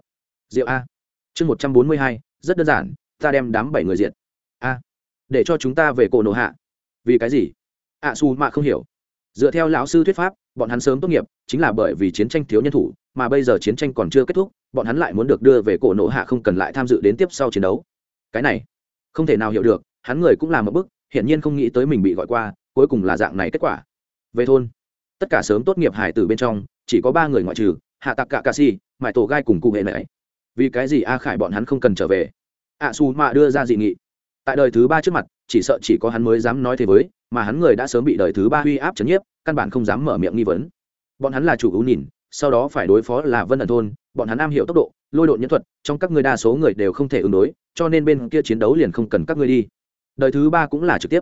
Diệu a. Chương một trăm bốn mươi hai rất đơn giản ta đem đám bảy người diện a. Để cho chúng ta về cổ nổ hạ. Vì cái gì? Ạ à, su mạ không hiểu dựa theo lão sư thuyết pháp bọn hắn sớm tốt nghiệp chính là bởi vì chiến tranh thiếu nhân thủ mà bây giờ chiến tranh còn chưa kết thúc bọn hắn lại muốn được đưa về cổ nộ hạ không cần lại tham dự đến tiếp sau chiến đấu. Cái này không thể nào hiểu được hắn người cũng làm một bức hiển nhiên không nghĩ tới mình bị gọi qua cuối cùng là dạng này kết quả. Về thôn tất cả sớm tốt nghiệp hải tử bên trong chỉ có ba người ngoại trừ hạ tặc cả ca si mãi tổ gai cùng cụ hệ này vì cái gì a khải bọn hắn không cần trở về? Ạ à, su mạ đưa ra dị nghị. Tại đời thứ ba trước mặt chỉ sợ chỉ có hắn mới dám nói thế với mà hắn người đã sớm bị đời thứ ba uy áp chấn nhiếp căn bản không dám mở miệng nghi vấn. Bọn hắn là chủ ưu nhìn sau đó phải đối phó là vân ẩn thôn bọn hắn am hiểu tốc độ lôi độn nhân thuật trong các người đa số người đều không thể ứng đối cho nên bên kia chiến đấu liền không cần các ngươi đi. Đời thứ ba cũng là trực tiếp.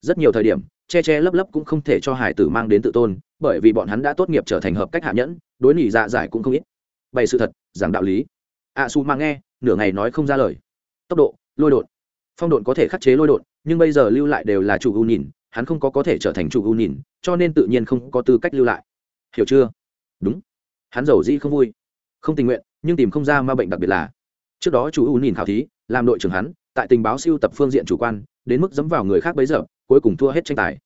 Rất nhiều thời điểm che che lấp lấp cũng không thể cho hải tử mang đến tự tôn bởi vì bọn hắn đã tốt nghiệp trở thành hợp cách hạ nhẫn đối nỉ dạ giải cũng không ít. Bày sự thật giảng đạo lý. Ạ à, su mang nghe nửa ngày nói không ra lời. Tốc độ lôi đột phong độn có thể khắc chế lôi đột nhưng bây giờ lưu lại đều là chủ U nhìn, hắn không có có thể trở thành chủ U nhìn, cho nên tự nhiên không có tư cách lưu lại. Hiểu chưa? Đúng. Hắn giàu dĩ không vui, không tình nguyện, nhưng tìm không ra ma bệnh đặc biệt là. Trước đó chủ U nhìn khảo thí, làm đội trưởng hắn, tại tình báo siêu tập phương diện chủ quan, đến mức dẫm vào người khác bấy giờ, cuối cùng thua hết tranh tài.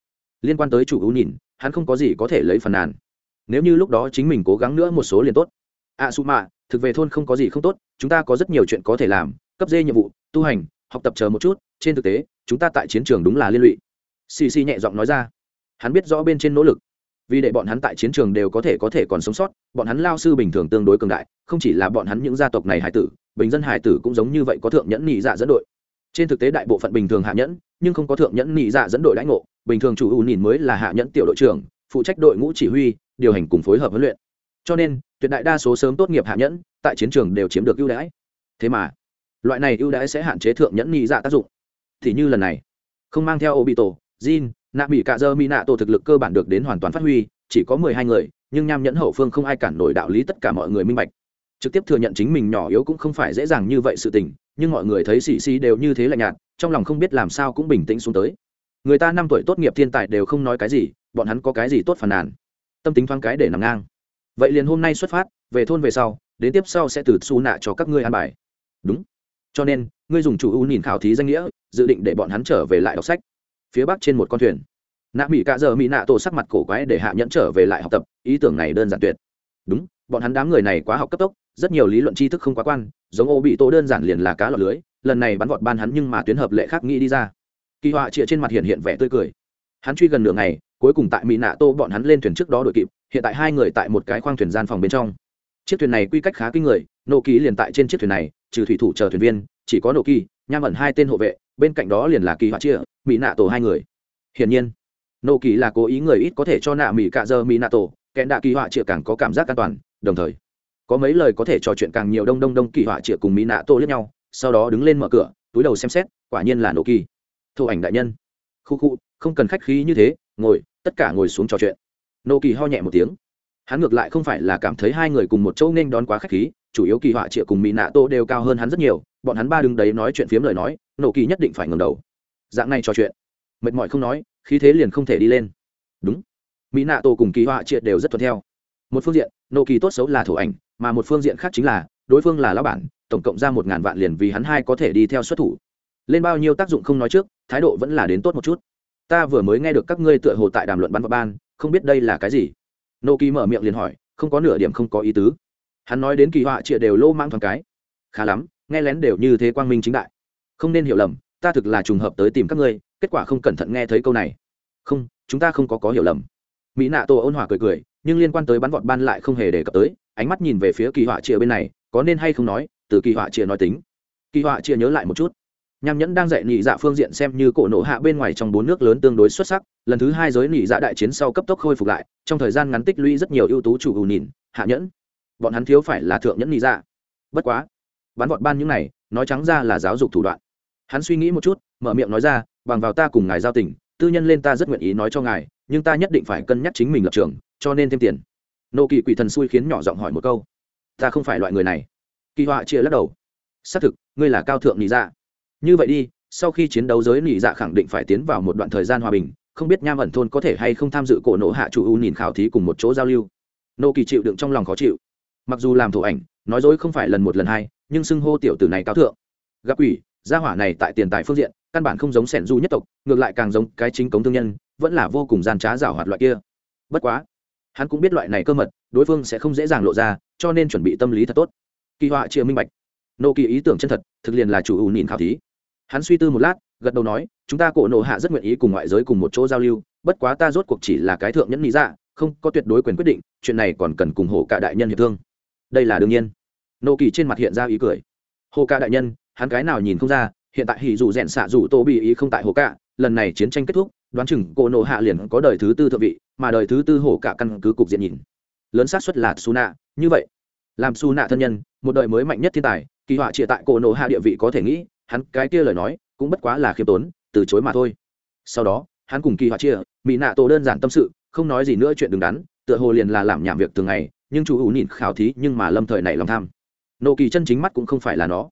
Liên quan tới chủ U nhìn, hắn không có gì có thể lấy phần nàn. Nếu như lúc đó chính mình cố gắng nữa một số liền tốt. A su mạ thực về thôn không có gì không tốt, chúng ta có rất nhiều chuyện có thể làm, cấp dê nhiệm vụ, tu hành học tập chờ một chút, trên thực tế, chúng ta tại chiến trường đúng là liên lụy. Xì xì nhẹ giọng nói ra. Hắn biết rõ bên trên nỗ lực. Vì để bọn hắn tại chiến trường đều có thể có thể còn sống sót, bọn hắn lao sư bình thường tương đối cường đại, không chỉ là bọn hắn những gia tộc này hải tử, bình dân hải tử cũng giống như vậy có thượng nhẫn nhị dạ dẫn đội. Trên thực tế đại bộ phận bình thường hạ nhẫn, nhưng không có thượng nhẫn nhị dạ dẫn đội lãnh ngộ, bình thường chủ ưu nhìn mới là hạ nhẫn tiểu đội trưởng, phụ trách đội ngũ chỉ huy, điều hành cùng phối hợp huấn luyện. Cho nên, tuyệt đại đa số sớm tốt nghiệp hạ nhẫn, tại chiến trường đều chiếm được ưu đãi. Thế mà loại này ưu đãi sẽ hạn chế thượng nhẫn nhị dạ tác dụng. Thì như lần này, không mang theo obito, jin nạ mỹ cạ dơ mỹ nạ tổ thực lực cơ bản được đến hoàn toàn phát huy, chỉ có mười hai người, nhưng nham nhẫn hậu phương không ai cản nổi đạo lý tất cả mọi người minh bạch. Trực tiếp thừa nhận chính mình nhỏ yếu cũng không phải dễ dàng như vậy sự tình, nhưng mọi người thấy xì xì đều như thế lạnh nhạt, trong lòng không biết làm sao cũng bình tĩnh xuống tới. Người ta năm tuổi tốt nghiệp thiên tài đều không nói cái gì, bọn hắn có cái gì tốt phàn nàn? Tâm tính thoáng cái để nằm ngang. Vậy liền hôm nay xuất phát, về thôn về sau, đến tiếp sau sẽ từ xu nạ cho các ngươi ăn bài. Đúng cho nên, ngươi dùng chủ ưu nhìn khảo thí danh nghĩa, dự định để bọn hắn trở về lại đọc sách. Phía bắc trên một con thuyền. Nạ mỹ cạ giờ mỹ nạ tổ sắc mặt cổ quái để hạ nhẫn trở về lại học tập, ý tưởng này đơn giản tuyệt. Đúng, bọn hắn đám người này quá học cấp tốc, rất nhiều lý luận tri thức không quá quan, giống ô bị tổ đơn giản liền là cá lọt lưới, lần này bắn vọt ban hắn nhưng mà tuyến hợp lệ khác nghĩ đi ra. Kỳ họa chĩa trên mặt hiện hiện vẻ tươi cười. Hắn truy gần nửa ngày, cuối cùng tại mỹ nạ tô bọn hắn lên thuyền trước đó đội kịp, hiện tại hai người tại một cái khoang thuyền gian phòng bên trong. Chiếc thuyền này quy cách khá kinh người, nộ ký liền tại trên chiếc thuyền này trừ thủy thủ chờ thuyền viên, chỉ có nổ kỳ, nham ẩn hai tên hộ vệ, bên cạnh đó liền là kỳ họa chia, mỹ nạ tổ hai người. Hiển nhiên, nổ kỳ là cố ý người ít có thể cho nạ mỹ cạ giờ mỹ nạ tổ kẽn đạ kỳ họa chia càng có cảm giác an toàn, đồng thời, có mấy lời có thể trò chuyện càng nhiều đông đông đông kỳ họa chia cùng mỹ nạ tổ lẫn nhau, sau đó đứng lên mở cửa, túi đầu xem xét, quả nhiên là nổ kỳ. Thụ ảnh đại nhân. Khu khu, không cần khách khí như thế, ngồi, tất cả ngồi xuống trò chuyện. Nô kỳ ho nhẹ một tiếng. Hắn ngược lại không phải là cảm thấy hai người cùng một chỗ nên đón quá khách khí chủ yếu kỳ họa trịa cùng mỹ nạ tô đều cao hơn hắn rất nhiều, bọn hắn ba đứng đấy nói chuyện phiếm lời nói, nổ kỳ nhất định phải ngừng đầu. Dạng này trò chuyện, mệt mỏi không nói, khí thế liền không thể đi lên. Đúng. Mỹ nạ tô cùng kỳ họa trịa đều rất thuận theo. Một phương diện, nổ kỳ tốt xấu là thủ ảnh, mà một phương diện khác chính là, đối phương là lão bản, tổng cộng ra một ngàn vạn liền vì hắn hai có thể đi theo xuất thủ. Lên bao nhiêu tác dụng không nói trước, thái độ vẫn là đến tốt một chút. Ta vừa mới nghe được các ngươi tựa hồ tại đàm luận bắn vào ban, không biết đây là cái gì. Nô kỳ mở miệng liền hỏi, không có nửa điểm không có ý tứ hắn nói đến kỳ họa chịa đều lô mang thoáng cái. Khá lắm, nghe lén đều như thế quang minh chính đại. Không nên hiểu lầm, ta thực là trùng hợp tới tìm các ngươi, kết quả không cẩn thận nghe thấy câu này. Không, chúng ta không có có hiểu lầm. Mỹ nạ tổ ôn hòa cười cười, nhưng liên quan tới bắn vọt ban lại không hề đề cập tới, ánh mắt nhìn về phía kỳ họa chịa bên này, có nên hay không nói, từ kỳ họa chịa nói tính. Kỳ họa chịa nhớ lại một chút. Nham nhẫn đang dạy nhị dạ phương diện xem như cổ nổ hạ bên ngoài trong bốn nước lớn tương đối xuất sắc, lần thứ hai giới nhị dạ đại chiến sau cấp tốc khôi phục lại, trong thời gian ngắn tích lũy rất nhiều ưu tú chủ ưu nhìn, hạ nhẫn bọn hắn thiếu phải là thượng nhẫn nhị dạ. Bất quá, bắn vọt ban những này, nói trắng ra là giáo dục thủ đoạn. Hắn suy nghĩ một chút, mở miệng nói ra, bằng vào ta cùng ngài giao tình, tư nhân lên ta rất nguyện ý nói cho ngài, nhưng ta nhất định phải cân nhắc chính mình lập trường, cho nên thêm tiền. Nô kỳ quỷ thần xui khiến nhỏ giọng hỏi một câu, ta không phải loại người này. Kỳ họa chia lắc đầu, xác thực, ngươi là cao thượng nhị dạ. Như vậy đi, sau khi chiến đấu giới nỉ dạ khẳng định phải tiến vào một đoạn thời gian hòa bình, không biết nham ẩn thôn có thể hay không tham dự cổ nộ hạ chủ u nhìn khảo thí cùng một chỗ giao lưu. Nô kỳ chịu đựng trong lòng khó chịu mặc dù làm thủ ảnh, nói dối không phải lần một lần hai, nhưng xưng hô tiểu tử này cao thượng. Gặp ủy gia hỏa này tại tiền tài phương diện, căn bản không giống sẻn du nhất tộc, ngược lại càng giống cái chính cống thương nhân, vẫn là vô cùng gian trá giảo hoạt loại kia. Bất quá, hắn cũng biết loại này cơ mật, đối phương sẽ không dễ dàng lộ ra, cho nên chuẩn bị tâm lý thật tốt. Kỳ họa chia minh bạch. Nô kỳ ý tưởng chân thật, thực liền là chủ ủ nhìn khảo thí. Hắn suy tư một lát, gật đầu nói, chúng ta cổ nộ hạ rất nguyện ý cùng ngoại giới cùng một chỗ giao lưu, bất quá ta rốt cuộc chỉ là cái thượng nhẫn lý dạ không có tuyệt đối quyền quyết định, chuyện này còn cần cùng hộ cả đại nhân hiệp thương đây là đương nhiên. Nô kỳ trên mặt hiện ra ý cười. Hồ ca đại nhân, hắn cái nào nhìn không ra, hiện tại hỉ dù rèn xạ dù tô bị ý không tại hồ cả lần này chiến tranh kết thúc, đoán chừng cô nộ hạ liền có đời thứ tư thượng vị, mà đời thứ tư hồ cả căn cứ cục diện nhìn. Lớn xác suất là su nạ như vậy. Làm su nạ thân nhân, một đời mới mạnh nhất thiên tài, kỳ họa trịa tại cổ nộ hạ địa vị có thể nghĩ, hắn cái kia lời nói, cũng bất quá là khiêm tốn, từ chối mà thôi. Sau đó, hắn cùng kỳ họa chia mỹ nạ tổ đơn giản tâm sự, không nói gì nữa chuyện đứng đắn, tựa hồ liền là làm nhảm việc thường ngày nhưng chủ hữu nhìn khảo thí nhưng mà lâm thời này lòng tham. Nộ kỳ chân chính mắt cũng không phải là nó.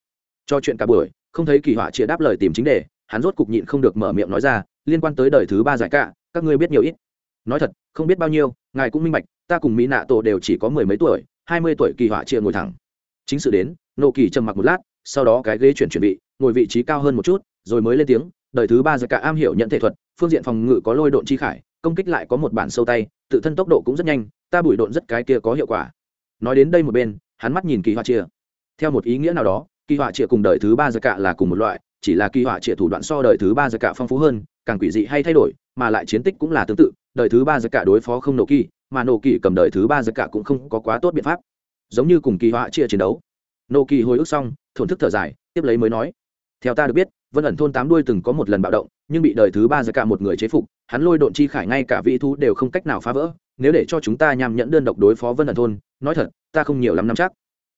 Cho chuyện cả buổi, không thấy kỳ họa chia đáp lời tìm chính đề, hắn rốt cục nhịn không được mở miệng nói ra, liên quan tới đời thứ ba giải cả, các ngươi biết nhiều ít. Nói thật, không biết bao nhiêu, ngài cũng minh bạch, ta cùng mỹ nạ tổ đều chỉ có mười mấy tuổi, hai mươi tuổi kỳ họa chia ngồi thẳng. Chính sự đến nộ kỳ trầm mặc một lát, sau đó cái ghế chuyển chuẩn bị ngồi vị trí cao hơn một chút, rồi mới lên tiếng, đời thứ ba giải cả am hiểu nhận thể thuật, phương diện phòng ngự có lôi độn chi khải, công kích lại có một bản sâu tay, tự thân tốc độ cũng rất nhanh ta bùi độn rất cái kia có hiệu quả. Nói đến đây một bên, hắn mắt nhìn kỳ họa chia theo một ý nghĩa nào đó, kỳ họa chia cùng đời thứ ba giặc cạ là cùng một loại, chỉ là kỳ họa chia thủ đoạn so đời thứ ba giặc cạ phong phú hơn, càng quỷ dị hay thay đổi, mà lại chiến tích cũng là tương tự, đời thứ ba giặc cạ đối phó không nổ kỳ, mà nổ kỳ cầm đời thứ ba giặc cạ cũng không có quá tốt biện pháp. Giống như cùng kỳ họa chia chiến đấu. Nổ kỳ hồi ức xong, thổn thức thở dài, tiếp lấy mới nói, theo ta được biết vân ẩn thôn tám đuôi từng có một lần bạo động, nhưng bị đời thứ ba giặc cả một người chế phục, hắn lôi độn chi khải ngay cả vị thu đều không cách nào phá vỡ, nếu để cho chúng ta nhằm nhẫn đơn độc đối phó vân ẩn thôn, nói thật, ta không nhiều lắm năm chắc.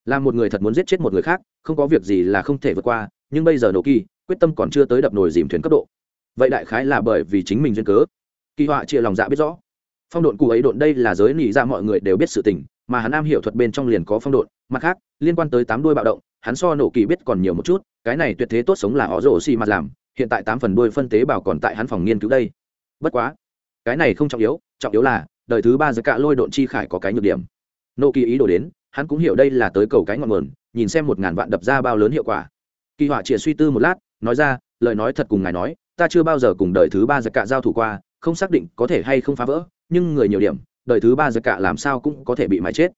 Là một người thật muốn giết chết một người khác, không có việc gì là không thể vượt qua, nhưng bây giờ nổ kỳ, quyết tâm còn chưa tới đập nồi dìm thuyền cấp độ. Vậy đại khái là bởi vì chính mình duyên cớ. Kỳ họa chia lòng dạ biết rõ. Phong độn cụ ấy độn đây là giới nỉ ra dạ mọi người đều biết sự tình, mà hắn am hiểu thuật bên trong liền có phong độn. Mặt khác, liên quan tới tám đuôi bạo động hắn so nổ kỳ biết còn nhiều một chút, cái này tuyệt thế tốt sống là họ rổ xì mặt làm, hiện tại tám phần đôi phân tế bào còn tại hắn phòng nghiên cứu đây. Bất quá, cái này không trọng yếu trọng yếu là, đời thứ ba giới cạ lôi độn chi khải có cái nhược điểm. Nổ kỳ ý đồ đến, hắn cũng hiểu đây là tới cầu cái ngọn nguồn, nhìn xem một ngàn vạn đập ra bao lớn hiệu quả. Kỳ họa chỉ suy tư một lát, nói ra, lời nói thật cùng ngài nói, ta chưa bao giờ cùng đời thứ ba giới cạ giao thủ qua, không xác định có thể hay không phá vỡ, nhưng người nhiều điểm, đời thứ ba giới cạ làm sao cũng có thể bị mái chết.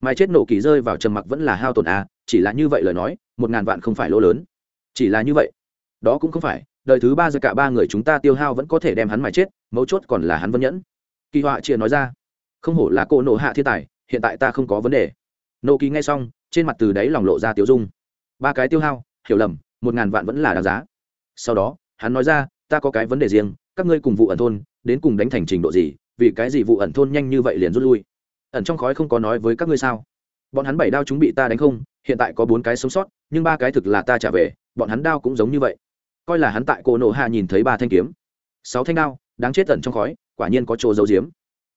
Mái chết nổ kỳ rơi vào trầm mặc vẫn là hao tổn à chỉ là như vậy lời nói, một ngàn vạn không phải lỗ lớn. Chỉ là như vậy. Đó cũng không phải, đời thứ ba giờ cả ba người chúng ta tiêu hao vẫn có thể đem hắn mà chết, mấu chốt còn là hắn vân nhẫn. Kỳ họa chia nói ra. Không hổ là cô nộ hạ thiên tài, hiện tại ta không có vấn đề. Nộ kỳ nghe xong, trên mặt từ đáy lòng lộ ra tiêu dung. Ba cái tiêu hao, hiểu lầm, một ngàn vạn vẫn là đáng giá. Sau đó, hắn nói ra, ta có cái vấn đề riêng, các ngươi cùng vụ ẩn thôn, đến cùng đánh thành trình độ gì, vì cái gì vụ ẩn thôn nhanh như vậy liền rút lui? Ẩn trong khói không có nói với các ngươi sao? Bọn hắn bảy đao chúng bị ta đánh không, hiện tại có bốn cái sống sót, nhưng ba cái thực là ta trả về, bọn hắn đao cũng giống như vậy. Coi là hắn tại cổ nổ hạ nhìn thấy ba thanh kiếm. Sáu thanh đao, đáng chết tận trong khói, quả nhiên có chỗ giấu giếm.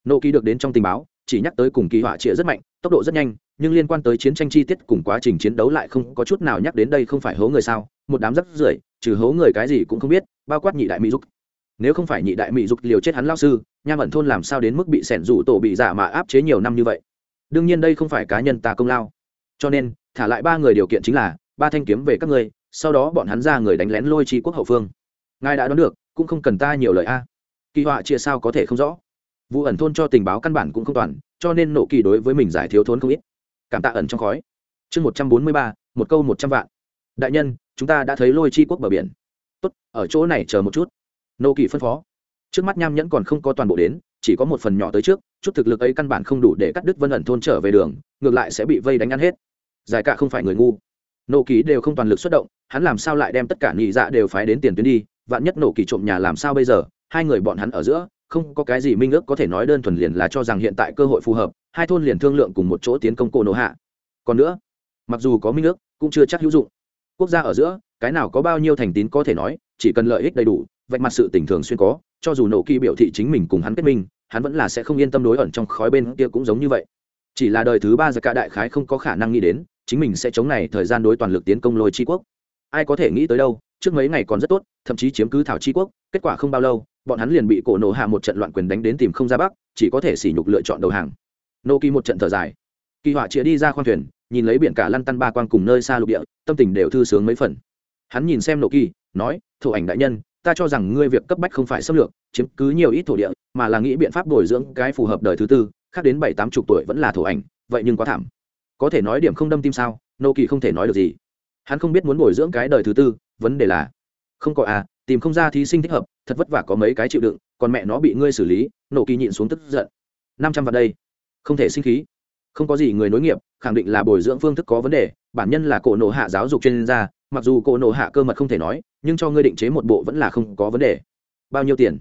Nộ ký được đến trong tình báo, chỉ nhắc tới cùng kỳ họa trịa rất mạnh, tốc độ rất nhanh, nhưng liên quan tới chiến tranh chi tiết cùng quá trình chiến đấu lại không có chút nào nhắc đến đây không phải hố người sao, một đám rất rưởi, trừ hố người cái gì cũng không biết, bao quát nhị đại mỹ dục. Nếu không phải nhị đại mỹ dục liều chết hắn lao sư, nha ẩn thôn làm sao đến mức bị sẻn rủ tổ bị giả mà áp chế nhiều năm như vậy? Đương nhiên đây không phải cá nhân ta công lao. Cho nên, thả lại ba người điều kiện chính là, ba thanh kiếm về các ngươi, sau đó bọn hắn ra người đánh lén lôi tri quốc hậu phương. Ngài đã đoán được, cũng không cần ta nhiều lời a. Kỳ họa chia sao có thể không rõ. Vụ ẩn thôn cho tình báo căn bản cũng không toàn, cho nên nộ kỳ đối với mình giải thiếu thốn không ít. Cảm tạ ẩn trong khói. Chương một trăm bốn mươi ba, một câu một trăm vạn. Đại nhân, chúng ta đã thấy lôi chi quốc bờ biển. Tốt, ở chỗ này chờ một chút. Nộ kỳ phân phó. Trước mắt nham nhẫn còn không có toàn bộ đến chỉ có một phần nhỏ tới trước, chút thực lực ấy căn bản không đủ để cắt đứt vân ẩn thôn trở về đường, ngược lại sẽ bị vây đánh ăn hết. Giải cả không phải người ngu. Nô ký đều không toàn lực xuất động, hắn làm sao lại đem tất cả nhị dạ đều phái đến tiền tuyến đi? Vạn nhất nổ kỳ trộm nhà làm sao bây giờ? Hai người bọn hắn ở giữa, không có cái gì minh ước có thể nói đơn thuần liền là cho rằng hiện tại cơ hội phù hợp, hai thôn liền thương lượng cùng một chỗ tiến công cổ nổ hạ. Còn nữa, mặc dù có minh ước, cũng chưa chắc hữu dụng. Quốc gia ở giữa, cái nào có bao nhiêu thành tín có thể nói, chỉ cần lợi ích đầy đủ, vạch mặt sự tình thường xuyên có cho dù nổ kỳ biểu thị chính mình cùng hắn kết minh, hắn vẫn là sẽ không yên tâm đối ẩn trong khói bên kia cũng giống như vậy. Chỉ là đời thứ ba giờ cả đại khái không có khả năng nghĩ đến, chính mình sẽ chống này thời gian đối toàn lực tiến công lôi tri quốc. Ai có thể nghĩ tới đâu, trước mấy ngày còn rất tốt, thậm chí chiếm cứ thảo tri quốc, kết quả không bao lâu, bọn hắn liền bị cổ nổ hạ một trận loạn quyền đánh đến tìm không ra bắc, chỉ có thể sỉ nhục lựa chọn đầu hàng. Nô kỳ một trận thở dài. Kỳ họa chĩa đi ra khoang thuyền, nhìn lấy biển cả lăn tăn ba quang cùng nơi xa lục địa, tâm tình đều thư sướng mấy phần. Hắn nhìn xem nô kỳ, nói thủ ảnh đại nhân ta cho rằng ngươi việc cấp bách không phải xâm lược, chiếm cứ nhiều ít thổ địa, mà là nghĩ biện pháp bồi dưỡng cái phù hợp đời thứ tư, khác đến bảy tám chục tuổi vẫn là thủ ảnh, vậy nhưng quá thảm. Có thể nói điểm không đâm tim sao, nô kỳ không thể nói được gì. Hắn không biết muốn bồi dưỡng cái đời thứ tư, vấn đề là, không có à tìm không ra thí sinh thích hợp, thật vất vả có mấy cái chịu đựng, còn mẹ nó bị ngươi xử lý nổ kỳ nhịn xuống tức giận. Năm trăm vào đây, không thể sinh khí. Không có gì người nối nghiệp, khẳng định là bồi dưỡng phương thức có vấn đề bản nhân là cổ nộ hạ giáo dục chuyên gia, mặc dù cổ nộ hạ cơ mật không thể nói, nhưng cho ngươi định chế một bộ vẫn là không có vấn đề. Bao nhiêu tiền?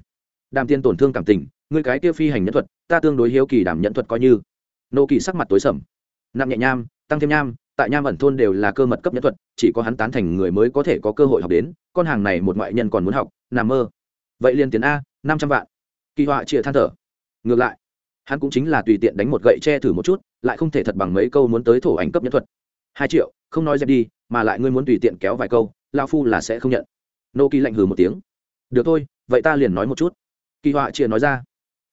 Đàm tiên tổn thương cảm tình, ngươi cái kia phi hành nhân thuật, ta tương đối hiếu kỳ đảm nhận thuật coi như. Nô kỳ sắc mặt tối sầm. Nặng nhẹ nham, tăng thêm nham, tại nham ẩn thôn đều là cơ mật cấp nhân thuật, chỉ có hắn tán thành người mới có thể có cơ hội học đến, con hàng này một ngoại nhân còn muốn học nằm mơ. Vậy liền tiền a, năm trăm vạn. Kỳ họa chịa than thở. Ngược lại, hắn cũng chính là tùy tiện đánh một gậy che thử một chút, lại không thể thật bằng mấy câu muốn tới thổ ảnh cấp nhân thuật hai triệu, không nói dẹp đi, mà lại ngươi muốn tùy tiện kéo vài câu lao phu là sẽ không nhận. Nô kỳ lạnh hừ một tiếng. Được thôi, vậy ta liền nói một chút. Kỳ họa chia nói ra.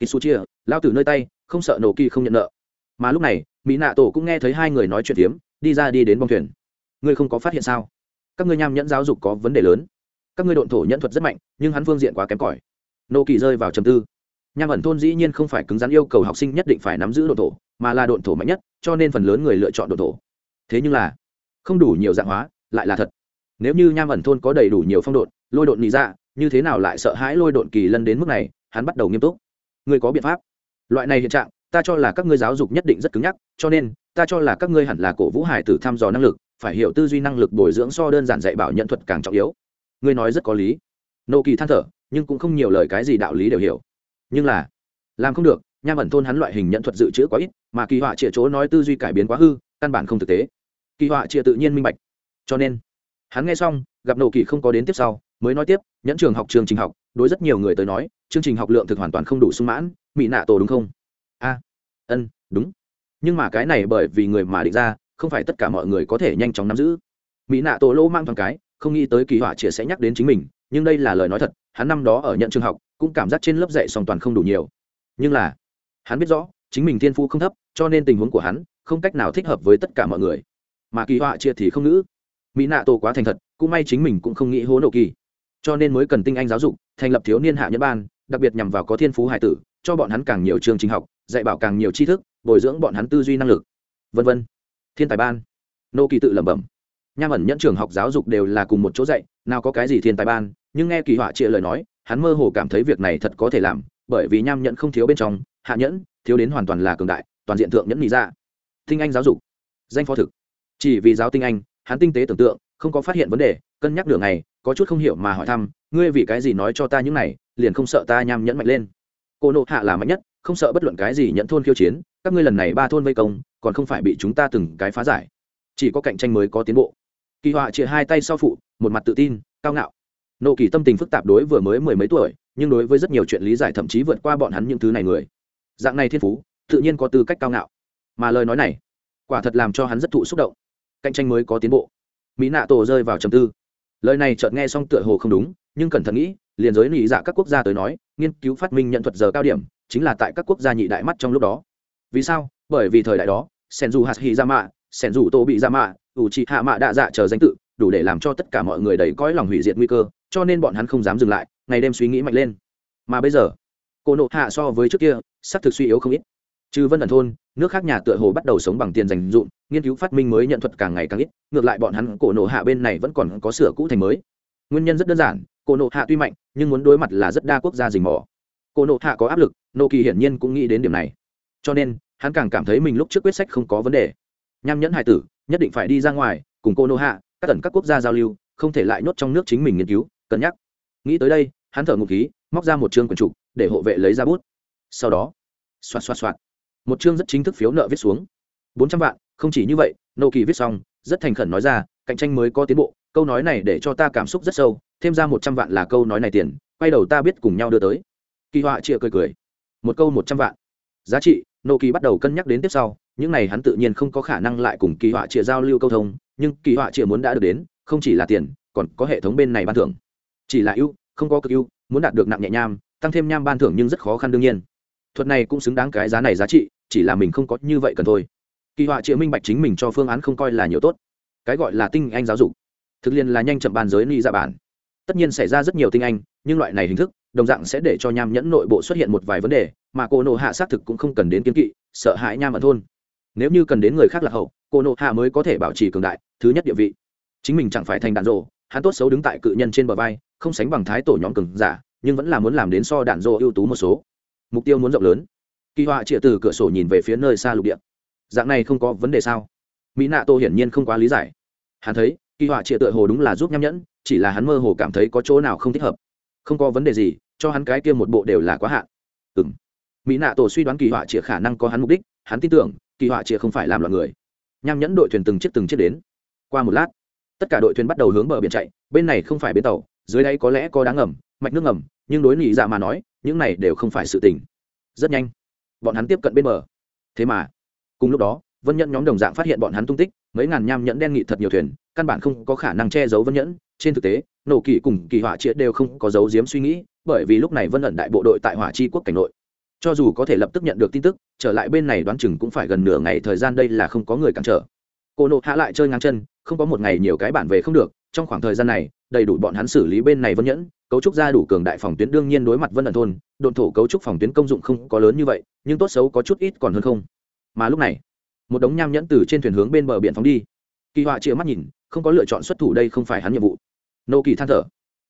Kỳ su chia lao từ nơi tay, không sợ nô kỳ không nhận nợ. Mà lúc này, mỹ nạ tổ cũng nghe thấy hai người nói chuyện tiếm đi ra đi đến bong thuyền. Ngươi không có phát hiện sao? Các ngươi nham nhẫn giáo dục có vấn đề lớn. Các ngươi độn thổ nhẫn thuật rất mạnh, nhưng hắn phương diện quá kém cỏi. Nô kỳ rơi vào trầm tư. Nham ẩn thôn dĩ nhiên không phải cứng rắn yêu cầu học sinh nhất định phải nắm giữ độn thổ, mà là độn thổ mạnh nhất, cho nên phần lớn người lựa chọn độn thổ thế nhưng là không đủ nhiều dạng hóa, lại là thật. Nếu như nham ẩn thôn có đầy đủ nhiều phong độn, lôi độn nhị dạ như thế nào lại sợ hãi lôi độn kỳ lân đến mức này, hắn bắt đầu nghiêm túc. Ngươi có biện pháp. Loại này hiện trạng, ta cho là các ngươi giáo dục nhất định rất cứng nhắc, cho nên, ta cho là các ngươi hẳn là cổ vũ hải tử thăm dò năng lực, phải hiểu tư duy năng lực bồi dưỡng so đơn giản dạy bảo nhận thuật càng trọng yếu. Ngươi nói rất có lý. Nô kỳ than thở, nhưng cũng không nhiều lời cái gì đạo lý đều hiểu. Nhưng là, làm không được, nham ẩn thôn hắn loại hình nhận thuật dự trữ quá ít, mà kỳ họa chĩa chỗ nói tư duy cải biến quá hư, căn bản không thực tế kỳ họa chia tự nhiên minh bạch. Cho nên, hắn nghe xong, gặp nổ kỳ không có đến tiếp sau, mới nói tiếp, nhẫn trường học, trường trình học, đối rất nhiều người tới nói, chương trình học lượng thực hoàn toàn không đủ sung mãn mỹ nạ tổ đúng không? A, ân, đúng. Nhưng mà cái này bởi vì người mà định ra, không phải tất cả mọi người có thể nhanh chóng nắm giữ. Mỹ nạ tổ lô mang thoáng cái, không nghĩ tới kỳ họa chia sẽ nhắc đến chính mình, nhưng đây là lời nói thật, hắn năm đó ở nhận trường học, cũng cảm giác trên lớp dạy song toàn không đủ nhiều. Nhưng là, hắn biết rõ, chính mình thiên phu không thấp, cho nên tình huống của hắn không cách nào thích hợp với tất cả mọi người mà kỳ họa chia thì không nữ mỹ nạ tổ quá thành thật, cũng may chính mình cũng không nghĩ hố nộ kỳ. Cho nên mới cần tinh anh giáo dục, thành lập thiếu niên hạ nhân ban, đặc biệt nhằm vào có thiên phú hải tử, cho bọn hắn càng nhiều chương trình học, dạy bảo càng nhiều tri thức, bồi dưỡng bọn hắn tư duy năng lực. Vân vân. Thiên tài ban. Nô kỳ tự lẩm bẩm. Nham ẩn nhẫn trường học giáo dục đều là cùng một chỗ dạy, nào có cái gì thiên tài ban, nhưng nghe kỳ họa trịa lời nói, hắn mơ hồ cảm thấy việc này thật có thể làm, bởi vì nham nhẫn không thiếu bên trong, hạ nhẫn, thiếu đến hoàn toàn là cường đại, toàn diện thượng nhẫn nghĩ ra dạ. tinh anh giáo dục. Danh phó thực chỉ vì giáo tinh anh, hắn tinh tế tưởng tượng, không có phát hiện vấn đề, cân nhắc đường này có chút không hiểu mà hỏi thăm, ngươi vì cái gì nói cho ta những này, liền không sợ ta nham nhẫn mạnh lên? Cô nộ hạ là mạnh nhất, không sợ bất luận cái gì nhẫn thôn khiêu chiến, các ngươi lần này ba thôn vây công, còn không phải bị chúng ta từng cái phá giải. Chỉ có cạnh tranh mới có tiến bộ. Kỳ họa chia hai tay sau phụ, một mặt tự tin, cao ngạo. Nộ kỳ tâm tình phức tạp đối vừa mới mười mấy tuổi, nhưng đối với rất nhiều chuyện lý giải thậm chí vượt qua bọn hắn những thứ này người. Dạng này thiên phú, tự nhiên có tư cách cao ngạo. Mà lời nói này, quả thật làm cho hắn rất thụ xúc động cạnh tranh mới có tiến bộ. Mỹ nạ tổ rơi vào trầm tư. Lời này chợt nghe xong tựa hồ không đúng, nhưng cẩn thận nghĩ, liền giới lý dạ các quốc gia tới nói, nghiên cứu phát minh nhận thuật giờ cao điểm, chính là tại các quốc gia nhị đại mắt trong lúc đó. Vì sao? Bởi vì thời đại đó sen dù hạt hy ra mạ sen dù tô bị ra mạ ủ trị hạ mạ đạ dạ chờ danh tự, đủ để làm cho tất cả mọi người đầy cõi lòng hủy diệt nguy cơ, cho nên bọn hắn không dám dừng lại, ngày đêm suy nghĩ mạnh lên. Mà bây giờ cô nộ hạ so với trước kia sắp thực suy yếu không ít trừ vân ẩn thôn, nước khác nhà tựa hồ bắt đầu sống bằng tiền dành dụm nghiên cứu phát minh mới nhận thuật càng ngày càng ít, ngược lại bọn hắn cổ nộ hạ bên này vẫn còn có sửa cũ thành mới. Nguyên nhân rất đơn giản, cổ nộ hạ tuy mạnh, nhưng muốn đối mặt là rất đa quốc gia dình mò. Cổ nộ hạ có áp lực, nộ kỳ hiển nhiên cũng nghĩ đến điểm này. Cho nên, hắn càng cảm thấy mình lúc trước quyết sách không có vấn đề. Nham nhẫn hải tử, nhất định phải đi ra ngoài, cùng cô nô hạ, các tần các quốc gia giao lưu, không thể lại nhốt trong nước chính mình nghiên cứu, cân nhắc. Nghĩ tới đây, hắn thở ngục khí, móc ra một chương quần trục, để hộ vệ lấy ra bút. Sau đó, xoạt xoạt xoạt một chương rất chính thức phiếu nợ viết xuống. Bốn trăm vạn, không chỉ như vậy, nô kỳ viết xong, rất thành khẩn nói ra, cạnh tranh mới có tiến bộ, câu nói này để cho ta cảm xúc rất sâu, thêm ra một trăm vạn là câu nói này tiền, quay đầu ta biết cùng nhau đưa tới. Kỳ họa chịa cười cười. Một câu một trăm vạn. Giá trị, nô kỳ bắt đầu cân nhắc đến tiếp sau, những này hắn tự nhiên không có khả năng lại cùng kỳ họa chịa giao lưu câu thông, nhưng kỳ họa chịa muốn đã được đến, không chỉ là tiền, còn có hệ thống bên này ban thưởng. Chỉ là ưu, không có cực ưu, muốn đạt được nặng nhẹ nham, tăng thêm nham ban thưởng nhưng rất khó khăn đương nhiên thuật này cũng xứng đáng cái giá này giá trị, chỉ là mình không có như vậy cần thôi. Kỳ họa Triệu minh bạch chính mình cho phương án không coi là nhiều tốt. Cái gọi là tinh anh giáo dục, thực liên là nhanh chậm bàn giới ly ra dạ bản. Tất nhiên xảy ra rất nhiều tinh anh, nhưng loại này hình thức, đồng dạng sẽ để cho nham nhẫn nội bộ xuất hiện một vài vấn đề, mà cô nộ hạ xác thực cũng không cần đến kiên kỵ, sợ hãi nham ở thôn. Nếu như cần đến người khác là hậu, cô nộ hạ mới có thể bảo trì cường đại, thứ nhất địa vị. Chính mình chẳng phải thành đạn rộ hắn tốt xấu đứng tại cự nhân trên bờ vai, không sánh bằng thái tổ nhóm cường giả, nhưng vẫn là muốn làm đến so đạn rộ ưu tú một số mục tiêu muốn rộng lớn. Kỳ họa chĩa từ cửa sổ nhìn về phía nơi xa lục địa. Dạng này không có vấn đề sao? Mỹ nạ tô hiển nhiên không quá lý giải. Hắn thấy, kỳ họa chĩa tựa hồ đúng là giúp nham nhẫn, chỉ là hắn mơ hồ cảm thấy có chỗ nào không thích hợp. Không có vấn đề gì, cho hắn cái kia một bộ đều là quá hạn. Ừ m mỹ nạ tổ suy đoán kỳ họa chĩa khả năng có hắn mục đích, hắn tin tưởng, kỳ họa chĩa không phải làm loạn người. Nham nhẫn đội thuyền từng chiếc từng chiếc đến. Qua một lát, tất cả đội thuyền bắt đầu hướng bờ biển chạy, bên này không phải bến tàu, dưới đây có lẽ có đá ngầm, mạch nước ngầm, nhưng đối nghị dạ mà nói những này đều không phải sự tình. Rất nhanh, bọn hắn tiếp cận bên bờ. Thế mà, cùng lúc đó, vân nhẫn nhóm đồng dạng phát hiện bọn hắn tung tích, mấy ngàn nham nhẫn đen nghị thật nhiều thuyền, căn bản không có khả năng che giấu vân nhẫn. Trên thực tế, nổ kỳ cùng kỳ hỏa triệt đều không có giấu giếm suy nghĩ, bởi vì lúc này vân ẩn đại bộ đội tại hỏa chi quốc cảnh nội. Cho dù có thể lập tức nhận được tin tức, trở lại bên này đoán chừng cũng phải gần nửa ngày thời gian đây là không có người cản trở. Cô nộ hạ lại chơi ngang chân, không có một ngày nhiều cái bản về không được, trong khoảng thời gian này, đầy đủ bọn hắn xử lý bên này vân nhẫn cấu trúc ra đủ cường đại phòng tuyến đương nhiên đối mặt vân ẩn thôn, độn thổ cấu trúc phòng tuyến công dụng không có lớn như vậy, nhưng tốt xấu có chút ít còn hơn không. Mà lúc này, một đống nham nhẫn từ trên thuyền hướng bên bờ biển phóng đi. Kỳ họa chĩa mắt nhìn, không có lựa chọn xuất thủ đây không phải hắn nhiệm vụ. Nô kỳ than thở,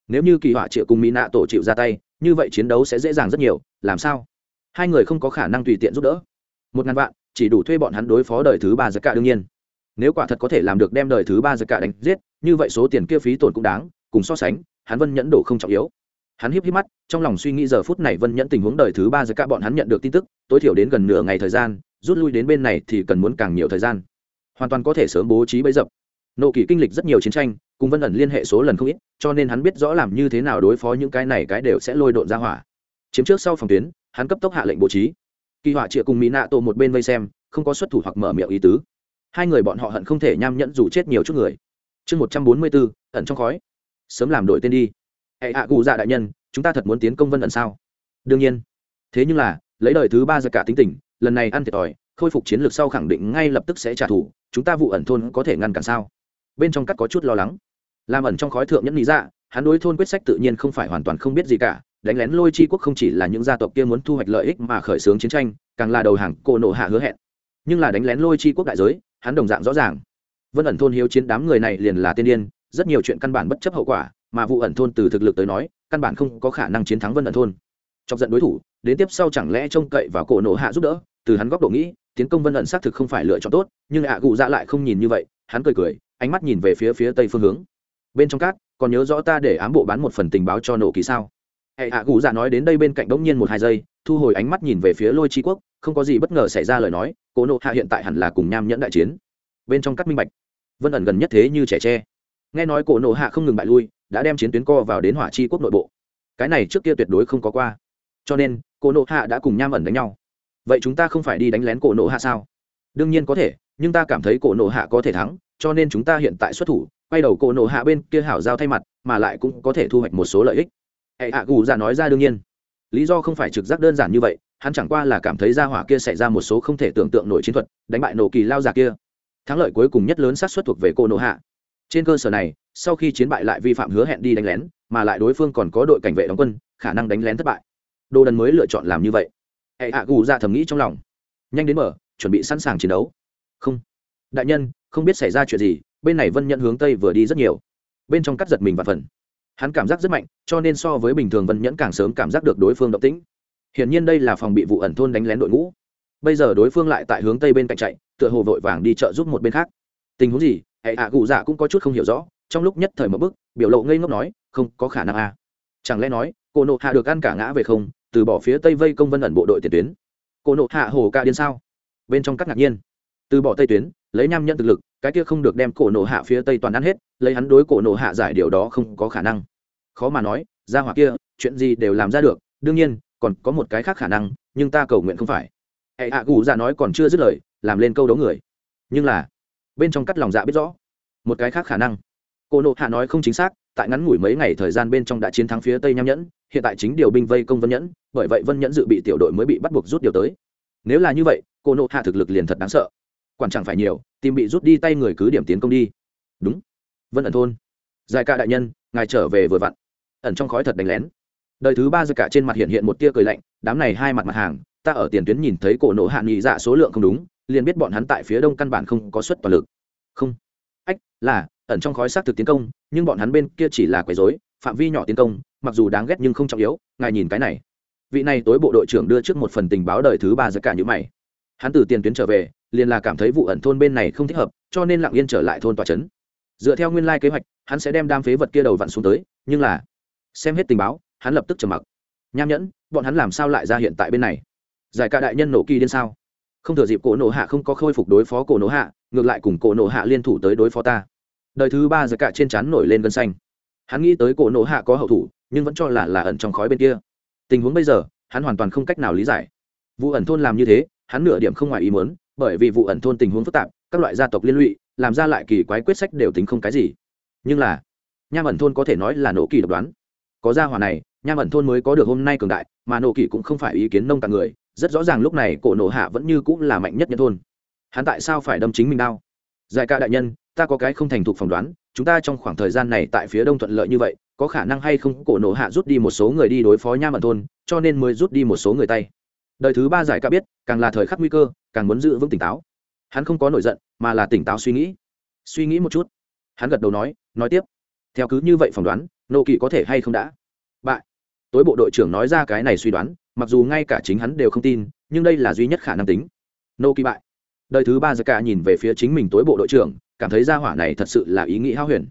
nếu như kỳ họa chĩa cùng mỹ nạ tổ chịu ra tay, như vậy chiến đấu sẽ dễ dàng rất nhiều, làm sao? Hai người không có khả năng tùy tiện giúp đỡ. Một ngàn vạn, chỉ đủ thuê bọn hắn đối phó đời thứ ba giặc cả đương nhiên. Nếu quả thật có thể làm được đem đời thứ ba giặc cả đánh giết, như vậy số tiền kia phí tổn cũng đáng, cùng so sánh hắn vân nhẫn đổ không trọng yếu. Hắn híp híp mắt, trong lòng suy nghĩ giờ phút này vân nhẫn tình huống đời thứ ba giặc cả bọn hắn nhận được tin tức, tối thiểu đến gần nửa ngày thời gian, rút lui đến bên này thì cần muốn càng nhiều thời gian. Hoàn toàn có thể sớm bố trí bấy dập. Nộ kỷ kinh lịch rất nhiều chiến tranh, cùng vân ẩn liên hệ số lần không ít, cho nên hắn biết rõ làm như thế nào đối phó những cái này cái đều sẽ lôi độn ra hỏa. Chiếm trước sau phòng tuyến, hắn cấp tốc hạ lệnh bố trí. Kỳ họa chịa cùng mỹ nạ tổ một bên vây xem, không có xuất thủ hoặc mở miệng ý tứ. Hai người bọn họ hận không thể nham nhẫn dù chết nhiều chút người. Chương một trăm bốn mươi bốn, ẩn trong khói sớm làm đội tên đi. Hệ hạ cụ dạ đại nhân, chúng ta thật muốn tiến công vân ẩn sao? Đương nhiên. Thế nhưng là, lấy đời thứ ba ra cả tính tình, lần này ăn thiệt thòi, khôi phục chiến lược sau khẳng định ngay lập tức sẽ trả thù, chúng ta vụ ẩn thôn có thể ngăn cản sao? Bên trong cắt có chút lo lắng. Làm ẩn trong khói thượng nhẫn lý dạ hắn đối thôn quyết sách tự nhiên không phải hoàn toàn không biết gì cả, đánh lén lôi chi quốc không chỉ là những gia tộc kia muốn thu hoạch lợi ích mà khởi xướng chiến tranh, càng là đầu hàng cổ nộ hạ hứa hẹn. Nhưng là đánh lén lôi chi quốc đại giới, hắn đồng dạng rõ ràng. Vân ẩn thôn hiếu chiến đám người này liền là tiên điên rất nhiều chuyện căn bản bất chấp hậu quả, mà vụ ẩn thôn từ thực lực tới nói, căn bản không có khả năng chiến thắng vân ẩn thôn. Chọc giận đối thủ, đến tiếp sau chẳng lẽ trông cậy vào cổ nổ hạ giúp đỡ? Từ hắn góc độ nghĩ, tiến công vân ẩn xác thực không phải lựa chọn tốt, nhưng ạ à gù dạ lại không nhìn như vậy, hắn cười cười, ánh mắt nhìn về phía phía tây phương hướng. Bên trong cát còn nhớ rõ ta để ám bộ bán một phần tình báo cho nổ kỳ sao? Hệ ạ cụ dạ nói đến đây bên cạnh đống nhiên một hai giây, thu hồi ánh mắt nhìn về phía lôi tri quốc, không có gì bất ngờ xảy ra lời nói cố nộ hạ hiện tại hẳn là cùng nham nhẫn đại chiến. Bên trong các minh bạch, vân ẩn gần nhất thế như trẻ tre nghe nói cổ nộ hạ không ngừng bại lui, đã đem chiến tuyến co vào đến hỏa chi quốc nội bộ. Cái này trước kia tuyệt đối không có qua. Cho nên, cổ nộ hạ đã cùng nham ẩn đánh nhau. Vậy chúng ta không phải đi đánh lén cổ nộ hạ sao? Đương nhiên có thể, nhưng ta cảm thấy cổ nộ hạ có thể thắng, cho nên chúng ta hiện tại xuất thủ, quay đầu cổ nộ hạ bên kia hảo giao thay mặt, mà lại cũng có thể thu hoạch một số lợi ích. Hệ hạ gù ra nói ra đương nhiên. Lý do không phải trực giác đơn giản như vậy, hắn chẳng qua là cảm thấy ra hỏa kia xảy ra một số không thể tưởng tượng nổi chiến thuật, đánh bại nổ kỳ lao già kia. Thắng lợi cuối cùng nhất lớn sát xuất thuộc về cô nộ hạ trên cơ sở này, sau khi chiến bại lại vi phạm hứa hẹn đi đánh lén, mà lại đối phương còn có đội cảnh vệ đóng quân, khả năng đánh lén thất bại. Đồ đần mới lựa chọn làm như vậy. Hệ hạ gù ra thầm nghĩ trong lòng. Nhanh đến mở, chuẩn bị sẵn sàng chiến đấu. Không. Đại nhân, không biết xảy ra chuyện gì, bên này vân nhận hướng tây vừa đi rất nhiều. Bên trong cắt giật mình và phần. Hắn cảm giác rất mạnh, cho nên so với bình thường vân nhẫn càng sớm cảm giác được đối phương động tĩnh. Hiển nhiên đây là phòng bị vụ ẩn thôn đánh lén đội ngũ. Bây giờ đối phương lại tại hướng tây bên cạnh chạy, tựa hồ vội vàng đi chợ giúp một bên khác. Tình huống gì? Hệ hạ gù dạ cũng có chút không hiểu rõ, trong lúc nhất thời một bức biểu lộ ngây ngốc nói, không có khả năng à. chẳng lẽ nói, cô nộ hạ được ăn cả ngã về không, từ bỏ phía tây vây công vân ẩn bộ đội tiền tuyến? Cô nộ hạ hồ ca điên sao? Bên trong các ngạc nhiên. Từ bỏ tây tuyến, lấy nham nhận thực lực, cái kia không được đem cổ nổ hạ phía tây toàn ăn hết, lấy hắn đối cổ nổ hạ giải điều đó không có khả năng. Khó mà nói ra hỏa kia, chuyện gì đều làm ra được, đương nhiên, còn có một cái khác khả năng, nhưng ta cầu nguyện không phải. Hệ hạ gù dạ nói còn chưa dứt lời, làm lên câu đấu người. Nhưng là bên trong cắt lòng dạ biết rõ. Một cái khác khả năng. Cô nộ hạ nói không chính xác, tại ngắn ngủi mấy ngày thời gian bên trong đã chiến thắng phía tây nham nhẫn, hiện tại chính điều binh vây công vân nhẫn, bởi vậy vân nhẫn dự bị tiểu đội mới bị bắt buộc rút điều tới. Nếu là như vậy, cô nộ hạ thực lực liền thật đáng sợ. Quản chẳng phải nhiều, tìm bị rút đi tay người cứ điểm tiến công đi. Đúng. Vân ẩn thôn. Giải ca đại nhân, ngài trở về vừa vặn. Ẩn trong khói thật đánh lén. Đời thứ ba giật cả trên mặt hiện hiện một tia cười lạnh, đám này hai mặt mặt hàng, ta ở tiền tuyến nhìn thấy cổ nộ hạ nghị dạ số lượng không đúng liền biết bọn hắn tại phía đông căn bản không có suất toàn lực. Không. Ách, là, ẩn trong khói xác thực tiến công, nhưng bọn hắn bên kia chỉ là quấy rối, phạm vi nhỏ tiến công, mặc dù đáng ghét nhưng không trọng yếu, ngài nhìn cái này. Vị này tối bộ đội trưởng đưa trước một phần tình báo đời thứ ba giật cả như mày. Hắn từ tiền tuyến trở về, liền là cảm thấy vụ ẩn thôn bên này không thích hợp, cho nên lặng yên trở lại thôn tòa trấn. Dựa theo nguyên lai kế hoạch, hắn sẽ đem đam phế vật kia đầu vặn xuống tới, nhưng là, xem hết tình báo, hắn lập tức trầm mặc. Nham nhẫn, bọn hắn làm sao lại ra hiện tại bên này? Giải ca đại nhân nổ kỳ điên sao? Không thừa dịp cổ nổ hạ không có khôi phục đối phó cổ nổ hạ, ngược lại cùng cổ nổ hạ liên thủ tới đối phó ta. Đời thứ ba giải cả trên trán nổi lên gân xanh. Hắn nghĩ tới cổ nổ hạ có hậu thủ, nhưng vẫn cho là là ẩn trong khói bên kia. Tình huống bây giờ, hắn hoàn toàn không cách nào lý giải. Vụ ẩn thôn làm như thế, hắn nửa điểm không ngoài ý muốn, bởi vì vụ ẩn thôn tình huống phức tạp, các loại gia tộc liên lụy, làm ra lại kỳ quái quyết sách đều tính không cái gì. Nhưng là, nham ẩn thôn có thể nói là nổ kỳ độc đoán. Có gia hòa này, nham ẩn thôn mới có được hôm nay cường đại, mà nổ kỳ cũng không phải ý kiến nông cả người rất rõ ràng lúc này cổ nổ hạ vẫn như cũng là mạnh nhất nhân thôn. Hắn tại sao phải đâm chính mình đau giải ca đại nhân, ta có cái không thành thục phỏng đoán, chúng ta trong khoảng thời gian này tại phía đông thuận lợi như vậy, có khả năng hay không cổ nổ hạ rút đi một số người đi đối phó nha mận thôn, cho nên mới rút đi một số người tay. Đời thứ ba giải ca biết, càng là thời khắc nguy cơ, càng muốn giữ vững tỉnh táo. Hắn không có nổi giận, mà là tỉnh táo suy nghĩ. Suy nghĩ một chút. Hắn gật đầu nói nói tiếp. Theo cứ như vậy phỏng đoán, nô kỳ có thể hay không đã? Bại. Tối bộ đội trưởng nói ra cái này suy đoán mặc dù ngay cả chính hắn đều không tin, nhưng đây là duy nhất khả năng tính. Nô kỳ bại. Đời thứ ba giặc cả nhìn về phía chính mình tối bộ đội trưởng, cảm thấy gia hỏa này thật sự là ý nghĩ hao huyền.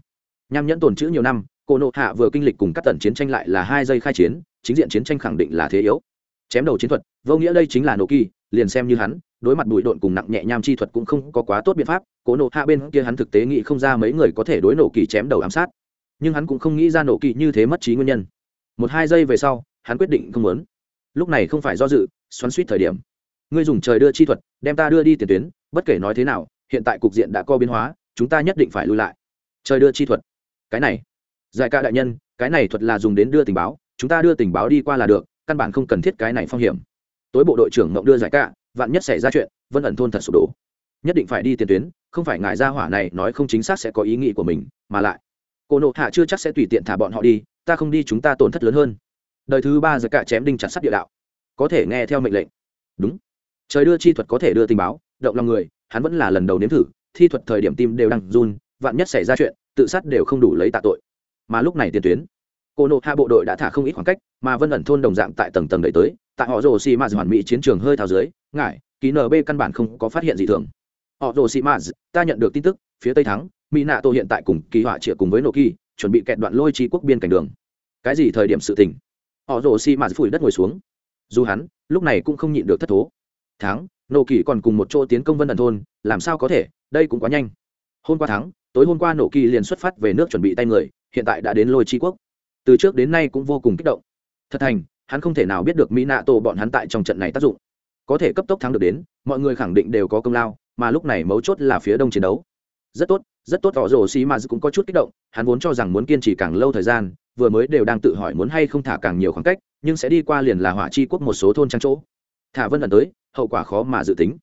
Nham nhẫn tồn chữ nhiều năm, cô nộ hạ vừa kinh lịch cùng các tần chiến tranh lại là hai giây khai chiến, chính diện chiến tranh khẳng định là thế yếu. Chém đầu chiến thuật, vô nghĩa đây chính là nô kỳ, liền xem như hắn, đối mặt bụi độn cùng nặng nhẹ nham chi thuật cũng không có quá tốt biện pháp cố nộ hạ bên kia hắn thực tế nghĩ không ra mấy người có thể đối nổ kỳ chém đầu ám sát. Nhưng hắn cũng không nghĩ ra nổ kỳ như thế mất trí nguyên nhân. Một hai giây về sau, hắn quyết định không muốn lúc này không phải do dự, xoắn suýt thời điểm. Ngươi dùng trời đưa chi thuật, đem ta đưa đi tiền tuyến, bất kể nói thế nào, hiện tại cục diện đã co biến hóa, chúng ta nhất định phải lui lại. Trời đưa chi thuật. Cái này. Giải ca đại nhân, cái này thuật là dùng đến đưa tình báo, chúng ta đưa tình báo đi qua là được, căn bản không cần thiết cái này phong hiểm. Tối bộ đội trưởng mộng đưa giải ca, vạn nhất xảy ra chuyện, vân ẩn thôn thật sụp đổ. Nhất định phải đi tiền tuyến, không phải ngại ra hỏa này nói không chính xác sẽ có ý nghĩ của mình, mà lại, cô nộ hạ chưa chắc sẽ tùy tiện thả bọn họ đi, ta không đi chúng ta tổn thất lớn hơn đời thứ ba giờ cả chém đinh chặt sắt địa đạo. Có thể nghe theo mệnh lệnh. Đúng. Trời đưa chi thuật có thể đưa tình báo, động lòng người, hắn vẫn là lần đầu nếm thử, thi thuật thời điểm tim đều đang run, vạn nhất xảy ra chuyện, tự sát đều không đủ lấy tạ tội. Mà lúc này tiền tuyến, cô nộ hạ bộ đội đã thả không ít khoảng cách, mà vân ẩn thôn đồng dạng tại tầng tầng đẩy tới, tại họ rồ xì mạt hoàn mỹ chiến trường hơi thao dưới ngại ký nb căn bản không có phát hiện gì thường. Họ rồ xì mạt ta nhận được tin tức, phía tây thắng, mỹ nạ tô hiện tại cùng kỳ họa triệu cùng với nô kỳ, chuẩn bị kẹt đoạn lôi trí quốc biên cảnh đường. Cái gì thời điểm sự tình? Họ rồ xì mạt phủi đất ngồi xuống. Dù hắn, lúc này cũng không nhịn được thất thố. Thắng, nô kỳ còn cùng một chỗ tiến công vân ẩn thôn, làm sao có thể, đây cũng quá nhanh. Hôm qua thắng, tối hôm qua nổ kỳ liền xuất phát về nước chuẩn bị tay người, hiện tại đã đến lôi tri quốc. Từ trước đến nay cũng vô cùng kích động. Thật thành, hắn không thể nào biết được mỹ nạ tổ bọn hắn tại trong trận này tác dụng. Có thể cấp tốc thắng được đến, mọi người khẳng định đều có công lao, mà lúc này mấu chốt là phía đông chiến đấu. Rất tốt rất tốt tỏ rổ xì mà cũng có chút kích động, hắn vốn cho rằng muốn kiên trì càng lâu thời gian vừa mới đều đang tự hỏi muốn hay không thả càng nhiều khoảng cách, nhưng sẽ đi qua liền là hỏa chi quốc một số thôn trang chỗ. Thả vân ẩn tới, hậu quả khó mà dự tính.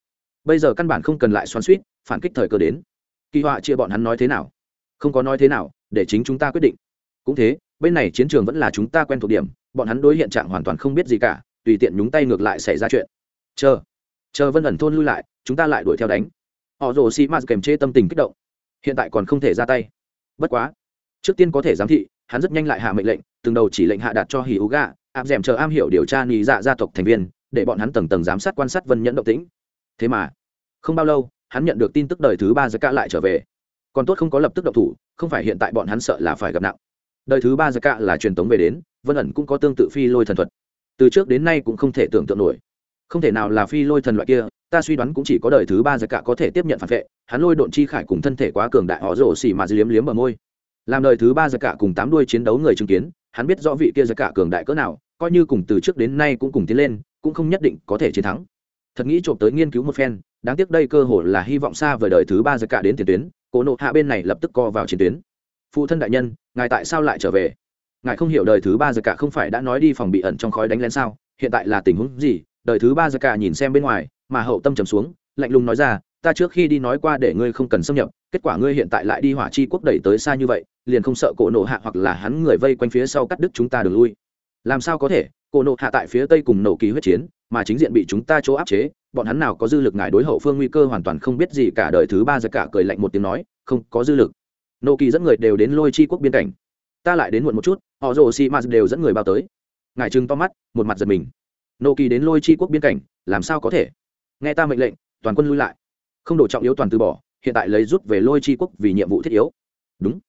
Bây giờ căn bản không cần lại xoắn suýt phản kích thời cơ đến. Kỳ họa chia bọn hắn nói thế nào? Không có nói thế nào, để chính chúng ta quyết định. Cũng thế, bên này chiến trường vẫn là chúng ta quen thuộc điểm, bọn hắn đối hiện trạng hoàn toàn không biết gì cả, tùy tiện nhúng tay ngược lại xảy ra chuyện. Chờ chờ vân ẩn thôn lui lại, chúng ta lại đuổi theo đánh. Họ rồ xì mạt kèm chê tâm tình kích động. Hiện tại còn không thể ra tay. Bất quá, trước tiên có thể giám thị hắn rất nhanh lại hạ mệnh lệnh, từng đầu chỉ lệnh hạ đạt cho hì ú gà, áp d m chờ am hiểu điều tra nghỉ dạ gia tộc thành viên, để bọn hắn tầng tầng giám sát quan sát vân nhẫn động tĩnh. Thế mà, không bao lâu, hắn nhận được tin tức đời thứ ba giơ cạ lại trở về. Còn tốt không có lập tức động thủ, không phải hiện tại bọn hắn sợ là phải gặp nặng đời thứ ba giơ cạ là truyền tống về đến, vân ẩn cũng có tương tự phi lôi thần thuật. Từ trước đến nay cũng không thể tưởng tượng nổi. Không thể nào là phi lôi thần loại kia, ta suy đoán cũng chỉ có đời thứ ba giơ cạ có thể tiếp nhận phản vệ, hắn lôi độn chi khải cùng thân thể quá cường đại, họ rổ xỉ mà liếm liếm ở môi làm đời thứ ba giặc cả cùng tám đuôi chiến đấu người chứng kiến, hắn biết rõ vị kia giặc cả cường đại cỡ nào, coi như cùng từ trước đến nay cũng cùng tiến lên, cũng không nhất định có thể chiến thắng. Thật nghĩ trộm tới nghiên cứu một phen, đáng tiếc đây cơ hội là hy vọng xa vời đời thứ ba giặc cả đến tiền tuyến cổ nộ hạ bên này lập tức co vào chiến tuyến. Phụ thân đại nhân, ngài tại sao lại trở về? Ngài không hiểu đời thứ ba giặc cả không phải đã nói đi phòng bị ẩn trong khói đánh lén sao? Hiện tại là tình huống gì? Đời thứ ba giặc cả nhìn xem bên ngoài, mà hậu tâm trầm xuống, lạnh lùng nói ra ta trước khi đi nói qua để ngươi không cần xâm nhập, kết quả ngươi hiện tại lại đi hỏa chi quốc đẩy tới xa như vậy, liền không sợ cổ nộ hạ hoặc là hắn người vây quanh phía sau cắt đứt chúng ta đường lui. Làm sao có thể? Cổ nộ hạ tại phía tây cùng nổ kỳ huyết chiến, mà chính diện bị chúng ta chỗ áp chế, bọn hắn nào có dư lực ngài đối hậu phương nguy cơ hoàn toàn không biết gì cả đời thứ ba giờ cả cười lạnh một tiếng nói, không có dư lực. Nộ kỳ dẫn người đều đến lôi chi quốc biên cảnh. Ta lại đến muộn một chút, họ rồ xi mạt đều dẫn người bao tới. Ngài trừng to mắt, một mặt giật mình. Nộ kỳ đến lôi chi quốc biên cảnh, làm sao có thể? Nghe ta mệnh lệnh, toàn quân lui lại không đổ trọng yếu toàn từ bỏ, hiện tại lấy rút về lôi chi quốc vì nhiệm vụ thiết yếu. Đúng.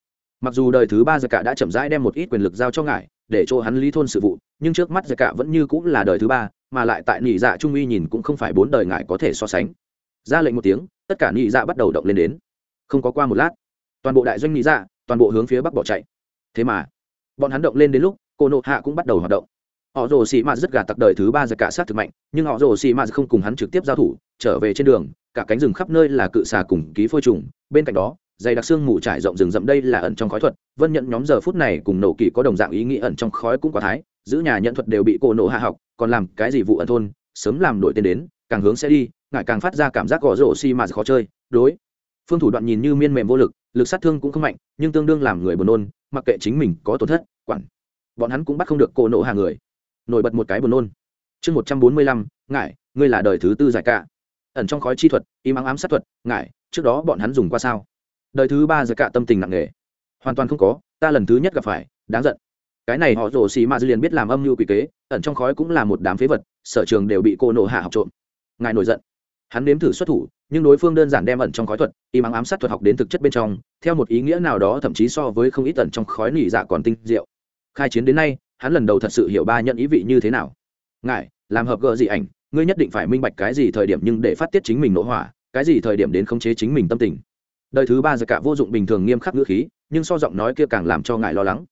Mặc dù đời thứ ba giặc cả đã chậm rãi đem một ít quyền lực giao cho ngài, để cho hắn lý thôn sự vụ, nhưng trước mắt giặc cả vẫn như cũng là đời thứ ba, mà lại tại nị dạ trung uy nhìn cũng không phải bốn đời ngài có thể so sánh. Ra lệnh một tiếng, tất cả nị dạ bắt đầu động lên đến. Không có qua một lát, toàn bộ đại doanh nị dạ toàn bộ hướng phía bắc bỏ chạy. Thế mà, bọn hắn động lên đến lúc, cô nộ hạ cũng bắt đầu hoạt động họ rồ xì mạt rất gà tặc đời thứ ba giật cả sát thực mạnh, nhưng họ rồ xì mạt không cùng hắn trực tiếp giao thủ, trở về trên đường, cả cánh rừng khắp nơi là cự xà cùng ký phôi trùng, bên cạnh đó, dày đặc xương mù trải rộng rừng rậm đây là ẩn trong khói thuật, vân nhận nhóm giờ phút này cùng nổ kỳ có đồng dạng ý nghĩ ẩn trong khói cũng quá thái, giữ nhà nhận thuật đều bị cô nổ hạ học, còn làm cái gì vụ ẩn thôn, sớm làm đội tên đến, càng hướng sẽ đi, ngại càng phát ra cảm giác gõ rổ xi mà khó chơi, đối. Phương thủ đoạn nhìn như miên mềm vô lực lực sát thương cũng không mạnh, nhưng tương đương làm người buồn nôn, mặc kệ chính mình có tổn thất, quản. Bọn hắn cũng bắt không được cô nổ hạ người nổi bật một cái buồn nôn. Chương một trăm bốn mươi lăm ngại ngươi là đời thứ tư giải cả. Ẩn trong khói chi thuật, im ắng ám sát thuật ngại trước đó bọn hắn dùng qua sao? Đời thứ ba giải cả tâm tình nặng nề. Hoàn toàn không có, ta lần thứ nhất gặp phải, đáng giận. Cái này họ rổ xì ma dư liền biết làm âm mưu quỷ kế, ẩn trong khói cũng là một đám phế vật, sở trường đều bị cô nộ hạ học trộm. Ngài nổi giận. Hắn nếm thử xuất thủ, nhưng đối phương đơn giản đem ẩn trong khói thuật y mắng ám sát thuật học đến thực chất bên trong, theo một ý nghĩa nào đó thậm chí so với không ít ẩn trong khói nỉ dạ còn tinh diệu. Khai chiến đến nay hắn lần đầu thật sự hiểu ba nhận ý vị như thế nào. Ngài, làm hợp gợ dị ảnh, ngươi nhất định phải minh bạch cái gì thời điểm nhưng để phát tiết chính mình nội hỏa, cái gì thời điểm đến khống chế chính mình tâm tình. Đời thứ ba giờ cả vô dụng bình thường nghiêm khắc ngữ khí, nhưng so giọng nói kia càng làm cho ngài lo lắng.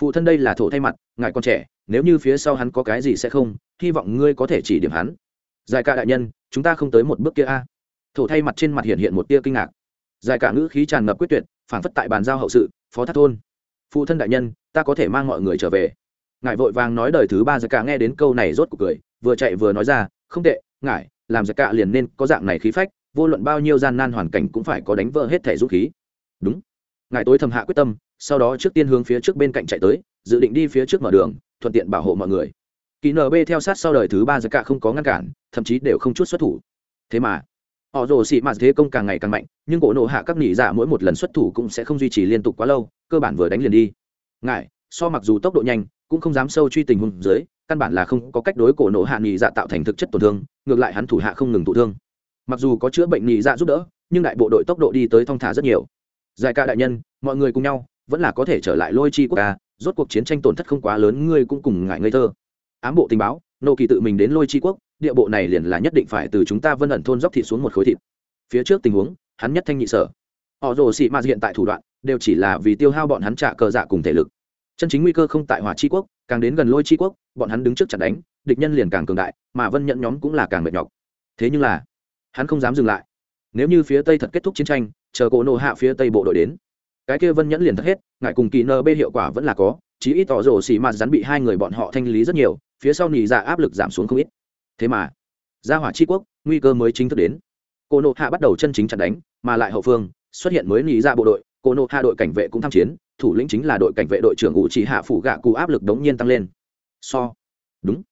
Phụ thân đây là thổ thay mặt, ngài còn trẻ, nếu như phía sau hắn có cái gì sẽ không, hy vọng ngươi có thể chỉ điểm hắn. Giải cả đại nhân, chúng ta không tới một bước kia a. Thổ thay mặt trên mặt hiện hiện một tia kinh ngạc. Giải cả ngữ khí tràn ngập quyết tuyệt, phản phất tại bàn giao hậu sự, phó thác thôn. Phụ thân đại nhân, ta có thể mang mọi người trở về ngài vội vàng nói đời thứ ba giặc cả nghe đến câu này rốt cuộc cười, vừa chạy vừa nói ra, không tệ, ngài, làm giặc cả liền nên có dạng này khí phách, vô luận bao nhiêu gian nan hoàn cảnh cũng phải có đánh vỡ hết thể dũng khí. Đúng. Ngài tối thầm hạ quyết tâm, sau đó trước tiên hướng phía trước bên cạnh chạy tới, dự định đi phía trước mở đường, thuận tiện bảo hộ mọi người. Kỳ nb theo sát sau đời thứ ba giặc cả không có ngăn cản, thậm chí đều không chút xuất thủ. Thế mà, họ rồ xị mạt thế công càng ngày càng mạnh, nhưng cổ nộ hạ các nỉ dạ mỗi một lần xuất thủ cũng sẽ không duy trì liên tục quá lâu, cơ bản vừa đánh liền đi. Ngại so mặc dù tốc độ nhanh cũng không dám sâu truy tình huống dưới, căn bản là không có cách đối cổ nộ hạ nghỉ dạ tạo thành thực chất tổn thương, ngược lại hắn thủ hạ không ngừng tổn thương. Mặc dù có chữa bệnh nghỉ dạ giúp đỡ, nhưng đại bộ đội tốc độ đi tới thong thả rất nhiều. Giải ca đại nhân, mọi người cùng nhau, vẫn là có thể trở lại lôi chi quốc ca, rốt cuộc chiến tranh tổn thất không quá lớn, ngươi cũng cùng ngại ngây thơ. Ám bộ tình báo, nô kỳ tự mình đến lôi chi quốc, địa bộ này liền là nhất định phải từ chúng ta vân ẩn thôn dốc thịt xuống một khối thịt. Phía trước tình huống, hắn nhất thanh nhị sở. Họ rồ xị mạt hiện tại thủ đoạn, đều chỉ là vì tiêu hao bọn hắn trả cờ dạ cùng thể lực chân chính nguy cơ không tại hỏa chi quốc, càng đến gần lôi chi quốc, bọn hắn đứng trước chặt đánh, địch nhân liền càng cường đại, mà vân nhận nhóm cũng là càng mệt nhọc. Thế nhưng là, hắn không dám dừng lại. Nếu như phía tây thật kết thúc chiến tranh, chờ cỗ nộ hạ phía tây bộ đội đến, cái kia vân nhẫn liền thất hết, ngại cùng kỳ nb hiệu quả vẫn là có, chí ít tỏ rổ xì mạt rắn bị hai người bọn họ thanh lý rất nhiều, phía sau nỉ dạ áp lực giảm xuống không ít. Thế mà, ra hỏa c quốc, nguy cơ mới chính thức đến. Cô nộ hạ bắt đầu chân chính chặt đánh, mà lại hậu phương, xuất hiện mới nỉ dạ bộ đội cô nộ hạ đội cảnh vệ cũng tham chiến thủ lĩnh chính là đội cảnh vệ đội trưởng ngụ chỉ hạ phủ gạ cụ áp lực đống nhiên tăng lên. So, đúng.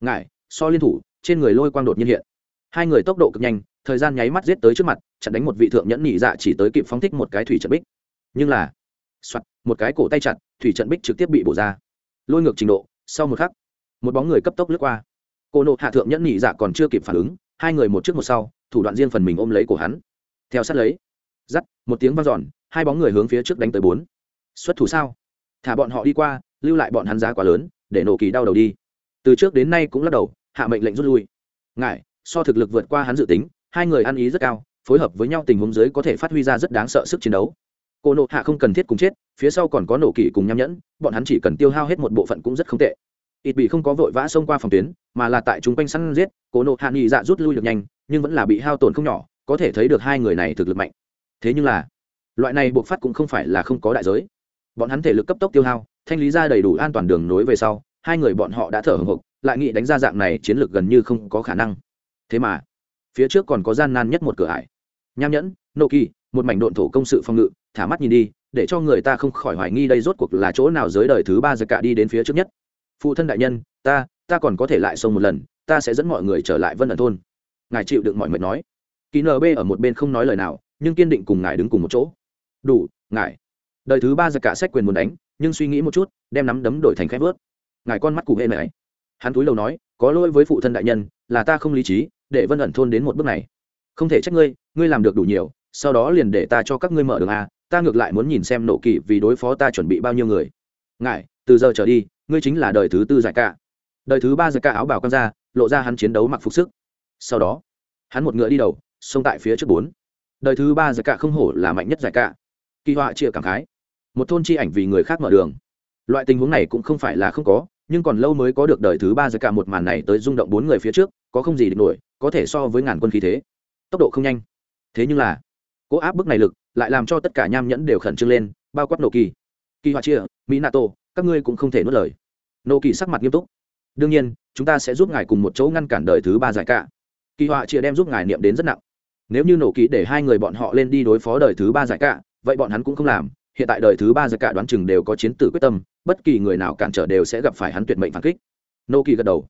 Ngại so liên thủ, trên người lôi quang đột nhiên hiện. Hai người tốc độ cực nhanh, thời gian nháy mắt giết tới trước mặt, chặn đánh một vị thượng nhẫn nhị dạ chỉ tới kịp phóng thích một cái thủy trận bích. Nhưng là, soạt, một cái cổ tay chặt, thủy trận bích trực tiếp bị bổ ra. Lôi ngược trình độ, sau một khắc, một bóng người cấp tốc lướt qua. Cô nộ hạ thượng nhẫn nhị dạ còn chưa kịp phản ứng, hai người một trước một sau, thủ đoạn riêng phần mình ôm lấy cổ hắn. Theo sát lấy dắt một tiếng vang dọn, hai bóng người hướng phía trước đánh tới bốn xuất thủ sao? Thả bọn họ đi qua, lưu lại bọn hắn giá quá lớn, để nổ kỳ đau đầu đi. Từ trước đến nay cũng lắc đầu, hạ mệnh lệnh rút lui. Ngại, so thực lực vượt qua hắn dự tính, hai người ăn ý rất cao, phối hợp với nhau tình huống dưới có thể phát huy ra rất đáng sợ sức chiến đấu. Cô nộ hạ không cần thiết cùng chết, phía sau còn có nổ kỳ cùng nham nhẫn, bọn hắn chỉ cần tiêu hao hết một bộ phận cũng rất không tệ. Ít bị không có vội vã xông qua phòng tuyến, mà là tại chúng quanh săn giết, cô nộ hạ nghị dạ rút lui được nhanh, nhưng vẫn là bị hao tổn không nhỏ, có thể thấy được hai người này thực lực mạnh. Thế nhưng là, loại này buộc phát cũng không phải là không có đại giới bọn hắn thể lực cấp tốc tiêu hao, thanh lý ra đầy đủ an toàn đường nối về sau, hai người bọn họ đã thở hồng hộc, lại nghĩ đánh ra dạng này chiến lược gần như không có khả năng. Thế mà, phía trước còn có gian nan nhất một cửa ải. Nham nhẫn nộ kỳ một mảnh độn thổ công sự phòng ngự, thả mắt nhìn đi, để cho người ta không khỏi hoài nghi đây rốt cuộc là chỗ nào giới đời thứ ba giờ cả đi đến phía trước nhất. Phụ thân đại nhân, ta ta còn có thể lại sông một lần, ta sẽ dẫn mọi người trở lại vân ẩn thôn. Ngài chịu đựng mọi mệt nói. Kỳ nb ở một bên không nói lời nào, nhưng kiên định cùng ngài đứng cùng một chỗ. Đủ, ngài đời thứ ba giặc cả sách quyền muốn đánh, nhưng suy nghĩ một chút, đem nắm đấm đổi thành khép vớt. Ngài con mắt cụ hệ này. Hắn túi lâu nói, có lỗi với phụ thân đại nhân, là ta không lý trí, để vân ẩn thôn đến một bước này. Không thể trách ngươi ngươi làm được đủ nhiều, sau đó liền để ta cho các ngươi mở đường a, ta ngược lại muốn nhìn xem nộ kỵ vì đối phó ta chuẩn bị bao nhiêu người. Ngài, từ giờ trở đi, ngươi chính là đời thứ tư giải ca đời thứ ba giải ca áo bảo căng ra, lộ ra hắn chiến đấu mặc phục sức. Sau đó, hắn một ngựa đi đầu, xông tại phía trước bốn. Đời thứ ba giải ca không hổ là mạnh nhất giải ca kỳ họa chia cảm khái một thôn chi ảnh vì người khác mở đường. Loại tình huống này cũng không phải là không có, nhưng còn lâu mới có được đời thứ ba giải cả một màn này tới rung động bốn người phía trước, có không gì địch nổi, có thể so với ngàn quân khí thế. Tốc độ không nhanh. Thế nhưng là, cố áp bức này lực lại làm cho tất cả nham nhẫn đều khẩn trương lên, bao quát nổ kỳ. Kỳ họa chia mỹ nato các ngươi cũng không thể nuốt lời. Nổ kỳ sắc mặt nghiêm túc. Đương nhiên, chúng ta sẽ giúp ngài cùng một chỗ ngăn cản đời thứ ba giải cả. Kỳ họa chia đem giúp ngài niệm đến rất nặng. Nếu như nổ kỳ để hai người bọn họ lên đi đối phó đời thứ ba giải cả, vậy bọn hắn cũng không làm hiện tại đời thứ ba giặc cả đoán chừng đều có chiến tử quyết tâm, bất kỳ người nào cản trở đều sẽ gặp phải hắn tuyệt mệnh phản kích. Nô kỳ gật đầu.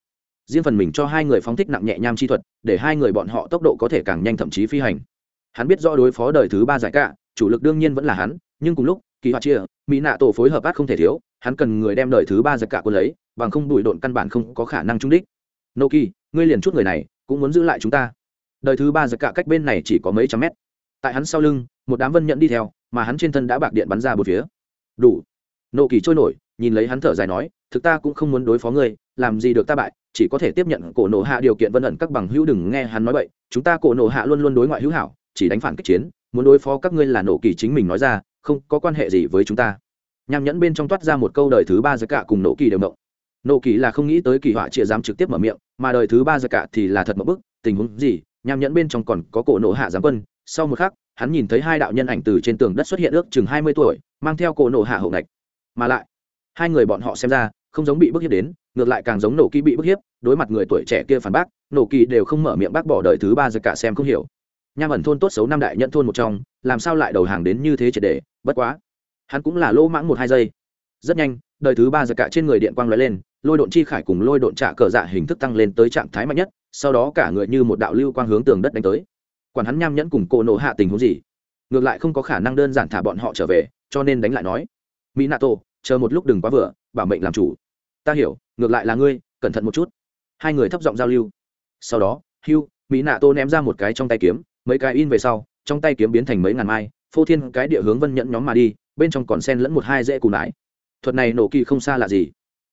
Riêng phần mình cho hai người phóng thích nặng nhẹ nham chi thuật, để hai người bọn họ tốc độ có thể càng nhanh thậm chí phi hành. Hắn biết rõ đối phó đời thứ ba giải cả, chủ lực đương nhiên vẫn là hắn, nhưng cùng lúc, kỳ họa chia, mỹ nạ tổ phối hợp át không thể thiếu, hắn cần người đem đời thứ ba giải cả quân lấy, bằng không đuổi độn căn bản không có khả năng trúng đích. Nô kỳ, ngươi liền chút người này, cũng muốn giữ lại chúng ta. Đời thứ ba giải cả cách bên này chỉ có mấy trăm mét. Tại hắn sau lưng một đám vân nhận đi theo, mà hắn trên thân đã bạc điện bắn ra một phía. Đủ. Nô kỳ trôi nổi, nhìn lấy hắn thở dài nói, thực ta cũng không muốn đối phó ngươi, làm gì được ta bại, chỉ có thể tiếp nhận cổ nổ hạ điều kiện vân ẩn các bằng hữu đừng nghe hắn nói vậy chúng ta cổ nổ hạ luôn luôn đối ngoại hữu hảo, chỉ đánh phản kích chiến, muốn đối phó các ngươi là nộ kỳ chính mình nói ra, không có quan hệ gì với chúng ta. Nham nhẫn bên trong toát ra một câu đời thứ ba giặc cả cùng nộ kỳ đều mộng. Nộ kỳ là không nghĩ tới kỳ họa chia dám trực tiếp mở miệng, mà đời thứ ba giặc cả thì là thật một bức, tình huống gì, nham nhẫn bên trong còn có cổ nổ hạ giám quân, sau một khắc hắn nhìn thấy hai đạo nhân ảnh từ trên tường đất xuất hiện ước chừng hai mươi tuổi, mang theo cổ nổ hạ hậu ngạch. Mà lại, hai người bọn họ xem ra, không giống bị bức hiếp đến, ngược lại càng giống nổ kỳ bị bức hiếp, đối mặt người tuổi trẻ kia phản bác, nổ kỳ đều không mở miệng bác bỏ đời thứ ba giặc cả xem không hiểu. Nham ẩn thôn tốt xấu năm đại nhận thôn một trong, làm sao lại đầu hàng đến như thế triệt để, bất quá. Hắn cũng là lỗ mãng một hai giây. Rất nhanh, đời thứ ba giặc cả trên người điện quang lóe lên, lôi độn chi khải cùng lôi độn trạ cờ dạ hình thức tăng lên tới trạng thái mạnh nhất, sau đó cả người như một đạo lưu quang hướng tường đất đánh tới quản hắn nham nhẫn cùng cô nổ hạ tình huống gì? Ngược lại không có khả năng đơn giản thả bọn họ trở về, cho nên đánh lại nói mỹ nato chờ một lúc đừng quá vừa, bảo mệnh làm chủ. Ta hiểu, ngược lại là ngươi, cẩn thận một chút. Hai người thấp giọng giao lưu. Sau đó, hugh mỹ nạ tô ném ra một cái trong tay kiếm, mấy cái in về sau, trong tay kiếm biến thành mấy ngàn mai, phô thiên cái địa hướng vân nhẫn nhóm mà đi, bên trong còn sen lẫn một hai dễ cù nải. Thuật này nổ kỳ không xa là gì.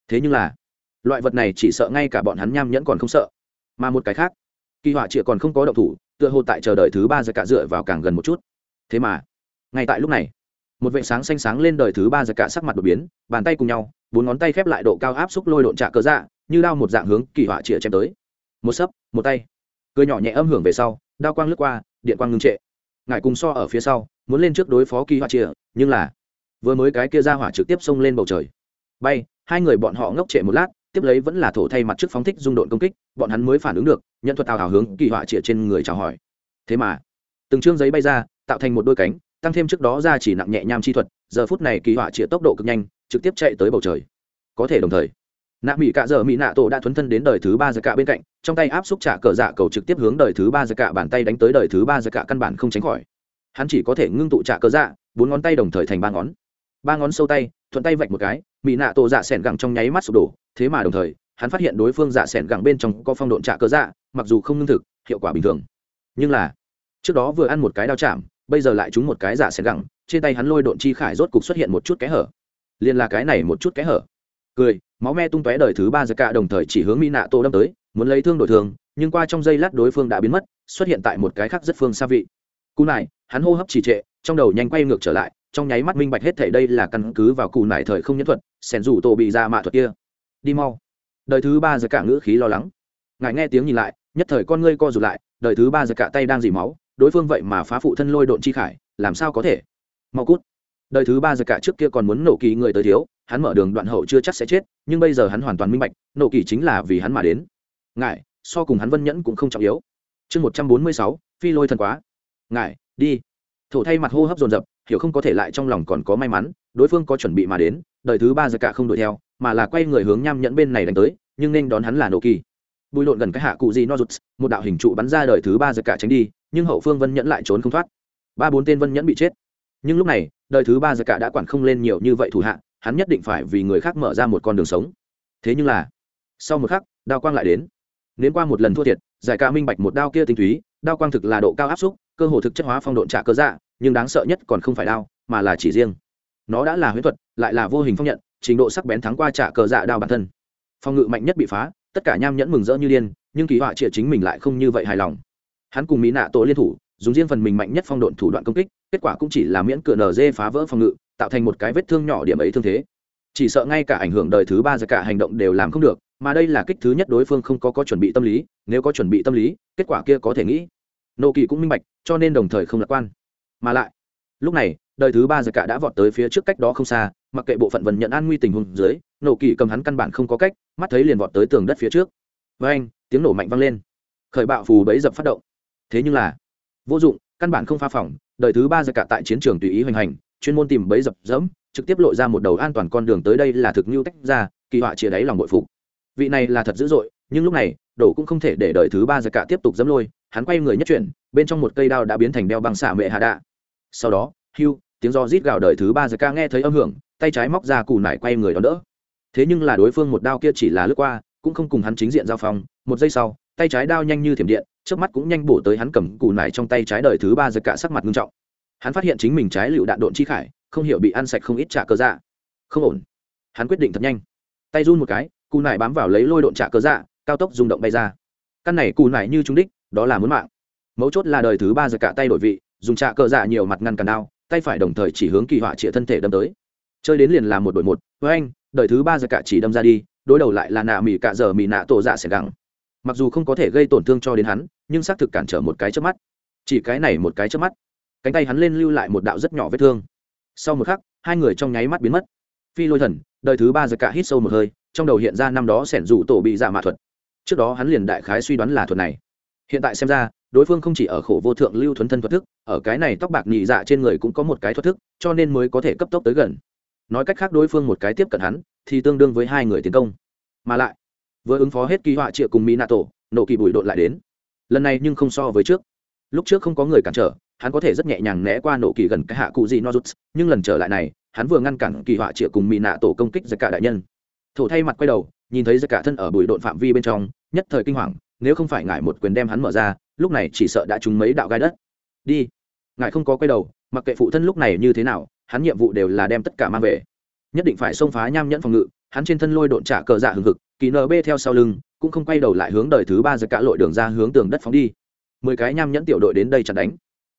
Thế nhưng là, loại vật này chỉ sợ ngay cả bọn hắn nham nhẫn còn không sợ. Mà một cái khác, kỳ họa chịa còn không có động thủ tựa hồ tại chờ đợi thứ ba giờ cả dựa vào càng gần một chút. Thế mà, ngay tại lúc này, một vệ sáng xanh sáng lên đời thứ ba giờ cả sắc mặt đột biến, bàn tay cùng nhau, bốn ngón tay khép lại độ cao áp xúc lôi độn trả cớ dạ như đao một dạng hướng kỳ họa chĩa chém tới. Một sấp, một tay. Cười nhỏ nhẹ âm hưởng về sau, đao quang lướt qua, điện quang ngưng trệ. Ngài cùng so ở phía sau, muốn lên trước đối phó kỳ họa chĩa, nhưng là, vừa mới cái kia ra hỏa trực tiếp xông lên bầu trời. Bay, hai người bọn họ ngốc trệ một lát tiếp lấy vẫn là thổ thay mặt trước phóng thích dung độn công kích, bọn hắn mới phản ứng được nhận thuật tào hào hướng kỳ họa chĩa trên người chào hỏi. Thế mà, từng chương giấy bay ra, tạo thành một đôi cánh, tăng thêm trước đó ra chỉ nặng nhẹ nham chi thuật, giờ phút này kỳ họa chĩa tốc độ cực nhanh, trực tiếp chạy tới bầu trời. Có thể đồng thời, nạ mỹ cạ giờ mỹ nạ tổ đã thuấn thân đến đời thứ ba giờ cạ bên cạnh, trong tay áp xúc trả cờ dạ cầu trực tiếp hướng đời thứ ba giờ cạ bàn tay đánh tới đời thứ ba giờ cạ căn bản không tránh khỏi. Hắn chỉ có thể ngưng tụ trả cờ dạ bốn ngón tay đồng thời thành ba ngón. Ba ngón sâu tay, thuận tay vạch một cái mỹ nạ tổ dạ s ẻ n gẳng trong nháy mắt sụp đổ, thế mà đồng thời, hắn phát hiện đối phương dạ s ẻ n gẳng bên trong có phong độn trạ cơ dạ mặc dù không lương thực, hiệu quả bình thường. Nhưng là, trước đó vừa ăn một cái đao chạm, bây giờ lại trúng một cái dạ s ẻ n gẳng, trên tay hắn lôi độn chi khải rốt cục xuất hiện một chút kẽ hở. Liền là cái này một chút kẽ hở. Cười, máu me tung tóe đời thứ ba giật cả đồng thời chỉ hướng mỹ nạ tô đâm tới, muốn lấy thương đổi thương nhưng qua trong giây lát đối phương đã biến mất, xuất hiện tại một cái khác rất phương xa vị. Cú này hắn hô hấp trì trệ, trong đầu nhanh quay ngược trở lại, trong nháy mắt minh bạch hết thể đây là căn cứ vào cù nải thời không nhân thuật, sẻn rủ tổ bị ra mạ thuật kia. Đi mau. Đời thứ ba giờ cả ngữ khí lo lắng. Ngài nghe tiếng nhìn lại, nhất thời con ngươi co rụt lại, đời thứ ba giờ cả tay đang dỉ máu, đối phương vậy mà phá phụ thân lôi độn chi khải, làm sao có thể? Mau cút. Đời thứ ba giờ cả trước kia còn muốn nổ kỳ người tới thiếu, hắn mở đường đoạn hậu chưa chắc sẽ chết, nhưng bây giờ hắn hoàn toàn minh bạch, nổ kỳ chính là vì hắn mà đến. Ngài, so cùng hắn vân nhẫn cũng không trọng yếu. Chương một trăm bốn mươi sáu, phi lôi thần quá. Ngài đi. Thổ thay mặt hô hấp dồn dập, hiểu không có thể lại trong lòng còn có may mắn, đối phương có chuẩn bị mà đến, đời thứ ba giờ cả không đuổi theo, mà là quay người hướng nham nhẫn bên này đánh tới, nhưng nên đón hắn là nổ kỳ. Bùi lộn gần cái hạ cụ gì no rụt, một đạo hình trụ bắn ra đời thứ ba giờ cả tránh đi, nhưng hậu phương vân nhẫn lại trốn không thoát. Ba bốn tên vân nhẫn bị chết. Nhưng lúc này, đời thứ ba giờ cả đã quản không lên nhiều như vậy thủ hạ, hắn nhất định phải vì người khác mở ra một con đường sống. Thế nhưng là, sau một khắc, đao quang lại đến. Nếu qua một lần thua thiệt, giải ca minh bạch một đao kia tinh túy, đao quang thực là độ cao áp xúc cơ hồ thực chất hóa phong độn trả cơ dạ nhưng đáng sợ nhất còn không phải đao, mà là chỉ riêng. Nó đã là huyễn thuật, lại là vô hình phong nhận, trình độ sắc bén thắng qua trả cờ dạ đao bản thân. Phong ngự mạnh nhất bị phá, tất cả nham nhẫn mừng rỡ như điên, nhưng kỳ họa triệt chính mình lại không như vậy hài lòng. Hắn cùng mỹ nạ tổ liên thủ, dùng riêng phần mình mạnh nhất phong độn thủ đoạn công kích, kết quả cũng chỉ là miễn cửa nở dê phá vỡ phòng ngự, tạo thành một cái vết thương nhỏ điểm ấy thương thế. Chỉ sợ ngay cả ảnh hưởng đời thứ ba ra cả hành động đều làm không được, mà đây là kích thứ nhất đối phương không có có chuẩn bị tâm lý, nếu có chuẩn bị tâm lý, kết quả kia có thể nghĩ nô kỳ cũng minh bạch, cho nên đồng thời không lạc quan. Mà lại, lúc này, đời thứ ba giờ cả đã vọt tới phía trước cách đó không xa, mặc kệ bộ phận vần nhận an nguy tình huống dưới nổ kỳ cầm hắn căn bản không có cách, mắt thấy liền vọt tới tường đất phía trước. Với anh, tiếng nổ mạnh vang lên. Khởi bạo phù bấy dập phát động. Thế nhưng là, vô dụng, căn bản không pha phỏng đời thứ ba giờ cả tại chiến trường tùy ý hoành hành, chuyên môn tìm bấy dập dẫm, trực tiếp lộ ra một đầu an toàn con đường tới đây là thực như tách ra, kỳ họa chia đáy lòng bội phục. Vị này là thật dữ dội, nhưng lúc này, đổ cũng không thể để đời thứ ba giờ cả tiếp tục dẫm lôi hắn quay người nhất chuyển, bên trong một cây đao đã biến thành đeo bằng xả mệ hạ đạ. Sau đó, hưu, tiếng do rít gào đời thứ ba giờ ca nghe thấy âm hưởng, tay trái móc ra cù nải quay người đón đỡ. Thế nhưng là đối phương một đao kia chỉ là lướt qua, cũng không cùng hắn chính diện giao phong. Một giây sau, tay trái đao nhanh như thiểm điện trước mắt cũng nhanh bổ tới hắn cầm cù nải trong tay trái đời thứ ba giờ cả sắc mặt nghiêm trọng. Hắn phát hiện chính mình trái lựu đạn độn chi khải, không hiểu bị ăn sạch không ít trả cơ dạ. Không ổn. Hắn quyết định thật nhanh. Tay run một cái, cù nải bám vào lấy lôi độn trả cơ dạ cao tốc rung động bay ra. Căn này cù nải như trúng đích đó là muốn mạng. Mấu chốt là đời thứ ba giật cả tay đổi vị, dùng trạ cờ dạ nhiều mặt ngăn cản đao, tay phải đồng thời chỉ hướng kỳ họa trịa thân thể đâm tới. Chơi đến liền là một đội một, với anh, đời thứ ba giật cả chỉ đâm ra đi, đối đầu lại là nạ mỉ cả giờ mỉ nạ tổ dạ sẽ gắng. Mặc dù không có thể gây tổn thương cho đến hắn, nhưng xác thực cản trở một cái trước mắt. Chỉ cái này một cái trước mắt, cánh tay hắn lên lưu lại một đạo rất nhỏ vết thương. Sau một khắc, hai người trong nháy mắt biến mất. Phi lôi thần, đời thứ ba giật cả hít sâu một hơi, trong đầu hiện ra năm đó sẻn rủ tổ bị dạ mạ thuật. Trước đó hắn liền đại khái suy đoán là thuật này hiện tại xem ra, đối phương không chỉ ở khổ vô thượng lưu thuấn thân thuật thức, ở cái này tóc bạc nhị dạ trên người cũng có một cái thuật thức, cho nên mới có thể cấp tốc tới gần. Nói cách khác đối phương một cái tiếp cận hắn, thì tương đương với hai người tiến công. Mà lại, vừa ứng phó hết kỳ họa triệu cùng mỹ nato nổ kỳ bụi đột lại đến. Lần này nhưng không so với trước. Lúc trước không có người cản trở, hắn có thể rất nhẹ nhàng né qua nổ kỳ gần cái hạ cụ gì nozuts, nhưng lần trở lại này, hắn vừa ngăn cản kỳ họa triệu cùng mỹ nạ tổ công kích giặc cả đại nhân. Thổ thay mặt quay đầu, nhìn thấy giặc cả thân ở bụi đột phạm vi bên trong, nhất thời kinh hoàng nếu không phải ngại một quyền đem hắn mở ra, lúc này chỉ sợ đã trúng mấy đạo gai đất. Đi. Ngài không có quay đầu, mặc kệ phụ thân lúc này như thế nào, hắn nhiệm vụ đều là đem tất cả mang về. Nhất định phải xông phá nham nhẫn phòng ngự, hắn trên thân lôi độn trả cờ dạ hừng hực, kỳ nb theo sau lưng, cũng không quay đầu lại hướng đời thứ ba giật cả lội đường ra hướng tường đất phóng đi. Mười cái nham nhẫn tiểu đội đến đây chặn đánh.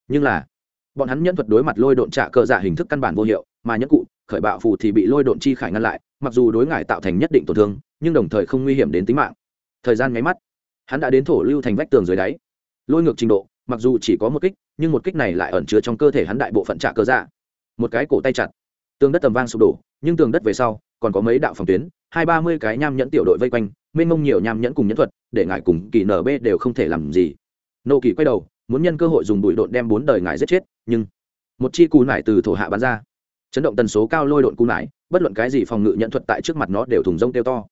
Nhưng là, bọn hắn nhẫn thuật đối mặt lôi độn trả cờ dạ hình thức căn bản vô hiệu, mà nhẫn cụ, khởi bạo phù thì bị lôi độn chi khải ngăn lại, mặc dù đối ngại tạo thành nhất định tổn thương, nhưng đồng thời không nguy hiểm đến tính mạng. Thời gian nháy mắt hắn đã đến thổ lưu thành vách tường dưới đáy. Lôi ngược trình độ, mặc dù chỉ có một kích, nhưng một kích này lại ẩn chứa trong cơ thể hắn đại bộ phận trả cơ dạ. Một cái cổ tay chặt. Tường đất tầm vang sụp đổ, nhưng tường đất về sau, còn có mấy đạo phòng tuyến, hai ba mươi cái nham nhẫn tiểu đội vây quanh, mênh mông nhiều nham nhẫn cùng nhẫn thuật, để ngài cùng kỳ nb đều không thể làm gì. Nộ kỳ quay đầu, muốn nhân cơ hội dùng bụi độn đem bốn đời ngài giết chết, nhưng một chi cù nải từ thổ hạ bắn ra. Chấn động tần số cao lôi độn cù nải, bất luận cái gì phòng ngự nhận thuật tại trước mặt nó đều thùng rông tiêu to.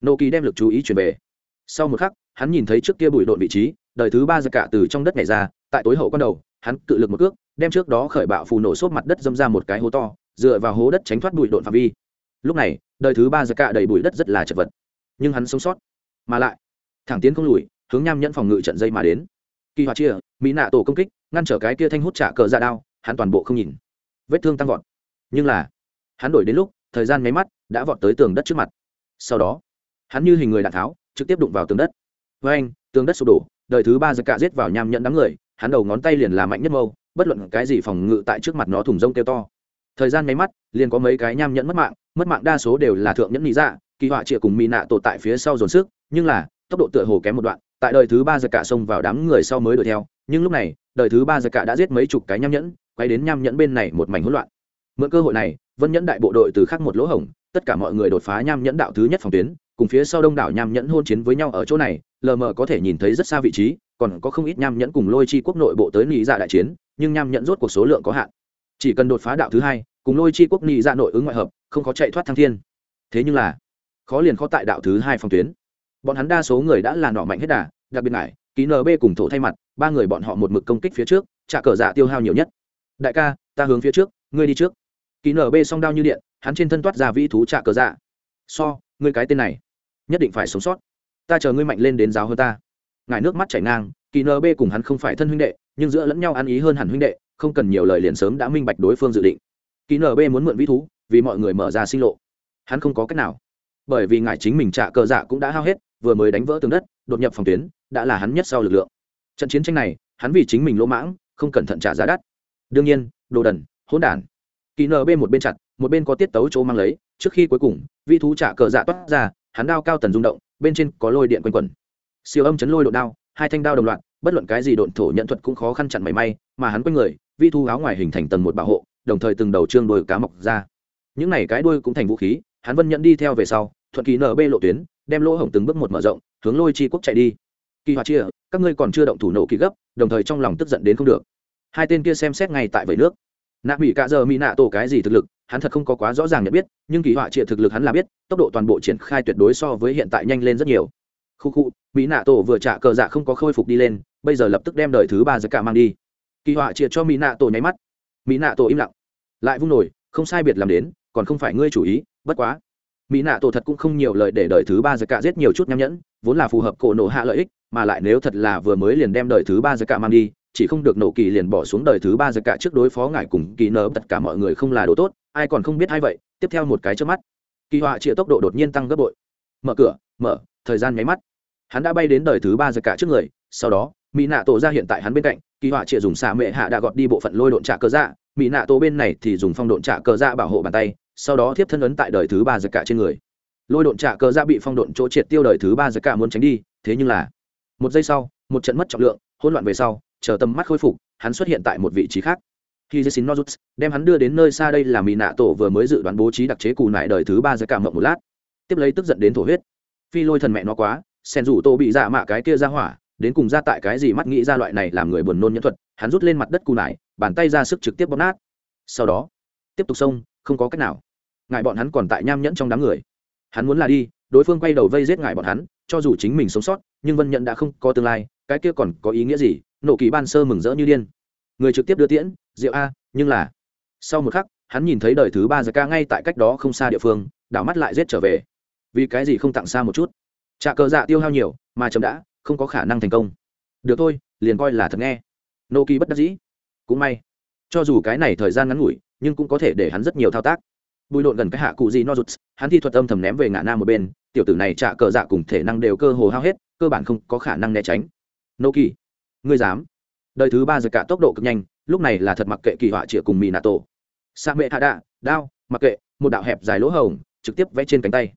Nộ kỳ đem lực chú ý chuyển về sau một khắc, hắn nhìn thấy trước kia bụi độn vị trí, đời thứ ba giặc cả từ trong đất nhảy ra, tại tối hậu con đầu, hắn cự lực một cước, đem trước đó khởi bạo phù nổ xốp mặt đất dâm ra một cái hố to, dựa vào hố đất tránh thoát bụi độn phạm vi. Lúc này, đời thứ ba giặc cả đầy bụi đất rất là chật vật. Nhưng hắn sống sót. Mà lại, thẳng tiến không lùi, hướng nham nhẫn phòng ngự trận dây mà đến. Kỳ họa chia, mỹ nạ tổ công kích, ngăn trở cái kia thanh hút trả cờ ra đao, hắn toàn bộ không nhìn. Vết thương tăng vọt. Nhưng là, hắn đổi đến lúc, thời gian máy mắt, đã vọt tới tường đất trước mặt. Sau đó, hắn như hình người đạn tháo trực tiếp đụng vào tường đất. Với anh, tường đất sụp đổ, đời thứ ba giật cạ giết vào nham nhẫn đám người, hắn đầu ngón tay liền là mạnh nhất mâu, bất luận cái gì phòng ngự tại trước mặt nó thùng rông kêu to. Thời gian máy mắt, liền có mấy cái nham nhẫn mất mạng mất mạng đa số đều là thượng nhẫn lý dạ kỳ họa trịa cùng mỹ nạ tổ tại phía sau dồn sức, nhưng là, tốc độ tựa hồ kém một đoạn, tại đời thứ ba giật cả xông vào đám người sau mới đuổi theo, nhưng lúc này, đời thứ ba giật cả đã giết mấy chục cái nham nhẫn, quay đến nham nhẫn bên này một mảnh hỗn loạn. Mượn cơ hội này, vân nhẫn đại bộ đội từ khắc một lỗ hổng, tất cả mọi người đột phá nham nhẫn đạo thứ nhất phòng tuyến cùng phía sau đông đảo nham nhẫn hôn chiến với nhau ở chỗ này, lờ mờ có thể nhìn thấy rất xa vị trí, còn có không ít nham nhẫn cùng lôi chi quốc nội bộ tới nghĩ dạ đại chiến, nhưng nham nhẫn rốt cuộc số lượng có hạn. Chỉ cần đột phá đạo thứ hai, cùng lôi chi quốc nị dạ nội ứng ngoại hợp, không có chạy thoát thăng thiên. Thế nhưng là, khó liền khó tại đạo thứ hai phòng tuyến. Bọn hắn đa số người đã là nọ mạnh hết đà, đặc biệt ngại, ký nb cùng thổ thay mặt, ba người bọn họ một mực công kích phía trước, trả cờ dạ tiêu hao nhiều nhất. Đại ca, ta hướng phía trước, ngươi đi trước. Ký nb song đao như điện, hắn trên thân toát ra vĩ thú trả cờ dạ. So, ngươi cái tên này nhất định phải sống sót. Ta chờ ngươi mạnh lên đến giáo hơn ta. Ngài nước mắt chảy ngang, kỳ nb cùng hắn không phải thân huynh đệ, nhưng giữa lẫn nhau ăn ý hơn hẳn huynh đệ, không cần nhiều lời liền sớm đã minh bạch đối phương dự định. Kỳ nb muốn mượn vĩ thú, vì mọi người mở ra sinh lộ. Hắn không có cách nào. Bởi vì ngài chính mình trả cờ dạ cũng đã hao hết, vừa mới đánh vỡ tường đất, đột nhập phòng tuyến, đã là hắn nhất sau lực lượng. Trận chiến tranh này, hắn vì chính mình lỗ mãng, không cẩn thận trả giá đắt. Đương nhiên, đồ đần, hỗn đản. Kỳ nb một bên chặt, một bên có tiết tấu chỗ mang lấy, trước khi cuối cùng vi thú trả cờ dạ toát ra hắn đao cao tần rung động, bên trên có lôi điện quanh quẩn. Siêu âm chấn lôi độn đao, hai thanh đao đồng loạt, bất luận cái gì độn thổ nhận thuật cũng khó khăn chặn mảy may, mà hắn quanh người, vi thu áo ngoài hình thành tầng một bảo hộ, đồng thời từng đầu trương đôi cá mọc ra. Những này cái đuôi cũng thành vũ khí, hắn vân nhận đi theo về sau, thuận kỳ nb lộ tuyến, đem lỗ hổng từng bước một mở rộng, hướng lôi chi quốc chạy đi. Kỳ hoa chia, các ngươi còn chưa động thủ nổ kỳ gấp, đồng thời trong lòng tức giận đến không được. Hai tên kia xem xét ngay tại vầy nước. Nạ mỹ cạ giờ mỹ nạ tổ cái gì thực lực hắn thật không có quá rõ ràng nhận biết, nhưng kỳ họa triệt thực lực hắn là biết, tốc độ toàn bộ triển khai tuyệt đối so với hiện tại nhanh lên rất nhiều. Khu khu, mỹ nạ tổ vừa trả cờ dạ không có khôi phục đi lên, bây giờ lập tức đem đời thứ ba giấc cả mang đi. Kỳ họa triệt cho mỹ nạ tổ nháy mắt. Mỹ nạ tổ im lặng. Lại vung nổi, không sai biệt làm đến, còn không phải ngươi chủ ý, bất quá. Mỹ nạ tổ thật cũng không nhiều lời để đời thứ ba giấc cả giết nhiều chút nham nhẫn, vốn là phù hợp cổ nổ hạ lợi ích, mà lại nếu thật là vừa mới liền đem đời thứ ba giấc cả mang đi, chỉ không được nổ kỳ liền bỏ xuống đời thứ ba giấc cả trước đối phó ngài cùng kỳ nở, tất cả mọi người không là đồ tốt ai còn không biết hay vậy, tiếp theo một cái trước mắt, kỳ họa chĩa tốc độ đột nhiên tăng gấp bội. Mở cửa, mở, thời gian nháy mắt. Hắn đã bay đến đời thứ ba giặc cả trước người, sau đó, mỹ nạ tổ ra hiện tại hắn bên cạnh, kỳ họa chĩa dùng xạ mệ hạ đã gọt đi bộ phận lôi độn trả cơ dạ mỹ nạ tổ bên này thì dùng phong độn trả cơ dạ bảo hộ bàn tay, sau đó tiếp thân ấn tại đời thứ ba giặc cả trên người. Lôi độn trả cơ dạ bị phong độn chỗ triệt tiêu đời thứ ba giặc cả muốn tránh đi, thế nhưng là, một giây sau, một trận mất trọng lượng, hỗn loạn về sau, chờ tầm mắt khôi phục, hắn xuất hiện tại một vị trí khác khi jessin nozuts đem hắn đưa đến nơi xa đây là mỹ nạ tổ vừa mới dự đoán bố trí đặc chế cù nại đời thứ ba giải cảm mộng một lát. Tiếp lấy tức giận đến thổ huyết. Phi lôi thần mẹ nó quá, sen rủ tô bị dạ mạ cái kia ra hỏa, đến cùng ra tại cái gì mắt nghĩ ra loại này làm người buồn nôn nhân thuật, hắn rút lên mặt đất cù nải, bàn tay ra sức trực tiếp bóp nát. Sau đó, tiếp tục xông, không có cách nào. Ngại bọn hắn còn tại nham nhẫn trong đám người. Hắn muốn là đi, đối phương quay đầu vây giết ngại bọn hắn, cho dù chính mình sống sót, nhưng vân nhận đã không có tương lai, cái kia còn có ý nghĩa gì? Nộ kỳ ban sơ mừng rỡ như điên. Người trực tiếp đưa tiễn rượu a, nhưng là, sau một khắc, hắn nhìn thấy đời thứ ba giải ca ngay tại cách đó không xa địa phương, đảo mắt lại rết trở về. Vì cái gì không tặng xa một chút? Trà cờ dạ tiêu hao nhiều, mà chậm đã, không có khả năng thành công. Được thôi, liền coi là thật nghe. Nô kỳ bất đắc dĩ. Cũng may, cho dù cái này thời gian ngắn ngủi, nhưng cũng có thể để hắn rất nhiều thao tác. Bùi lộn gần cái hạ cụ gì no rụt, hắn thi thuật âm thầm ném về ngã nam một bên, tiểu tử này trả cờ dạ cùng thể năng đều cơ hồ hao hết, cơ bản không có khả năng né tránh. Nô kỳ, ngươi dám. Đời thứ ba giờ cả tốc độ cực nhanh lúc này là thật mặc kệ kỳ họa chĩa cùng mì nạ tổ sa mệ hạ đạ đao, mặc kệ, một đạo hẹp dài lỗ hồng, trực tiếp vẽ trên cánh tay.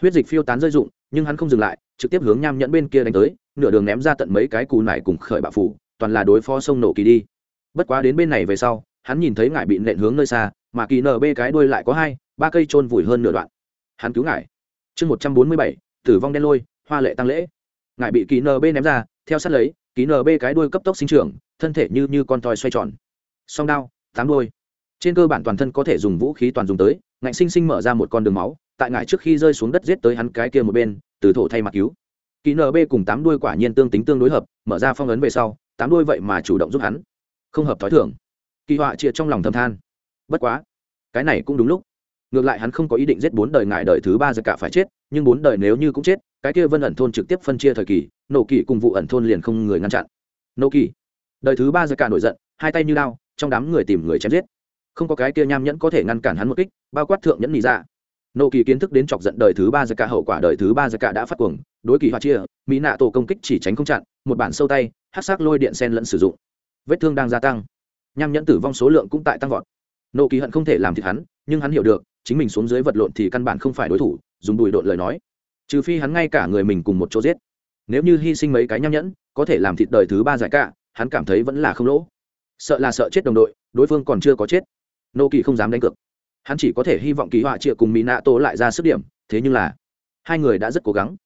Huyết dịch phiêu tán rơi rụng, nhưng hắn không dừng lại, trực tiếp hướng nham nhẫn bên kia đánh tới, nửa đường ném ra tận mấy cái cù nải cùng khởi bạo phủ, toàn là đối phó sông nổ kỳ đi. Bất quá đến bên này về sau, hắn nhìn thấy ngải bị nện hướng nơi xa, mà kỳ nở bê cái đuôi lại có hai, ba cây trôn vùi hơn nửa đoạn. Hắn cứu ngải. Chương một trăm bốn mươi bảy, tử vong đen lôi, hoa lệ tăng lễ. Ngải bị kỳ nở bê ném ra, theo sát lấy ký nb cái đuôi cấp tốc sinh trưởng, thân thể như như con toi xoay tròn. Song đao, tám đuôi. Trên cơ bản toàn thân có thể dùng vũ khí toàn dùng tới, ngạnh sinh sinh mở ra một con đường máu, tại ngại trước khi rơi xuống đất giết tới hắn cái kia một bên, từ thổ thay mặt cứu. Ký nb cùng tám đuôi quả nhiên tương tính tương đối hợp, mở ra phong ấn về sau, tám đuôi vậy mà chủ động giúp hắn. Không hợp thói thường. Kỳ họa chia trong lòng thâm than. Bất quá, cái này cũng đúng lúc ngược lại hắn không có ý định giết bốn đời ngại đời thứ ba giờ cả phải chết, nhưng bốn đời nếu như cũng chết, cái kia vân ẩn thôn trực tiếp phân chia thời kỳ, nổ kỳ cùng vụ ẩn thôn liền không người ngăn chặn. Nổ kỳ đời thứ ba giờ cả nổi giận, hai tay như lao trong đám người tìm người chém giết. Không có cái kia nham nhẫn có thể ngăn cản hắn một kích, bao quát thượng nhẫn nị ra nộ kỳ kiến thức đến chọc giận đời thứ ba giờ cả, hậu quả đời thứ ba giờ cả đã phát cuồng, đối kỳ hoa chia, mỹ nạ tổ công kích chỉ tránh không chặn, một bản sâu tay hát sắc lôi điện sen lẫn sử dụng. Vết thương đang gia tăng. Nham nhẫn tử vong số lượng cũng tại tăng vọt. Nộ kỳ hận không thể làm thịt hắn, nhưng hắn hiểu được chính mình xuống dưới vật lộn thì căn bản không phải đối thủ, dùng đùi độn lời nói. Trừ phi hắn ngay cả người mình cùng một chỗ giết. Nếu như hy sinh mấy cái nham nhẫn, có thể làm thịt đời thứ ba giải cả, hắn cảm thấy vẫn là không lỗ. Sợ là sợ chết đồng đội, đối phương còn chưa có chết. Nô kỳ không dám đánh cược. Hắn chỉ có thể hy vọng kỳ họa chia cùng mỹ nạ tô lại ra sức điểm, thế nhưng là, hai người đã rất cố gắng.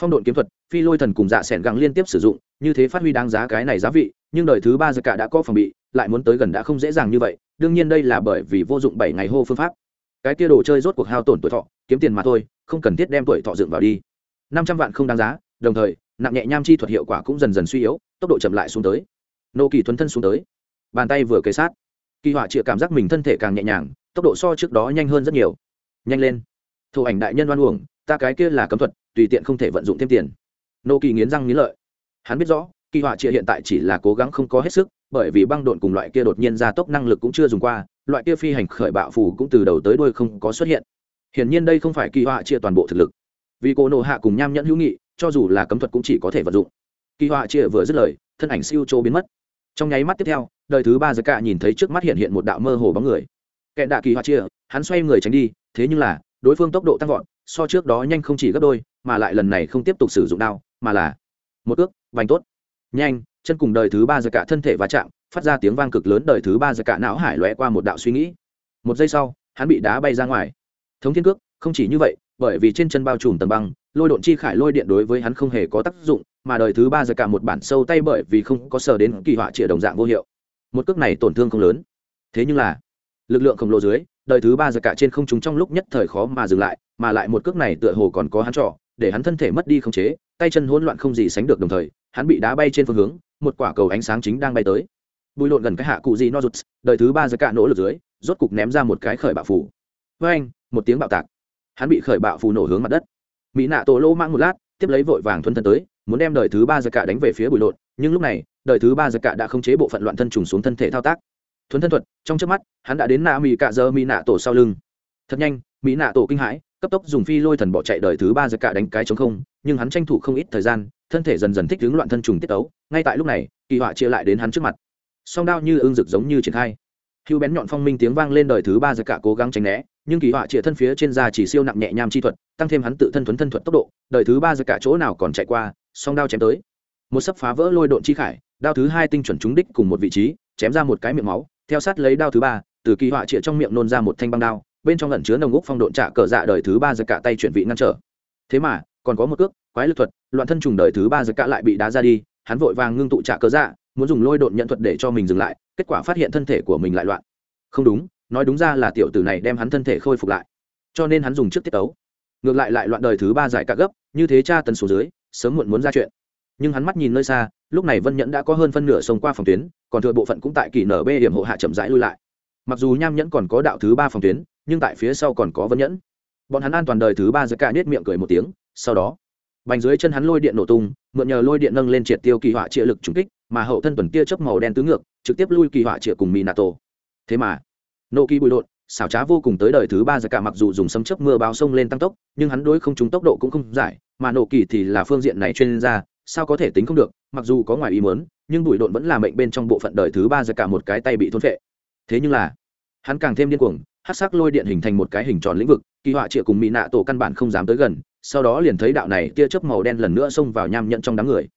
Phong độn kiếm thuật, phi lôi thần cùng dạ s ẻ n gắng liên tiếp sử dụng, như thế phát huy đáng giá cái này giá vị, nhưng đời thứ ba giải cả đã có phòng bị, lại muốn tới gần đã không dễ dàng như vậy, đương nhiên đây là bởi vì vô dụng bảy ngày hô phương pháp cái kia đồ chơi rốt cuộc hao tổn tuổi thọ, kiếm tiền mà thôi, không cần thiết đem tuổi thọ dựng vào đi. Năm trăm vạn không đáng giá, đồng thời, nặng nhẹ nham chi thuật hiệu quả cũng dần dần suy yếu, tốc độ chậm lại xuống tới. Nô kỳ thuấn thân xuống tới. Bàn tay vừa kế sát. Kỳ họa chịa cảm giác mình thân thể càng nhẹ nhàng, tốc độ so trước đó nhanh hơn rất nhiều. Nhanh lên. Thủ ảnh đại nhân oan uổng, ta cái kia là cấm thuật, tùy tiện không thể vận dụng thêm tiền. Nô kỳ nghiến răng nghiến lợi. Hắn biết rõ, kỳ họa chịa hiện tại chỉ là cố gắng không có hết sức, bởi vì băng độn cùng loại kia đột nhiên gia tốc năng lực cũng chưa dùng qua loại kia phi hành khởi bạo phù cũng từ đầu tới đuôi không có xuất hiện. Hiển nhiên đây không phải kỳ họa chia toàn bộ thực lực. Vì cô nộ hạ cùng nham nhẫn hữu nghị, cho dù là cấm thuật cũng chỉ có thể vận dụng. Kỳ họa chia vừa dứt lời, thân ảnh siêu trô biến mất. Trong nháy mắt tiếp theo, đời thứ ba giờ cạ nhìn thấy trước mắt hiện hiện một đạo mơ hồ bóng người. Kẻ đạ kỳ họa chia, hắn xoay người tránh đi, thế nhưng là, đối phương tốc độ tăng vọt, so trước đó nhanh không chỉ gấp đôi, mà lại lần này không tiếp tục sử dụng đao, mà là một ước, vành tốt. Nhanh, chân cùng đời thứ ba giờ cả thân thể va chạm phát ra tiếng vang cực lớn đời thứ ba giờ cả não hải lóe qua một đạo suy nghĩ. Một giây sau, hắn bị đá bay ra ngoài. Thống thiên cước, không chỉ như vậy, bởi vì trên chân bao trùm tầng băng, lôi độn chi khải lôi điện đối với hắn không hề có tác dụng, mà đời thứ ba giờ cả một bản sâu tay bởi vì không có sờ đến kỳ họa trịa đồng dạng vô hiệu. Một cước này tổn thương không lớn. Thế nhưng là, lực lượng khổng lồ dưới, đời thứ ba giờ cả trên không chúng trong lúc nhất thời khó mà dừng lại, mà lại một cước này tựa hồ còn có hắn trọ, để hắn thân thể mất đi không chế, tay chân hỗn loạn không gì sánh được đồng thời, hắn bị đá bay trên phương hướng, một quả cầu ánh sáng chính đang bay tới bùi lộn gần cái hạ cụ gì no rụt, đời thứ ba giới cả nỗ lực dưới, rốt cục ném ra một cái khởi bạo phủ với anh, một tiếng bạo tạc. Hắn bị khởi bạo phù nổ hướng mặt đất. Mỹ nạ tổ lỗ mang một lát, tiếp lấy vội vàng thuấn thân tới, muốn đem đời thứ ba giới cả đánh về phía bùi lộn, nhưng lúc này, đời thứ ba giới cả đã không chế bộ phận loạn thân trùng xuống thân thể thao tác. Thuấn thân thuật, trong trước mắt, hắn đã đến nạ mỹ cạ giờ mỹ nạ tổ sau lưng. Thật nhanh, mỹ nạ tổ kinh hãi, cấp tốc dùng phi lôi thần bỏ chạy đời thứ ba giới cả đánh cái chống không, nhưng hắn tranh thủ không ít thời gian, thân thể dần dần thích ứng loạn thân trùng tiết tấu. Ngay tại lúc này, kỳ họa chia lại đến hắn trước mặt song đao như ương rực giống như triển khai. Hưu bén nhọn phong minh tiếng vang lên đời thứ ba giật cả cố gắng tránh né, nhưng kỳ họa chia thân phía trên da chỉ siêu nặng nhẹ nham chi thuật, tăng thêm hắn tự thân thuấn thân thuật tốc độ, đời thứ ba giật cả chỗ nào còn chạy qua, song đao chém tới. Một sấp phá vỡ lôi độn chi khải, đao thứ hai tinh chuẩn trúng đích cùng một vị trí, chém ra một cái miệng máu, theo sát lấy đao thứ ba, từ kỳ họa trịa trong miệng nôn ra một thanh băng đao, bên trong lẩn chứa nồng úc phong độn trả cờ dạ đời thứ ba giật cả tay chuyển vị ngăn trở. Thế mà, còn có một cước, quái lực thuật, loạn thân trùng đời thứ ba giật cả lại bị đá ra đi, hắn vội vàng ngưng tụ trả cờ dạ muốn dùng lôi độn nhận thuật để cho mình dừng lại, kết quả phát hiện thân thể của mình lại loạn. Không đúng, nói đúng ra là tiểu tử này đem hắn thân thể khôi phục lại. Cho nên hắn dùng trước tiết tấu. Ngược lại lại loạn đời thứ ba giải cả gấp, như thế cha tần số dưới, sớm muộn muốn ra chuyện. Nhưng hắn mắt nhìn nơi xa, lúc này vân nhẫn đã có hơn phân nửa sông qua phòng tuyến, còn thừa bộ phận cũng tại kỳ nở bê điểm hộ hạ chậm rãi lui lại. Mặc dù nham nhẫn còn có đạo thứ ba phòng tuyến, nhưng tại phía sau còn có vân nhẫn. Bọn hắn an toàn đời thứ ba giữa cả nết miệng cười một tiếng, sau đó bành dưới chân hắn lôi điện nổ tung, mượn nhờ lôi điện nâng lên triệt tiêu kỳ họa trịa lực trúng kích, mà hậu thân tuần tia chớp màu đen tứ ngược, trực tiếp lui kỳ họa trịa cùng mỹ nato thế mà, nô kỳ bụi đột, xảo trá vô cùng tới đời thứ ba giờ cả mặc dù dùng sấm chớp mưa bao sông lên tăng tốc, nhưng hắn đối không trúng tốc độ cũng không giải, mà nổ kỳ thì là phương diện này chuyên gia, sao có thể tính không được, mặc dù có ngoài ý muốn, nhưng bụi lộn vẫn là mệnh bên trong bộ phận đời thứ ba giờ cả một cái tay bị thôn phệ. Thế nhưng là, hắn càng thêm điên cuồng hát sắc lôi điện hình thành một cái hình tròn lĩnh vực, kỳ họa trịa cùng mỹ nạ tổ căn bản không dám tới gần, sau đó liền thấy đạo này tia chớp màu đen lần nữa xông vào nham nhận trong đám người.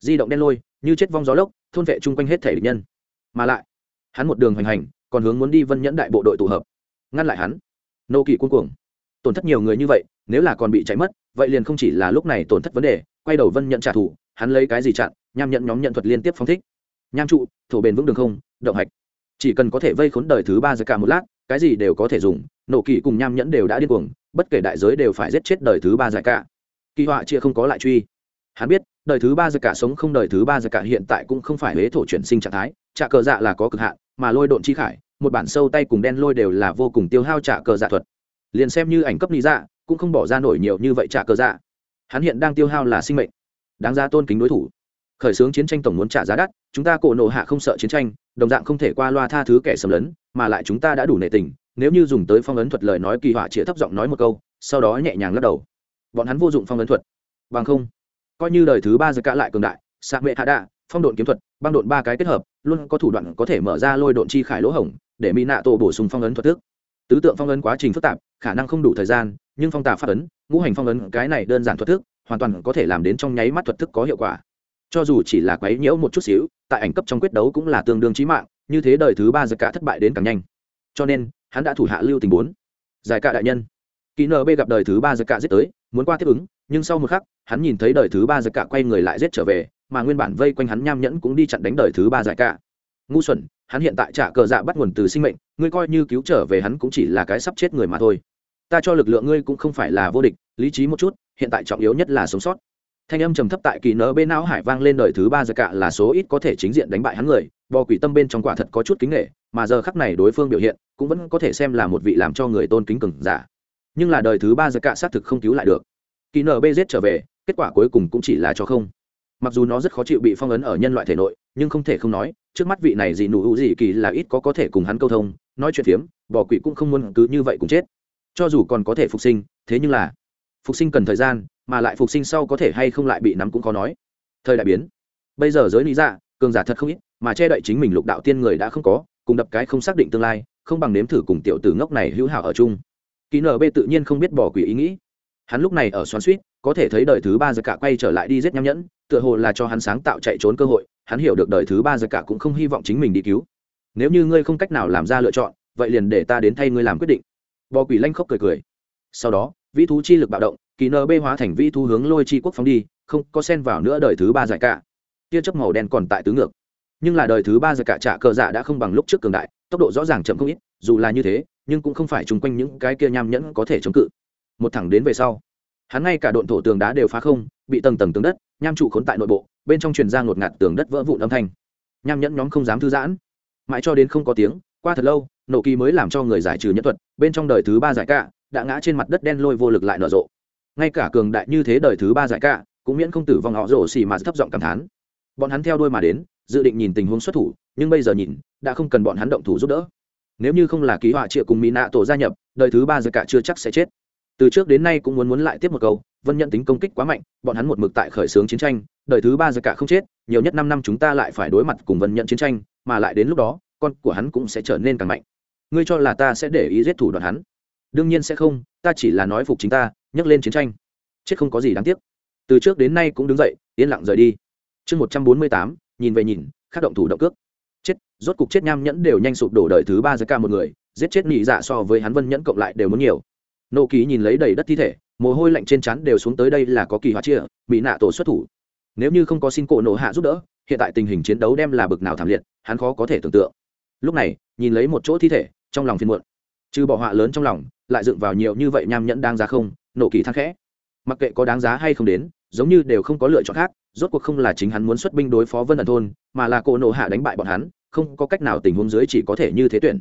Di động đen lôi, như chết vong gió lốc, thôn vệ chung quanh hết thể địch nhân. Mà lại, hắn một đường hoành hành, còn hướng muốn đi vân nhẫn đại bộ đội tụ hợp. Ngăn lại hắn. Nô kỳ cuống cuồng. Tổn thất nhiều người như vậy, nếu là còn bị cháy mất, vậy liền không chỉ là lúc này tổn thất vấn đề, quay đầu vân nhận trả thù, hắn lấy cái gì chặn, nham nhận nhóm nhận thuật liên tiếp phóng thích. Nham trụ, thổ bền vững đường không, động hạch. Chỉ cần có thể vây khốn đời thứ ba giờ cả một lát cái gì đều có thể dùng, nổ kỳ cùng nham nhẫn đều đã điên cuồng, bất kể đại giới đều phải giết chết đời thứ ba giải cả. Kỳ họa chia không có lại truy. Hắn biết, đời thứ ba giải cả sống không đời thứ ba giải cả hiện tại cũng không phải huế thổ chuyển sinh trạng thái, trả cờ dạ là có cực hạn, mà lôi độn chi khải, một bản sâu tay cùng đen lôi đều là vô cùng tiêu hao trả cờ dạ thuật. Liền xem như ảnh cấp lý dạ cũng không bỏ ra nổi nhiều như vậy trả cờ dạ. Hắn hiện đang tiêu hao là sinh mệnh. Đáng ra tôn kính đối thủ. Khởi xướng chiến tranh tổng muốn trả giá đắt, chúng ta cổ nộ hạ không sợ chiến tranh đồng dạng không thể qua loa tha thứ kẻ xâm lấn, mà lại chúng ta đã đủ nệ tình, nếu như dùng tới phong ấn thuật lời nói kỳ họa chĩa thấp giọng nói một câu, sau đó nhẹ nhàng lắc đầu. Bọn hắn vô dụng phong ấn thuật. Bằng không, coi như đời thứ ba giờ cả lại cường đại sạc mệ hạ đạ, phong độn kiếm thuật, băng độn ba cái kết hợp, luôn có thủ đoạn có thể mở ra lôi độn chi khải lỗ hổng, để mỹ nạ tổ bổ sung phong ấn thuật thức. Tứ tượng phong ấn quá trình phức tạp, khả năng không đủ thời gian, nhưng phong tà phát ấn, ngũ hành phong ấn cái này đơn giản thuật thức, hoàn toàn có thể làm đến trong nháy mắt thuật thức có hiệu quả cho dù chỉ là quấy nhiễu một chút xíu, tại ảnh cấp trong quyết đấu cũng là tương đương trí mạng, như thế đời thứ ba giải cả thất bại đến càng nhanh. Cho nên, hắn đã thủ hạ lưu tình bốn, giải cả đại nhân. Kỹ nb gặp đời thứ ba giải cả giết tới, muốn qua tiếp ứng, nhưng sau một khắc, hắn nhìn thấy đời thứ ba giải cả quay người lại giết trở về, mà nguyên bản vây quanh hắn nham nhẫn cũng đi chặn đánh đời thứ ba giải cả. Ngu xuẩn, hắn hiện tại trả cờ dạ bắt nguồn từ sinh mệnh, ngươi coi như cứu trở về hắn cũng chỉ là cái sắp chết người mà thôi. Ta cho lực lượng ngươi cũng không phải là vô địch, lý trí một chút, hiện tại trọng yếu nhất là sống sót thanh âm trầm thấp tại kỳ nở bên não hải vang lên đời thứ ba giờ cả là số ít có thể chính diện đánh bại hắn người, bò quỷ tâm bên trong quả thật có chút kính nghệ mà giờ khắc này đối phương biểu hiện cũng vẫn có thể xem là một vị làm cho người tôn kính cừng giả. Nhưng là đời thứ ba giờ cả xác thực không cứu lại được. Kỳ nở bê giết trở về, kết quả cuối cùng cũng chỉ là cho không. Mặc dù nó rất khó chịu bị phong ấn ở nhân loại thể nội, nhưng không thể không nói, trước mắt vị này gì nụ hữu gì kỳ là ít có có thể cùng hắn câu thông, nói chuyện phiếm, bò quỷ cũng không muốn cứ như vậy cũng chết. Cho dù còn có thể phục sinh, thế nhưng là phục sinh cần thời gian, mà lại phục sinh sau có thể hay không lại bị nắm cũng khó nói. Thời đại biến. Bây giờ giới lý dạ cường giả thật không ít, mà che đậy chính mình lục đạo tiên người đã không có, cùng đập cái không xác định tương lai, không bằng nếm thử cùng tiểu tử ngốc này hữu hảo ở chung. Kỳ nở bê tự nhiên không biết bỏ quỷ ý nghĩ. Hắn lúc này ở xoắn suýt, có thể thấy đời thứ ba giờ cả quay trở lại đi rất nham nhẫn, tựa hồ là cho hắn sáng tạo chạy trốn cơ hội, hắn hiểu được đời thứ ba giờ cả cũng không hy vọng chính mình đi cứu. Nếu như ngươi không cách nào làm ra lựa chọn, vậy liền để ta đến thay ngươi làm quyết định. Bò quỷ lanh khóc cười cười. Sau đó vĩ thú chi lực bạo động, kỳ nơ bê hóa thành vĩ thú hướng lôi chi quốc phóng đi, không có sen vào nữa đời thứ ba giải cả. Tia chớp màu đen còn tại tứ ngược. Nhưng là đời thứ ba giải cả trả cờ dạ đã không bằng lúc trước cường đại, tốc độ rõ ràng chậm không ít, dù là như thế, nhưng cũng không phải chung quanh những cái kia nham nhẫn có thể chống cự. Một thẳng đến về sau, hắn ngay cả độn thổ tường đá đều phá không, bị tầng tầng tường đất, nham trụ khốn tại nội bộ, bên trong truyền ra ngột ngạt tường đất vỡ vụn âm thanh. Nham nhẫn nhóm không dám thư giãn. Mãi cho đến không có tiếng, qua thật lâu, nổ kỳ mới làm cho người giải trừ nhân thuật, bên trong đời thứ ba giải cả đã ngã trên mặt đất đen lôi vô lực lại nở rộ. Ngay cả cường đại như thế đời thứ ba giải cả, cũng miễn không tử vong họ rổ xì mà thấp giọng cảm thán. Bọn hắn theo đuôi mà đến, dự định nhìn tình huống xuất thủ, nhưng bây giờ nhìn, đã không cần bọn hắn động thủ giúp đỡ. Nếu như không là ký họa triệu cùng mỹ nạ tổ gia nhập, đời thứ ba giải cả chưa chắc sẽ chết. Từ trước đến nay cũng muốn muốn lại tiếp một câu, vân nhận tính công kích quá mạnh, bọn hắn một mực tại khởi xướng chiến tranh, đời thứ ba giải cả không chết, nhiều nhất năm năm chúng ta lại phải đối mặt cùng vân nhận chiến tranh, mà lại đến lúc đó, con của hắn cũng sẽ trở nên càng mạnh. Ngươi cho là ta sẽ để ý giết thủ đoạn hắn? Đương nhiên sẽ không, ta chỉ là nói phục chính ta, nhắc lên chiến tranh. Chết không có gì đáng tiếc. Từ trước đến nay cũng đứng dậy, yên lặng rời đi. Chương một trăm bốn mươi tám, nhìn về nhìn khắc động thủ động cước. Chết, rốt cục chết nham nhẫn đều nhanh sụp đổ đời thứ ba giới ca một người, giết chết nhị dạ so với hắn vân nhẫn cộng lại đều muốn nhiều. Nô ký nhìn lấy đầy đất thi thể, mồ hôi lạnh trên chắn đều xuống tới đây là có kỳ hóa chia bị nạ tổ xuất thủ. Nếu như không có xin cổ nộ hạ giúp đỡ, hiện tại tình hình chiến đấu đem là bực nào thảm liệt, hắn khó có thể tưởng tượng. Lúc này, nhìn lấy một chỗ thi thể, trong lòng phiền muộn. Trừ bỏ họa lớn trong lòng lại dựng vào nhiều như vậy nham nhẫn đang giá không? Nổ kỳ thang khẽ. Mặc kệ có đáng giá hay không đến, giống như đều không có lựa chọn khác, rốt cuộc không là chính hắn muốn xuất binh đối phó vân ẩn thôn, mà là cổ nộ hạ đánh bại bọn hắn, không có cách nào tình huống dưới chỉ có thể như thế tuyển.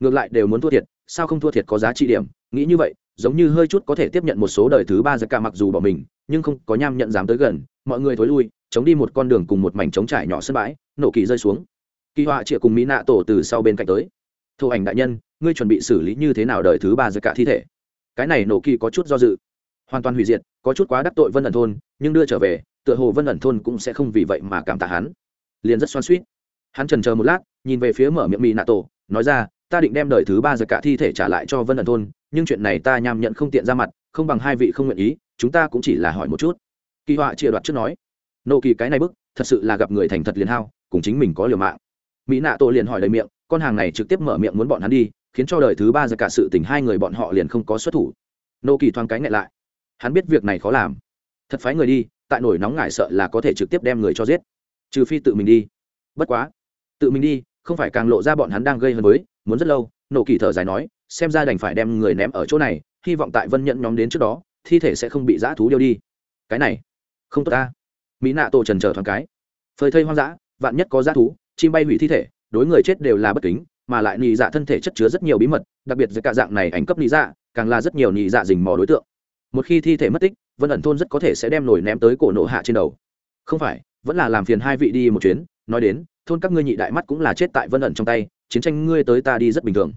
Ngược lại đều muốn thua thiệt, sao không thua thiệt có giá trị điểm? Nghĩ như vậy, giống như hơi chút có thể tiếp nhận một số đời thứ ba giặc cả mặc dù bỏ mình, nhưng không có nham nhận dám tới gần, mọi người thối lui, chống đi một con đường cùng một mảnh trống trải nhỏ sân bãi nổ kỳ rơi xuống. Kỳ họa chịa cùng mỹ nạ tổ từ sau bên cạnh tới. Thổ ảnh đại nhân ngươi chuẩn bị xử lý như thế nào đời thứ ba giới cả thi thể? Cái này nổ kỳ có chút do dự. Hoàn toàn hủy diệt, có chút quá đắc tội vân ẩn thôn, nhưng đưa trở về, tựa hồ vân ẩn thôn cũng sẽ không vì vậy mà cảm tạ hắn. Liền rất xoan suýt hắn trần chờ một lát, nhìn về phía mở miệng mỹ nạ tổ, nói ra, ta định đem đời thứ ba giặc cả thi thể trả lại cho vân ẩn thôn, nhưng chuyện này ta nham nhận không tiện ra mặt, không bằng hai vị không nguyện ý, chúng ta cũng chỉ là hỏi một chút. Kỳ họa chia đoạt trước nói nộ kỳ cái này bức, thật sự là gặp người thành thật liền hao, cùng chính mình có liều mạng. Mỹ nạ tổ liền hỏi đầy miệng, con hàng này trực tiếp mở miệng muốn bọn hắn đi khiến cho đời thứ ba ra cả sự tình hai người bọn họ liền không có xuất thủ. Nô kỳ thoáng cái ngại lại. Hắn biết việc này khó làm. Thật phái người đi, tại nổi nóng ngại sợ là có thể trực tiếp đem người cho giết. Trừ phi tự mình đi. Bất quá, tự mình đi, không phải càng lộ ra bọn hắn đang gây hấn với. Muốn rất lâu nổ kỳ thở dài nói, xem ra đành phải đem người ném ở chỗ này, hy vọng tại vân nhận nhóm đến trước đó, thi thể sẽ không bị dã thú điêu đi. Cái này, không tốt ta. Mỹ nạ tổ trần chờ thoáng cái. Phơi thây hoang dã, vạn nhất có dã thú, chim bay hủy thi thể, đối người chết đều là bất kính mà lại nhị dạ thân thể chất chứa rất nhiều bí mật, đặc biệt với cả dạng này ảnh cấp nhị dạ càng là rất nhiều nhị dạ dình mò đối tượng. Một khi thi thể mất tích, vân ẩn thôn rất có thể sẽ đem nổi ném tới cổ nộ hạ trên đầu. Không phải, vẫn là làm phiền hai vị đi một chuyến, nói đến, thôn các ngươi nhị đại mắt cũng là chết tại vân ẩn trong tay, chiến tranh ngươi tới ta đi rất bình thường.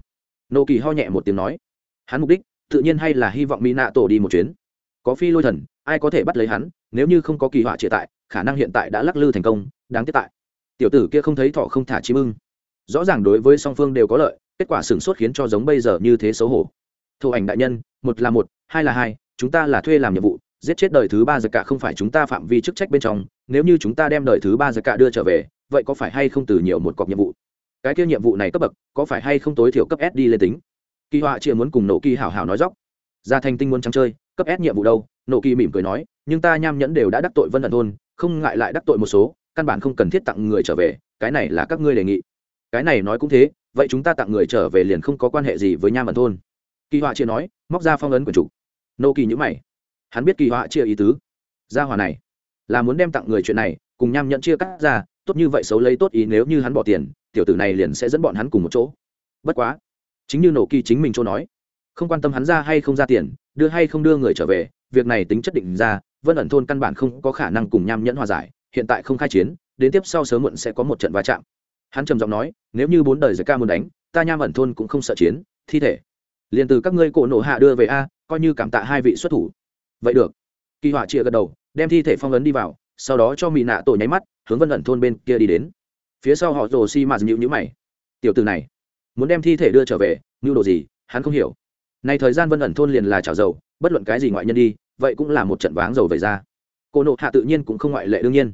Nô kỳ ho nhẹ một tiếng nói. Hắn mục đích, tự nhiên hay là hy vọng mỹ nạ tổ đi một chuyến. Có phi lôi thần, ai có thể bắt lấy hắn, nếu như không có kỳ họa triệt tại, khả năng hiện tại đã lắc lư thành công, đáng tiếc tại. Tiểu tử kia không thấy thọ không thả chim ưng rõ ràng đối với song phương đều có lợi, kết quả sửng sốt khiến cho giống bây giờ như thế xấu hổ. Thổ ảnh đại nhân, một là một, hai là hai, chúng ta là thuê làm nhiệm vụ, giết chết đời thứ ba giặc cả không phải chúng ta phạm vi chức trách bên trong, nếu như chúng ta đem đời thứ ba giặc cả đưa trở về, vậy có phải hay không từ nhiều một cọc nhiệm vụ? Cái kia nhiệm vụ này cấp bậc, có phải hay không tối thiểu cấp s đi lên tính? Kỳ họa chia muốn cùng nổ kỳ hảo hảo nói dóc ra thành tinh muốn trắng chơi, cấp s nhiệm vụ đâu? Nổ kỳ mỉm cười nói, nhưng ta nham nhẫn đều đã đắc tội vân ẩn thôn, không ngại lại đắc tội một số, căn bản không cần thiết tặng người trở về, cái này là các ngươi đề nghị cái này nói cũng thế, vậy chúng ta tặng người trở về liền không có quan hệ gì với nham ẩn thôn. Kỳ họa chia nói, móc ra phong ấn của chủ nô kỳ nhữ mày. Hắn biết kỳ họa chia ý tứ. Gia hòa này là muốn đem tặng người chuyện này cùng nham nhẫn chia cắt ra, tốt như vậy xấu lấy tốt ý nếu như hắn bỏ tiền, tiểu tử này liền sẽ dẫn bọn hắn cùng một chỗ. Bất quá, chính như nổ kỳ chính mình chỗ nói, không quan tâm hắn ra hay không ra tiền, đưa hay không đưa người trở về, việc này tính chất định ra, vân ẩn thôn căn bản không có khả năng cùng nham nhẫn hòa giải, hiện tại không khai chiến, đến tiếp sau sớm muộn sẽ có một trận va chạm hắn trầm giọng nói, nếu như bốn đời giải ca muốn đánh, ta nham ẩn thôn cũng không sợ chiến, thi thể. Liền từ các ngươi cổ nổ hạ đưa về a, coi như cảm tạ hai vị xuất thủ. Vậy được. Kỳ họa chia gật đầu, đem thi thể phong ấn đi vào, sau đó cho mỹ nạ tổ nháy mắt, hướng vân ẩn thôn bên kia đi đến. Phía sau họ rồ xi mạt nhịu nhữ mày. Tiểu từ này, muốn đem thi thể đưa trở về, nhu đồ gì, hắn không hiểu. Này thời gian vân ẩn thôn liền là chảo dầu, bất luận cái gì ngoại nhân đi, vậy cũng là một trận váng dầu về ra. Cô nộ hạ tự nhiên cũng không ngoại lệ đương nhiên.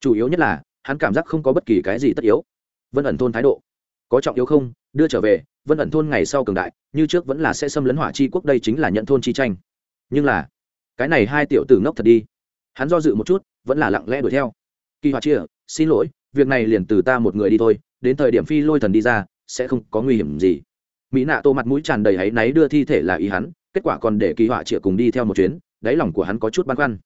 Chủ yếu nhất là, hắn cảm giác không có bất kỳ cái gì tất yếu vân ẩn thôn thái độ. Có trọng yếu không? Đưa trở về, vân ẩn thôn ngày sau cường đại, như trước vẫn là sẽ xâm lấn hỏa chi quốc, đây chính là nhận thôn chi tranh. Nhưng là, cái này hai tiểu tử ngốc thật đi. Hắn do dự một chút, vẫn là lặng lẽ đuổi theo. Kỳ hỏa chia xin lỗi, việc này liền từ ta một người đi thôi, đến thời điểm phi lôi thần đi ra, sẽ không có nguy hiểm gì. Mỹ nạ tô mặt mũi tràn đầy áy náy đưa thi thể là ý hắn, kết quả còn để kỳ họa chia cùng đi theo một chuyến, đáy lòng của hắn có chút băn khoăn.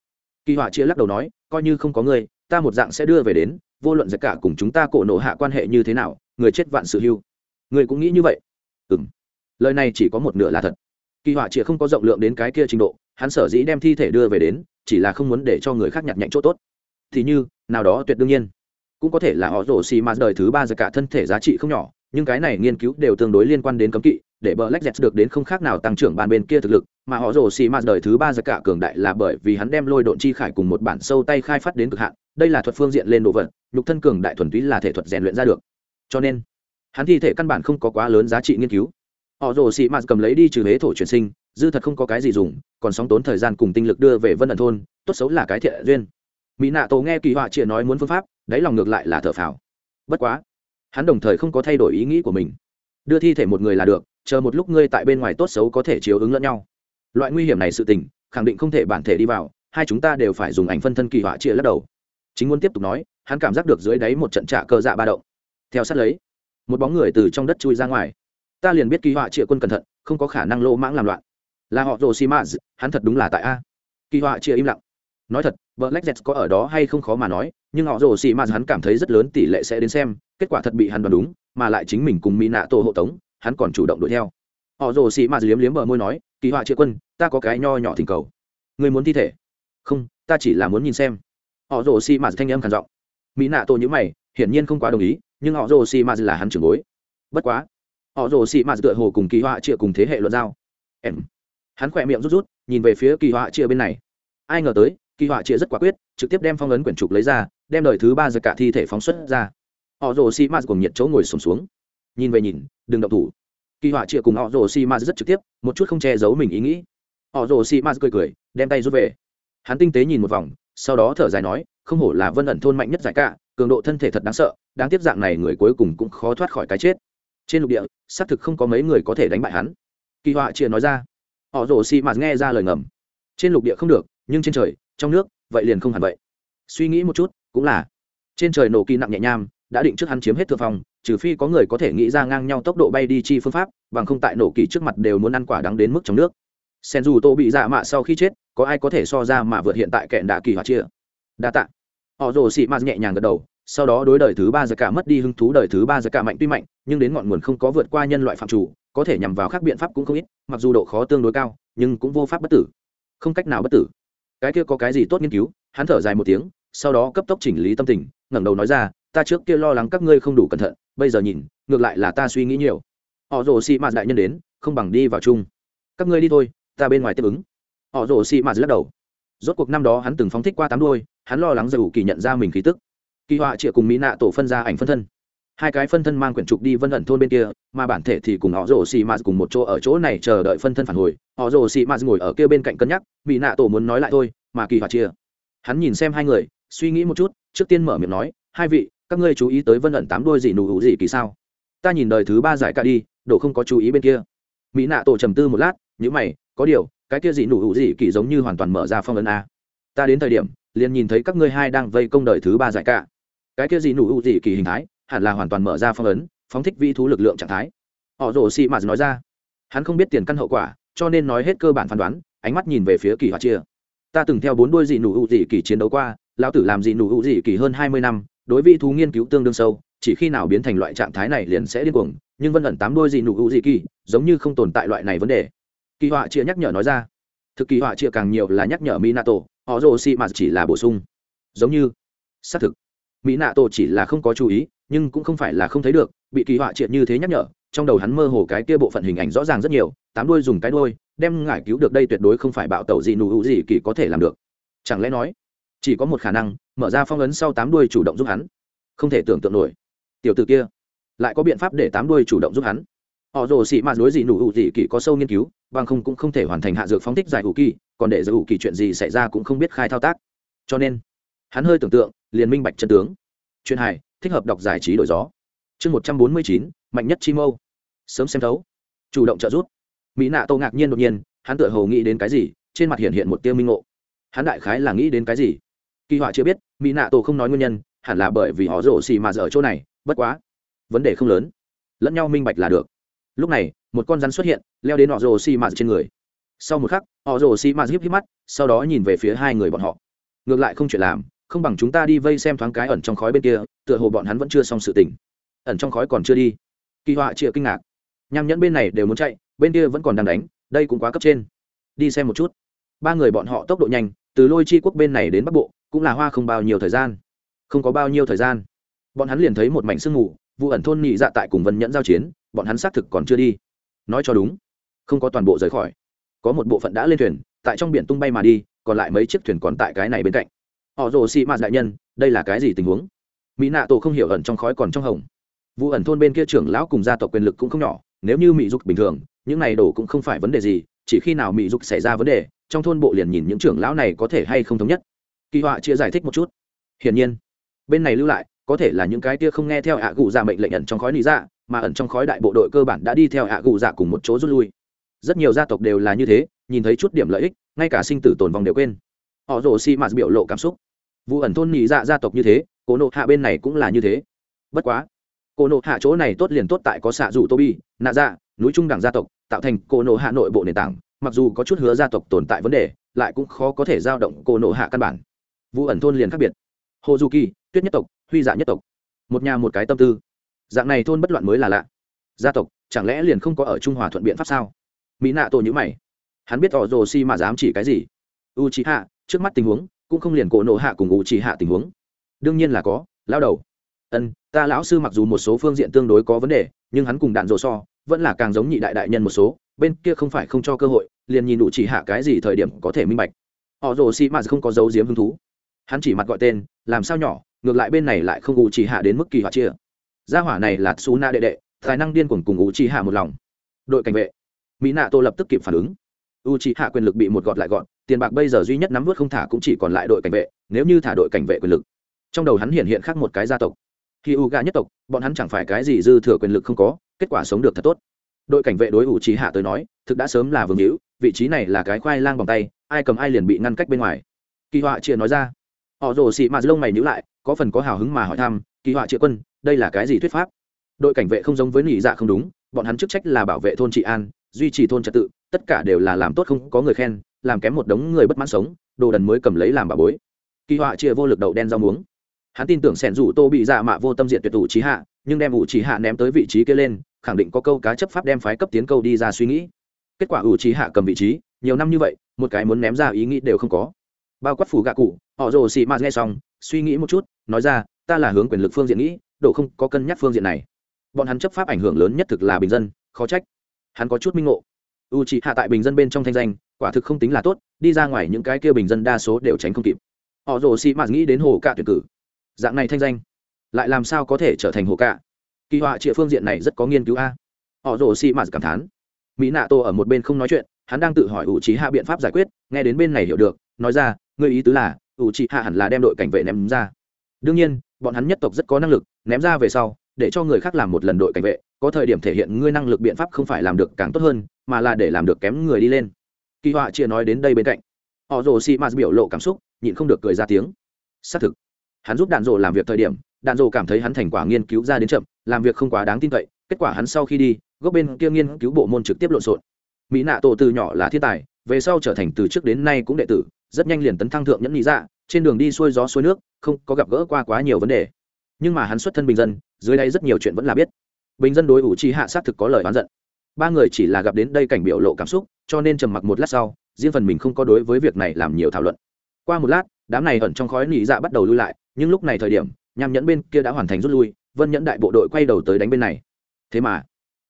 Kỳ họa chia lắc đầu nói, coi như không có người, ta một dạng sẽ đưa về đến vô luận giặc cả cùng chúng ta cổ nộ hạ quan hệ như thế nào, người chết vạn sự hưu. Người cũng nghĩ như vậy. Ừ m lời này chỉ có một nửa là thật. Kỳ họa chỉ không có rộng lượng đến cái kia trình độ, hắn sở dĩ đem thi thể đưa về đến, chỉ là không muốn để cho người khác nhặt nhạnh chỗ tốt. Thì như, nào đó tuyệt đương nhiên. Cũng có thể là họ rổ xì mà đời thứ ba giờ cả thân thể giá trị không nhỏ, nhưng cái này nghiên cứu đều tương đối liên quan đến cấm kỵ để bờ lách dẹt được đến không khác nào tăng trưởng bàn bên kia thực lực, mà họ rồ xì mạt đời thứ ba giờ cả cường đại là bởi vì hắn đem lôi độn chi khải cùng một bản sâu tay khai phát đến cực hạn, đây là thuật phương diện lên đồ vật, nhục thân cường đại thuần túy là thể thuật rèn luyện ra được. Cho nên, hắn thi thể căn bản không có quá lớn giá trị nghiên cứu. Họ rồ xì mạt cầm lấy đi trừ huế thổ chuyển sinh, dư thật không có cái gì dùng, còn sóng tốn thời gian cùng tinh lực đưa về vân ẩn thôn, tốt xấu là cái thiện duyên. Mỹ nạ tổ nghe kỳ họa chia nói muốn phương pháp, đáy lòng ngược lại là thở phào. Bất quá, hắn đồng thời không có thay đổi ý nghĩ của mình. Đưa thi thể một người là được chờ một lúc ngươi tại bên ngoài tốt xấu có thể chiếu ứng lẫn nhau. Loại nguy hiểm này sự tình khẳng định không thể bản thể đi vào hai chúng ta đều phải dùng ảnh phân thân kỳ họa chia lắc đầu. Chính muốn tiếp tục nói hắn cảm giác được dưới đáy một trận trạ cơ dạ ba động. Theo sát lấy một bóng người từ trong đất chui ra ngoài. Ta liền biết kỳ họa chia quân cẩn thận không có khả năng lỗ mãng làm loạn. Là họ rồ xi hắn thật đúng là tại a. Kỳ họa chia im lặng. Nói thật Black có ở đó hay không khó mà nói, nhưng họ rồ xì hắn cảm thấy rất lớn tỷ lệ sẽ đến xem, kết quả thật bị hắn đoán đúng, mà lại chính mình cùng Mỹ nạ tổ hộ tống, hắn còn chủ động đuổi theo. Họ rồ xì mà liếm liếm bờ môi nói, kỳ họa chia quân, ta có cái nho nhỏ thỉnh cầu. Người muốn thi thể? Không, ta chỉ là muốn nhìn xem. Họ rồ xì mà thanh âm khàn giọng. Mỹ nạ tổ nhữ mày, hiển nhiên không quá đồng ý, nhưng họ rồ xì mà là hắn trưởng bối. Bất quá, họ rồ xì mà tựa hồ cùng kỳ họa chia cùng thế hệ luận giao. Em. Hắn khỏe miệng rút rút, nhìn về phía kỳ họa chia bên này. Ai ngờ tới, kỳ họa chia rất quả quyết trực tiếp đem phong ấn quyển trục lấy ra đem đời thứ ba giờ cả thi thể phóng xuất ra họ rồ xi maz cùng nhiệt chỗ ngồi sùng xuống, xuống nhìn về nhìn, đừng động thủ. Kỳ họa chia cùng họ rồ si maz rất trực tiếp, một chút không che giấu mình ý nghĩ. Họ rồ si maz cười cười, đem tay rút về. Hắn tinh tế nhìn một vòng, sau đó thở dài nói, không hổ là vân ẩn thôn mạnh nhất giải cả, cường độ thân thể thật đáng sợ, đáng tiếc dạng này người cuối cùng cũng khó thoát khỏi cái chết. Trên lục địa, xác thực không có mấy người có thể đánh bại hắn. Kỳ họa chia nói ra. Họ rồ si maz nghe ra lời ngầm. Trên lục địa không được, nhưng trên trời, trong nước, vậy liền không hẳn vậy. Suy nghĩ một chút, cũng là. Trên trời nổ kỳ nặng nhẹ nham đã định trước hắn chiếm hết thượng phong, trừ phi có người có thể nghĩ ra ngang nhau tốc độ bay đi chi phương pháp, bằng không tại nổ kỳ trước mặt đều muốn ăn quả đắng đến mức trong nước. Sen dù tô bị dạ mạ sau khi chết, có ai có thể so ra mà vượt hiện tại kẹn đạ kỳ hỏa chia? Đa tạ. Họ rồ xị mạt nhẹ nhàng gật đầu, sau đó đối đời thứ ba giờ cả mất đi hứng thú, đời thứ ba giờ cả mạnh tuy mạnh, nhưng đến ngọn nguồn không có vượt qua nhân loại phạm chủ, có thể nhằm vào các biện pháp cũng không ít, mặc dù độ khó tương đối cao, nhưng cũng vô pháp bất tử. Không cách nào bất tử. Cái kia có cái gì tốt nghiên cứu? Hắn thở dài một tiếng, sau đó cấp tốc chỉnh lý tâm tình, ngẩng đầu nói ra ta trước kia lo lắng các ngươi không đủ cẩn thận, bây giờ nhìn, ngược lại là ta suy nghĩ nhiều. Họ rồ xị mạt đại nhân đến, không bằng đi vào chung. Các ngươi đi thôi, ta bên ngoài tiếp ứng. Họ rồ xị mạt lắc đầu. Rốt cuộc năm đó hắn từng phóng thích qua tám đôi hắn lo lắng dù kỳ nhận ra mình khí tức. Kỳ họa chịa cùng mỹ nạ tổ phân ra ảnh phân thân. Hai cái phân thân mang quyển trục đi vân ẩn thôn bên kia, mà bản thể thì cùng họ rồ xì mạt cùng một chỗ ở chỗ này chờ đợi phân thân phản hồi. Họ rồ xì mạt ngồi ở kia bên cạnh cân nhắc, mỹ nạ tổ muốn nói lại thôi, mà kỳ họa chia hắn nhìn xem hai người, suy nghĩ một chút, trước tiên mở miệng nói, hai vị các ngươi chú ý tới vân ẩn tám đôi gì nụ hữu gì kỳ sao? Ta nhìn đời thứ ba giải ca đi, đồ không có chú ý bên kia. Mỹ nạ tổ trầm tư một lát nhữ mày, có điều, cái kia gì nụ hữu gì kỳ giống như hoàn toàn mở ra phong ấn a. Ta đến thời điểm, liền nhìn thấy các ngươi hai đang vây công đời thứ ba giải ca cái kia gì nụ hữu gì kỳ hình thái, hẳn là hoàn toàn mở ra phong ấn, phóng thích vi thú lực lượng trạng thái. Họ rồ xị mạt nói ra. Hắn không biết tiền căn hậu quả, cho nên nói hết cơ bản phán đoán, ánh mắt nhìn về phía kỳ họa chia. Ta từng theo bốn đôi dị nụ hữu dị kỳ chiến đấu qua, lão tử làm dị nụ hữu dị kỳ hơn hai mươi năm đối vị thú nghiên cứu tương đương sâu, chỉ khi nào biến thành loại trạng thái này liền sẽ điên cuồng, nhưng vân ẩn tám đôi gì nụ hữu gì kỳ, giống như không tồn tại loại này vấn đề. Kỳ họa chia nhắc nhở nói ra. Thực kỳ họa chia càng nhiều là nhắc nhở minato, họ rồ xị mà chỉ là bổ sung. Giống như, xác thực mỹ nạ tổ chỉ là không có chú ý, nhưng cũng không phải là không thấy được, bị kỳ họa triệt như thế nhắc nhở, trong đầu hắn mơ hồ cái kia bộ phận hình ảnh rõ ràng rất nhiều, tám đuôi dùng cái đuôi đem ngải cứu được đây tuyệt đối không phải bạo tẩu gì nụ hữu gì kỳ có thể làm được. Chẳng lẽ nói, chỉ có một khả năng mở ra phong ấn sau tám đuôi chủ động giúp hắn. Không thể tưởng tượng nổi. Tiểu t ử kia, lại có biện pháp để tám đuôi chủ động giúp hắn? Họ rồ xị mạt lối gì nụ hữu dị kỳ có sâu nghiên cứu, bằng không cũng không thể hoàn thành hạ dược phóng thích giải hữu kỳ, còn để giải hữu kỳ chuyện gì xảy ra cũng không biết khai thao tác. Cho nên, hắn hơi tưởng tượng, liền minh bạch chân tướng. Chuyện hài, thích hợp đọc giải trí đổi gió. Chương một trăm bốn mươi chín, mạnh nhất chi mâu. Sớm xem thấu. Chủ động trợ giúp. Mỹ nạ tô ngạc nhiên đột nhiên, hắn tựa hồ nghĩ đến cái gì, trên mặt hiện hiện một tiêu minh ngộ. Hắn đại khái là nghĩ đến cái gì? Kỳ họa chưa biết, mỹ nạ tổ không nói nguyên nhân, hẳn là bởi vì họ rổ xì mà ở chỗ này, bất quá, vấn đề không lớn. Lẫn nhau minh bạch là được. Lúc này, một con rắn xuất hiện, leo đến họ rổ xì mà trên người. Sau một khắc, họ rổ xì mà híp híp mắt, sau đó nhìn về phía hai người bọn họ. Ngược lại không chuyện làm, không bằng chúng ta đi vây xem thoáng cái ẩn trong khói bên kia, tựa hồ bọn hắn vẫn chưa xong sự tình. Ẩn trong khói còn chưa đi. Kỳ họa chịa kinh ngạc. Nham nhẫn bên này đều muốn chạy, bên kia vẫn còn đang đánh, đây cũng quá cấp trên. Đi xem một chút. Ba người bọn họ tốc độ nhanh, từ lôi chi quốc bên này đến bắc bộ cũng là hoa không bao nhiêu thời gian. Không có bao nhiêu thời gian. Bọn hắn liền thấy một mảnh sương mù vụ ẩn thôn nhị dạ tại cùng vân nhẫn giao chiến, bọn hắn xác thực còn chưa đi. Nói cho đúng, không có toàn bộ rời khỏi. Có một bộ phận đã lên thuyền, tại trong biển tung bay mà đi, còn lại mấy chiếc thuyền còn tại cái này bên cạnh. Họ rồ xị mạt đại nhân, đây là cái gì tình huống? Mỹ nạ tổ không hiểu ẩn trong khói còn trong hồng. Vụ ẩn thôn bên kia trưởng lão cùng gia tộc quyền lực cũng không nhỏ, nếu như mỹ dục bình thường, những này đổ cũng không phải vấn đề gì, chỉ khi nào mỹ dục xảy ra vấn đề, trong thôn bộ liền nhìn những trưởng lão này có thể hay không thống nhất kỳ họa chia giải thích một chút. Hiển nhiên, bên này lưu lại, có thể là những cái kia không nghe theo ạ gù dạ mệnh lệnh ẩn trong khói lý dạ mà ẩn trong khói đại bộ đội cơ bản đã đi theo ạ gù dạ cùng một chỗ rút lui. Rất nhiều gia tộc đều là như thế, nhìn thấy chút điểm lợi ích, ngay cả sinh tử tồn vong đều quên. Họ rồ xi mạt biểu lộ cảm xúc. Vụ ẩn thôn nhị dạ gia tộc như thế cổ nộ hạ bên này cũng là như thế. Bất quá cổ nộ hạ chỗ này tốt liền tốt tại có xạ dù tô bi nạ dạ núi trung đẳng gia tộc, tạo thành cổ nộ hạ nội bộ nền tảng, mặc dù có chút hứa gia tộc tồn tại vấn đề, lại cũng khó có thể giao động cổ nộ hạ căn bản vụ ẩn thôn liền khác biệt. Hồ du kỳ tuyết nhất tộc, huy dạ nhất tộc. Một nhà một cái tâm tư. Dạng này thôn bất loạn mới là lạ. Gia tộc, chẳng lẽ liền không có ở trung hòa thuận biện pháp sao? Mỹ nạ tổ nhữ mày. Hắn biết tỏ rồ si mà dám chỉ cái gì? U trí hạ trước mắt tình huống, cũng không liền cổ nộ hạ cùng u trí hạ tình huống. Đương nhiên là có lao đầu. Ân, ta lão sư mặc dù một số phương diện tương đối có vấn đề, nhưng hắn cùng đạn rồ so, vẫn là càng giống nhị đại đại nhân một số, bên kia không phải không cho cơ hội, liền nhìn đủ chỉ hạ cái gì thời điểm có thể minh bạch. Họ rồ si mà không có dấu diếm hứng thú hắn chỉ mặt gọi tên, làm sao nhỏ, ngược lại bên này lại không u chỉ hạ đến mức kỳ họa chia. Gia hỏa này là su na đệ đệ, tài năng điên cuồng cùng u chỉ hạ một lòng. Đội cảnh vệ. Mỹ nạ tô lập tức kịp phản ứng. U chỉ hạ quyền lực bị một gọt lại gọn tiền bạc bây giờ duy nhất nắm vớt không thả cũng chỉ còn lại đội cảnh vệ, nếu như thả đội cảnh vệ quyền lực. Trong đầu hắn hiện hiện khác một cái gia tộc. Khi u gà nhất tộc, bọn hắn chẳng phải cái gì dư thừa quyền lực không có, kết quả sống được thật tốt. Đội cảnh vệ đối u chỉ hạ tới nói, thực đã sớm là vương hữu, vị trí này là cái khoai lang bằng tay, ai cầm ai liền bị ngăn cách bên ngoài. Kỳ họa chia nói ra họ rồ xị mà lông mày nhữ lại, có phần có hào hứng mà hỏi thăm, kỳ họa triệu quân, đây là cái gì thuyết pháp? Đội cảnh vệ không giống với nỉ dạ không đúng, bọn hắn chức trách là bảo vệ thôn trị an, duy trì thôn trật tự, tất cả đều là làm tốt không có người khen, làm kém một đống người bất mãn sống, đồ đần mới cầm lấy làm bà bối. Kỳ họa chia vô lực đậu đen rau muống. Hắn tin tưởng sẻn rủ tô bị dạ mạ vô tâm diện tuyệt thủ trí hạ, nhưng đem ủ trí hạ ném tới vị trí kia lên, khẳng định có câu cá chấp pháp đem phái cấp tiến câu đi ra suy nghĩ. Kết quả ủ trí hạ cầm vị trí, nhiều năm như vậy, một cái muốn ném ra ý nghĩ đều không có bao quát phủ gạ cụ, họ rồ xì mạt nghe xong, suy nghĩ một chút, nói ra, ta là hướng quyền lực phương diện nghĩ, độ không có cân nhắc phương diện này. Bọn hắn chấp pháp ảnh hưởng lớn nhất thực là bình dân, khó trách. Hắn có chút minh ngộ. U c hạ tại bình dân bên trong thanh danh, quả thực không tính là tốt, đi ra ngoài những cái kia bình dân đa số đều tránh không kịp. Họ rồ xì mạt nghĩ đến hồ cạ tuyển cử. Dạng này thanh danh, lại làm sao có thể trở thành hồ cạ? Kỳ họa trịa phương diện này rất có nghiên cứu a. Họ rồ xì mạt cảm thán. Mỹ nạ tô ở một bên không nói chuyện, hắn đang tự hỏi u trí hạ biện pháp giải quyết, nghe đến bên này hiểu được, nói ra ngươi ý tứ là u trí hạ hẳn là đem đội cảnh vệ ném ra. Đương nhiên, bọn hắn nhất tộc rất có năng lực, ném ra về sau, để cho người khác làm một lần đội cảnh vệ, có thời điểm thể hiện ngươi năng lực biện pháp không phải làm được càng tốt hơn, mà là để làm được kém người đi lên. Kỳ họa chia nói đến đây bên cạnh, họ rồ xị mạt biểu lộ cảm xúc, nhịn không được cười ra tiếng. Xác thực, hắn giúp đạn rồ làm việc thời điểm, đạn rồ cảm thấy hắn thành quả nghiên cứu ra đến chậm, làm việc không quá đáng tin cậy, kết quả hắn sau khi đi, gốc bên kia nghiên cứu bộ môn trực tiếp lộn xộn. Mỹ nạ tổ từ nhỏ là thiên tài, về sau trở thành từ trước đến nay cũng đệ tử rất nhanh liền tấn thăng thượng nhẫn lý dạ trên đường đi xuôi gió xuôi nước, không có gặp gỡ qua quá nhiều vấn đề. Nhưng mà hắn xuất thân bình dân, dưới đây rất nhiều chuyện vẫn là biết. Bình dân đối ủ chi hạ xác thực có lời oán giận. Ba người chỉ là gặp đến đây cảnh biểu lộ cảm xúc, cho nên trầm mặc một lát sau, riêng phần mình không có đối với việc này làm nhiều thảo luận. Qua một lát, đám này ẩn trong khói nỉ dạ bắt đầu lui lại, nhưng lúc này thời điểm, nham nhẫn bên kia đã hoàn thành rút lui, vân nhẫn đại bộ đội quay đầu tới đánh bên này. Thế mà,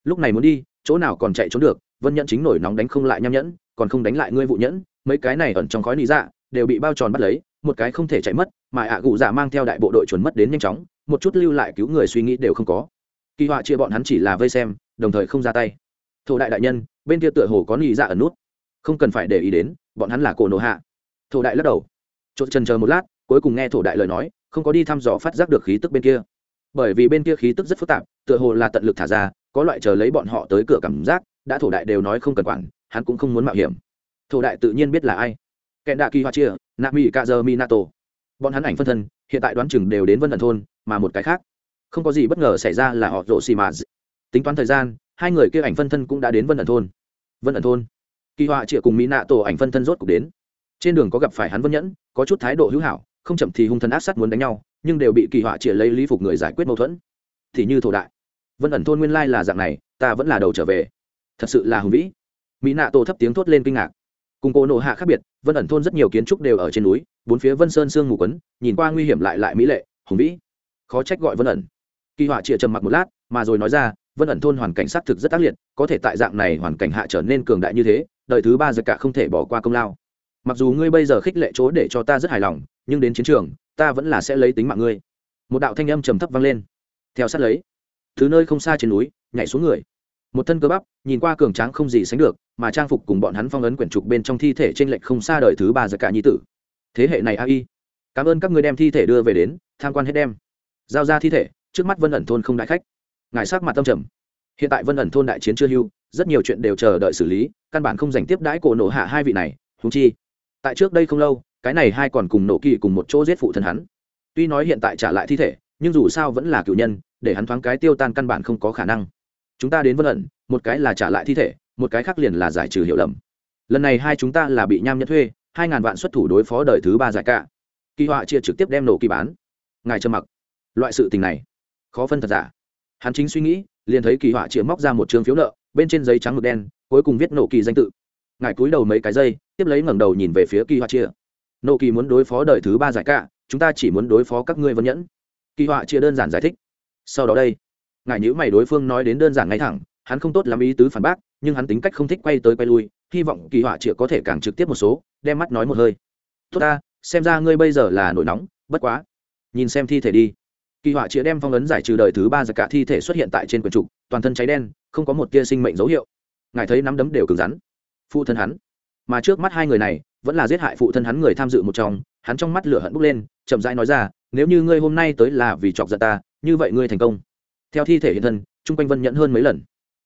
lúc này muốn đi, chỗ nào còn chạy trốn được, vân nhẫn chính nổi nóng đánh không lại nham nhẫn, còn không đánh lại ngươi vụ nhẫn mấy cái này ẩn trong khói nị dạ đều bị bao tròn bắt lấy, một cái không thể chạy mất, mà ạ à gụ dạ mang theo đại bộ đội chuẩn mất đến nhanh chóng, một chút lưu lại cứu người suy nghĩ đều không có. Kỳ họa chia bọn hắn chỉ là vây xem, đồng thời không ra tay. Thổ đại đại nhân, bên kia tựa hồ có nị dạ ở nút. Không cần phải để ý đến, bọn hắn là cổ nổ hạ. Thổ đại lắc đầu. Chốt trần chờ một lát, cuối cùng nghe thổ đại lời nói, không có đi thăm dò phát giác được khí tức bên kia. Bởi vì bên kia khí tức rất phức tạp, tựa hồ là tận lực thả ra, có loại chờ lấy bọn họ tới cửa cảm giác, đã thổ đại đều nói không cần quản, hắn cũng không muốn mạo hiểm thổ đại tự nhiên biết là ai. Kẹn đạ kỳ hoa chia, nạ mỹ cạ giờ minato bọn hắn ảnh phân thân, hiện tại đoán chừng đều đến vân ẩn thôn, mà một cái khác. Không có gì bất ngờ xảy ra là họ rộ xì mà tính toán thời gian, hai người kia ảnh phân thân cũng đã đến vân ẩn thôn. Vân ẩn thôn. Kỳ họa chịa cùng mỹ nạ tổ ảnh phân thân rốt cuộc đến. Trên đường có gặp phải hắn vân nhẫn, có chút thái độ hữu hảo, không chậm thì hung thần ác sát muốn đánh nhau, nhưng đều bị kỳ họa chịa lấy lý phục người giải quyết mâu thuẫn. Thì như thổ đại. Vân ẩn thôn nguyên lai là dạng này, ta vẫn là đầu trở về. Thật sự là hùng vĩ. Mỹ nạ tổ thấp tiếng thốt lên kinh ngạc cùng cô nộ hạ khác biệt, vân ẩn thôn rất nhiều kiến trúc đều ở trên núi, bốn phía vân sơn sương mù quấn, nhìn qua nguy hiểm lại lại mỹ lệ, hùng vĩ. Khó trách gọi vân ẩn. Kỳ họa chịa trầm mặc một lát, mà rồi nói ra, vân ẩn thôn hoàn cảnh xác thực rất ác liệt, có thể tại dạng này hoàn cảnh hạ trở nên cường đại như thế, đời thứ ba giật cả không thể bỏ qua công lao. Mặc dù ngươi bây giờ khích lệ chỗ để cho ta rất hài lòng, nhưng đến chiến trường, ta vẫn là sẽ lấy tính mạng ngươi. Một đạo thanh âm trầm thấp vang lên. Theo sát lấy, thứ nơi không xa trên núi, nhảy xuống người một thân cơ bắp, nhìn qua cường tráng không gì sánh được, mà trang phục cùng bọn hắn phong ấn quyển trục bên trong thi thể trinh lệch không xa đời thứ ba giặc cả nhi tử. Thế hệ này ai cảm ơn các ngươi đem thi thể đưa về đến, tham quan hết đem giao ra thi thể, trước mắt vân ẩn thôn không đại khách. Ngài sát mặt tâm trầm. Hiện tại vân ẩn thôn đại chiến chưa hưu, rất nhiều chuyện đều chờ đợi xử lý, căn bản không dành tiếp đãi cổ nổ hạ hai vị này húng chi. Tại trước đây không lâu, cái này hai còn cùng nổ kỳ cùng một chỗ giết phụ thân hắn. Tuy nói hiện tại trả lại thi thể, nhưng dù sao vẫn là cựu nhân, để hắn thoáng cái tiêu tan căn bản không có khả năng chúng ta đến vân ẩn một cái là trả lại thi thể một cái khác liền là giải trừ hiểu lầm. Lần này hai chúng ta là bị nham nhận thuê hai ngàn vạn xuất thủ đối phó đời thứ ba giải cả. Kỳ họa chia trực tiếp đem nổ kỳ bán. Ngài trầm mặc. Loại sự tình này khó phân thật giả. Hắn chính suy nghĩ liền thấy kỳ họa chia móc ra một trường phiếu nợ bên trên giấy trắng ngực đen cuối cùng viết nổ kỳ danh tự. Ngài cúi đầu mấy cái dây, tiếp lấy ngẩng đầu nhìn về phía kỳ họa chia. Nổ kỳ muốn đối phó đời thứ ba giải cả chúng ta chỉ muốn đối phó các ngươi vân nhẫn. Kỳ họa chia đơn giản giải thích. Sau đó đây ngài nhữ mày đối phương nói đến đơn giản ngay thẳng, hắn không tốt làm ý tứ phản bác, nhưng hắn tính cách không thích quay tới quay lui, hy vọng kỳ họa chĩa có thể càng trực tiếp một số, đem mắt nói một hơi. Tốt ta, xem ra ngươi bây giờ là nổi nóng, bất quá. Nhìn xem thi thể đi. Kỳ họa chĩa đem phong ấn giải trừ đời thứ ba giặc cả thi thể xuất hiện tại trên quần trục, toàn thân cháy đen, không có một tia sinh mệnh dấu hiệu. Ngài thấy nắm đấm đều cứng rắn. Phụ thân hắn. Mà trước mắt hai người này, vẫn là giết hại phụ thân hắn người tham dự một trong, hắn trong mắt lửa hận bốc lên, chậm rãi nói ra, nếu như ngươi hôm nay tới là vì chọc giận ta, như vậy ngươi thành công theo thi thể hiện thân, chung quanh vân nhẫn hơn mấy lần.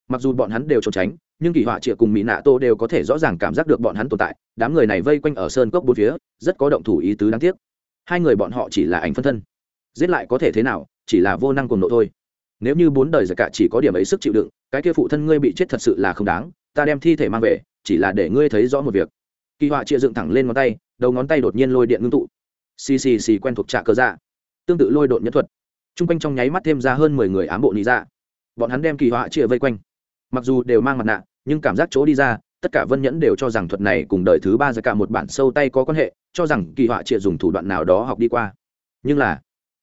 Mặc dù bọn hắn đều trốn tránh, nhưng kỳ họa trịa cùng mỹ nạ tô đều có thể rõ ràng cảm giác được bọn hắn tồn tại, đám người này vây quanh ở sơn cốc bốn phía, rất có động thủ ý tứ đáng tiếc. Hai người bọn họ chỉ là ảnh phân thân. Giết lại có thể thế nào, chỉ là vô năng cùng nộ thôi. Nếu như bốn đời giặc cả chỉ có điểm ấy sức chịu đựng, cái kia phụ thân ngươi bị chết thật sự là không đáng, ta đem thi thể mang về, chỉ là để ngươi thấy rõ một việc. Kỳ họa chia dựng thẳng lên ngón tay, đầu ngón tay đột nhiên lôi điện ngưng tụ. Xì xì xì quen thuộc trạ cơ dạ. Tương tự lôi đột nhất thuật t r u n g quanh trong nháy mắt thêm ra hơn mười người ám bộ nị dạ, bọn hắn đem kỳ họa chia vây quanh. Mặc dù đều mang mặt nạ nhưng cảm giác chỗ đi ra tất cả vân nhẫn đều cho rằng thuật này cùng đời thứ ba ra cả một bản sâu tay có quan hệ cho rằng kỳ họa chia dùng thủ đoạn nào đó học đi qua. Nhưng là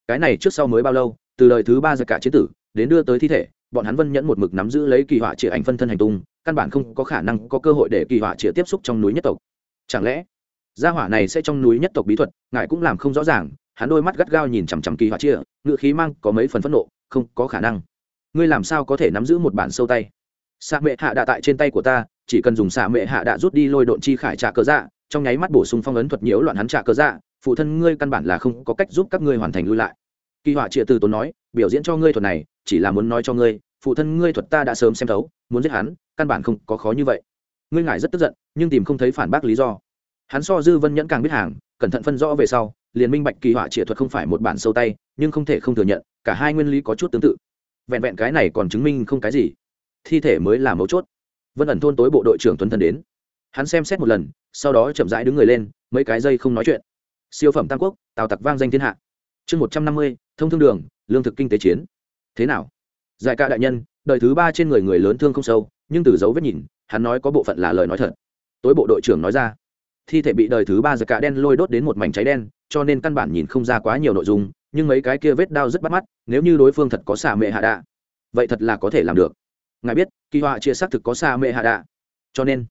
cái này trước sau mới bao lâu từ đời thứ ba ra cả chế tử đến đưa tới thi thể bọn hắn vân nhẫn một mực nắm giữ lấy kỳ họa chia ảnh phân thân hành tung căn bản không có khả năng có cơ hội để kỳ họa chia tiếp xúc trong núi nhất tộc. Chẳng lẽ gia hỏa này sẽ trong núi nhất tộc bí thuật ngài cũng làm không rõ ràng hắn đôi mắt gắt gao nhìn chằm chằm kỳ họa chia, ngựa khí mang có mấy phần phẫn nộ, không có khả năng. Ngươi làm sao có thể nắm giữ một bản sâu tay? Xạ mệ hạ đạ tại trên tay của ta, chỉ cần dùng xạ mệ hạ đạ rút đi lôi độn chi khải trả cờ dạ trong nháy mắt bổ sung phong ấn thuật nhiễu loạn hắn trả cờ dạ phụ thân ngươi căn bản là không có cách giúp các ngươi hoàn thành lui lại. Kỳ họa chia từ tốn nói, biểu diễn cho ngươi thuật này, chỉ là muốn nói cho ngươi, phụ thân ngươi thuật ta đã sớm xem thấu, muốn giết hắn, căn bản không có khó như vậy. Ngươi ngại rất tức giận, nhưng tìm không thấy phản bác lý do. Hắn so dư vân nhẫn càng biết hàng, cẩn thận phân rõ về sau liền minh bạch kỳ họa triệt thuật không phải một bản sâu tay, nhưng không thể không thừa nhận, cả hai nguyên lý có chút tương tự. Vẹn vẹn cái này còn chứng minh không cái gì. Thi thể mới là mấu chốt. Vân ẩn thôn tối bộ đội trưởng tuấn Thần đến. Hắn xem xét một lần, sau đó chậm rãi đứng người lên, mấy cái giây không nói chuyện. Siêu phẩm tam quốc, tào tặc vang danh thiên hạ. Chương một trăm năm mươi, thông thương đường, lương thực kinh tế chiến. Thế nào? Giải ca đại nhân, đời thứ ba trên người người lớn thương không sâu, nhưng từ dấu vết nhìn, hắn nói có bộ phận là lời nói thật. Tối bộ đội trưởng nói ra. Thi thể bị đời thứ ba giật cả đen lôi đốt đến một mảnh cháy đen cho nên căn bản nhìn không ra quá nhiều nội dung, nhưng mấy cái kia vết đao rất bắt mắt, nếu như đối phương thật có xà mệ hạ đạ, vậy thật là có thể làm được. Ngài biết, kỳ họa chia xác thực có xà mệ hạ đạ. Cho nên,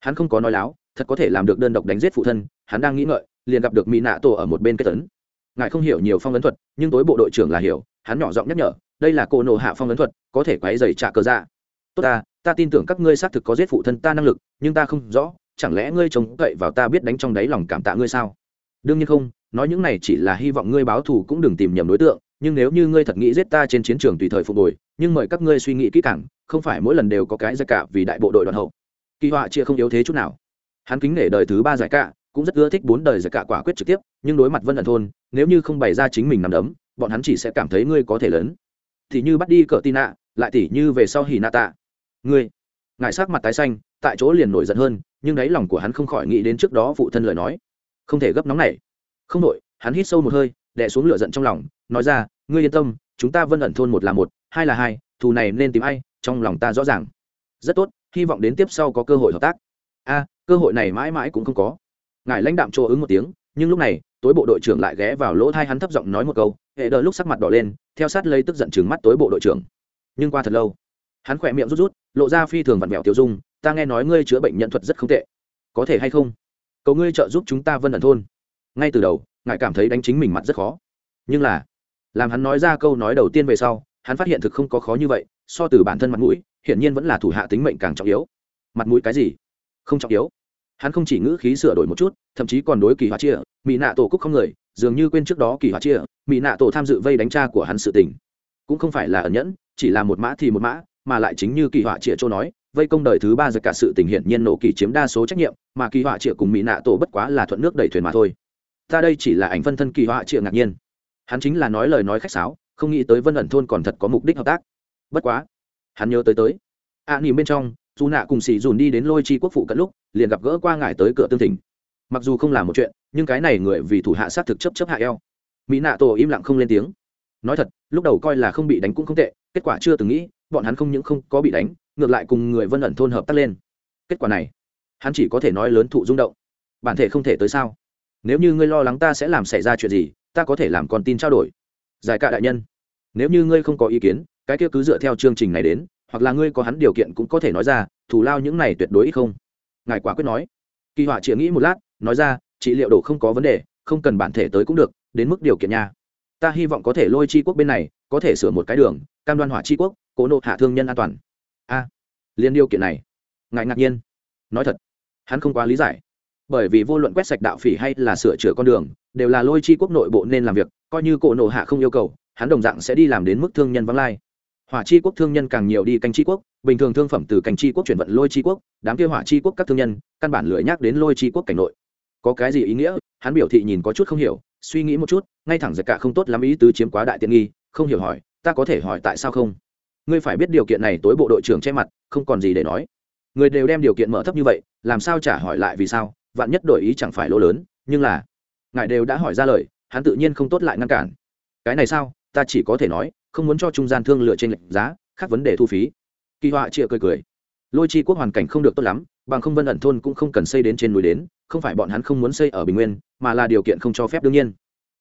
hắn không có nói láo, thật có thể làm được đơn độc đánh giết phụ thân, hắn đang nghĩ ngợi, liền gặp được mỹ nạ tổ ở một bên kết tấn ngài không hiểu nhiều phong ấn thuật, nhưng tối bộ đội trưởng là hiểu, hắn nhỏ giọng nhắc nhở, đây là cô nổ hạ phong ấn thuật, có thể quấy dày trả cờ ra tốt ta ta tin tưởng các ngươi xác thực có giết phụ thân ta năng lực, nhưng ta không rõ, chẳng lẽ ngươi trông cậy vào ta biết đánh trong đáy lòng cảm tạ ngươi sao? Đương nhiên không nói những này chỉ là hy vọng ngươi báo thù cũng đừng tìm nhầm đối tượng, nhưng nếu như ngươi thật nghĩ giết ta trên chiến trường tùy thời phục hồi, nhưng mời các ngươi suy nghĩ kỹ càng, không phải mỗi lần đều có cái giải cả vì đại bộ đội đoàn hậu. Kỳ họa chia không yếu thế chút nào. Hắn kính nể đời thứ ba giải cả, cũng rất ưa thích bốn đời giải cả quả quyết trực tiếp, nhưng đối mặt vân ẩn thôn, nếu như không bày ra chính mình nằm đấm, bọn hắn chỉ sẽ cảm thấy ngươi có thể lớn. Thì như bắt đi cờ tin nạ lại tỉ như về sau hỉ nạ tạ. Ngươi, ngài sắc mặt tái xanh, tại chỗ liền nổi giận hơn, nhưng đáy lòng của hắn không khỏi nghĩ đến trước đó phụ thân lời nói. Không thể gấp nóng này không đội hắn hít sâu một hơi đẻ xuống lửa giận trong lòng, nói ra, ngươi yên tâm, chúng ta vân ẩn thôn một là một, hai là hai, thù này nên tìm ai, trong lòng ta rõ ràng. Rất tốt, hy vọng đến tiếp sau có cơ hội hợp tác. A, cơ hội này mãi mãi cũng không có. Ngài lãnh đạm chỗ ứng một tiếng, nhưng lúc này, tối bộ đội trưởng lại ghé vào lỗ thai hắn thấp giọng nói một câu, hệ đờ lúc sắc mặt đỏ lên, theo sát lấy tức giận chừng mắt tối bộ đội trưởng. Nhưng qua thật lâu, hắn khỏe miệng rút rút, lộ ra phi thường vặn vẹo tiêu dung, ta nghe nói ngươi chữa bệnh nhận thuật rất không tệ, có thể hay không? Cầu ngươi trợ giúp chúng ta vân ẩn thôn ngay từ đầu, ngài cảm thấy đánh chính mình mặt rất khó. Nhưng là, làm hắn nói ra câu nói đầu tiên về sau, hắn phát hiện thực không có khó như vậy, so từ bản thân mặt mũi, hiển nhiên vẫn là thủ hạ tính mệnh càng trọng yếu. Mặt mũi cái gì? Không trọng yếu. Hắn không chỉ ngữ khí sửa đổi một chút, thậm chí còn đối kỳ hóa chia mỹ nạ tổ cúc không người, dường như quên trước đó kỳ hóa chia mỹ nạ tổ tham dự vây đánh cha của hắn sự tình. Cũng không phải là ẩn nhẫn, chỉ là một mã thì một mã, mà lại chính như kỳ họa trịa châu nói, vây công đời thứ ba giật cả sự tình hiện nhiên nổ kỳ chiếm đa số trách nhiệm, mà kỳ họa trịa cùng mỹ nạ tổ bất quá là thuận nước đẩy thuyền mà thôi ta đây chỉ là ảnh phân thân kỳ họa trịa ngạc nhiên. Hắn chính là nói lời nói khách sáo không nghĩ tới vân ẩn thôn còn thật có mục đích hợp tác. Bất quá hắn nhớ tới tới. A à, nỉm bên trong dù nạ cùng xì dùn đi đến lôi chi quốc phụ cận lúc liền gặp gỡ qua ngải tới cửa tương thỉnh. Mặc dù không làm một chuyện nhưng cái này người vì thủ hạ sát thực chấp chấp hạ eo. Mỹ nạ tổ im lặng không lên tiếng. Nói thật lúc đầu coi là không bị đánh cũng không tệ kết quả chưa từng nghĩ bọn hắn không những không có bị đánh ngược lại cùng người vân ẩn thôn hợp tác lên. Kết quả này hắn chỉ có thể nói lớn thụ rung động. Bản thể không thể tới sao? Nếu như ngươi lo lắng ta sẽ làm xảy ra chuyện gì ta có thể làm con tin trao đổi. Giải cả đại nhân. Nếu như ngươi không có ý kiến cái kia cứ dựa theo chương trình này đến hoặc là ngươi có hắn điều kiện cũng có thể nói ra thủ lao những này tuyệt đối ít không. Ngài quả quyết nói. Kỳ họa chỉ nghĩ một lát nói ra trị liệu đồ không có vấn đề không cần bản thể tới cũng được đến mức điều kiện nha. Ta hy vọng có thể lôi tri quốc bên này có thể sửa một cái đường cam đoan hỏa tri quốc cố nộ hạ thương nhân an toàn. A à, liên điều kiện này. Ngài ngạc nhiên. Nói thật hắn không quá lý giải bởi vì vô luận quét sạch đạo phỉ hay là sửa chữa con đường, đều là lôi chi quốc nội bộ nên làm việc, coi như cổ nộ hạ không yêu cầu, hắn đồng dạng sẽ đi làm đến mức thương nhân vắng lai. Hỏa chi quốc thương nhân càng nhiều đi canh chi quốc, bình thường thương phẩm từ canh chi quốc chuyển vận lôi chi quốc, đám kia hỏa chi quốc các thương nhân, căn bản lưỡi nhắc đến lôi chi quốc cảnh nội. Có cái gì ý nghĩa? Hắn biểu thị nhìn có chút không hiểu, suy nghĩ một chút, ngay thẳng giật cả không tốt lắm ý tứ chiếm quá đại tiện nghi, không hiểu hỏi, ta có thể hỏi tại sao không? Ngươi phải biết điều kiện này tối bộ đội trưởng che mặt, không còn gì để nói. Người đều đem điều kiện mở thấp như vậy, làm sao trả hỏi lại vì sao? Vạn nhất đổi ý chẳng phải lỗ lớn, nhưng là, ngài đều đã hỏi ra lời, hắn tự nhiên không tốt lại ngăn cản. Cái này sao? Ta chỉ có thể nói, không muốn cho trung gian thương lựa trên lệnh giá, khác vấn đề thu phí. Kỳ họa chịa cười cười. Lôi chi quốc hoàn cảnh không được tốt lắm, bằng không vân ẩn thôn cũng không cần xây đến trên núi đến, không phải bọn hắn không muốn xây ở bình nguyên, mà là điều kiện không cho phép đương nhiên.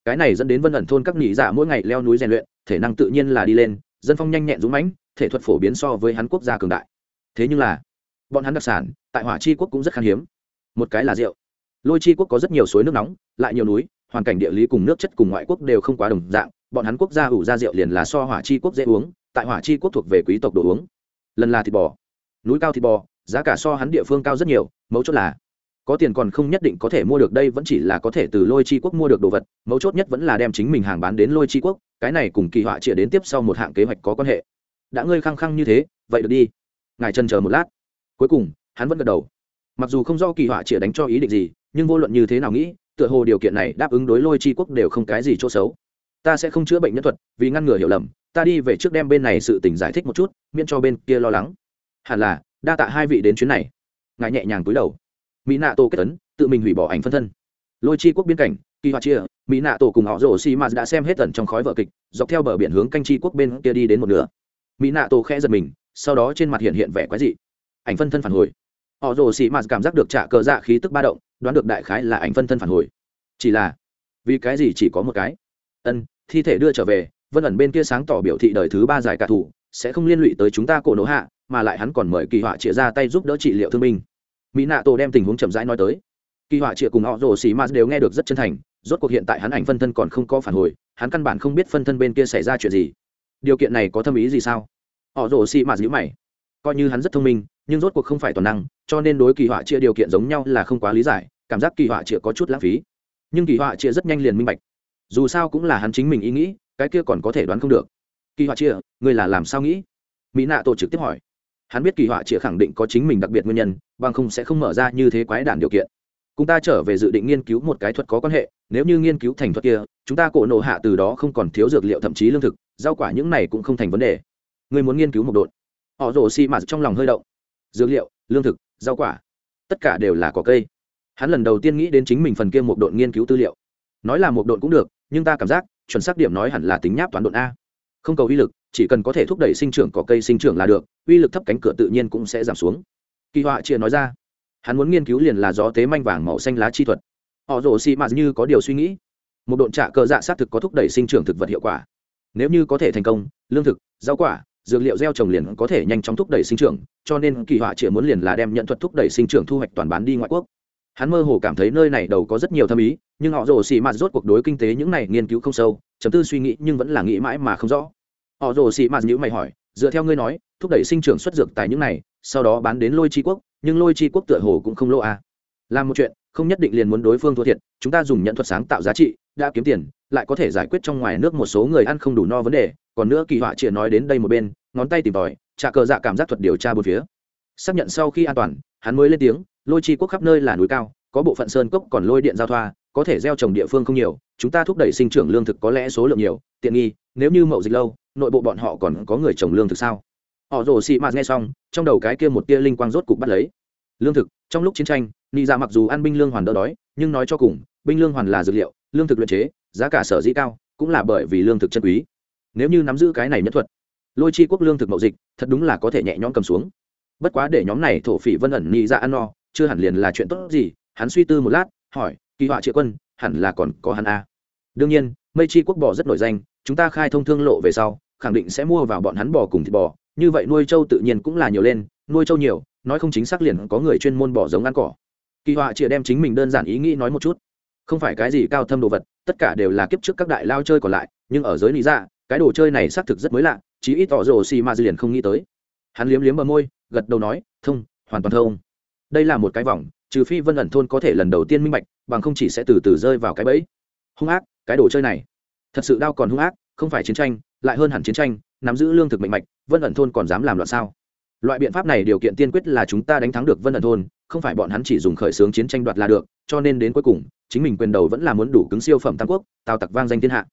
Cái này dẫn đến vân ẩn thôn các nghỉ giả dạ mỗi ngày leo núi rèn luyện, thể năng tự nhiên là đi lên, dân phong nhanh nhẹn dũng mãnh, thể thuật phổ biến so với hắn quốc gia cường đại. Thế nhưng là, bọn hắn đặc sản, tại hỏa chi quốc cũng rất khan hiếm một cái là rượu. Lôi chi quốc có rất nhiều suối nước nóng, lại nhiều núi, hoàn cảnh địa lý cùng nước chất cùng ngoại quốc đều không quá đồng dạng, bọn hắn quốc gia ủ ra rượu liền là so hỏa chi quốc dễ uống, tại hỏa chi quốc thuộc về quý tộc đồ uống. Lần là thịt bò. Núi cao thịt bò, giá cả so hắn địa phương cao rất nhiều, mấu chốt là, có tiền còn không nhất định có thể mua được, đây vẫn chỉ là có thể từ lôi chi quốc mua được đồ vật, mấu chốt nhất vẫn là đem chính mình hàng bán đến lôi chi quốc, cái này cùng kỳ họa chĩa đến tiếp sau một hạng kế hoạch có quan hệ. Đã ngươi khăng khăng như thế, vậy được đi. Ngài chân chờ một lát. Cuối cùng, hắn vẫn gật đầu mặc dù không do kỳ họa chĩa đánh cho ý định gì, nhưng vô luận như thế nào nghĩ, tựa hồ điều kiện này đáp ứng đối lôi chi quốc đều không cái gì chỗ xấu. Ta sẽ không chữa bệnh nhân thuật, vì ngăn ngừa hiểu lầm, ta đi về trước đem bên này sự tình giải thích một chút, miễn cho bên kia lo lắng. Hẳn là, đa tạ hai vị đến chuyến này. Ngài nhẹ nhàng cúi đầu. Mỹ nạ tổ kết tấn tự mình hủy bỏ ảnh phân thân. Lôi chi quốc biên cảnh, kỳ họa chia mỹ nạ tổ cùng họ rổ xi m đã xem hết tần trong khói vợ kịch, dọc theo bờ biển hướng canh chi quốc bên kia đi đến một nửa. Mỹ nạ tổ khẽ giật mình, sau đó trên mặt hiện hiện vẻ quái dị. Ảnh phân thân phản hồi họ rồ xì mạt cảm giác được trả cờ dạ khí tức ba động, đoán được đại khái là ảnh phân thân phản hồi. Chỉ là, vì cái gì chỉ có một cái? Ân, thi thể đưa trở về, vân ẩn bên kia sáng tỏ biểu thị đời thứ ba giải cả thủ, sẽ không liên lụy tới chúng ta cổ nổ hạ, mà lại hắn còn mời kỳ họa chĩa ra tay giúp đỡ trị liệu thương binh. Mỹ nạ tổ đem tình huống chậm rãi nói tới. Kỳ họa chĩa cùng họ rồ xì mạt đều nghe được rất chân thành, rốt cuộc hiện tại hắn ảnh phân thân còn không có phản hồi, hắn căn bản không biết phân thân bên kia xảy ra chuyện gì. Điều kiện này có thâm ý gì sao? Họ rồ xì mạt nhữ mày. Coi như hắn rất thông minh nhưng rốt cuộc không phải toàn năng, cho nên đối kỳ họa chia điều kiện giống nhau là không quá lý giải, cảm giác kỳ họa chia có chút lãng phí. Nhưng kỳ họa chia rất nhanh liền minh bạch. Dù sao cũng là hắn chính mình ý nghĩ, cái kia còn có thể đoán không được. Kỳ họa chia người là làm sao nghĩ? Mỹ nạ tổ trực tiếp hỏi. Hắn biết kỳ họa chia khẳng định có chính mình đặc biệt nguyên nhân, bằng không sẽ không mở ra như thế quái đản điều kiện. Cùng ta trở về dự định nghiên cứu một cái thuật có quan hệ, nếu như nghiên cứu thành thuật kia, chúng ta cổ nộ hạ từ đó không còn thiếu dược liệu thậm chí lương thực, rau quả những này cũng không thành vấn đề. Người muốn nghiên cứu một đột họ rồ xi mạt trong lòng hơi động dược liệu, lương thực, rau quả. Tất cả đều là có cây. Hắn lần đầu tiên nghĩ đến chính mình phần kia một độn nghiên cứu tư liệu. Nói là một độn cũng được, nhưng ta cảm giác, chuẩn xác điểm nói hẳn là tính nháp toán độn a. Không cầu uy lực, chỉ cần có thể thúc đẩy sinh trưởng cỏ cây sinh trưởng là được, uy lực thấp cánh cửa tự nhiên cũng sẽ giảm xuống. Kỳ họa chia nói ra. Hắn muốn nghiên cứu liền là gió tế manh vàng màu xanh lá chi thuật. Họ rồ xì mạt như có điều suy nghĩ. Một độn trạ cờ dạ xác thực có thúc đẩy sinh trưởng thực vật hiệu quả. Nếu như có thể thành công, lương thực, rau quả dược liệu gieo trồng liền có thể nhanh chóng thúc đẩy sinh trưởng, cho nên kỳ họa chỉ muốn liền là đem nhận thuật thúc đẩy sinh trưởng thu hoạch toàn bán đi ngoại quốc hắn mơ hồ cảm thấy nơi này đầu có rất nhiều thâm ý, nhưng họ rồ xì mạt rốt cuộc đối kinh tế những này nghiên cứu không sâu chấm tư suy nghĩ nhưng vẫn là nghĩ mãi mà không rõ họ rồ xì mạt nhữ mày hỏi, dựa theo ngươi nói, thúc đẩy sinh trưởng xuất dược tại những này, sau đó bán đến lôi tri quốc, nhưng lôi tri quốc tựa hồ cũng không lỗ à làm một chuyện, không nhất định liền muốn đối phương thua thiệt, chúng ta dùng nhận thuật sáng tạo giá trị, đã kiếm tiền, lại có thể giải quyết trong ngoài nước một số người ăn không đủ no vấn đề, còn nữa kỳ họa chỉ nói đến đây một bên, ngón tay tìm tòi, trả cờ dạ cảm giác thuật điều tra bốn phía. Xác nhận sau khi an toàn, hắn mới lên tiếng, lôi chi quốc khắp nơi là núi cao, có bộ phận sơn cốc còn lôi điện giao thoa, có thể gieo trồng địa phương không nhiều, chúng ta thúc đẩy sinh trưởng lương thực có lẽ số lượng nhiều, tiện nghi, nếu như mậu dịch lâu, nội bộ bọn họ còn có người trồng lương thực sao? Họ rồ xị mạt nghe xong, trong đầu cái kia một tia linh quang rốt cục bắt lấy. Lương thực, trong lúc chiến tranh nị dạ mặc dù ăn binh lương hoàn đỡ đói, nhưng nói cho cùng, binh lương hoàn là dược liệu, lương thực luyện chế, giá cả sở dĩ cao, cũng là bởi vì lương thực chân quý. Nếu như nắm giữ cái này nhất thuật, lôi chi quốc lương thực mậu dịch, thật đúng là có thể nhẹ nhõm cầm xuống. Bất quá để nhóm này thổ phỉ vân ẩn nị dạ ăn no, chưa hẳn liền là chuyện tốt gì, hắn suy tư một lát, hỏi, kỳ họa triệu quân, hẳn là còn có hắn a à. đương nhiên, mây chi quốc bò rất nổi danh, chúng ta khai thông thương lộ về sau, khẳng định sẽ mua vào bọn hắn bò cùng thịt bò, như vậy nuôi trâu tự nhiên cũng là nhiều lên, nuôi trâu nhiều, nói không chính xác liền có người chuyên môn bỏ giống ăn cỏ kỳ họa chỉ đem chính mình đơn giản ý nghĩ nói một chút. Không phải cái gì cao thâm đồ vật, tất cả đều là kiếp trước các đại lao chơi còn lại, nhưng ở giới lý ra dạ, cái đồ chơi này xác thực rất mới lạ, chí ít tỏ rồ xì ma liền không nghĩ tới. Hắn liếm liếm bờ môi, gật đầu nói, thông, hoàn toàn thông. Đây là một cái vòng, trừ phi vân ẩn thôn có thể lần đầu tiên minh bạch, bằng không chỉ sẽ từ từ rơi vào cái bẫy. Hung ác, cái đồ chơi này. Thật sự đau còn hung ác, không phải chiến tranh, lại hơn hẳn chiến tranh, nắm giữ lương thực mạnh mạch, vân ẩn thôn còn dám làm loạn sao? Loại biện pháp này điều kiện tiên quyết là chúng ta đánh thắng được vân ẩn thôn không phải bọn hắn chỉ dùng khởi xướng chiến tranh đoạt là được, cho nên đến cuối cùng, chính mình quyền đầu vẫn là muốn đủ cứng siêu phẩm tam quốc, tào tặc vang danh thiên hạ.